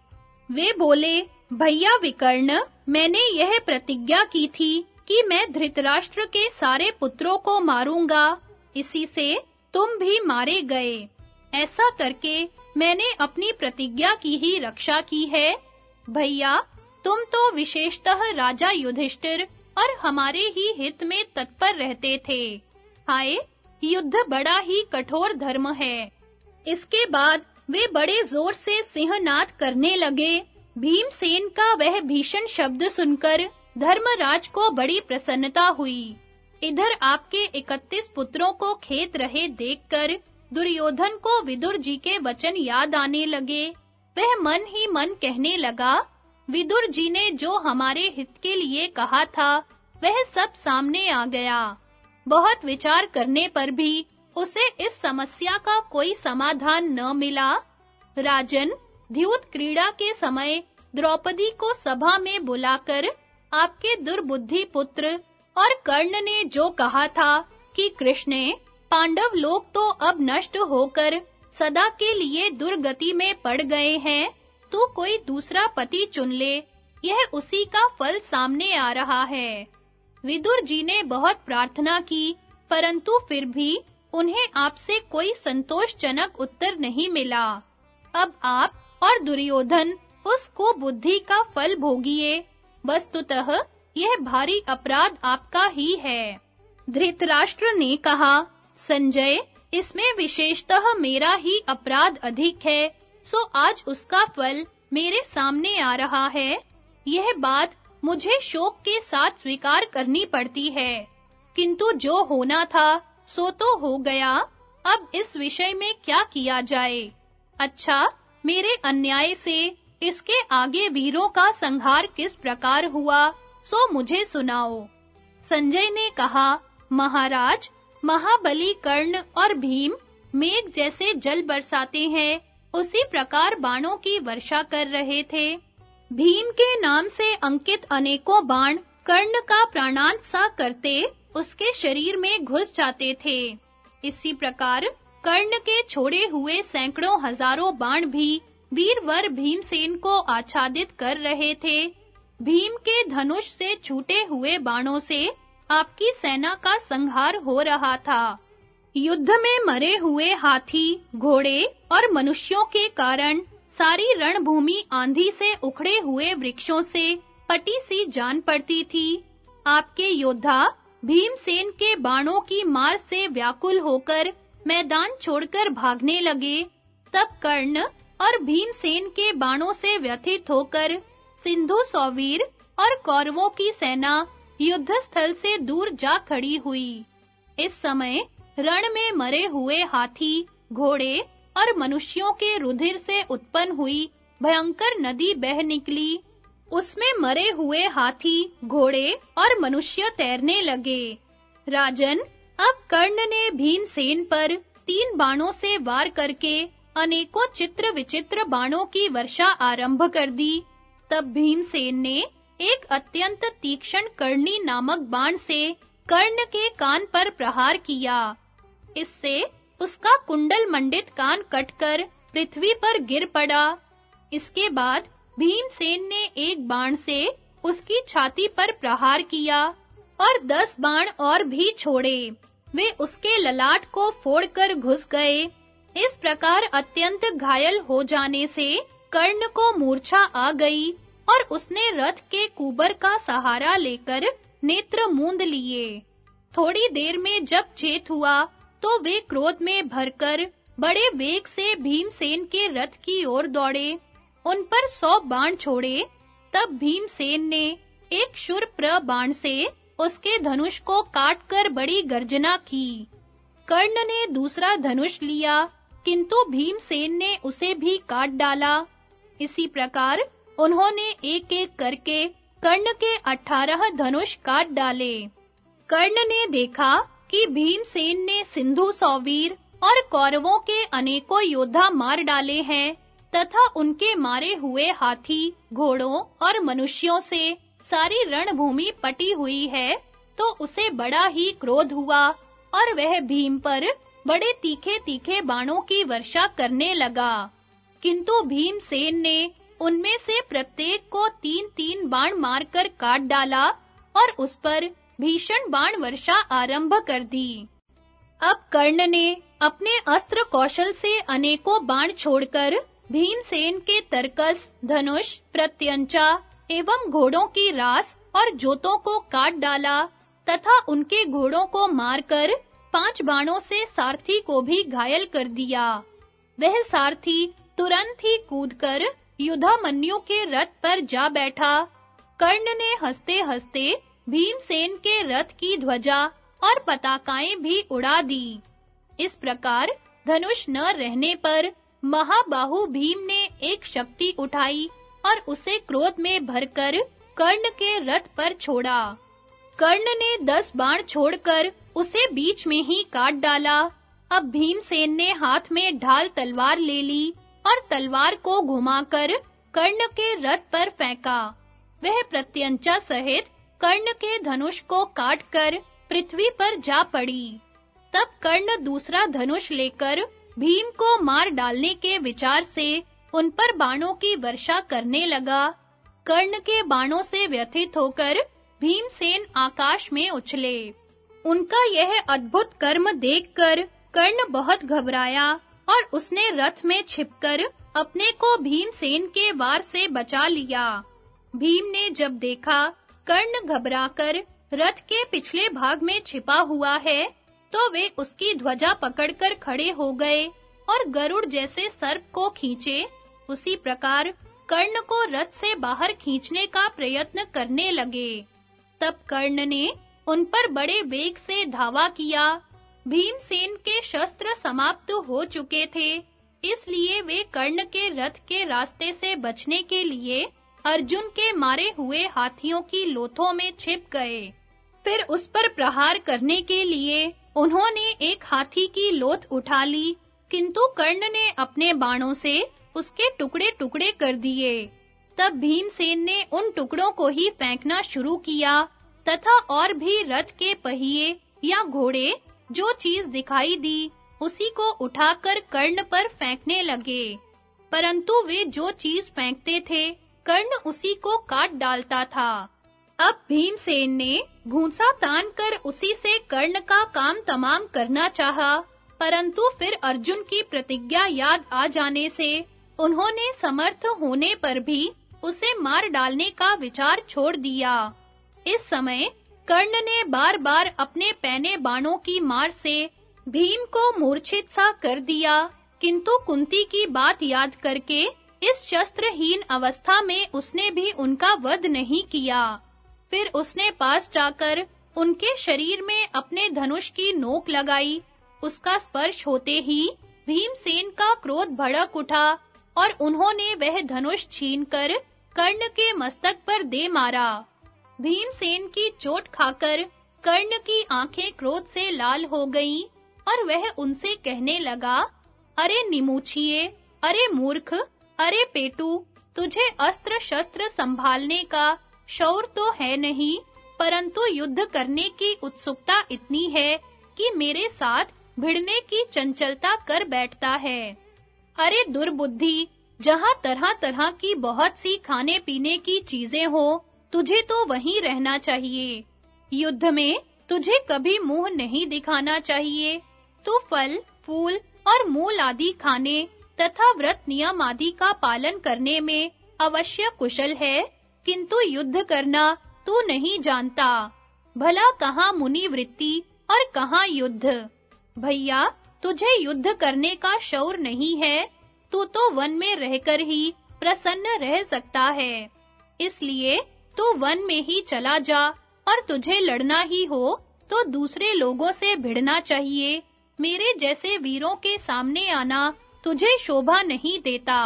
वे बोले, भैया विकर्ण, मैंने यह प्रतिज्ञा की थी कि मैं धृतराष्ट्र के सारे पुत्रों को मारूँगा। इसी से तुम भी मारे गए। ऐसा करके मैंने अपनी प्रतिज्ञा की ही रक्षा की है। भैया, तुम तो विशेषतः राजा युधिष्ठिर और हमारे ही हित में तत्पर रहते थे। हाय, युद्ध बड़ा ही कठोर धर्म है। इसके बाद वे बड़े ज़ोर से सिंहनाद करने लगे। भीमसेन का वह भीषण शब्द सुनकर धर्मराज को बड़ी प्रसन्नता हुई। इधर आपके 31 पुत्रों को खेत रहे देखकर दुर्योधन को विदुर जी के वचन याद आने लगे। वह मन ही मन कहने लगा, विदुर जी ने जो हमारे हित के लिए कहा था, वह सब सामने आ गया। बहुत विचार करने पर भी उसे इस समस्या का कोई समाधान न मिला। राजन द्यूत क्रीड़ा के समय द्रौपदी को सभा में बुलाकर आपके दुर्बुद्धि पुत्र और कर्ण ने जो कहा था कि कृष्ण, पांडव लोग तो अब नष्ट होकर सदा के लिए दुर्गति में पड़ गए हैं तो कोई दूसरा पति चुन ले। यह उसी का फल सामने आ रहा है। विदुर जी ने बहुत प्रार्थना की, परंतु फिर भी उन्हें आपसे कोई संतोषजनक उत्तर नहीं मिला। अब आप और दुर्योधन उस को बुद्धि का फल भोगिए। वस्तुतः यह भारी अपराध आपका ही है। धृतराष्ट्र ने कहा, संजय, इसमें विशेषतः मेरा ही अपराध अधिक है, सो आज उसका फल मेरे सामने आ रहा है। यह बात मुझे शोक के साथ स्वीकार करनी पड़ती है। किंतु जो होना था सो तो हो गया। अब इस विषय में क्या किया जाए? अच्छा मेरे अन्याय से इसके आगे वीरों का संहार किस प्रकार हुआ, सो मुझे सुनाओ। संजय ने कहा, महाराज, महाबली कर्ण और भीम मेघ जैसे जल बरसाते हैं, उसी प्रकार बाणों की वर्षा कर रहे थे। भीम के नाम से अंकित अनेकों बाण कर्ण का प्राणांत सा करते उसके शरीर में घुस जाते थे। इसी प्रकार कर्ण के छोड़े हुए सैकड़ों हज़ारों बाण भी वीरवर भीमसेन को आच्छादित कर रहे थे। भीम के धनुष से छूटे हुए बाणों से आपकी सेना का संहार हो रहा था। युद्ध में मरे हुए हाथी, घोड़े और मनुष्यों के कारण सारी रणभूमि आंधी से उखड़े हुए वृक्षों से पटी सी जान पड़ती थी। आपके योद्धा भीमसेन के बाणों की मार से व्याकुल होकर मैदान छोड़कर भागने लगे। तब कर्ण और भीमसेन के बाणों से व्यथित होकर सिंधु सौवीर और कौरवों की सेना युद्ध स्थल से दूर जा खड़ी हुई। इस समय रण में मरे हुए हाथी, घोड़े और मनुष्यों के रुधिर से उत्पन्न हुई भयंकर नदी बह निकली। उसमें मरे हुए हाथी, घोड़े और मनुष्य तैरने लगे। राजन अब कर्ण ने भीमसेन पर तीन बाणों से वार करके अनेकों चित्र विचित्र बाणों की वर्षा आरंभ कर दी। तब भीमसेन ने एक अत्यंत तीक्ष्ण कर्णी नामक बाण से कर्ण के कान पर प्रहार किया। इससे उसका कुंडल मंडित कान कटकर पृथ्वी पर गिर पड़ा। इसके बाद भीमसेन ने एक बाण से उसकी छाती पर प्रहार किया और दस बाण और भी छोड़े। वे उसके ललाट को फोड़कर घुस गए। इस प्रकार अत्यंत घायल हो जाने से कर्ण को मूर्छा आ गई और उसने रथ के कुबर का सहारा लेकर नेत्र मूंद लिए। थोड़ी देर में जब चेत हुआ तो वे क्रोध में भरकर बड़े वेग से भीमसेन के रथ की ओर दौड़े। उन पर सौ बाण छोड़े, तब भीमसेन ने एक शूरप्र बाण से उसके धनुष को काटकर बड़ी गर्जना की। कर्ण ने दूसरा धनुष लिया, किंतु भीमसेन ने उसे भी काट डाला। इसी प्रकार उन्होंने एक-एक करके कर्ण के अठारह धनुष काट डाले। कर्ण ने देखा कि भीमसेन ने सिंधु सौवीर और कौरवों के अनेकों योद्धा मार डाले हैं। तथा उनके मारे हुए हाथी, घोड़ों और मनुष्यों से सारी रणभूमि पटी हुई है तो उसे बड़ा ही क्रोध हुआ और वह भीम पर बड़े तीखे-तीखे बाणों की वर्षा करने लगा। किंतु भीमसेन ने उनमें से प्रत्येक को तीन-तीन बाण मारकर काट डाला और उस पर भीषण बाण वर्षा आरंभ कर दी। अब कर्ण ने अपने अस्त्र कौशल से अनेकों बाण छोड़कर भीमसेन के तरकस, धनुष, प्रत्यंचा एवं घोड़ों की रास और जोतों को काट डाला तथा उनके घोड़ों को मारकर पाँच बाणों से सारथी को भी घायल कर दिया। वह सारथी तुरंत ही कूदकर युधामन्यु के रथ पर जा बैठा। कर्ण ने हंसते-हंसते भीमसेन के रथ की ध्वजा और पताकाएँ भी उड़ा दी। इस प्रकार धनुष न रहने पर महाबाहु भीम ने एक शक्ति उठाई और उसे क्रोध में भरकर कर्ण के रथ पर छोड़ा। कर्ण ने दस बाण छोड़कर उसे बीच में ही काट डाला। अब भीमसेन ने हाथ में ढाल तलवार ले ली और तलवार को घुमाकर कर्ण के रथ पर फेंका। वह प्रत्यंचा सहित कर्ण के धनुष को काटकर पृथ्वी पर जा पड़ी। तब कर्ण दूसरा धनुष लेकर भीम को मार डालने के विचार से उन पर बाणों की वर्षा करने लगा। कर्ण के बाणों से व्यथित होकर भीमसेन आकाश में उछले। उनका यह अद्भुत कर्म देखकर कर्ण बहुत घबराया और उसने रथ में छिपकर अपने को भीमसेन के वार से बचा लिया। भीम ने जब देखा, कर्ण घबराकर रथ के पिछले भाग में छिपा हुआ है तो वे उसकी ध्वजा पकड़कर खड़े हो गए और गरुड़ जैसे सर्प को खींचे। उसी प्रकार कर्ण को रथ से बाहर खींचने का प्रयत्न करने लगे। तब कर्ण ने उन पर बड़े वेग से धावा किया। भीमसेन के शस्त्र समाप्त हो चुके थे। इसलिए वे कर्ण के रथ के रास्ते से बचने के लिए अर्जुन के मारे हुए हाथियों की लोथों में छिप गए। फिर उस पर प्रहार करने के लिए उन्होंने एक हाथी की लोथ उठा ली, किंतु कर्ण ने अपने बाणों से उसके टुकड़े-टुकड़े कर दिए। तब भीमसेन ने उन टुकड़ों को ही फेंकना शुरू किया, तथा और भी रथ के पहिए या घोड़े जो चीज़ दिखाई दी, उसी को उठाकर कर्ण पर फेंकने लगे। परंतु वे जो चीज़ फेंकते थे, कर्ण उसी को काट डालता था। अब भीमसेन ने घूंसा तान कर उसी से कर्ण का काम तमाम करना चाहा, परंतु फिर अर्जुन की प्रतिज्ञा याद आ जाने से उन्होंने समर्थ होने पर भी उसे मार डालने का विचार छोड़ दिया। इस समय कर्ण ने बार-बार अपने पैने बाणों की मार से भीम को मूर्छित सा कर दिया, किंतु कुंती की बात याद करके इस शस्त्रहीन अवस्था में उसने भी उनका वध नहीं किया। फिर उसने पास जाकर उनके शरीर में अपने धनुष की नोक लगाई। उसका स्पर्श होते ही भीमसेन का क्रोध भड़क उठा और उन्होंने वह धनुष छीनकर कर्ण के मस्तक पर दे मारा। भीमसेन की चोट खाकर कर्ण की आँखें क्रोध से लाल हो गईं और वह उनसे कहने लगा, अरे निमुछिए, अरे मूर्ख, अरे पेटू, तुझे अस्त्र शस्त्र संभालने का शौर तो है नहीं, परंतु युद्ध करने की उत्सुकता इतनी है कि मेरे साथ भिड़ने की चंचलता कर बैठता है। अरे दुर्बुद्धि, जहाँ तरह-तरह की बहुत सी खाने पीने की चीज़ें हो, तुझे तो वहीं रहना चाहिए। युद्ध में तुझे कभी मुँह नहीं दिखाना चाहिए। तू फल, फूल और मूल आदि खाने तथा व्रत नियम आदि का पालन करने में अवश्य कुशल है। किंतु युद्ध करना तू नहीं जानता। भला कहाँ मुनि वृत्ति और कहाँ युद्ध? भैया, तुझे युद्ध करने का शौर नहीं है, तू तो वन में रहकर ही प्रसन्न रह सकता है। इसलिए तू वन में ही चला जा और तुझे लड़ना ही हो तो दूसरे लोगों से भिड़ना चाहिए। मेरे जैसे वीरों के सामने आना तुझे शोभा नहीं देता।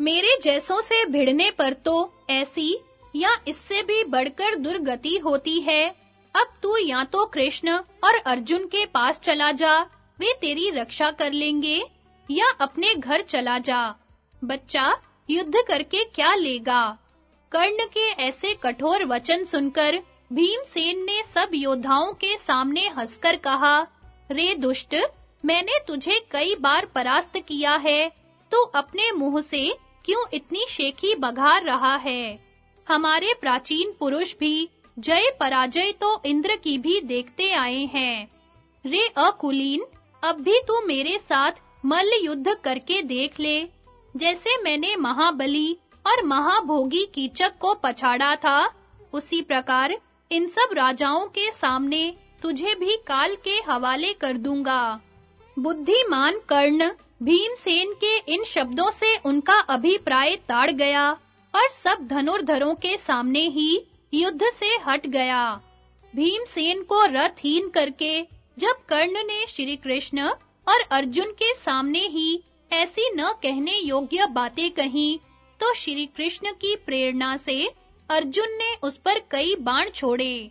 मेरे जैसों से भिड़ने पर तो ऐसी या इससे भी बढ़कर दुर्गति होती है। अब तू या तो कृष्ण और अर्जुन के पास चला जा। वे तेरी रक्षा कर लेंगे या अपने घर चला जा। बच्चा, युद्ध करके क्या लेगा? कर्ण के ऐसे कठोर वचन सुनकर भीमसेन ने सब योद्धाओं के सामने हंसकर कहा, रे दुष्ट, मैंने तुझे कई बार परास्त किया है तो अपने मुँह से क्यों इतनी शेखी बघार रहा है? हमारे प्राचीन पुरुष भी जय पराजय तो इंद्र की भी देखते आए हैं। रे अकुलीन, अब भी तू मेरे साथ मल्ल युद्ध करके देख ले। जैसे मैंने महाबली और महाभोगी कीचक को पछाड़ा था, उसी प्रकार इन सब राजाओं के सामने तुझे भी काल के हवाले कर दूँगा। बुद्धिमान कर्ण भीमसेन के इन शब्दों से उनका अभिप्राय ताड़ गया और सब धनुर्धरों के सामने ही युद्ध से हट गया। भीमसेन को रथहीन करके जब कर्ण ने श्री कृष्ण और अर्जुन के सामने ही ऐसी न कहने योग्य बातें कहीं तो श्री कृष्ण की प्रेरणा से अर्जुन ने उस पर कई बाण छोड़े।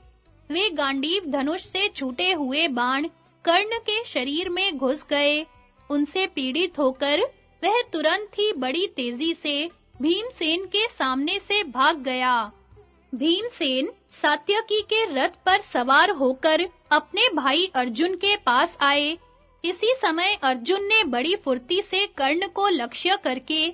वे गांडीव धनुष से छूटे हुए बाण कर्ण के शरीर में घुस गए उनसे पीड़ित होकर वह तुरंत ही बड़ी तेज़ी से भीमसेन के सामने से भाग गया। भीमसेन सात्यकी के रथ पर सवार होकर अपने भाई अर्जुन के पास आए। इसी समय अर्जुन ने बड़ी फुर्ती से कर्ण को लक्ष्य करके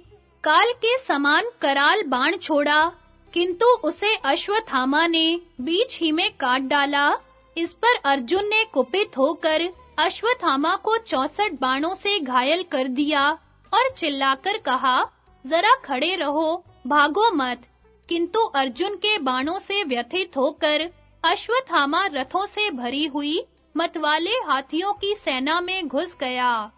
काल के समान कराल बाण छोड़ा, किंतु उसे अश्वत्थामा ने बीच ही में काट डाला। इस पर अर्जुन ने कुपित होकर अश्वत्थामा को 64 बाणों से घायल कर दिया और चिल्लाकर कहा, जरा खड़े रहो, भागो मत। किंतु अर्जुन के बाणों से व्यथित होकर अश्वत्थामा रथों से भरी हुई मतवाले हाथियों की सेना में घुस गया।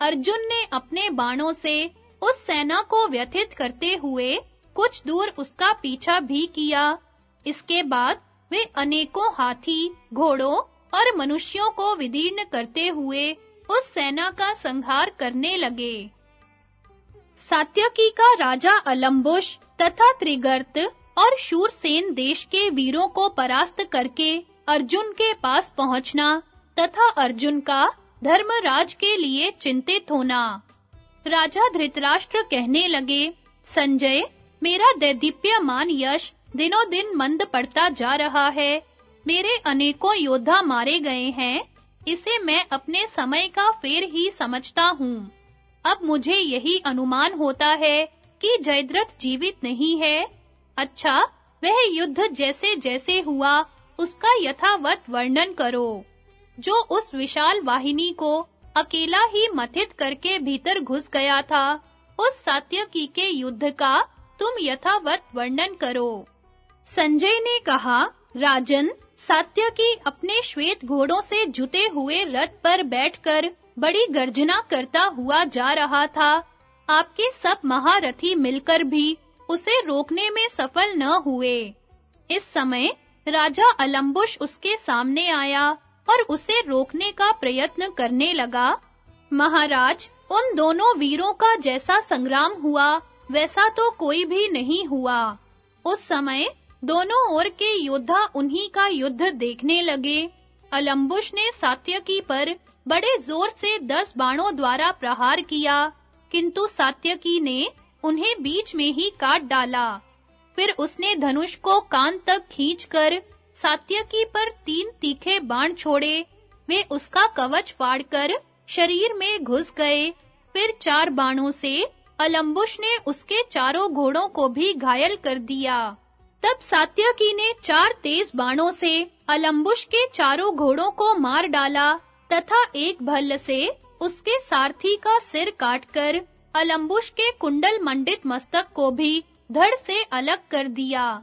अर्जुन ने अपने बाणों से उस सेना को व्यथित करते हुए कुछ दूर उसका पीछा भी किया। इसके बाद वे अनेकों हाथी, घोड़ों और मनुष्यों को विदीर्ण करते हुए उस सेना का संहार करने लगे। सात्यकी का राजा अलम्बुश तथा त्रिगर्त और शूरसेन देश के वीरों को परास्त करके अर्जुन के पास पहुँचना तथा अर्जुन का धर्मराज के लिए चिंतित होना। राजा धृतराष्ट्र कहने लगे, संजय, मेरा दैदीप्यमान यश दिनों दिन मंद पड़ता जा रहा है। मेरे अनेकों योद्धा मारे गए हैं, इसे मैं अपने समय का फेर ही समझता हूँ। अब मुझे यही अनुमान होता है कि जयद्रथ जीवित नहीं है। अच्छा वह युद्ध जैसे जैसे हुआ, उसका यथावत वर्णन करो। जो उस विशाल वाहिनी को अकेला ही मथित करके भीतर घुस गया था, उस सात्यकी के युद्ध का तुम यथावत वर्णन करो। संजय ने कहा, राजन सात्यकी अपने श्वेत घोड़ों से जुते हुए रथ पर बैठकर बड़ी गर्जना करता हुआ जा रहा था। आपके सब महारथी मिलकर भी उसे रोकने में सफल न हुए। इस समय राजा अलम्बुश उसके सामने आया और उसे रोकने का प्रयत्न करने लगा। महाराज, उन दोनों वीरों का जैसा संग्राम हुआ, वैसा तो कोई भी नहीं हुआ। उस समय दोनों ओर के योद्धा उन्हीं का युद्ध देखने लगे। अलम्बुश ने सात्यकी पर बड़े ज़ोर से दस बाणों द्वारा प्रहार किया, किंतु सात्यकी ने उन्हें बीच में ही काट डाला। फिर उसने धनुष को कान तक खींचकर सात्यकी पर तीन तीखे बाण छोड़े। वे उसका कवच फाड़कर शरीर में घुस गए। फिर चार बाणों से अलम्बुश ने उसके चारों घोड़ों को भी घायल कर दिया। तब सात्यकी ने चार तेज बाणों से अलम्बुश के चारों घोड़ों को मार डाला तथा एक भल्ल से उसके सारथी का सिर काटकर अलम्बुश के कुंडल मंडित मस्तक को भी धड़ से अलग कर दिया।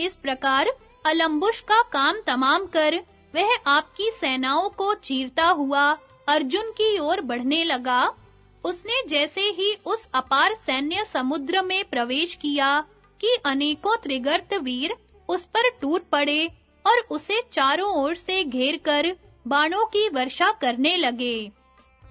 इस प्रकार अलम्बुश का काम तमाम कर वह आपकी सेनाओं को चीरता हुआ अर्जुन की ओर बढ़ने लगा। उसने जैसे ही उस अपार सैन्य समुद्र में प्रवेश किया कि अनेकों त्रिगर्त वीर उस पर टूट पड़े और उसे चारों ओर से घेरकर बाणों की वर्षा करने लगे।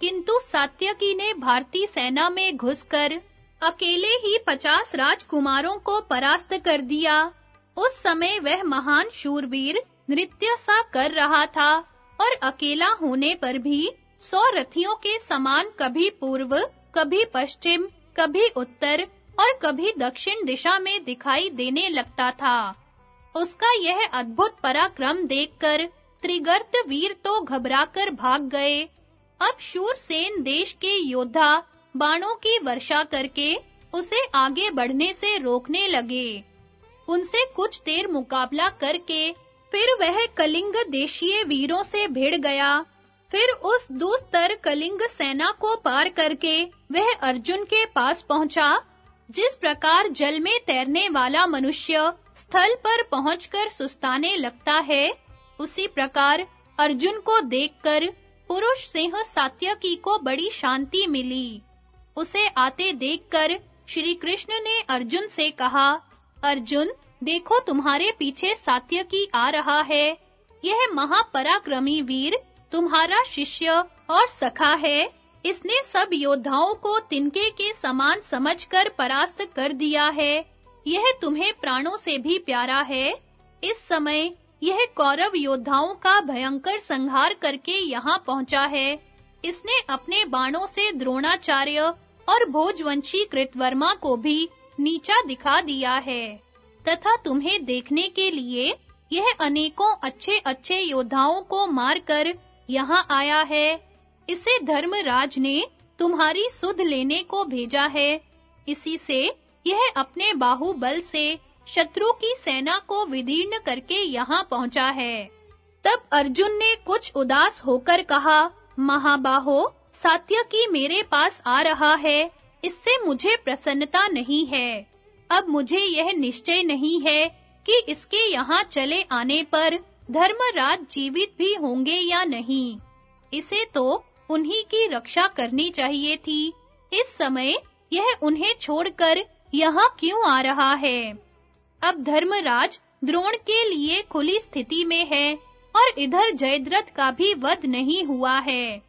किंतु सात्यकी ने भारतीय सेना में घुसकर अकेले ही पचास राजकुमारों को परास्त कर दिया। उस समय वह महान शूरवीर नृत्य सा कर रहा था और अकेला होने पर भी सौ रथियों के समान कभी पूर्व, कभी पश्चिम, कभी उत्तर और कभी दक्षिण दिशा में दिखाई देने लगता था। उसका यह अद्भुत पराक्रम देखकर त्रिगर्त वीर तो घबराकर भाग गए। अब शूरसेन देश के योद्धा बाणों की वर्षा करके उसे आगे बढ़ने से रोकने लगे। उनसे कुछ देर मुकाबला करके फिर वह कलिंग देशीय वीरों से भिड़ गया। फिर उस दूसतर कलिंग सेना को पार करके वह अर्जुन के पास पहुँचा जिस प्रकार जल में तैरने वाला मनुष्य स्थल पर पहुंचकर सुस्ताने लगता है, उसी प्रकार अर्जुन को देखकर पुरुष सिंह सात्यकी को बड़ी शांति मिली। उसे आते देखकर श्री कृष्ण ने अर्जुन से कहा, अर्जुन, देखो तुम्हारे पीछे सात्यकी आ रहा है। यह महापराक्रमी वीर तुम्हारा शिष्य और सखा है। इसने सब योद्धाओं को तिनके के समान समझकर परास्त कर दिया है। यह तुम्हें प्राणों से भी प्यारा है। इस समय यह कौरव योद्धाओं का भयंकर संहार करके यहाँ पहुँचा है। इसने अपने बाणों से द्रोणाचार्य और भोजवंशी कृतवर्मा को भी नीचा दिखा दिया है। तथा तुम्हें देखने के लिए यह अनेकों अच्छे-अच्छे योद्धाओं को मारकर यहाँ आया है। इसे धर्मराज ने तुम्हारी सुध लेने को भेजा है। इसी से यह अपने बाहुबल से शत्रु की सेना को विदीर्ण करके यहाँ पहुँचा है। तब अर्जुन ने कुछ उदास होकर कहा, महाबाहो सात्यकी मेरे पास आ रहा है। इससे मुझे प्रसन्नता नहीं है। अब मुझे यह निश्चय नहीं है कि इसके यहाँ चले आने पर धर्मराज जीवित भी होंगे या नहीं। इसे तो उन्हीं की रक्षा करनी चाहिए थी। इस समय यह उन्हें छोड़कर यहाँ क्यों आ रहा है? अब धर्मराज द्रोण के लिए खुली स्थिति में है और इधर जयद्रथ का भी वध नहीं हुआ है।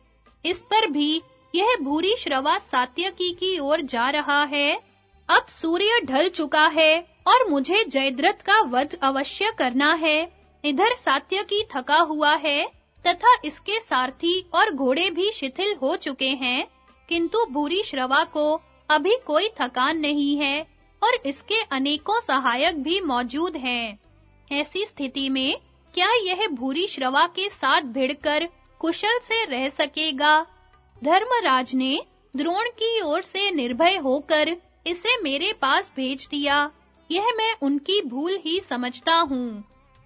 इस पर भी यह भूरी श्रवा सात्यकी की ओर जा रहा है। अब सूर्य ढल चुका है और मुझे जयद्रथ का वध अवश्य करना है। इधर सात्यकी थका हुआ है तथा इसके सारथी और घोड़े भी शिथिल हो चुके हैं, किंतु भूरी श्रवा को अभी कोई थकान नहीं है और इसके अनेकों सहायक भी मौजूद हैं। ऐसी स्थिति में क्या यह भूरी श्रवा के साथ भिड़कर कुशल से रह सकेगा? धर्मराज ने द्रोण की ओर से निर्भय होकर इसे मेरे पास भेज दिया। यह मैं उनकी भूल ही समझता हूँ।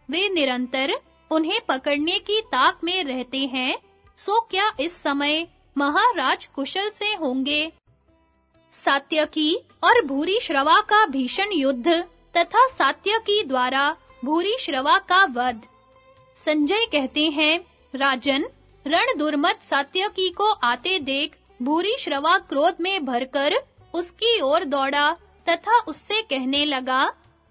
वे निरंतर उन्हें पकड़ने की ताक में रहते हैं, सो क्या इस समय महाराज कुशल से होंगे? सात्यकी और भूरी श्रवा का भीषण युद्ध तथा सात्यकी द्वारा भूरी श्रवा का वध। संजय कहते हैं, राजन, रण दुर्मत सात्यकी को आते देख भूरी श्रवा क्रोध में भरकर उसकी ओर दौड़ा तथा उससे कहने लगा,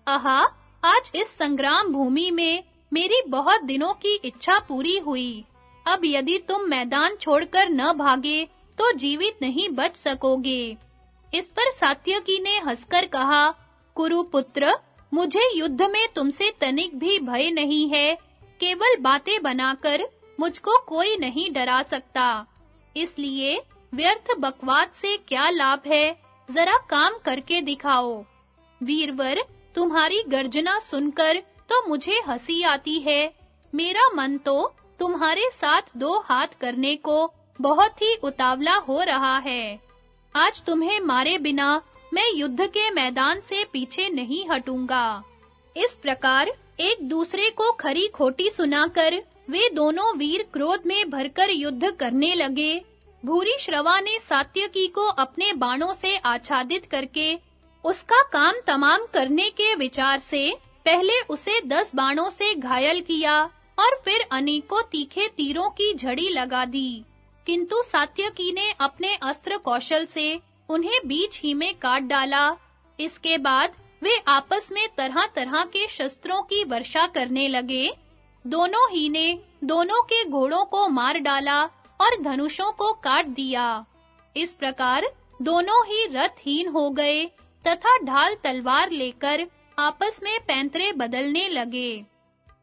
आहा, आज इस संग्राम भूमि में मेरी बहुत दिनों की इच्छा पूरी हुई। अब यदि तुम मैदान छोड़कर न भागे तो जीवित नहीं बच सकोगे। इस पर सात्यकी ने हंसकर कहा, कुरुपुत्र, मुझे युद्ध में तुमसे तनिक भी भय नहीं है। केवल बातें बनाकर मुझको कोई नहीं डरा सकता। इसलिए व्यर्थ बकवाद से क्या लाभ है, जरा काम करके दिखाओ। वीरवर, तुम्हारी गर्जना सुनकर तो मुझे हँसी आती है। मेरा मन तो तुम्हारे साथ दो हाथ करने को बहुत ही उतावला हो रहा है। आज तुम्हें मारे बिना मैं युद्ध के मैदान से पीछे नहीं हटूँगा। इस प्रकार एक दूसरे को खरी खोटी सुनाकर वे दोनों वीर क्रोध में भरकर युद्ध करने लगे। भूरी श्रवा ने सात्यकी को अपने बाणों से आच्छादित करके उसका काम तमाम करने के विचार से पहले उसे दस बाणों से घायल किया और फिर अनेकों तीखे तीरों की झड़ी लगा दी। किंतु सात्यकी ने अपने अस्त्र कौशल से उन्हें बीच ही में काट डाला। इसके बाद वे आपस में तरह-तरह के शस्त्रों की वर्षा करने लगे। दोनों ही ने दोनों के घोड़ों को मार डाला और धनुषों को काट दिया। इस प्रकार दोनों ही रथहीन हो गए तथा ढाल तलवार लेकर आपस में पैंतरे बदलने लगे।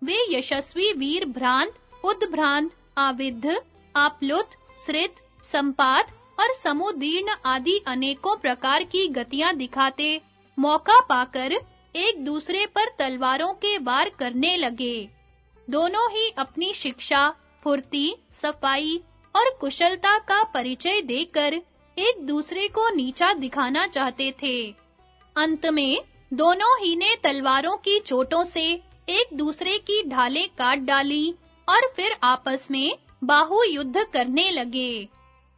वे यशस्वी वीर भ्रांत उद्भ्रांत आविद्ध, आपलुत श्रित संपात और समुदीर्ण आदि अनेकों प्रकार की गतियाँ दिखाते मौका पाकर एक दूसरे पर तलवारों के वार करने लगे। दोनों ही अपनी शिक्षा, फुर्ती, सफ़ाई और कुशलता का परिचय देकर एक दूसरे को नीचा दिखाना चाहते थे। अंत में दोनों ही ने तलवारों की चोटों से एक दूसरे की ढालें काट डाली और फिर आपस में बाहु युद्ध करने लगे।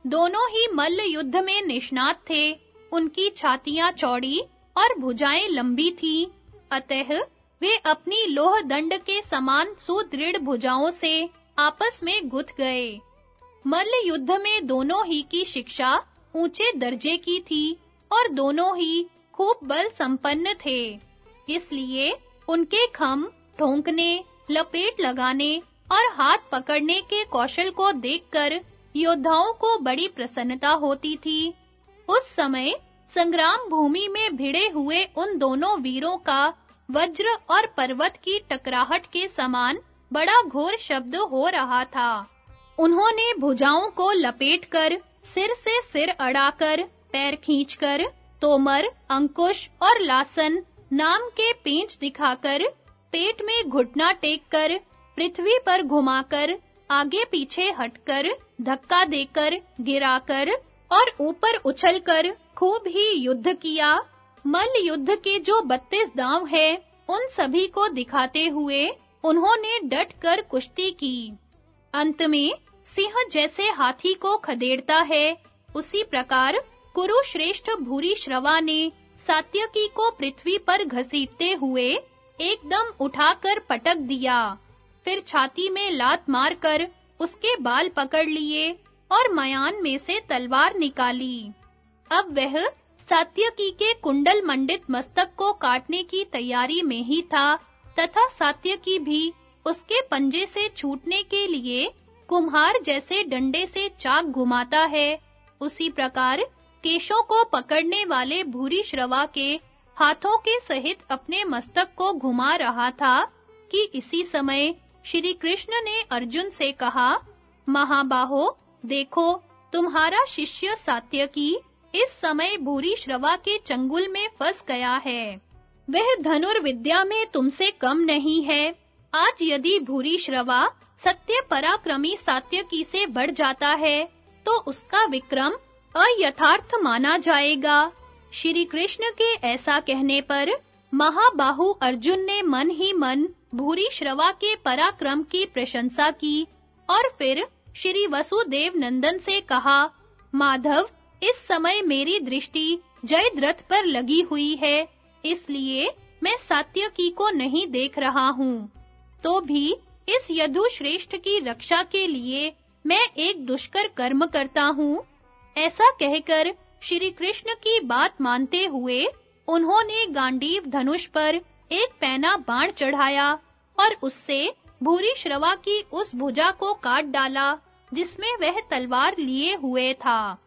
दोनों ही मल्ल युद्ध में निष्णात थे। उनकी छातियाँ चौड़ी और भुजाएँ लंबी थी। अतः वे अपनी लोह दंड के समान सुदृढ़ भुजाओं से आपस में गुथ गए। मल्ल युद्ध में दोनों ही की शिक्षा ऊँचे दर्जे की थी और दोनों ही खूब बल संपन्न थे। इसलिए उनके खम ढोंकने लपेट लगाने और हाथ पकड़ने के कौशल को देखकर योद्धाओं को बड़ी प्रसन्नता होती थी। उस समय संग्राम भूमि में भिड़े हुए उन दोनों वीरों का वज्र और पर्वत की टकराहट के समान बड़ा घोर शब्द हो रहा था। उन्होंने भुजाओं को लपेटकर सिर से सिर अड़ाकर, पैर खींचकर तोमर, अंकुश और लासन नाम के पेंच दिखाकर पेट में घुटना टेककर पृथ्वी पर घुमाकर, आगे पीछे हटकर, धक्का देकर, गिराकर और ऊपर उछलकर खूब ही युद्ध किया। मल्ल युद्ध के जो 32 दांव है, उन सभी को दिखाते हुए उन्होंने डट कर कुश्ती की। अंत में सिंह जैसे हाथी को खदेड़ता है, उसी प्रकार कुरुश्रेष्ठ भूरी श्रवा ने सात्यकी को पृथ्वी पर घसीटते हुए एकदम उठाकर पटक दिया। फिर छाती में लात मारकर उसके बाल पकड़ लिए और मयान में से तलवार निकाली। अब वह सात्यकी के कुंडल मंडित मस्तक को काटने की तैयारी में ही था तथा सात्यकी भी उसके पंजे से छूटने के लिए कुम्हार जैसे डंडे से चाक घुमाता है। उसी प्रकार केशों को पकड़ने वाले भूरी श्रवा के हाथों के सहित अपने मस्तक को घुमा रहा था कि इसी समय श्री कृष्ण ने अर्जुन से कहा, महाबाहो, देखो, तुम्हारा शिष्य सात्यकी इस समय भूरी श्रवा के चंगुल में फंस गया है। वह धनुर्विद्या में तुमसे कम नहीं है। आज यदि भूरी श्रवा सत्य पराक्रमी सात्यकी से बढ़ जाता है तो उसका विक्रम अयथार्थ माना जाएगा। श्री कृष्ण के ऐसा कहने पर महाबाहु अर्जुन ने मन ही मन भूरी श्रवा के पराक्रम की प्रशंसा की और फिर श्री वसुदेव नंदन से कहा, माधव, इस समय मेरी दृष्टि जयद्रथ पर लगी हुई है, इसलिए मैं सात्यकी को नहीं देख रहा हूँ। तो भी इस यदु श्रेष्ठ की रक्षा के लिए मैं एक दुष्कर कर्म करता हूँ ऐसा कहकर श्री कृष्ण की बात मानते हुए उन्होंने गांडीव धनुष पर एक पैना बाण चढ़ाया और उससे भूरी श्रवा की उस भुजा को काट डाला, जिसमें वह तलवार लिए हुए था।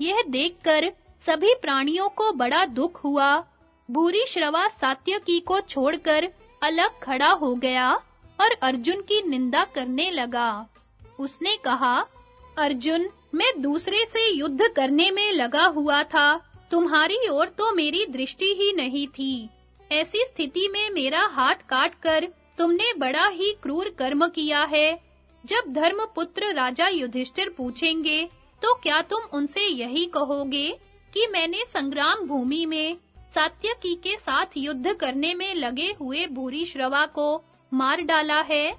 यह देखकर सभी प्राणियों को बड़ा दुख हुआ। भूरी श्रवा सात्यकी को छोड़कर अलग खड़ा हो गया और अर्जुन की निंदा करने लगा। उसने कहा, अर्जुन मैं दूसरे से युद्ध करने में लगा हुआ था। तुम्हारी ओर तो मेरी दृष्टि ही नहीं थी। ऐसी स्थिति में मेरा हाथ काटकर तुमने बड़ा ही क्रूर कर्म किया है। जब धर्मपुत्र राजा युधिष्ठिर पूछेंगे तो क्या तुम उनसे यही कहोगे कि मैंने संग्राम भूमि में सात्यकी के साथ युद्ध करने में लगे हुए भूरी श्रवा को मार डाला है?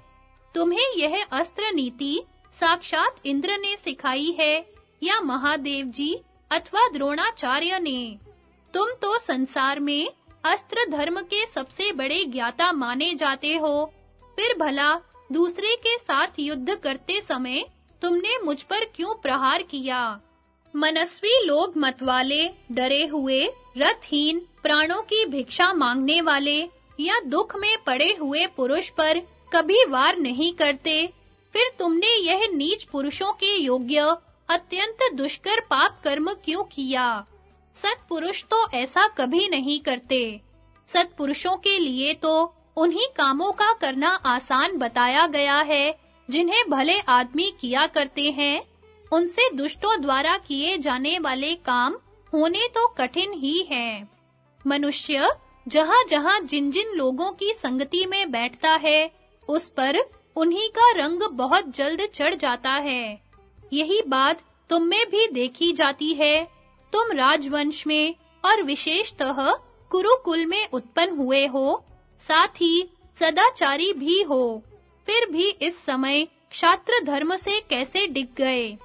तुम्हें यह अस्त्र नीति साक्षात इंद्र ने सिखाई है या महादेव जी अथवा द्रोणाचार्य ने। तुम तो संसार में अस्त्र धर्म के सबसे बड़े ज्ञाता माने जाते हो। फिर भला दूसरे के साथ युद्ध करते समय तुमने मुझ पर क्यों प्रहार किया? मनस्वी लोग मतवाले डरे हुए, रथहीन, प्राणों की भिक्षा मांगने वाले या दुख में पड़े हुए पुरुष पर कभी वार नहीं करते। फिर तुमने यह नीच पुरुषों के योग्य, अत्यंत दुष्कर पाप कर्म क्यों किया? सत्पुरुष तो ऐसा कभी नहीं करते। सत्पुरुषों के लिए तो उन्हीं कामों का करना आसान बताया गया है, जिन्हें भले आदमी किया करते हैं। उनसे दुष्टों द्वारा किए जाने वाले काम होने तो कठिन ही हैं। मनुष्य जहां-जहां जिन-जिन लोगों की संगति में बैठता है, उस पर उन्हीं का रंग बहुत जल्द चढ़ जाता है। यही बात तुम में भी देखी जाती है। तुम राजवंश में और विशेषतः कुरुकुल में उत्पन्न हुए हो। साथ ही सदाचारी भी हो। फिर भी इस समय क्षात्र धर्म से कैसे डिग गए?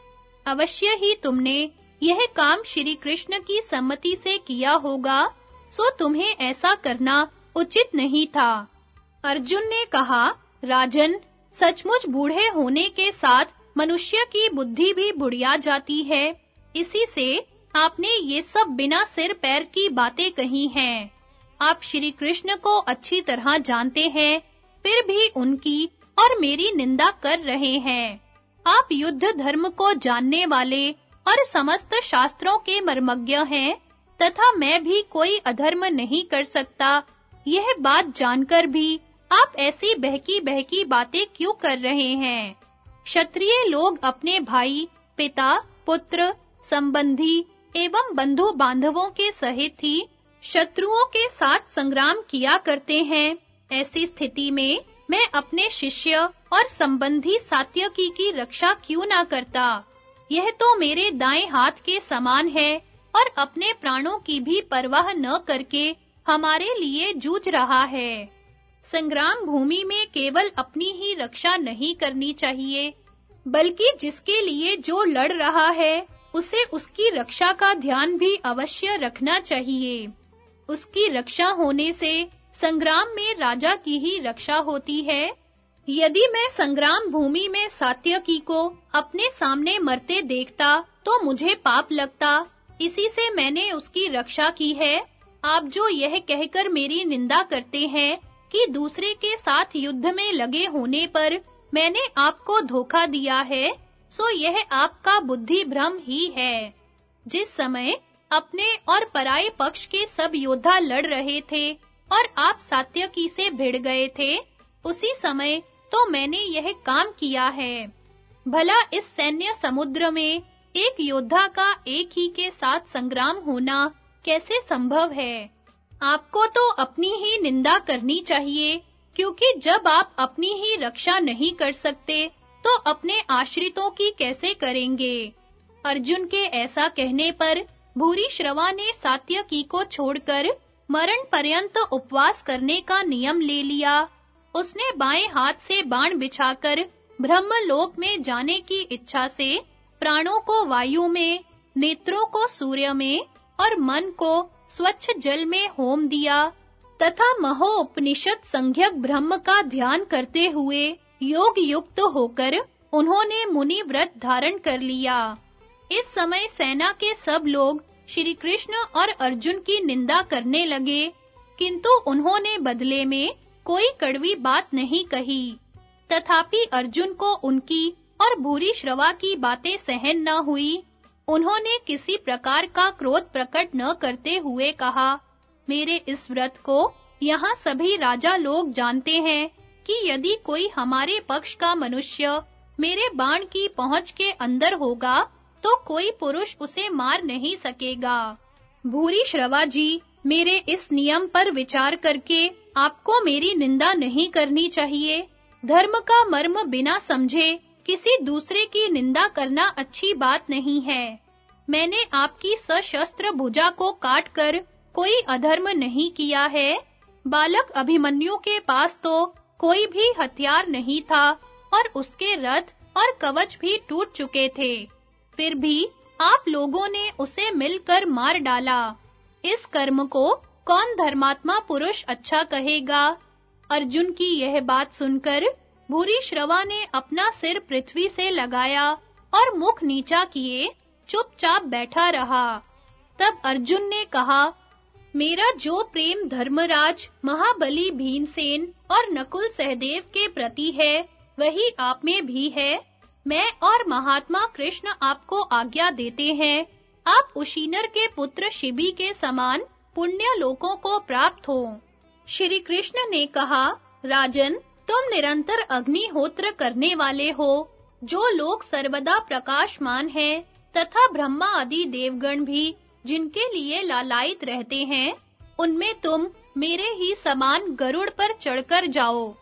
अवश्य ही तुमने यह काम श्री कृष्ण की सम्मति से किया होगा, सो तुम्हें ऐसा करना उचित नहीं था। अर्जुन ने कहा, राजन सचमुच बूढ़े होने के साथ मनुष्य की बुद्धि भी बुढ़िया जाती है। इसी से आपने ये सब बिना सिर पैर की बातें कही हैं। आप श्री कृष्ण को अच्छी तरह जानते हैं, फिर भी उनकी और मेरी निंदा कर रहे हैं। आप युद्ध धर्म को जानने वाले और समस्त शास्त्रों के मर्मज्ञ हैं, तथा मैं भी कोई अधर्म नहीं कर सकता, यह बात जानकर भी आप ऐसी बहकी-बहकी बातें क्यों कर रहे हैं? क्षत्रिय लोग अपने भाई, पिता, पुत्र, संबंधी एवं बंधु बांधवों के सहित ही शत्रुओं के साथ संग्राम किया करते हैं। ऐसी स्थिति में मैं अपने शिष्य और संबंधी सात्यकी की रक्षा क्यों ना करता? यह तो मेरे दाएँ हाथ के समान है और अपने प्राणों की भी परवाह न करके हमारे लिए जूझ रहा है। संग्राम भूमि में केवल अपनी ही रक्षा नहीं करनी चाहिए, बल्कि जिसके लिए जो लड़ रहा है, उसे उसकी रक्षा का ध्यान भी अवश्य रखना चाहिए। उसकी रक्षा होने से संग्राम में राजा की ही रक्षा होती है। यदि मैं संग्राम भूमि में सात्यकी को अपने सामने मरते देखता तो मुझे पाप लगता। इसी से मैंने उसकी रक्षा की है। आप जो यह कहकर मेरी निंदा करते हैं कि दूसरे के साथ युद्ध में लगे होने पर मैंने आपको धोखा दिया है, सो यह आपका बुद्धि भ्रम ही है। जिस समय अपने और पराये पक्ष के सब योद्धा लड़ रहे थे और आप सात्यकी से भिड़ गए थे, उसी समय तो मैंने यह काम किया है। भला इस सैन्य समुद्र में एक योद्धा का एक ही के साथ संग्राम होना कैसे संभव है? आपको तो अपनी ही निंदा करनी चाहिए, क्योंकि जब आप अपनी ही रक्षा नहीं कर सकते तो अपने आश्रितों की कैसे करेंगे? अर्जुन के ऐसा कहने पर भूरी श्रवा ने सात्यकी को छोड़कर मरण पर्यंत उपवास करने का नियम ले लिया। उसने बाएँ हाथ से बाण बिछाकर ब्रह्मलोक में जाने की इच्छा से प्राणों को वायु में, नेत्रों को सूर्य में और मन को स्वच्छ जल में होम दिया, तथा महो उपनिषद संज्ञक ब्रह्म का ध्यान करते हुए योग युक्त होकर उन्होंने मुनि व्रत धारण कर लिया। इस समय सेना के सब लोग श्री कृष्ण और अर्जुन की निंदा करने लगे, किंतु उन्होंने बदले में कोई कड़वी बात नहीं कही। तथापि अर्जुन को उनकी और भूरी श्रवा की बातें सहन न हुई उन्होंने किसी प्रकार का क्रोध प्रकट न करते हुए कहा, मेरे इस व्रत को यहाँ सभी राजा लोग जानते हैं कि यदि कोई हमारे पक्ष का मनुष्य मेरे बाण की पहुँच के अंदर होगा तो कोई पुरुष उसे मार नहीं सकेगा। भूरी श्रवा जी, मेरे इस नियम पर विचार करके आपको मेरी निंदा नहीं करनी चाहिए। धर्म का मर्म बिना समझे किसी दूसरे की निंदा करना अच्छी बात नहीं है। मैंने आपकी सशस्त्र भुजा को काटकर कोई अधर्म नहीं किया है। बालक अभिमन्यु के पास तो कोई भी हथियार नहीं था और उसके रथ और कवच भी टूट चुके थे। फिर भी आप लोगों ने उसे मिलकर मार डाला। इस कर्म को कौन धर्मात्मा पुरुष अच्छा कहेगा? अर्जुन की यह बात सुनकर भूरी श्रवा ने अपना सिर पृथ्वी से लगाया और मुख नीचा किए, चुपचाप बैठा रहा। तब अर्जुन ने कहा, मेरा जो प्रेम धर्मराज, महाबली भीमसेन और नकुल सहदेव के प्रति है, वही आप में भी है। मैं और महात्मा कृष्ण आपको आज्ञा देते हैं। आप उशीनर के पुत्र शिबी के समान पुण्य लोकों को प्राप्त हो। श्री कृष्ण ने कहा, राजन तुम निरंतर अग्निहोत्र करने वाले हो, जो लोग सर्वदा प्रकाशमान हैं, तथा ब्रह्मा आदि देवगण भी, जिनके लिए लालायित रहते हैं, उनमें तुम मेरे ही समान गरुड़ पर चढ़कर जाओ।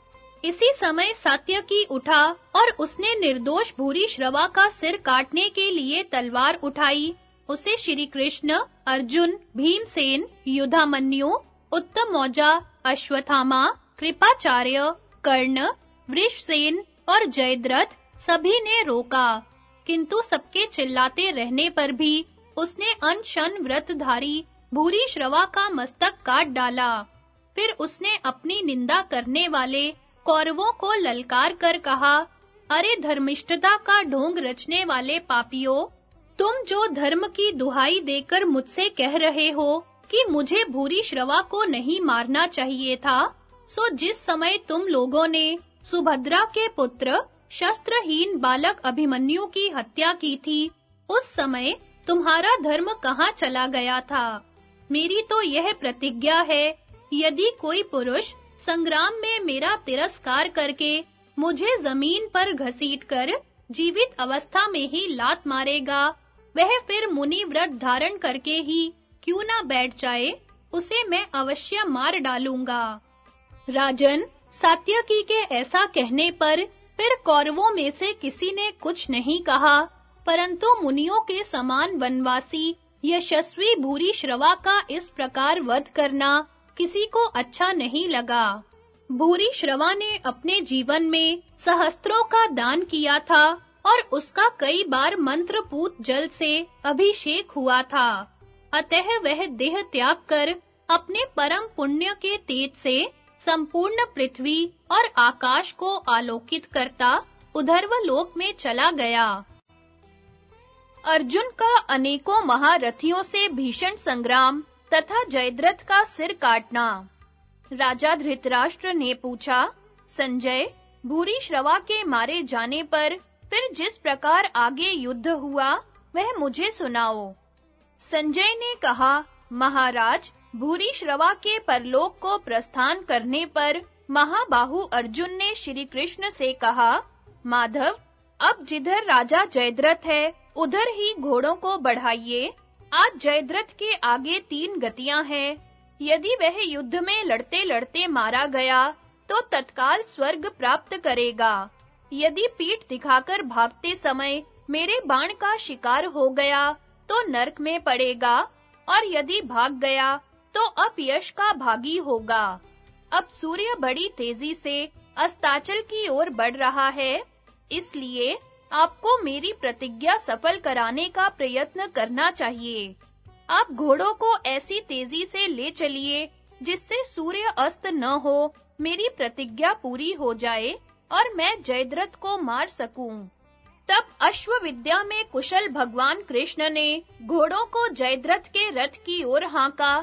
इसी समय सात्यकी उठा और उसने निर्दोष भूरी श्रवा का सिर काटने के लिए तलवार उठाई। उसे श्री कृष्ण अर्जुन, भीमसेन, युधामन्यु, उत्तमौजा अश्वथामा कृपाचार्य कर्ण, वृषसेन और जयद्रथ सभी ने रोका। किंतु सबके चिल्लाते रहने पर भी उसने अनशन व्रतधारी भूरी श्रवा का मस्तक काट डाला। फिर उसने अपनी निंदा करने वाले कौरवों को ललकार कर कहा, अरे धर्मिष्ठता का ढोंग रचने वाले पापियों, तुम जो धर्म की दुहाई देकर मुझसे कह रहे हो कि मुझे भूरी श्रवा को नहीं मारना चाहिए था सो जिस समय तुम लोगों ने सुभद्रा के पुत्र शस्त्रहीन बालक अभिमन्यु की हत्या की थी, उस समय तुम्हारा धर्म कहाँ चला गया था? मेरी तो यह प्रतिज्ञा है, यदि कोई पुरुष संग्राम में मेरा तिरस्कार करके मुझे ज़मीन पर घसीटकर जीवित अवस्था में ही लात मारेगा, वह फिर मुनि व्रत धारण करके ही क्यों ना बैठ जाए, उसे मैं अवश्य मार डालूँगा। राजन सात्यकी के ऐसा कहने पर फिर कौरवों में से किसी ने कुछ नहीं कहा, परंतु मुनियों के समान वनवासी, यशस्वी भूरी श्रवा का इस प्रकार वध करना किसी को अच्छा नहीं लगा। भूरी श्रवा ने अपने जीवन में सहस्त्रों का दान किया था और उसका कई बार मंत्रपूत जल से अभिषेक हुआ था। अतः वह देह त्याग कर अपने परम पुण्य के तेज से संपूर्ण पृथ्वी और आकाश को आलोकित करता उधर्व लोक में चला गया। अर्जुन का अनेकों महारथियों से भीषण संग्राम तथा जयद्रथ का सिर काटना। राजा धृतराष्ट्र ने पूछा, संजय, भूरी श्रवा के मारे जाने पर फिर जिस प्रकार आगे युद्ध हुआ, वह मुझे सुनाओ? संजय ने कहा, महाराज भूरी श्रवा के परलोक को प्रस्थान करने पर महाबाहु अर्जुन ने श्री कृष्ण से कहा, माधव, अब जिधर राजा जयद्रथ है, उधर ही घोड़ों को बढ़ाइए। आज जयद्रथ के आगे तीन गतियाँ हैं। यदि वह युद्ध में लड़ते-लड़ते मारा गया तो तत्काल स्वर्ग प्राप्त करेगा। यदि पीठ दिखाकर भागते समय मेरे बाण का शिकार हो गया तो नरक में पड़ेगा, और यदि भाग गया तो अपयश का भागी होगा। अब सूर्य बड़ी तेज़ी से अस्ताचल की ओर बढ़ रहा है, इसलिए आपको मेरी प्रतिज्ञा सफल कराने का प्रयत्न करना चाहिए। आप घोड़ों को ऐसी तेज़ी से ले चलिए, जिससे सूर्य अस्त न हो, मेरी प्रतिज्ञा पूरी हो जाए और मैं जयद्रथ को मार सकूँ। तब अश्व विद्या में कुशल भगवान कृष्ण ने घोड़ों को जयद्रथ के रथ की ओर हांका।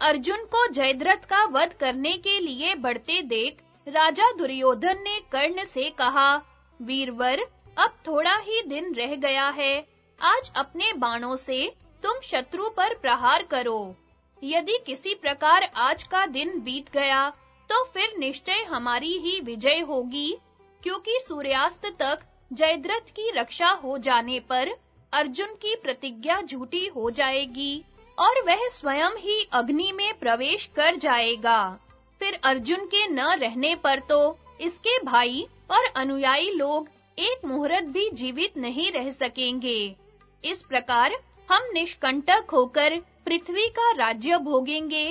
अर्जुन को जयद्रथ का वध करने के लिए बढ़ते देख राजा दुर्योधन ने कर्ण से कहा, वीरवर, अब थोड़ा ही दिन रह गया है। आज अपने बाणों से तुम शत्रु पर प्रहार करो। यदि किसी प्रकार आज का दिन बीत गया तो फिर निश्चय हमारी ही विजय होगी। क्योंकि सूर्यास्त तक जयद्रथ की रक्षा हो जाने पर अर्जुन की प्रतिज्ञा झूठी हो जाएगी। और वह स्वयं ही अग्नि में प्रवेश कर जाएगा। फिर अर्जुन के न रहने पर तो इसके भाई और अनुयायी लोग एक मुहूर्त भी जीवित नहीं रह सकेंगे। इस प्रकार हम निष्कंटक होकर पृथ्वी का राज्य भोगेंगे।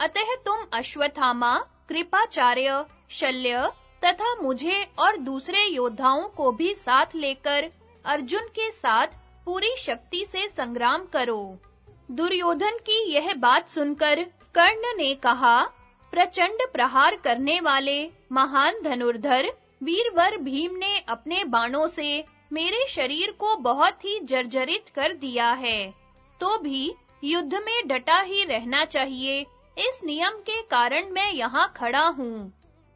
अतः तुम अश्वत्थामा, कृपाचार्य, शल्य तथा मुझे और दूसरे योद्धाओं को भी साथ लेकर अर्जुन के साथ पूरी शक्ति से संग्राम करो। दुर्योधन की यह बात सुनकर कर्ण ने कहा, प्रचंड प्रहार करने वाले महान धनुर्धर, वीरवर भीम ने अपने बाणों से मेरे शरीर को बहुत ही जर्जरित कर दिया है। तो भी युद्ध में डटा ही रहना चाहिए। इस नियम के कारण मैं यहाँ खड़ा हूँ।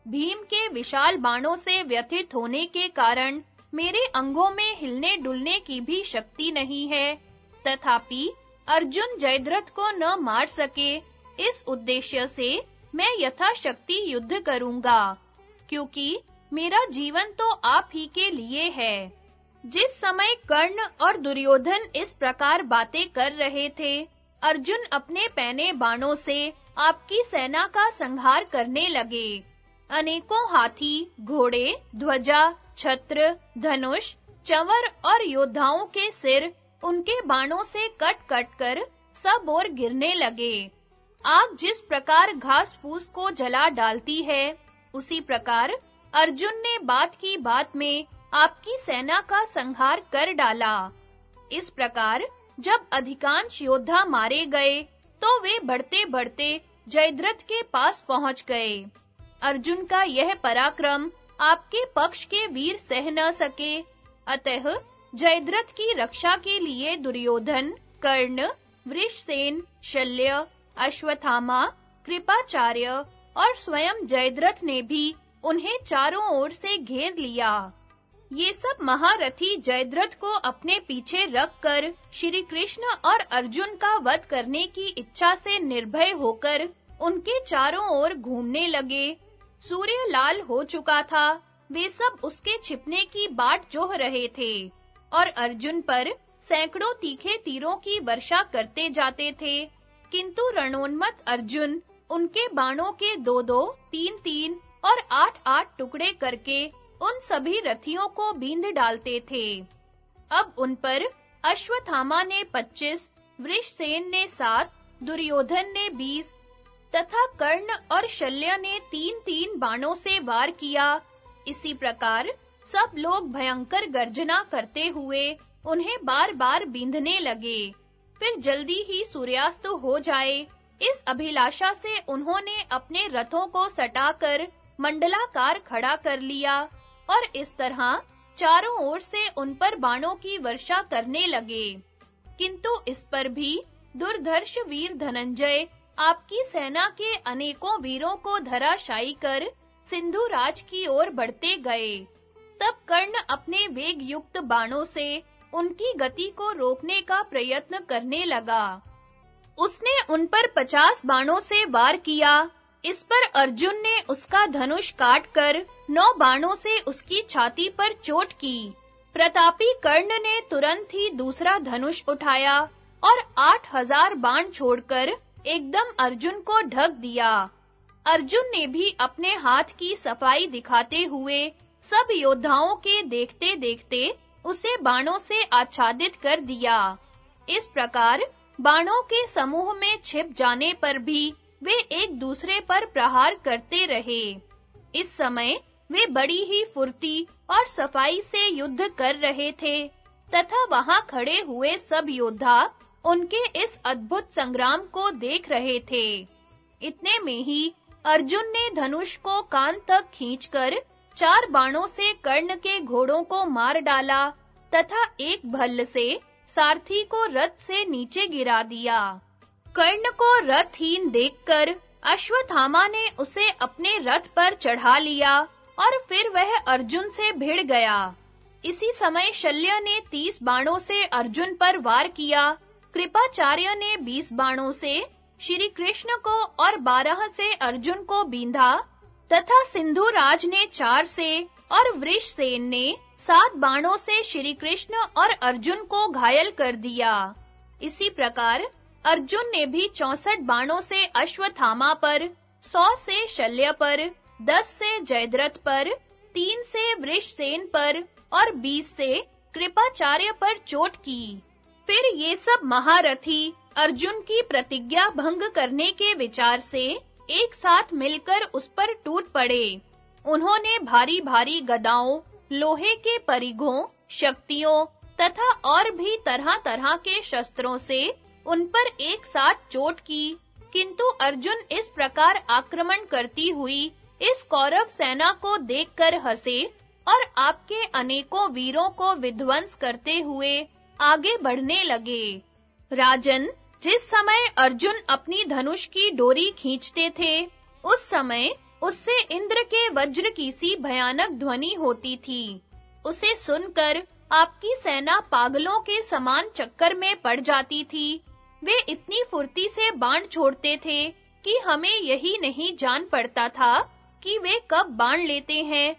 भीम के विशाल बाणों से व्यथित होने के कारण मेरे अंगों में हिलने डुलने की भी शक्ति नहीं है। तथापि अर्जुन जयद्रथ को न मार सके। इस उद्देश्य से मैं यथाशक्ति युद्ध करूँगा, क्योंकि मेरा जीवन तो आप ही के लिए है। जिस समय कर्ण और दुर्योधन इस प्रकार बातें कर रहे थे, अर्जुन अपने पैने बाणों से आपकी सेना का संहार करने लगे। अनेकों हाथी, घोड़े, ध्वजा, छत्र, धनुष, चंवर और योद्धाओं के सिर उनके बाणों से कट-कट कर सब ओर गिरने लगे। आग जिस प्रकार घास फूस को जला डालती है, उसी प्रकार अर्जुन ने बात की बात में आपकी सेना का संहार कर डाला। इस प्रकार जब अधिकांश योद्धा मारे गए तो वे बढ़ते-बढ़ते जयद्रथ के पास पहुँच गए। अर्जुन का यह पराक्रम आपके पक्ष के वीर सह न सके। अतः जयद्रथ की रक्षा के लिए दुर्योधन, कर्ण, वृषसेन, शल्य, अश्वत्थामा, कृपाचार्य और स्वयं जयद्रथ ने भी उन्हें चारों ओर से घेर लिया। ये सब महारथी जयद्रथ को अपने पीछे रखकर श्री कृष्ण और अर्जुन का वध करने की इच्छा से निर्भय होकर उनके चारों ओर घूमने लगे। सूर्य लाल हो चुका था। वे सब उसके छिपने की बाट जोह रहे थे। और अर्जुन पर सैकड़ों तीखे तीरों की वर्षा करते जाते थे। किंतु रणोन्मत अर्जुन उनके बाणों के दो-दो, तीन-तीन और आठ-आठ टुकड़े करके उन सभी रथियों को बींध डालते थे। अब उन पर अश्वत्थामा ने 25 वृषसेन ने 7 दुर्योधन ने 20 तथा कर्ण और शल्य ने तीन-तीन बाणों से वार किया। इसी प्रकार सब लोग भयंकर गर्जना करते हुए उन्हें बार-बार बींधने लगे। फिर जल्दी ही सूर्यास्त हो जाए। इस अभिलाषा से उन्होंने अपने रथों को सटाकर मंडलाकार खड़ा कर लिया और इस तरह चारों ओर से उन पर बाणों की वर्षा करने लगे। किंतु इस पर भी दुर्धर्ष वीर धनंजय आपकी सेना के अनेकों वीरों को धराशायी कर सिंधु राज की ओर बढ़ते गए। तब कर्ण अपने वेग युक्त बाणों से उनकी गति को रोकने का प्रयत्न करने लगा। उसने उन पर पचास बाणों से वार किया। इस पर अर्जुन ने उसका धनुष काटकर नौ बाणों से उसकी छाती पर चोट की। प्रतापी कर्ण ने तुरंत ही दूसरा धनुष उठाया और आठ हज़ार बाण छोड़कर एकदम अर्जुन को ढक दिया। अर्जुन ने भी अपने हाथ की सफ़ाई दिखाते हुए सब योद्धाओं के देखते-देखते उसे बाणों से आच्छादित कर दिया। इस प्रकार बाणों के समूह में छिप जाने पर भी वे एक दूसरे पर प्रहार करते रहे। इस समय वे बड़ी ही फुर्ती और सफ़ाई से युद्ध कर रहे थे, तथा वहाँ खड़े हुए सब योद्धा उनके इस अद्भुत संग्राम को देख रहे थे। इतने में ही अर्जुन ने धनुष को कान तक खींचकर चार बाणों से कर्ण के घोड़ों को मार डाला तथा एक भल्ल से सारथी को रथ से नीचे गिरा दिया। कर्ण को रथहीन देखकर अश्वत्थामा ने उसे अपने रथ पर चढ़ा लिया और फिर वह अर्जुन से भिड़ गया। इसी समय शल्य ने तीस बाणों से अर्जुन पर वार किया। कृपाचार्य ने बीस बाणों से श्री कृष्ण को और बारह से अर्जुन को बींधा। तथा सिंधु राज ने चार से और वृषसेन ने सात बाणों से श्री कृष्ण और अर्जुन को घायल कर दिया। इसी प्रकार अर्जुन ने भी चौसठ बाणों से अश्वत्थामा पर, सौ से शल्य पर, दस से जयद्रथ पर, तीन से वृषसेन पर और बीस से कृपाचार्य पर चोट की। फिर ये सब महारथी अर्जुन की प्रतिज्ञा भंग करने के विचार से एक साथ मिलकर उस पर टूट पड़े। उन्होंने भारी-भारी गदाओं, लोहे के परिघों, शक्तियों तथा और भी तरह-तरह के शस्त्रों से उन पर एक साथ चोट की। किंतु अर्जुन इस प्रकार आक्रमण करती हुई इस कौरव सेना को देखकर हंसे और आपके अनेकों वीरों को विध्वंस करते हुए आगे बढ़ने लगे। राजन जिस समय अर्जुन अपनी धनुष की डोरी खींचते थे, उस समय उससे इंद्र के वज्र की सी भयानक ध्वनि होती थी। उसे सुनकर आपकी सेना पागलों के समान चक्कर में पड़ जाती थी। वे इतनी फुर्ती से बाण छोड़ते थे कि हमें यही नहीं जान पड़ता था कि वे कब बाण लेते हैं,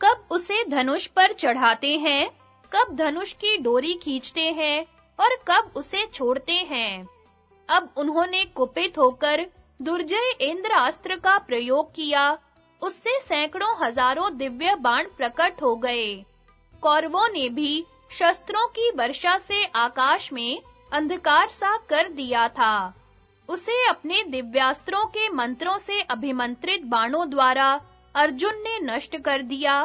कब उसे धनुष पर चढ़ाते हैं, कब धनुष की डोरी खींचते हैं और कब उसे छोड़ते हैं। अब उन्होंने कुपित होकर दुर्जय इंद्र अस्त्र का प्रयोग किया। उससे सैकड़ों हज़ारों दिव्य बाण प्रकट हो गए। कौरवों ने भी शस्त्रों की वर्षा से आकाश में अंधकार सा कर दिया था। उसे अपने दिव्यास्त्रों के मंत्रों से अभिमंत्रित बाणों द्वारा अर्जुन ने नष्ट कर दिया।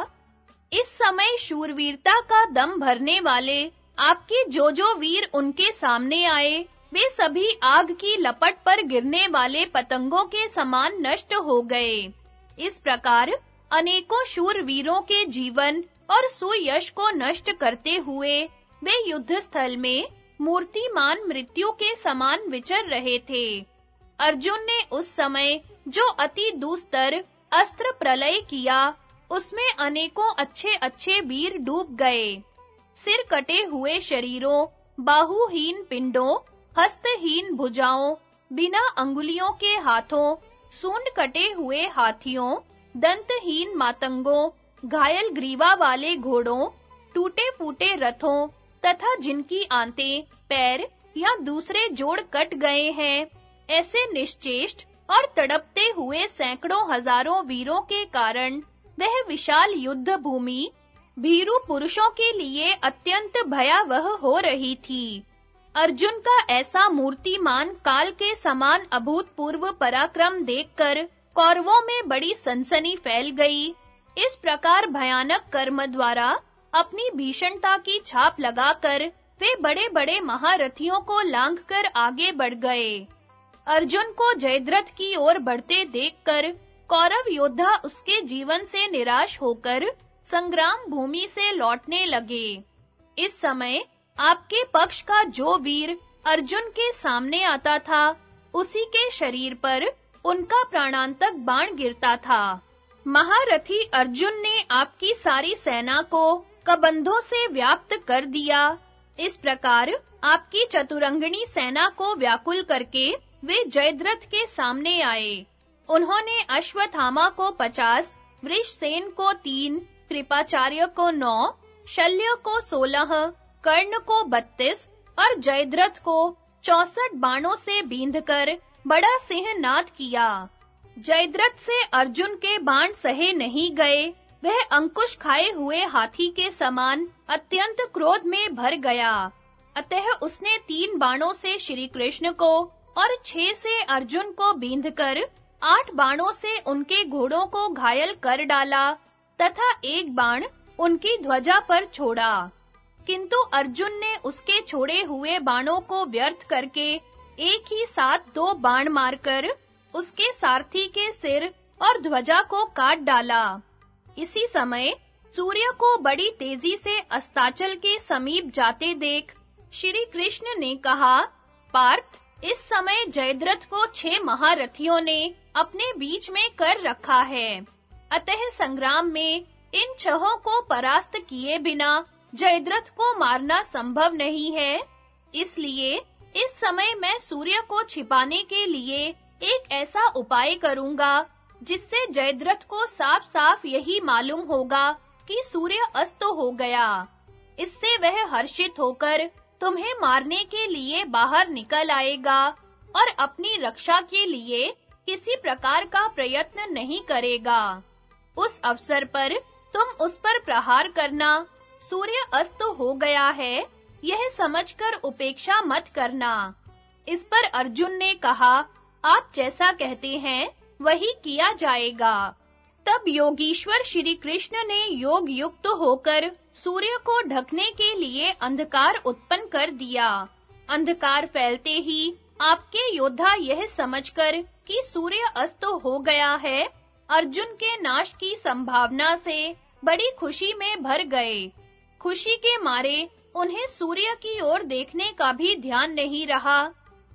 इस समय शूरवीरता का दम भरने वाले आपके जो जो वीर उनके सामने आए। वे सभी आग की लपट पर गिरने वाले पतंगों के समान नष्ट हो गए। इस प्रकार अनेकों शूर वीरों के जीवन और सुयश को नष्ट करते हुए वे युद्ध स्थल में मूर्तिमान मृत्यु के समान विचर रहे थे। अर्जुन ने उस समय जो अति दुस्तर अस्त्र प्रलय किया, उसमें अनेकों अच्छे-अच्छे वीर डूब गए। सिर कटे हुए शरीरों, बाहुहीन पिंडों हस्तहीन भुजाओं, बिना अंगुलियों के हाथों, सूंड कटे हुए हाथियों, दंतहीन मातंगों, घायल ग्रीवा वाले घोड़ों, टूटे-फूटे रथों तथा जिनकी आंतें, पैर या दूसरे जोड़ कट गए हैं। ऐसे निश्चेष्ट और तड़पते हुए सैकड़ों हज़ारों वीरों के कारण वह विशाल युद्ध भूमि भीरू पुरुषों के लिए अत्यंत भयावह हो रही थी। अर्जुन का ऐसा मूर्तिमान काल के समान अभूतपूर्व पराक्रम देखकर कौरवों में बड़ी सनसनी फैल गई। इस प्रकार भयानक कर्म द्वारा अपनी भीषणता की छाप लगाकर वे बड़े-बड़े महारथियों को लांघकर आगे बढ़ गए। अर्जुन को जयद्रथ की ओर बढ़ते देखकर कौरव योद्धा उसके जीवन से निराश होकर संग्राम भूमि से लौटने लगे। इस समय आपके पक्ष का जो वीर अर्जुन के सामने आता था, उसी के शरीर पर उनका प्राणांतक बाण गिरता था। महारथी अर्जुन ने आपकी सारी सेना को कबंधों से व्याप्त कर दिया। इस प्रकार आपकी चतुरंगणी सेना को व्याकुल करके वे जयद्रथ के सामने आए। उन्होंने अश्वत्थामा को पचास, वृषसेन को तीन, कृपाचार्य को नौ, शल्य को सोलह कर्ण को बत्तीस और जयद्रथ को चौसठ बाणों से बींधकर बड़ा सिंह नाद किया। जयद्रथ से अर्जुन के बाण सहे नहीं गए, वह अंकुश खाए हुए हाथी के समान अत्यंत क्रोध में भर गया। अतः उसने तीन बाणों से श्री कृष्ण को और छह से अर्जुन को बींधकर आठ बाणों से उनके घोड़ों को घायल कर डाला तथा एक बाण उनकी ध्वजा पर छोड़ा। किंतु अर्जुन ने उसके छोड़े हुए बाणों को व्यर्थ करके एक ही साथ दो बाण मारकर उसके सारथी के सिर और ध्वजा को काट डाला। इसी समय सूर्य को बड़ी तेज़ी से अस्ताचल के समीप जाते देख श्री कृष्ण ने कहा, पार्थ, इस समय जयद्रथ को छह महारथियों ने अपने बीच में कर रखा है। अतः संग्राम में इन छहों को परास्त किए बिना जयद्रथ को मारना संभव नहीं है। इसलिए इस समय मैं सूर्य को छिपाने के लिए एक ऐसा उपाय करूँगा, जिससे जयद्रथ को साफ-साफ यही मालूम होगा कि सूर्य अस्त हो गया। इससे वह हर्षित होकर तुम्हें मारने के लिए बाहर निकल आएगा और अपनी रक्षा के लिए किसी प्रकार का प्रयत्न नहीं करेगा। उस अवसर पर तुम उस पर प्रहार करना सूर्य अस्त हो गया है, यह समझकर उपेक्षा मत करना। इस पर अर्जुन ने कहा, आप जैसा कहते हैं, वही किया जाएगा। तब योगीश्वर श्री कृष्ण ने योग युक्त होकर सूर्य को ढकने के लिए अंधकार उत्पन्न कर दिया। अंधकार फैलते ही आपके योद्धा यह समझकर कि सूर्य अस्त हो गया है, अर्जुन के नाश की संभावना से बड़ी खुशी में भर गए। खुशी के मारे उन्हें सूर्य की ओर देखने का भी ध्यान नहीं रहा।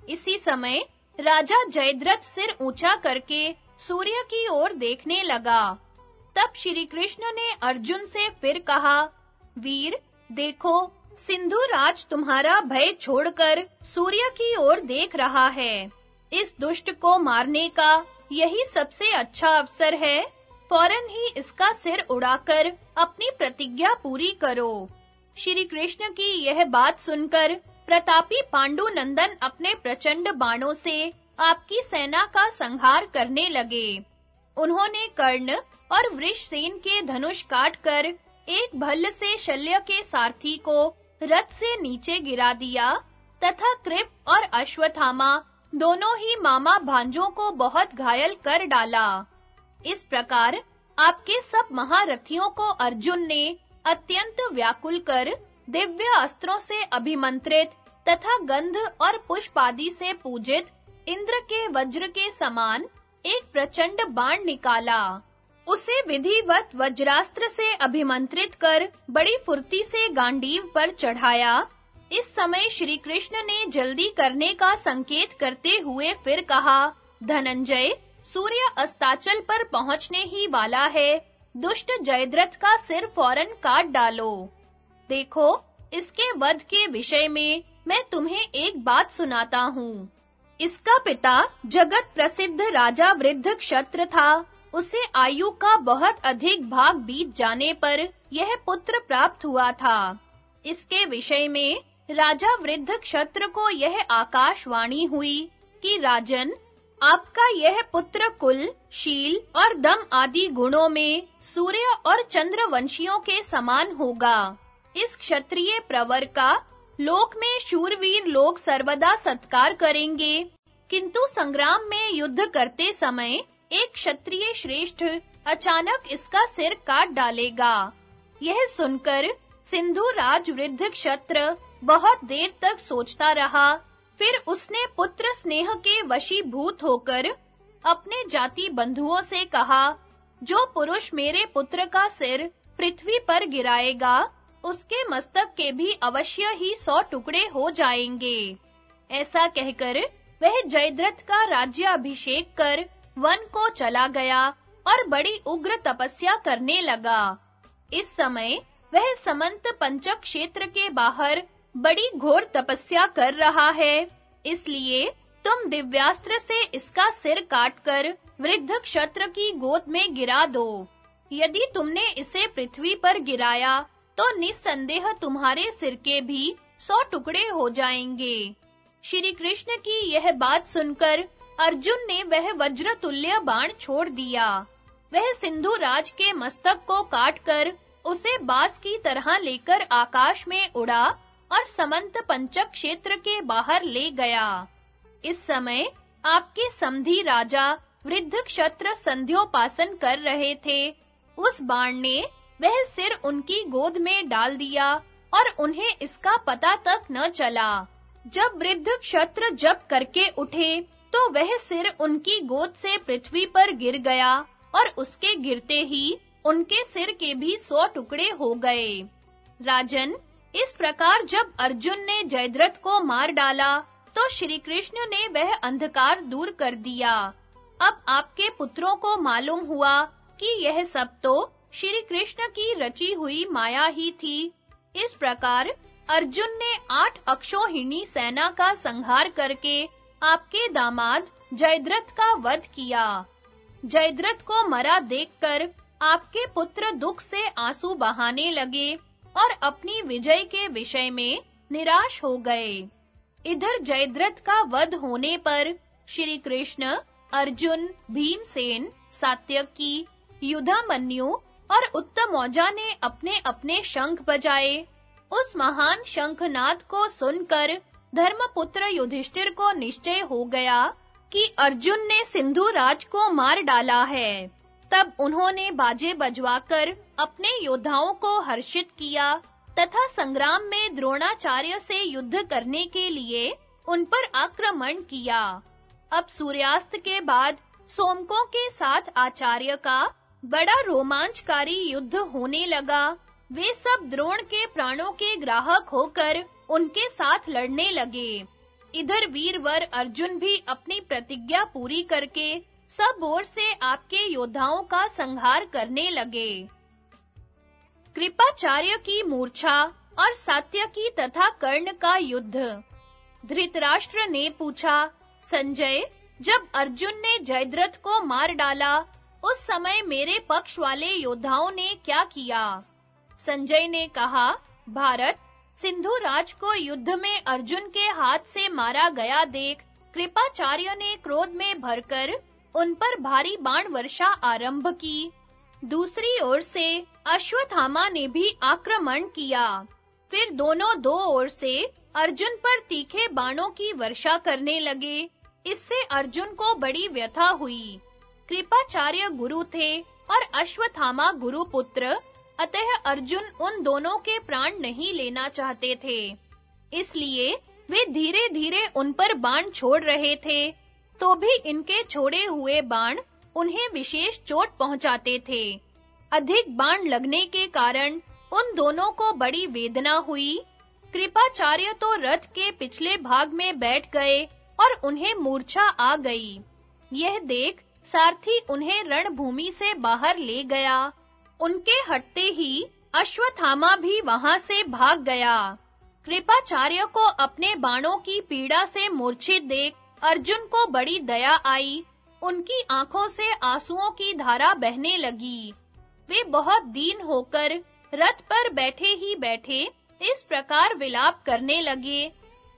इसी समय राजा जयद्रथ सिर ऊँचा करके सूर्य की ओर देखने लगा। तब श्री कृष्ण ने अर्जुन से फिर कहा, वीर, देखो, सिंधु राज तुम्हारा भय छोड़कर सूर्य की ओर देख रहा है। इस दुष्ट को मारने का यही सबसे अच्छा अवसर है। फ़ौरन ही इसका सिर उड़ाकर अपनी प्रतिज्ञा पूरी करो। श्री कृष्ण की यह बात सुनकर प्रतापी पांडु नंदन अपने प्रचंड बाणों से आपकी सेना का संहार करने लगे। उन्होंने कर्ण और वृषसेन के धनुष काटकर एक भल्ल से शल्य के सारथी को रथ से नीचे गिरा दिया तथा कृप और अश्वत्थामा दोनों ही मामा भांजों को बहुत घायल कर डाला। इस प्रकार आपके सब महारथियों को अर्जुन ने अत्यंत व्याकुल कर दिव्य अस्त्रों से अभिमंत्रित तथा गंध और पुष्प आदि से पूजित इंद्र के वज्र के समान एक प्रचंड बाण निकाला। उसे विधिवत वज्रास्त्र से अभिमंत्रित कर बड़ी फुर्ती से गांडीव पर चढ़ाया। इस समय श्री कृष्ण ने जल्दी करने का संकेत करते हुए फिर कहा, धनंजय सूर्य अस्ताचल पर पहुँचने ही वाला है। दुष्ट जयद्रथ का सिर फ़ौरन काट डालो। देखो, इसके वध के विषय में मैं तुम्हें एक बात सुनाता हूँ। इसका पिता जगत प्रसिद्ध राजा वृद्ध क्षत्र था। उसे आयु का बहुत अधिक भाग बीत जाने पर यह पुत्र प्राप्त हुआ था। इसके विषय में राजा वृद्ध क्षत्र को यह आकाशवाणी हुई कि राजन आपका यह पुत्र कुल, शील और दम आदि गुणों में सूर्य और चंद्र वंशियों के समान होगा। इस क्षत्रिय प्रवर का लोक में शूरवीर लोग सर्वदा सत्कार करेंगे। किंतु संग्राम में युद्ध करते समय एक क्षत्रिय श्रेष्ठ अचानक इसका सिर काट डालेगा। यह सुनकर सिंधु राज वृद्ध क्षत्र बहुत देर तक सोचता रहा। फिर उसने पुत्र स्नेह के वशीभूत होकर अपने जाति बंधुओं से कहा, जो पुरुष मेरे पुत्र का सिर पृथ्वी पर गिराएगा, उसके मस्तक के भी अवश्य ही सौ टुकड़े हो जाएँगे। ऐसा कहकर वह जयद्रथ का राज्य अभिषेक कर वन को चला गया और बड़ी उग्र तपस्या करने लगा। इस समय वह समंत पंचक क्षेत्र के बाहर बड़ी घोर तपस्या कर रहा है। इसलिए तुम दिव्यास्त्र से इसका सिर काटकर वृद्ध क्षत्र की गोद में गिरा दो। यदि तुमने इसे पृथ्वी पर गिराया तो निस्संदेह तुम्हारे सिर के भी सौ टुकड़े हो जाएँगे। श्री कृष्ण की यह बात सुनकर अर्जुन ने वह वज्र तुल्य बाण छोड़ दिया। वह सिंधु राज के मस्तक को काटकर उसे बास की तरह लेकर आकाश में उड़ा और समंत पंचक क्षेत्र के बाहर ले गया। इस समय आपके समधी राजा वृद्ध क्षत्र संध्योपासन कर रहे थे। उस बाण ने वह सिर उनकी गोद में डाल दिया और उन्हें इसका पता तक न चला। जब वृद्ध क्षत्र जप करके उठे तो वह सिर उनकी गोद से पृथ्वी पर गिर गया और उसके गिरते ही उनके सिर के भी सौ टुकड़े हो गए। राजन इस प्रकार जब अर्जुन ने जयद्रथ को मार डाला तो श्री कृष्ण ने वह अंधकार दूर कर दिया। अब आपके पुत्रों को मालूम हुआ कि यह सब तो श्री कृष्ण की रची हुई माया ही थी। इस प्रकार अर्जुन ने आठ अक्षोहिणी सेना का संहार करके आपके दामाद जयद्रथ का वध किया। जयद्रथ को मरा देखकर आपके पुत्र दुख से आँसू बहाने लगे। और अपनी विजय के विषय में निराश हो गए। इधर जयद्रथ का वध होने पर श्री कृष्ण, अर्जुन, भीमसेन, सात्यकी, युधामन्यु और उत्तमौजा ने अपने-अपने शंख बजाए। उस महान शंखनाद को सुनकर धर्मपुत्र युधिष्ठिर को निश्चय हो गया कि अर्जुन ने सिंधु राज को मार डाला है। तब उन्होंने बाजे बजवाकर अपने योद्धाओं को हर्षित किया तथा संग्राम में द्रोणाचार्य से युद्ध करने के लिए उन पर आक्रमण किया। अब सूर्यास्त के बाद सोमकों के साथ आचार्य का बड़ा रोमांचकारी युद्ध होने लगा। वे सब द्रोण के प्राणों के ग्राहक होकर उनके साथ लड़ने लगे। इधर वीरवर अर्जुन भी अपनी प्रतिज्ञा पूरी करके सब ओर से आपके योद्धाओं का संहार करने लगे। कृपाचार्य की मूर्छा और सात्यकी तथा कर्ण का युद्ध। धृतराष्ट्र ने पूछा, संजय, जब अर्जुन ने जयद्रथ को मार डाला, उस समय मेरे पक्ष वाले योद्धाओं ने क्या किया? संजय ने कहा, भारत, सिंधु राज को युद्ध में अर्जुन के हाथ से मारा गया देख, कृपाचार्य ने क्रोध में भरकर उन पर भारी बाण वर्षा आरंभ की। दूसरी ओर से अश्वत्थामा ने भी आक्रमण किया। फिर दोनों दो ओर से अर्जुन पर तीखे बाणों की वर्षा करने लगे। इससे अर्जुन को बड़ी व्यथा हुई। कृपाचार्य गुरु थे और अश्वत्थामा गुरु पुत्र, अतः अर्जुन उन दोनों के प्राण नहीं लेना चाहते थे। इसलिए वे धीरे-धीरे उन पर बाण छोड़ रहे थे। तो भी इनके छोड़े हुए बाण उन्हें विशेष चोट पहुंचाते थे। अधिक बाण लगने के कारण उन दोनों को बड़ी वेदना हुई। कृपाचार्य तो रथ के पिछले भाग में बैठ गए और उन्हें मूर्छा आ गई। यह देख सारथी उन्हें रणभूमि से बाहर ले गया। उनके हटते ही अश्वत्थामा भी वहाँ से भाग गया। कृपाचार्य को अपने बाणों की पीड़ा से मूर्छित देख अर्जुन को बड़ी दया आई। उनकी आँखों से आंसुओं की धारा बहने लगी। वे बहुत दीन होकर रथ पर बैठे ही बैठे इस प्रकार विलाप करने लगे।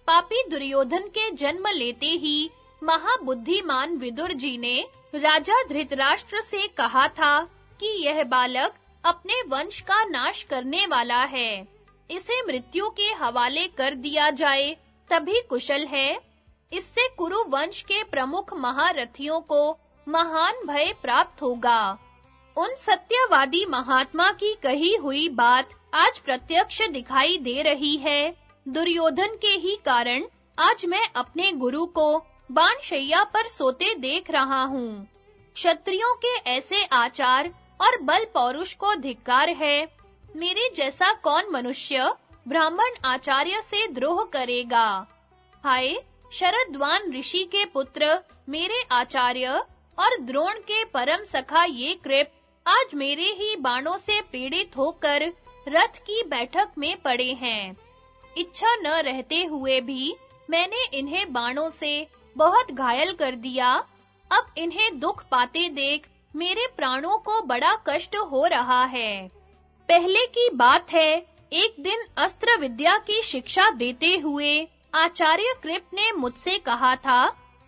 पापी दुर्योधन के जन्म लेते ही महाबुद्धिमान विदुर जी ने राजा धृतराष्ट्र से कहा था कि यह बालक अपने वंश का नाश करने वाला है। इसे मृत्यु के हवाले कर दिया जाए, तभी कुशल है। इससे कुरु वंश के प्रमुख महारथियों को महान भय प्राप्त होगा। उन सत्यवादी महात्मा की कही हुई बात आज प्रत्यक्ष दिखाई दे रही है। दुर्योधन के ही कारण आज मैं अपने गुरु को बाणशैया पर सोते देख रहा हूँ। क्षत्रियों के ऐसे आचार और बल पौरुष को धिक्कार है। मेरे जैसा कौन मनुष्य ब्राह्मण आचार्य से द्रोह करेगा? हाय शरद्वान ऋषि के पुत्र, मेरे आचार्य और द्रोण के परम सखा ये कृप आज मेरे ही बाणों से पीड़ित होकर रथ की बैठक में पड़े हैं। इच्छा न रहते हुए भी मैंने इन्हें बाणों से बहुत घायल कर दिया। अब इन्हें दुख पाते देख मेरे प्राणों को बड़ा कष्ट हो रहा है। पहले की बात है, एक दिन अस्त्र विद्या की शिक्षा देते हुए आचार्य कृप ने मुझसे कहा था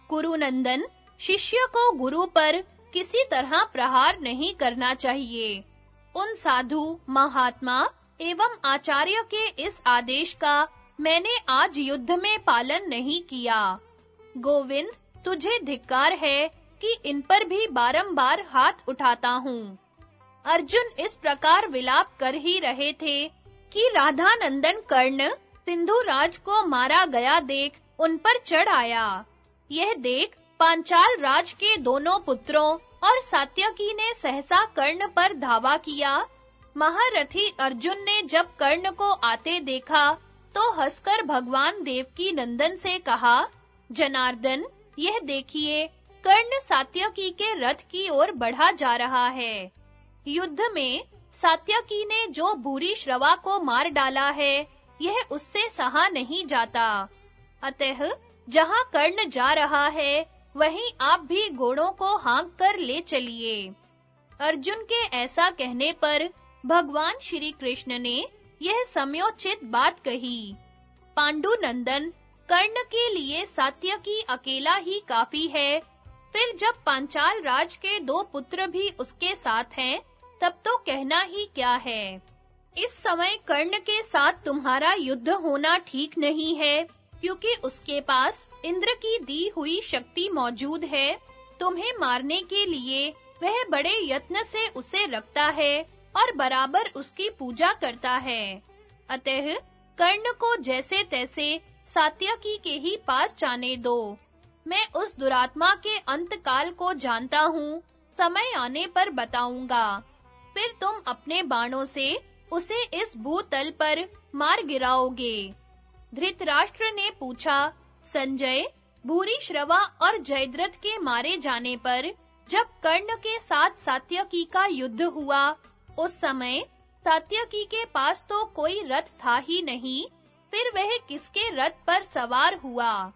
कुरुनंदन शिष्य को गुरु पर किसी तरह प्रहार नहीं करना चाहिए। उन साधु, महात्मा एवं आचार्य के इस आदेश का मैंने आज युद्ध में पालन नहीं किया। गोविंद, तुझे धिक्कार है कि इन पर भी बारंबार हाथ उठाता हूँ। अर्जुन इस प्रकार विलाप कर ही रहे थे कि राधानंदन कर्ण सिंधु राज को मारा गया देख उन पर चढ़ आया। यह देख पांचाल राज के दोनों पुत्रों और सात्यकी ने सहसा कर्ण पर धावा किया। महारथी अर्जुन ने जब कर्ण को आते देखा तो हंसकर भगवान देव की नंदन से कहा, जनार्दन, यह देखिए, कर्ण सात्यकी के रथ की ओर बढ़ा जा रहा है। युद्ध में सात्यकी ने जो भूरी श्रवा को मार डाला है यह उससे सहा नहीं जाता। अतः जहाँ कर्ण जा रहा है, वहीं आप भी घोड़ों को हाँक कर ले चलिए। अर्जुन के ऐसा कहने पर भगवान श्री कृष्ण ने यह समयोचित बात कही। पांडु नंदन कर्ण के लिए सात्यकी अकेला ही काफ़ी है। फिर जब पांचाल राज के दो पुत्र भी उसके साथ हैं, तब तो कहना ही क्या है। इस समय कर्ण के साथ तुम्हारा युद्ध होना ठीक नहीं है, क्योंकि उसके पास इंद्र की दी हुई शक्ति मौजूद है। तुम्हें मारने के लिए वह बड़े यत्न से उसे रखता है और बराबर उसकी पूजा करता है। अतः कर्ण को जैसे तैसे सात्यकी के ही पास जाने दो। मैं उस दुरात्मा के अंत काल को जानता हूँ, समय आने पर बताऊँगा। फिर तुम अपने बाणों से उसे इस भूतल पर मार गिराओगे। धृतराष्ट्र ने पूछा, संजय, भूरी श्रवा और जयद्रथ के मारे जाने पर जब कर्ण के साथ सात्यकी का युद्ध हुआ, उस समय सात्यकी के पास तो कोई रथ था ही नहीं, फिर वह किसके रथ पर सवार हुआ?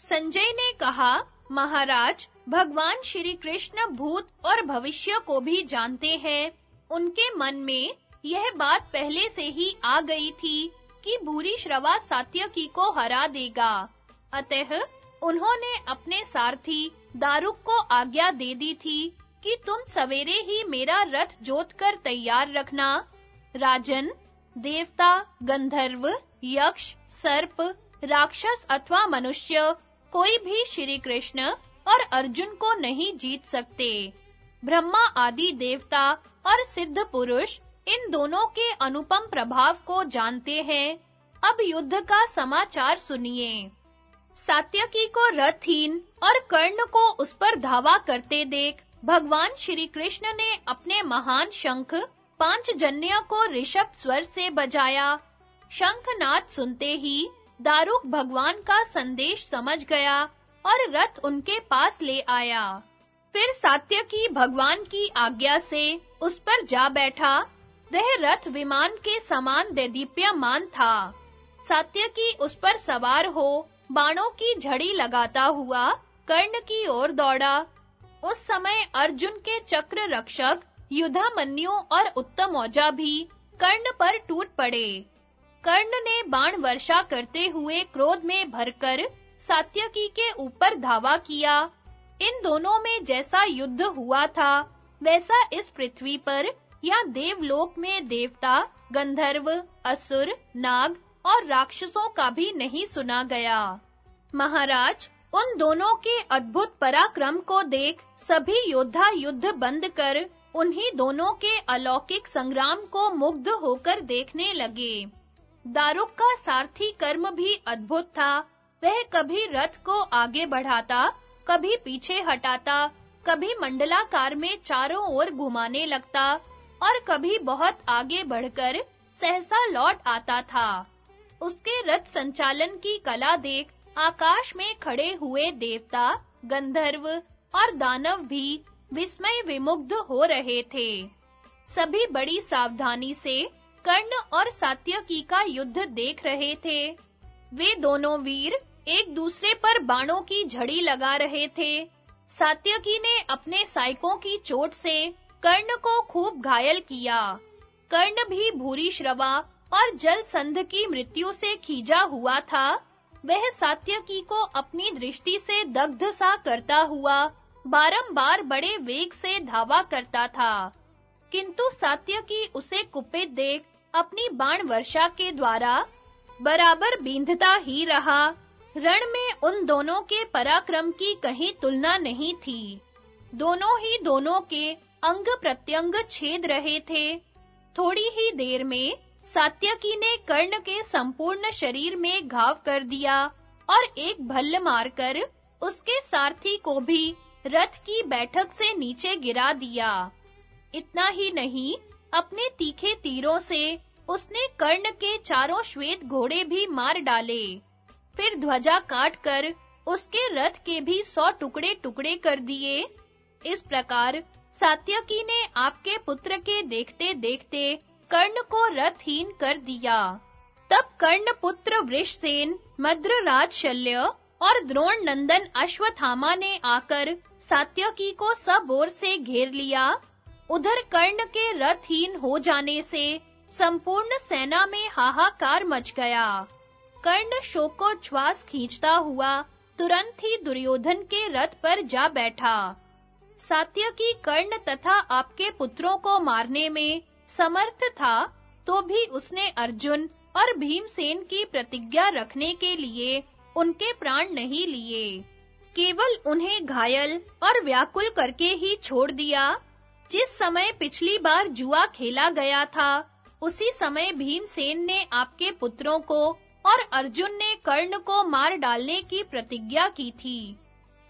संजय ने कहा, महाराज, भगवान श्री कृष्ण भूत और भविष्य को भी जानते हैं। उनके मन में यह बात पहले से ही आ गई थी कि भूरी श्रवा सात्यकी को हरा देगा। अतः उन्होंने अपने सारथी दारुक को आज्ञा दे दी थी कि तुम सवेरे ही मेरा रथ जोत कर तैयार रखना। राजन, देवता, गंधर्व, यक्ष, सर्प, राक्षस अथवा मनुष्य, कोई भी श्री कृष्ण और अर्जुन को नहीं जीत सकते। ब्रह्मा आदि देवता और सिद्ध पुरुष इन दोनों के अनुपम प्रभाव को जानते हैं। अब युद्ध का समाचार सुनिए। सात्यकी को रथहीन और कर्ण को उस पर धावा करते देख, भगवान श्री कृष्ण ने अपने महान शंख पाँच जन्य को ऋषभ स्वर से बजाया। शंखनाद सुनते ही दारुक भगवान का संदेश समझ गया और रथ उनके पास ले आया। फिर सात्यकी भगवान की आज्ञा से उस पर जा बैठा वह रथ विमान के समान दैदीप्यमान था। सात्यकी उस पर सवार हो बाणों की झड़ी लगाता हुआ कर्ण की ओर दौड़ा। उस समय अर्जुन के चक्र रक्षक युधामन्यु और उत्तम उत्तमौजा भी कर्ण पर टूट पड़े। कर्ण ने बाण वर्षा करते हुए क्रोध में भरकर सात्यकी के ऊपर धावा किया। इन दोनों में जैसा युद्ध हुआ था, वैसा इस पृथ्वी पर या देवलोक में देवता, गंधर्व, असुर, नाग और राक्षसों का भी नहीं सुना गया। महाराज, उन दोनों के अद्भुत पराक्रम को देख सभी योद्धा युद्ध बंद कर उन्हीं दोनों के अलौकिक संग्राम को मुग्ध होकर देखने लगे। दारुक का सारथी कर्म भी अद्भुत था। वह कभी रथ को आगे बढ़ाता, कभी पीछे हटाता, कभी मंडलाकार में चारों ओर घुमाने लगता और कभी बहुत आगे बढ़कर सहसा लौट आता था। उसके रथ संचालन की कला देख आकाश में खड़े हुए देवता, गंधर्व और दानव भी विस्मय विमुग्ध हो रहे थे। सभी बड़ी सावधानी से कर्ण और सात्यकी का युद्ध देख रहे थे। वे दोनों वीर एक दूसरे पर बाणों की झड़ी लगा रहे थे। सात्यकी ने अपने साइकों की चोट से कर्ण को खूब घायल किया। कर्ण भी भूरी श्रवा और जल संध की मृत्यु से खींचा हुआ था। वह सात्यकी को अपनी दृष्टि से दग्ध सा करता हुआ बारंबार बड़े वेग से धावा करता था। किंतु सात्यकी उसे कुपित देख अपनी बाण वर्षा के द्वारा बराबर बींधता ही रहा। रण में उन दोनों के पराक्रम की कहीं तुलना नहीं थी। दोनों ही दोनों के अंग प्रत्यंग छेद रहे थे। थोड़ी ही देर में सात्यकी ने कर्ण के संपूर्ण शरीर में घाव कर दिया और एक भल्ल मारकर उसके सारथी को भी रथ की बैठक से नीचे गिरा दिया। इतना ही नहीं, अपने तीखे तीरों से उसने कर्ण के चारों श्वेत घोड़े भी मार डाले। फिर ध्वजा काटकर उसके रथ के भी सौ टुकड़े-टुकड़े कर दिए। इस प्रकार सात्यकी ने आपके पुत्र के देखते-देखते कर्ण को रथहीन कर दिया। तब कर्ण पुत्र वृषसेन मद्रराज शल्य और द्रोण नंदन अश्वत्थामा ने आकर सात्यकी को सब ओर से घेर लिया। उधर कर्ण के रथहीन हो जाने से संपूर्ण सेना में हाहाकार मच गया। कर्ण शोकोच्छ्वास खींचता हुआ तुरंत ही दुर्योधन के रथ पर जा बैठा। सात्यकी कर्ण तथा आपके पुत्रों को मारने में समर्थ था तो भी उसने अर्जुन और भीमसेन की प्रतिज्ञा रखने के लिए उनके प्राण नहीं लिए। केवल उन्हें घायल और व्याकुल करके ही छोड़ दिया। जिस समय पिछली बार जुआ खेला गया था, उसी समय भीमसेन ने आपके पुत्रों को और अर्जुन ने कर्ण को मार डालने की प्रतिज्ञा की थी।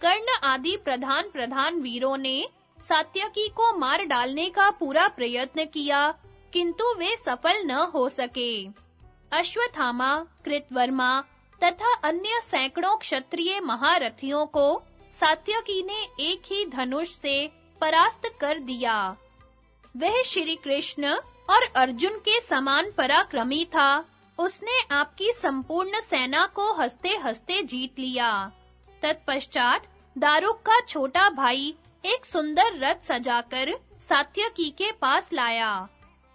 कर्ण आदि प्रधान प्रधान वीरों ने सात्यकी को मार डालने का पूरा प्रयत्न किया, किंतु वे सफल न हो सके। अश्वत्थामा, कृतवर्मा तथा अन्य सैकड़ों क्षत्रिय महारथियों को सात्यकी ने एक ही धनुष से परास्त कर दिया। वह श्री कृष्ण और अर्जुन के समान पराक्रमी था। उसने आपकी संपूर्ण सेना को हंसते-हंसते जीत लिया। तत्पश्चात दारुक का छोटा भाई एक सुंदर रथ सजाकर सात्यकी के पास लाया।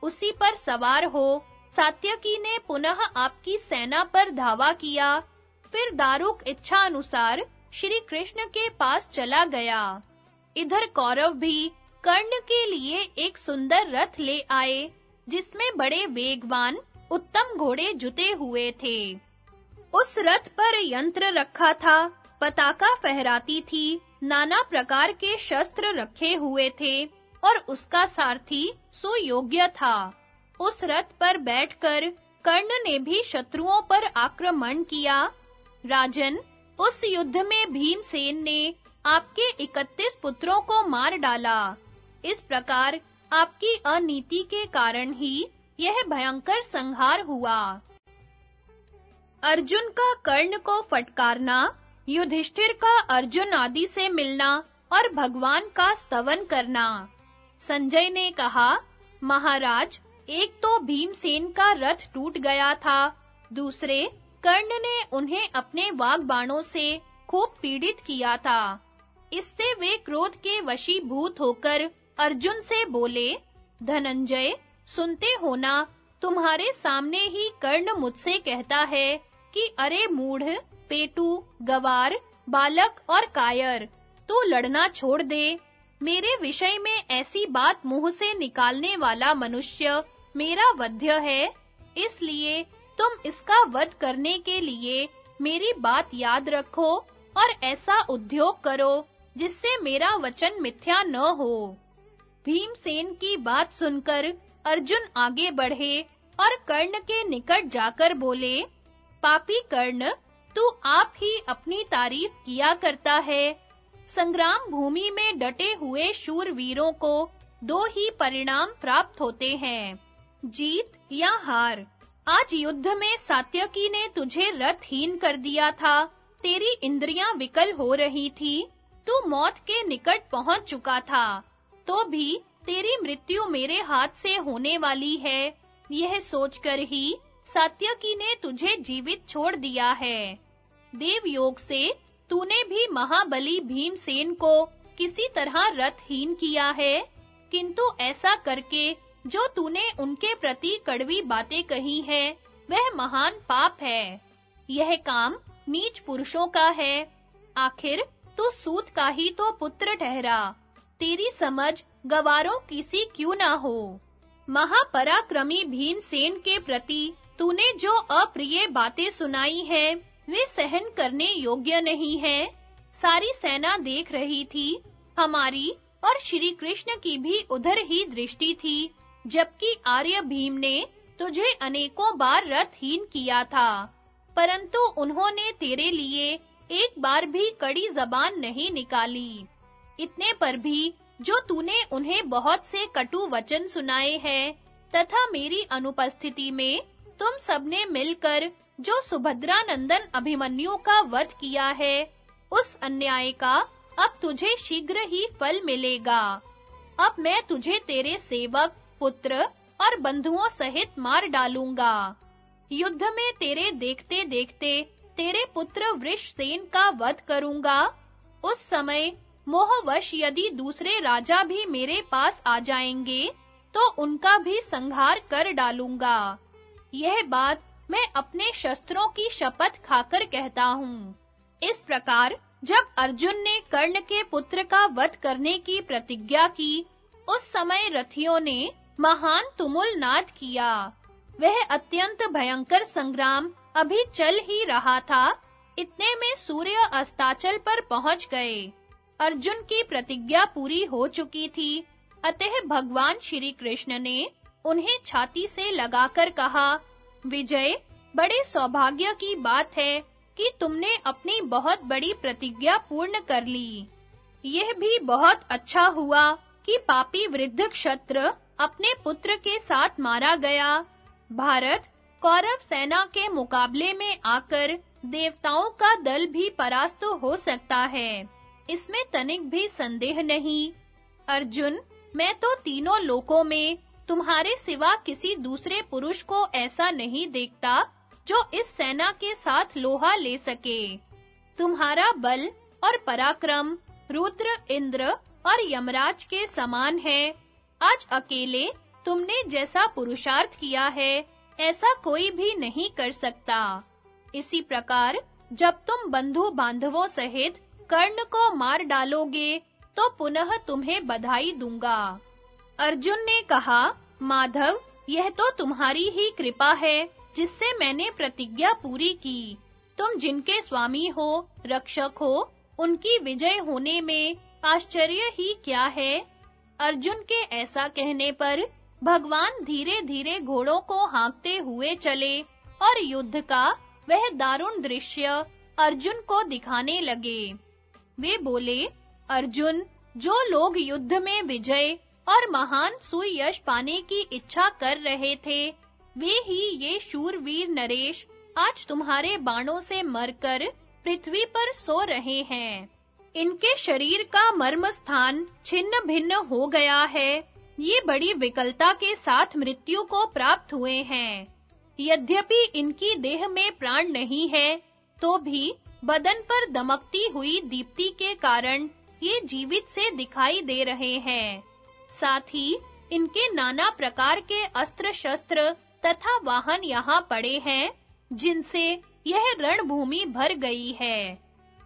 उसी पर सवार हो सात्यकी ने पुनः आपकी सेना पर धावा किया। फिर दारुक इच्छा अनुसार श्री कृष्ण के पास चला गया। इधर कौरव भी कर्ण के लिए एक सुंदर रथ ले आए, जिसमें बड़े वेगवान, उत्तम घोड़े जुते हुए थे। उस रथ पर यंत्र रखा था। पताका फहराती थी, नाना प्रकार के शस्त्र रखे हुए थे, और उसका सारथी सुयोग्य था। उस रथ पर बैठकर कर्ण ने भी शत्रुओं पर आक्रमण किया। राजन, उस युद्ध में भीमसेन ने आपके 31 पुत्रों को मार डाला। इस प्रकार आपकी अनीति के कारण ही यह भयंकर संहार हुआ। अर्जुन का कर्ण को फटकारना युधिष्ठिर का अर्जुन आदि से मिलना और भगवान का स्तवन करना। संजय ने कहा, महाराज, एक तो भीमसेन का रथ टूट गया था। दूसरे, कर्ण ने उन्हें अपने वाग बाणों से खूब पीड़ित किया था। इससे वे क्रोध के वशीभूत होकर अर्जुन से बोले, धनंजय, सुनते हो ना, तुम्हारे सामने ही कर्ण मुझसे कहता है कि, अरे मूढ़ पेटू, गवार, बालक और कायर। तू लड़ना छोड़ दे। मेरे विषय में ऐसी बात मुँह से निकालने वाला मनुष्य मेरा वध्य है। इसलिए तुम इसका वध करने के लिए मेरी बात याद रखो और ऐसा उद्योग करो जिससे मेरा वचन मिथ्या न हो। भीमसेन की बात सुनकर अर्जुन आगे बढ़े और कर्ण के निकट जाकर बोले, पापी कर्ण तू आप ही अपनी तारीफ़ किया करता है। संग्राम भूमि में डटे हुए शूरवीरों को दो ही परिणाम प्राप्त होते हैं, जीत या हार। आज युद्ध में सात्यकी ने तुझे रथहीन कर दिया था, तेरी इंद्रियाँ विकल हो रही थी, तू मौत के निकट पहुँच चुका था तो भी तेरी मृत्यु मेरे हाथ से होने वाली है। यह सोचकर ही सात्यकी ने तुझे जीवित छोड़ दिया है। देव योग से तूने भी महाबली भीमसेन को किसी तरह रथहीन किया है। किंतु ऐसा करके जो तूने उनके प्रति कड़वी बातें कही है, वह महान पाप है। यह काम नीच पुरुषों का है। आखिर तू सूत का ही तो पुत्र ठहरा। तेरी समझ गवारों किसी क्यों ना हो। महापराक्रमी भीमसेन के प्रति तूने जो अप्रिय बातें सुनाई है वे सहन करने योग्य नहीं है। सारी सेना देख रही थी। हमारी और श्री कृष्ण की भी उधर ही दृष्टि थी, जबकि आर्य भीम ने तुझे अनेकों बार रथहीन किया था। परंतु उन्होंने तेरे लिए एक बार भी कड़ी जबान नहीं निकाली। इतने पर भी जो तूने उन्हें बहुत से कटु वचन सुनाए हैं, तथा मेरी अनुपस्थिति में तुम सबने मिलकर जो सुभद्रा नंदन अभिमन्यु का वध किया है, उस अन्याय का अब तुझे शीघ्र ही फल मिलेगा। अब मैं तुझे तेरे सेवक, पुत्र और बंधुओं सहित मार डालूँगा। युद्ध में तेरे देखते-देखते तेरे पुत्र वृषसेन का वध करूँगा। उस समय मोहवश यदि दूसरे राजा भी मेरे पास आ जाएँगे तो उनका भी संहार कर डालूँगा। यह बात मैं अपने शस्त्रों की शपथ खाकर कहता हूँ। इस प्रकार, जब अर्जुन ने कर्ण के पुत्र का वध करने की प्रतिज्ञा की, उस समय रथियों ने महान तुमुल नाद किया। वह अत्यंत भयंकर संग्राम अभी चल ही रहा था। इतने में सूर्य अस्ताचल पर पहुँच गए। अर्जुन की प्रतिज्ञा पूरी हो चुकी थी। अतः भगवान श्री कृष्ण ने उन्हें छाती से लगाकर कहा विजय, बड़े सौभाग्य की बात है कि तुमने अपनी बहुत बड़ी प्रतिज्ञा पूर्ण कर ली। यह भी बहुत अच्छा हुआ कि पापी वृद्ध क्षत्र अपने पुत्र के साथ मारा गया। भारत कौरव सेना के मुकाबले में आकर देवताओं का दल भी परास्त हो सकता है। इसमें तनिक भी संदेह नहीं। अर्जुन, मैं तो तीनों लोकों में तुम्हारे सिवा किसी दूसरे पुरुष को ऐसा नहीं देखता, जो इस सेना के साथ लोहा ले सके। तुम्हारा बल और पराक्रम, रुद्र, इंद्र और यमराज के समान है। आज अकेले तुमने जैसा पुरुषार्थ किया है, ऐसा कोई भी नहीं कर सकता। इसी प्रकार, जब तुम बंधु बांधवों सहित कर्ण को मार डालोगे तो पुनः तुम्हें बधाई दूँगा। अर्जुन ने कहा, माधव, यह तो तुम्हारी ही कृपा है, जिससे मैंने प्रतिज्ञा पूरी की। तुम जिनके स्वामी हो, रक्षक हो, उनकी विजय होने में आश्चर्य ही क्या है? अर्जुन के ऐसा कहने पर भगवान धीरे-धीरे घोड़ों को हाँकते हुए चले और युद्ध का वह दारुण दृश्य अर्जुन को दिखाने लगे। वे बोले, अर्जुन, जो लोग युद्ध में विजय और महान सुयश पाने की इच्छा कर रहे थे। वे ही ये शूरवीर नरेश आज तुम्हारे बाणों से मरकर पृथ्वी पर सो रहे हैं। इनके शरीर का मर्म स्थान छिन्न भिन्न हो गया है। ये बड़ी विकलता के साथ मृत्यु को प्राप्त हुए हैं। यद्यपि इनकी देह में प्राण नहीं है तो भी बदन पर दमकती हुई दीप्ति के कारण ये जीवित से दिखाई दे रहे हैं। साथ ही इनके नाना प्रकार के अस्त्र शस्त्र तथा वाहन यहाँ पड़े हैं, जिनसे यह रणभूमि भर गई है।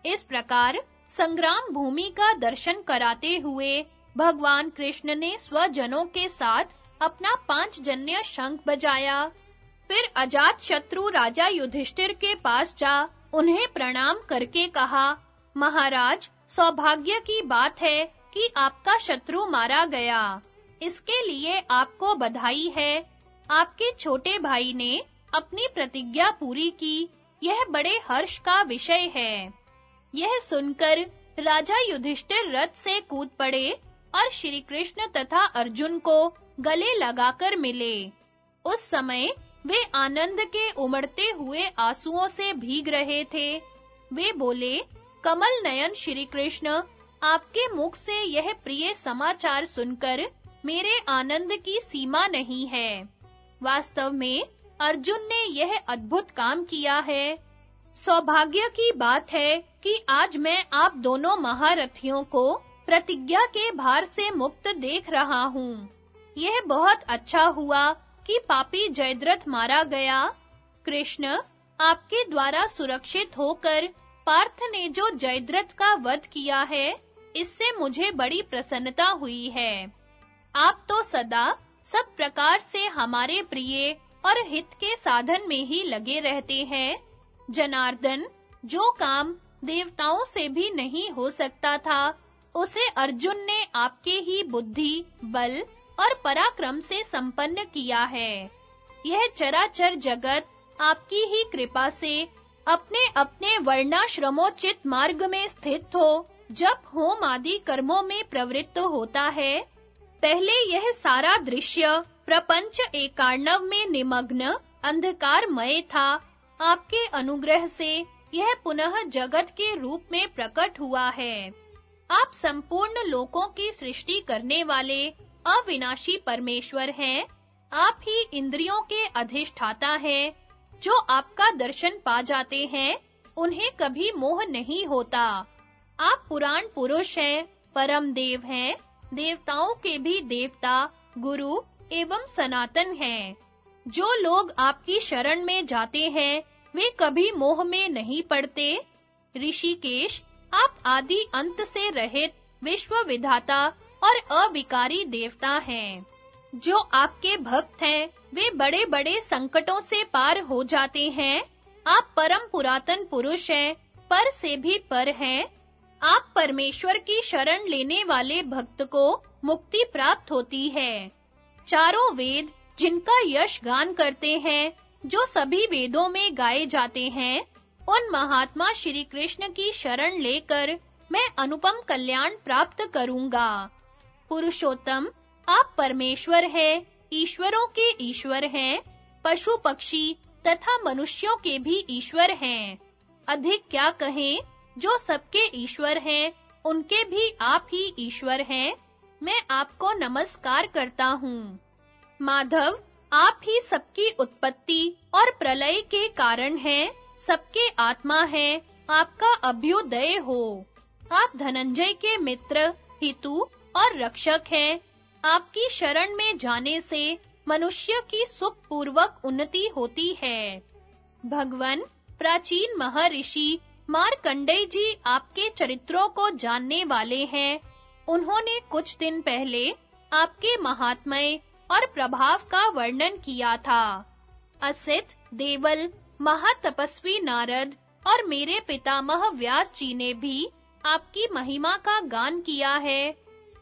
इस प्रकार संग्राम भूमि का दर्शन कराते हुए भगवान कृष्ण ने स्वजनों के साथ अपना पाँच जन्य शंख बजाया। फिर अजात शत्रु राजा युधिष्ठिर के पास जा उन्हें प्रणाम करके कहा, महाराज, सौभाग्य की बात है कि आपका शत्रु मारा गया। इसके लिए आपको बधाई है। आपके छोटे भाई ने अपनी प्रतिज्ञा पूरी की। यह बड़े हर्ष का विषय है। यह सुनकर राजा युधिष्ठिर रथ से कूद पड़े और श्री कृष्ण तथा अर्जुन को गले लगाकर मिले। उस समय वे आनंद के उमड़ते हुए आंसुओं से भीग रहे थे। वे बोले, कमल नयन श्री कृष्ण आपके मुख से यह प्रिय समाचार सुनकर मेरे आनंद की सीमा नहीं है। वास्तव में अर्जुन ने यह अद्भुत काम किया है। सौभाग्य की बात है कि आज मैं आप दोनों महारथियों को प्रतिज्ञा के भार से मुक्त देख रहा हूँ। यह बहुत अच्छा हुआ कि पापी जयद्रथ मारा गया। कृष्ण आपके द्वारा सुरक्षित होकर पार्थ ने जो जयद्रथ का वध किया है इससे मुझे बड़ी प्रसन्नता हुई है। आप तो सदा सब प्रकार से हमारे प्रिय और हित के साधन में ही लगे रहते हैं। जनार्दन, जो काम देवताओं से भी नहीं हो सकता था, उसे अर्जुन ने आपके ही बुद्धि, बल और पराक्रम से संपन्न किया है। यह चराचर जगत आपकी ही कृपा से अपने अपने वर्णाश्रमोचित मार्ग में स्थित हो। जब होम आदि कर्मों में प्रवृत्त होता है, पहले यह सारा दृश्य प्रपंच एकार्णव में निमग्न, अंधकारमय था। आपके अनुग्रह से यह पुनः जगत के रूप में प्रकट हुआ है। आप संपूर्ण लोकों की सृष्टि करने वाले अविनाशी परमेश्वर हैं। आप ही इंद्रियों के अधिष्ठाता हैं, जो आपका दर्शन पा जाते हैं। उन्हें कभी मोह नहीं होता। आप पुराण पुरुष हैं, परम देव हैं, देवताओं के भी देवता, गुरु एवं सनातन हैं। जो लोग आपकी शरण में जाते हैं, वे कभी मोह में नहीं पड़ते। ऋषिकेश, आप आदि अंत से रहित विश्व विधाता और अविकारी देवता हैं। जो आपके भक्त हैं, वे बड़े-बड़े संकटों से पार हो जाते हैं। आप परम पुरातन पुरुष हैं, पर से भी पर हैं। आप परमेश्वर की शरण लेने वाले भक्त को मुक्ति प्राप्त होती है। चारों वेद जिनका यश गान करते हैं, जो सभी वेदों में गाए जाते हैं, उन महात्मा श्री कृष्ण की शरण लेकर मैं अनुपम कल्याण प्राप्त करूँगा। पुरुषोत्तम, आप परमेश्वर हैं, ईश्वरों के ईश्वर हैं, पशु पक्षी तथा मनुष्यों के भी ईश्वर हैं। अधिक क्या कहें? जो सबके ईश्वर हैं, उनके भी आप ही ईश्वर हैं। मैं आपको नमस्कार करता हूँ। माधव, आप ही सबकी उत्पत्ति और प्रलय के कारण हैं, सबके आत्मा हैं, आपका अभ्युदय हो। आप धनंजय के मित्र, हितु और रक्षक हैं। आपकी शरण में जाने से मनुष्य की सुख पूर्वक उन्नति होती है। भगवन, प्राचीन महर्षि मार्कंडेय जी आपके चरित्रों को जानने वाले हैं। उन्होंने कुछ दिन पहले आपके महात्मय और प्रभाव का वर्णन किया था। असित, देवल, महातपस्वी नारद और मेरे पितामह व्यास जी ने भी आपकी महिमा का गान किया है।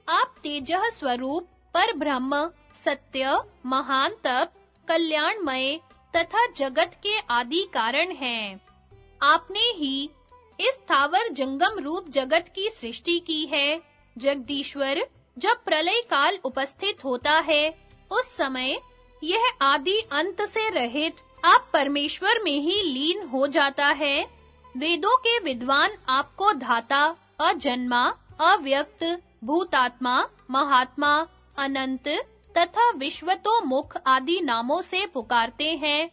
आप तेजह स्वरूप पर ब्रह्म सत्य, महान तप, कल्याणमय तथा जगत के आदि कारण हैं। आपने ही इस थावर जंगम रूप जगत की सृष्टि की है। जगदीश्वर, जब प्रलय काल उपस्थित होता है, उस समय यह आदि अंत से रहित आप परमेश्वर में ही लीन हो जाता है। वेदों के विद्वान आपको धाता, अजन्मा, अव्यक्त, भूतात्मा, महात्मा, अनंत तथा विश्वतो मुख आदि नामों से पुकारते हैं।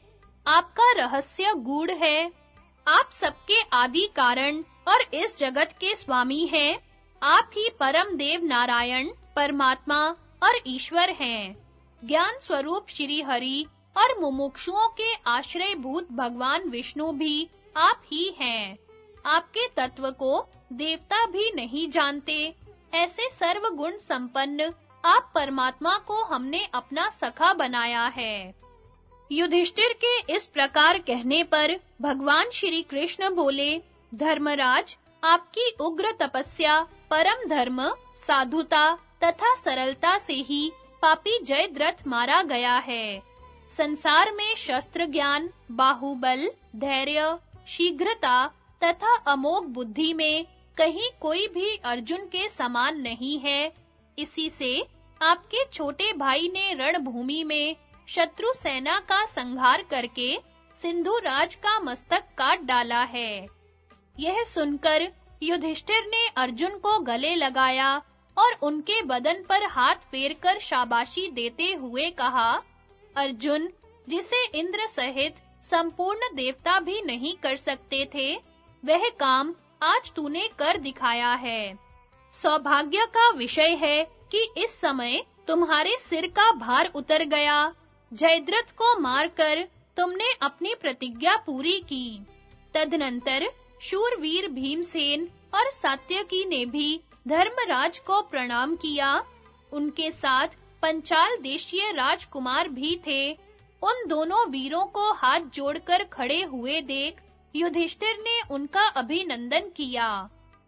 आपका रहस्य गूढ़ है। आप सबके आदि कारण और इस जगत के स्वामी हैं। आप ही परम देव नारायण, परमात्मा और ईश्वर हैं। ज्ञान स्वरूप श्री हरि और मुमुक्षुओं के आश्रय भूत भगवान विष्णु भी आप ही हैं। आपके तत्व को देवता भी नहीं जानते। ऐसे सर्व गुण संपन्न आप परमात्मा को हमने अपना सखा बनाया है। युधिष्ठिर के इस प्रकार कहने पर भगवान श्री कृष्ण बोले, धर्मराज, आपकी उग्र तपस्या, परम धर्म, साधुता तथा सरलता से ही पापी जयद्रथ मारा गया है। संसार में शस्त्र ज्ञान, बाहुबल, धैर्य, शीघ्रता तथा अमोघ बुद्धि में कहीं कोई भी अर्जुन के समान नहीं है। इसी से आपके छोटे भाई ने रणभूमि में शत्रु सेना का संहार करके सिंधु राज का मस्तक काट डाला है। यह सुनकर युधिष्ठिर ने अर्जुन को गले लगाया और उनके बदन पर हाथ फेरकर शाबाशी देते हुए कहा, अर्जुन, जिसे इंद्र सहित संपूर्ण देवता भी नहीं कर सकते थे, वह काम आज तूने कर दिखाया है। सौभाग्य का विषय है कि इस समय तुम्हारे सिर का भार उतर गया। जयद्रथ को मारकर तुमने अपनी प्रतिज्ञा पूरी की। तदनंतर शूरवीर भीमसेन और सात्यकी ने भी धर्मराज को प्रणाम किया। उनके साथ पंचाल देशीय राजकुमार भी थे। उन दोनों वीरों को हाथ जोड़कर खड़े हुए देख युधिष्ठिर ने उनका अभिनंदन किया।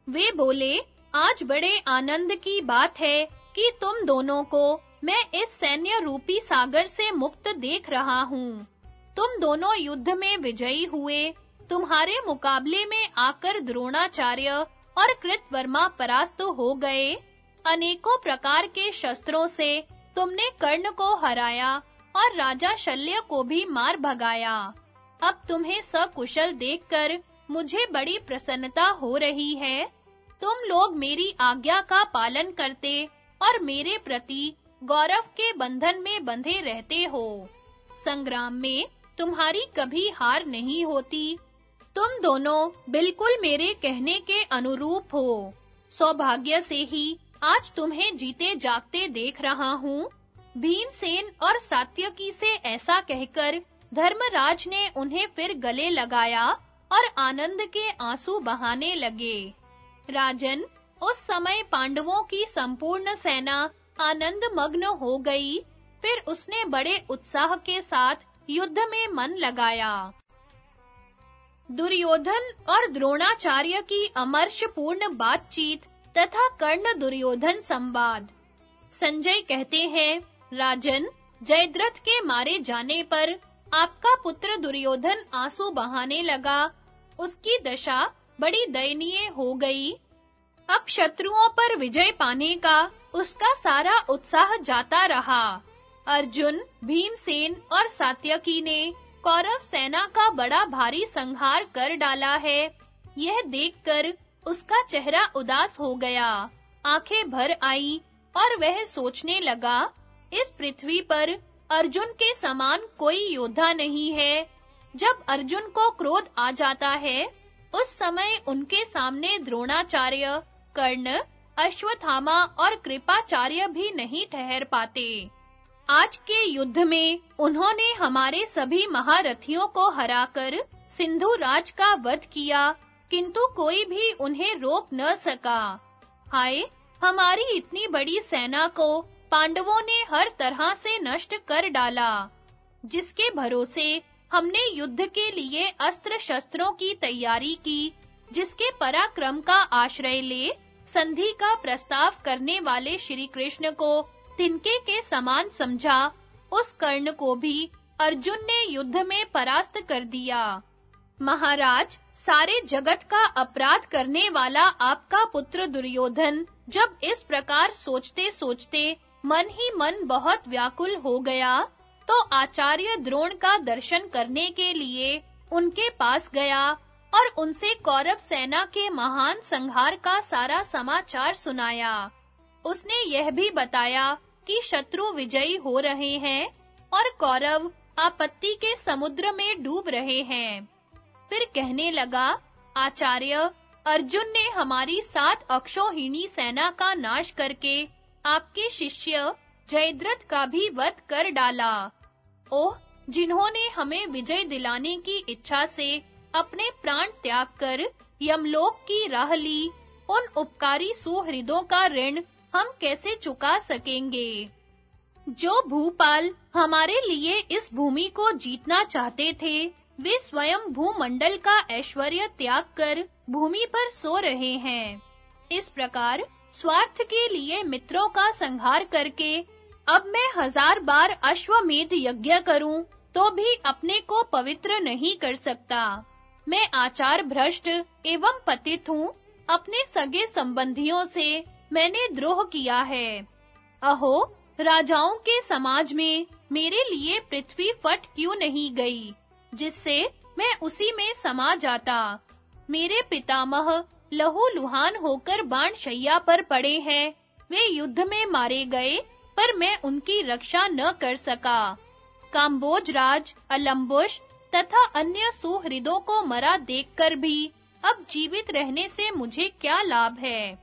वे बोले, आज बड़े आनंद की बात है कि तुम दोनों को मैं इस सैन्य रूपी सागर से मुक्त देख रहा हूँ। तुम दोनों युद्ध में विजयी हुए, तुम्हारे मुकाबले में आकर द्रोणाचार्य और कृतवर्मा परास्त हो गए। अनेकों प्रकार के शस्त्रों से तुमने कर्ण को हराया और राजा शल्य को भी मार भगाया। अब तुम्हें सकुशल देखकर मुझे बड़ी प्रसन्नता हो रही है। तुम लोग मेरी आज्ञा का पालन करते और मेरे प्रति गौरव के बंधन में बंधे रहते हो। संग्राम में तुम्हारी कभी हार नहीं होती। तुम दोनों बिल्कुल मेरे कहने के अनुरूप हो। सौभाग्य से ही आज तुम्हें जीते जागते देख रहा हूँ। भीमसेन और सात्यकी से ऐसा कहकर धर्मराज ने उन्हें फिर गले लगाया और आनंद के आँसू बहाने लगे। राजन, उस समय पांडवों की संपूर्ण सेना आनंद मग्न हो गई। फिर उसने बड़े उत्साह के साथ युद्ध में मन लगाया। दुर्योधन और द्रोणाचार्य की अमर्षपूर्ण बातचीत तथा कर्ण दुर्योधन संवाद। संजय कहते हैं, राजन, जयद्रथ के मारे जाने पर आपका पुत्र दुर्योधन आँसू बहाने लगा। उसकी दशा बड़ी दयनीय हो गई। अब शत्रुओं पर विजय पाने का उसका सारा उत्साह जाता रहा। अर्जुन, भीमसेन और सात्यकी ने कौरव सेना का बड़ा भारी संहार कर डाला है। यह देखकर उसका चेहरा उदास हो गया। आँखें भर आई और वह सोचने लगा, इस पृथ्वी पर अर्जुन के समान कोई योद्धा नहीं है। जब अर्जुन को क्रोध आ जाता है, उस समय उनके सामने द्रोणाचार्य कर्ण, अश्वत्थामा और कृपाचार्य भी नहीं ठहर पाते। आज के युद्ध में उन्होंने हमारे सभी महारथियों को हराकर सिंधु राज का वध किया, किंतु कोई भी उन्हें रोक न सका। हाय, हमारी इतनी बड़ी सेना को पांडवों ने हर तरह से नष्ट कर डाला, जिसके भरोसे हमने युद्ध के लिए अस्त्र शस्त्रों की तैयारी की, जिसके पराक्रम का आश्रय ले संधि का प्रस्ताव करने वाले श्री कृष्ण को तिनके के समान समझा। उस कर्ण को भी अर्जुन ने युद्ध में परास्त कर दिया। महाराज, सारे जगत का अपराध करने वाला आपका पुत्र दुर्योधन जब इस प्रकार सोचते-सोचते मन ही मन बहुत व्याकुल हो गया तो आचार्य द्रोण का दर्शन करने के लिए उनके पास गया। और उनसे कौरव सेना के महान संहार का सारा समाचार सुनाया। उसने यह भी बताया कि शत्रु विजयी हो रहे हैं और कौरव आपत्ति के समुद्र में डूब रहे हैं। फिर कहने लगा, आचार्य, अर्जुन ने हमारी सात अक्षोहिणी सेना का नाश करके आपके शिष्य जयद्रथ का भी वध कर डाला। ओह, जिन्होंने हमें विजय दिलाने की इच्छा से अपने प्राण त्याग कर यमलोक की राह ली। उन उपकारी सुहृदों का ऋण हम कैसे चुका सकेंगे? जो भूपाल हमारे लिए इस भूमि को जीतना चाहते थे, वे स्वयं भूमंडल का ऐश्वर्य त्याग कर भूमि पर सो रहे हैं। इस प्रकार स्वार्थ के लिए मित्रों का संहार करके अब मैं हज़ार बार अश्वमेध यज्ञ करूँ तो भी अपने को पवित्र नहीं कर सकता। मैं आचार भ्रष्ट एवं पतित हूँ। अपने सगे संबंधियों से मैंने द्रोह किया है। अहो, राजाओं के समाज में मेरे लिए पृथ्वी फट क्यों नहीं गई, जिससे मैं उसी में समा जाता। मेरे पितामह लहू लुहान होकर बाण शैया पर पड़े हैं। वे युद्ध में मारे गए, पर मैं उनकी रक्षा न कर सका। काम्बोज राज अलम्बुश तथा अन्य सुहृदों को मरा देखकर भी अब जीवित रहने से मुझे क्या लाभ है?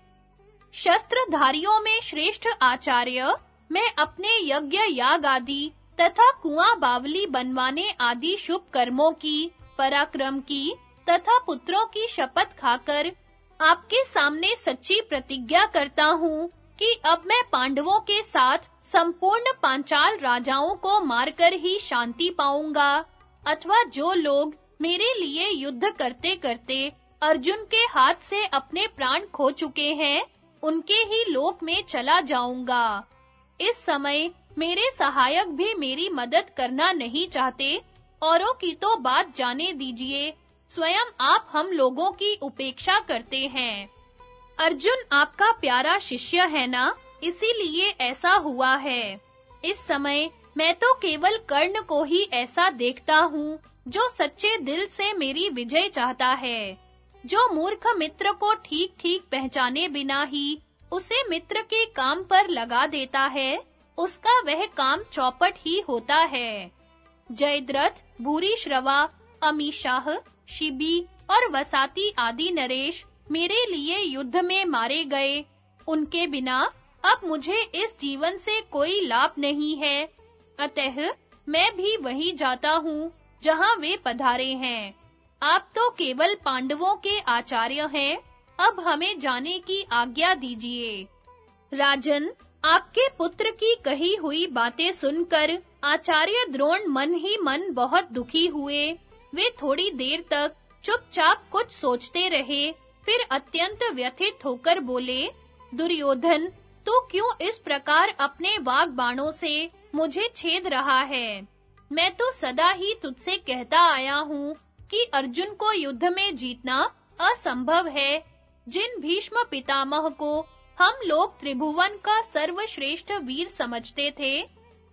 शस्त्रधारियों में श्रेष्ठ आचार्य, मैं अपने यज्ञ याग आदि तथा कुआँ बावली बनवाने आदि शुभ कर्मों की, पराक्रम की तथा पुत्रों की शपथ खाकर आपके सामने सच्ची प्रतिज्ञा करता हूँ कि अब मैं पांडवों के साथ संपूर्ण पांचाल राजाओं को मारकर ही शांति पाऊँगा। अथवा जो लोग मेरे लिए युद्ध करते-करते अर्जुन के हाथ से अपने प्राण खो चुके हैं, उनके ही लोक में चला जाऊँगा। इस समय मेरे सहायक भी मेरी मदद करना नहीं चाहते, औरों की तो बात जाने दीजिए, स्वयं आप हम लोगों की उपेक्षा करते हैं। अर्जुन आपका प्यारा शिष्य है ना, इसीलिए ऐसा हुआ है। इस समय मैं तो केवल कर्ण को ही ऐसा देखता हूँ, जो सच्चे दिल से मेरी विजय चाहता है। जो मूर्ख मित्र को ठीक-ठीक पहचाने बिना ही उसे मित्र के काम पर लगा देता है, उसका वह काम चौपट ही होता है। जयद्रथ, भूरी श्रवा, अमीशाह, शिबी और वसाती आदि नरेश मेरे लिए युद्ध में मारे गए। उनके बिना अब मुझे इस जीवन से कोई लाभ नहीं है। अतः मैं भी वही जाता हूँ, जहाँ वे पधारे हैं। आप तो केवल पांडवों के आचार्य हैं, अब हमें जाने की आज्ञा दीजिए। राजन, आपके पुत्र की कही हुई बातें सुनकर आचार्य द्रोण मन ही मन बहुत दुखी हुए। वे थोड़ी देर तक चुपचाप कुछ सोचते रहे, फिर अत्यंत व्यथित होकर बोले, दुर्योधन, तू क्यों इस प्रकार अपने वाग बाणों से मुझे छेद रहा है। मैं तो सदा ही तुझसे कहता आया हूँ कि अर्जुन को युद्ध में जीतना असंभव है। जिन भीष्म पितामह को हम लोग त्रिभुवन का सर्वश्रेष्ठ वीर समझते थे,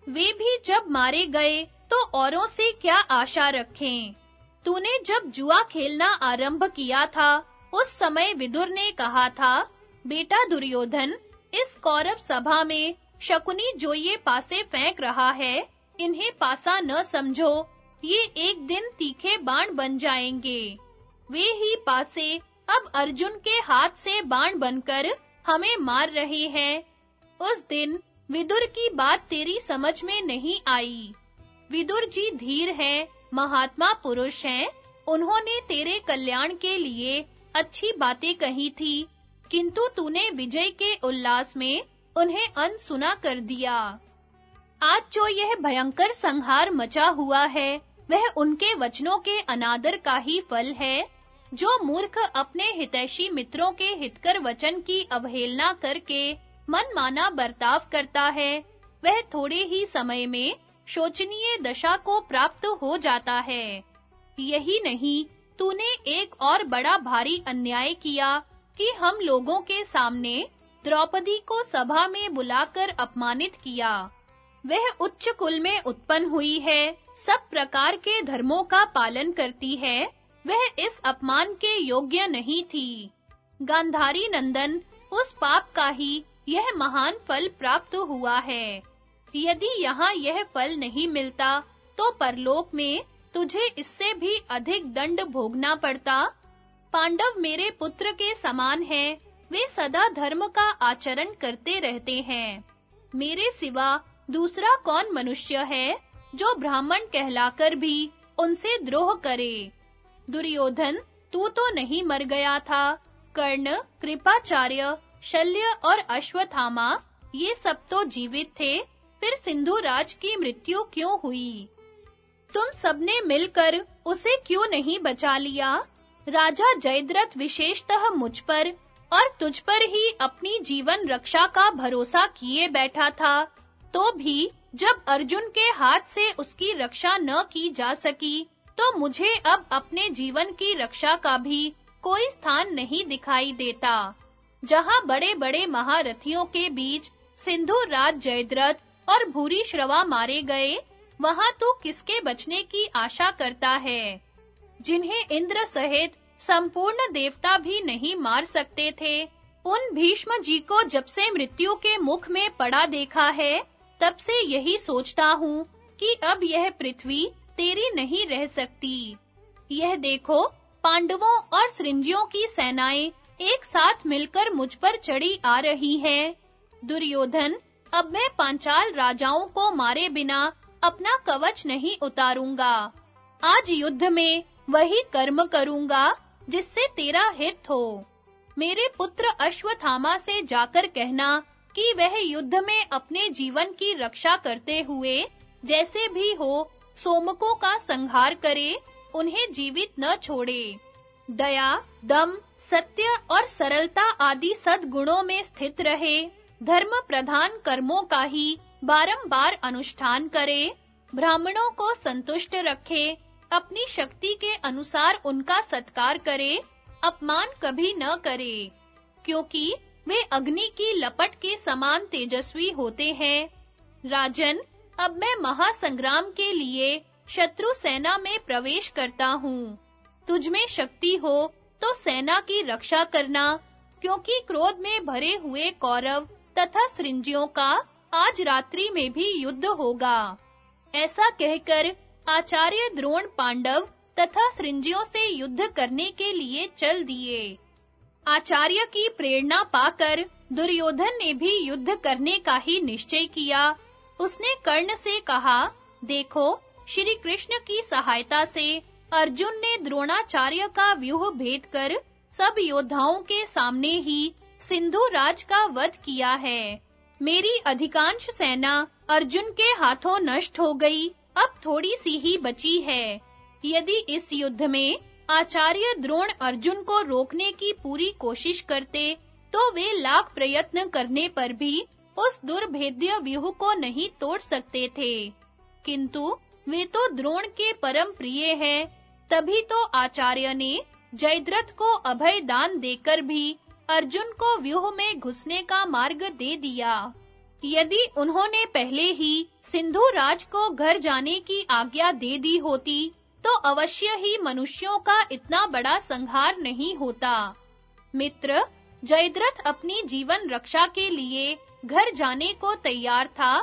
वे भी जब मारे गए तो औरों से क्या आशा रखें? तूने जब जुआ खेलना आरंभ किया था, उस समय विदुर ने कहा था, बेटा दुर्योधन, इस कौरव सभा में शकुनी जो ये पासे फेंक रहा है, इन्हें पासा न समझो। ये एक दिन तीखे बाण बन जाएँगे। वे ही पासे अब अर्जुन के हाथ से बाण बनकर हमें मार रहे हैं। उस दिन विदुर की बात तेरी समझ में नहीं आई। विदुर जी धीर हैं, महात्मा पुरुष हैं। उन्होंने तेरे कल्याण के लिए अच्छी बातें कही थी, किंतु तूने विजय के उल्लास में उन्हें अनसुना कर दिया। आज जो यह भयंकर संहार मचा हुआ है, वह उनके वचनों के अनादर का ही फल है, जो मूर्ख अपने हितैषी मित्रों के हितकर वचन की अवहेलना करके मनमाना बर्ताव करता है, वह थोड़े ही समय में शोचनीय दशा को प्राप्त हो जाता है। यही नहीं, तूने एक और बड़ा भारी अन्याय किया कि हम लोगों के सामने द्रौपदी को सभा में बुलाकर अपमानित किया। वह उच्च कुल में उत्पन्न हुई है, सब प्रकार के धर्मों का पालन करती है, वह इस अपमान के योग्य नहीं थी। गांधारी नंदन, उस पाप का ही यह महान फल प्राप्त हुआ है। यदि यहाँ यह फल नहीं मिलता तो परलोक में तुझे इससे भी अधिक दंड भोगना पड़ता। पांडव मेरे पुत्र के समान हैं वे सदा धर्म का आचरण करते रहते हैं। मेरे सिवा दूसरा कौन मनुष्य है जो ब्राह्मण कहलाकर भी उनसे द्रोह करे? दुर्योधन, तू तो नहीं मर गया था। कर्ण, कृपाचार्य, शल्य और अश्वत्थामा, ये सब तो जीवित थे, फिर सिंधु राज की मृत्यु क्यों हुई? तुम सबने मिलकर उसे क्यों नहीं बचा लिया? राजा जयद्रथ विशेषतः मुझ पर और तुझ पर ही अपनी जीवन रक्षा का भरोसा किए बैठा था। तो भी जब अर्जुन के हाथ से उसकी रक्षा न की जा सकी तो मुझे अब अपने जीवन की रक्षा का भी कोई स्थान नहीं दिखाई देता। जहाँ बड़े-बड़े महारथियों के बीच सिंधु राज जयद्रथ और भूरी श्रवा मारे गए, वहाँ तू किसके बचने की आशा करता है? जिन्हें इंद्र सहित संपूर्ण देवता भी नहीं मार सकते थे। उन भीष्म जी को जब से मृत्यु के मुख में पड़ा देखा है, तब से यही सोचता हूँ कि अब यह पृथ्वी तेरी नहीं रह सकती। यह देखो, पांडवों और सृंजियों की सेनाएँ एक साथ मिलकर मुझ पर चढ़ी आ रही हैं। दुर्योधन, अब मैं पांचाल राजाओं को मारे बिना अपना कवच नहीं उतारूँगा। आज युद्ध में वही कर्म करूँगा। जिससे तेरा हित हो। मेरे पुत्र अश्वत्थामा से जाकर कहना कि वह युद्ध में अपने जीवन की रक्षा करते हुए, जैसे भी हो, सोमकों का संहार करे, उन्हें जीवित न छोड़े। दया, दम, सत्य और सरलता आदि सद्गुणों में स्थित रहे। धर्म प्रधान कर्मों का ही बारंबार अनुष्ठान करे। ब्राह्मणों को संतुष्ट रखे। अपनी शक्ति के अनुसार उनका सत्कार करे, अपमान कभी न करे, क्योंकि वे अग्नि की लपट के समान तेजस्वी होते हैं। राजन, अब मैं महासंग्राम के लिए शत्रु सेना में प्रवेश करता हूँ। तुझ में शक्ति हो तो सेना की रक्षा करना, क्योंकि क्रोध में भरे हुए कौरव तथा सृंजियों का आज रात्रि में भी युद्ध होगा। ऐसा कहकर आचार्य द्रोण पांडव तथा सृंजियों से युद्ध करने के लिए चल दिए। आचार्य की प्रेरणा पाकर दुर्योधन ने भी युद्ध करने का ही निश्चय किया। उसने कर्ण से कहा, देखो, श्री कृष्ण की सहायता से अर्जुन ने द्रोणाचार्य का व्यूह भेद कर सब योद्धाओं के सामने ही सिंधु राज का वध किया है। मेरी अधिकांश सेना अर्जुन के हाथों नष्ट हो गई। अब थोड़ी सी ही बची है। यदि इस युद्ध में आचार्य द्रोण अर्जुन को रोकने की पूरी कोशिश करते तो वे लाख प्रयत्न करने पर भी उस दुर्भेद्य व्यूह को नहीं तोड़ सकते थे। किंतु वे तो द्रोण के परम प्रिय हैं, तभी तो आचार्य ने जयद्रथ को अभय दान देकर भी अर्जुन को व्यूह में घुसने का मार्ग दे दिया। यदि उन्होंने पहले ही सिंधु राज को घर जाने की आज्ञा दे दी होती तो अवश्य ही मनुष्यों का इतना बड़ा संहार नहीं होता। मित्र, जयद्रथ अपनी जीवन रक्षा के लिए घर जाने को तैयार था,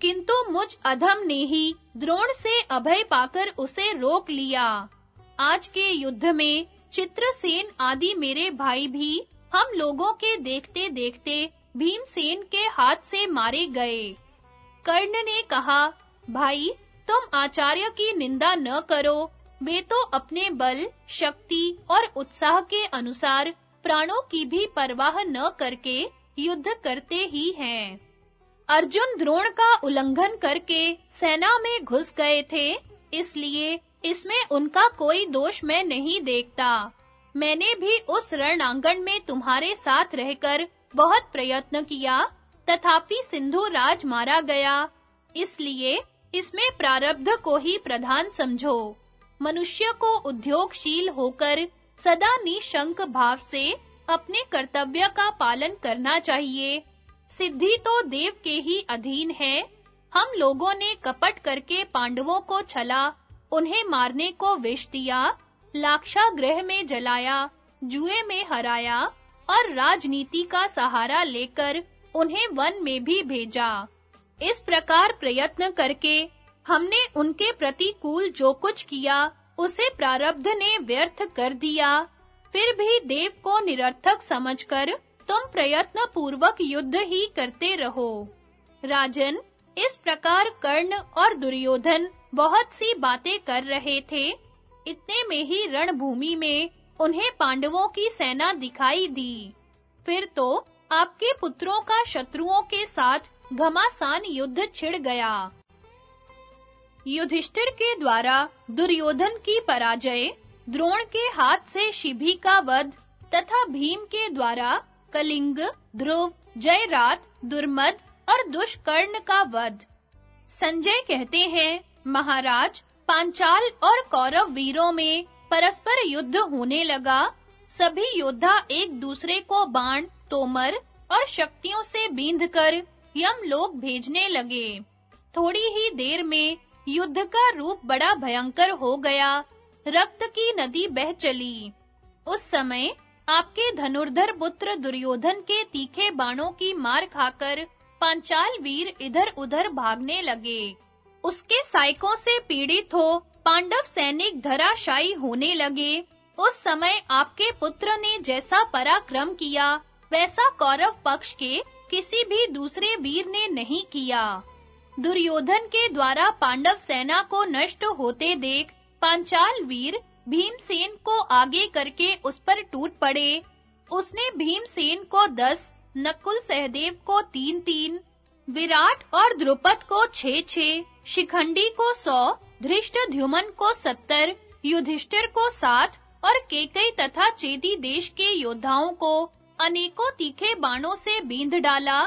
किंतु मुझ अधम ने ही द्रोण से अभय पाकर उसे रोक लिया। आज के युद्ध में चित्रसेन आदि मेरे भाई भी हम लोगों के देखते-देखते भीमसेन के हाथ से मारे गए। कर्ण ने कहा, भाई, तुम आचार्य की निंदा न करो। वे तो अपने बल, शक्ति और उत्साह के अनुसार प्राणों की भी परवाह न करके युद्ध करते ही हैं। अर्जुन द्रोण का उल्लंघन करके सेना में घुस गए थे, इसलिए इसमें उनका कोई दोष मैं नहीं देखता। मैंने भी उस रणांगण में तुम्हारे साथ रहकर बहुत प्रयत्न किया, तथापि सिंधु राज मारा गया। इसलिए इसमें प्रारब्ध को ही प्रधान समझो। मनुष्य को उद्योगशील होकर सदा निशंक भाव से अपने कर्तव्य का पालन करना चाहिए। सिद्धि तो देव के ही अधीन है। हम लोगों ने कपट करके पांडवों को छला, उन्हें मारने को विष दिया लाक्षा ग्रह में जलाया, जुए में हराया और राजनीति का सहारा लेकर उन्हें वन में भी भेजा। इस प्रकार प्रयत्न करके हमने उनके प्रतिकूल जो कुछ किया, उसे प्रारब्ध ने व्यर्थ कर दिया। फिर भी देव को निरर्थक समझकर तुम प्रयत्न पूर्वक युद्ध ही करते रहो। राजन, इस प्रकार कर्ण और दुर्योधन बहुत सी बातें कर रहे थे। इतने में ही रणभूमि में उन्हें पांडवों की सेना दिखाई दी। फिर तो आपके पुत्रों का शत्रुओं के साथ घमासान युद्ध छिड़ गया। युधिष्ठिर के द्वारा दुर्योधन की पराजय, द्रोण के हाथ से शिभी का वध तथा भीम के द्वारा कलिंग, ध्रुव, जयरात, दुर्मद और दुष्कर्ण का वध। संजय कहते हैं, महाराज, पांचाल और कौरव वीरों में परस्पर युद्ध होने लगा। सभी योद्धा एक दूसरे को बाण, तोमर और शक्तियों से बींधकर यम लोग भेजने लगे। थोड़ी ही देर में युद्ध का रूप बड़ा भयंकर हो गया। रक्त की नदी बह चली। उस समय आपके धनुर्धर पुत्र दुर्योधन के तीखे बाणों की मार खाकर पांचाल वीर इधर-उधर भागने लगे। उसके साइकों से पीड़ित हो पांडव सैनिक धराशायी होने लगे। उस समय आपके पुत्र ने जैसा पराक्रम किया, वैसा कौरव पक्ष के किसी भी दूसरे वीर ने नहीं किया। दुर्योधन के द्वारा पांडव सेना को नष्ट होते देख पांचाल वीर भीमसेन को आगे करके उस पर टूट पड़े। उसने भीमसेन को दस, नकुल सहदेव को तीन तीन, विराट और द्रुपद को छे छे शिखंडी को सौ धृष्टद्युमन को सत्तर, युधिष्ठिर को साठ और केकई तथा चेदी देश के योद्धाओं को अनेकों तीखे बाणों से बींध डाला।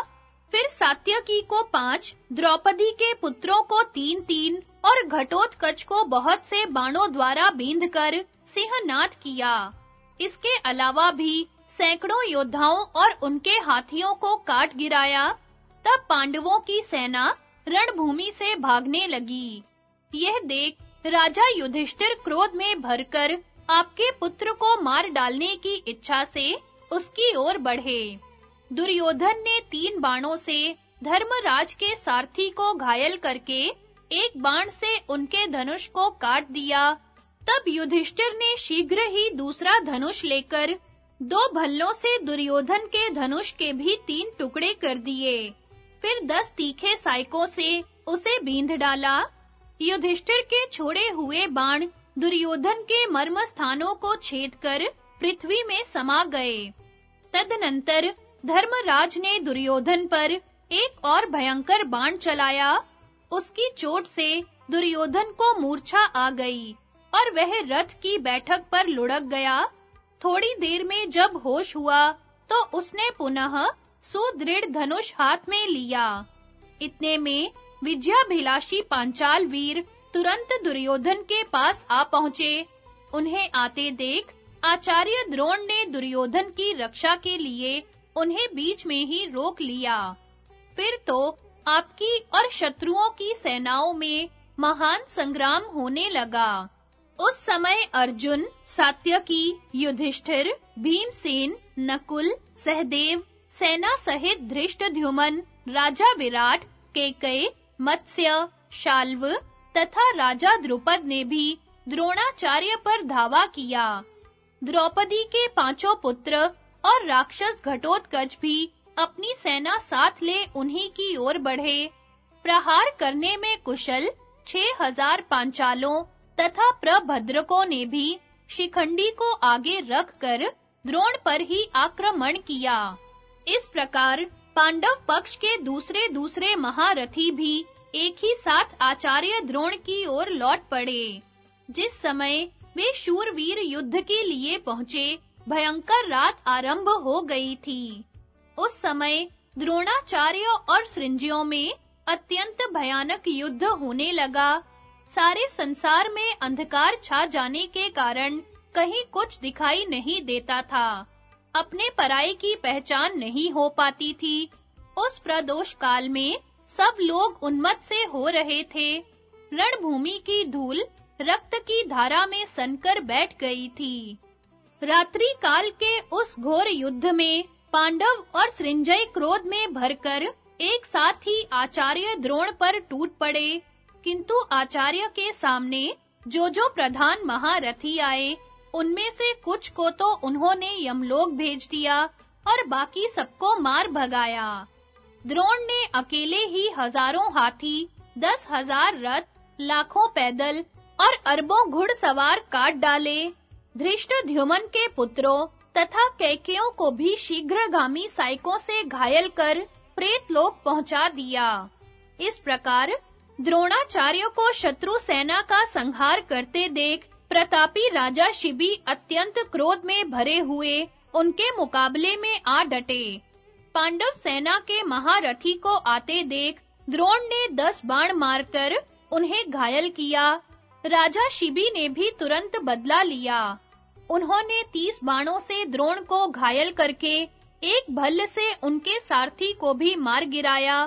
फिर सात्यकी को पाँच, द्रौपदी के पुत्रों को तीन तीन और घटोत्कच को बहुत से बाणों द्वारा बींधकर सिंहनाद किया। इसके अलावा भी सैकड़ों योद्धाओं और उनके हाथियों को काट गिराया। तब पांडवों की सेना रणभूमि से भागने लगी। यह देख राजा युधिष्ठिर क्रोध में भरकर आपके पुत्र को मार डालने की इच्छा से उसकी ओर बढ़े। दुर्योधन ने तीन बाणों से धर्मराज के सारथी को घायल करके एक बाण से उनके धनुष को काट दिया। तब युधिष्ठिर ने शीघ्र ही दूसरा धनुष लेकर दो भल्लों से दुर्योधन के धनुष के भी तीन टुकड़े कर दिए। फिर दस तीखे साइकों से उसे बींध डाला। युधिष्ठिर के छोड़े हुए बाण दुर्योधन के मर्म स्थानों को छेद कर पृथ्वी में समा गए। तदनंतर धर्मराज ने दुर्योधन पर एक और भयंकर बाण चलाया। उसकी चोट से दुर्योधन को मूर्छा आ गई और वह रथ की बैठक पर लुढ़क गया। थोड़ी देर में जब होश हुआ तो उसने पुनः सुदृढ़ धनुष हाथ में लिया। इतने में विजयाभिलाषी पांचाल वीर तुरंत दुर्योधन के पास आ पहुँचे। उन्हें आते देख आचार्य द्रोण ने दुर्योधन की रक्षा के लिए उन्हें बीच में ही रोक लिया। फिर तो आपकी और शत्रुओं की सेनाओं में महान संग्राम होने लगा। उस समय अर्जुन, सात्यकी, युधिष्ठिर, भीमसेन, नकुल, सहदेव, सेना सहित धृष्टद्युमन राजा विराट केकय मत्स्य, शाल्व तथा राजा द्रुपद ने भी द्रोणाचार्य पर धावा किया। द्रौपदी के पाँचों पुत्र और राक्षस घटोत्कच भी अपनी सेना साथ ले उन्हीं की ओर बढ़े। प्रहार करने में कुशल छह हज़ार पांचालों तथा प्रभद्रकों ने भी शिखंडी को आगे रखकर द्रोण पर ही आक्रमण किया। इस प्रकार पांडव पक्ष के दूसरे दूसरे महारथी भी एक ही साथ आचार्य द्रोण की ओर लौट पड़े। जिस समय वे शूरवीर युद्ध के लिए पहुँचे, भयंकर रात आरंभ हो गई थी। उस समय द्रोणाचार्य और सृंजियों में अत्यंत भयानक युद्ध होने लगा। सारे संसार में अंधकार छा जाने के कारण कहीं कुछ दिखाई नहीं देता था। अपने पराई की पहचान नहीं हो पाती थी। उस प्रदोष काल में सब लोग उन्मत्त से हो रहे थे। रणभूमि की धूल रक्त की धारा में सनकर बैठ गई थी। रात्रि काल के उस घोर युद्ध में पांडव और सृंजय क्रोध में भरकर एक साथ ही आचार्य द्रोण पर टूट पड़े। किंतु आचार्य के सामने जो जो प्रधान महारथी आए उनमें से कुछ को तो उन्होंने यमलोक भेज दिया और बाकी सबको मार भगाया। द्रोण ने अकेले ही हज़ारों हाथी, दस हज़ार रथ, लाखों पैदल और अरबों घुड़सवार काट डाले। धृष्टद्युमन के पुत्रों तथा कैकेयों को भी शीघ्रगामी साइकों से घायल कर प्रेत लोक पहुँचा दिया। इस प्रकार द्रोणाचार्य को शत्रु सेना का संहार करते देख प्रतापी राजा शिबी अत्यंत क्रोध में भरे हुए, उनके मुकाबले में आ डटे। पांडव सेना के महारथी को आते देख, द्रोण ने दस बाण मारकर उन्हें घायल किया। राजा शिबी ने भी तुरंत बदला लिया। उन्होंने तीस बाणों से द्रोण को घायल करके, एक भल्ल से उनके सारथी को भी मार गिराया।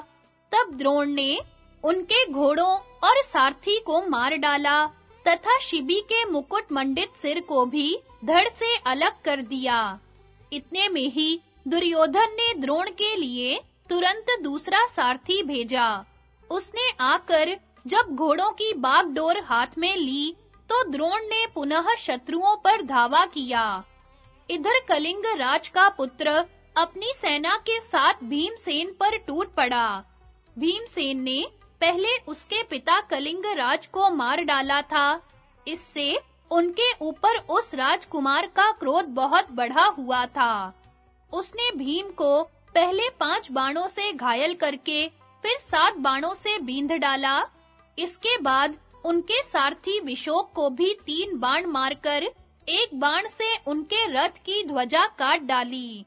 तब द्रोण ने उनके घोड़ों और सारथी को मार डाला। तथा शिबी के मुकुट मंडित सिर को भी धड़ से अलग कर दिया। इतने में ही दुर्योधन ने द्रोण के लिए तुरंत दूसरा सारथी भेजा। उसने आकर जब घोड़ों की बागडोर हाथ में ली तो द्रोण ने पुनः शत्रुओं पर धावा किया। इधर कलिंग राज का पुत्र अपनी सेना के साथ भीमसेन पर टूट पड़ा। भीमसेन ने पहले उसके पिता कलिंग राज को मार डाला था। इससे उनके ऊपर उस राजकुमार का क्रोध बहुत बढ़ा हुआ था। उसने भीम को पहले पाँच बाणों से घायल करके फिर सात बाणों से बींध डाला। इसके बाद उनके सारथी विशोक को भी तीन बाण मारकर एक बाण से उनके रथ की ध्वजा काट डाली।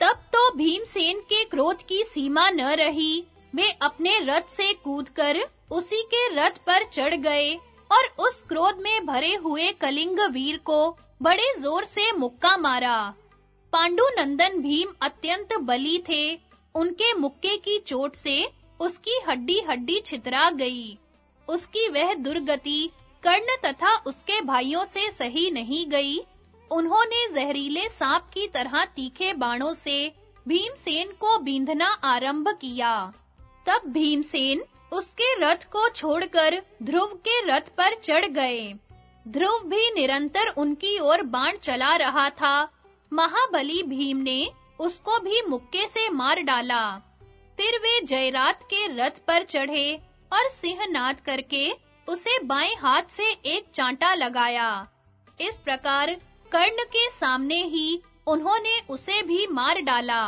तब तो भीमसेन के क्रोध की सीमा न रही। वे अपने रथ से कूदकर उसी के रथ पर चढ़ गए और उस क्रोध में भरे हुए कलिंग वीर को बड़े ज़ोर से मुक्का मारा। पांडु नंदन भीम अत्यंत बली थे। उनके मुक्के की चोट से उसकी हड्डी हड्डी छितरा गई। उसकी वह दुर्गति कर्ण तथा उसके भाइयों से सही नहीं गई। उन्होंने जहरीले सांप की तरह तीखे बाणों से भीमसेन को बींधना आरंभ किया। तब भीमसेन उसके रथ को छोड़कर ध्रुव के रथ पर चढ़ गए। ध्रुव भी निरंतर उनकी ओर बाण चला रहा था। महाबली भीम ने उसको भी मुक्के से मार डाला। फिर वे जयरात के रथ पर चढ़े और सिंहनाद करके उसे बाएँ हाथ से एक चांटा लगाया। इस प्रकार कर्ण के सामने ही उन्होंने उसे भी मार डाला।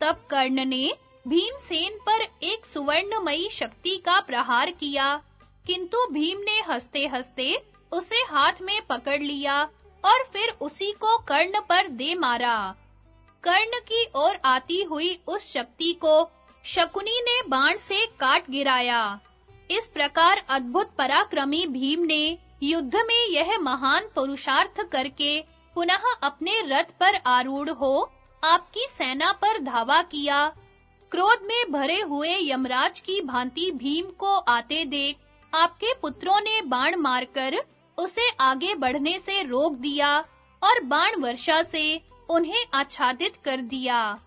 तब कर्ण ने भीमसेन पर एक सुवर्णमयी शक्ति का प्रहार किया, किंतु भीम ने हंसते-हंसते उसे हाथ में पकड़ लिया और फिर उसी को कर्ण पर दे मारा। कर्ण की ओर आती हुई उस शक्ति को शकुनी ने बाण से काट गिराया। इस प्रकार अद्भुत पराक्रमी भीम ने युद्ध में यह महान पुरुषार्थ करके पुनः अपने रथ पर आरूढ़ हो, आपकी सेना पर धावा किया क्रोध में भरे हुए यमराज की भांति भीम को आते देख आपके पुत्रों ने बाण मारकर उसे आगे बढ़ने से रोक दिया और बाण वर्षा से उन्हें आच्छादित कर दिया।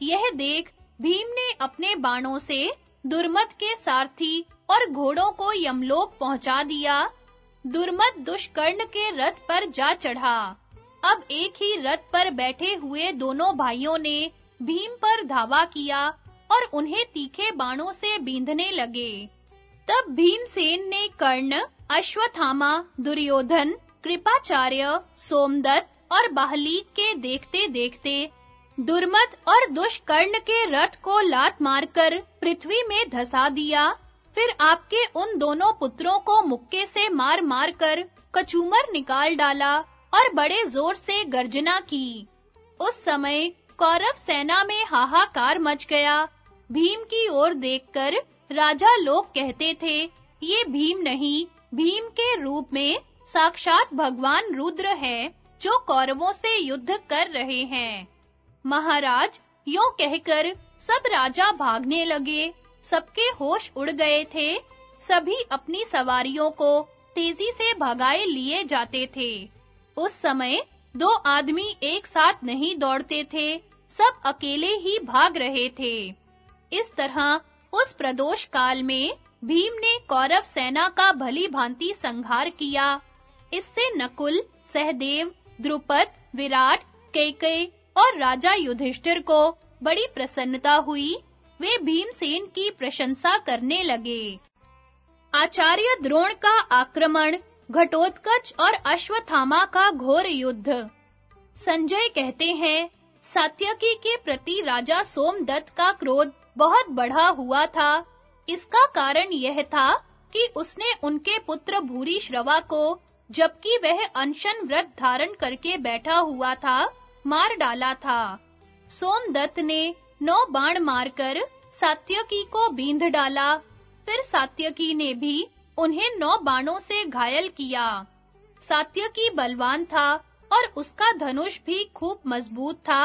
यह देख भीम ने अपने बाणों से दुर्मत के सारथी और घोड़ों को यमलोक पहुँचा दिया। दुर्मत दुष्कर्ण के रथ पर जा चढ़ा। अब एक ही रथ पर बैठे हुए दोनों भाइयों ने भीम पर धावा किया और उन्हें तीखे बाणों से बींधने लगे। तब भीमसेन ने कर्ण, अश्वत्थामा, दुर्योधन, कृपाचार्य, सोमदत्त और बाहलीक के देखते-देखते दुर्मत और दुष्कर्ण के रथ को लात मारकर पृथ्वी में धसा दिया। फिर आपके उन दोनों पुत्रों को मुक्के से मार-मार कर कचूमर निकाल डाला और बड़े ज़ोर से गर्जना की। उस समय कौरव सेना में हाहाकार मच गया। भीम की ओर देखकर राजा लोग कहते थे, ये भीम नहीं, भीम के रूप में साक्षात भगवान रुद्र है, जो कौरवों से युद्ध कर रहे हैं। महाराज यो कहकर सब राजा भागने लगे, सबके होश उड़ गए थे, सभी अपनी सवारियों को तेज़ी से भगाए लिए जाते थे। उस समय दो आदमी एक साथ नहीं दौड़ते थे, सब अकेले ही भाग रहे थे। इस तरह उस प्रदोष काल में भीम ने कौरव सेना का भली भांति संहार किया। इससे नकुल, सहदेव, द्रुपद, विराट कैकेय और राजा युधिष्ठिर को बड़ी प्रसन्नता हुई। वे भीमसेन की प्रशंसा करने लगे। आचार्य द्रोण का आक्रमण, घटोत्कच और अश्वत्थामा का घोर युद्ध। संजय कहते हैं, सात्यकी के प्रति राजा सोमदत्त का क्रोध बहुत बढ़ा हुआ था। इसका कारण यह था कि उसने उनके पुत्र भूरी श्रवा को, जबकि वह अनशन व्रत धारण करके बैठा हुआ था, मार डाला था। सोमदत्त ने नौ बाण मारकर सात्यकी को बींध डाला। फिर सात्यकी ने भी उन्हें नौ बाणों से घायल किया। सात्यकी बलवान था और उसका धनुष भी खूब मज़बूत था,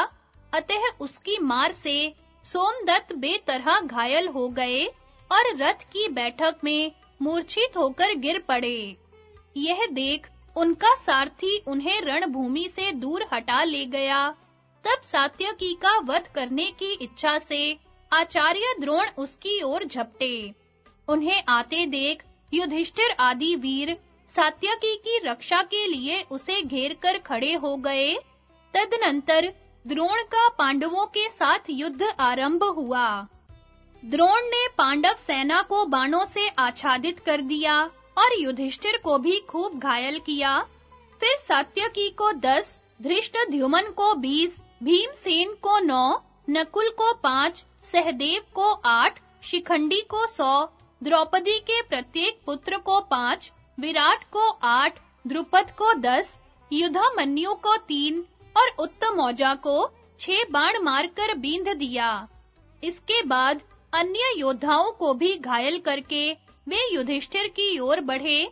अतः उसकी मार से सोमदत्त बेतरह घायल हो गए और रथ की बैठक में मूर्छित होकर गिर पड़े। यह देख उनका सारथी उन्हें रणभूमि से दूर हटा ले गया। तब सात्यकी का वध करने की इच्छा से आचार्य द्रोण उसकी ओर झपटे। उन्हें आते देख युधिष्ठिर आदि वीर सात्यकी की रक्षा के लिए उसे घेर कर खड़े हो गए। तदनंतर द्रोण का पांडवों के साथ युद्ध आरंभ हुआ। द्रोण ने पांडव सेना को बाणों से आच्छादित कर दिया और युधिष्ठिर को भी खूब घायल किया। फिर सात्यकी को दस धृष्टद्युमन को बीस, भीमसेन को नौ, नकुल को पाँच, सहदेव को आठ, शिखंडी को सौ, द्रौपदी के प्रत्येक पुत्र को पाँच, विराट को आठ, द्रुपद को दस युधामन्यु को तीन और उत्तमौजा को छह बाण मारकर बींध दिया। इसके बाद अन्य योद्धाओं को भी घायल करके वे युधिष्ठिर की ओर बढ़े।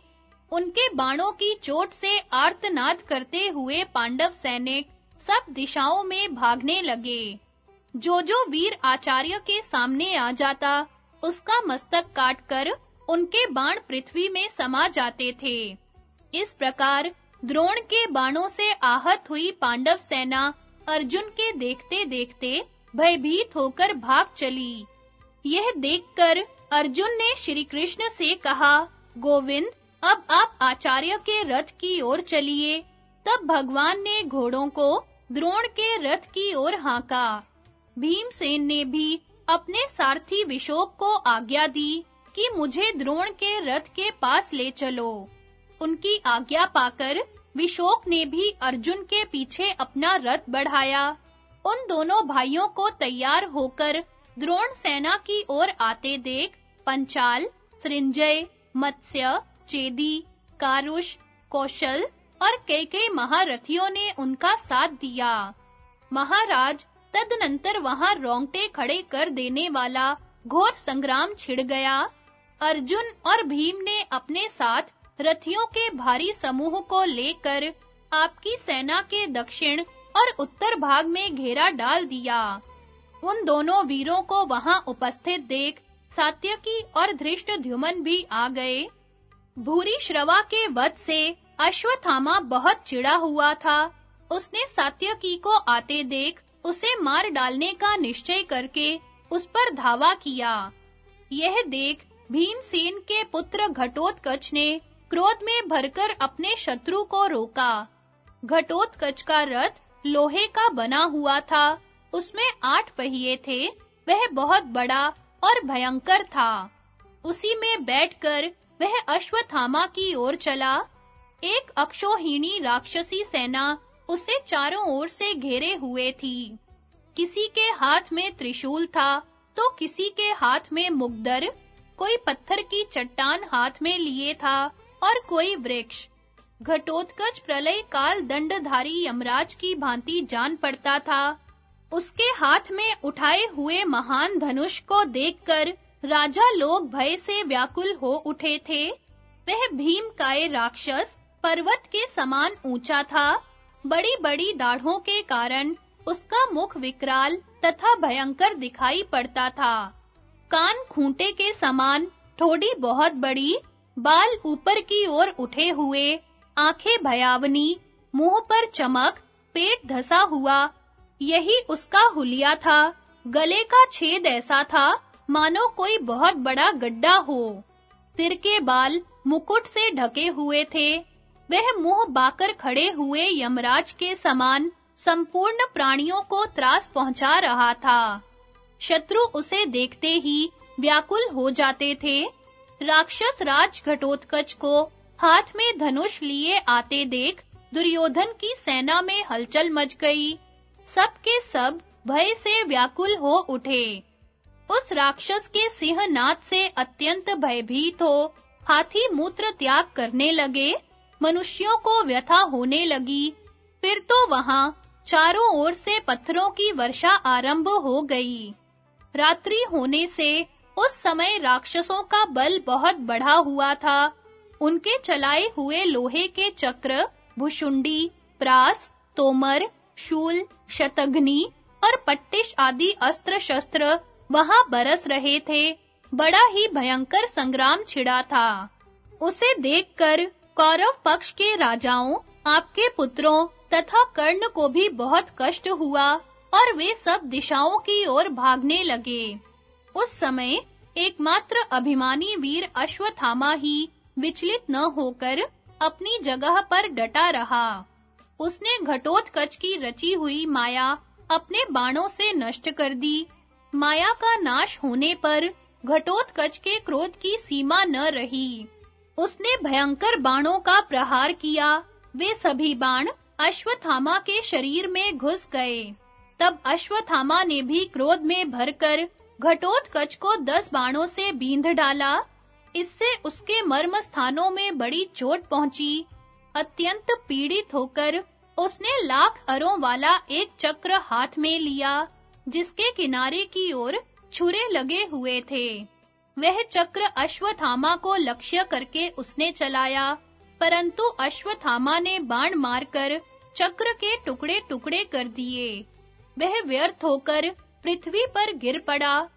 उनके बाणों की चोट से आर्तनाद करते हुए पांडव सैनिक सब दिशाओं में भागने लगे। जो जो वीर आचार्य के सामने आ जाता, उसका मस्तक काटकर उनके बाण पृथ्वी में समा जाते थे। इस प्रकार द्रोण के बाणों से आहत हुई पांडव सेना अर्जुन के देखते-देखते भयभीत होकर भाग चली। यह देखकर अर्जुन ने श्री कृष्ण से कहा, गोविंद, अब आप आचार्य के रथ की ओर चलिए। तब भगवान ने घोड़ों को द्रोण के रथ की ओर हांका। भीमसेन ने भी अपने सारथी विशोक को आज्ञा दी कि मुझे द्रोण के रथ के पास ले चलो। उनकी आज्ञा पाकर विशोक ने भी अर्जुन के पीछे अपना रथ बढ़ाया। उन दोनों भाइयों को तैयार होकर द्रोण सेना की ओर आते देख पंचाल, सृंजय, मत्स्य, चेदी, कारुष, कौशल और कई कई महारथियों ने उनका साथ दिया। महाराज तदनंतर वहाँ रोंगटे खड़े कर देने वाला घोर संग्राम छिड़ गया। अर्जुन और भीम ने अपने साथ रथियों के भारी समूह को लेकर आपकी सेना के दक्षिण और उत्तर भाग में घेरा डाल दिया। उन दोनों वीरों को वहाँ उपस्थित देख सात्यकी और धृष्टद्युमन भी आ गए। भूरी श्रवा के वध से अश्वत्थामा बहुत चिड़ा हुआ था। उसने सात्यकी को आते देख उसे मार डालने का निश्चय करके उस पर धावा किया। यह देख भीमसेन के पुत्र घटोत्कच ने क्रोध में भरकर अपने शत्रु को रोका। घटोत्कच का रथ लोहे का बना हुआ था। उसमें आठ पहिए थे। वह बहुत बड़ा और भयंकर था। उसी में बैठकर वह अश्वत्थामा की ओर चला। एक अक्षोहिणी राक्षसी सेना उसे चारों ओर से घेरे हुए थी। किसी के हाथ में त्रिशूल था तो किसी के हाथ में मुगदर। कोई पत्थर की चट्टान हाथ में लिए था। और कोई वृक्ष। घटोत्कच प्रलय काल दंडधारी यमराज की भांति जान पड़ता था। उसके हाथ में उठाए हुए महान धनुष को देखकर राजा लोग भय से व्याकुल हो उठे थे। वह भीम काय राक्षस पर्वत के समान ऊँचा था। बड़ी-बड़ी दाढ़ों के कारण उसका मुख विकराल तथा भयंकर दिखाई पड़ता था। कान खूंटे के समान, थोड़ी बहुत बड़ी बाल ऊपर की ओर उठे हुए, आँखें भयावनी, मुँह पर चमक, पेट धसा हुआ। यही उसका हुलिया था। गले का छेद ऐसा था, मानो कोई बहुत बड़ा गड्ढा हो। सिर के बाल मुकुट से ढके हुए थे। वह मुँह बाकर खड़े हुए यमराज के समान संपूर्ण प्राणियों को त्रास पहुँचा रहा था। शत्रु उसे देखते ही व्याकुल हो जाते थे। राक्षस राज घटोत्कच को हाथ में धनुष लिए आते देख दुर्योधन की सेना में हलचल मच गई। सब के सब भय से व्याकुल हो उठे। उस राक्षस के सिंह सिंहनाद से अत्यंत भयभीत हो हाथी मूत्र त्याग करने लगे, मनुष्यों को व्यथा होने लगी। फिर तो वहाँ चारों ओर से पत्थरों की वर्षा आरंभ हो गई। रात्रि होने से उस समय राक्षसों का बल बहुत बढ़ा हुआ था। उनके चलाए हुए लोहे के चक्र, भुशुंडी, प्रास, तोमर, शूल, शतघ्नि और पट्टिश आदि अस्त्र शस्त्र वहाँ बरस रहे थे। बड़ा ही भयंकर संग्राम छिड़ा था। उसे देखकर कौरव पक्ष के राजाओं, आपके पुत्रों तथा कर्ण को भी बहुत कष्ट हुआ और वे सब दिशाओं की ओर भागने लगे। उस समय एकमात्र अभिमानी वीर अश्वत्थामा ही विचलित न होकर अपनी जगह पर डटा रहा। उसने घटोत्कच की रची हुई माया अपने बाणों से नष्ट कर दी। माया का नाश होने पर घटोत्कच के क्रोध की सीमा न रही। उसने भयंकर बाणों का प्रहार किया। वे सभी बाण अश्वत्थामा के शरीर में घुस गए। तब अश्वत्थामा ने भी क्रोध में भरकर घटोत्कच को दस बाणों से बींध डाला। इससे उसके मर्म स्थानों में बड़ी चोट पहुँची। अत्यंत पीड़ित होकर उसने लाख अरों वाला एक चक्र हाथ में लिया, जिसके किनारे की ओर छुरे लगे हुए थे। वह चक्र अश्वत्थामा को लक्ष्य करके उसने चलाया, परंतु अश्वत्थामा ने बाण मारकर चक्र के टुकड़े-टुकड़े कर दिए। वह व्यर्थ होकर पृथ्वी पर गिर पड़ा।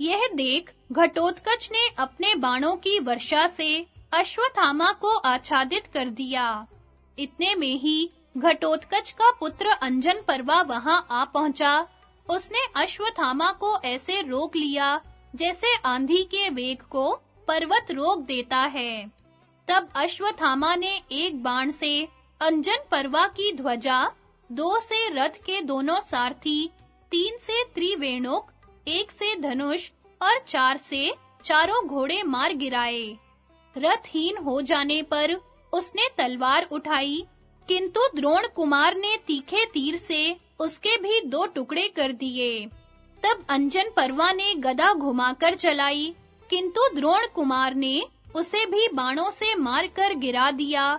यह देख घटोत्कच ने अपने बाणों की वर्षा से अश्वत्थामा को आच्छादित कर दिया। इतने में ही घटोत्कच का पुत्र अंजन परवा वहाँ आ पहुँचा। उसने अश्वत्थामा को ऐसे रोक लिया, जैसे आंधी के वेग को पर्वत रोक देता है। तब अश्वत्थामा ने एक बाण से अंजन परवा की ध्वजा, दो से रथ के दोनों सारथी तीन से त्रिवेणुक, एक से धनुष और चार से चारों घोड़े मार गिराए। रथहीन हो जाने पर उसने तलवार उठाई, किंतु द्रोण कुमार ने तीखे तीर से उसके भी दो टुकड़े कर दिए। तब अंजन परवा ने गदा घुमाकर चलाई किंतु द्रोण कुमार ने उसे भी बाणों से मारकर गिरा दिया।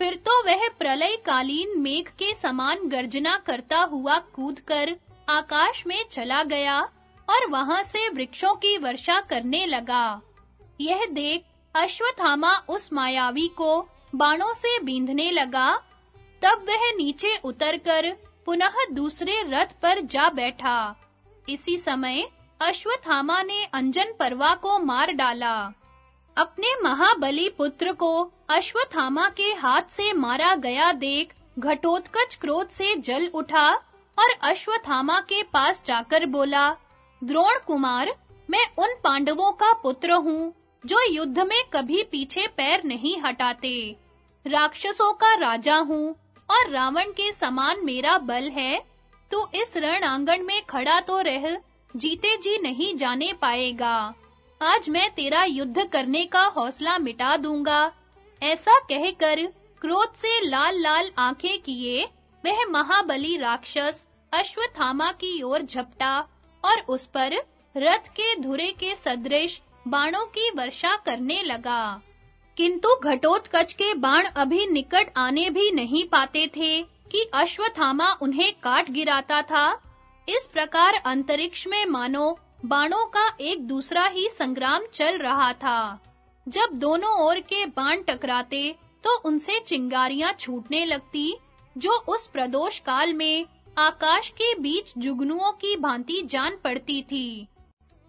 फिर तो वह प्रलय कालीन मेघ के समान गर्जना करता हुआ कूदकर आकाश में चला गया और वहाँ से वृक्षों की वर्षा करने लगा। यह देख अश्वत्थामा उस मायावी को बाणों से बींधने लगा। तब वह नीचे उतरकर पुनः दूसरे रथ पर जा बैठा। इसी समय अश्वत्थामा ने अंजन परवा को मार डाला। अपने महाबली पुत्र को अश्वत्थामा के हाथ से मारा गया देख घटोत्कच क्रोध से जल उठा। और अश्वत्थामा के पास जाकर बोला, द्रोण कुमार, मैं उन पांडवों का पुत्र हूँ, जो युद्ध में कभी पीछे पैर नहीं हटाते। राक्षसों का राजा हूँ और रावण के समान मेरा बल है तो इस रण आँगन में खड़ा तो रह, जीते जी नहीं जाने पाएगा। आज मैं तेरा युद्ध करने का हौसला मिटा दूँगा। ऐसा कहकर क्रोध से लाल-लाल आँखें किए वह महाबली राक्षस अश्वत्थामा की ओर झपटा और उस पर रथ के धुरे के सदृश बाणों की वर्षा करने लगा। किंतु घटोत्कच के बाण अभी निकट आने भी नहीं पाते थे कि अश्वत्थामा उन्हें काट गिराता था। इस प्रकार अंतरिक्ष में मानो बाणों का एक दूसरा ही संग्राम चल रहा था। जब दोनों ओर के बाण टकराते तो उनसे चिंगारियाँ छूटने लगती जो उस प्रदोष काल में आकाश के बीच जुगनुओं की भांति जान पड़ती थी।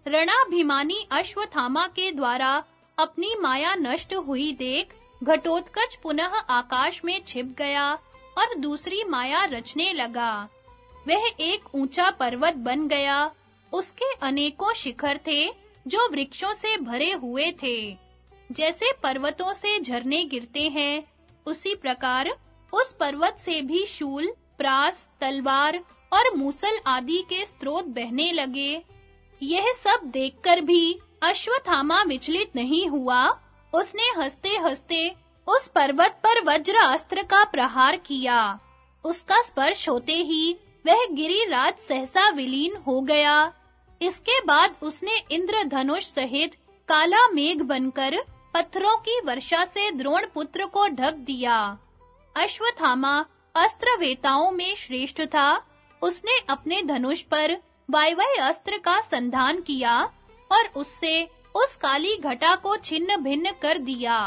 रणाभिमानी अश्वत्थामा के द्वारा अपनी माया नष्ट हुई देख घटोत्कच पुनः आकाश में छिप गया और दूसरी माया रचने लगा। वह एक ऊँचा पर्वत बन गया। उसके अनेकों शिखर थे जो वृक्षों से भरे हुए थे। जैसे पर्वतों से झरने गिरते हैं, उसी प्रकार उस पर्वत से भी शूल, प्रास, तलवार और मूसल आदि के स्रोत बहने लगे। यह सब देखकर भी अश्वत्थामा विचलित नहीं हुआ। उसने हंसते-हंसते उस पर्वत पर वज्र अस्त्र का प्रहार किया। उसका स्पर्श होते ही वह गिरिराज सहसा विलीन हो गया। इसके बाद उसने इंद्रधनुष सहित काला मेघ बनकर पत्थरों की वर्षा से द्रोण पुत्र को ढक दिया। अश्वत्थामा अस्त्र वेताओं में श्रेष्ठ था। उसने अपने धनुष पर वायवय अस्त्र का संधान किया और उससे उस काली घटा को छिन्न भिन्न कर दिया।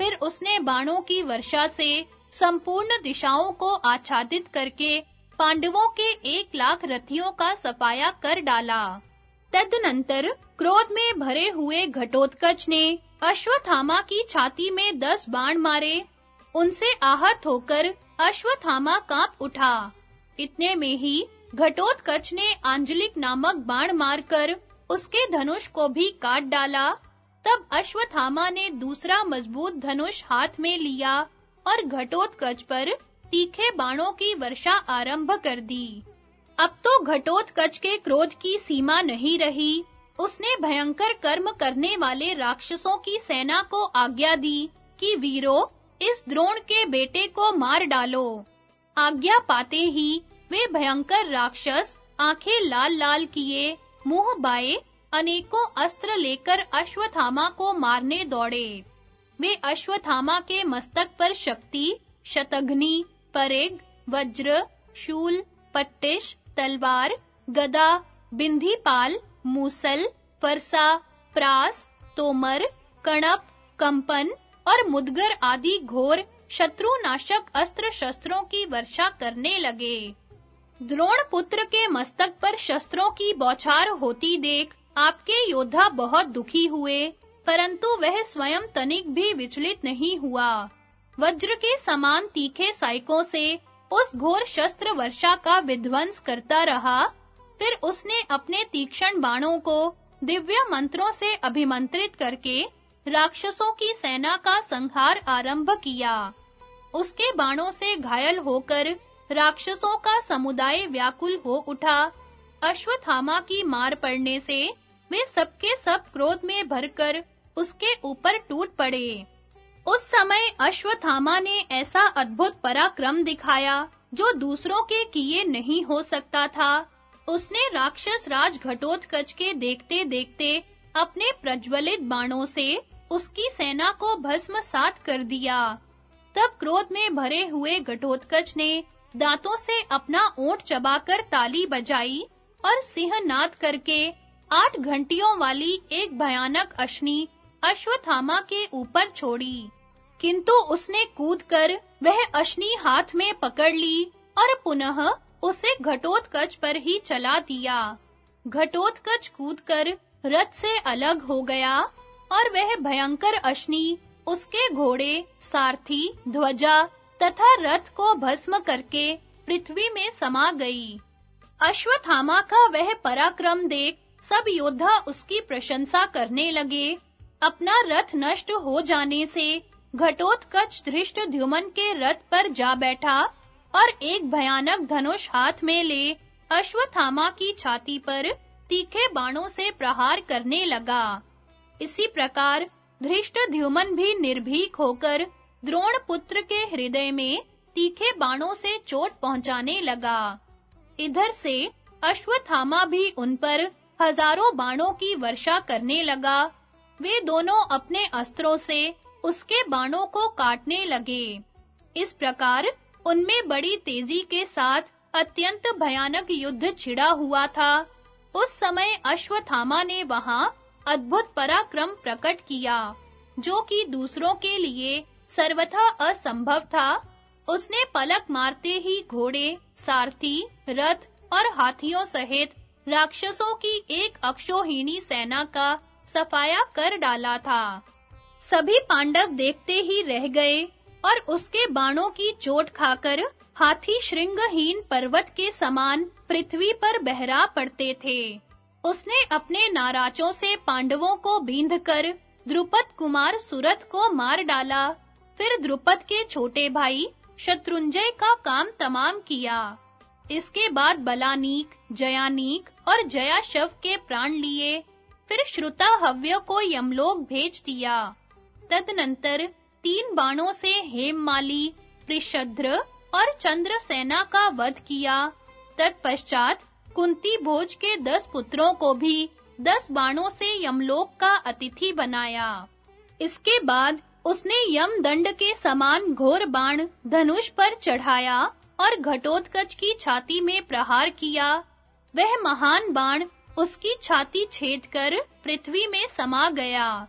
फिर उसने बाणों की वर्षा से संपूर्ण दिशाओं को आच्छादित करके पांडवों के एक लाख रथियों का सफाया कर डाला। तदनंतर क्रोध में भरे हुए घटोत्कच ने अश्वत्थामा की छाती में दस बाण मारे उनसे आहत होकर अश्वत्थामा काँप उठा। इतने में ही घटोत्कच ने आंजलिक नामक बाण मारकर उसके धनुष को भी काट डाला। तब अश्वत्थामा ने दूसरा मज़बूत धनुष हाथ में लिया और घटोत्कच पर तीखे बाणों की वर्षा आरंभ कर दी। अब तो घटोत्कच के क्रोध की सीमा नहीं रही। उसने भयंकर कर्म करने वाले राक्षसों की सेना को आज्ञा दी कि वीरों इस द्रोण के बेटे को मार डालो। आज्ञा पाते ही वे भयंकर राक्षस आँखें लाल-लाल किए, मुँह बाए, अनेकों अस्त्र लेकर अश्वत्थामा को मारने दौड़े। वे अश्वत्थामा के मस्तक पर शक्ति, शतघ्नि परेग वज्र, शूल, पट्टिश, तलवार, गदा बिंधीपाल मूसल, फरसा, प्रास, तोमर, कणप, कंपन और मुदगर आदि घोर शत्रुनाशक अस्त्र शस्त्रों की वर्षा करने लगे। द्रोण पुत्र के मस्तक पर शस्त्रों की बौछार होती देख आपके योद्धा बहुत दुखी हुए, परंतु वह स्वयं तनिक भी विचलित नहीं हुआ। वज्र के समान तीखे साइकों से उस घोर शस्त्र वर्षा का विध्वंस करता रहा, फिर उसने अपने तीक्ष्ण बाणों को दिव्य मंत्रों से अभिमंत्रित करके राक्षसों की सेना का संहार आरंभ किया। उसके बाणों से घायल होकर राक्षसों का समुदाय व्याकुल हो उठा। अश्वत्थामा की मार पड़ने से वे सबके सब क्रोध में भरकर उसके ऊपर टूट पड़े। उस समय अश्वत्थामा ने ऐसा अद्भुत पराक्रम दिखाया जो दूसरों के किए नहीं हो सकता था। उसने राक्षस राज घटोत्कच के देखते-देखते अपने प्रज्वलित बाणों से उसकी सेना को भस्म सात कर दिया। तब क्रोध में भरे हुए घटोत्कच ने दांतों से अपना ओंठ चबाकर ताली बजाई और सिंहनाद करके आठ घंटियों वाली एक भयानक अश्नि अश्वत्थामा के ऊपर छोड़ी। किंतु उसने कूदकर वह अश्नि हाथ में पकड़ ली और पुनः उसे घटोत्कच पर ही चला दिया। घटोत्कच कूदकर रथ से अलग हो गया और वह भयंकर अश्नि, उसके घोड़े, सारथी, ध्वजा तथा रथ को भस्म करके पृथ्वी में समा गई। अश्वत्थामा का वह पराक्रम देख सब योद्धा उसकी प्रशंसा करने लगे। अपना रथ नष्ट हो जाने से घटोत्कच धृष्टद्युमन के रथ पर जा बैठा और एक भयानक धनुष हाथ में ले अश्वत्थामा की छाती पर तीखे बाणों से प्रहार करने लगा। इसी प्रकार धृष्टद्युमन भी निर्भीक होकर द्रोण पुत्र के हृदय में तीखे बाणों से चोट पहुँचाने लगा। इधर से अश्वत्थामा भी उन पर हज़ारों बाणों की वर्षा करने लगा। वे दोनों अपने अस्त्रों से उसके बाणों को काटने लगे। इस प्रकार उनमें बड़ी तेज़ी के साथ अत्यंत भयानक युद्ध छिड़ा हुआ था। उस समय अश्वत्थामा ने वहाँ अद्भुत पराक्रम प्रकट किया, जो कि दूसरों के लिए सर्वथा असंभव था। उसने पलक मारते ही घोड़े, सारथी, रथ और हाथियों सहित राक्षसों की एक अक्षोहिणी सेना का सफाया कर डाला था। सभी पांडव देखते ही रह गए और उसके बाणों की चोट खाकर हाथी श्रृंगहीन पर्वत के समान पृथ्वी पर बहरा पड़ते थे। उसने अपने नाराजों से पांडवों को बींधकर द्रुपद कुमार सुरथ को मार डाला। फिर द्रुपद के छोटे भाई शत्रुंजय का काम तमाम किया। इसके बाद बलानीक, जयानीक और जयाशव के प्राण लिए फिर श्रुता हव्य को यमलोक भेज दिया। तदनंतर तीन बाणों से हेममाली पृषद्र और चंद्रसेना का वध किया। तत्पश्चात कुंती भोज के दस पुत्रों को भी दस बाणों से यमलोक का अतिथि बनाया। इसके बाद उसने यम दंड के समान घोर बाण धनुष पर चढ़ाया और घटोत्कच की छाती में प्रहार किया। वह महान बाण उसकी छाती छेद कर पृथ्वी में समा गया।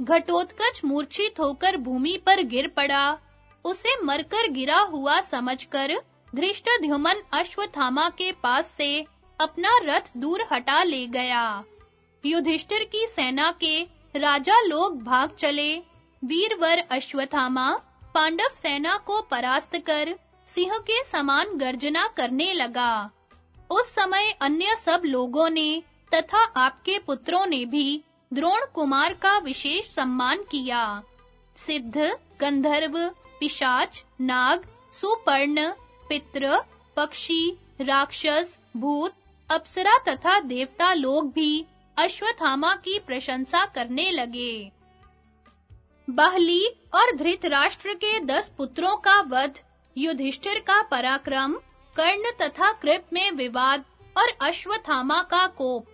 घटोत्कच मूर्छित होकर भूमि पर गिर पड़ा। उसे मरकर गिरा हुआ समझकर धृष्टद्युमन अश्वत्थामा के पास से अपना रथ दूर हटा ले गया। युधिष्ठिर की सेना के राजा लोग भाग चले। वीरवर अश्वत्थामा पांडव सेना को परास्त कर सिंह के समान गर्जना करने लगा। उस समय अन्य सब लोगों ने तथा आपके पुत्रों ने भी द्रोण कुमार का विशेष सम्मान किया। सिद्ध, गंधर्व, पिशाच, नाग, सुपर्ण पितृ पक्षी, राक्षस, भूत अप्सरा तथा देवता लोग भी अश्वत्थामा की प्रशंसा करने लगे। बहली और धृतराष्ट्र के दस पुत्रों का वध, युधिष्ठिर का पराक्रम, कर्ण तथा कृप में विवाद और अश्वत्थामा का कोप।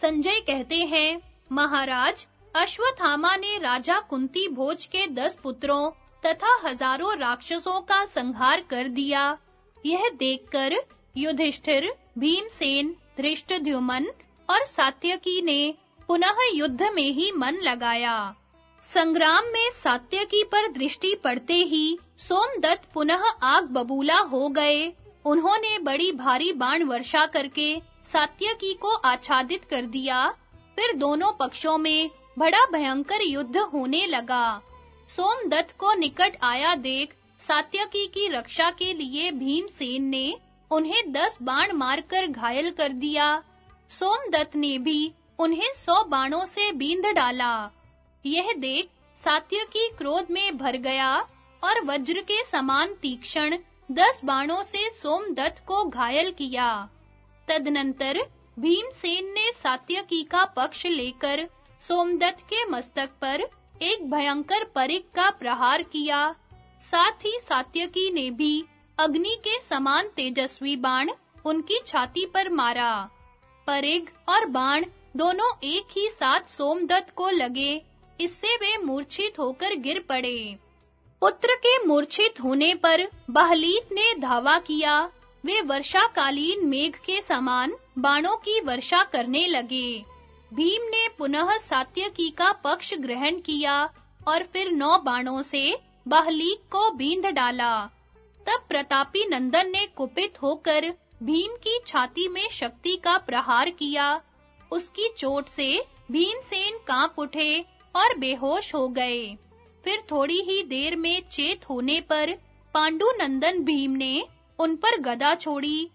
संजय कहते हैं, महाराज, अश्वत्थामा ने राजा कुंती भोज के दस पुत्रों तथा हज़ारों राक्षसों का संहार कर दिया। यह देखकर युधिष्ठिर भीमसेन, धृष्टद्युमन और सात्यकी ने पुनः युद्ध में ही मन लगाया। संग्राम में सात्यकी पर दृष्टि पड़ते ही सोमदत्त पुनः आग बबूला हो गए। उन्होंने बड़ी भारी बाण वर्षा करके सात्यकी को आच्छादित कर दिया। फिर दोनों पक्षों में बड़ा भयंकर युद्ध होने लगा। सोमदत्त को निकट आया देख सात्यकी की रक्षा के लिए भीमसेन ने उन्हें दस बाण मारकर घायल कर दिया। सोमदत्त ने भी उन्हें सौ बाणों से बींध डाला। यह देख सात्यकी क्रोध में भर गया और वज्र के समान तीक्ष्ण दस बाणों से सोमदत्त को घायल किया। तदनंतर भीमसेन ने सात्यकी का पक्ष लेकर सोमदत्त के मस्तक पर एक भयंकर परिक का प्रहार किया। साथ ही सात्यकी ने भी अग्नि के समान तेजस्वी बाण उनकी छाती पर मारा। परिग और बाण दोनों एक ही साथ सोमदत्त को लगे। इससे वे मूर्छित होकर गिर पड़े। पुत्र के मूर्छित होने पर बहलीत ने धावा किया। वे वर्षाकालीन मेघ के समान बाणों की वर्षा करने लगे। भीम ने पुनः सात्यकी का पक्ष ग्रहण किया और फिर नौ बाणों से बहलीक को बींध डाला। तब प्रतापी नंदन ने कुपित होकर भीम की छाती में शक्ति का प्रहार किया। उसकी चोट से भीमसेन काँप उठे और बेहोश हो गए। फिर थोड़ी ही देर में चेत होने पर पांडु नंदन भीम ने उन पर गदा छोड़ी।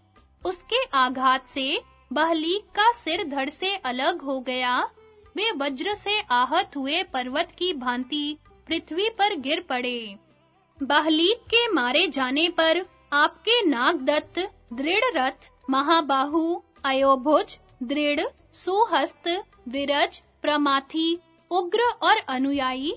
उसके आघात से बहलीक का सिर धड़ से अलग हो गया। वे वज्र से आहत हुए पर्वत की भांति पृथ्वी पर गिर पड़े। बहलीक के मारे जाने पर आपके नागदत्त दृढ़ रथ महाबाहु, अयोभुज, दृढ़, सुहस्त, विरज, प्रमाथी, उग्र और अनुयायी,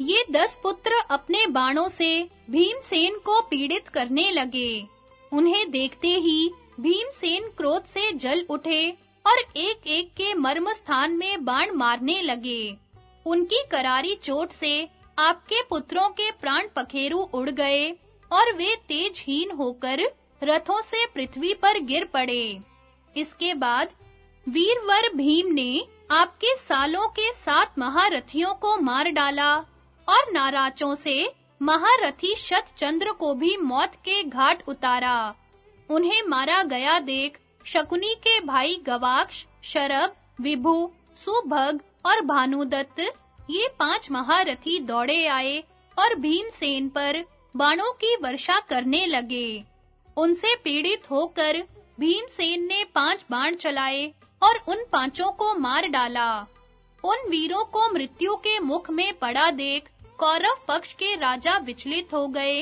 ये दस पुत्र अपने बाणों से भीमसेन को पीड़ित करने लगे। उन्हें देखते ही भीमसेन क्रोध से जल उठे और एक-एक के मर्म स्थान में बाण मारने लगे। उनकी करारी चोट से आपके पुत्रों के प्राण पखेरु उड़ गए और वे तेजहीन होकर रथों से पृथ्वी पर गिर पड़े। इसके बाद वीरवर भीम ने आपके सालों के सात महारथियों को मार डाला और नाराचों से महारथी शतचंद्र को भी मौत के घाट उतारा। उन्हें मारा गया देख शकुनी के भाई गवाक्ष, शरभ, विभु, सुभग और भानुदत्त ये पाँच महारथी दौड़े आए और भीमसेन पर बाणों की वर्षा करने लगे। उनसे पीड़ित होकर भीमसेन ने पाँच बाण चलाए और उन पाँचों को मार डाला। उन वीरों को मृत्यु के मुख में पड़ा देख कौरव पक्ष के राजा विचलित हो गए।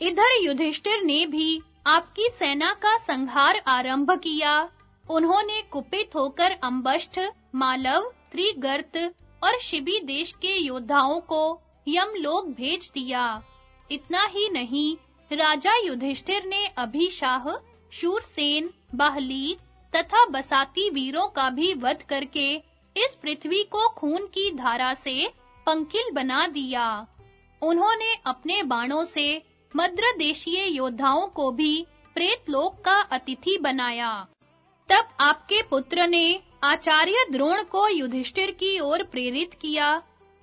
इधर युधिष्ठिर ने भी आपकी सेना का संहार आरंभ किया। उन्होंने कुपित होकर अंबष्ठ, मालव, त्रिगर्त और शिबी देश के योद्धाओं को यमलोक भेज दिया। इतना ही नहीं, राजा युधिष्ठिर ने अभिशाह, शूरसेन, बाहली तथा बसाती वीरों का भी वध करके इस पृथ्वी को खून की धारा से पंकिल बना दिया। उन्होंने अपने बाणों से मद्र देशीय योद्धाओं को भी प्रेत लोक का अतिथि बनाया। तब आपके पुत्र ने आचार्य द्रोण को युधिष्ठिर की ओर प्रेरित किया।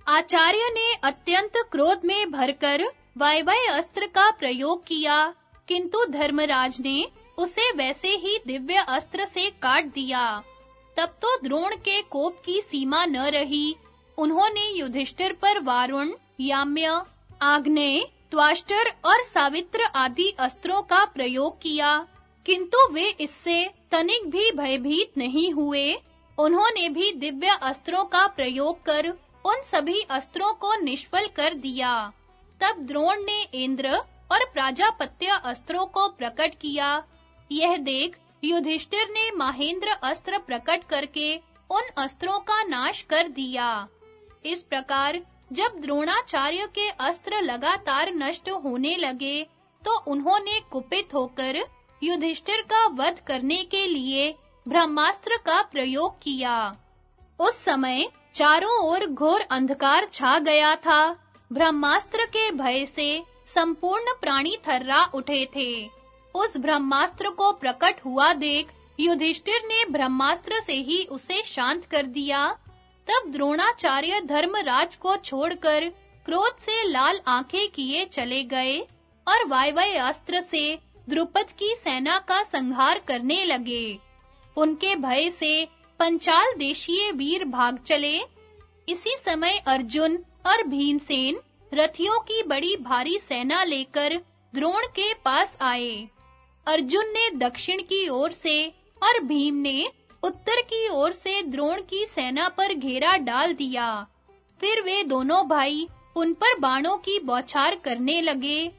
आचार्य ने अत्यंत क्रोध में भरकर वायवय अस्त्र का प्रयोग किया, किंतु धर्मराज ने उसे वैसे ही दिव्य अस्त्र से काट दिया। तब तो द्रोण के कोप की सीमा न रही। उन्होंने युधिष्ठिर पर वारुण, याम्य आग्नेय त्वाष्टर और सावित्र आदि अस्त्रों का प्रयोग किया, किंतु वे इससे तनिक भी भयभीत नहीं हुए। उन्होंने भी दिव्य अस्त्रों का प्रयोग कर उन सभी अस्त्रों को निष्फल कर दिया। तब द्रोण ने इंद्र और प्राजापत्य अस्त्रों को प्रकट किया। यह देख युधिष्ठिर ने महेंद्र अस्त्र प्रकट करके उन अस्त्रों का नाश कर दिया। इस प्रकार जब द्रोणाचार्य के अस्त्र लगातार नष्ट होने लगे तो उन्होंने कुपित होकर युधिष्ठिर का वध करने के लिए ब्रह्मास्त्र का प्रयोग किया। उस समय चारों ओर घोर अंधकार छा गया था। ब्रह्मास्त्र के भय से संपूर्ण प्राणी थर्रा उठे थे। उस ब्रह्मास्त्र को प्रकट हुआ देख युधिष्ठिर ने ब्रह्मास्त्र से ही उसे शांत कर दिया। तब द्रोणाचार्य धर्मराज को छोड़कर क्रोध से लाल आँखें किए चले गए और वायवय अस्त्र से द्रुपद की सेना का संहार करने लगे। उनके भय से पंचाल देशीय वीर भाग चले। इसी समय अर्जुन और भीमसेन रथियों की बड़ी भारी सेना लेकर द्रोण के पास आए। अर्जुन ने दक्षिण की ओर से और भीम ने उत्तर की ओर से द्रोण की सेना पर घेरा डाल दिया। फिर वे दोनों भाई उन पर बाणों की बौछार करने लगे।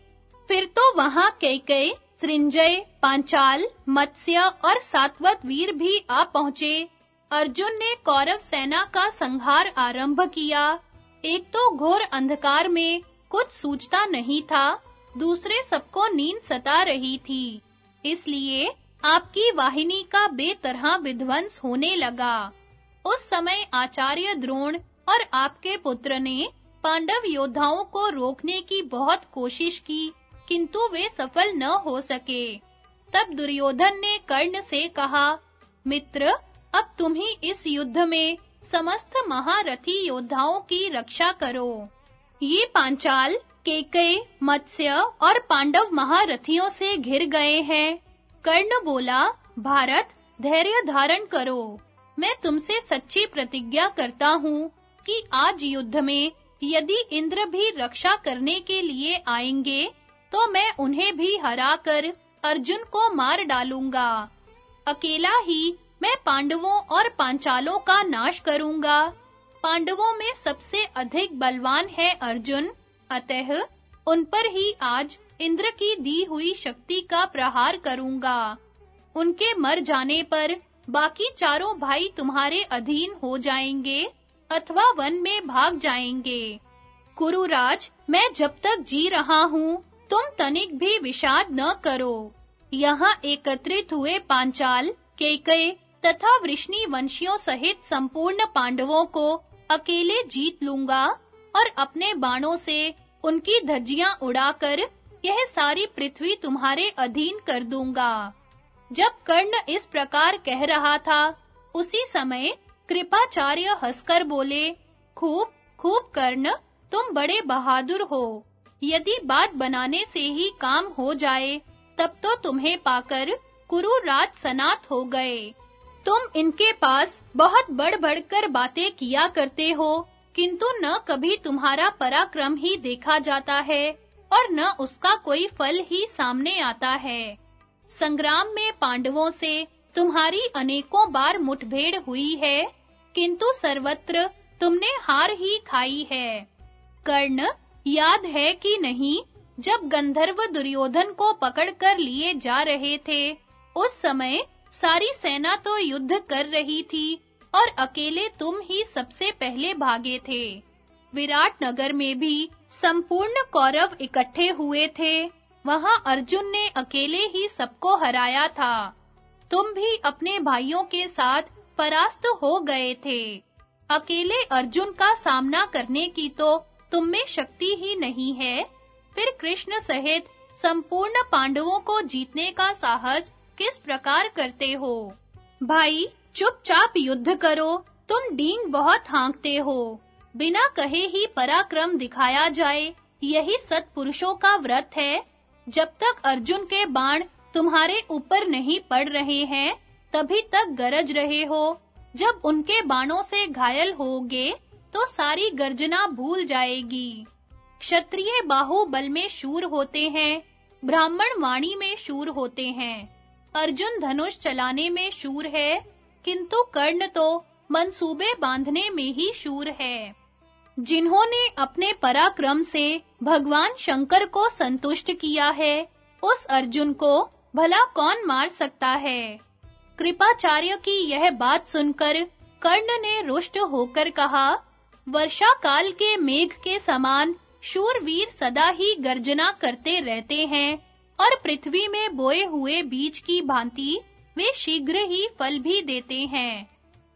फिर तो वहाँ कई सृंजय पांचाल, मत्स्य और सातवत वीर भी आ पहुँचे। अर्जुन ने कौरव सेना का संहार आरंभ किया। एक तो घोर अंधकार में कुछ सूझता नहीं था, दूसरे सबको नींद सता रही थी। इसलिए आपकी वाहिनी का बेतरह विध्वंस होने लगा। उस समय आचार्य द्रोण और आपके पुत्र ने पांडव योद्धाओं को रोकने की बहुत कोशिश की। किंतु वे सफल न हो सके। तब दुर्योधन ने कर्ण से कहा, मित्र, अब तुम ही इस युद्ध में समस्त महारथी योद्धाओं की रक्षा करो। ये पांचाल केकय मत्स्य और पांडव महारथियों से घिर गए हैं। कर्ण बोला, भारत, धैर्य धारण करो। मैं तुमसे सच्ची प्रतिज्ञा करता हूँ कि आज युद्ध में यदि इंद्र भी रक्षा करने के लिए आएँगे तो मैं उन्हें भी हराकर अर्जुन को मार डालूँगा। अकेला ही मैं पांडवों और पांचालों का नाश करूँगा। पांडवों में सबसे अधिक बलवान है अर्जुन, अतः उन पर ही आज इंद्र की दी हुई शक्ति का प्रहार करूँगा। उनके मर जाने पर बाकी चारों भाई तुम्हारे अधीन हो जाएँगे अथवा वन में भाग जाएँगे। कुरुराज, मैं जब तक जी रहा हूँ तुम तनिक भी विषाद न करो। यहाँ एकत्रित हुए पांचाल केकय तथा वृष्णि वंशियों सहित संपूर्ण पांडवों को अकेले जीत लूँगा और अपने बाणों से उनकी धज्जियाँ उड़ाकर यह सारी पृथ्वी तुम्हारे अधीन कर दूँगा। जब कर्ण इस प्रकार कह रहा था, उसी समय कृपाचार्य हंसकर बोले, खूब खूब कर्ण, तुम बड़े बहादुर हो। यदि बात बनाने से ही काम हो जाए, तब तो तुम्हें पाकर कुरु राज सनात हो गए। तुम इनके पास बहुत बढ़-बढ़ कर बातें किया करते हो, किंतु न कभी तुम्हारा पराक्रम ही देखा जाता है, और न उसका कोई फल ही सामने आता है। संग्राम में पांडवों से तुम्हारी अनेकों बार मुठभेड़ हुई है, किंतु सर्वत्र तुमने हार ही खाई है। कर्ण याद है कि नहीं, जब गंधर्व दुर्योधन को पकड़कर लिए जा रहे थे, उस समय सारी सेना तो युद्ध कर रही थी और अकेले तुम ही सबसे पहले भागे थे। विराट नगर में भी संपूर्ण कौरव इकट्ठे हुए थे। वहाँ अर्जुन ने अकेले ही सबको हराया था। तुम भी अपने भाइयों के साथ परास्त हो गए थे। अकेले अर्जुन का सामना करने की तो तुम में शक्ति ही नहीं है। फिर कृष्ण सहित संपूर्ण पांडवों को जीतने का साहस किस प्रकार करते हो? भाई, चुपचाप युद्ध करो। तुम डींग बहुत हाँकते हो। बिना कहे ही पराक्रम दिखाया जाए। यही सत्पुरुषों का व्रत है। जब तक अर्जुन के बाण तुम्हारे ऊपर नहीं पड़ रहे हैं, तभी तक गरज रहे हो। जब उनके बाणों से घायल होगे तो सारी गर्जना भूल जाएगी। क्षत्रिय बाहुबल में शूर होते हैं, ब्राह्मण वाणी में शूर होते हैं, अर्जुन धनुष चलाने में शूर है, किंतु कर्ण तो मंसूबे बांधने में ही शूर है। जिन्होंने अपने पराक्रम से भगवान शंकर को संतुष्ट किया है, उस अर्जुन को भला कौन मार सकता है? कृपाचार्य की यह बात सुनकर कर्ण ने रुष्ट होकर कहा वर्षा काल के मेघ के समान शूरवीर सदा ही गर्जना करते रहते हैं और पृथ्वी में बोए हुए बीज की भांति वे शीघ्र ही फल भी देते हैं।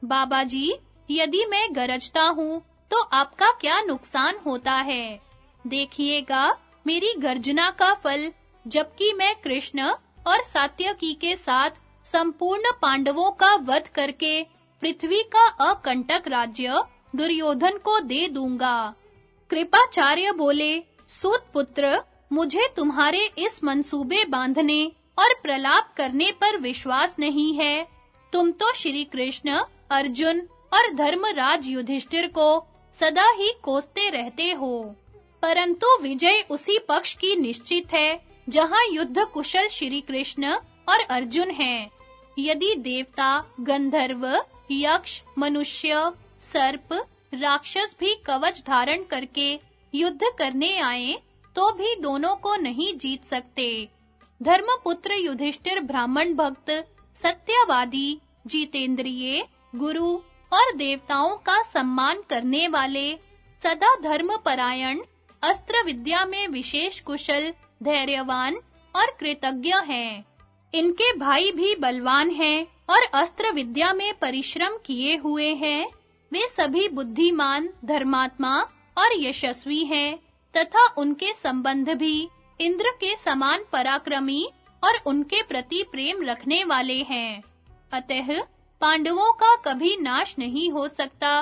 बाबा जी, यदि मैं गरजता हूँ तो आपका क्या नुकसान होता है? देखिएगा, मेरी गर्जना का फल, जबकि मैं कृष्ण और सात्यकी के साथ संपूर्ण पांडवों का वध करके पृथ्वी का अकंटक राज्य दुर्योधन को दे दूँगा। कृपाचार्य बोले, सूत पुत्र, मुझे तुम्हारे इस मंसूबे बांधने और प्रलाप करने पर विश्वास नहीं है। तुम तो श्री कृष्ण, अर्जुन और धर्मराज युधिष्ठिर को सदा ही कोसते रहते हो। परंतु विजय उसी पक्ष की निश्चित है, जहाँ युद्ध कुशल श्री कृष्ण और अर्जुन हैं। यदि देवता, गंधर्व, यक्ष, मनुष्य सर्प राक्षस भी कवच धारण करके युद्ध करने आए तो भी दोनों को नहीं जीत सकते। धर्मपुत्र युधिष्ठिर ब्राह्मण भक्त, सत्यवादी, जीतेंद्रिय, गुरु और देवताओं का सम्मान करने वाले सदा धर्म परायण अस्त्र विद्या में विशेष कुशल, धैर्यवान और कृतज्ञ हैं। इनके भाई भी बलवान हैं और अस्त्र विद्या में परिश्रम किए हुए हैं। वे सभी बुद्धिमान, धर्मात्मा और यशस्वी हैं, तथा उनके संबंध भी इंद्र के समान पराक्रमी और उनके प्रति प्रेम रखने वाले हैं। अतः पांडवों का कभी नाश नहीं हो सकता।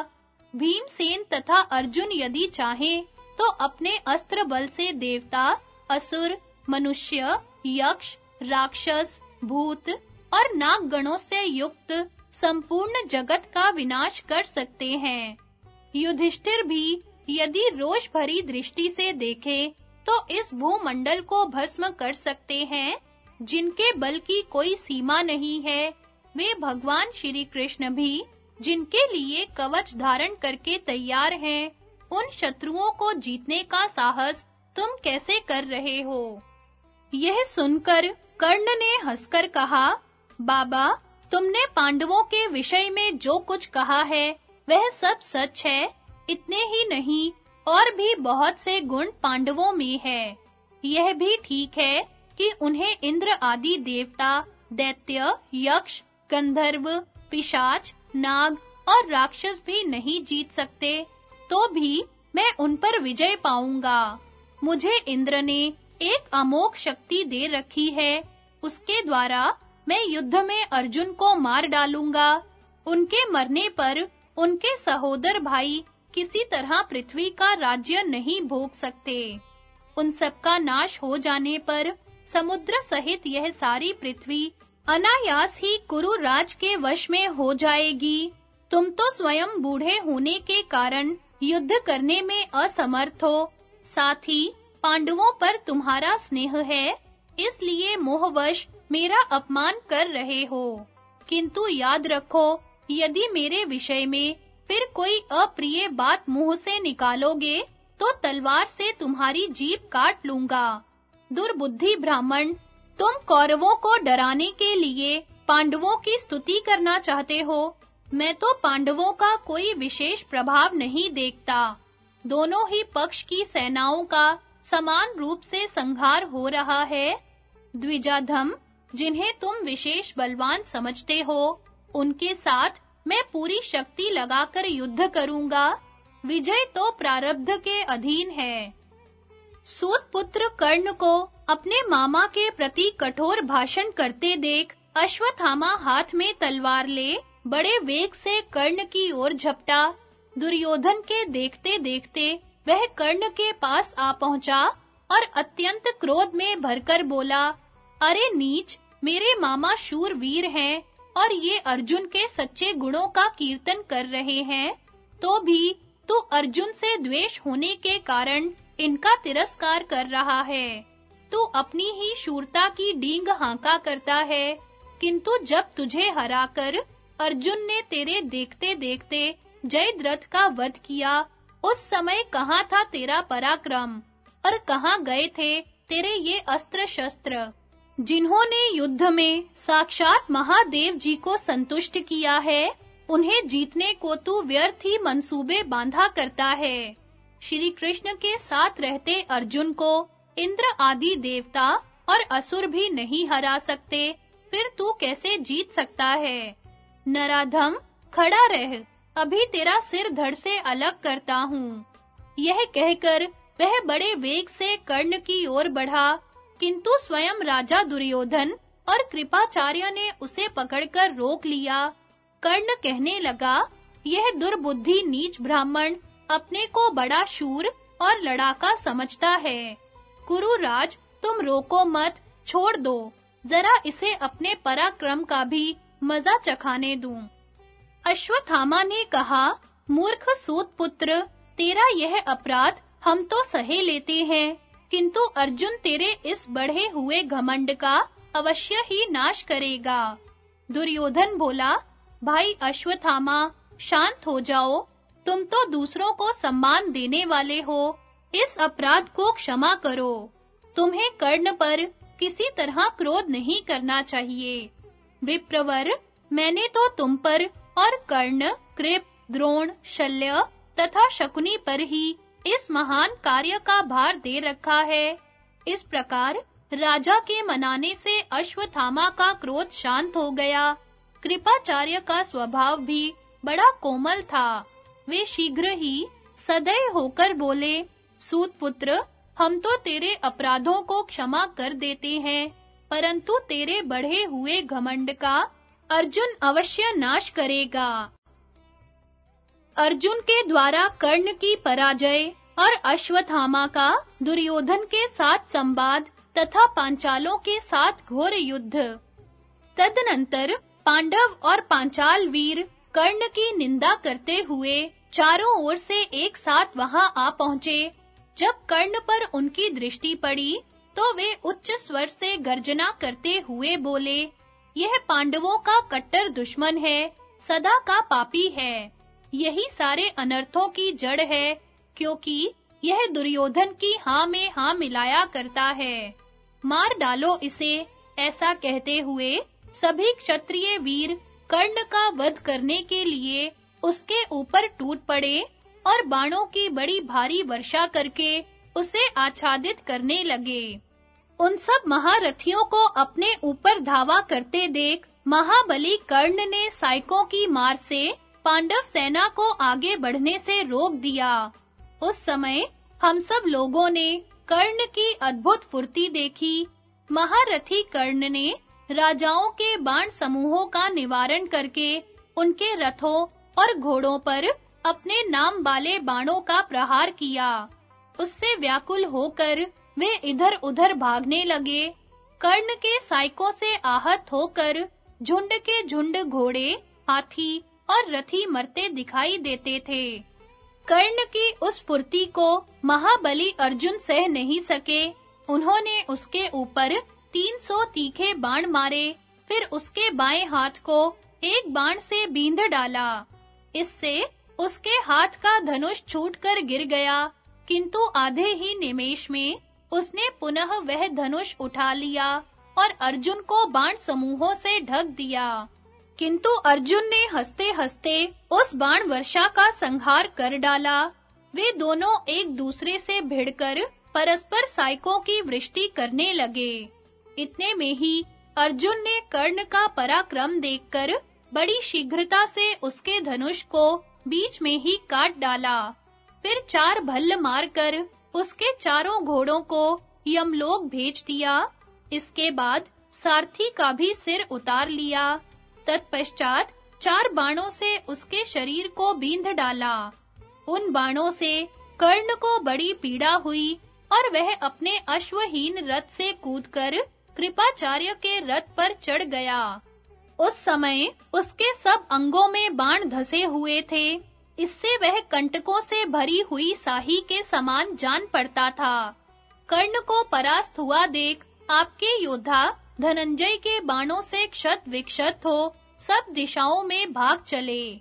भीमसेन तथा अर्जुन यदि चाहे तो अपने अस्त्र बल से देवता, असुर, मनुष्य, यक्ष, राक्षस, भूत और नाग गणों से युक्त संपूर्ण जगत का विनाश कर सकते हैं। युधिष्ठिर भी यदि रोष भरी दृष्टि से देखे तो इस भूमंडल को भस्म कर सकते हैं। जिनके बल की कोई सीमा नहीं है, वे भगवान श्री कृष्ण भी, जिनके लिए कवच धारण करके तैयार हैं, उन शत्रुओं को जीतने का साहस तुम कैसे कर रहे हो? यह सुनकर कर्ण ने हंसकर कहा, बाबा तुमने पांडवों के विषय में जो कुछ कहा है, वह सब सच है, इतने ही नहीं, और भी बहुत से गुण पांडवों में है। यह भी ठीक है कि उन्हें इंद्र आदि देवता, दैत्य, यक्ष, गंधर्व, पिशाच, नाग और राक्षस भी नहीं जीत सकते तो भी मैं उन पर विजय पाऊँगा। मुझे इंद्र ने एक अमोघ शक्ति दे रखी है, उसके द्वारा मैं युद्ध में अर्जुन को मार डालूँगा। उनके मरने पर उनके सहोदर भाई किसी तरह पृथ्वी का राज्य नहीं भोग सकते। उन सब का नाश हो जाने पर समुद्र सहित यह सारी पृथ्वी अनायास ही कुरु राज के वश में हो जाएगी। तुम तो स्वयं बूढ़े होने के कारण युद्ध करने में असमर्थ हो। साथ ही पांडवों पर तुम्हारा स्नेह है, इसलिए मोहवश मेरा अपमान कर रहे हो। किंतु याद रखो, यदि मेरे विषय में फिर कोई अप्रिय बात मुँह से निकालोगे तो तलवार से तुम्हारी जीभ काट लूँगा। दुर्बुद्धि ब्राह्मण, तुम कौरवों को डराने के लिए पांडवों की स्तुति करना चाहते हो। मैं तो पांडवों का कोई विशेष प्रभाव नहीं देखता। दोनों ही पक्ष की सेनाओं का समान रूप से संहार हो रहा है। द्विजाधम जिन्हें तुम विशेष बलवान समझते हो, उनके साथ मैं पूरी शक्ति लगाकर युद्ध करूँगा। विजय तो प्रारब्ध के अधीन है। सूत पुत्र कर्ण को अपने मामा के प्रति कठोर भाषण करते देख अश्वत्थामा हाथ में तलवार ले, बड़े वेग से कर्ण की ओर झपटा। दुर्योधन के देखते-देखते वह कर्ण के पास आ पहुँचा और अत्यंत क्रोध में भरकर बोला, अरे नीच मेरे मामा शूर वीर हैं और ये अर्जुन के सच्चे गुणों का कीर्तन कर रहे हैं तो भी तू अर्जुन से द्वेष होने के कारण इनका तिरस्कार कर रहा है। तू अपनी ही शूरता की डींग हांका करता है, किंतु जब तुझे हराकर अर्जुन ने तेरे देखते-देखते जयद्रथ का वध किया, उस समय कहाँ था तेरा पराक्रम? और कहाँ गए थे तेरे ये अस्त्र शस्त्र? जिन्होंने युद्ध में साक्षात महादेव जी को संतुष्ट किया है, उन्हें जीतने को तू व्यर्थ ही मंसूबे बांधा करता है। श्री कृष्ण के साथ रहते अर्जुन को इंद्र आदि देवता और असुर भी नहीं हरा सकते, फिर तू कैसे जीत सकता है? नराधम, खड़ा रह। अभी तेरा सिर धड़ से अलग करता हूँ। यह कहकर वह बड़े वेग से कर्ण की ओर बढ़ा किंतु स्वयं राजा दुर्योधन और कृपाचार्य ने उसे पकड़कर रोक लिया। कर्ण कहने लगा, यह दुर्बुद्धि नीच ब्राह्मण अपने को बड़ा शूर और लड़ाका समझता है। कुरुराज तुम रोको मत, छोड़ दो। जरा इसे अपने पराक्रम का भी मज़ा चखाने दूँ अश्वत्थामा ने कहा, मूर्ख सूत पुत्र, तेरा यह अपराध हम तो सहे लेते हैं। किंतु अर्जुन तेरे इस बढ़े हुए घमंड का अवश्य ही नाश करेगा। दुर्योधन बोला, भाई अश्वत्थामा, शांत हो जाओ। तुम तो दूसरों को सम्मान देने वाले हो। इस अपराध को क्षमा करो। तुम्हें कर्ण पर किसी तरह क्रोध नहीं करना चाहिए। विप्रवर, मैंने तो तुम पर और कर्ण, कृप, द्रोण, शल्य तथा शकुनी पर ही इस महान कार्य का भार दे रखा है। इस प्रकार राजा के मनाने से अश्वत्थामा का क्रोध शांत हो गया। कृपाचार्य का स्वभाव भी बड़ा कोमल था। वे शीघ्र ही सदैव होकर बोले, सूत पुत्र, हम तो तेरे अपराधों को क्षमा कर देते हैं, परंतु तेरे बढ़े हुए घमंड का अर्जुन अवश्य नाश करेगा। अर्जुन के द्वारा कर्ण की पराजय और अश्वत्थामा का दुर्योधन के साथ संवाद तथा पांचालों के साथ घोर युद्ध। तदनंतर पांडव और पांचाल वीर कर्ण की निंदा करते हुए चारों ओर से एक साथ वहाँ आ पहुँचे। जब कर्ण पर उनकी दृष्टि पड़ी तो वे उच्च स्वर से गर्जना करते हुए बोले, यह पांडवों का कट्टर दुश्मन है, सदा का पापी है। यही सारे अनर्थों की जड़ है, क्योंकि यह दुर्योधन की हाँ में हाँ मिलाया करता है। मार डालो इसे, ऐसा कहते हुए सभी क्षत्रिय वीर कर्ण का वध करने के लिए उसके ऊपर टूट पड़े और बाणों की बड़ी भारी वर्षा करके उसे आच्छादित करने लगे। उन सब महारथियों को अपने ऊपर धावा करते देख महाबली कर्ण ने साइकों की मार से पांडव सेना को आगे बढ़ने से रोक दिया। उस समय हम सब लोगों ने कर्ण की अद्भुत फुर्ती देखी। महारथी कर्ण ने राजाओं के बाण समूहों का निवारण करके उनके रथों और घोड़ों पर अपने नाम वाले बाणों का प्रहार किया। उससे व्याकुल होकर वे इधर-उधर भागने लगे। कर्ण के साइकों से आहत होकर झुंड के झुंड घोड़े, हाथी और रथी मरते दिखाई देते थे। कर्ण की उस फुर्ती को महाबली अर्जुन सह नहीं सके। उन्होंने उसके ऊपर 300 तीखे बाण मारे। फिर उसके बाएँ हाथ को एक बाण से बींध डाला। इससे उसके हाथ का धनुष छूटकर गिर गया। किंतु आधे ही निमेश में उसने पुनः वह धनुष उठा लिया और अर्जुन को बाण समूहों से ढक दिया। किंतु अर्जुन ने हंसते-हंसते उस बाण वर्षा का संहार कर डाला। वे दोनों एक दूसरे से भिड़कर परस्पर साइकों की वृष्टि करने लगे। इतने में ही अर्जुन ने कर्ण का पराक्रम देखकर बड़ी शीघ्रता से उसके धनुष को बीच में ही काट डाला। फिर चार भल्ल मारकर उसके चारों घोड़ों को यमलोक भेज दिया। इसके बाद सारथी का भी सिर उतार लिया। तत्पश्चात चार बाणों से उसके शरीर को बींध डाला। उन बाणों से कर्ण को बड़ी पीड़ा हुई और वह अपने अश्वहीन रथ से कूदकर कृपाचार्य के रथ पर चढ़ गया। उस समय उसके सब अंगों में बाण धसे हुए थे। इससे वह कंटकों से भरी हुई साही के समान जान पड़ता था। कर्ण को परास्त हुआ देख आपके योद्धा धनंजय के बाणों से क्षत विक्षत हो, सब दिशाओं में भाग चले।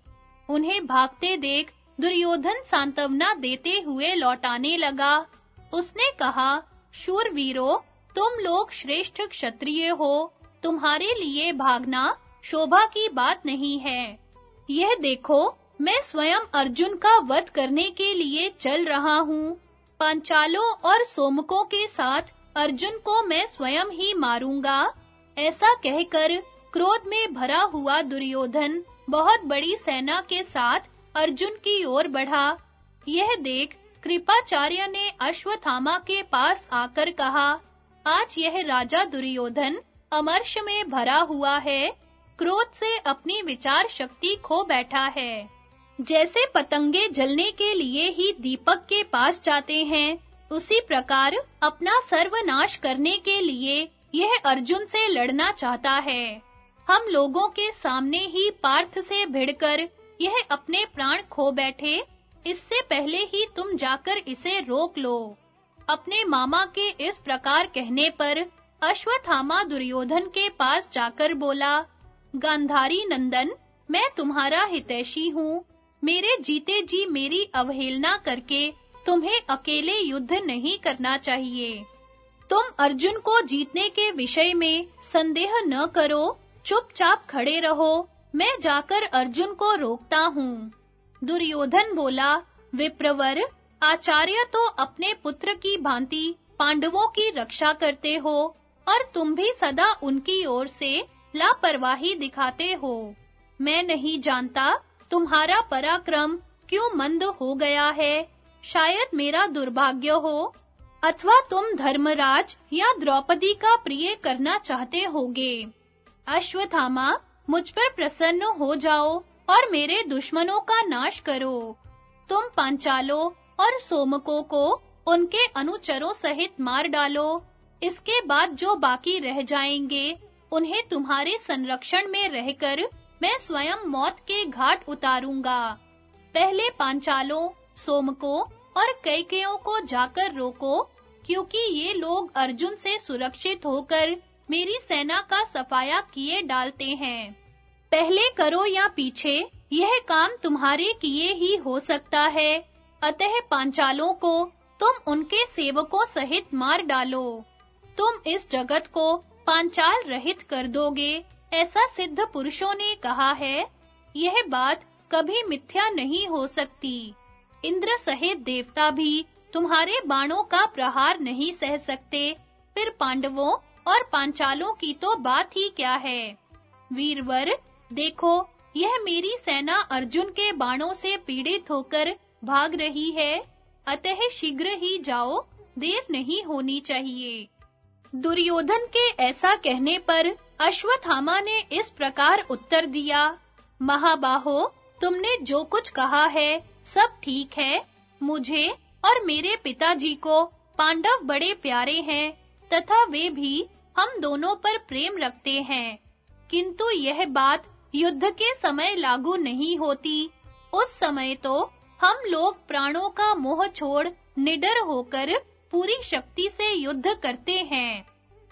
उन्हें भागते देख दुर्योधन सांत्वना देते हुए लौटाने लगा। उसने कहा, शूरवीरो, तुम लोग श्रेष्ठ क्षत्रिय हो। तुम्हारे लिए भागना शोभा की बात नहीं है। यह देखो, मैं स्वयं अर्जुन का वध करने के लिए चल रहा हूँ। पांचालों और सोमकों के साथ अर्जुन को मैं स्वयं ही मारूँगा। ऐसा कहकर क्रोध में भरा हुआ दुर्योधन बहुत बड़ी सेना के साथ अर्जुन की ओर बढ़ा। यह देख कृपाचार्य ने अश्वत्थामा के पास आकर कहा, आज यह राजा दुर्योधन अमर्ष में भरा हुआ है। क्रोध से अपनी विचार शक्ति खो बैठा है। जैसे पतंगे जलने के लिए ही दीपक के पास जाते हैं उसी प्रकार अपना सर्वनाश करने के लिए यह अर्जुन से लड़ना चाहता है। हम लोगों के सामने ही पार्थ से भिड़कर यह अपने प्राण खो बैठे, इससे पहले ही तुम जाकर इसे रोक लो। अपने मामा के इस प्रकार कहने पर अश्वत्थामा दुर्योधन के पास जाकर बोला, गांधारी नंदन, मैं तुम्हारा हितैषी हूँ। मेरे जीते जी मेरी अवहेलना करके तुम्हें अकेले युद्ध नहीं करना चाहिए। तुम अर्जुन को जीतने के विषय में संदेह न करो, चुपचाप खड़े रहो। मैं जाकर अर्जुन को रोकता हूँ। दुर्योधन बोला, विप्रवर, आचार्य तो अपने पुत्र की भांति पांडवों की रक्षा करते हो, और तुम भी सदा उनकी ओर से लापरवाही दिखाते हो। मैं नहीं जानता तुम्हारा पराक्रम क्यों मंद हो गया है। शायद मेरा दुर्भाग्य हो, अथवा तुम धर्मराज या द्रौपदी का प्रिय करना चाहते होगे। अश्वत्थामा, मुझ पर प्रसन्न हो जाओ और मेरे दुश्मनों का नाश करो। तुम पांचालों और सोमकों को उनके अनुचरों सहित मार डालो। इसके बाद जो बाकी रह जाएँगे, उन्हें तुम्हारे संरक्षण में रहकर मैं स्वयं मौत के घाट उतारूँगा। पहले पांचालों सोमकों और कैकेयों को जाकर रोको, क्योंकि ये लोग अर्जुन से सुरक्षित होकर मेरी सेना का सफाया किए डालते हैं। पहले करो या पीछे, यह काम तुम्हारे किए ही हो सकता है। अतः पांचालों को, तुम उनके सेवकों सहित मार डालो। तुम इस जगत को पांचाल रहित कर दोगे, ऐसा सिद्ध पुरुषों ने कहा है। यह बात कभी मिथ्या नहीं हो सकती। इंद्र सहित देवता भी तुम्हारे बाणों का प्रहार नहीं सह सकते। फिर पांडवों और पांचालों की तो बात ही क्या है? वीरवर, देखो, यह मेरी सेना अर्जुन के बाणों से पीड़ित होकर भाग रही है। अतः शीघ्र ही जाओ, देर नहीं होनी चाहिए। दुर्योधन के ऐसा कहने पर अश्वत्थामा ने इस प्रकार उत्तर दिया, महाबाहो, तुमने जो कुछ कहा है सब ठीक है? मुझे और मेरे पिताजी को पांडव बड़े प्यारे हैं, तथा वे भी हम दोनों पर प्रेम रखते हैं। किंतु यह बात युद्ध के समय लागू नहीं होती। उस समय तो हम लोग प्राणों का मोह छोड़ निडर होकर पूरी शक्ति से युद्ध करते हैं।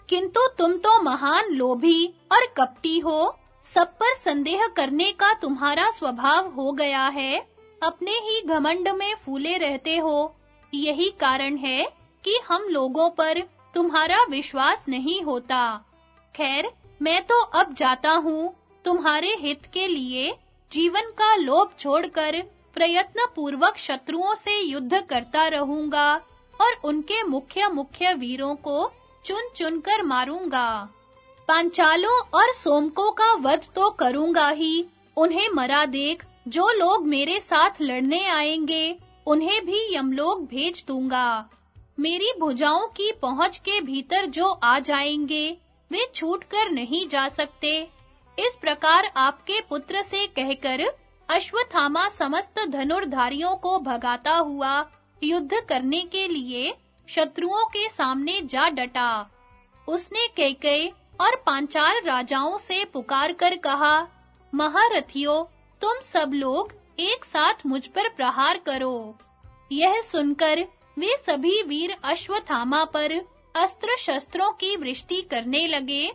किंतु तुम तो महान लोभी और कपटी हो। सब पर संदेह करने का तुम्हारा स्वभाव हो गया है। अपने ही घमंड में फूले रहते हो। यही कारण है कि हम लोगों पर तुम्हारा विश्वास नहीं होता। खैर, मैं तो अब जाता हूँ तुम्हारे हित के लिए जीवन का लोभ छोड़कर प्रयत्न पूर्वक शत्रुओं से युद्ध करता रहूँगा और उनके मुख्य मुख्य वीरों को चुन-चुन कर मारूँगा। पांचालों और सोमकों का वध तो करूँगा ही, उन्हें मरा देख जो लोग मेरे साथ लड़ने आएँगे, उन्हें भी यमलोक भेज दूँगा। मेरी भुजाओं की पहुँच के भीतर जो आ जाएँगे, वे छूटकर नहीं जा सकते। इस प्रकार आपके पुत्र से कहकर अश्वत्थामा समस्त धनुर्धारियों को भगाता हुआ युद्ध करने के लिए शत्रुओं के सामने जा डटा। उसने कैकई और पांचाल राजाओं से पुकार कर कहा, महारथियों तुम सब लोग एक साथ मुझ पर प्रहार करो। यह सुनकर वे सभी वीर अश्वत्थामा पर अस्त्र शस्त्रों की वृष्टि करने लगे।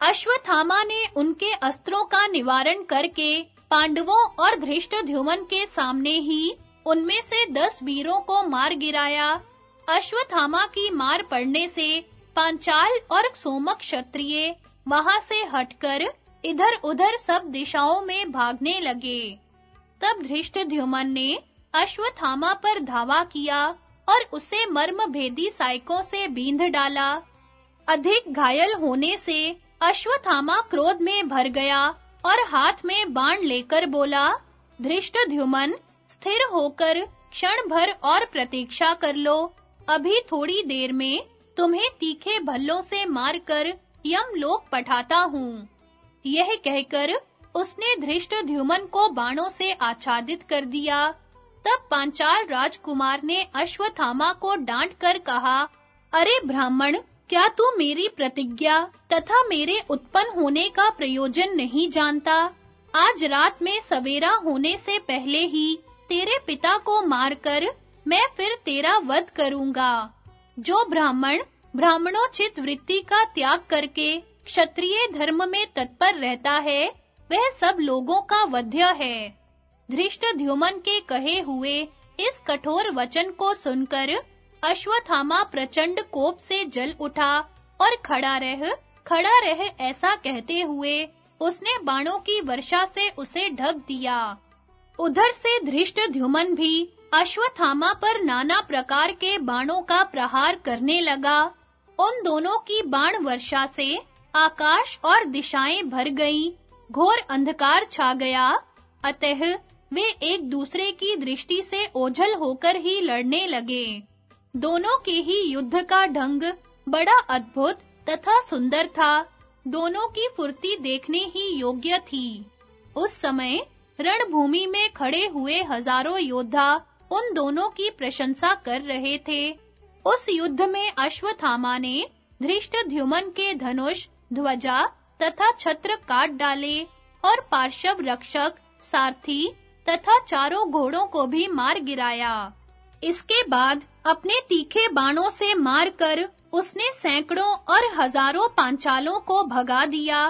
अश्वत्थामा ने उनके अस्त्रों का निवारण करके पांडवों और धृष्टद्युमन के सामने ही उनमें से दस वीरों को मार गिराया। अश्वत्थामा की मार पड़ने से पांचाल और सोमक क्षत्रिय वहाँ से हटकर इधर-उधर सब दिशाओं में भागने लगे। तब धृष्टद्युमन ने अश्वत्थामा पर धावा किया और उसे मर्म भेदी साइकों से बींध डाला। अधिक घायल होने से अश्वत्थामा क्रोध में भर गया और हाथ में बाण लेकर बोला, धृष्टद्युमन, स्थिर होकर क्षण भर और प्रतीक्षा कर लो। अभी थोड़ी देर में तुम्हें तीखे भल्लों से मारकर यम लोक पठाता हूँ। यह कहकर उसने धृष्टद्युमन को बाणों से आच्छादित कर दिया। तब पांचाल राजकुमार ने अश्वत्थामा को डांट कर कहा, अरे ब्राह्मण, क्या तू मेरी प्रतिज्ञा तथा मेरे उत्पन्न होने का प्रयोजन नहीं जानता? आज रात में सवेरा होने से पहले ही तेरे पिता को मारकर मैं फिर तेरा वध करूँगा। जो ब्राह्मण ब्राह्मणोचित वृत्ति का त्याग करके क्षत्रिय धर्म में तत्पर रहता है, वह सब लोगों का वध्य है। धृष्टद्युमन के कहे हुए इस कठोर वचन को सुनकर अश्वत्थामा प्रचंड कोप से जल उठा और खड़ा रह खड़ा रह ऐसा कहते हुए उसने बाणों की वर्षा से उसे ढक दिया। उधर से धृष्टद्युमन भी अश्वत्थामा पर नाना प्रकार के बाणों का प्रहार करने लगा। उन दोनों की बाण वर्षा से आकाश और दिशाएँ भर गईं, घोर अंधकार छा गया। अतः वे एक दूसरे की दृष्टि से ओझल होकर ही लड़ने लगे। दोनों के ही युद्ध का ढंग बड़ा अद्भुत तथा सुंदर था। दोनों की फुर्ती देखने ही योग्य थी। उस समय रणभूमि में खड़े हुए हज़ारों योद्धा उन दोनों की प्रशंसा कर रहे थे। उस युद्ध में अश्वत्थामा ने धृष्टद्युमन के धनुष ध्वजा तथा छत्र काट डाले और पार्श्व रक्षक, सारथी तथा चारों घोड़ों को भी मार गिराया। इसके बाद अपने तीखे बाणों से मारकर उसने सैकड़ों और हज़ारों पांचालों को भगा दिया।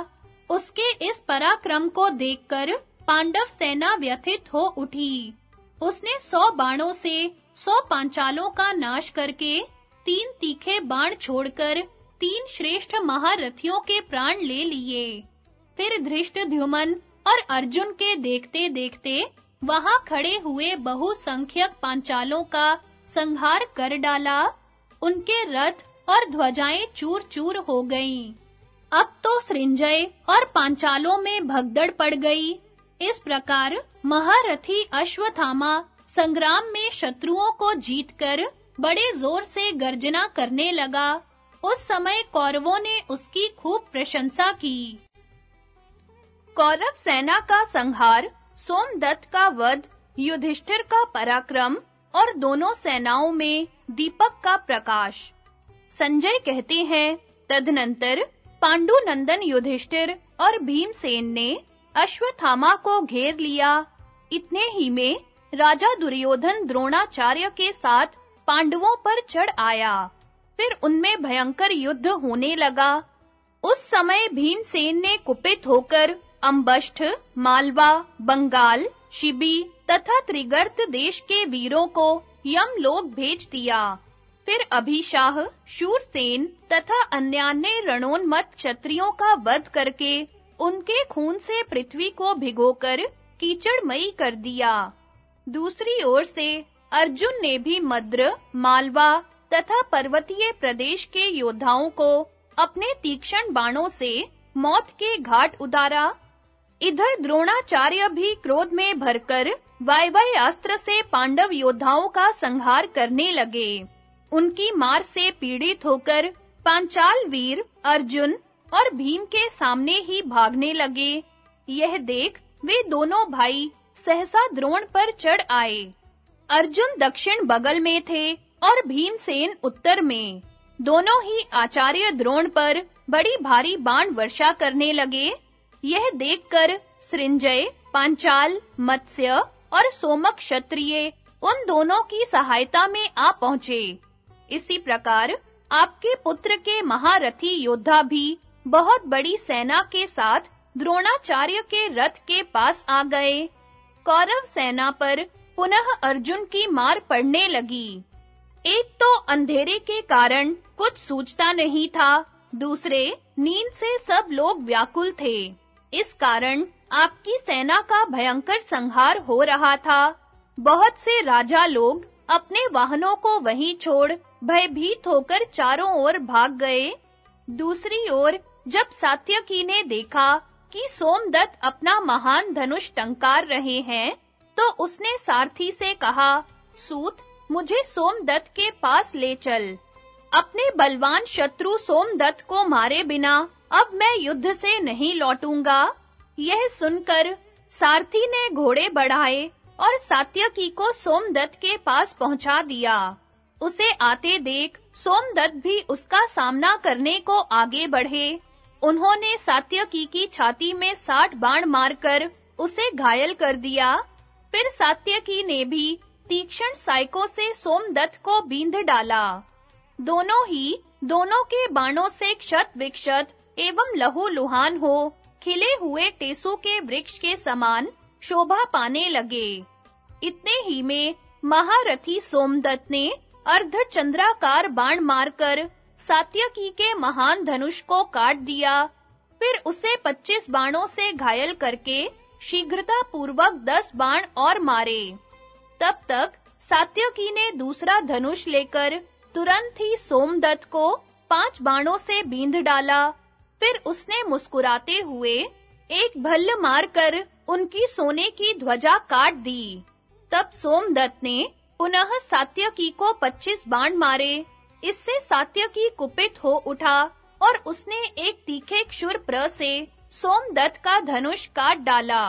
उसके इस पराक्रम को देखकर पांडव सेना व्यथित हो उठी। उसने सौ बाणों से सौ पांचालों का नाश करके तीन तीखे बाण छोड़कर तीन श्रेष्ठ महारथियों के प्राण ले लिए। फिर धृष्टद्युमन और अर्जुन के देखते-देखते वहाँ खड़े हुए बहुसंख्यक पांचालों का संहार कर डाला। उनके रथ और ध्वजाएँ चूर-चूर हो गईं। अब तो सृंजय और पांचालों में भगदड़ पड़ गई। इस प्रकार महारथी अश्वत्थामा संग्राम में शत्रुओं को जीतकर बड़े ज़ोर से गर्जना करने लगा। उस समय कौरवों ने उसकी खूब प्रशंसा की। कौरव सेना का संहार, सोमदत्त का वध, युधिष्ठिर का पराक्रम और दोनों सेनाओं में दीपक का प्रकाश। संजय कहते हैं, तदनंतर पांडु नंदन युधिष्ठिर और भीमसेन ने अश्वत्थामा को घेर लिया। इतने ही में राजा दुर्योधन द्रोणाचार्य के साथ पांडवों पर चढ़ आया। फिर उनमें भयंकर युद्ध होने लगा। उस समय भीमसेन ने कुपित होकर अंबष्ठ, मालवा, बंगाल, शिबी तथा त्रिगर्त देश के वीरों को यमलोक भेज दिया। फिर अभिशाह, शूरसेन तथा अन्यान्य रणोन्मत क्षत्रियों का वध करके उनके खून से पृथ्वी को भिगोकर कीचड़मयी कर दिया। दूसरी ओर से अर्जुन ने भी मद्र, मालवा तथा पर्वतीय प्रदेश के योद्धाओं को अपने तीक्ष्ण बाणों से मौत के घाट उतारा। इधर द्रोणाचार्य भी क्रोध में भरकर वायवाय अस्त्र से पांडव योद्धाओं का संहार करने लगे। उनकी मार से पीड़ित होकर पांचाल वीर अर्जुन और भीम के सामने ही भागने लगे। यह देख वे दोनों भाई सहसा द्रोण पर चढ़ आए। अर्जुन दक्षिण बगल में थे। और भीमसेन उत्तर में। दोनों ही आचार्य द्रोण पर बड़ी भारी बाण वर्षा करने लगे। यह देखकर सृंजय, पांचाल, मत्स्य और सोमक क्षत्रिय उन दोनों की सहायता में आ पहुँचे। इसी प्रकार आपके पुत्र के महारथी योद्धा भी बहुत बड़ी सेना के साथ द्रोणाचार्य के रथ के पास आ गए। कौरव सेना पर पुनः अर्जुन की मार पड़ने लगी। एक तो अंधेरे के कारण कुछ सूझता नहीं था, दूसरे नींद से सब लोग व्याकुल थे। इस कारण आपकी सेना का भयंकर संहार हो रहा था। बहुत से राजा लोग अपने वाहनों को वहीं छोड़ भयभीत होकर चारों ओर भाग गए। दूसरी ओर जब सात्यकी ने देखा कि सोमदत्त अपना महान धनुष टंकार रहे हैं तो उसने सारथी से कहा, सूत मुझे सोमदत्त के पास ले चल। अपने बलवान शत्रु सोमदत्त को मारे बिना अब मैं युद्ध से नहीं लौटूँगा। यह सुनकर सारथी ने घोड़े बढ़ाए और सात्यकी को सोमदत्त के पास पहुँचा दिया। उसे आते देख सोमदत्त भी उसका सामना करने को आगे बढ़े। उन्होंने सात्यकी की छाती में साठ बाण मारकर उसे घायल कर दिया। फिर सात्यकी ने भी तीक्ष्ण साइको से सोमदत्त को बींध डाला। दोनों ही दोनों के बाणों से क्षत विक्षत एवं लहू लुहान हो खिले हुए टेसु के वृक्ष के समान शोभा पाने लगे। इतने ही में महारथी सोमदत्त ने अर्ध चंद्राकार बाण मारकर सात्यकी के महान धनुष को काट दिया। फिर उसे 25 बाणों से घायल करके शीघ्रता पूर्वक 10 बाण और मारे। तब तक सात्यकी ने दूसरा धनुष लेकर तुरंत ही सोमदत्त को पाँच बाणों से बींध डाला। फिर उसने मुस्कुराते हुए एक भल्ल मारकर उनकी सोने की ध्वजा काट दी। तब सोमदत्त ने पुनः सात्यकी को 25 बाण मारे। इससे सात्यकी कुपित हो उठा और उसने एक तीखे क्षुर प्र से सोमदत्त का धनुष काट डाला।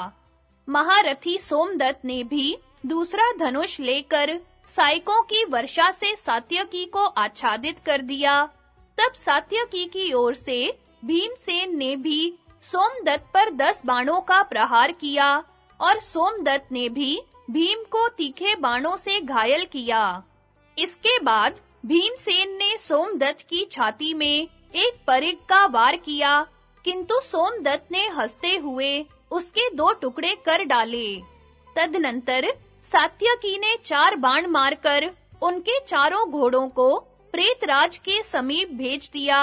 महारथी सोमदत्त ने भी दूसरा धनुष लेकर साइकों की वर्षा से सात्यकी को आच्छादित कर दिया। तब सात्यकी की ओर से भीमसेन ने भी सोमदत्त पर दस बाणों का प्रहार किया और सोमदत्त ने भी भीम को तीखे बाणों से घायल किया। इसके बाद भीमसेन ने सोमदत्त की छाती में एक परिग का वार किया, किंतु सोमदत्त ने हँसते हुए उसके दो टुकड़े कर डाले। तदनंतर सात्यकी ने चार बाण मारकर उनके चारों घोड़ों को प्रेतराज के समीप भेज दिया।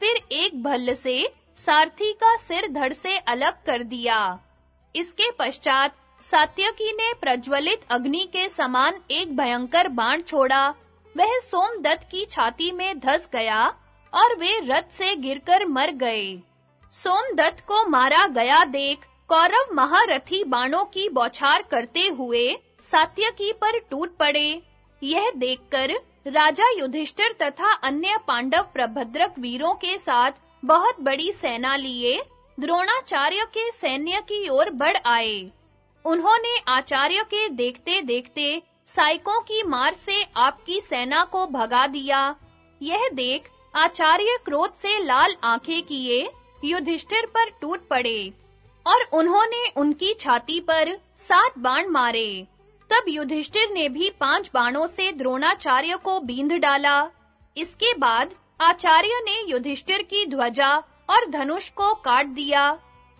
फिर एक भल्ल से सारथी का सिर धड़ से अलग कर दिया। इसके पश्चात सात्यकी ने प्रज्वलित अग्नि के समान एक भयंकर बाण छोड़ा। वह सोमदत्त की छाती में धस गया और वे रथ से गिरकर मर गए। सोमदत्त को मारा गया देख कौरव महारथी बाणों की बौछार करते हुए सात्यकी पर टूट पड़े। यह देखकर राजा युधिष्ठिर तथा अन्य पांडव प्रभद्रक वीरों के साथ बहुत बड़ी सेना लिए, द्रोणाचार्य के सैन्य की ओर बढ़ आए। उन्होंने आचार्य के देखते-देखते साइकों की मार से आपकी सेना को भगा दिया। यह देख आचार्य क्रोध से लाल आँखें किए, युधिष्ठिर पर टूट पड़े और उन्होंने उनकी छाती पर सात बाण मारे। तब युधिष्ठिर ने भी पाँच बाणों से द्रोणाचार्य को बींध डाला। इसके बाद आचार्य ने युधिष्ठिर की ध्वजा और धनुष को काट दिया।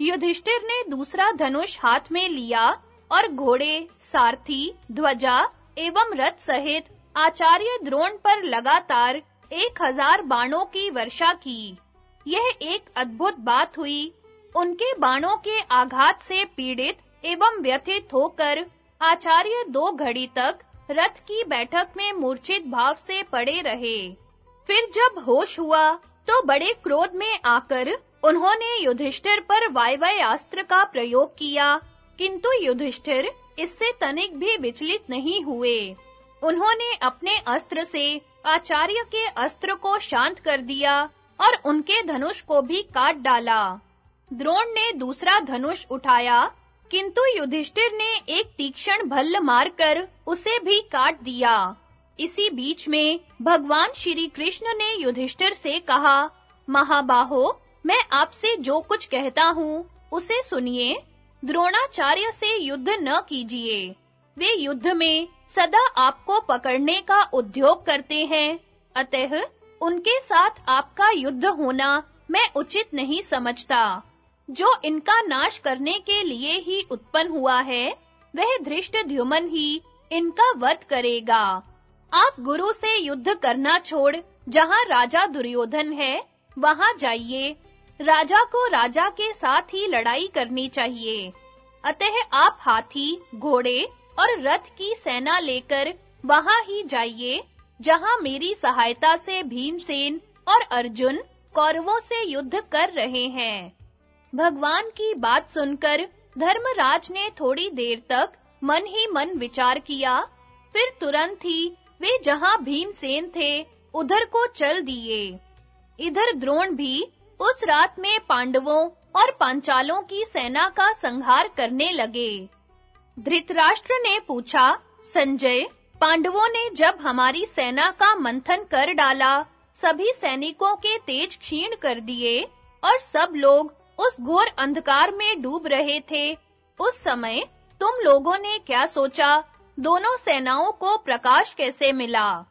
युधिष्ठिर ने दूसरा धनुष हाथ में लिया और घोड़े, सारथी, ध्वजा एवं रथ सहित आचार्य द्रोण पर लगातार एक हज़ार बाणों की वर्षा की। यह एक अद्भुत बात हुई। उनके बाणों के आघात से पीड़ित एवं व्यथित होकर आचार्य दो घड़ी तक रथ की बैठक में मूर्छित भाव से पड़े रहे। फिर जब होश हुआ तो बड़े क्रोध में आकर उन्होंने युधिष्ठिर पर वायवय अस्त्र का प्रयोग किया, किंतु युधिष्ठिर इससे तनिक भी विचलित नहीं हुए। उन्होंने अपने अस्त्र से आचार्य के अस्त्र को शांत कर दिया और उनके धनुष को भी काट डाला। द्रोण ने दूसरा धनुष उठाया किंतु युधिष्ठिर ने एक तीक्ष्ण भल्ल मारकर उसे भी काट दिया। इसी बीच में भगवान श्री कृष्ण ने युधिष्ठिर से कहा, महाबाहो, मैं आपसे जो कुछ कहता हूँ, उसे सुनिए। द्रोणाचार्य से युद्ध न कीजिए। वे युद्ध में सदा आपको पकड़ने का उद्योग करते हैं। अतः उनके साथ आपका युद्ध होना मैं उचित नहीं समझता। जो इनका नाश करने के लिए ही उत्पन्न हुआ है, वह धृष्टद्युमन ही इनका वध करेगा। आप गुरु से युद्ध करना छोड़, जहाँ राजा दुर्योधन है, वहाँ जाइए। राजा को राजा के साथ ही लड़ाई करनी चाहिए। अतः आप हाथी, घोड़े और रथ की सेना लेकर वहाँ ही जाइए, जहाँ मेरी सहायता से भीमसेन और अर्जुन कौरवों से युद्ध कर रहे हैं। भगवान की बात सुनकर धर्मराज ने थोड़ी देर तक मन ही मन विचार किया। फिर तुरंत ही वे जहाँ भीमसेन थे, उधर को चल दिए। इधर द्रोण भी उस रात में पांडवों और पांचालों की सेना का संहार करने लगे। धृतराष्ट्र ने पूछा, संजय, पांडवों ने जब हमारी सेना का मंथन कर डाला, सभी सैनिकों के तेज क्षीण कर दिए और सब लोग उस घोर अंधकार में डूब रहे थे। उस समय तुम लोगों ने क्या सोचा? दोनों सेनाओं को प्रकाश कैसे मिला?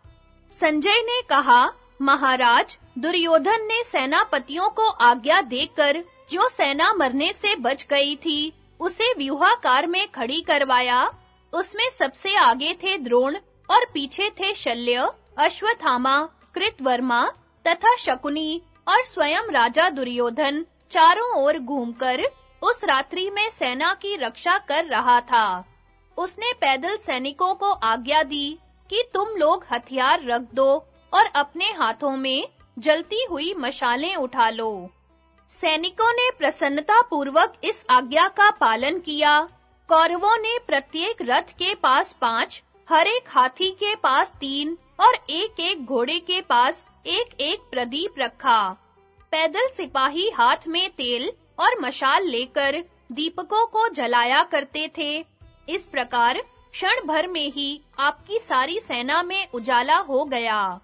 संजय ने कहा, महाराज, दुर्योधन ने सेनापतियों को आज्ञा देकर जो सेना मरने से बच गई थी, उसे व्यूहाकार में खड़ी करवाया। उसमें सबसे आगे थे द्रोण और पीछे थे शल्य, अश्वत्थामा, कृतवर्मा तथा शकुनी और स्वयं राजा दुर्योधन। चारों ओर घूमकर उस रात्रि में सेना की रक्षा कर रहा था। उसने पैदल सैनिकों को आज्ञा दी कि तुम लोग हथियार रख दो और अपने हाथों में जलती हुई मशालें उठा लो। सैनिकों ने प्रसन्नता पूर्वक इस आज्ञा का पालन किया। कौरवों ने प्रत्येक रथ के पास पाँच, हर एक हाथी के पास तीन और एक-एक घोड़े के पास एक-एक प्रदीप रखा। पैदल सिपाही हाथ में तेल और मशाल लेकर दीपकों को जलाया करते थे। इस प्रकार क्षण भर में ही आपकी सारी सेना में उजाला हो गया।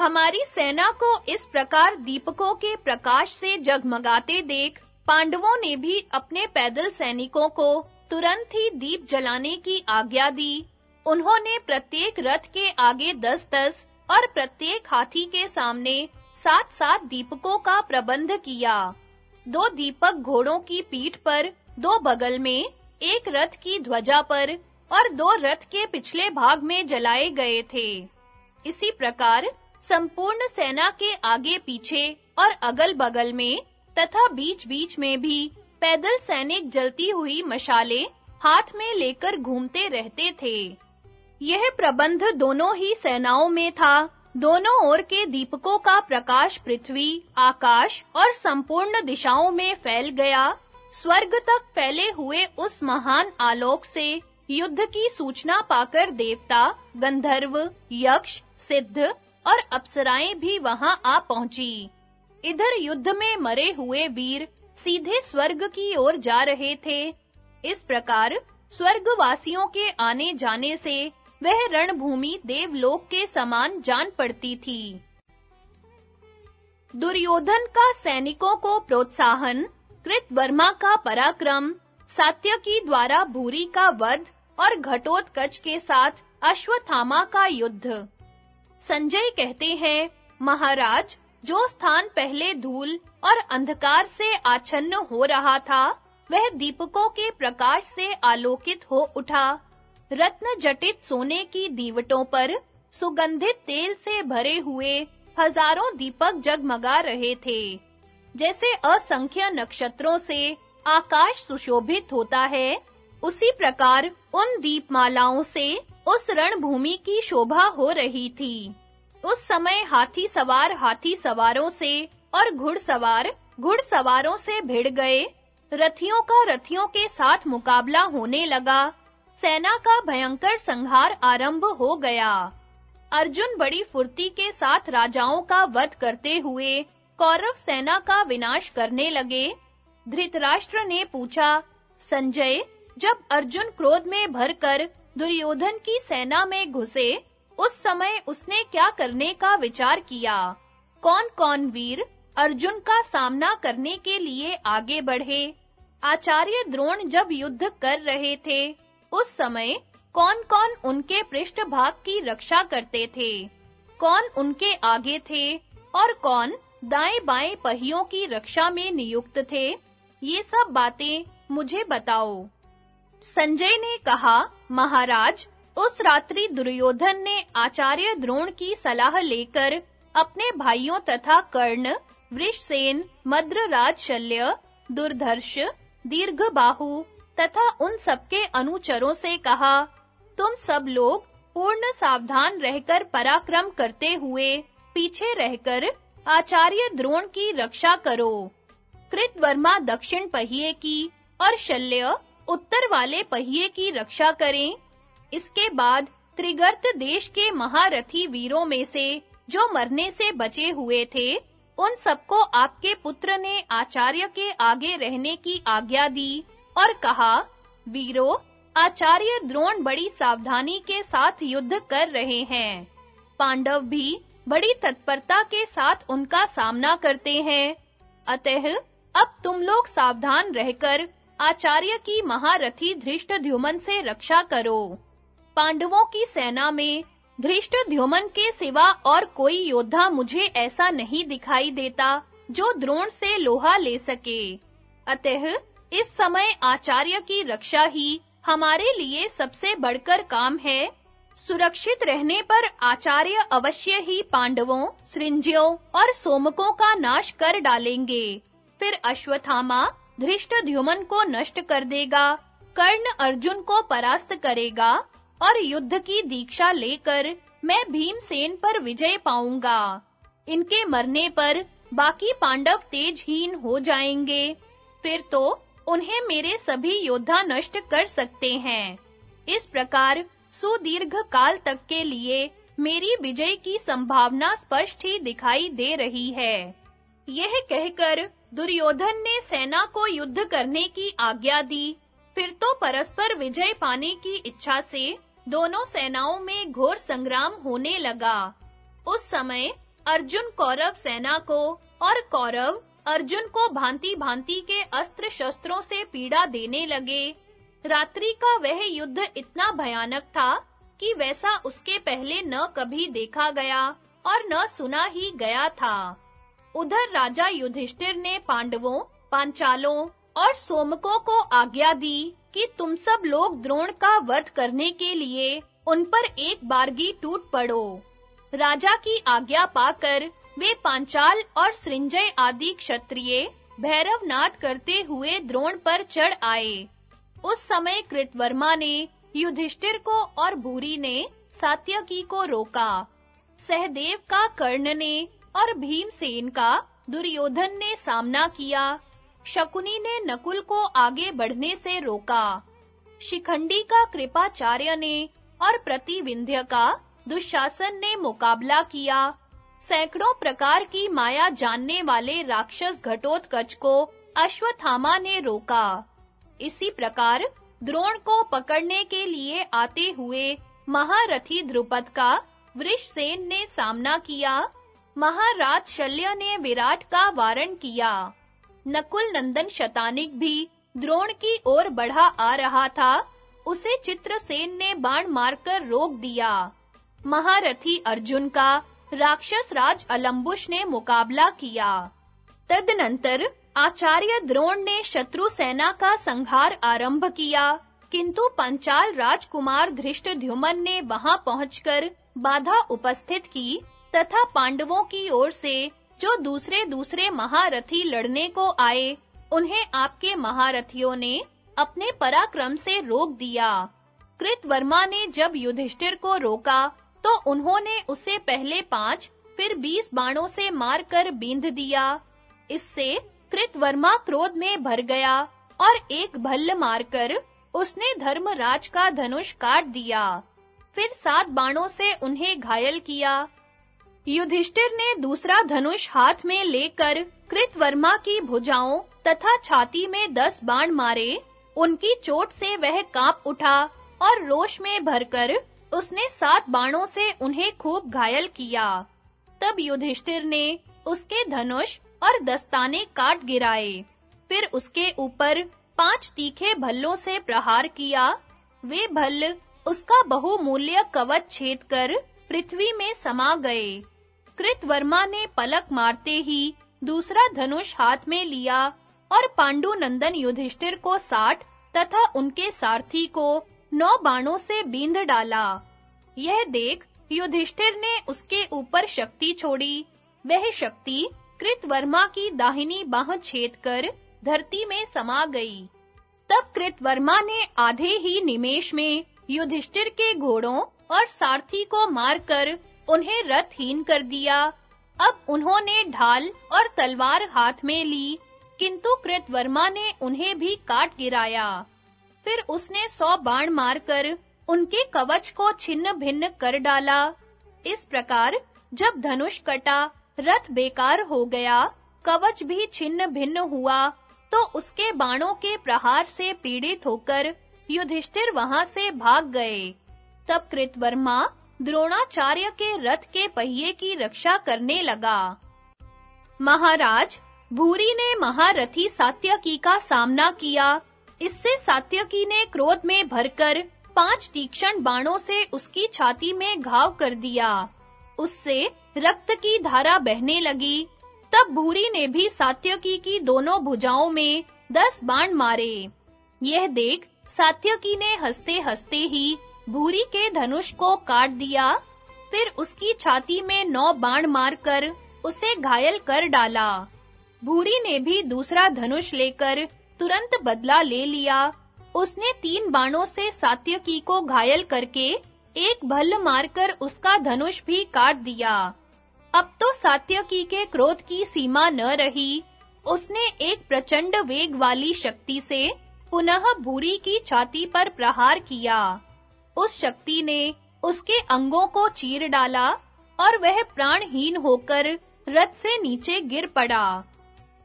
हमारी सेना को इस प्रकार दीपकों के प्रकाश से जगमगाते देख पांडवों ने भी अपने पैदल सैनिकों को तुरंत ही दीप जलाने की आज्ञा दी। उन्होंने प्रत्येक रथ के आगे दस-दस और प्रत्येक हाथी के सामने सात-सात दीपकों का प्रबंध किया। दो दीपक घोड़ों की पीठ पर, दो बगल में, एक रथ की ध्वजा पर और दो रथ के पिछले भाग में जलाए गए थे। इसी प्रकार संपूर्ण सेना के आगे पीछे और अगल-बगल में तथा बीच-बीच में भी पैदल सैनिक जलती हुई मशाले हाथ में लेकर घूमते रहते थे। यह प्रबंध दोनों ही सेनाओं में था। दोनों ओर के दीपकों का प्रकाश पृथ्वी, आकाश और संपूर्ण दिशाओं में फैल गया। स्वर्ग तक फैले हुए उस महान आलोक से युद्ध की सूचना पाकर देवता, गंधर्व, यक्ष, सिद्ध और अप्सराएँ भी वहाँ आ पहुँची। इधर युद्ध में मरे हुए वीर सीधे स्वर्ग की ओर जा रहे थे। इस प्रकार स्वर्गवासियों के आने जाने से वह रणभूमि देवलोक के समान जान पड़ती थी। दुर्योधन का सैनिकों को प्रोत्साहन कृतवर्मा का पराक्रम, सात्यकी द्वारा भूरी का वध और घटोत्कच के साथ अश्वत्थामा का युद्ध। संजय कहते हैं, महाराज, जो स्थान पहले धूल और अंधकार से आच्छन्न हो रहा था, वह दीपकों के प्रकाश से आलोकित हो उठा रत्न जटित सोने की दीवटों पर सुगंधित तेल से भरे हुए हज़ारों दीपक जगमगा रहे थे। जैसे असंख्य नक्षत्रों से आकाश सुशोभित होता है, उसी प्रकार उन दीपमालाओं से उस रणभूमि की शोभा हो रही थी। उस समय हाथी सवार हाथी सवारों से और घुड़सवार घुड़सवारों से भिड़ गए। रथियों का रथियों के साथ मुकाबला होने लगा। सेना का भयंकर संहार आरंभ हो गया। अर्जुन बड़ी फुर्ती के साथ राजाओं का वध करते हुए कौरव सेना का विनाश करने लगे। धृतराष्ट्र ने पूछा, संजय, जब अर्जुन क्रोध में भरकर दुर्योधन की सेना में घुसे, उस समय उसने क्या करने का विचार किया? कौन-कौन वीर अर्जुन का सामना करने के लिए आगे बढ़े? आचार्य द्रोण जब युद्ध कर रहे थे उस समय कौन-कौन उनके पृष्ठभाग की रक्षा करते थे? कौन उनके आगे थे और कौन दाएं-बाएँ पहियों की रक्षा में नियुक्त थे? ये सब बातें मुझे बताओ। संजय ने कहा, महाराज, उस रात्रि दुर्योधन ने आचार्य द्रोण की सलाह लेकर अपने भाइयों तथा कर्ण, वृषसेन मद्रराज शल्य दुर्धर्ष, दीर्घबाहु तथा उन सबके अनुचरों से कहा, तुम सब लोग पूर्ण सावधान रहकर पराक्रम करते हुए पीछे रहकर आचार्य द्रोण की रक्षा करो। कृतवर्मा दक्षिण पहिए की और शल्य उत्तर वाले पहिए की रक्षा करें। इसके बाद त्रिगर्त देश के महारथी वीरों में से जो मरने से बचे हुए थे, उन सबको आपके पुत्र ने आचार्य के आगे रहने की आज्ञा दी। और कहा, वीरों, आचार्य द्रोण बड़ी सावधानी के साथ युद्ध कर रहे हैं। पांडव भी बड़ी तत्परता के साथ उनका सामना करते हैं। अतः, अब तुम लोग सावधान रहकर आचार्य की महारथी धृष्टद्युमन से रक्षा करो। पांडवों की सेना में धृष्टद्युमन के सिवा और कोई योद्धा मुझे ऐसा नहीं दिखाई देता जो द्रोण से लोहा ले सके। अतः इस समय आचार्य की रक्षा ही हमारे लिए सबसे बढ़कर काम है। सुरक्षित रहने पर आचार्य अवश्य ही पांडवों, सृंजयों और सोमकों का नाश कर डालेंगे। फिर अश्वत्थामा धृष्टद्युमन को नष्ट कर देगा, कर्ण अर्जुन को परास्त करेगा और युद्ध की दीक्षा लेकर मैं भीमसेन पर विजय पाऊँगा। इनके मरने पर बाकी पांडव तेजहीन हो जाएँगे। फिर तो उन्हें मेरे सभी योद्धा नष्ट कर सकते हैं। इस प्रकार सुदीर्घ काल तक के लिए मेरी विजय की संभावना स्पष्ट ही दिखाई दे रही है। यह कहकर दुर्योधन ने सेना को युद्ध करने की आज्ञा दी। फिर तो परस्पर विजय पाने की इच्छा से दोनों सेनाओं में घोर संग्राम होने लगा। उस समय अर्जुन कौरव सेना को और कौरव अर्जुन को भांति-भांति के अस्त्र शस्त्रों से पीड़ा देने लगे। रात्रि का वह युद्ध इतना भयानक था कि वैसा उसके पहले न कभी देखा गया और न सुना ही गया था। उधर राजा युधिष्ठिर ने पांडवों, पांचालों और सोमकों को आज्ञा दी कि तुम सब लोग द्रोण का वध करने के लिए उन पर एक बारगी टूट पड़ो। राजा की आज्ञा पाकर वे पांचाल और सृंजय आदि क्षत्रिय भैरवनाद करते हुए द्रोण पर चढ़ आए। उस समय कृतवर्मा ने युधिष्ठिर को और भूरी ने सात्यकी को रोका। सहदेव का कर्ण ने और भीमसेन का दुर्योधन ने सामना किया। शकुनी ने नकुल को आगे बढ़ने से रोका। शिखंडी का कृपाचार्य ने और प्रतिविंध्य का दुशासन ने मुकाबला किया। सैकड़ों प्रकार की माया जानने वाले राक्षस घटोत्कच को अश्वत्थामा ने रोका। इसी प्रकार द्रोण को पकड़ने के लिए आते हुए महारथी द्रुपद का वृषसेन ने सामना किया। महाराज शल्य ने विराट का वारण किया। नकुल नंदन शतानिक भी द्रोण की ओर बढ़ा आ रहा था। उसे चित्रसेन ने बाण मारकर रोक दिया। महारथी अर्जुन का राक्षस राज अलंबुश ने मुकाबला किया। तदनंतर आचार्य द्रोण ने शत्रु सेना का संहार आरंभ किया, किंतु पंचाल राजकुमार धृष्टद्युमन ने वहाँ पहुंचकर बाधा उपस्थित की तथा पांडवों की ओर से जो दूसरे दूसरे महारथी लड़ने को आए, उन्हें आपके महारथियों ने अपने पराक्रम से रोक दिया। कृतवर्मा ने जब युधिष्ठिर को रोका तो उन्होंने उसे पहले पाँच, फिर बीस बाणों से मारकर बींध दिया। इससे कृतवर्मा क्रोध में भर गया और एक भल्ल मारकर उसने धर्मराज का धनुष काट दिया। फिर सात बाणों से उन्हें घायल किया। युधिष्ठिर ने दूसरा धनुष हाथ में लेकर कृतवर्मा की भुजाओं तथा छाती में दस बाण मारे। उनकी चोट से वह काँप उठा और रोष में भरकर उसने सात बाणों से उन्हें खूब घायल किया। तब युधिष्ठिर ने उसके धनुष और दस्ताने काट गिराए। फिर उसके ऊपर पाँच तीखे भल्लों से प्रहार किया। वे भल्ल उसका बहुमूल्य कवच छेदकर पृथ्वी में समा गए। कृतवर्मा ने पलक मारते ही दूसरा धनुष हाथ में लिया और पांडु नंदन युधिष्ठिर को साठ तथा उनके सारथी को नौ बाणों से बींध डाला। यह देख युधिष्ठिर ने उसके ऊपर शक्ति छोड़ी। वह शक्ति कृतवर्मा की दाहिनी बाह छेदकर धरती में समा गई। तब कृतवर्मा ने आधे ही निमेश में युधिष्ठिर के घोड़ों और सारथी को मारकर उन्हें रथहीन कर दिया। अब उन्होंने ढाल और तलवार हाथ में ली, किंतु कृतवर्मा ने उन्हें भी काट गिराया। फिर उसने सौ बाण मारकर उनके कवच को छिन्न-भिन्न कर डाला। इस प्रकार जब धनुष कटा, रथ बेकार हो गया, कवच भी छिन्न-भिन्न हुआ तो उसके बाणों के प्रहार से पीड़ित होकर युधिष्ठिर वहाँ से भाग गए। तब कृतवर्मा द्रोणाचार्य के रथ के पहिए की रक्षा करने लगा। महाराज, भूरी ने महारथी सात्यकी का सामना किया। इससे सात्यकी ने क्रोध में भरकर पाँच तीक्ष्ण बाणों से उसकी छाती में घाव कर दिया। उससे रक्त की धारा बहने लगी। तब भूरी ने भी सात्यकी की दोनों भुजाओं में दस बाण मारे। यह देख सात्यकी ने हंसते-हंसते ही भूरी के धनुष को काट दिया। फिर उसकी छाती में नौ बाण मारकर उसे घायल कर डाला। भूरी ने भी दूसरा धनुष लेकर तुरंत बदला ले लिया। उसने तीन बाणों से सात्यकी को घायल करके एक भल्ल मारकर उसका धनुष भी काट दिया। अब तो सात्यकी के क्रोध की सीमा न रही। उसने एक प्रचंड वेग वाली शक्ति से पुनः भूरी की छाती पर प्रहार किया। उस शक्ति ने उसके अंगों को चीर डाला और वह प्राणहीन होकर रथ से नीचे गिर पड़ा।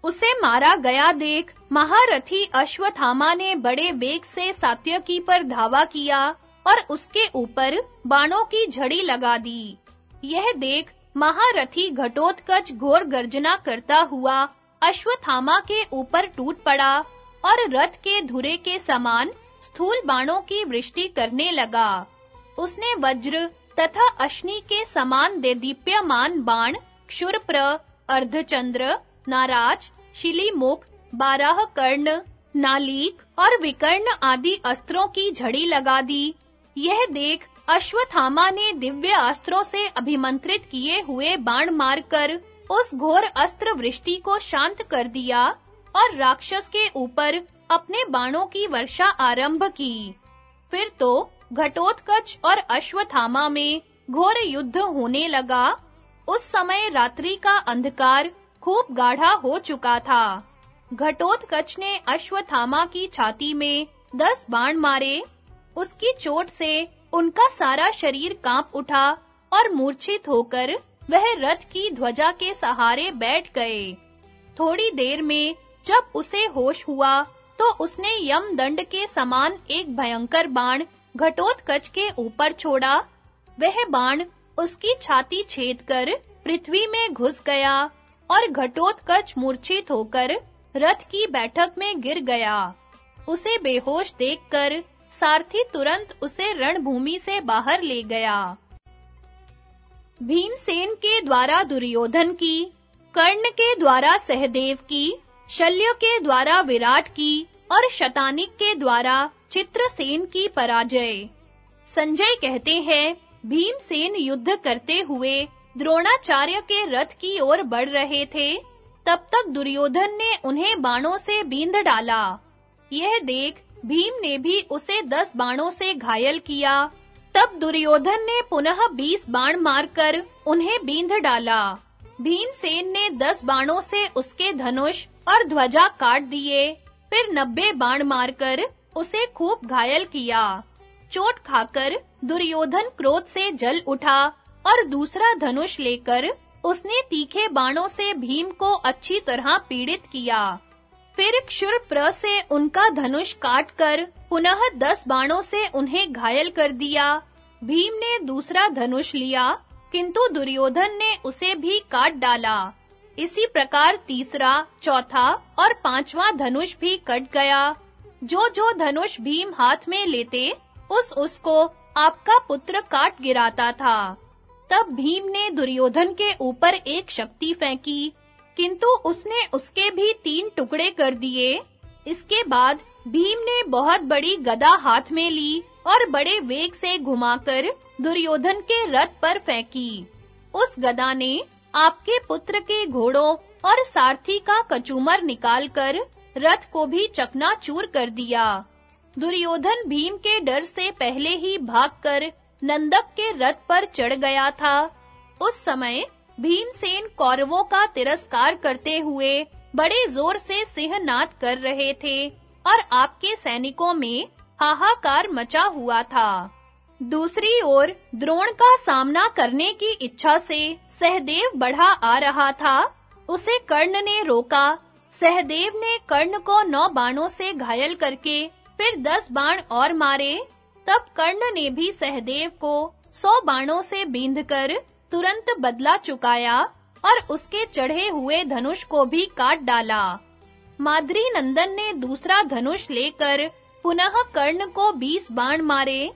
उसे मारा गया देख महारथी अश्वत्थामा ने बड़े वेग से सात्यकी पर धावा किया और उसके ऊपर बाणों की झड़ी लगा दी। यह देख महारथी घटोत्कच घोर गर्जना करता हुआ अश्वत्थामा के ऊपर टूट पड़ा और रथ के धुरे के समान स्थूल बाणों की वृष्टि करने लगा। उसने वज्र तथा अश्नि के समान देदीप्यमान बाण क्षुरप्र, अर्धचंद्र, नाराज़ शिलीमुख, बारह कर्ण, नालीक और विकर्ण आदि अस्त्रों की झड़ी लगा दी। यह देख अश्वत्थामा ने दिव्य अस्त्रों से अभिमंत्रित किए हुए बाण मारकर उस घोर अस्त्र वृष्टि को शांत कर दिया और राक्षस के ऊपर अपने बाणों की वर्षा आरंभ की। फिर तो घटोत्कच और अश्वत्थामा में घोर युद्ध होने लगा। उस समय रात्रि का अंधकार खूब गाढ़ा हो चुका था। घटोत्कच ने अश्वत्थामा की छाती में दस बाण मारे। उसकी चोट से उनका सारा शरीर काँप उठा और मूर्छित होकर वह रथ की ध्वजा के सहारे बैठ गए। थोड़ी देर में जब उसे होश हुआ तो उसने यम दंड के समान एक भयंकर बाण घटोत्कच के ऊपर छोड़ा। वह बाण उसकी छाती छेदकर पृथ्वी में घुस गया। और घटोत्कच मूर्छित होकर रथ की बैठक में गिर गया। उसे बेहोश देखकर सारथी तुरंत उसे रणभूमि से बाहर ले गया। भीमसेन के द्वारा दुर्योधन की, कर्ण के द्वारा सहदेव की, शल्य के द्वारा विराट की और शतानिक के द्वारा चित्रसेन की पराजय। संजय कहते हैं, भीमसेन युद्ध करते हुए द्रोणाचार्य के रथ की ओर बढ़ रहे थे। तब तक दुर्योधन ने उन्हें बाणों से बींध डाला। यह देख भीम ने भी उसे दस बाणों से घायल किया। तब दुर्योधन ने पुनः बीस बाण मारकर उन्हें बींध डाला। भीमसेन ने दस बाणों से उसके धनुष और ध्वजा काट दिए। फिर नब्बे बाण मारकर उसे खूब घायल किया। चोट खाकर दुर्योधन क्रोध से जल उठा। और दूसरा धनुष लेकर उसने तीखे बाणों से भीम को अच्छी तरह पीड़ित किया। फिर क्षुरप्र से उनका धनुष काटकर पुनः दस बाणों से उन्हें घायल कर दिया। भीम ने दूसरा धनुष लिया, किंतु दुर्योधन ने उसे भी काट डाला। इसी प्रकार तीसरा, चौथा और पांचवा धनुष भी कट गया। जो जो धनुष भीम हाथ में लेते उस उसको आपका पुत्र काट गिराता था। तब भीम ने दुर्योधन के ऊपर एक शक्ति फेंकी, किंतु उसने उसके भी तीन टुकड़े कर दिए। इसके बाद भीम ने बहुत बड़ी गदा हाथ में ली और बड़े वेग से घुमाकर दुर्योधन के रथ पर फेंकी। उस गदा ने आपके पुत्र के घोड़ों और सारथी का कचूमर निकालकर रथ को भी चकनाचूर कर दिया। दुर्योधन भीम के डर से पहले ही भागकर नंदक के रथ पर चढ़ गया था। उस समय भीमसेन कौरवों का तिरस्कार करते हुए बड़े ज़ोर से सिंहनाद कर रहे थे और आपके सैनिकों में हाहाकार मचा हुआ था। दूसरी ओर द्रोण का सामना करने की इच्छा से सहदेव बढ़ा आ रहा था। उसे कर्ण ने रोका। सहदेव ने कर्ण को नौ बाणों से घायल करके फिर दस बाण और मारे। तब कर्ण ने भी सहदेव को सौ बाणों से बींधकर तुरंत बदला चुकाया और उसके चढ़े हुए धनुष को भी काट डाला। माद्री नंदन ने दूसरा धनुष लेकर पुनः कर्ण को बीस बाण मारे।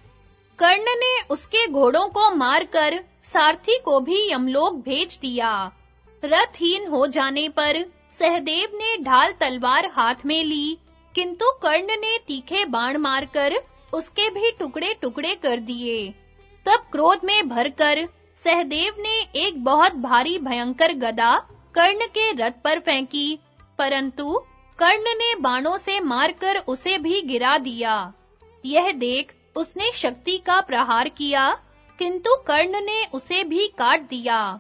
कर्ण ने उसके घोड़ों को मारकर सारथी को भी यमलोक भेज दिया। रथहीन हो जाने पर सहदेव ने ढाल तलवार हाथ में ली, किंतु कर्ण ने तीखे बाण मारकर उसके भी टुकड़े-टुकड़े कर दिए। तब क्रोध में भरकर सहदेव ने एक बहुत भारी भयंकर गदा कर्ण के रथ पर फेंकी, परंतु कर्ण ने बाणों से मारकर उसे भी गिरा दिया। यह देख उसने शक्ति का प्रहार किया, किंतु कर्ण ने उसे भी काट दिया।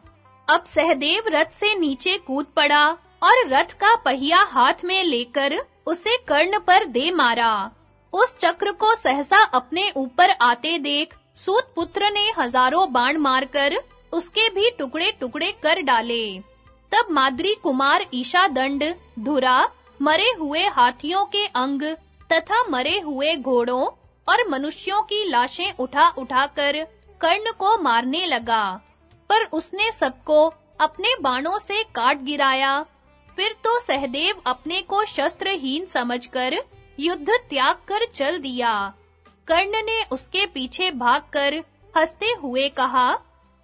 अब सहदेव रथ से नीचे कूद पड़ा और रथ का पहिया हाथ में लेकर उसे कर्ण पर दे मारा। उस चक्र को सहसा अपने ऊपर आते देख सूत पुत्र ने हज़ारों बाण मारकर उसके भी टुकड़े-टुकड़े कर डाले। तब माद्री कुमार ईशा दंड, धुरा, मरे हुए हाथियों के अंग तथा मरे हुए घोड़ों और मनुष्यों की लाशें उठा-उठाकर कर्ण को मारने लगा। पर उसने सबको अपने बाणों से काट गिराया। फिर तो सहदेव अपने को शस्त्रहीन समझकर युद्ध त्याग कर चल दिया। कर्ण ने उसके पीछे भागकर हँसते हुए कहा,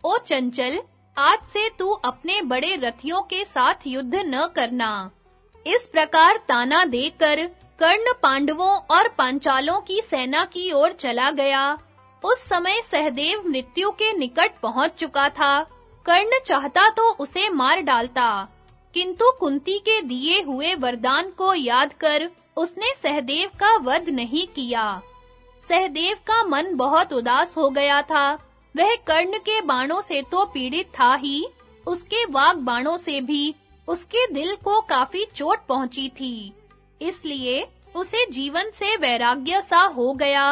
ओ चंचल, आज से तू अपने बड़े रथियों के साथ युद्ध न करना। इस प्रकार ताना देकर कर्ण पांडवों और पांचालों की सेना की ओर चला गया। उस समय सहदेव मृत्यु के निकट पहुँच चुका था। कर्ण चाहता तो उसे मार डालता, किंतु कुंती के दिए हुए वरदान को याद कर उसने सहदेव का वध नहीं किया। सहदेव का मन बहुत उदास हो गया था। वह कर्ण के बाणों से तो पीड़ित था ही, उसके वाग बाणों से भी उसके दिल को काफ़ी चोट पहुँची थी। इसलिए उसे जीवन से वैराग्य सा हो गया।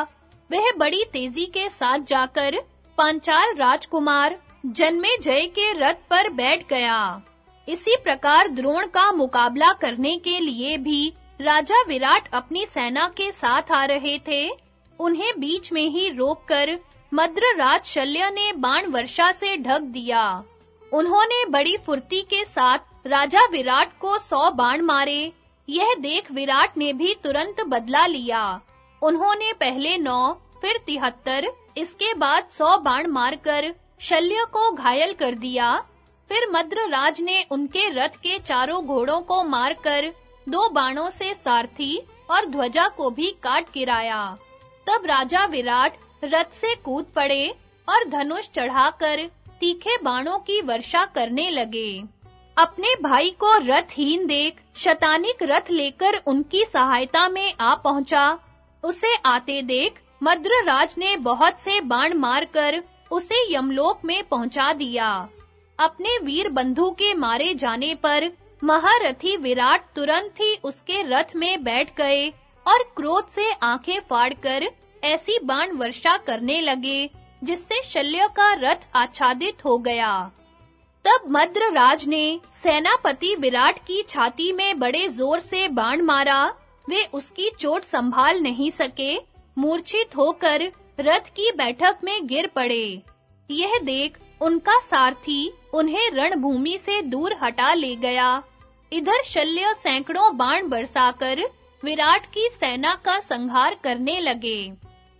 वह बड़ी तेज़ी के साथ जाकर पांचाल राजकुमार जन्मे जय के रथ पर बैठ गया। इसी प्रकार द्रोण का मुकाबला करने के लिए भी राजा विराट अपनी सेना के साथ आ रहे थे। उन्हें बीच में ही रोककर मद्रराज शल्य ने बाण वर्षा से ढक दिया। उन्होंने बड़ी फुर्ती के साथ राजा विराट को सौ बाण मारे। यह देख विराट ने भी तुरंत बदला लिया। उन्होंने पहले नौ, फिर तिहत्तर, इसके बाद सौ बाण मारकर शल्य को घायल कर दिया। फिर मद्रराज ने उनके रथ के चारों घोड़ों को मारकर दो बाणों से सारथी और ध्वजा को भी काट गिराया। तब राजा विराट रथ से कूद पड़े और धनुष चढ़ाकर तीखे बाणों की वर्षा करने लगे। अपने भाई को रथहीन देख शतानिक रथ लेकर उनकी सहायता में आ पहुँचा। उसे आते देख मद्रराज ने बहुत से बाण मारकर उसे यमलोक में पहुँचा दिया। अपने वीर बंधु के मारे जाने पर महारथी विराट तुरंत ही उसके रथ में बैठ गए और क्रोध से आँखें फाड़कर ऐसी बाण वर्षा करने लगे, जिससे शल्य का रथ आच्छादित हो गया। तब मद्रराज ने सेनापति विराट की छाती में बड़े ज़ोर से बाण मारा, वे उसकी चोट संभाल नहीं सके, मूर्छित होकर रथ की बैठक में गिर पड़े। यह देख उनका सारथी उन्हें रणभूमि से दूर हटा ले गया। इधर शल्य सैकड़ों बाण बरसाकर विराट की सेना का संहार करने लगे।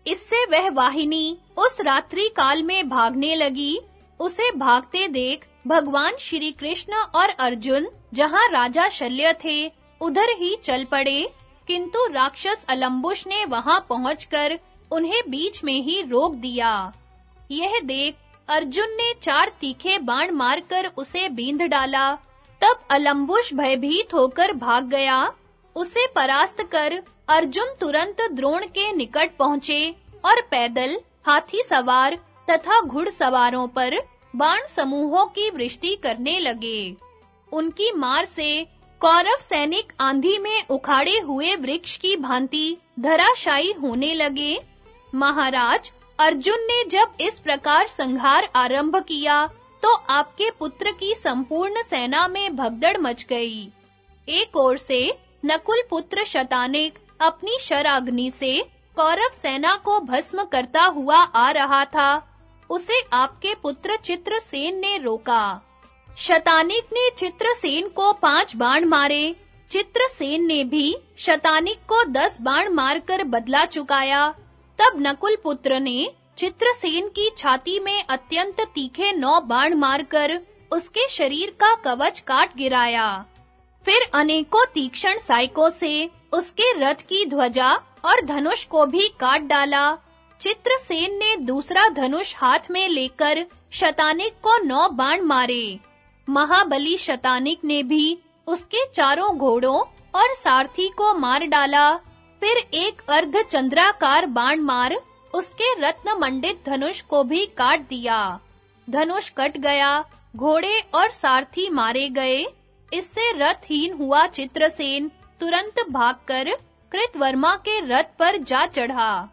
इससे वह वाहिनी उस रात्रि काल में भागने लगी। उसे भागते देख भगवान श्री कृष्ण और अर्जुन, जहाँ राजा शल्य थे, उधर ही चल पड़े। किंतु राक्षस अलम्बुश ने वहाँ पहुंचकर उन्हें बीच में ही रोक दिया। यह देख अर्जुन ने चार तीखे बाण मारकर उसे बींध डाला। तब अलम्बुश भयभीत होकर भाग गया। उसे परास्त कर अर्जुन तुरंत द्रोण के निकट पहुँचे और पैदल, हाथी सवार तथा घुड़सवारों पर बाण समूहों की वृष्टि करने लगे। उनकी मार से कौरव सैनिक आंधी में उखाड़े हुए वृक्ष की भांति धराशायी होने लगे। महाराज, अर्जुन ने जब इस प्रकार संहार आरंभ किया तो आपके पुत्र की संपूर्ण सेना में भगदड़ मच गई। एक ओर से नकुल पुत्र शतानिक अपनी शराग्नि से कौरव सेना को भस्म करता हुआ आ रहा था। उसे आपके पुत्र चित्रसेन ने रोका। शतानिक ने चित्रसेन को पाँच बाण मारे। चित्रसेन ने भी शतानिक को दस बाण मारकर बदला चुकाया। तब नकुल पुत्र ने चित्रसेन की छाती में अत्यंत तीखे नौ बाण मारकर उसके शरीर का कवच काट गिराया। फिर अनेकों तीक्ष्ण साइकों से उसके रथ की ध्वजा और धनुष को भी काट डाला। चित्रसेन ने दूसरा धनुष हाथ में लेकर शतानिक को नौ बाण मारे। महाबली शतानिक ने भी उसके चारों घोड़ों और सारथी को मार डाला। फिर एक अर्ध चंद्राकार बाण मार उसके रत्न मंडित धनुष को भी काट दिया। धनुष कट गया, घोड़े और सारथी मारे गए। इससे रथहीन हुआ चित्रसेन तुरंत भागकर कृतवर्मा के रथ पर जा चढ़ा।